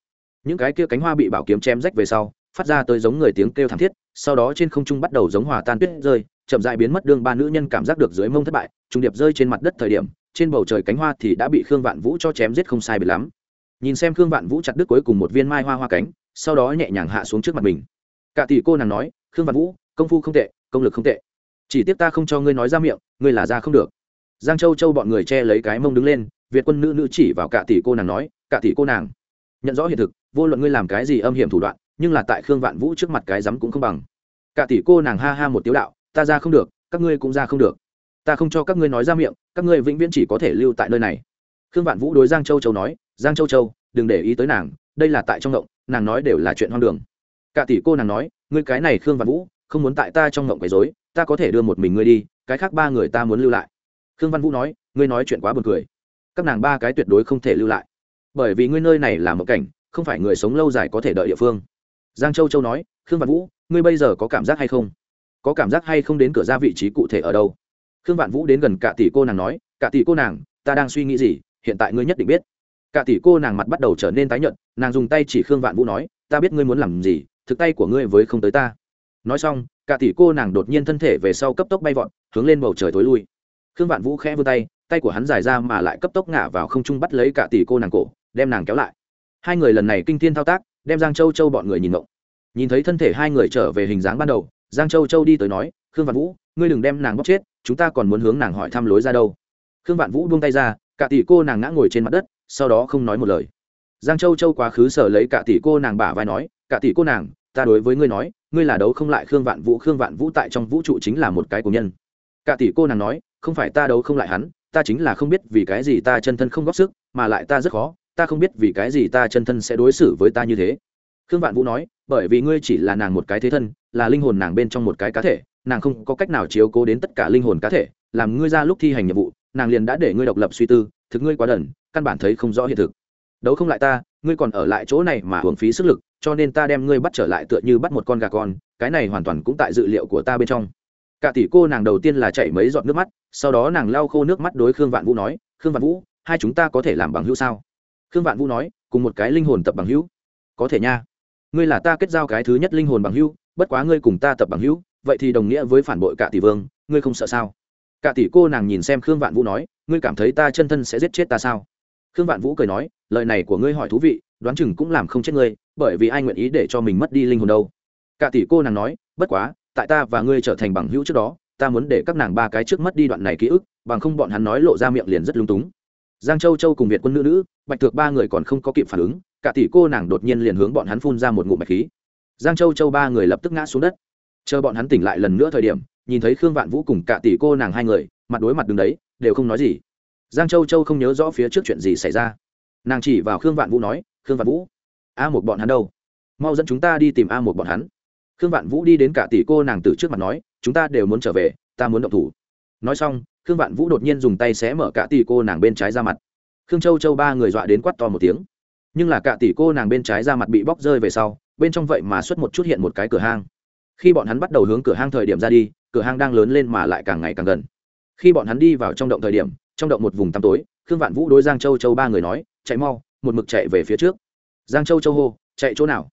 Những cái kia cánh hoa bị bảo kiếm chém rách về sau phát ra tới giống người tiếng kêu thảm thiết, sau đó trên không trung bắt đầu giống hòa tan tuyết rơi, chậm dại biến mất đương ba nữ nhân cảm giác được dưới mông thất bại trung điệp rơi trên mặt đất thời điểm, trên bầu trời cánh hoa thì đã bị khương vạn vũ cho chém giết không sai bị lắm. Nhìn xem khương vạn vũ chặt đứt cuối cùng một viên mai hoa hoa cánh, sau đó nhẹ nhàng hạ xuống trước mặt mình. Cả tỷ cô nàng nói, khương vạn vũ, công phu không tệ, công lực không tệ. Chỉ tiếc ta không cho ngươi nói ra miệng, ngươi là ra không được. Giang châu châu bọn người che lấy cái mông đứng lên, việt quân nữ nữ chỉ vào cả tỷ cô nàng nói, cả tỷ cô nàng, nhận rõ hiện thực, vô luận ngươi làm cái gì âm hiểm thủ đoạn nhưng là tại khương vạn vũ trước mặt cái rắm cũng không bằng. Cả tỷ cô nàng ha ha một tiếu đạo, ta ra không được, các ngươi cũng ra không được. Ta không cho các ngươi nói ra miệng, các ngươi vĩnh viễn chỉ có thể lưu tại nơi này. Khương vạn vũ đối giang châu châu nói, giang châu châu, đừng để ý tới nàng, đây là tại trong động nàng nói đều là chuyện hoang đường. Cả tỷ cô nàng nói, ngươi cái này khương vạn vũ, không muốn tại ta trong ngộng quấy dối ta có thể đưa một mình ngươi đi, cái khác ba người ta muốn lưu lại. Khương văn vũ nói, ngươi nói chuyện quá buồn cười. Các nàng ba cái tuyệt đối không thể lưu lại. Bởi vì ngươi nơi này là một cảnh, không phải người sống lâu dài có thể đợi địa phương giang châu châu nói, khương vạn vũ, ngươi bây giờ có cảm giác hay không? Có cảm giác hay không đến cửa ra vị trí cụ thể ở đâu? Khương vạn vũ đến gần cả tỷ cô nàng nói cả tỷ cô nàng, ta đang suy nghĩ gì? Hiện tại ngươi nhất định biết. Cả tỷ cô nàng mặt bắt đầu trở nên tái nhợt, nàng dùng tay chỉ khương vạn vũ nói, ta biết ngươi muốn làm gì, thực tay của ngươi với không tới ta. Nói xong cả tỷ cô nàng đột nhiên thân thể về sau cấp tốc bay vọt, hướng lên bầu trời tối lui. Khương vạn vũ khẽ vươn tay tay của hắn dài ra mà lại cấp tốc ngả vào không trung bắt lấy cả tỷ cô nàng cổ, đem nàng kéo lại. Hai người lần này kinh thiên thao tác đem giang châu châu bọn người nhìn ngộng. Nhìn thấy thân thể hai người trở về hình dáng ban đầu, giang châu châu đi tới nói, khương vạn vũ, ngươi đừng đem nàng bóc chết, chúng ta còn muốn hướng nàng hỏi thăm lối ra đâu. Khương vạn vũ buông tay ra, cả tỷ cô nàng ngã ngồi trên mặt đất, sau đó không nói một lời. Giang châu châu quá khứ sở lấy cả tỷ cô nàng bả vai nói, cả tỷ cô nàng, ta đối với ngươi nói, ngươi là đấu không lại khương vạn vũ, khương vạn vũ tại trong vũ trụ chính là một cái cổ nhân. Cả tỷ cô nàng nói, không phải ta đấu không lại hắn, ta chính là không biết vì cái gì ta chân thân không góp sức, mà lại ta rất khó ta không biết vì cái gì ta chân thân sẽ đối xử với ta như thế. Khương vạn vũ nói, bởi vì ngươi chỉ là nàng một cái thế thân, là linh hồn nàng bên trong một cái cá thể, nàng không có cách nào chiếu cố đến tất cả linh hồn cá thể, làm ngươi ra lúc thi hành nhiệm vụ, nàng liền đã để ngươi độc lập suy tư, thực ngươi quá đần, căn bản thấy không rõ hiện thực. Đấu không lại ta, ngươi còn ở lại chỗ này mà hưởng phí sức lực, cho nên ta đem ngươi bắt trở lại tựa như bắt một con gà con, cái này hoàn toàn cũng tại dự liệu của ta bên trong. Cả tỷ cô nàng đầu tiên là chảy mấy giọt nước mắt, sau đó nàng lau khô nước mắt đối khương vạn vũ nói, khương vạn vũ, hai chúng ta có thể làm bằng hữu sao? Khương vạn vũ nói, cùng một cái linh hồn tập bằng hữu. Có thể nha. Ngươi là ta kết giao cái thứ nhất linh hồn bằng hữu, bất quá ngươi cùng ta tập bằng hữu, vậy thì đồng nghĩa với phản bội cả tỷ vương, ngươi không sợ sao? Cả tỷ cô nàng nhìn xem khương vạn vũ nói, ngươi cảm thấy ta chân thân sẽ giết chết ta sao? Khương vạn vũ cười nói, lời này của ngươi hỏi thú vị, đoán chừng cũng làm không chết ngươi, bởi vì ai nguyện ý để cho mình mất đi linh hồn đâu. Cả tỷ cô nàng nói, bất quá, tại ta và ngươi trở thành bằng hữu trước đó, ta muốn để các nàng ba cái trước mất đi đoạn này ký ức, bằng không bọn hắn nói lộ ra miệng liền rất lung túng giang châu châu cùng việt quân nữ nữ, bạch thược ba người còn không có kịp phản ứng, cả tỷ cô nàng đột nhiên liền hướng bọn hắn phun ra một ngụm bạch khí. Giang châu châu ba người lập tức ngã xuống đất. Chờ bọn hắn tỉnh lại lần nữa thời điểm, nhìn thấy khương vạn vũ cùng cả tỷ cô nàng hai người, mặt đối mặt đứng đấy, đều không nói gì. Giang châu châu không nhớ rõ phía trước chuyện gì xảy ra. Nàng chỉ vào khương vạn vũ nói, khương vạn vũ, a một bọn hắn đâu? Mau dẫn chúng ta đi tìm a một bọn hắn. Khương vạn vũ đi đến cả tỷ cô nàng từ trước mặt nói, chúng ta đều muốn trở về, ta muốn động thủ. Nói xong khương vạn vũ đột nhiên dùng tay xé mở cả tỷ cô nàng bên trái ra mặt. Khương châu châu ba người dọa đến quắt to một tiếng. Nhưng là cả tỷ cô nàng bên trái ra mặt bị bóc rơi về sau, bên trong vậy mà xuất một chút hiện một cái cửa hang. Khi bọn hắn bắt đầu hướng cửa hang thời điểm ra đi, cửa hang đang lớn lên mà lại càng ngày càng gần. Khi bọn hắn đi vào trong động thời điểm, trong động một vùng tăm tối, khương vạn vũ đối giang châu châu ba người nói, chạy mau, một mực chạy về phía trước. Giang châu châu hô, chạy chỗ nào?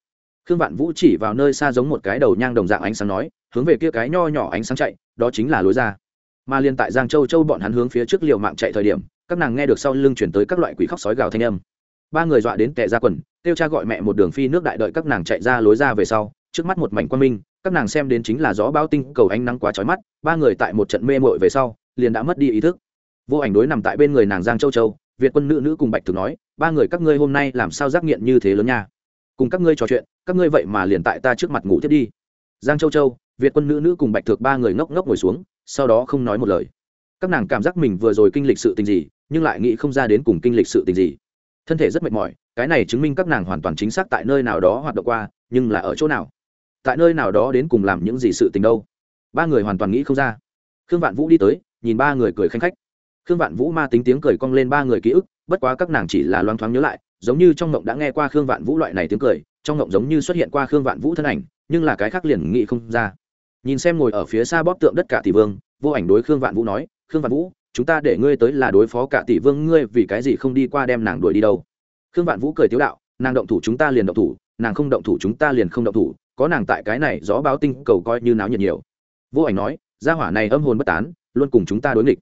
Khương vạn vũ chỉ vào nơi xa giống một cái đầu nhang đồng dạng ánh sáng nói, hướng về kia cái nho nhỏ ánh sáng chạy, đó chính là lối ra mà liên tại giang châu châu bọn hắn hướng phía trước liều mạng chạy thời điểm, các nàng nghe được sau lưng chuyển tới các loại quỷ khóc sói gào thanh âm. Ba người dọa đến tệ ra quần, kêu cha gọi mẹ một đường phi nước đại đợi các nàng chạy ra lối ra về sau, trước mắt một mảnh quan minh, các nàng xem đến chính là gió bao tinh cầu ánh nắng quá trói mắt, ba người tại một trận mê mội về sau, liền đã mất đi ý thức. Vô ảnh đối nằm tại bên người nàng giang châu châu, việt quân nữ nữ cùng bạch thực nói, ba người các ngươi hôm nay làm sao giác nghiện như thế lớn nha? Cùng các ngươi trò chuyện, các ngươi vậy mà liền tại ta trước mặt ngủ thiết đi. Giang châu châu, việt quân nữ nữ cùng bạch thực ba người ngốc ngốc ngồi xuống sau đó không nói một lời. Các nàng cảm giác mình vừa rồi kinh lịch sự tình gì, nhưng lại nghĩ không ra đến cùng kinh lịch sự tình gì. Thân thể rất mệt mỏi, cái này chứng minh các nàng hoàn toàn chính xác tại nơi nào đó hoạt động qua, nhưng là ở chỗ nào? Tại nơi nào đó đến cùng làm những gì sự tình đâu? Ba người hoàn toàn nghĩ không ra. Khương vạn vũ đi tới, nhìn ba người cười khanh khách. Khương vạn vũ ma tính tiếng cười cong lên ba người ký ức, bất quá các nàng chỉ là loang thoáng nhớ lại, giống như trong ngộng đã nghe qua khương vạn vũ loại này tiếng cười, trong ngộng giống như xuất hiện qua khương vạn vũ thân ảnh, nhưng là cái khác liền nghĩ không ra nhìn xem ngồi ở phía xa bóp tượng đất cả tỷ vương, vô ảnh đối khương vạn vũ nói, khương vạn vũ, chúng ta để ngươi tới là đối phó cả tỷ vương, ngươi vì cái gì không đi qua đem nàng đuổi đi đâu? Khương vạn vũ cười tiếu đạo, nàng động thủ chúng ta liền động thủ, nàng không động thủ chúng ta liền không động thủ, có nàng tại cái này gió báo tinh cầu coi như náo nhiệt nhiều. Vô ảnh nói, gia hỏa này âm hồn bất tán, luôn cùng chúng ta đối nghịch.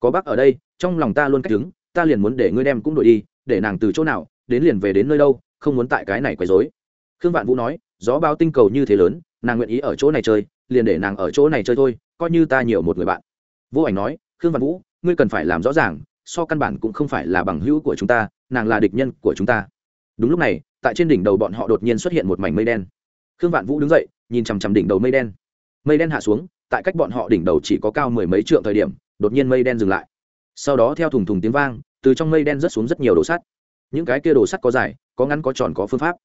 Có bác ở đây, trong lòng ta luôn cách đứng, ta liền muốn để ngươi đem cũng đuổi đi, để nàng từ chỗ nào, đến liền về đến nơi đâu, không muốn tại cái này quấy rối. Khương vạn vũ nói, gió báo tinh cầu như thế lớn, nàng nguyện ý ở chỗ này chơi liền để nàng ở chỗ này chơi thôi, coi như ta nhiều một người bạn. Vô ảnh nói, khương vạn vũ, ngươi cần phải làm rõ ràng, so căn bản cũng không phải là bằng hữu của chúng ta, nàng là địch nhân của chúng ta. Đúng lúc này, tại trên đỉnh đầu bọn họ đột nhiên xuất hiện một mảnh mây đen. Khương vạn vũ đứng dậy, nhìn chằm chằm đỉnh đầu mây đen. Mây đen hạ xuống, tại cách bọn họ đỉnh đầu chỉ có cao mười mấy trượng thời điểm, đột nhiên mây đen dừng lại. Sau đó theo thùng thùng tiếng vang, từ trong mây đen rớt xuống rất nhiều đồ sắt. Những cái kia đồ sắt có dài, có ngắn, có tròn, có phương pháp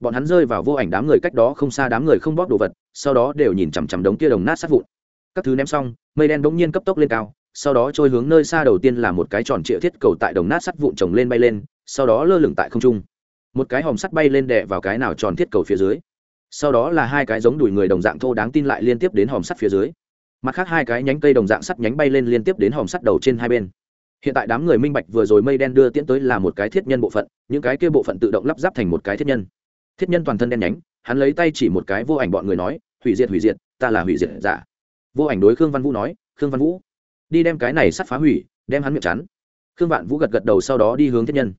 bọn hắn rơi vào vô ảnh đám người cách đó không xa đám người không bóp đồ vật, sau đó đều nhìn chằm chằm đống kia đồng nát sát vụn. Các thứ ném xong, mây đen bỗng nhiên cấp tốc lên cao, sau đó trôi hướng nơi xa đầu tiên là một cái tròn trịa thiết cầu tại đồng nát sắt vụn trồng lên bay lên, sau đó lơ lửng tại không trung. Một cái hòm sắt bay lên đè vào cái nào tròn thiết cầu phía dưới. Sau đó là hai cái giống đùi người đồng dạng thô đáng tin lại liên tiếp đến hòm sắt phía dưới. Mặt khác hai cái nhánh cây đồng dạng sắt nhánh bay lên liên tiếp đến hòm sắt đầu trên hai bên. Hiện tại đám người minh bạch vừa rồi mây đen đưa tiễn tới là một cái thiết nhân bộ phận, những cái kia bộ phận tự động lắp ráp thành một cái thiết nhân thiết nhân toàn thân đen nhánh, hắn lấy tay chỉ một cái vô ảnh bọn người nói, hủy diệt hủy diệt, ta là hủy diệt giả. Vô ảnh đối khương văn vũ nói, khương văn vũ, đi đem cái này sắt phá hủy, đem hắn miệng chắn. Khương vạn vũ gật gật đầu sau đó đi hướng thiết nhân.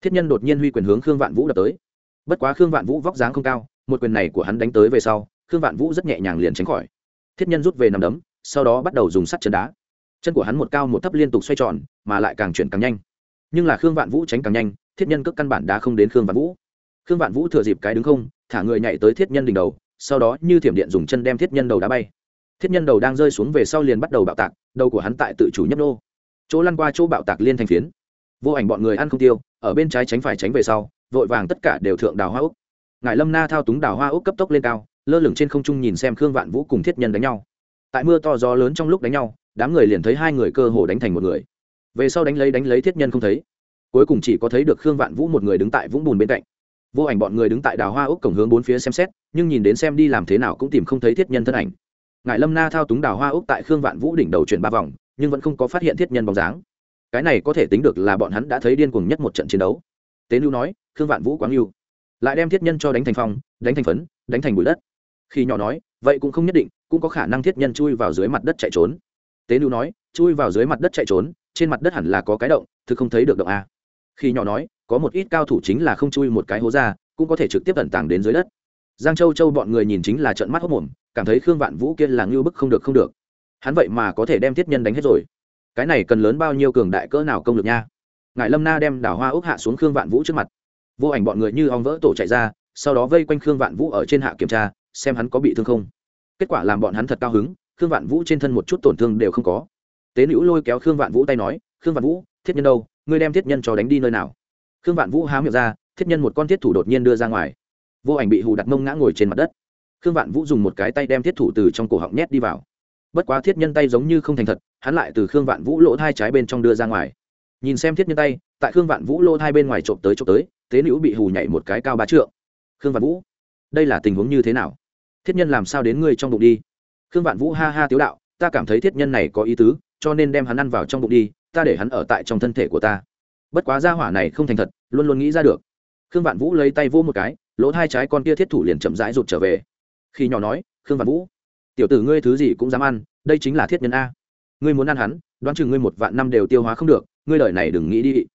Thiết nhân đột nhiên huy quyền hướng khương vạn vũ đập tới. Bất quá khương vạn vũ vóc dáng không cao, một quyền này của hắn đánh tới về sau, khương vạn vũ rất nhẹ nhàng liền tránh khỏi. Thiết nhân rút về nằm đấm, sau đó bắt đầu dùng sắt chân đá. Chân của hắn một cao một thấp liên tục xoay tròn, mà lại càng chuyển càng nhanh. Nhưng là khương vạn vũ tránh càng nhanh, thiết nhân cước căn bản đá không đến khương vạn vũ khương vạn vũ thừa dịp cái đứng không, thả người nhảy tới thiết nhân đỉnh đầu, sau đó như thiểm điện dùng chân đem thiết nhân đầu đá bay. Thiết nhân đầu đang rơi xuống về sau liền bắt đầu bạo tạc, đầu của hắn tại tự chủ nhấp nô. Chỗ lăn qua chỗ bạo tạc liên thành phiến. Vô ảnh bọn người ăn không tiêu, ở bên trái tránh phải tránh về sau, vội vàng tất cả đều thượng đào hoa úc ngài lâm na thao túng đào hoa úc cấp tốc lên cao, lơ lửng trên không trung nhìn xem khương vạn vũ cùng thiết nhân đánh nhau. Tại mưa to gió lớn trong lúc đánh nhau, đám người liền thấy hai người cơ hồ đánh thành một người. Về sau đánh lấy đánh lấy thiết nhân không thấy. Cuối cùng chỉ có thấy được khương vạn vũ một người đứng tại vũng bùn bên cạnh vô ảnh bọn người đứng tại đào hoa úc cổng hướng bốn phía xem xét, nhưng nhìn đến xem đi làm thế nào cũng tìm không thấy thiết nhân thân ảnh. Ngài lâm na thao túng đào hoa úc tại khương vạn vũ đỉnh đầu chuyển ba vòng, nhưng vẫn không có phát hiện thiết nhân bóng dáng. Cái này có thể tính được là bọn hắn đã thấy điên cuồng nhất một trận chiến đấu. Tế lưu nói, khương vạn vũ quá ngưu lại đem thiết nhân cho đánh thành phong, đánh thành phấn, đánh thành bụi đất. Khi nhỏ nói, vậy cũng không nhất định, cũng có khả năng thiết nhân chui vào dưới mặt đất chạy trốn. Tế lưu nói, chui vào dưới mặt đất chạy trốn, trên mặt đất hẳn là có cái động thứ không thấy được động a khi nhỏ nói, có một ít cao thủ chính là không chui một cái hố ra, cũng có thể trực tiếp tận tàng đến dưới đất. Giang châu châu bọn người nhìn chính là trận mắt hốc mồm, cảm thấy khương vạn vũ kia là ngưu bức không được không được. Hắn vậy mà có thể đem thiết nhân đánh hết rồi. Cái này cần lớn bao nhiêu cường đại cỡ nào công lực nha? Ngài lâm na đem đào hoa úc hạ xuống khương vạn vũ trước mặt. Vô ảnh bọn người như ong vỡ tổ chạy ra, sau đó vây quanh khương vạn vũ ở trên hạ kiểm tra, xem hắn có bị thương không. Kết quả làm bọn hắn thật cao hứng, khương vạn vũ trên thân một chút tổn thương đều không có. Tế nữ lôi kéo khương vạn vũ tay nói, khương vạn vũ, thiết nhân đâu? Ngươi đem thiết nhân cho đánh đi nơi nào? Khương vạn vũ há miệng ra, thiết nhân một con thiết thủ đột nhiên đưa ra ngoài. Vô ảnh bị hù đặt mông ngã ngồi trên mặt đất. Khương vạn vũ dùng một cái tay đem thiết thủ từ trong cổ họng nhét đi vào. Bất quá thiết nhân tay giống như không thành thật, hắn lại từ khương vạn vũ lỗ thai trái bên trong đưa ra ngoài. Nhìn xem thiết nhân tay, tại khương vạn vũ lỗ thai bên ngoài trộm tới trộm tới, tế nữ bị hù nhảy một cái cao ba trượng. Khương vạn vũ, đây là tình huống như thế nào? Thiết nhân làm sao đến ngươi trong bụng đi? Khương vạn vũ ha ha tiếu đạo, ta cảm thấy thiết nhân này có ý tứ, cho nên đem hắn ăn vào trong bụng đi ta để hắn ở tại trong thân thể của ta. Bất quá gia hỏa này không thành thật, luôn luôn nghĩ ra được. Khương vạn vũ lấy tay vô một cái, lỗ hai trái con kia thiết thủ liền chậm rãi rụt trở về. Khi nhỏ nói, khương vạn vũ, tiểu tử ngươi thứ gì cũng dám ăn, đây chính là thiết nhân a. Ngươi muốn ăn hắn, đoán chừng ngươi một vạn năm đều tiêu hóa không được, ngươi đời này đừng nghĩ đi.